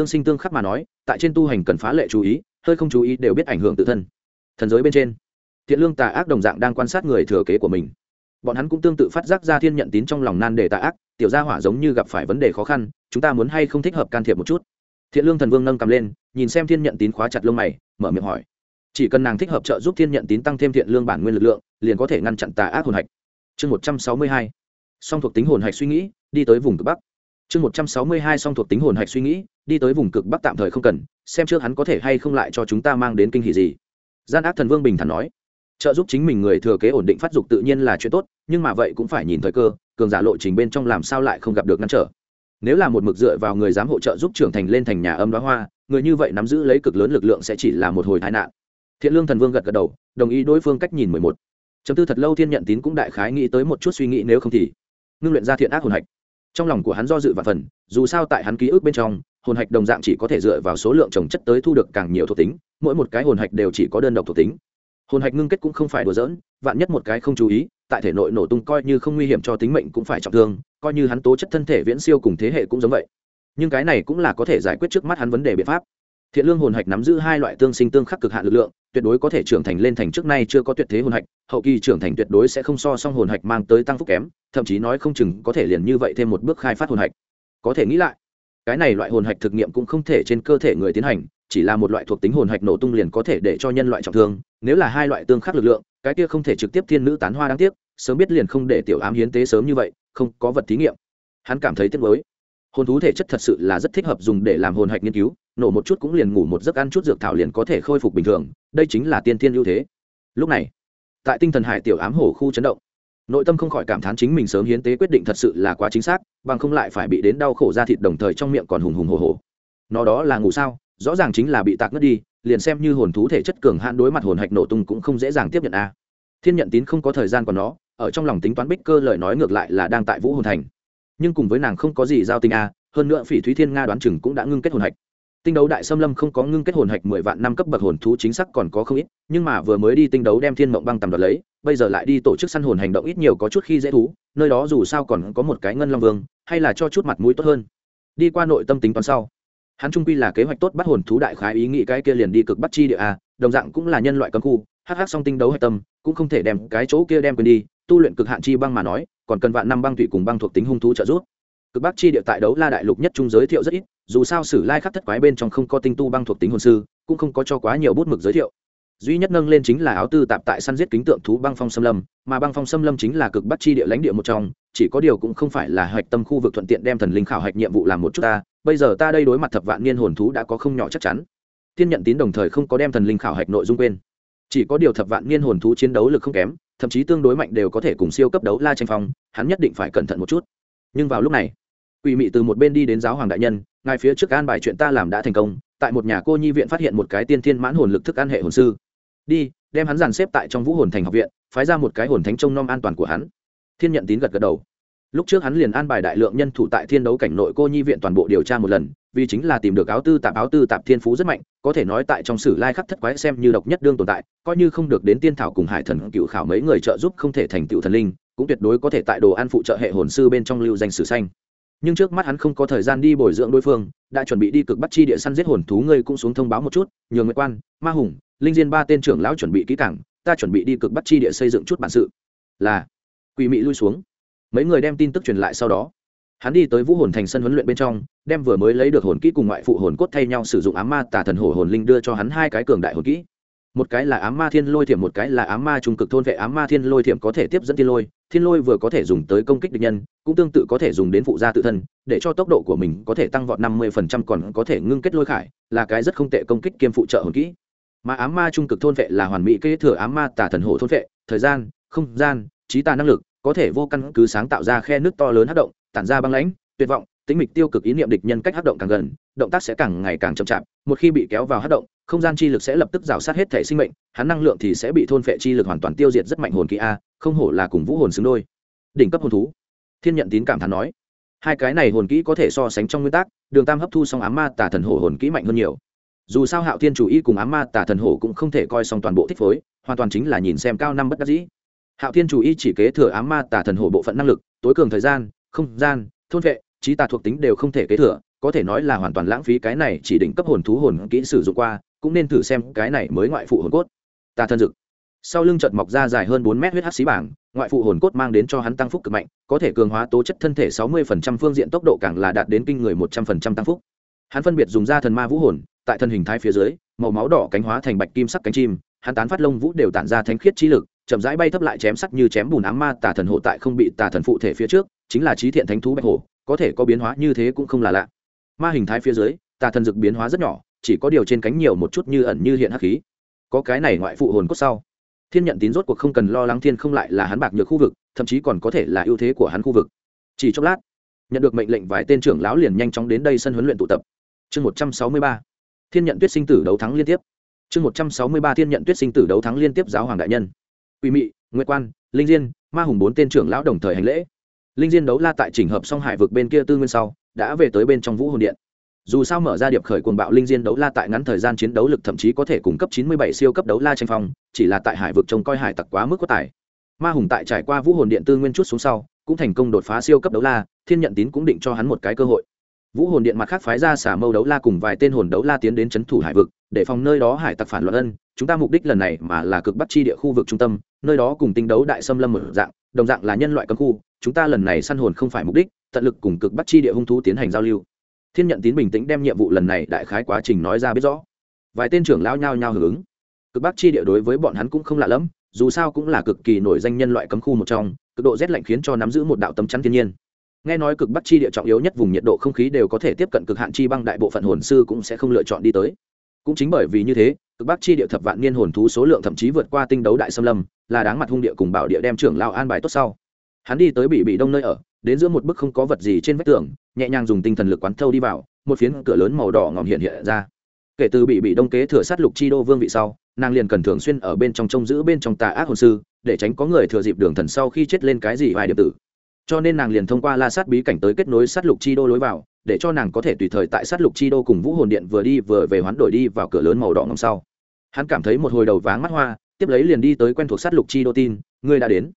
tương sinh tương khắc mà nói, tại trên tu hành cần phá lệ chú ý, hơi không chú ý đều biết ảnh hưởng tự thân. Thần giới bên trên thiện lương tà ác đồng dạng đang quan sát người thừa kế của mình. Bọn hắn cũng tương tự phát giác ra thiên nhận tín trong lòng nan đề tà ác, tiểu gia hỏa giống như gặp phải vấn đề khó khăn, chúng ta muốn hay không thích hợp can thiệp một chút? Thiện lương thần vương nâng cầm lên, nhìn xem thiên nhận tín khóa chặt lông mày, mở miệng hỏi. Chỉ cần nàng thích hợp trợ giúp thiên nhận tín tăng thêm thiện lương bản nguyên lực lượng, liền có thể ngăn chặn tà ác hồn hạch. Chương một trăm sáu mươi hai. Song thuộc tính hồn hạch suy nghĩ, đi tới vùng cực bắc. Chương một trăm sáu mươi hai song thuộc tính hồn hạch suy nghĩ, đi tới vùng cực bắc tạm thời không cần, xem trước hắn có thể hay không lại cho chúng ta mang đến kinh hỷ gì. Gian ác thần vương bình thản nói trợ giúp chính mình người thừa kế ổn định phát dục tự nhiên là chuyện tốt, nhưng mà vậy cũng phải nhìn thời cơ, cường giả lộ trình bên trong làm sao lại không gặp được ngăn trở. Nếu là một mực dựa vào người dám hỗ trợ giúp trưởng thành lên thành nhà âm đoá hoa, người như vậy nắm giữ lấy cực lớn lực lượng sẽ chỉ là một hồi tai nạn. Thiện lương thần vương gật gật đầu, đồng ý đối phương cách nhìn mười một. Chấm tư thật lâu thiên nhận tín cũng đại khái nghĩ tới một chút suy nghĩ nếu không thì. Ngưng luyện ra thiện ác hồn hạch. Trong lòng của hắn do dự và phần, dù sao tại hắn ký ức bên trong, hồn hạch đồng dạng chỉ có thể dựa vào số lượng trồng chất tới thu được càng nhiều thuộc tính, mỗi một cái hồn hạch đều chỉ có đơn độc thuộc tính hồn hạch ngưng kết cũng không phải đùa dỡn vạn nhất một cái không chú ý, tại thể nội nổ tung coi như không nguy hiểm cho tính mệnh cũng phải trọng thương, coi như hắn tố chất thân thể viễn siêu cùng thế hệ cũng giống vậy. Nhưng cái này cũng là có thể giải quyết trước mắt hắn vấn đề biện pháp. Thiện lương hồn hạch nắm giữ hai loại tương sinh tương khắc cực hạn lực lượng, tuyệt đối có thể trưởng thành lên thành trước nay chưa có tuyệt thế hồn hạch, hậu kỳ trưởng thành tuyệt đối sẽ không so song hồn hạch mang tới tăng phúc kém, thậm chí nói không chừng có thể liền như vậy thêm một bước khai phát hồn hạch. Có thể nghĩ lại, cái này loại hồn hạch thực nghiệm cũng không thể trên cơ thể người tiến hành chỉ là một loại thuộc tính hồn hạch nổ tung liền có thể để cho nhân loại trọng thương, nếu là hai loại tương khắc lực lượng, cái kia không thể trực tiếp thiên nữ tán hoa đáng tiếc, sớm biết liền không để tiểu ám hiến tế sớm như vậy, không có vật thí nghiệm. Hắn cảm thấy tiếc mới hồn thú thể chất thật sự là rất thích hợp dùng để làm hồn hạch nghiên cứu, nổ một chút cũng liền ngủ một giấc ăn chút dược thảo liền có thể khôi phục bình thường, đây chính là tiên thiên ưu thế. Lúc này, tại tinh thần hải tiểu ám hổ khu chấn động, nội tâm không khỏi cảm thán chính mình sớm hiến tế quyết định thật sự là quá chính xác, bằng không lại phải bị đến đau khổ ra thịt đồng thời trong miệng còn hùng hùng hồ hồ. Nó đó là ngủ sao? Rõ ràng chính là bị tạc ngất đi, liền xem như hồn thú thể chất cường hạn đối mặt hồn hạch nổ tung cũng không dễ dàng tiếp nhận a. Thiên nhận tín không có thời gian còn nó, ở trong lòng tính toán bích cơ lời nói ngược lại là đang tại vũ hồn thành. Nhưng cùng với nàng không có gì giao tình a, hơn nữa phỉ thúy thiên nga đoán chừng cũng đã ngưng kết hồn hạch. Tinh đấu đại xâm lâm không có ngưng kết hồn hạch mười vạn năm cấp bậc hồn thú chính xác còn có không ít, nhưng mà vừa mới đi tinh đấu đem thiên mộng băng tầm đoạt lấy, bây giờ lại đi tổ chức săn hồn hành động ít nhiều có chút khi dễ thú, nơi đó dù sao còn có một cái ngân long vương, hay là cho chút mặt mũi tốt hơn. Đi qua nội tâm tính toán sau hắn trung quy là kế hoạch tốt bắt hồn thú đại khái ý nghĩ cái kia liền đi cực bắt chi địa a, đồng dạng cũng là nhân loại cấm khu, Hắc hắc song tinh đấu hạch tâm, cũng không thể đem cái chỗ kia đem quên đi, tu luyện cực hạn chi băng mà nói, còn cần vạn năm băng thủy cùng băng thuộc tính hung thú trợ giúp. Cực bắc chi địa tại đấu la đại lục nhất trung giới thiệu rất ít, dù sao sử lai khắc thất quái bên trong không có tinh tu băng thuộc tính hồn sư, cũng không có cho quá nhiều bút mực giới thiệu. Duy nhất nâng lên chính là áo tư tạp tại săn giết kính tượng thú băng phong xâm lâm, mà băng phong xâm lâm chính là cực bắc chi địa lãnh địa một trong, chỉ có điều cũng không phải là hạch tâm khu vực thuận tiện đem thần linh khảo hạch nhiệm vụ làm một chút ta bây giờ ta đây đối mặt thập vạn niên hồn thú đã có không nhỏ chắc chắn. Thiên nhận tín đồng thời không có đem thần linh khảo hạch nội dung quên. Chỉ có điều thập vạn niên hồn thú chiến đấu lực không kém, thậm chí tương đối mạnh đều có thể cùng siêu cấp đấu la tranh phong, hắn nhất định phải cẩn thận một chút. Nhưng vào lúc này, quỷ mị từ một bên đi đến giáo hoàng đại nhân, ngài phía trước an bài chuyện ta làm đã thành công, tại một nhà cô nhi viện phát hiện một cái tiên thiên mãn hồn lực thức ăn hệ hồn sư. Đi, đem hắn dàn xếp tại trong vũ hồn thành học viện, phái ra một cái hồn thánh trông nom an toàn của hắn. Thiên nhận tín gật gật đầu lúc trước hắn liền an bài đại lượng nhân thủ tại thiên đấu cảnh nội cô nhi viện toàn bộ điều tra một lần, vì chính là tìm được áo tư tạp, áo tư tạp thiên phú rất mạnh, có thể nói tại trong sử lai khắc thất quái xem như độc nhất đương tồn tại, coi như không được đến tiên thảo cùng hải thần cựu khảo mấy người trợ giúp không thể thành tựu thần linh, cũng tuyệt đối có thể tại đồ ăn phụ trợ hệ hồn sư bên trong lưu danh sử xanh nhưng trước mắt hắn không có thời gian đi bồi dưỡng đối phương, đã chuẩn bị đi cực bắt chi địa săn giết hồn thú, ngươi cũng xuống thông báo một chút nhường nguyệt quan, ma hùng, linh diên ba tên trưởng lão chuẩn bị kỹ cảng ta chuẩn bị đi cực bắt chi địa xây dựng chút bản sự. Là, quỷ mị lui xuống mấy người đem tin tức truyền lại sau đó. Hắn đi tới vũ hồn thành sân huấn luyện bên trong, đem vừa mới lấy được hồn kỹ cùng ngoại phụ hồn cốt thay nhau sử dụng ám ma tà thần hổ hồn linh đưa cho hắn hai cái cường đại hồn kỹ. Một cái là ám ma thiên lôi thiểm, một cái là ám ma trung cực thôn vệ. Ám ma thiên lôi thiểm có thể tiếp dẫn thiên lôi thiên lôi vừa có thể dùng tới công kích địch nhân, cũng tương tự có thể dùng đến phụ gia tự thân, để cho tốc độ của mình có thể tăng vọt năm mươi phần trăm, còn có thể ngưng kết lôi khải, là cái rất không tệ công kích kiêm phụ trợ hồn kỹ. Mà ám ma trung cực thôn vệ là hoàn mỹ kế thừa ám ma tả thần hổ thôn vệ. Thời gian, không gian, trí tà năng lực có thể vô căn cứ sáng tạo ra khe nước to lớn hát động, tản ra băng lãnh, tuyệt vọng, tính mịch tiêu cực ý niệm địch nhân cách hát động càng gần, động tác sẽ càng ngày càng chậm chạp, một khi bị kéo vào hát động, không gian chi lực sẽ lập tức rào sát hết thể sinh mệnh, hắn năng lượng thì sẽ bị thôn phệ chi lực hoàn toàn tiêu diệt rất mạnh hồn kỹ a, không hổ là cùng vũ hồn xứng đôi. Đỉnh cấp hồn thú. Thiên nhận tín cảm thán nói, hai cái này hồn kỹ có thể so sánh trong nguyên tắc, đường tam hấp thu xong ám ma tả thần hổ hồn kỹ mạnh hơn nhiều. Dù sao hạo thiên chủ y cùng ám ma tả thần hổ cũng không thể coi xong toàn bộ thích phối, hoàn toàn chính là nhìn xem cao năm bất đắc dĩ hạo thiên chủ y chỉ kế thừa ám ma tả thần hổ bộ phận năng lực, tối cường thời gian, không gian, thôn vệ, trí tà thuộc tính đều không thể kế thừa, có thể nói là hoàn toàn lãng phí cái này chỉ định cấp hồn thú hồn kỹ sử dụng qua, cũng nên thử xem cái này mới ngoại phụ hồn cốt. Tà thân dực. Sau lưng chợt mọc ra dài hơn bốn mét huyết hắc xí bảng, ngoại phụ hồn cốt mang đến cho hắn tăng phúc cực mạnh, có thể cường hóa tố chất thân thể sáu mươi phần trăm, phương diện tốc độ càng là đạt đến kinh người một trăm phần trăm tăng phúc. Hắn phân biệt dùng ra thần ma vũ hồn, tại thân hình thái phía dưới, màu máu đỏ cánh hóa thành bạch kim sắc cánh chim, hắn tán phát lông vũ đều tản ra thánh khiết trí lực chậm rãi bay thấp lại chém sắc như chém bùn ám ma, tà thần hộ tại không bị tà thần phụ thể phía trước, chính là trí thiện thánh thú bạch hổ, có thể có biến hóa như thế cũng không là lạ. Ma hình thái phía dưới, tà thần dực biến hóa rất nhỏ, chỉ có điều trên cánh nhiều một chút như ẩn như hiện hắc khí. Có cái này ngoại phụ hồn cốt sau. Thiên nhận tín rốt cuộc không cần lo lắng thiên không lại là hắn bạc nhược khu vực, thậm chí còn có thể là ưu thế của hắn khu vực. Chỉ chốc lát, nhận được mệnh lệnh vài tên trưởng lão liền nhanh chóng đến đây sân huấn luyện tụ tập. Chương một trăm sáu mươi ba, thiên nhận tuyết sinh tử đấu thắng liên tiếp. Chương một trăm sáu mươi ba, thiên nhận tuyết sinh tử đấu thắng liên tiếp giáo hoàng đại nhân quỷ mị, nguyệt quan, linh diên, ma hùng bốn tên trưởng lão đồng thời hành lễ. Linh diên đấu la tại chỉnh hợp song hải vực bên kia tư nguyên sau, đã về tới bên trong vũ hồn điện. Dù sao mở ra điệp khởi cuồng bạo linh diên đấu la tại ngắn thời gian chiến đấu lực thậm chí có thể cung cấp 97 siêu cấp đấu la tranh phong, chỉ là tại hải vực trông coi hải tặc quá mức quá tải ma hùng tại trải qua vũ hồn điện tư nguyên chút xuống sau, cũng thành công đột phá siêu cấp đấu la, thiên nhận tín cũng định cho hắn một cái cơ hội. Vũ hồn điện mặt khác phái ra xả mâu đấu la cùng vài tên hồn đấu la tiến đến c h ấ n thủ hải vực để phòng nơi đó hải tặc phản loạn ân, chúng ta mục đích lần này mà là cực bắc chi địa khu vực trung tâm, nơi đó cùng tinh đấu đại xâm lâm một dạng, đồng dạng là nhân loại cấm khu, chúng ta lần này săn hồn không phải mục đích, tận lực cùng cực bắc chi địa hung thú tiến hành giao lưu. Thiên nhận tín bình tĩnh đem nhiệm vụ lần này đại khái quá trình nói ra biết rõ. Vài tên trưởng lao nhao nhao hưởng ứng. Cực bắc chi địa đối với bọn hắn cũng không lạ lẫm, dù sao cũng là cực kỳ nổi danh nhân loại cấm khu một trong, cực độ rét lạnh khiến cho nắm giữ một đạo tấm chắn thiên nhiên. Nghe nói cực bắc chi địa trọng yếu nhất vùng nhiệt độ không khí đều có thể tiếp cận cực hạn chi băng đại bộ phận hồn sư cũng sẽ không lựa chọn đi tới cũng chính bởi vì như thế, cực bắc chi địa thập vạn niên hồn thú số lượng thậm chí vượt qua tinh đấu đại xâm lâm, là đáng mặt hung địa cùng bảo địa đem trưởng lao an bài tốt sau. Hắn đi tới bị bị đông nơi ở, đến giữa một bức không có vật gì trên vách tường, nhẹ nhàng dùng tinh thần lực quán thâu đi vào, một phiến cửa lớn màu đỏ ngòm hiện hiện ra. Kể từ bị bị đông kế thừa sát lục chi đô vương vị sau, nàng liền cần thường xuyên ở bên trong trông giữ bên trong tà ác hồn sư, để tránh có người thừa dịp đường thần sau khi chết lên cái gì vài điểm tử. Cho nên nàng liền thông qua la sát bí cảnh tới kết nối sát lục chi đô lối vào để cho nàng có thể tùy thời tại sát lục chi đô cùng vũ hồn điện vừa đi vừa về hoán đổi đi vào cửa lớn màu đỏ ngầm sau. Hắn cảm thấy một hồi đầu váng mắt hoa, tiếp lấy liền đi tới quen thuộc sát lục chi đô tin, ngươi đã đến.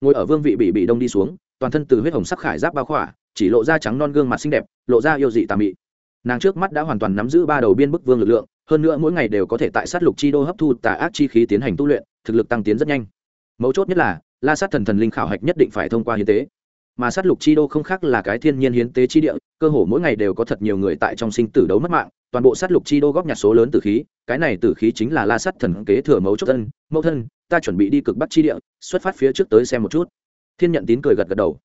Ngồi ở vương vị bị bị đông đi xuống, toàn thân từ huyết hồng sắc khải giáp bao khỏa, chỉ lộ ra trắng non gương mặt xinh đẹp, lộ ra yêu dị tà mị. Nàng trước mắt đã hoàn toàn nắm giữ ba đầu biên bức vương lực lượng, hơn nữa mỗi ngày đều có thể tại sát lục chi đô hấp thu tà ác chi khí tiến hành tu luyện, thực lực tăng tiến rất nhanh. Mấu chốt nhất là, la sát thần thần linh khảo hạch nhất định phải thông qua hiến tế mà sát lục chi đô không khác là cái thiên nhiên hiến tế chi địa, cơ hồ mỗi ngày đều có thật nhiều người tại trong sinh tử đấu mất mạng, toàn bộ sát lục chi đô góp nhặt số lớn tử khí, cái này tử khí chính là la sắt thần kế thừa mấu chốt thân, mẫu thân, ta chuẩn bị đi cực bắc chi địa, xuất phát phía trước tới xem một chút. Thiên nhận tín cười gật gật đầu.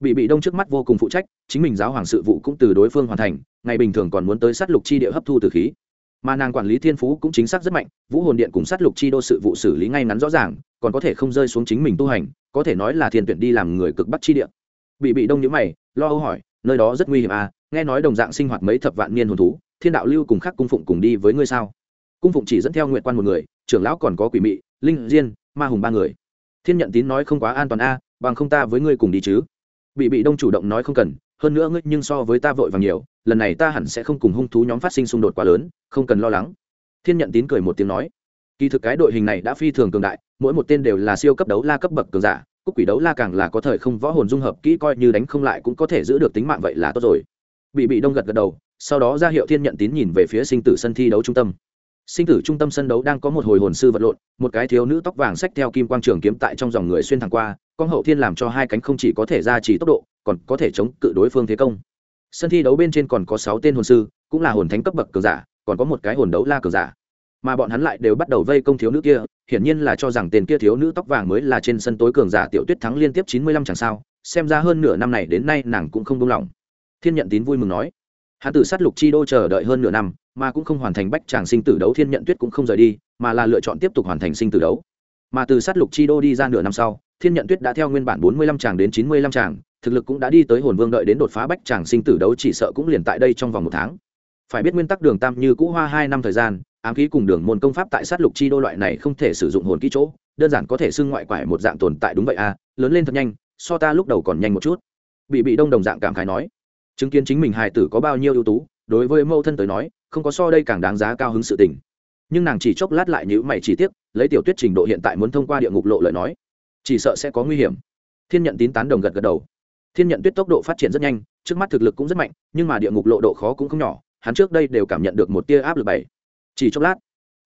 Bị bị đông trước mắt vô cùng phụ trách, chính mình giáo hoàng sự vụ cũng từ đối phương hoàn thành, ngày bình thường còn muốn tới sát lục chi địa hấp thu tử khí. Mà nàng quản lý thiên phú cũng chính xác rất mạnh, vũ hồn điện cùng sát lục chi đô sự vụ xử lý ngay ngắn rõ ràng, còn có thể không rơi xuống chính mình tu hành, có thể nói là thiên tuyển đi làm người cực bắc chi địa bị bị đông nhữ mày, lo âu hỏi, nơi đó rất nguy hiểm à? Nghe nói đồng dạng sinh hoạt mấy thập vạn niên hồn thú, thiên đạo lưu cùng khác cung phụng cùng đi với ngươi sao? Cung phụng chỉ dẫn theo nguyện quan một người, trưởng lão còn có quỷ mị, linh diên, ma hùng ba người. Thiên nhận tín nói không quá an toàn a bằng không ta với ngươi cùng đi chứ. Bị bị đông chủ động nói không cần, hơn nữa ngươi nhưng so với ta vội vàng nhiều, lần này ta hẳn sẽ không cùng hung thú nhóm phát sinh xung đột quá lớn, không cần lo lắng. Thiên nhận tín cười một tiếng nói, kỳ thực cái đội hình này đã phi thường cường đại, mỗi một tên đều là siêu cấp đấu la cấp bậc cường giả cúc quỷ đấu la càng là có thời không võ hồn dung hợp kỹ coi như đánh không lại cũng có thể giữ được tính mạng vậy là tốt rồi. Bị bị đông gật gật đầu, sau đó ra hiệu thiên nhận tín nhìn về phía sinh tử sân thi đấu trung tâm. Sinh tử trung tâm sân đấu đang có một hồi hồn sư vật lộn, một cái thiếu nữ tóc vàng xách theo kim quang trường kiếm tại trong dòng người xuyên thẳng qua, con hậu thiên làm cho hai cánh không chỉ có thể ra chỉ tốc độ, còn có thể chống cự đối phương thế công. Sân thi đấu bên trên còn có sáu tên hồn sư, cũng là hồn thánh cấp bậc cường giả, còn có một cái hồn đấu la cường giả mà bọn hắn lại đều bắt đầu vây công thiếu nữ kia, hiển nhiên là cho rằng tên kia thiếu nữ tóc vàng mới là trên sân tối cường giả tiểu tuyết thắng liên tiếp chín mươi lăm chẳng sao, xem ra hơn nửa năm này đến nay nàng cũng không đông lòng thiên nhận tín vui mừng nói, hắn Tử sát lục chi đô chờ đợi hơn nửa năm, mà cũng không hoàn thành bách tràng sinh tử đấu, thiên nhận tuyết cũng không rời đi, mà là lựa chọn tiếp tục hoàn thành sinh tử đấu. Mà từ sát lục chi đô đi ra nửa năm sau, thiên nhận tuyết đã theo nguyên bản bốn mươi lăm tràng đến chín mươi lăm tràng thực lực cũng đã đi tới hồn vương đợi đến đột phá bách tràng sinh tử đấu, chỉ sợ cũng liền tại đây trong vòng một tháng. Phải biết nguyên tắc đường tam như cũ hoa hai năm thời gian ám khí cùng đường môn công pháp tại sát lục chi đô loại này không thể sử dụng hồn kỹ chỗ, đơn giản có thể xưng ngoại quải một dạng tồn tại đúng vậy à lớn lên thật nhanh, so ta lúc đầu còn nhanh một chút. Bị bị đông đồng dạng cảm khái nói. Chứng kiến chính mình hài tử có bao nhiêu ưu tú, đối với mẫu thân tới nói, không có so đây càng đáng giá cao hứng sự tình. Nhưng nàng chỉ chốc lát lại nhữ mày chỉ tiếc, lấy tiểu tuyết trình độ hiện tại muốn thông qua địa ngục lộ lời nói, chỉ sợ sẽ có nguy hiểm. Thiên nhận tín tán đồng gật gật đầu. Thiên nhận tuyết tốc độ phát triển rất nhanh, trước mắt thực lực cũng rất mạnh, nhưng mà địa ngục lộ độ khó cũng không nhỏ, hắn trước đây đều cảm nhận được một tia áp lực bảy chỉ chốc lát,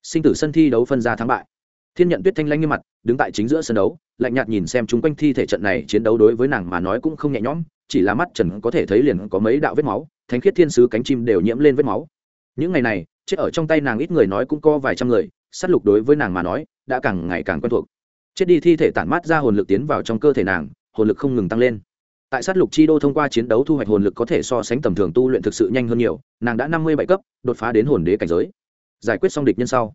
sinh tử sân thi đấu phân ra thắng bại. Thiên nhận tuyết thanh lanh như mặt, đứng tại chính giữa sân đấu, lạnh nhạt nhìn xem chung quanh thi thể trận này chiến đấu đối với nàng mà nói cũng không nhẹ nhõm, chỉ là mắt trần có thể thấy liền có mấy đạo vết máu, thánh khiết thiên sứ cánh chim đều nhiễm lên vết máu. Những ngày này, chết ở trong tay nàng ít người nói cũng có vài trăm người, sát lục đối với nàng mà nói, đã càng ngày càng quen thuộc. Chết đi thi thể tản mát ra hồn lực tiến vào trong cơ thể nàng, hồn lực không ngừng tăng lên. Tại sát lục chi đô thông qua chiến đấu thu hoạch hồn lực có thể so sánh tầm thường tu luyện thực sự nhanh hơn nhiều, nàng đã năm mươi bảy cấp, đột phá đến hồn đế cảnh giới giải quyết xong địch nhân sau.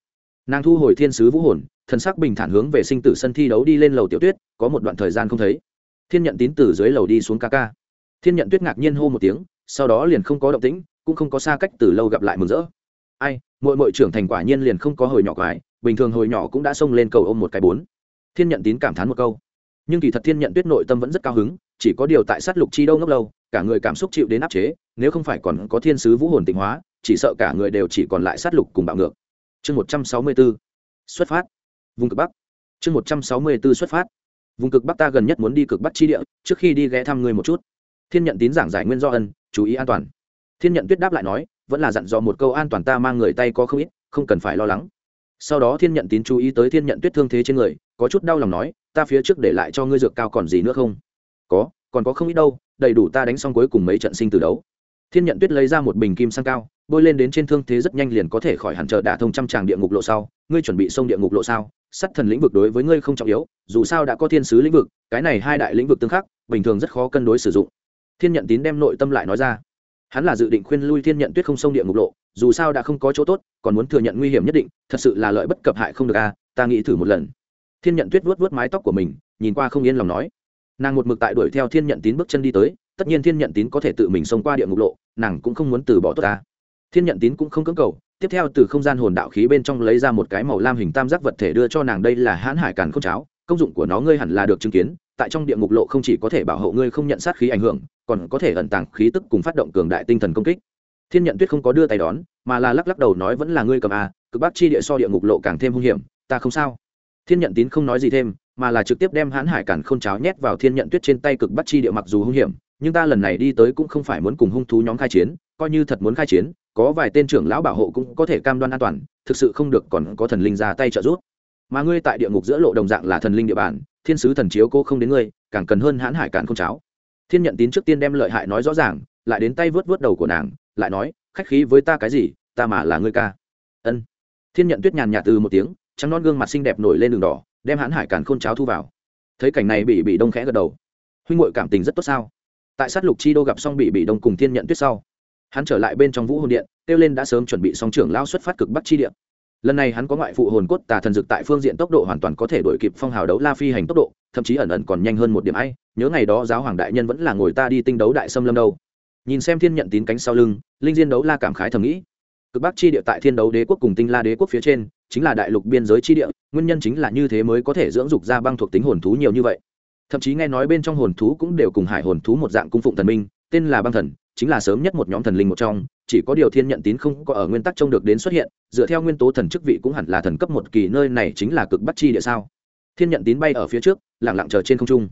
Nàng thu hồi thiên sứ vũ hồn, thần sắc bình thản hướng về sinh tử sân thi đấu đi lên lầu tiểu tuyết, có một đoạn thời gian không thấy. Thiên nhận tín từ dưới lầu đi xuống ca ca. Thiên nhận tuyết ngạc nhiên hô một tiếng, sau đó liền không có động tĩnh, cũng không có xa cách từ lâu gặp lại mừng rỡ. Ai mội mội trưởng thành quả nhiên liền không có hồi nhỏ quái, bình thường hồi nhỏ cũng đã xông lên cầu ôm một cái bốn. Thiên nhận tín cảm thán một câu. Nhưng kỳ thật thiên nhận tuyết nội tâm vẫn rất cao hứng, chỉ có điều tại sát lục chi đâu ngốc lâu, cả người cảm xúc chịu đến áp chế, nếu không phải còn có thiên sứ vũ hồn tịnh hóa chỉ sợ cả người đều chỉ còn lại sát lục cùng bạo ngược. Chương một trăm sáu mươi b ố xuất phát. Vùng cực bắc. Chương một trăm sáu mươi b ố xuất phát. Vùng cực bắc ta gần nhất muốn đi cực bắc chi địa, trước khi đi ghé thăm người một chút. Thiên nhận tín giảng giải nguyên do ân, chú ý an toàn. Thiên nhận tuyết đáp lại nói, vẫn là dặn dò một câu an toàn ta mang người tay có không ít, không cần phải lo lắng. Sau đó thiên nhận tín chú ý tới thiên nhận tuyết thương thế trên người, có chút đau lòng nói, ta phía trước để lại cho ngươi dược cao còn gì nữa không? Có, còn có không ít đâu, đầy đủ ta đánh xong cuối cùng mấy trận sinh từ đấu. Thiên nhận tuyết lấy ra một bình kim sang cao bôi lên đến trên thương thế rất nhanh liền có thể khỏi hẳn chờ đả thông trăm tràng địa ngục lộ sau. Ngươi chuẩn bị xông địa ngục lộ sao? Sắt thần lĩnh vực đối với ngươi không trọng yếu, dù sao đã có thiên sứ lĩnh vực, cái này hai đại lĩnh vực tương khắc, bình thường rất khó cân đối sử dụng. Thiên nhận tín đem nội tâm lại nói ra. Hắn là dự định khuyên lui thiên nhận tuyết không xông địa ngục lộ, dù sao đã không có chỗ tốt, còn muốn thừa nhận nguy hiểm nhất định, thật sự là lợi bất cập hại không được a, ta nghĩ thử một lần. Thiên nhận tuyết vuốt vuốt mái tóc của mình, nhìn qua không yên lòng nói. Nàng một mực tại đuổi theo thiên nhận tín bước chân đi tới, tất nhiên thiên nhận tín có thể tự mình xông qua địa ngục lộ, nàng cũng không muốn từ bỏ tốt ta thiên nhận tín cũng không cưỡng cầu, tiếp theo từ không gian hồn đạo khí bên trong lấy ra một cái màu lam hình tam giác vật thể đưa cho nàng, đây là hãn hải càn k cháo, công dụng của nó ngươi hẳn là được chứng kiến, tại trong địa ngục lộ không chỉ có thể bảo hộ ngươi không nhận sát khí ảnh hưởng, còn có thể ẩn tàng khí tức cùng phát động cường đại tinh thần công kích. Thiên nhận tuyết không có đưa tay đón, mà là lắc lắc đầu nói vẫn là ngươi cầm a cực bắc chi địa so địa ngục lộ càng thêm hung hiểm, ta không sao. Thiên nhận tín không nói gì thêm, mà là trực tiếp đem hãn hải cản k h ô n cháo nhét vào thiên nhận tuyết trên tay cực bắc chi địa mặc dù hung hiểm, nhưng ta lần này đi tới cũng không phải muốn cùng hung thú nhóm khai chiến, coi như thật muốn khai chiến có vài tên trưởng lão bảo hộ cũng có thể cam đoan an toàn, thực sự không được còn có thần linh ra tay trợ giúp. Mà ngươi tại địa ngục giữa lộ đồng dạng là thần linh địa bàn, thiên sứ thần chiếu cô không đến ngươi, càng cần hơn hãn hải cản không cháo. Thiên nhận tín trước tiên đem lợi hại nói rõ ràng, lại đến tay vớt vớt đầu của nàng, lại nói, khách khí với ta cái gì, ta mà là ngươi ca. Ân. Thiên nhận tuyết nhàn nhạt từ một tiếng, trắng non gương mặt xinh đẹp nổi lên đường đỏ, đem hãn hải càn khôn cháo thu vào. Thấy cảnh này bị bị đông khẽ gật đầu. Huynh ngội cảm tình rất tốt sao? Tại sát lục chi đô gặp xong bị bị đông cùng thiên nhận tuyết sau hắn trở lại bên trong vũ hồn điện, kêu lên đã sớm chuẩn bị xong trưởng lao xuất phát cực bắc chi điện lần này hắn có ngoại phụ hồn cốt tà thần dực tại phương diện tốc độ hoàn toàn có thể đổi kịp phong hào đấu la phi hành tốc độ, thậm chí ẩn ẩn còn nhanh hơn một điểm ai, nhớ ngày đó giáo hoàng đại nhân vẫn là ngồi ta đi tinh đấu đại xâm lâm đâu. Nhìn xem thiên nhận tín cánh sau lưng, linh diên đấu la cảm khái thầm nghĩ. Cực bắc chi địa tại thiên đấu đế quốc cùng tinh la đế quốc phía trên, chính là đại lục biên giới chi địa, nguyên nhân chính là như thế mới có thể dưỡng dục ra băng thuộc tính hồn thú nhiều như vậy. Thậm chí nghe nói bên trong hồn thú cũng đều cùng hải hồn thú một dạng cung phụng thần minh, tên là băng thần chính là sớm nhất một nhóm thần linh một trong, chỉ có điều thiên nhận tín không có ở nguyên tắc trông được đến xuất hiện, dựa theo nguyên tố thần chức vị cũng hẳn là thần cấp một kỳ nơi này chính là cực bắt chi địa sao. Thiên nhận tín bay ở phía trước lẳng lặng chờ trên không trung.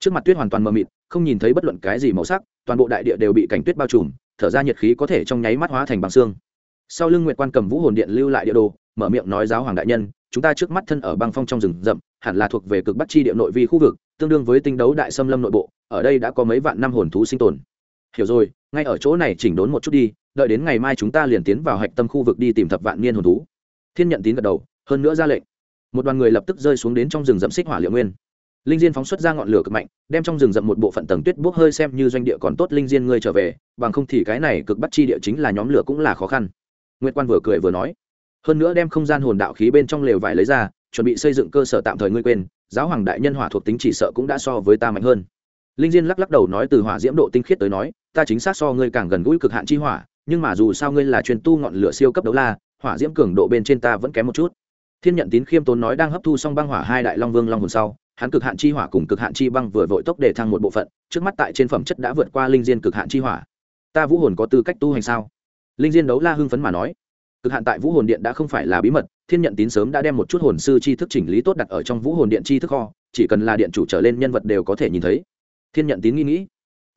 Trước mặt tuyết hoàn toàn mờ mịt, không nhìn thấy bất luận cái gì màu sắc, toàn bộ đại địa đều bị cảnh tuyết bao trùm, thở ra nhiệt khí có thể trong nháy mắt hóa thành bằng xương. Sau lưng nguyệt quan cầm vũ hồn điện lưu lại địa đồ, mở miệng nói giáo hoàng đại nhân, chúng ta trước mắt thân ở băng phong trong rừng rậm, hẳn là thuộc về cực bắc chi địa nội vi khu vực, tương đương với tinh đấu đại xâm lâm nội bộ, ở đây đã có mấy vạn năm hồn thú sinh tồn. Hiểu rồi ngay ở chỗ này chỉnh đốn một chút đi, đợi đến ngày mai chúng ta liền tiến vào hạch tâm khu vực đi tìm thập vạn niên hồn thú. Thiên nhận tín gật đầu, hơn nữa ra lệnh. Một đoàn người lập tức rơi xuống đến trong rừng rậm xích hỏa liệu nguyên. Linh diên phóng xuất ra ngọn lửa cực mạnh, đem trong rừng rậm một bộ phận tầng tuyết bốc hơi xem như doanh địa còn tốt linh diên ngươi trở về, bằng không thì cái này cực bắt chi địa chính là nhóm lửa cũng là khó khăn. Nguyệt quan vừa cười vừa nói. Hơn nữa đem không gian hồn đạo khí bên trong lều vải lấy ra, chuẩn bị xây dựng cơ sở tạm thời ngươi quên, giáo hoàng đại nhân hỏa thuộc tính chỉ sợ cũng đã so với ta mạnh hơn. Linh diên lắc lắc đầu nói từ hỏa diễm độ tinh khiết tới nói ta chính xác so ngươi càng gần gũi cực hạn chi hỏa, nhưng mà dù sao ngươi là truyền tu ngọn lửa siêu cấp đấu la, hỏa diễm cường độ bên trên ta vẫn kém một chút. Thiên nhận tín khiêm tốn nói đang hấp thu xong băng hỏa hai đại long vương long hồn sau, hắn cực hạn chi hỏa cùng cực hạn chi băng vừa vội tốc để thăng một bộ phận, trước mắt tại trên phẩm chất đã vượt qua linh diên cực hạn chi hỏa. Ta vũ hồn có tư cách tu hành sao? Linh diên đấu la hưng phấn mà nói. Cực hạn tại vũ hồn điện đã không phải là bí mật, thiên nhận tín sớm đã đem một chút hồn sư chi thức chỉnh lý tốt đặt ở trong vũ hồn điện chi thức kho, chỉ cần là điện chủ trở lên nhân vật đều có thể nhìn thấy. Thiên nhận tín nghĩ nghĩ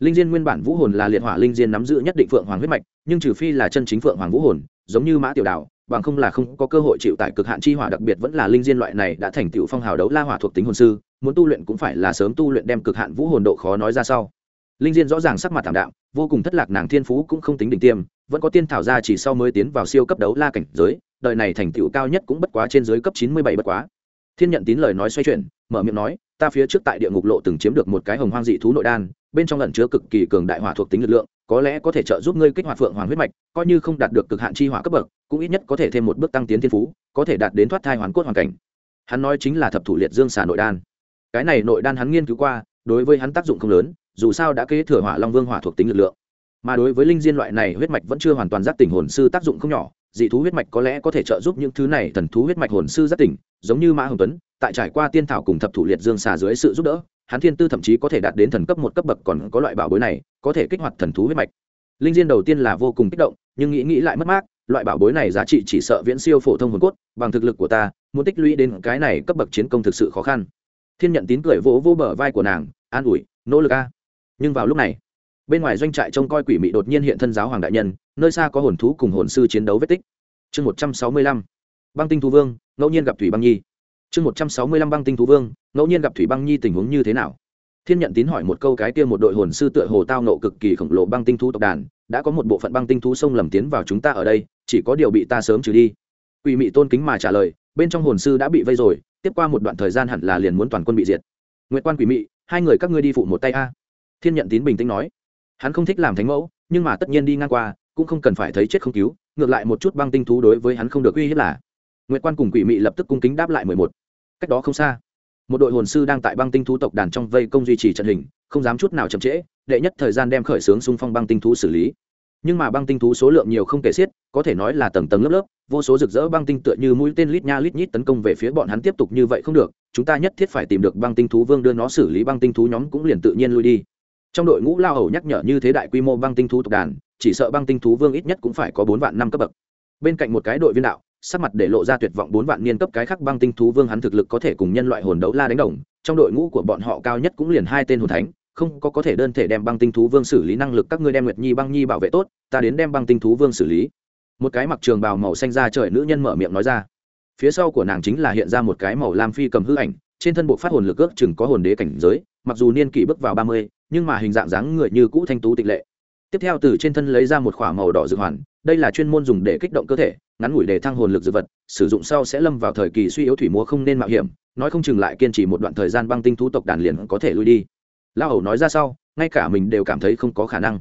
linh diên nguyên bản vũ hồn là liệt hỏa linh diên nắm giữ nhất định phượng hoàng huyết mạch, nhưng trừ phi là chân chính phượng hoàng vũ hồn, giống như mã tiểu đạo bằng không là không có cơ hội chịu tại cực hạn chi hỏa, đặc biệt vẫn là linh diên loại này đã thành tựu phong hào đấu la hỏa thuộc tính hồn sư, muốn tu luyện cũng phải là sớm tu luyện đem cực hạn vũ hồn độ khó nói ra sau. Linh diên rõ ràng sắc mặt thảm đạm, vô cùng thất lạc nàng thiên phú cũng không tính đỉnh tiêm, vẫn có tiên thảo ra chỉ sau mới tiến vào siêu cấp đấu la cảnh giới, đời này thành tựu cao nhất cũng bất quá trên dưới cấp chín mươi bảy bất quá. Thiên nhận tín lời nói xoay chuyển, mở miệng nói ta phía trước tại địa ngục lộ từng chiếm được một cái hồng hoang dị thú nội đan, bên trong lẩn chứa cực kỳ cường đại hỏa thuộc tính lực lượng, có lẽ có thể trợ giúp ngươi kích hoạt phượng hoàng huyết mạch, coi như không đạt được cực hạn chi hỏa cấp bậc, cũng ít nhất có thể thêm một bước tăng tiến thiên phú, có thể đạt đến thoát thai hoàn cốt hoàn cảnh. Hắn nói chính là thập thủ liệt dương xà nội đan. Cái này nội đan hắn nghiên cứu qua, đối với hắn tác dụng không lớn, dù sao đã kế thừa hỏa long vương hỏa thuộc tính lực lượng. Mà đối với linh diên loại này huyết mạch vẫn chưa hoàn toàn giác tỉnh hồn sư tác dụng không nhỏ dị thú huyết mạch có lẽ có thể trợ giúp những thứ này thần thú huyết mạch hồn sư rất tỉnh, giống như mã hồng tuấn, tại trải qua tiên thảo cùng thập thủ liệt dương xà dưới sự giúp đỡ, hắn thiên tư thậm chí có thể đạt đến thần cấp một cấp bậc còn có loại bảo bối này, có thể kích hoạt thần thú huyết mạch. Linh diên đầu tiên là vô cùng kích động, nhưng nghĩ nghĩ lại mất mát, loại bảo bối này giá trị chỉ sợ viễn siêu phổ thông hồn cốt, bằng thực lực của ta, muốn tích lũy đến cái này cấp bậc chiến công thực sự khó khăn. Thiên nhận tín cười vỗ vỗ bờ vai của nàng, an ủi, nỗ lực a. Nhưng vào lúc này bên ngoài doanh trại trông coi quỷ mị đột nhiên hiện thân giáo hoàng đại nhân, nơi xa có hồn thú cùng hồn sư chiến đấu vết tích. Chương một trăm sáu mươi lăm, băng tinh thú vương, ngẫu nhiên gặp thủy băng nhi. Chương một trăm sáu mươi lăm, băng tinh thú vương, ngẫu nhiên gặp thủy băng nhi tình huống như thế nào? Thiên nhận tín hỏi một câu cái kia một đội hồn sư tựa hồ tao nộ cực kỳ khổng lồ băng tinh thú tộc đàn, đã có một bộ phận băng tinh thú sông lầm tiến vào chúng ta ở đây, chỉ có điều bị ta sớm trừ đi. Quỷ mị tôn kính mà trả lời, bên trong hồn sư đã bị vây rồi, tiếp qua một đoạn thời gian hẳn là liền muốn toàn quân bị diệt. Nguyễn quan quỷ mị, hai người các ngươi đi phụ một tay a. Thiên nhận tín bình tĩnh nói hắn không thích làm thánh mẫu, nhưng mà tất nhiên đi ngang qua, cũng không cần phải thấy chết không cứu, ngược lại một chút băng tinh thú đối với hắn không được uy hiếp là. Nguyệt quan cùng quỷ mị lập tức cung kính đáp lại mười một. Cách đó không xa, một đội hồn sư đang tại băng tinh thú tộc đàn trong vây công duy trì trận hình, không dám chút nào chậm trễ, đệ nhất thời gian đem khởi xướng xung phong băng tinh thú xử lý. Nhưng mà băng tinh thú số lượng nhiều không kể xiết, có thể nói là tầng tầng lớp lớp, vô số rực rỡ băng tinh tựa như mũi tên lít nha lít nhít tấn công về phía bọn hắn tiếp tục như vậy không được, chúng ta nhất thiết phải tìm được băng tinh thú vương đưa nó xử lý băng tinh thú nhóm cũng liền tự nhiên lui đi trong đội ngũ lao hầu nhắc nhở như thế đại quy mô băng tinh thú tộc đàn, chỉ sợ băng tinh thú vương ít nhất cũng phải có bốn vạn năm cấp bậc. Bên cạnh một cái đội viên đạo, sắc mặt để lộ ra tuyệt vọng bốn vạn niên cấp cái khác băng tinh thú vương hắn thực lực có thể cùng nhân loại hồn đấu la đánh đồng, trong đội ngũ của bọn họ cao nhất cũng liền hai tên hồn thánh, không có có thể đơn thể đem băng tinh thú vương xử lý năng lực các ngươi đem nguyệt nhi, băng nhi bảo vệ tốt, ta đến đem băng tinh thú vương xử lý. Một cái mặc trường bào màu xanh ra trời nữ nhân mở miệng nói ra. Phía sau của nàng chính là hiện ra một cái màu lam phi cầm hư ảnh, trên thân bộ phát hồn lực ước chừng có hồn đế cảnh giới, mặc dù niên kỷ bước vào ba mươi nhưng mà hình dạng dáng người như cũ thanh tú tịch lệ. Tiếp theo từ trên thân lấy ra một k h ỏ a màu đỏ dược hoàn, đây là chuyên môn dùng để kích động cơ thể, ngắn ngủi để thăng hồn lực dược vật, sử dụng sau sẽ lâm vào thời kỳ suy yếu thủy múa không nên mạo hiểm, nói không chừng lại kiên trì một đoạn thời gian băng tinh thú tộc đàn liền có thể lui đi. La hầu nói ra sau, ngay cả mình đều cảm thấy không có khả năng.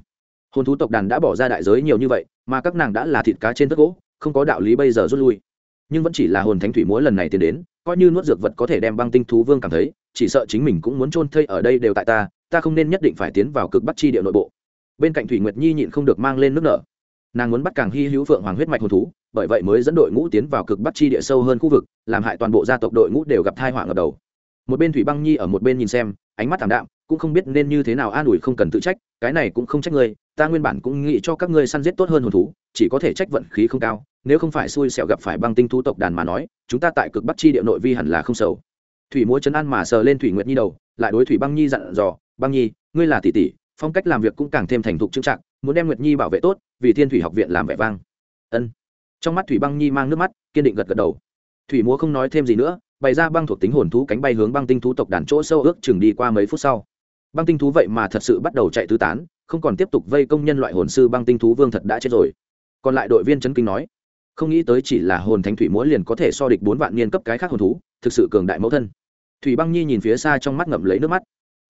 Hồn thú tộc đàn đã bỏ ra đại giới nhiều như vậy, mà các nàng đã là thịt cá trên tất gỗ, không có đạo lý bây giờ rút lui. Nhưng vẫn chỉ là hồn thánh thủy múa lần này tiến đến, coi như nuốt dược vật có thể đem băng tinh thú vương cảm thấy, chỉ sợ chính mình cũng muốn chôn thây ở đây đều tại ta ta không nên nhất định phải tiến vào cực bắt chi địa nội bộ. Bên cạnh thủy nguyệt nhi nhịn không được mang lên nước nở. Nàng muốn bắt càng hy hữu phượng hoàng huyết mạch hồn thú, bởi vậy mới dẫn đội ngũ tiến vào cực bắt chi địa sâu hơn khu vực, làm hại toàn bộ gia tộc đội ngũ đều gặp thai họa ngập đầu. Một bên thủy băng nhi ở một bên nhìn xem, ánh mắt thảm đạm, cũng không biết nên như thế nào an ủi không cần tự trách, cái này cũng không trách ngươi, ta nguyên bản cũng nghĩ cho các ngươi săn giết tốt hơn hồn thú, chỉ có thể trách vận khí không cao, nếu không phải xui xẻo gặp phải băng tinh thú tộc đàn mà nói, chúng ta tại cực bắc chi địa nội vi hẳn là không sầu. Thủy múa chấn an mà sờ lên thủy nguyệt nhi đầu, lại đối thủy băng nhi dặn dò băng nhi, ngươi là tỷ tỷ, phong cách làm việc cũng càng thêm thành thục trưng trạng muốn đem nguyệt nhi bảo vệ tốt, vì thiên thủy học viện làm vẻ vang. Ân. Trong mắt thủy băng nhi mang nước mắt, kiên định gật gật đầu. Thủy múa không nói thêm gì nữa, bày ra băng thuộc tính hồn thú cánh bay hướng băng tinh thú tộc đàn chỗ sâu ước chừng đi qua mấy phút sau. Băng tinh thú vậy mà thật sự bắt đầu chạy tứ tán, không còn tiếp tục vây công nhân loại hồn sư băng tinh thú vương thật đã chết rồi. Còn lại đội viên chấn kinh nói, không nghĩ tới chỉ là hồn thánh thủy múa liền có thể so địch bốn vạn niên cấp cái khác hồn thú, thực sự cường đại mẫu thân. Thủy băng nhi nhìn phía xa trong mắt ngậm lấy nước mắt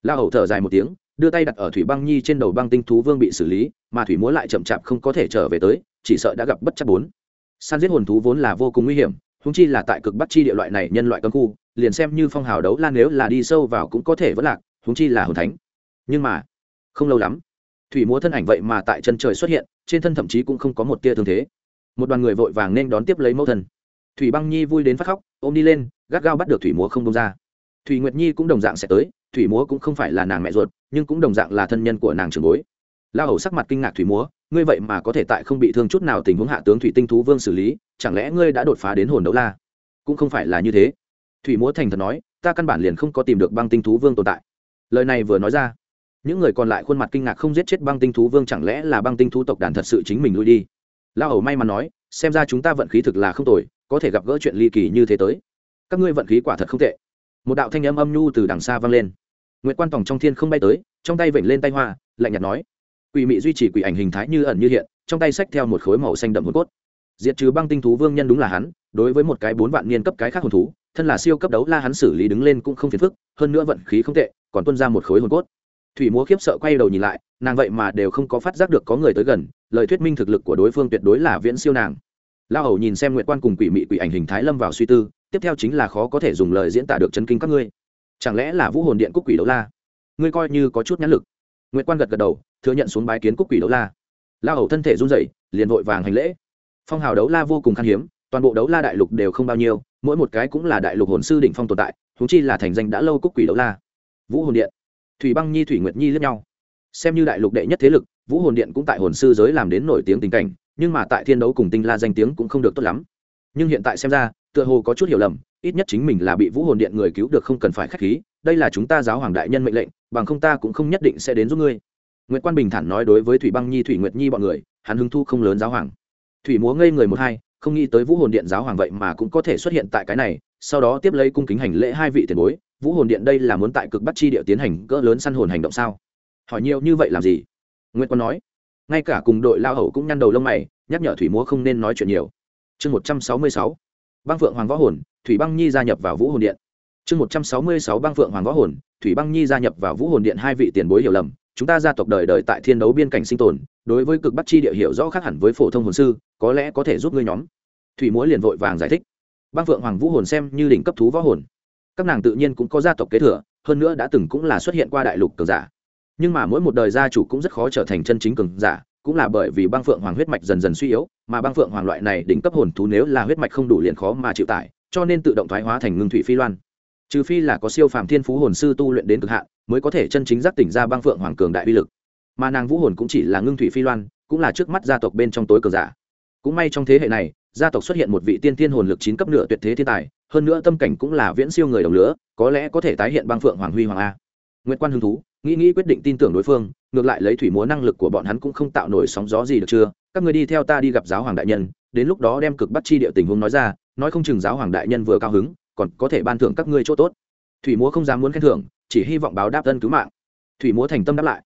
la hầu thở dài một tiếng, đưa tay đặt ở thủy băng nhi trên đầu băng tinh thú vương bị xử lý, mà thủy múa lại chậm chạp không có thể trở về tới, chỉ sợ đã gặp bất chấp bốn. San giết hồn thú vốn là vô cùng nguy hiểm húng chi là tại cực bắc chi địa loại này nhân loại cấm khu, liền xem như phong hào đấu lan nếu là đi sâu vào cũng có thể vẫn lạc húng chi là hồn thánh. Nhưng mà, không lâu lắm, thủy múa thân ảnh vậy mà tại chân trời xuất hiện, trên thân thậm chí cũng không có một tia thương thế. Một đoàn người vội vàng nên đón tiếp lấy mẫu thân. Thủy băng nhi vui đến phát khóc, ôm đi lên, gắt gao bắt được thủy múa không đông ra. Thủy nguyệt nhi cũng đồng dạng sẽ tới thủy múa cũng không phải là nàng mẹ ruột, nhưng cũng đồng dạng là thân nhân của nàng trường bối. La hầu sắc mặt kinh ngạc thủy múa, ngươi vậy mà có thể tại không bị thương chút nào tình huống hạ tướng thủy tinh thú vương xử lý, chẳng lẽ ngươi đã đột phá đến hồn đấu la? Cũng không phải là như thế. Thủy múa thành thật nói, ta căn bản liền không có tìm được băng tinh thú vương tồn tại. Lời này vừa nói ra, những người còn lại khuôn mặt kinh ngạc không giết chết băng tinh thú vương chẳng lẽ là băng tinh thú tộc đàn thật sự chính mình lui đi? La hầu may mắn nói, xem ra chúng ta vận khí thực là không tồi, có thể gặp gỡ chuyện ly kỳ như thế tới. Các ngươi vận khí quả thật không tệ. Một đạo thanh âm âm nhu từ đằng xa vang lên. Nguyệt quan tòng trong thiên không bay tới, trong tay vểnh lên tay hoa, lạnh nhạt nói, quỷ mị duy trì quỷ ảnh hình thái như ẩn như hiện, trong tay xách theo một khối màu xanh đậm hồn cốt. Diệt trừ băng tinh thú vương nhân đúng là hắn, đối với một cái bốn vạn niên cấp cái khác hồn thú, thân là siêu cấp đấu la hắn xử lý đứng lên cũng không phiền phức, hơn nữa vận khí không tệ, còn tuân ra một khối hồn cốt. Thủy múa khiếp sợ quay đầu nhìn lại, nàng vậy mà đều không có phát giác được có người tới gần, lời thuyết minh thực lực của đối phương tuyệt đối là viễn siêu nàng. La hầu nhìn xem nguyệt quan cùng quỷ mị quỷ ảnh hình thái lâm vào suy tư, tiếp theo chính là khó có thể dùng lời diễn tả được chân kinh các ngươi chẳng lẽ là vũ hồn điện cúc quỷ đấu la? Ngươi coi như có chút nhãn lực. Nguyệt quan gật gật đầu, thừa nhận xuống bái kiến cúc quỷ đấu la. La hầu thân thể run rẩy, liền vội vàng hành lễ. Phong hào đấu la vô cùng khan hiếm, toàn bộ đấu la đại lục đều không bao nhiêu, mỗi một cái cũng là đại lục hồn sư đỉnh phong tồn tại thú chi là thành danh đã lâu cúc quỷ đấu la. Vũ hồn điện. Thủy băng nhi, thủy nguyệt nhi lẫn nhau. Xem như đại lục đệ nhất thế lực, vũ hồn điện cũng tại hồn sư giới làm đến nổi tiếng tình cảnh, nhưng mà tại thiên đấu cùng tinh la danh tiếng cũng không được tốt lắm. Nhưng hiện tại xem ra tựa hồ có chút hiểu lầm, ít nhất chính mình là bị vũ hồn điện người cứu được không cần phải k h á c h khí, đây là chúng ta giáo hoàng đại nhân mệnh lệnh, bằng không ta cũng không nhất định sẽ đến giúp ngươi. Nguyễn quan bình thản nói đối với thủy băng nhi, thủy nguyệt nhi bọn người, hắn hứng thu không lớn giáo hoàng. Thủy múa ngây người một hai, không nghĩ tới vũ hồn điện giáo hoàng vậy mà cũng có thể xuất hiện tại cái này, sau đó tiếp lấy cung kính hành lễ hai vị tiền bối, vũ hồn điện đây là muốn tại cực bắc chi địa tiến hành cỡ lớn săn hồn hành động sao? Hỏi nhiều như vậy làm gì? Nguyễn quan nói. Ngay cả cùng đội lao hậu cũng nhăn đầu lông mày, nhắc nhở thủy múa không nên nói chuyện nhiều. Chương một trăm sáu mươi sáu băng phượng hoàng võ hồn, thủy băng nhi gia nhập vào vũ hồn điện. Chương một trăm sáu mươi sáu băng phượng hoàng võ hồn, thủy băng nhi gia nhập vào vũ hồn điện hai vị tiền bối hiểu lầm, chúng ta gia tộc đời đời tại thiên đấu biên cảnh sinh tồn, đối với cực bắc chi địa hiểu rõ khác hẳn với phổ thông hồn sư, có lẽ có thể giúp ngươi nhóm. Thủy múa liền vội vàng giải thích. Băng phượng hoàng vũ hồn xem như đỉnh cấp thú võ hồn. Các nàng tự nhiên cũng có gia tộc kế thừa, hơn nữa đã từng cũng là xuất hiện qua đại lục cường giả. Nhưng mà mỗi một đời gia chủ cũng rất khó trở thành chân chính cường giả cũng là bởi vì băng phượng hoàng huyết mạch dần dần suy yếu, mà băng phượng hoàng loại này đỉnh cấp hồn thú nếu là huyết mạch không đủ liền khó mà chịu tải, cho nên tự động thoái hóa thành ngưng thủy phi loan. Trừ phi là có siêu phàm thiên phú hồn sư tu luyện đến cực hạn, mới có thể chân chính giác tỉnh ra băng phượng hoàng cường đại uy lực. Mà nàng vũ hồn cũng chỉ là ngưng thủy phi loan, cũng là trước mắt gia tộc bên trong tối cường giả. Cũng may trong thế hệ này, gia tộc xuất hiện một vị tiên thiên hồn lực chín cấp nửa tuyệt thế thiên tài, hơn nữa tâm cảnh cũng là viễn siêu người đồng lứa, có lẽ có thể tái hiện băng phượng hoàng huy hoàng a. Nguyễn quan hứng thú, nghĩ nghĩ quyết định tin tưởng đối phương ngược lại lấy thủy múa năng lực của bọn hắn cũng không tạo nổi sóng gió gì được chưa? Các người đi theo ta đi gặp giáo hoàng đại nhân. Đến lúc đó đem cực bắt chi địa tình huống nói ra, nói không chừng giáo hoàng đại nhân vừa cao hứng, còn có thể ban thưởng các ngươi chỗ tốt. Thủy múa không dám muốn khen thưởng, chỉ hy vọng báo đáp ân cứu mạng. Thủy múa thành tâm đáp lại.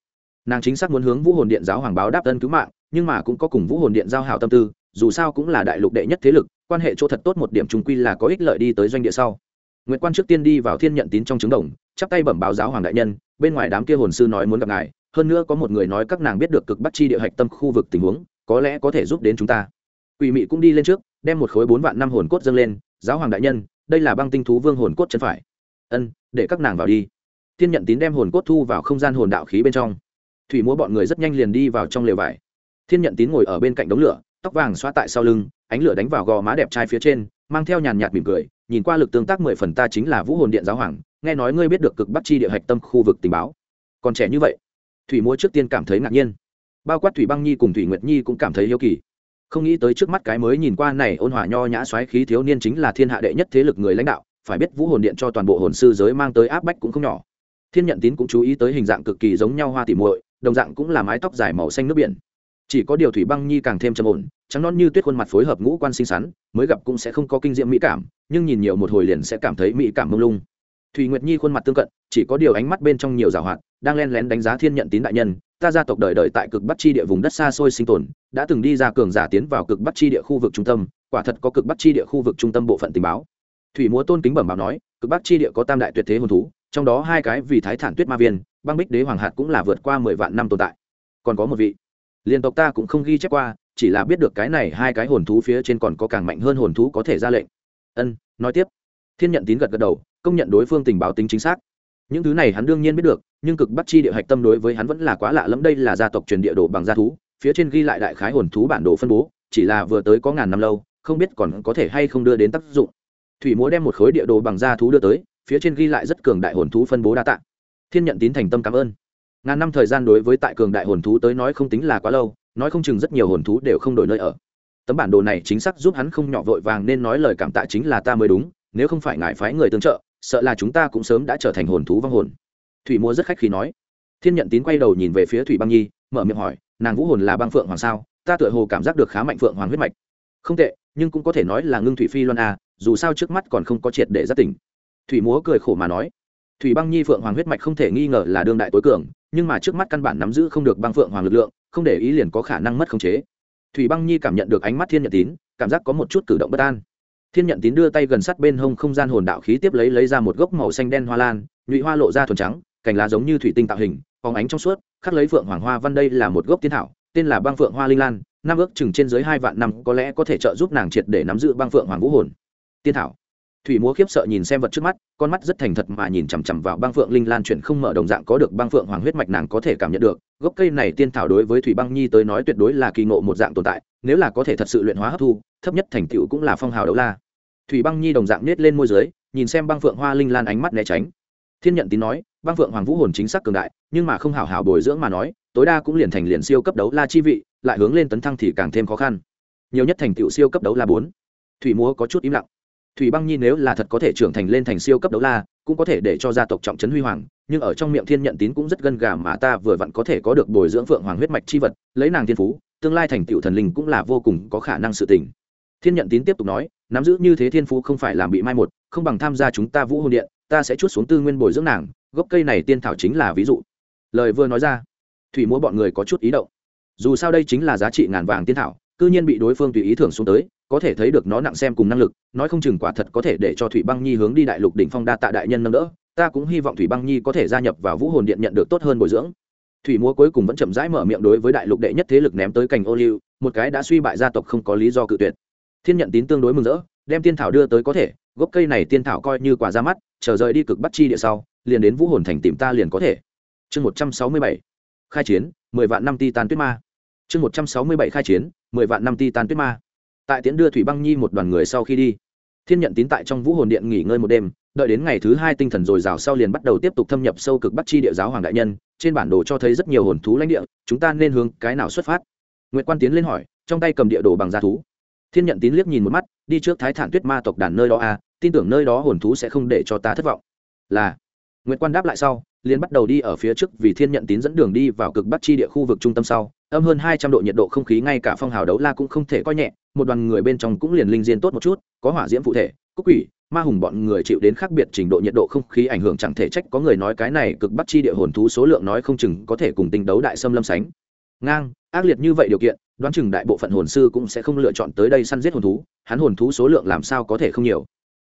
Nàng chính xác muốn hướng vũ hồn điện giáo hoàng báo đáp ân cứu mạng, nhưng mà cũng có cùng vũ hồn điện giao hảo tâm tư, dù sao cũng là đại lục đệ nhất thế lực, quan hệ chỗ thật tốt một điểm trung quy là có ích lợi đi tới doanh địa sau. Nguyễn quan trước tiên đi vào thiên nhận tín trong trứng đồng, chắp tay bẩm báo giáo hoàng đại nhân, bên ngoài đám kia hồn sư nói muốn gặp ngài hơn nữa có một người nói các nàng biết được cực bắc chi địa hạch tâm khu vực tình huống, có lẽ có thể giúp đến chúng ta. Quỷ mị cũng đi lên trước, đem một khối bốn vạn năm hồn cốt dâng lên, giáo hoàng đại nhân, đây là băng tinh thú vương hồn cốt chân phải. Ân, để các nàng vào đi. Thiên nhận tín đem hồn cốt thu vào không gian hồn đạo khí bên trong. Thủy múa bọn người rất nhanh liền đi vào trong lều vải. Thiên nhận tín ngồi ở bên cạnh đống lửa, tóc vàng xoa tại sau lưng, ánh lửa đánh vào gò má đẹp trai phía trên, mang theo nhàn nhạt mỉm cười, nhìn qua lực tương tác mười phần ta chính là vũ hồn điện giáo hoàng, nghe nói ngươi biết được cực bắc chi địa hạch tâm khu vực tình báo. Còn trẻ như vậy thủy múa trước tiên cảm thấy ngạc nhiên. Bao quát thủy băng nhi cùng thủy nguyệt nhi cũng cảm thấy hiếu kỳ. Không nghĩ tới trước mắt cái mới nhìn qua này ôn hòa nho nhã xoáy khí thiếu niên chính là thiên hạ đệ nhất thế lực người lãnh đạo, phải biết vũ hồn điện cho toàn bộ hồn sư giới mang tới áp bách cũng không nhỏ. Thiên nhận tín cũng chú ý tới hình dạng cực kỳ giống nhau hoa tỉ muội, đồng dạng cũng là mái tóc dài màu xanh nước biển. Chỉ có điều thủy băng nhi càng thêm trầm ổn, trắng non như tuyết khuôn mặt phối hợp ngũ quan xinh xắn, mới gặp cũng sẽ không có kinh diệm mỹ cảm, nhưng nhìn nhiều một hồi liền sẽ cảm thấy mỹ cảm mông lung. Thủy nguyệt nhi khuôn mặt tương cận, chỉ có điều ánh mắt bên trong nhiều giảo hoạt đang len lén đánh giá thiên nhận tín đại nhân, ta gia tộc đời đời tại cực bắc chi địa vùng đất xa xôi sinh tồn, đã từng đi ra cường giả tiến vào cực bắc chi địa khu vực trung tâm, quả thật có cực bắc chi địa khu vực trung tâm bộ phận tình báo. Thủy múa tôn kính bẩm báo nói, cực bắc chi địa có tam đại tuyệt thế hồn thú, trong đó hai cái vì thái thản tuyết ma viên, băng bích đế hoàng hạt cũng là vượt qua mười vạn năm tồn tại. Còn có một vị, liên tộc ta cũng không ghi chép qua, chỉ là biết được cái này hai cái hồn thú phía trên còn có càng mạnh hơn hồn thú có thể ra lệnh. Ân, nói tiếp. Thiên nhận tín gật gật đầu, công nhận đối phương tình báo tính chính xác. Những thứ này hắn đương nhiên biết được nhưng cực bắt chi địa hạch tâm đối với hắn vẫn là quá lạ lẫm, đây là gia tộc truyền địa đồ bằng gia thú, phía trên ghi lại đại khái hồn thú bản đồ phân bố, chỉ là vừa tới có ngàn năm lâu, không biết còn có thể hay không đưa đến tác dụng. Thủy múa đem một khối địa đồ bằng da thú đưa tới, phía trên ghi lại rất cường đại hồn thú phân bố đa tạ. Thiên nhận tín thành tâm cảm ơn. Ngàn năm thời gian đối với tại cường đại hồn thú tới nói không tính là quá lâu, nói không chừng rất nhiều hồn thú đều không đổi nơi ở. Tấm bản đồ này chính xác giúp hắn không nhỏ vội vàng nên nói lời cảm tạ chính là ta mới đúng, nếu không phải ngại phái người tương trợ, sợ là chúng ta cũng sớm đã trở thành hồn thú vong hồn thủy múa rất khách khí nói. Thiên nhận tín quay đầu nhìn về phía thủy băng nhi, mở miệng hỏi, nàng vũ hồn là băng phượng hoàng sao? Ta tựa hồ cảm giác được khá mạnh phượng hoàng huyết mạch. Không tệ, nhưng cũng có thể nói là ngưng thủy phi loan a dù sao trước mắt còn không có triệt để giác tỉnh. Thủy múa cười khổ mà nói. Thủy băng nhi phượng hoàng huyết mạch không thể nghi ngờ là đương đại tối cường, nhưng mà trước mắt căn bản nắm giữ không được băng phượng hoàng lực lượng, không để ý liền có khả năng mất khống chế. Thủy băng nhi cảm nhận được ánh mắt thiên nhận tín, cảm giác có một chút cử động bất an. Thiên nhận tín đưa tay gần sát bên hông không gian hồn đạo khí tiếp lấy lấy ra một gốc màu xanh đen hoa lan, nhụy hoa lộ ra thuần trắng cành lá giống như thủy tinh tạo hình, phóng ánh trong suốt, khắc lấy phượng hoàng hoa văn đây là một gốc tiên thảo, tên là băng phượng hoa linh lan, năm ước chừng trên dưới hai vạn năm, có lẽ có thể trợ giúp nàng triệt để nắm giữ băng phượng hoàng vũ hồn. Tiên thảo. Thủy múa khiếp sợ nhìn xem vật trước mắt, con mắt rất thành thật mà nhìn chằm chằm vào băng phượng linh lan chuyển không mở đồng dạng có được băng phượng hoàng huyết mạch nàng có thể cảm nhận được. Gốc cây này tiên thảo đối với thủy băng nhi tới nói tuyệt đối là kỳ ngộ một dạng tồn tại, nếu là có thể thật sự luyện hóa hấp thu, thấp nhất thành tựu cũng là phong hào đấu la. Thủy băng nhi đồng dạng nết lên môi dưới, nhìn xem băng phượng hoa linh lan ánh mắt né tránh. Thiên nhận tín nói băng phượng hoàng vũ hồn chính xác cường đại, nhưng mà không hảo hảo bồi dưỡng mà nói, tối đa cũng liền thành liền siêu cấp đấu la chi vị, lại hướng lên tấn thăng thì càng thêm khó khăn. Nhiều nhất thành tựu siêu cấp đấu la bốn. Thủy múa có chút im lặng. Thủy băng nhi nếu là thật có thể trưởng thành lên thành siêu cấp đấu la, cũng có thể để cho gia tộc trọng trấn huy hoàng, nhưng ở trong miệng thiên nhận tín cũng rất gân gà mà ta vừa vặn có thể có được bồi dưỡng phượng hoàng huyết mạch chi vật, lấy nàng thiên phú, tương lai thành tựu thần linh cũng là vô cùng có khả năng sự tình. Thiên nhận tín tiếp tục nói, nắm giữ như thế thiên phú không phải làm bị mai một, không bằng tham gia chúng ta vũ hồn điện, ta sẽ chút xuống tư nguyên bồi dưỡng nàng gốc cây này tiên thảo chính là ví dụ. Lời vừa nói ra, thủy múa bọn người có chút ý động. Dù sao đây chính là giá trị ngàn vàng tiên thảo, cư nhiên bị đối phương tùy ý thưởng xuống tới, có thể thấy được nó nặng xem cùng năng lực, nói không chừng quả thật có thể để cho thủy băng nhi hướng đi đại lục đỉnh phong đa tạ đại nhân nâng đỡ, ta cũng hy vọng thủy băng nhi có thể gia nhập vào vũ hồn điện nhận được tốt hơn bồi dưỡng. Thủy múa cuối cùng vẫn chậm rãi mở miệng đối với đại lục đệ nhất thế lực ném tới cành ô liu, một cái đã suy bại gia tộc không có lý do cự tuyệt. Thiên nhận tín tương đối mừng rỡ, đem tiên thảo đưa tới có thể, gốc cây này tiên thảo coi như quả ra mắt, chờ rời đi cực bắt chi địa sau liền đến vũ hồn thành tìm ta liền có thể. Chương một trăm sáu mươi bảy. Khai chiến mười vạn năm ti tan tuyết ma. Chương một trăm sáu mươi bảy khai chiến mười vạn năm ti tan tuyết ma. Tại tiễn đưa thủy băng nhi một đoàn người sau khi đi thiên nhận tín tại trong vũ hồn điện nghỉ ngơi một đêm đợi đến ngày thứ hai tinh thần dồi dào sau liền bắt đầu tiếp tục thâm nhập sâu cực bắc chi địa giáo hoàng đại nhân trên bản đồ cho thấy rất nhiều hồn thú lãnh địa chúng ta nên hướng cái nào xuất phát? Nguyễn quan tiến lên hỏi trong tay cầm địa đồ bằng da thú. Thiên nhận tín liếc nhìn một mắt đi trước thái thản tuyết ma tộc đàn nơi đó a à, tin tưởng nơi đó hồn thú sẽ không để cho ta thất vọng. Là Nguyệt quan đáp lại sau, liền bắt đầu đi ở phía trước vì thiên nhận tín dẫn đường đi vào cực bắc chi địa khu vực trung tâm sau. Âm hơn hai trăm độ nhiệt độ không khí ngay cả phong hào đấu la cũng không thể coi nhẹ, một đoàn người bên trong cũng liền linh diên tốt một chút, có hỏa diễm phụ thể cúc quỷ, ma hùng bọn người chịu đến khác biệt trình độ nhiệt độ không khí ảnh hưởng chẳng thể trách có người nói cái này cực bắc chi địa hồn thú số lượng nói không chừng có thể cùng tinh đấu đại xâm lâm sánh. Ngang, ác liệt như vậy điều kiện, đoán chừng đại bộ phận hồn sư cũng sẽ không lựa chọn tới đây săn giết hồn thú, hắn hồn thú số lượng làm sao có thể không nhiều.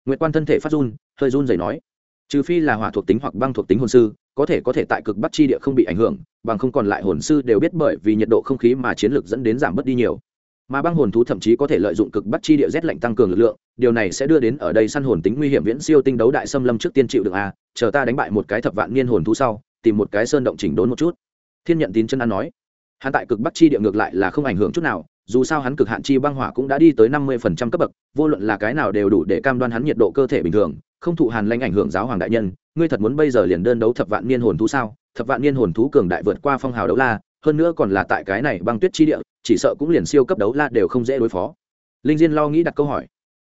Nguyệt quan thân thể phát run, hơi run rẩy nói trừ phi là hỏa thuộc tính hoặc băng thuộc tính hồn sư, có thể có thể tại cực bắc chi địa không bị ảnh hưởng, bằng không còn lại hồn sư đều biết bởi vì nhiệt độ không khí mà chiến lược dẫn đến giảm bớt đi nhiều. Mà băng hồn thú thậm chí có thể lợi dụng cực bắc chi địa rét lạnh tăng cường lực lượng, điều này sẽ đưa đến ở đây săn hồn tính nguy hiểm viễn siêu tinh đấu đại xâm lâm trước tiên chịu được a chờ ta đánh bại một cái thập vạn niên hồn thú sau, tìm một cái sơn động chỉnh đốn một chút. Thiên nhận tín chân ăn nói. Hắn tại cực bắc chi địa ngược lại là không ảnh hưởng chút nào dù sao hắn cực hạn chi băng hỏa cũng đã đi tới năm mươi phần trăm cấp bậc, vô luận là cái nào đều đủ để cam đoan hắn nhiệt độ cơ thể bình thường, không thụ hàn lanh ảnh hưởng giáo hoàng đại nhân, ngươi thật muốn bây giờ liền đơn đấu thập vạn niên hồn thú sao? Thập vạn niên hồn thú cường đại vượt qua phong hào đấu la, hơn nữa còn là tại cái này băng tuyết chi địa, chỉ sợ cũng liền siêu cấp đấu la đều không dễ đối phó. Linh diên lo nghĩ đặt câu hỏi.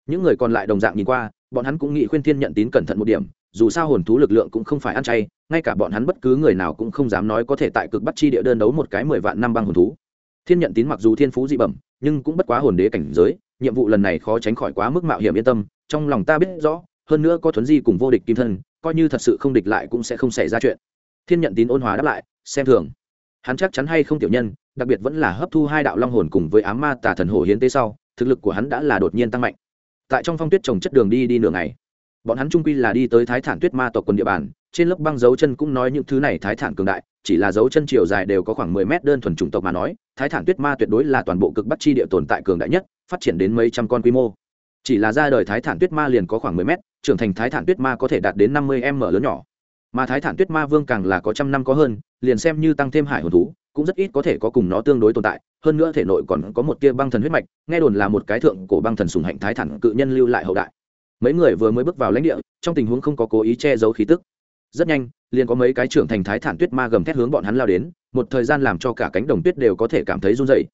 Những người còn lại đồng dạng nhìn qua, bọn hắn cũng nghĩ khuyên thiên nhận tín cẩn thận một điểm, dù sao hồn thú lực lượng cũng không phải ăn chay, ngay cả bọn hắn bất cứ người nào cũng không dám nói có thể tại cực bắt chi địa đơn đấu một cái mười vạn năm băng hồn thú thiên nhận tín mặc dù thiên phú dị bẩm, nhưng cũng bất quá hồn đế cảnh giới, nhiệm vụ lần này khó tránh khỏi quá mức mạo hiểm yên tâm, trong lòng ta biết rõ, hơn nữa có thuấn di cùng vô địch kim thân, coi như thật sự không địch lại cũng sẽ không xảy ra chuyện. Thiên nhận tín ôn hòa đáp lại, xem thường. Hắn chắc chắn hay không tiểu nhân, đặc biệt vẫn là hấp thu hai đạo long hồn cùng với ám ma tà thần hổ hiến tế sau, thực lực của hắn đã là đột nhiên tăng mạnh. Tại trong phong tuyết trồng chất đường đi đi nửa ngày, bọn hắn trung quy là đi tới thái thản tuyết ma tộc quần địa bàn trên lớp băng dấu chân cũng nói những thứ này thái thản cường đại, chỉ là dấu chân chiều dài đều có khoảng mười mét đơn thuần chủng tộc mà nói, thái thản tuyết ma tuyệt đối là toàn bộ cực bắc chi địa tồn tại cường đại nhất, phát triển đến mấy trăm con quy mô. Chỉ là ra đời thái thản tuyết ma liền có khoảng mười mét, trưởng thành thái thản tuyết ma có thể đạt đến năm mươi m lớn nhỏ. Mà thái thản tuyết ma vương càng là có trăm năm có hơn, liền xem như tăng thêm hải hồn thú, cũng rất ít có thể có cùng nó tương đối tồn tại, hơn nữa thể nội còn có một tia băng thần huyết mạch, nghe đồn là một cái thượng cổ băng thần sùng hạnh thái thản cự nhân lưu lại hậu đại. Mấy người vừa mới bước vào lãnh địa, trong tình huống không có cố ý che giấu khí tức rất nhanh, liền có mấy cái trưởng thành thái thản tuyết ma gầm thét hướng bọn hắn lao đến, một thời gian làm cho cả cánh đồng tuyết đều có thể cảm thấy run dậy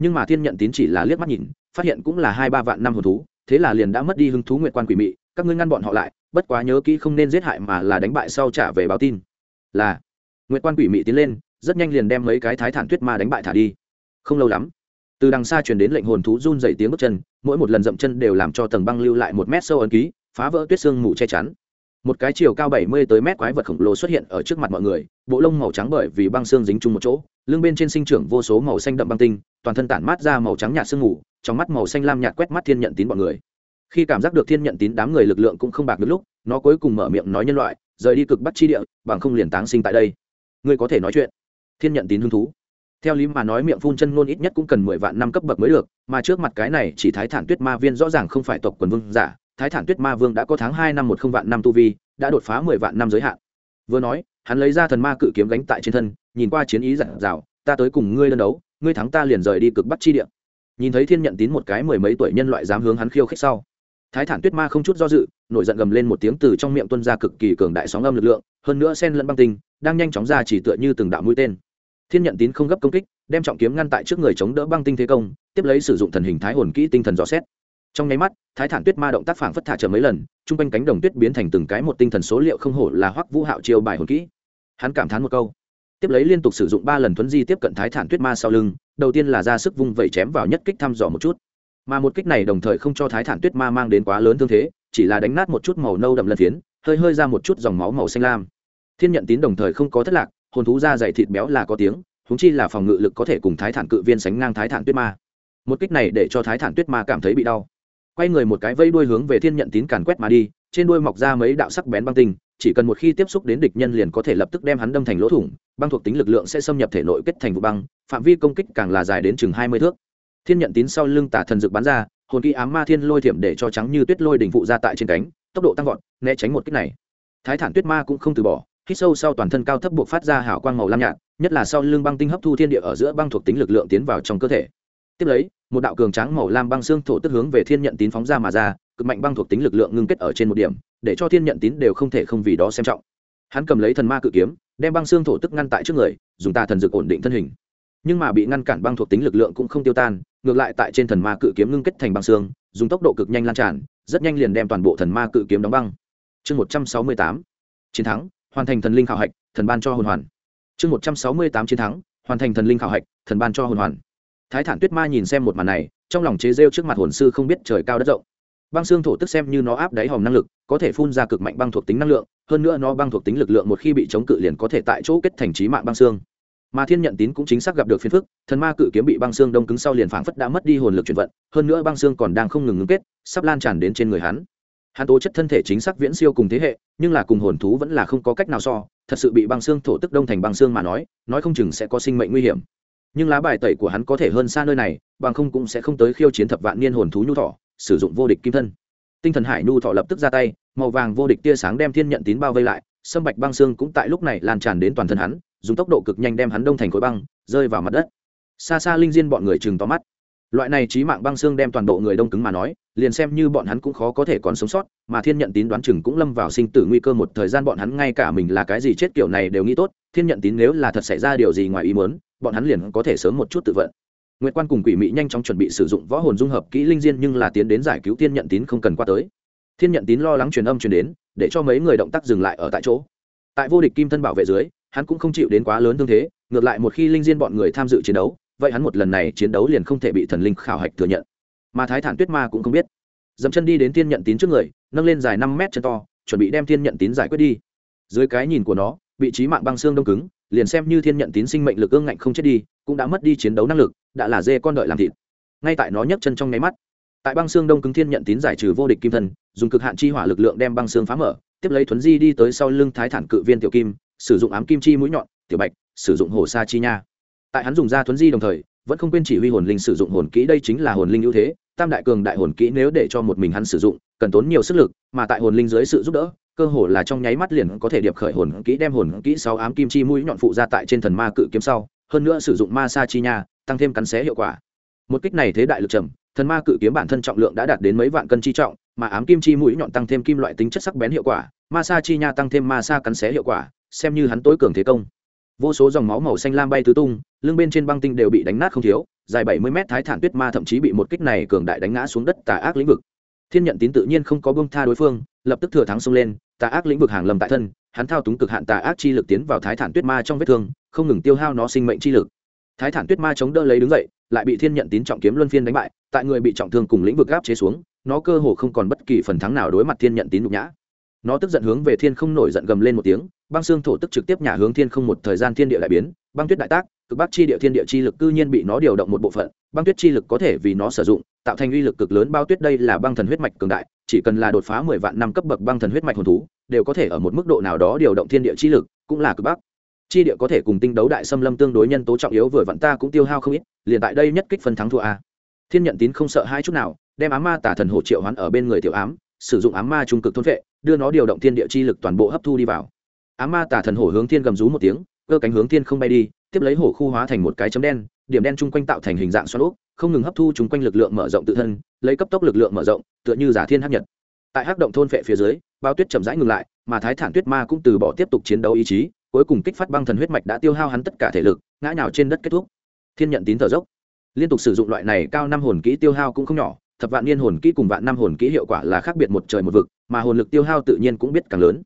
nhưng mà thiên nhận tín chỉ là liếc mắt nhìn, phát hiện cũng là hai ba vạn năm hồn thú, thế là liền đã mất đi hứng thú nguyện quan quỷ mị, các ngươi ngăn bọn họ lại, bất quá nhớ kỹ không nên giết hại mà là đánh bại sau trả về báo tin. Là nguyện quan quỷ mị tiến lên, rất nhanh liền đem mấy cái thái thản tuyết ma đánh bại thả đi. Không lâu lắm, từ đằng xa truyền đến lệnh hồn thú run dày tiếng bước chân, mỗi một lần dậm chân đều làm cho tầng băng lưu lại một mét sâu ấn ký, phá vỡ tuyết xương mù che chắn một cái chiều cao bảy mươi tới mét quái vật khổng lồ xuất hiện ở trước mặt mọi người, bộ lông màu trắng bởi vì băng xương dính chung một chỗ, lưng bên trên sinh trưởng vô số màu xanh đậm băng tinh, toàn thân tản mát ra màu trắng nhạt sương mù, trong mắt màu xanh lam nhạt quét mắt thiên nhận tín bọn người. Khi cảm giác được thiên nhận tín đám người lực lượng cũng không bạc được lúc, nó cuối cùng mở miệng nói nhân loại, rời đi cực bắt chi địa, bằng không liền táng sinh tại đây. Ngươi có thể nói chuyện. Thiên nhận tín hứng thú. Theo lý mà nói miệng phun chân ngôn ít nhất cũng cần mười vạn năm cấp bậc mới được, mà trước mặt cái này chỉ thái thản tuyết ma viên rõ ràng không phải tộc quần vương giả thái thản tuyết ma vương đã có tháng hai năm một không vạn năm tu vi, đã đột phá mười vạn năm giới hạn. Vừa nói, hắn lấy ra thần ma cự kiếm gánh tại trên thân, nhìn qua chiến ý giản dào, ta tới cùng ngươi đơn đấu, ngươi thắng ta liền rời đi cực bắc chi địa. Nhìn thấy thiên nhận tín một cái mười mấy tuổi nhân loại dám hướng hắn khiêu khích sau, thái thản tuyết ma không chút do dự, nổi giận gầm lên một tiếng từ trong miệng tuân ra cực kỳ cường đại sóng âm lực lượng, hơn nữa sen lẫn băng tinh, đang nhanh chóng ra chỉ tựa như từng đạo mũi tên. Thiên nhận tín không gấp công kích, đem trọng kiếm ngăn tại trước người chống đỡ băng tinh thế công, tiếp lấy sử dụng thần hình thái hồn kỹ tinh thần dò xét trong nháy mắt, thái thản tuyết ma động tác phản phất thả chờ mấy lần, chung quanh cánh đồng tuyết biến thành từng cái một tinh thần số liệu không hổ là hoắc vũ hạo chiêu bài hồn kỹ. Hắn cảm thán một câu. Tiếp lấy liên tục sử dụng ba lần thuấn di tiếp cận thái thản tuyết ma sau lưng, đầu tiên là ra sức vung vẩy chém vào nhất kích thăm dò một chút. Mà một kích này đồng thời không cho thái thản tuyết ma mang đến quá lớn thương thế, chỉ là đánh nát một chút màu nâu đậm lân phiến, hơi hơi ra một chút dòng máu màu xanh lam. Thiên nhận tín đồng thời không có thất lạc, hồn thú da dày thịt béo là có tiếng húng chi là phòng ngự lực có thể cùng thái thản cự viên sánh ngang thái thản tuyết ma. Một kích này để cho thái thản tuyết ma cảm thấy bị đau quay người một cái vây đuôi hướng về thiên nhận tín càn quét mà đi, trên đuôi mọc ra mấy đạo sắc bén băng tinh, chỉ cần một khi tiếp xúc đến địch nhân liền có thể lập tức đem hắn đâm thành lỗ thủng, băng thuộc tính lực lượng sẽ xâm nhập thể nội kết thành vụ băng, phạm vi công kích càng là dài đến chừng hai mươi thước. Thiên nhận tín sau lưng tả thần dược bắn ra, hồn kỹ ám ma thiên lôi thiểm để cho trắng như tuyết lôi đỉnh phụ ra tại trên cánh, tốc độ tăng vọt, né tránh một kích này. Thái thản tuyết ma cũng không từ bỏ, hít sâu sau toàn thân cao thấp buộc phát ra hào quang màu lam nhạt, nhất là sau lưng băng tinh hấp thu thiên địa ở giữa băng thuộc tính lực lượng tiến vào trong cơ thể tiếp lấy, một đạo cường tráng màu lam băng xương thổ tức hướng về thiên nhận tín phóng ra mà ra, cực mạnh băng thuộc tính lực lượng ngưng kết ở trên một điểm, để cho thiên nhận tín đều không thể không vì đó xem trọng. Hắn cầm lấy thần ma cự kiếm, đem băng xương thổ tức ngăn tại trước người, dùng tà thần dược ổn định thân hình. Nhưng mà bị ngăn cản băng thuộc tính lực lượng cũng không tiêu tan, ngược lại tại trên thần ma cự kiếm ngưng kết thành băng xương, dùng tốc độ cực nhanh lan tràn, rất nhanh liền đem toàn bộ thần ma cự kiếm đóng băng. Chương một trăm sáu mươi tám, chiến thắng, hoàn thành thần linh khảo hạch, thần ban cho hồn hoàn. Chương một trăm sáu mươi tám chiến thắng, hoàn thành thần linh khảo hạch, thần ban cho hồn hoàn thái thản tuyết ma nhìn xem một màn này, trong lòng chế rêu trước mặt hồn sư không biết trời cao đất rộng. Băng xương thổ tức xem như nó áp đáy hòm năng lực, có thể phun ra cực mạnh băng thuộc tính năng lượng, hơn nữa nó băng thuộc tính lực lượng một khi bị chống cự liền có thể tại chỗ kết thành trí mạng băng xương. Mà thiên nhận tín cũng chính xác gặp được phiền phức, thần ma cự kiếm bị băng xương đông cứng sau liền phảng phất đã mất đi hồn lực chuyển vận, hơn nữa băng xương còn đang không ngừng ngưng kết, sắp lan tràn đến trên người hắn. Hắn tố chất thân thể chính xác viễn siêu cùng thế hệ, nhưng là cùng hồn thú vẫn là không có cách nào so, thật sự bị băng xương thổ tức đông thành băng xương mà nói nói không chừng sẽ có sinh mệnh nguy hiểm nhưng lá bài tẩy của hắn có thể hơn xa nơi này, bằng không cũng sẽ không tới khiêu chiến thập vạn niên hồn thú nhu thọ, sử dụng vô địch kim thân. Tinh thần hải nhu thọ lập tức ra tay, màu vàng vô địch tia sáng đem thiên nhận tín bao vây lại, sâm bạch băng xương cũng tại lúc này lan tràn đến toàn thân hắn, dùng tốc độ cực nhanh đem hắn đông thành khối băng, rơi vào mặt đất. Xa xa linh diên bọn người chừng tóm mắt. Loại này trí mạng băng xương đem toàn bộ người đông cứng mà nói, liền xem như bọn hắn cũng khó có thể còn sống sót, mà thiên nhận tín đoán chừng cũng lâm vào sinh tử nguy cơ một thời gian bọn hắn ngay cả mình là cái gì chết kiểu này đều nghĩ tốt, thiên nhận tín nếu là thật xảy ra điều gì ngoài ý muốn bọn hắn liền có thể sớm một chút tự vận Nguyệt Quan cùng Quỷ Mị nhanh chóng chuẩn bị sử dụng võ hồn dung hợp kỹ linh diên nhưng là tiến đến giải cứu Thiên Nhận Tín không cần qua tới. Thiên Nhận Tín lo lắng truyền âm truyền đến, để cho mấy người động tác dừng lại ở tại chỗ. Tại vô địch kim thân bảo vệ dưới, hắn cũng không chịu đến quá lớn thương thế, ngược lại một khi linh diên bọn người tham dự chiến đấu, vậy hắn một lần này chiến đấu liền không thể bị thần linh khảo hạch thừa nhận. Mà Thái Thản Tuyết Ma cũng không biết. Dậm chân đi đến Thiên Nhận Tín trước người, nâng lên dài năm mét chân to, chuẩn bị đem Thiên Nhận Tín giải quyết đi. Dưới cái nhìn của nó, vị trí mạng băng xương đông cứng, liền xem như thiên nhận tín sinh mệnh lực ương ngạnh không chết đi, cũng đã mất đi chiến đấu năng lực, đã là dê con đợi làm thịt. Ngay tại nó nhấc chân trong nháy mắt, tại băng xương đông cứng thiên nhận tín giải trừ vô địch kim thần dùng cực hạn chi hỏa lực lượng đem băng xương phá mở, tiếp lấy thuấn di đi tới sau lưng thái thản cự viên tiểu kim, sử dụng ám kim chi mũi nhọn, tiểu bạch, sử dụng hồ sa chi nha. Tại hắn dùng ra thuấn di đồng thời, vẫn không quên chỉ huy hồn linh sử dụng hồn kỹ, đây chính là hồn linh ưu thế, tam đại cường đại hồn kỹ nếu để cho một mình hắn sử dụng, cần tốn nhiều sức lực, mà tại hồn linh dưới sự giúp đỡ cơ hồ là trong nháy mắt liền có thể điệp khởi hồn kỹ đem hồn kỹ sáu ám kim chi mũi nhọn phụ ra tại trên thần ma cự kiếm sau, hơn nữa sử dụng ma sa chi nha, tăng thêm cắn xé hiệu quả. Một kích này thế đại lực trầm, thần ma cự kiếm bản thân trọng lượng đã đạt đến mấy vạn cân chi trọng, mà ám kim chi mũi nhọn tăng thêm kim loại tính chất sắc bén hiệu quả, ma sa chi nha tăng thêm ma sa cắn xé hiệu quả, xem như hắn tối cường thế công. Vô số dòng máu màu xanh lam bay tứ tung, lưng bên trên băng tinh đều bị đánh nát không thiếu, dài bảy mươi mét thái thản tuyết ma thậm chí bị một kích này cường đại đánh ngã xuống đất tà ác lĩnh vực. Thiên nhận tín tự nhiên không có bông tha đối phương, lập tức thừa thắng xông lên tà ác lĩnh vực hàng lầm tại thân, hắn thao túng cực hạn tà ác chi lực tiến vào thái thản tuyết ma trong vết thương, không ngừng tiêu hao nó sinh mệnh chi lực. Thái thản tuyết ma chống đỡ lấy đứng dậy, lại bị thiên nhận tín trọng kiếm luân phiên đánh bại, tại người bị trọng thương cùng lĩnh vực gáp chế xuống, nó cơ hồ không còn bất kỳ phần thắng nào đối mặt thiên nhận tín nhục nhã. Nó tức giận hướng về thiên không nổi giận gầm lên một tiếng, băng xương thổ tức trực tiếp nhả hướng thiên không một thời gian thiên địa đại biến, băng tuyết đại tác, cực bắc chi địa thiên địa chi lực cư nhiên bị nó điều động một bộ phận, băng tuyết chi lực có thể vì nó sử dụng tạo thành uy lực cực lớn bao tuyết đây là băng thần huyết mạch cường đại, chỉ cần là đột phá mười vạn năm cấp bậc băng thần huyết mạch hồn thú, đều có thể ở một mức độ nào đó điều động thiên địa chi lực, cũng là cực bắc. Chi địa có thể cùng tinh đấu đại xâm lâm tương đối nhân tố trọng yếu vừa vặn ta cũng tiêu hao không ít, liền tại đây nhất kích phân thắng thua a. Thiên nhận tín không sợ hai chút nào, đem ám ma tả thần hồ triệu hoán ở bên người tiểu ám, sử dụng ám ma trung cực thôn vệ, đưa nó điều động thiên địa chi lực toàn bộ hấp thu đi vào. Ám ma tả thần hổ hướng thiên gầm rú một tiếng, cơ cánh hướng thiên không bay đi, tiếp lấy hổ khu hóa thành một cái chấm đen, điểm đen chung quanh tạo thành hình dạng xoắn úp không ngừng hấp thu chúng quanh lực lượng mở rộng tự thân, lấy cấp tốc lực lượng mở rộng, tựa như giả thiên hấp nhật. Tại hắc động thôn vệ phía dưới, bao tuyết chậm rãi ngừng lại, mà thái thản tuyết ma cũng từ bỏ tiếp tục chiến đấu ý chí, cuối cùng kích phát băng thần huyết mạch đã tiêu hao hắn tất cả thể lực, ngã nhào trên đất kết thúc. Thiên nhận tín thở dốc. Liên tục sử dụng loại này cao năm hồn kỹ tiêu hao cũng không nhỏ, thập vạn niên hồn kỹ cùng vạn năm hồn kỹ hiệu quả là khác biệt một trời một vực, mà hồn lực tiêu hao tự nhiên cũng biết càng lớn.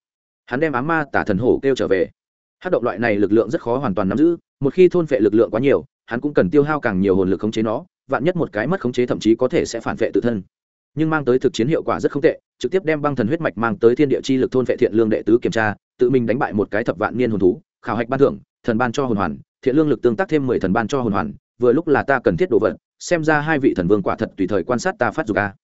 Hắn đem ám ma tả thần hổ kêu trở về. Hát động loại này lực lượng rất khó hoàn toàn nắm giữ, một khi thôn phệ lực lượng quá nhiều, hắn cũng cần tiêu hao càng nhiều hồn lực khống chế nó vạn nhất một cái mất khống chế thậm chí có thể sẽ phản vệ tự thân. Nhưng mang tới thực chiến hiệu quả rất không tệ, trực tiếp đem băng thần huyết mạch mang tới thiên địa chi lực thôn vệ thiện lương đệ tứ kiểm tra, tự mình đánh bại một cái thập vạn niên hồn thú, khảo hạch ban thưởng, thần ban cho hồn hoàn, thiện lương lực tương tác thêm mười thần ban cho hồn hoàn, vừa lúc là ta cần thiết đồ vật, xem ra hai vị thần vương quả thật tùy thời quan sát ta phát dục ca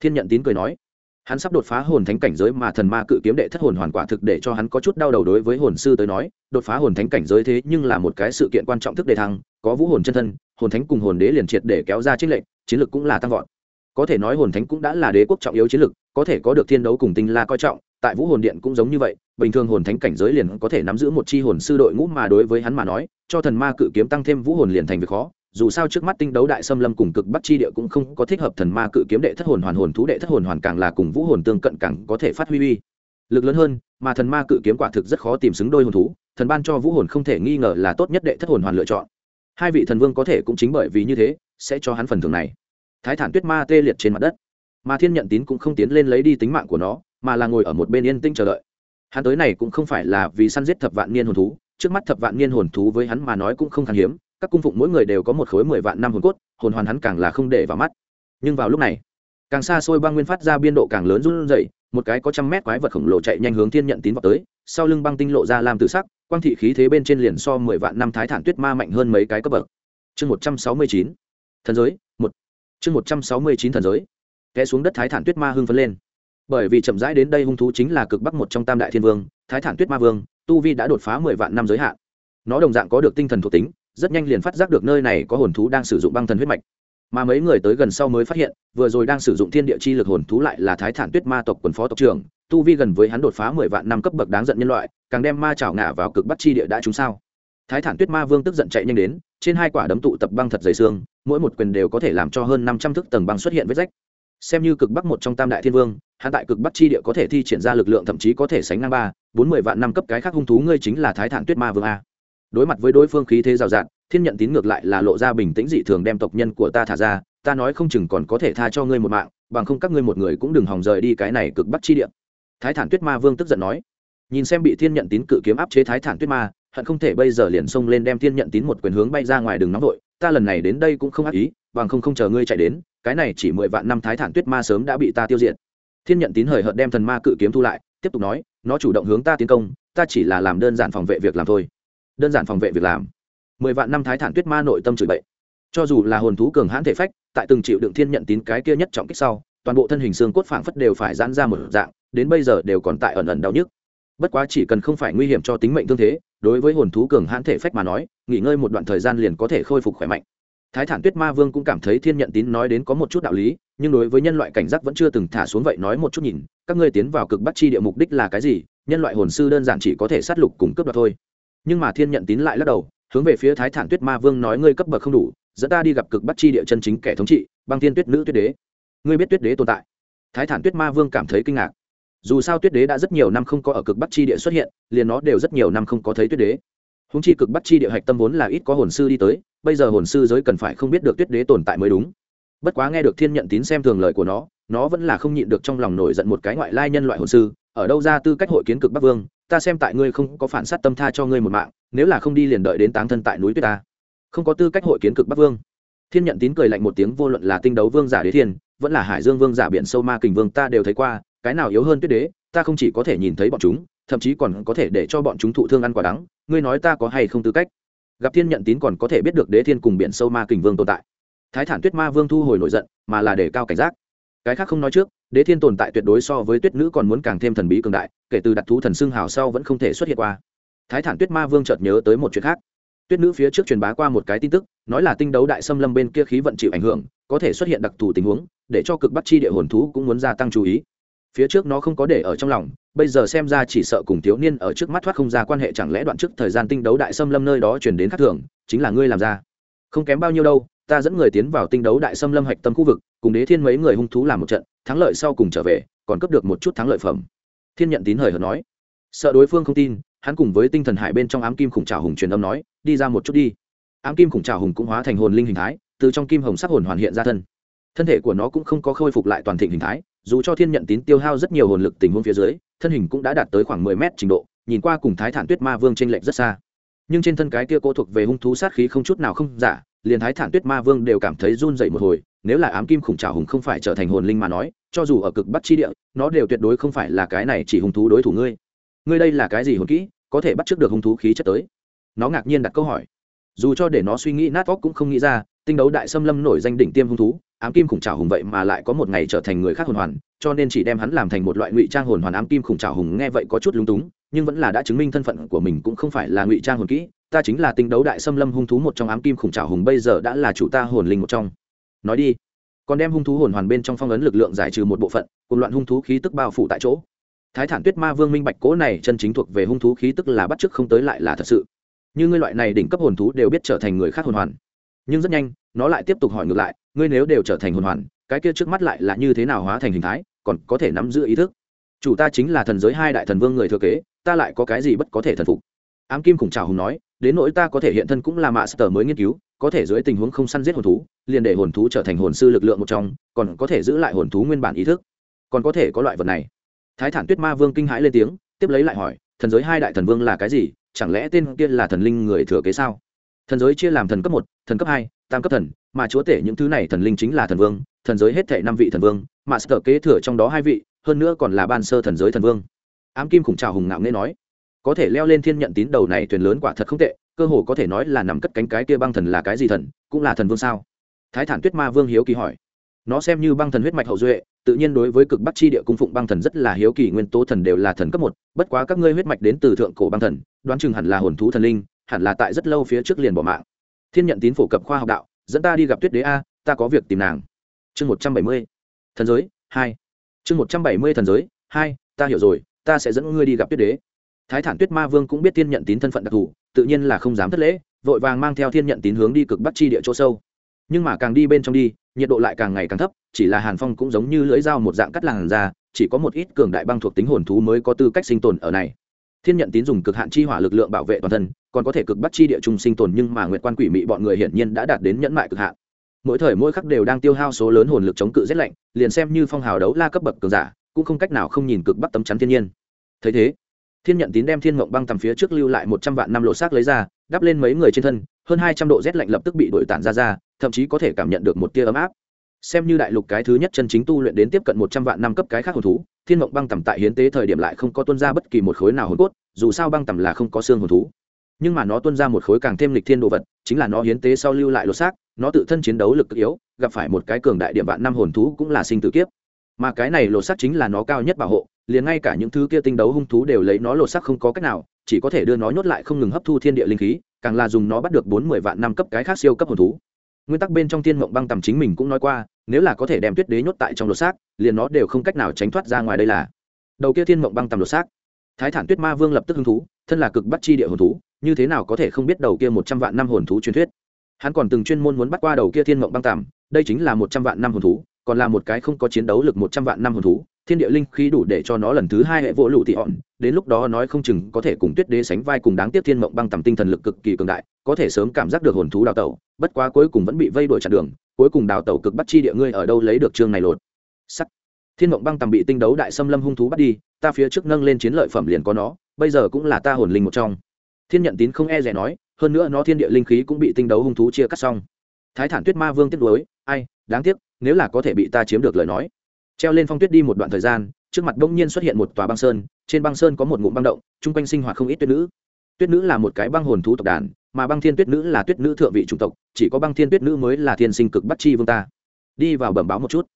thiên nhận tín cười nói, hắn sắp đột phá hồn thánh cảnh giới mà thần ma cự kiếm đệ thất hồn hoàn quả thực để cho hắn có chút đau đầu đối với hồn sư tới nói, đột phá hồn thánh cảnh giới thế nhưng là một cái sự kiện quan trọng thức đề thăng, có vũ hồn chân thân hồn thánh cùng hồn đế liền triệt để kéo ra chiến lệnh, chiến lược cũng là tăng vọt. Có thể nói hồn thánh cũng đã là đế quốc trọng yếu chiến lược có thể có được thiên đấu cùng tinh la coi trọng, tại vũ hồn điện cũng giống như vậy, bình thường hồn thánh cảnh giới liền có thể nắm giữ một chi hồn sư đội ngũ mà đối với hắn mà nói, cho thần ma cự kiếm tăng thêm vũ hồn liền thành việc khó, dù sao trước mắt tinh đấu đại xâm lâm cùng cực bắc chi địa cũng không có thích hợp thần ma cự kiếm đệ thất hồn hoàn hồn thú đệ thất hồn hoàn càng là cùng vũ hồn tương cận càng có thể phát huy uy lực lớn hơn, mà thần ma cự kiếm quả thực rất khó tìm xứng đôi hồn thú, thần ban cho vũ hồn không thể nghi ngờ là tốt nhất đệ thất hồn hoàn lựa chọn hai vị thần vương có thể cũng chính bởi vì như thế, sẽ cho hắn phần thưởng này. Thái thản tuyết ma tê liệt trên mặt đất. Mà thiên nhận tín cũng không tiến lên lấy đi tính mạng của nó, mà là ngồi ở một bên yên tĩnh chờ đợi. Hắn tới này cũng không phải là vì săn giết thập vạn niên hồn thú, trước mắt thập vạn niên hồn thú với hắn mà nói cũng không khan hiếm, các cung phụng mỗi người đều có một khối mười vạn năm hồn cốt, hồn hoàn hắn càng là không để vào mắt. Nhưng vào lúc này, càng xa xôi băng nguyên phát ra biên độ càng lớn run rẩy, một cái có trăm mét quái vật khổng lồ chạy nhanh hướng thiên nhận tín vào tới, sau lưng băng tinh lộ ra làm tự sắc quang thị khí thế bên trên liền so mười vạn năm thái thản tuyết ma mạnh hơn mấy cái cấp bậc. Chương một trăm sáu mươi chín. Thần giới, một. Chương một trăm sáu mươi chín thần giới. Té xuống đất thái thản tuyết ma hưng phấn lên. Bởi vì chậm rãi đến đây hung thú chính là cực bắc một trong tam đại thiên vương, thái thản tuyết ma vương, tu vi đã đột phá mười vạn năm giới hạn. Nó đồng dạng có được tinh thần thuộc tính, rất nhanh liền phát giác được nơi này có hồn thú đang sử dụng băng thần huyết mạch mà mấy người tới gần sau mới phát hiện, vừa rồi đang sử dụng thiên địa chi lực hồn thú lại là thái thản tuyết ma tộc quần phó tộc trưởng, tu vi gần với hắn đột phá mười vạn năm cấp bậc đáng giận nhân loại, càng đem ma chảo ngả vào cực bắt chi địa đã chúng sao. Thái thản tuyết ma vương tức giận chạy nhanh đến, trên hai quả đấm tụ tập băng thật dày xương, mỗi một quyền đều có thể làm cho hơn năm trăm thước tầng băng xuất hiện vết rách. Xem như cực bắc một trong tam đại thiên vương hạ tại cực bắc chi địa có thể thi triển ra lực lượng thậm chí có thể sánh ngang ba, bốn mươi vạn năm cấp cái khác hung thú ngươi chính là thái thản tuyết ma vương a. Đối mặt với đối phương khí thế rào rạt thiên nhận tín ngược lại là lộ ra bình tĩnh dị thường đem tộc nhân của ta thả ra, ta nói không chừng còn có thể tha cho ngươi một mạng, bằng không các ngươi một người cũng đừng hòng rời đi cái này cực bắc chi địa. Thái thản tuyết ma vương tức giận nói. Nhìn xem bị thiên nhận tín cự kiếm áp chế thái thản tuyết ma, hận không thể bây giờ liền xông lên đem thiên nhận tín một quyền hướng bay ra ngoài đường nóng vội, ta lần này đến đây cũng không ác ý, bằng không không chờ ngươi chạy đến, cái này chỉ mười vạn năm thái thản tuyết ma sớm đã bị ta tiêu diệt. Thiên nhận tín hời hợt đem thần ma cự kiếm thu lại, tiếp tục nói, nó chủ động hướng ta tiến công, ta chỉ là làm đơn giản phòng vệ việc làm thôi. Đơn giản phòng vệ việc làm mười vạn năm thái thản tuyết ma nội tâm chửi bậy. Cho dù là hồn thú cường hãn thể phách, tại từng chịu đựng thiên nhận tín cái kia nhất trọng kích sau, toàn bộ thân hình xương cốt phảng phất đều phải giãn ra một dạng, đến bây giờ đều còn tại ẩn ẩn đau nhức. Bất quá chỉ cần không phải nguy hiểm cho tính mệnh thương thế, đối với hồn thú cường hãn thể phách mà nói, nghỉ ngơi một đoạn thời gian liền có thể khôi phục khỏe mạnh. Thái thản tuyết ma vương cũng cảm thấy thiên nhận tín nói đến có một chút đạo lý, nhưng đối với nhân loại cảnh giác vẫn chưa từng thả xuống vậy nói một chút nhìn, các ngươi tiến vào cực bắt chi địa mục đích là cái gì, nhân loại hồn sư đơn giản chỉ có thể sát lục cùng cướp đoạt thôi. Nhưng mà thiên nhận tín lại lắc đầu hướng về phía thái thản tuyết ma vương nói, ngươi cấp bậc không đủ, dẫn ta đi gặp cực bắt chi địa chân chính kẻ thống trị, băng tiên tuyết nữ tuyết đế. Ngươi biết tuyết đế tồn tại? Thái thản tuyết ma vương cảm thấy kinh ngạc. Dù sao tuyết đế đã rất nhiều năm không có ở cực bắc chi địa xuất hiện, liền nó đều rất nhiều năm không có thấy tuyết đế. Húng chi cực bắc chi địa hạch tâm vốn là ít có hồn sư đi tới, bây giờ hồn sư giới cần phải không biết được tuyết đế tồn tại mới đúng. Bất quá nghe được thiên nhận tín xem thường lời của nó nó vẫn là không nhịn được trong lòng nổi giận một cái ngoại lai nhân loại hồn sư, ở đâu ra tư cách hội kiến cực bắc vương, ta xem tại ngươi không có phản sát tâm tha cho ngươi một mạng nếu là không đi liền đợi đến táng thân tại núi tuyết ta. Không có tư cách hội kiến cực bắc vương. Thiên nhận tín cười lạnh một tiếng, vô luận là tinh đấu vương giả đế thiên, vẫn là hải dương vương giả biển sâu ma kình vương, ta đều thấy qua, cái nào yếu hơn tuyết đế, ta không chỉ có thể nhìn thấy bọn chúng, thậm chí còn có thể để cho bọn chúng thụ thương ăn quả đắng, ngươi nói ta có hay không tư cách? Gặp thiên nhận tín còn có thể biết được đế thiên cùng biển sâu ma kình vương tồn tại. Thái thản tuyết ma vương thu hồi nổi giận, mà là để cao cảnh giác. Cái khác không nói trước, đế thiên tồn tại tuyệt đối so với tuyết nữ còn muốn càng thêm thần bí cường đại, kể từ đặt thú thần xương hào sau vẫn không thể xuất hiện qua thái thản tuyết ma vương chợt nhớ tới một chuyện khác. Tuyết nữ phía trước truyền bá qua một cái tin tức, nói là tinh đấu đại xâm lâm bên kia khí vận chịu ảnh hưởng, có thể xuất hiện đặc thù tình huống, để cho cực bắt chi địa hồn thú cũng muốn gia tăng chú ý. Phía trước nó không có để ở trong lòng, bây giờ xem ra chỉ sợ cùng thiếu niên ở trước mắt thoát không ra quan hệ chẳng lẽ đoạn trước thời gian tinh đấu đại xâm lâm nơi đó chuyển đến khắc thường, chính là ngươi làm ra. Không kém bao nhiêu đâu, ta dẫn người tiến vào tinh đấu đại xâm lâm hạch tâm khu vực, cùng đế thiên mấy người hung thú làm một trận, thắng lợi sau cùng trở về, còn cấp được một chút thắng lợi phẩm. Thiên nhận tín hời hợt nói. Sợ đối phương không tin hắn cùng với tinh thần hải bên trong ám kim khủng trào hùng truyền âm nói, đi ra một chút đi. Ám kim khủng trào hùng cũng hóa thành hồn linh hình thái, từ trong kim hồng sắc hồn hoàn hiện ra thân. Thân thể của nó cũng không có khôi phục lại toàn thịnh hình thái, dù cho thiên nhận tín tiêu hao rất nhiều hồn lực tình huống phía dưới, thân hình cũng đã đạt tới khoảng mười mét trình độ, nhìn qua cùng thái thản tuyết ma vương t r ê n lệch rất xa. Nhưng trên thân cái kia cô thuộc về hung thú sát khí không chút nào không giả, liền thái thản tuyết ma vương đều cảm thấy run dậy một hồi, nếu là ám kim khủng trào hùng không phải trở thành hồn linh mà nói, cho dù ở cực bắc chi địa, nó đều tuyệt đối không phải là cái này chỉ hung thú đối thủ ngươi ngươi đây là cái gì hồn kỹ, có thể bắt trước được hung thú khí chất tới? Nó ngạc nhiên đặt câu hỏi. Dù cho để nó suy nghĩ nát óc cũng không nghĩ ra, tinh đấu đại xâm lâm nổi danh đỉnh tiêm hung thú, ám kim khủng trào hùng vậy mà lại có một ngày trở thành người khác hồn hoàn, cho nên chỉ đem hắn làm thành một loại ngụy trang hồn hoàn ám kim khủng trào hùng nghe vậy có chút lúng túng, nhưng vẫn là đã chứng minh thân phận của mình cũng không phải là ngụy trang hồn kỹ, ta chính là tinh đấu đại xâm lâm hung thú một trong ám kim khủng trào hùng bây giờ đã là chủ ta hồn linh một trong. Nói đi. Còn đem hung thú hồn hoàn bên trong phong ấn lực lượng giải trừ một bộ phận, cùng loạn hung thú khí tức bao phủ tại chỗ thái thản tuyết ma vương minh bạch cố này chân chính thuộc về hung thú khí tức là bắt chước không tới lại là thật sự. Như ngươi loại này đỉnh cấp hồn thú đều biết trở thành người khác hồn hoàn. Nhưng rất nhanh, nó lại tiếp tục hỏi ngược lại, ngươi nếu đều trở thành hồn hoàn, cái kia trước mắt lại là như thế nào hóa thành hình thái, còn có thể nắm giữ ý thức? Chủ ta chính là thần giới hai đại thần vương người thừa kế, ta lại có cái gì bất có thể thần phục? Ám kim khủng trào hùng nói, đến nỗi ta có thể hiện thân cũng là mạ sờ mới nghiên cứu, có thể dưới tình huống không săn giết hồn thú, liền để hồn thú trở thành hồn sư lực lượng một trong, còn có thể giữ lại hồn thú nguyên bản ý thức. Còn có thể có loại vật này thái thản tuyết ma vương kinh hãi lên tiếng, tiếp lấy lại hỏi, thần giới hai đại thần vương là cái gì? Chẳng lẽ tên kia là thần linh người thừa kế sao? Thần giới chia làm thần cấp một, thần cấp hai, tam cấp thần, mà chúa tể những thứ này thần linh chính là thần vương, thần giới hết thể năm vị thần vương, mà sở kế thừa trong đó hai vị, hơn nữa còn là ban sơ thần giới thần vương. Ám kim khủng trào hùng ngạo nghe nói, có thể leo lên thiên nhận tín đầu này thuyền lớn quả thật không tệ, cơ hồ có thể nói là nằm cất cánh cái kia băng thần là cái gì thần, cũng là thần vương sao? Thái thản tuyết ma vương hiếu kỳ hỏi nó xem như băng thần huyết mạch hậu duệ, tự nhiên đối với cực bắc chi địa cung phụng băng thần rất là hiếu kỳ, nguyên tố thần đều là thần cấp một, bất quá các ngươi huyết mạch đến từ thượng cổ băng thần, đoán chừng hẳn là hồn thú thần linh, hẳn là tại rất lâu phía trước liền bỏ mạng. Thiên nhận tín phổ cập khoa học đạo, dẫn ta đi gặp tuyết đế a, ta có việc tìm nàng. Chương một trăm bảy mươi. Thần giới, hai. Chương một trăm bảy mươi thần giới, hai, ta hiểu rồi, ta sẽ dẫn ngươi đi gặp tuyết đế. Thái thản tuyết ma vương cũng biết thiên nhận tín thân phận đặc thù, tự nhiên là không dám thất lễ, vội vàng mang theo thiên nhận tín hướng đi cực bắc chi địa chỗ sâu nhưng mà càng đi bên trong đi, nhiệt độ lại càng ngày càng thấp, chỉ là hàn phong cũng giống như lưỡi dao một dạng cắt làn ra chỉ có một ít cường đại băng thuộc tính hồn thú mới có tư cách sinh tồn ở này. Thiên nhận tín dùng cực hạn chi hỏa lực lượng bảo vệ toàn thân, còn có thể cực bắt chi địa trung sinh tồn nhưng mà nguyệt quan quỷ mị bọn người hiển nhiên đã đạt đến nhẫn mại cực hạn. Mỗi thời mỗi khắc đều đang tiêu hao số lớn hồn lực chống cự rét lạnh, liền xem như phong hào đấu la cấp bậc cường giả, cũng không cách nào không nhìn cực bắt tấm chắn thiên nhiên. Thấy thế, thiên nhận tín đem thiên mộng băng tầm phía trước lưu lại một trăm vạn năm lộ xác lấy ra, đắp lên mấy người trên thân, hơn hai trăm độ rét lạnh lập tức bị đổi tản ra ra thậm chí có thể cảm nhận được một tia ấm áp. Xem như đại lục cái thứ nhất chân chính tu luyện đến tiếp cận một trăm vạn năm cấp cái khác hồn thú, thiên mộng băng tầm tại hiến tế thời điểm lại không có tuân ra bất kỳ một khối nào hồn cốt, dù sao băng tầm là không có xương hồn thú. Nhưng mà nó tuân ra một khối càng thêm lịch thiên đồ vật, chính là nó hiến tế sau lưu lại lột xác, nó tự thân chiến đấu lực yếu, gặp phải một cái cường đại điểm vạn năm hồn thú cũng là sinh tử kiếp. Mà cái này lột xác chính là nó cao nhất bảo hộ, liền ngay cả những thứ kia tinh đấu hung thú đều lấy nó lột xác không có cách nào, chỉ có thể đưa nó nhốt lại không ngừng hấp thu thiên địa linh khí, càng là dùng nó bắt được bốn mươi vạn năm cấp cái khác siêu cấp hồn thú nguyên tắc bên trong thiên mộng băng tầm chính mình cũng nói qua, nếu là có thể đem tuyết đế nhốt tại trong lột xác, liền nó đều không cách nào tránh thoát ra ngoài đây là. Đầu kia thiên mộng băng tầm lột xác. Thái thản tuyết ma vương lập tức hứng thú, thân là cực bắt chi địa hồn thú, như thế nào có thể không biết đầu kia một trăm vạn năm hồn thú truyền thuyết? Hắn còn từng chuyên môn muốn bắt qua đầu kia thiên mộng băng tàm đây chính là một trăm vạn năm hồn thú, còn là một cái không có chiến đấu lực một trăm vạn năm hồn thú thiên địa linh khí đủ để cho nó lần thứ hai hệ vỗ lụ tị hòn đến lúc đó nói không chừng có thể cùng tuyết đế sánh vai cùng đáng tiếc thiên mộng băng tầm tinh thần lực cực kỳ cường đại, có thể sớm cảm giác được hồn thú đào tẩu, bất quá cuối cùng vẫn bị vây đuổi chặn đường, cuối cùng đào tẩu cực bắt chi địa ngươi ở đâu lấy được chương này lột. Sắt. Thiên mộng băng tầm bị tinh đấu đại xâm lâm hung thú bắt đi, ta phía trước nâng lên chiến lợi phẩm liền có nó, bây giờ cũng là ta hồn linh một trong. Thiên nhận tín không e rẻ nói, hơn nữa nó thiên địa linh khí cũng bị tinh đấu hung thú chia cắt xong. Thái thản tuyết ma vương tiếp nối ai, đáng tiếc, nếu là có thể bị ta chiếm được lời nói treo lên phong tuyết đi một đoạn thời gian, trước mặt bỗng nhiên xuất hiện một tòa băng sơn, trên băng sơn có một ngụm băng động, chung quanh sinh hoạt không ít tuyết nữ. Tuyết nữ là một cái băng hồn thú tộc đàn, mà băng thiên tuyết nữ là tuyết nữ thượng vị chủng tộc, chỉ có băng thiên tuyết nữ mới là thiên sinh cực bắt chi vương ta. Đi vào bẩm báo một chút.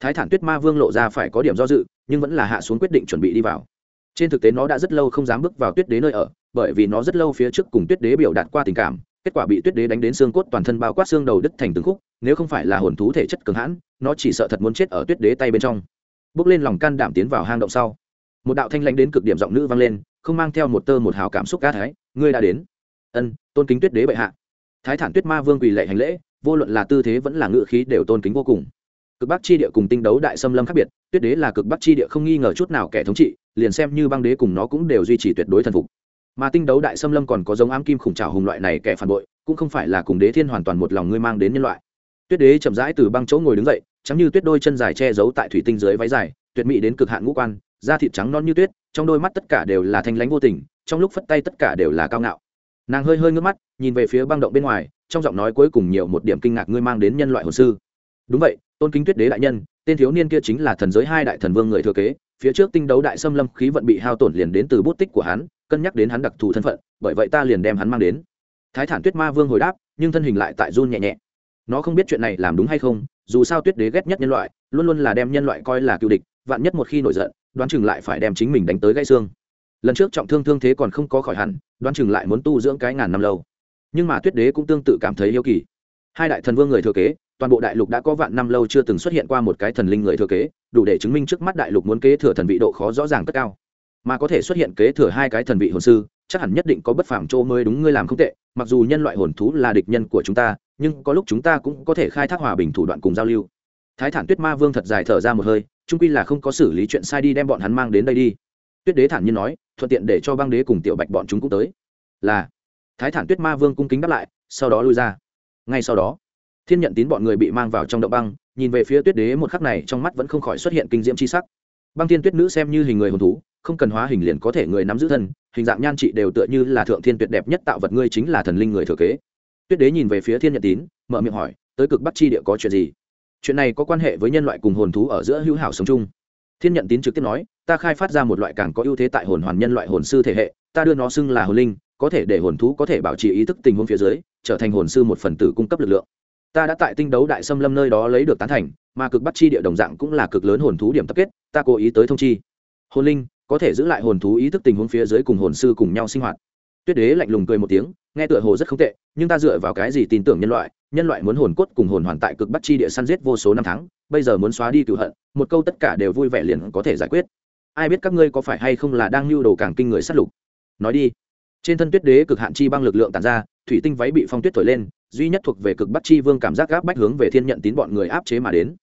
Thái thản tuyết ma vương lộ ra phải có điểm do dự, nhưng vẫn là hạ xuống quyết định chuẩn bị đi vào. Trên thực tế nó đã rất lâu không dám bước vào tuyết đế nơi ở, bởi vì nó rất lâu phía trước cùng tuyết đế biểu đạt qua tình cảm kết quả bị tuyết đế đánh đến xương cốt toàn thân bao quát xương đầu đứt thành từng khúc, nếu không phải là hồn thú thể chất cường hãn, nó chỉ sợ thật muốn chết ở tuyết đế tay bên trong. Bước lên lòng can đảm tiến vào hang động sau, một đạo thanh lãnh đến cực điểm giọng nữ vang lên, không mang theo một tơ một hào cảm xúc ca thái, ngươi đã đến. Ân, tôn kính tuyết đế bệ hạ. Thái thản tuyết ma vương quỳ lệ hành lễ, vô luận là tư thế vẫn là ngự khí đều tôn kính vô cùng. Cực bắc chi địa cùng tinh đấu đại xâm lâm khác biệt, tuyết đế là cực bắc chi địa không nghi ngờ chút nào kẻ thống trị, liền xem như băng đế cùng nó cũng đều duy trì tuyệt đối thần phục mà tinh đấu đại xâm lâm còn có giống ám kim khủng trào hùng loại này kẻ phản bội, cũng không phải là cùng đế thiên hoàn toàn một lòng ngươi mang đến nhân loại. Tuyết đế chậm rãi từ băng chỗ ngồi đứng dậy, trắng như tuyết đôi chân dài che giấu tại thủy tinh dưới váy dài, tuyệt mỹ đến cực hạn ngũ quan, da thịt trắng non như tuyết, trong đôi mắt tất cả đều là thanh lãnh vô tình, trong lúc phất tay tất cả đều là cao ngạo. Nàng hơi hơi ngước mắt, nhìn về phía băng động bên ngoài, trong giọng nói cuối cùng nhiều một điểm kinh ngạc ngươi mang đến nhân loại hồ sư. Đúng vậy, tôn kính tuyết đế đại nhân, tên thiếu niên kia chính là thần giới hai đại thần vương người thừa kế, phía trước tinh đấu đại xâm lâm khí vận bị hao tổn liền đến từ bút tích của hắn cân nhắc đến hắn đặc thù thân phận, bởi vậy ta liền đem hắn mang đến. Thái thản tuyết ma vương hồi đáp, nhưng thân hình lại tại run nhẹ nhẹ. Nó không biết chuyện này làm đúng hay không, dù sao tuyết đế ghét nhất nhân loại, luôn luôn là đem nhân loại coi là cựu địch, vạn nhất một khi nổi giận, đoán chừng lại phải đem chính mình đánh tới gãy xương. Lần trước trọng thương thương thế còn không có khỏi hẳn, đoán chừng lại muốn tu dưỡng cái ngàn năm lâu. Nhưng mà tuyết đế cũng tương tự cảm thấy yêu kỳ. Hai đại thần vương người thừa kế, toàn bộ đại lục đã có vạn năm lâu chưa từng xuất hiện qua một cái thần linh người thừa kế, đủ để chứng minh trước mắt đại lục muốn kế thừa thần vị độ khó rõ ràng rất cao mà có thể xuất hiện kế thừa hai cái thần vị hồn sư, chắc hẳn nhất định có bất phàm chỗ mới đúng ngươi làm không tệ, mặc dù nhân loại hồn thú là địch nhân của chúng ta, nhưng có lúc chúng ta cũng có thể khai thác hòa bình thủ đoạn cùng giao lưu. Thái thản tuyết ma vương thật dài thở ra một hơi trung quy là không có xử lý chuyện sai đi đem bọn hắn mang đến đây đi. Tuyết đế thản nhiên nói, thuận tiện để cho băng đế cùng tiểu bạch bọn chúng cũng tới. Là. Thái thản tuyết ma vương cung kính đáp lại, sau đó lui ra. Ngay sau đó, thiên nhận tín bọn người bị mang vào trong động băng, nhìn về phía tuyết đế một khắc này trong mắt vẫn không khỏi xuất hiện kinh diễm c h i sắc băng thiên tuyết nữ xem như hình người hồn thú, không cần hóa hình liền có thể người nắm giữ thân, hình dạng nhan trị đều tựa như là thượng thiên tuyệt đẹp nhất tạo vật ngươi chính là thần linh người thừa kế. Tuyết đế nhìn về phía thiên nhật tín, mở miệng hỏi, tới cực bắc chi địa có chuyện gì? Chuyện này có quan hệ với nhân loại cùng hồn thú ở giữa hữu hảo sống chung. Thiên nhận tín trực tiếp nói, ta khai phát ra một loại càng có ưu thế tại hồn hoàn nhân loại hồn sư thể hệ, ta đưa nó xưng là hồn linh, có thể để hồn thú có thể bảo trì ý thức tình huống phía dưới, trở thành hồn sư một phần tử cung cấp lực lượng ta đã tại tinh đấu đại xâm lâm nơi đó lấy được tán thành, mà cực bắt chi địa đồng dạng cũng là cực lớn hồn thú điểm tập kết, ta cố ý tới thông chi. Hồn linh, có thể giữ lại hồn thú ý thức tình huống phía dưới cùng hồn sư cùng nhau sinh hoạt. Tuyết đế lạnh lùng cười một tiếng, nghe tựa hồ rất không tệ, nhưng ta dựa vào cái gì tin tưởng nhân loại? Nhân loại muốn hồn cốt cùng hồn hoàn tại cực bắt chi địa săn giết vô số năm tháng, bây giờ muốn xóa đi cựu hận, một câu tất cả đều vui vẻ liền có thể giải quyết. Ai biết các ngươi có phải hay không là đang lưu đồ càng kinh người sát lục? Nói đi. Trên thân tuyết đế cực hạn chi băng lực lượng tàn ra, thủy tinh váy bị phong tuyết thổi lên duy nhất thuộc về cực bắt chi vương cảm giác gáp bách hướng về thiên nhận tín bọn người áp chế mà đến.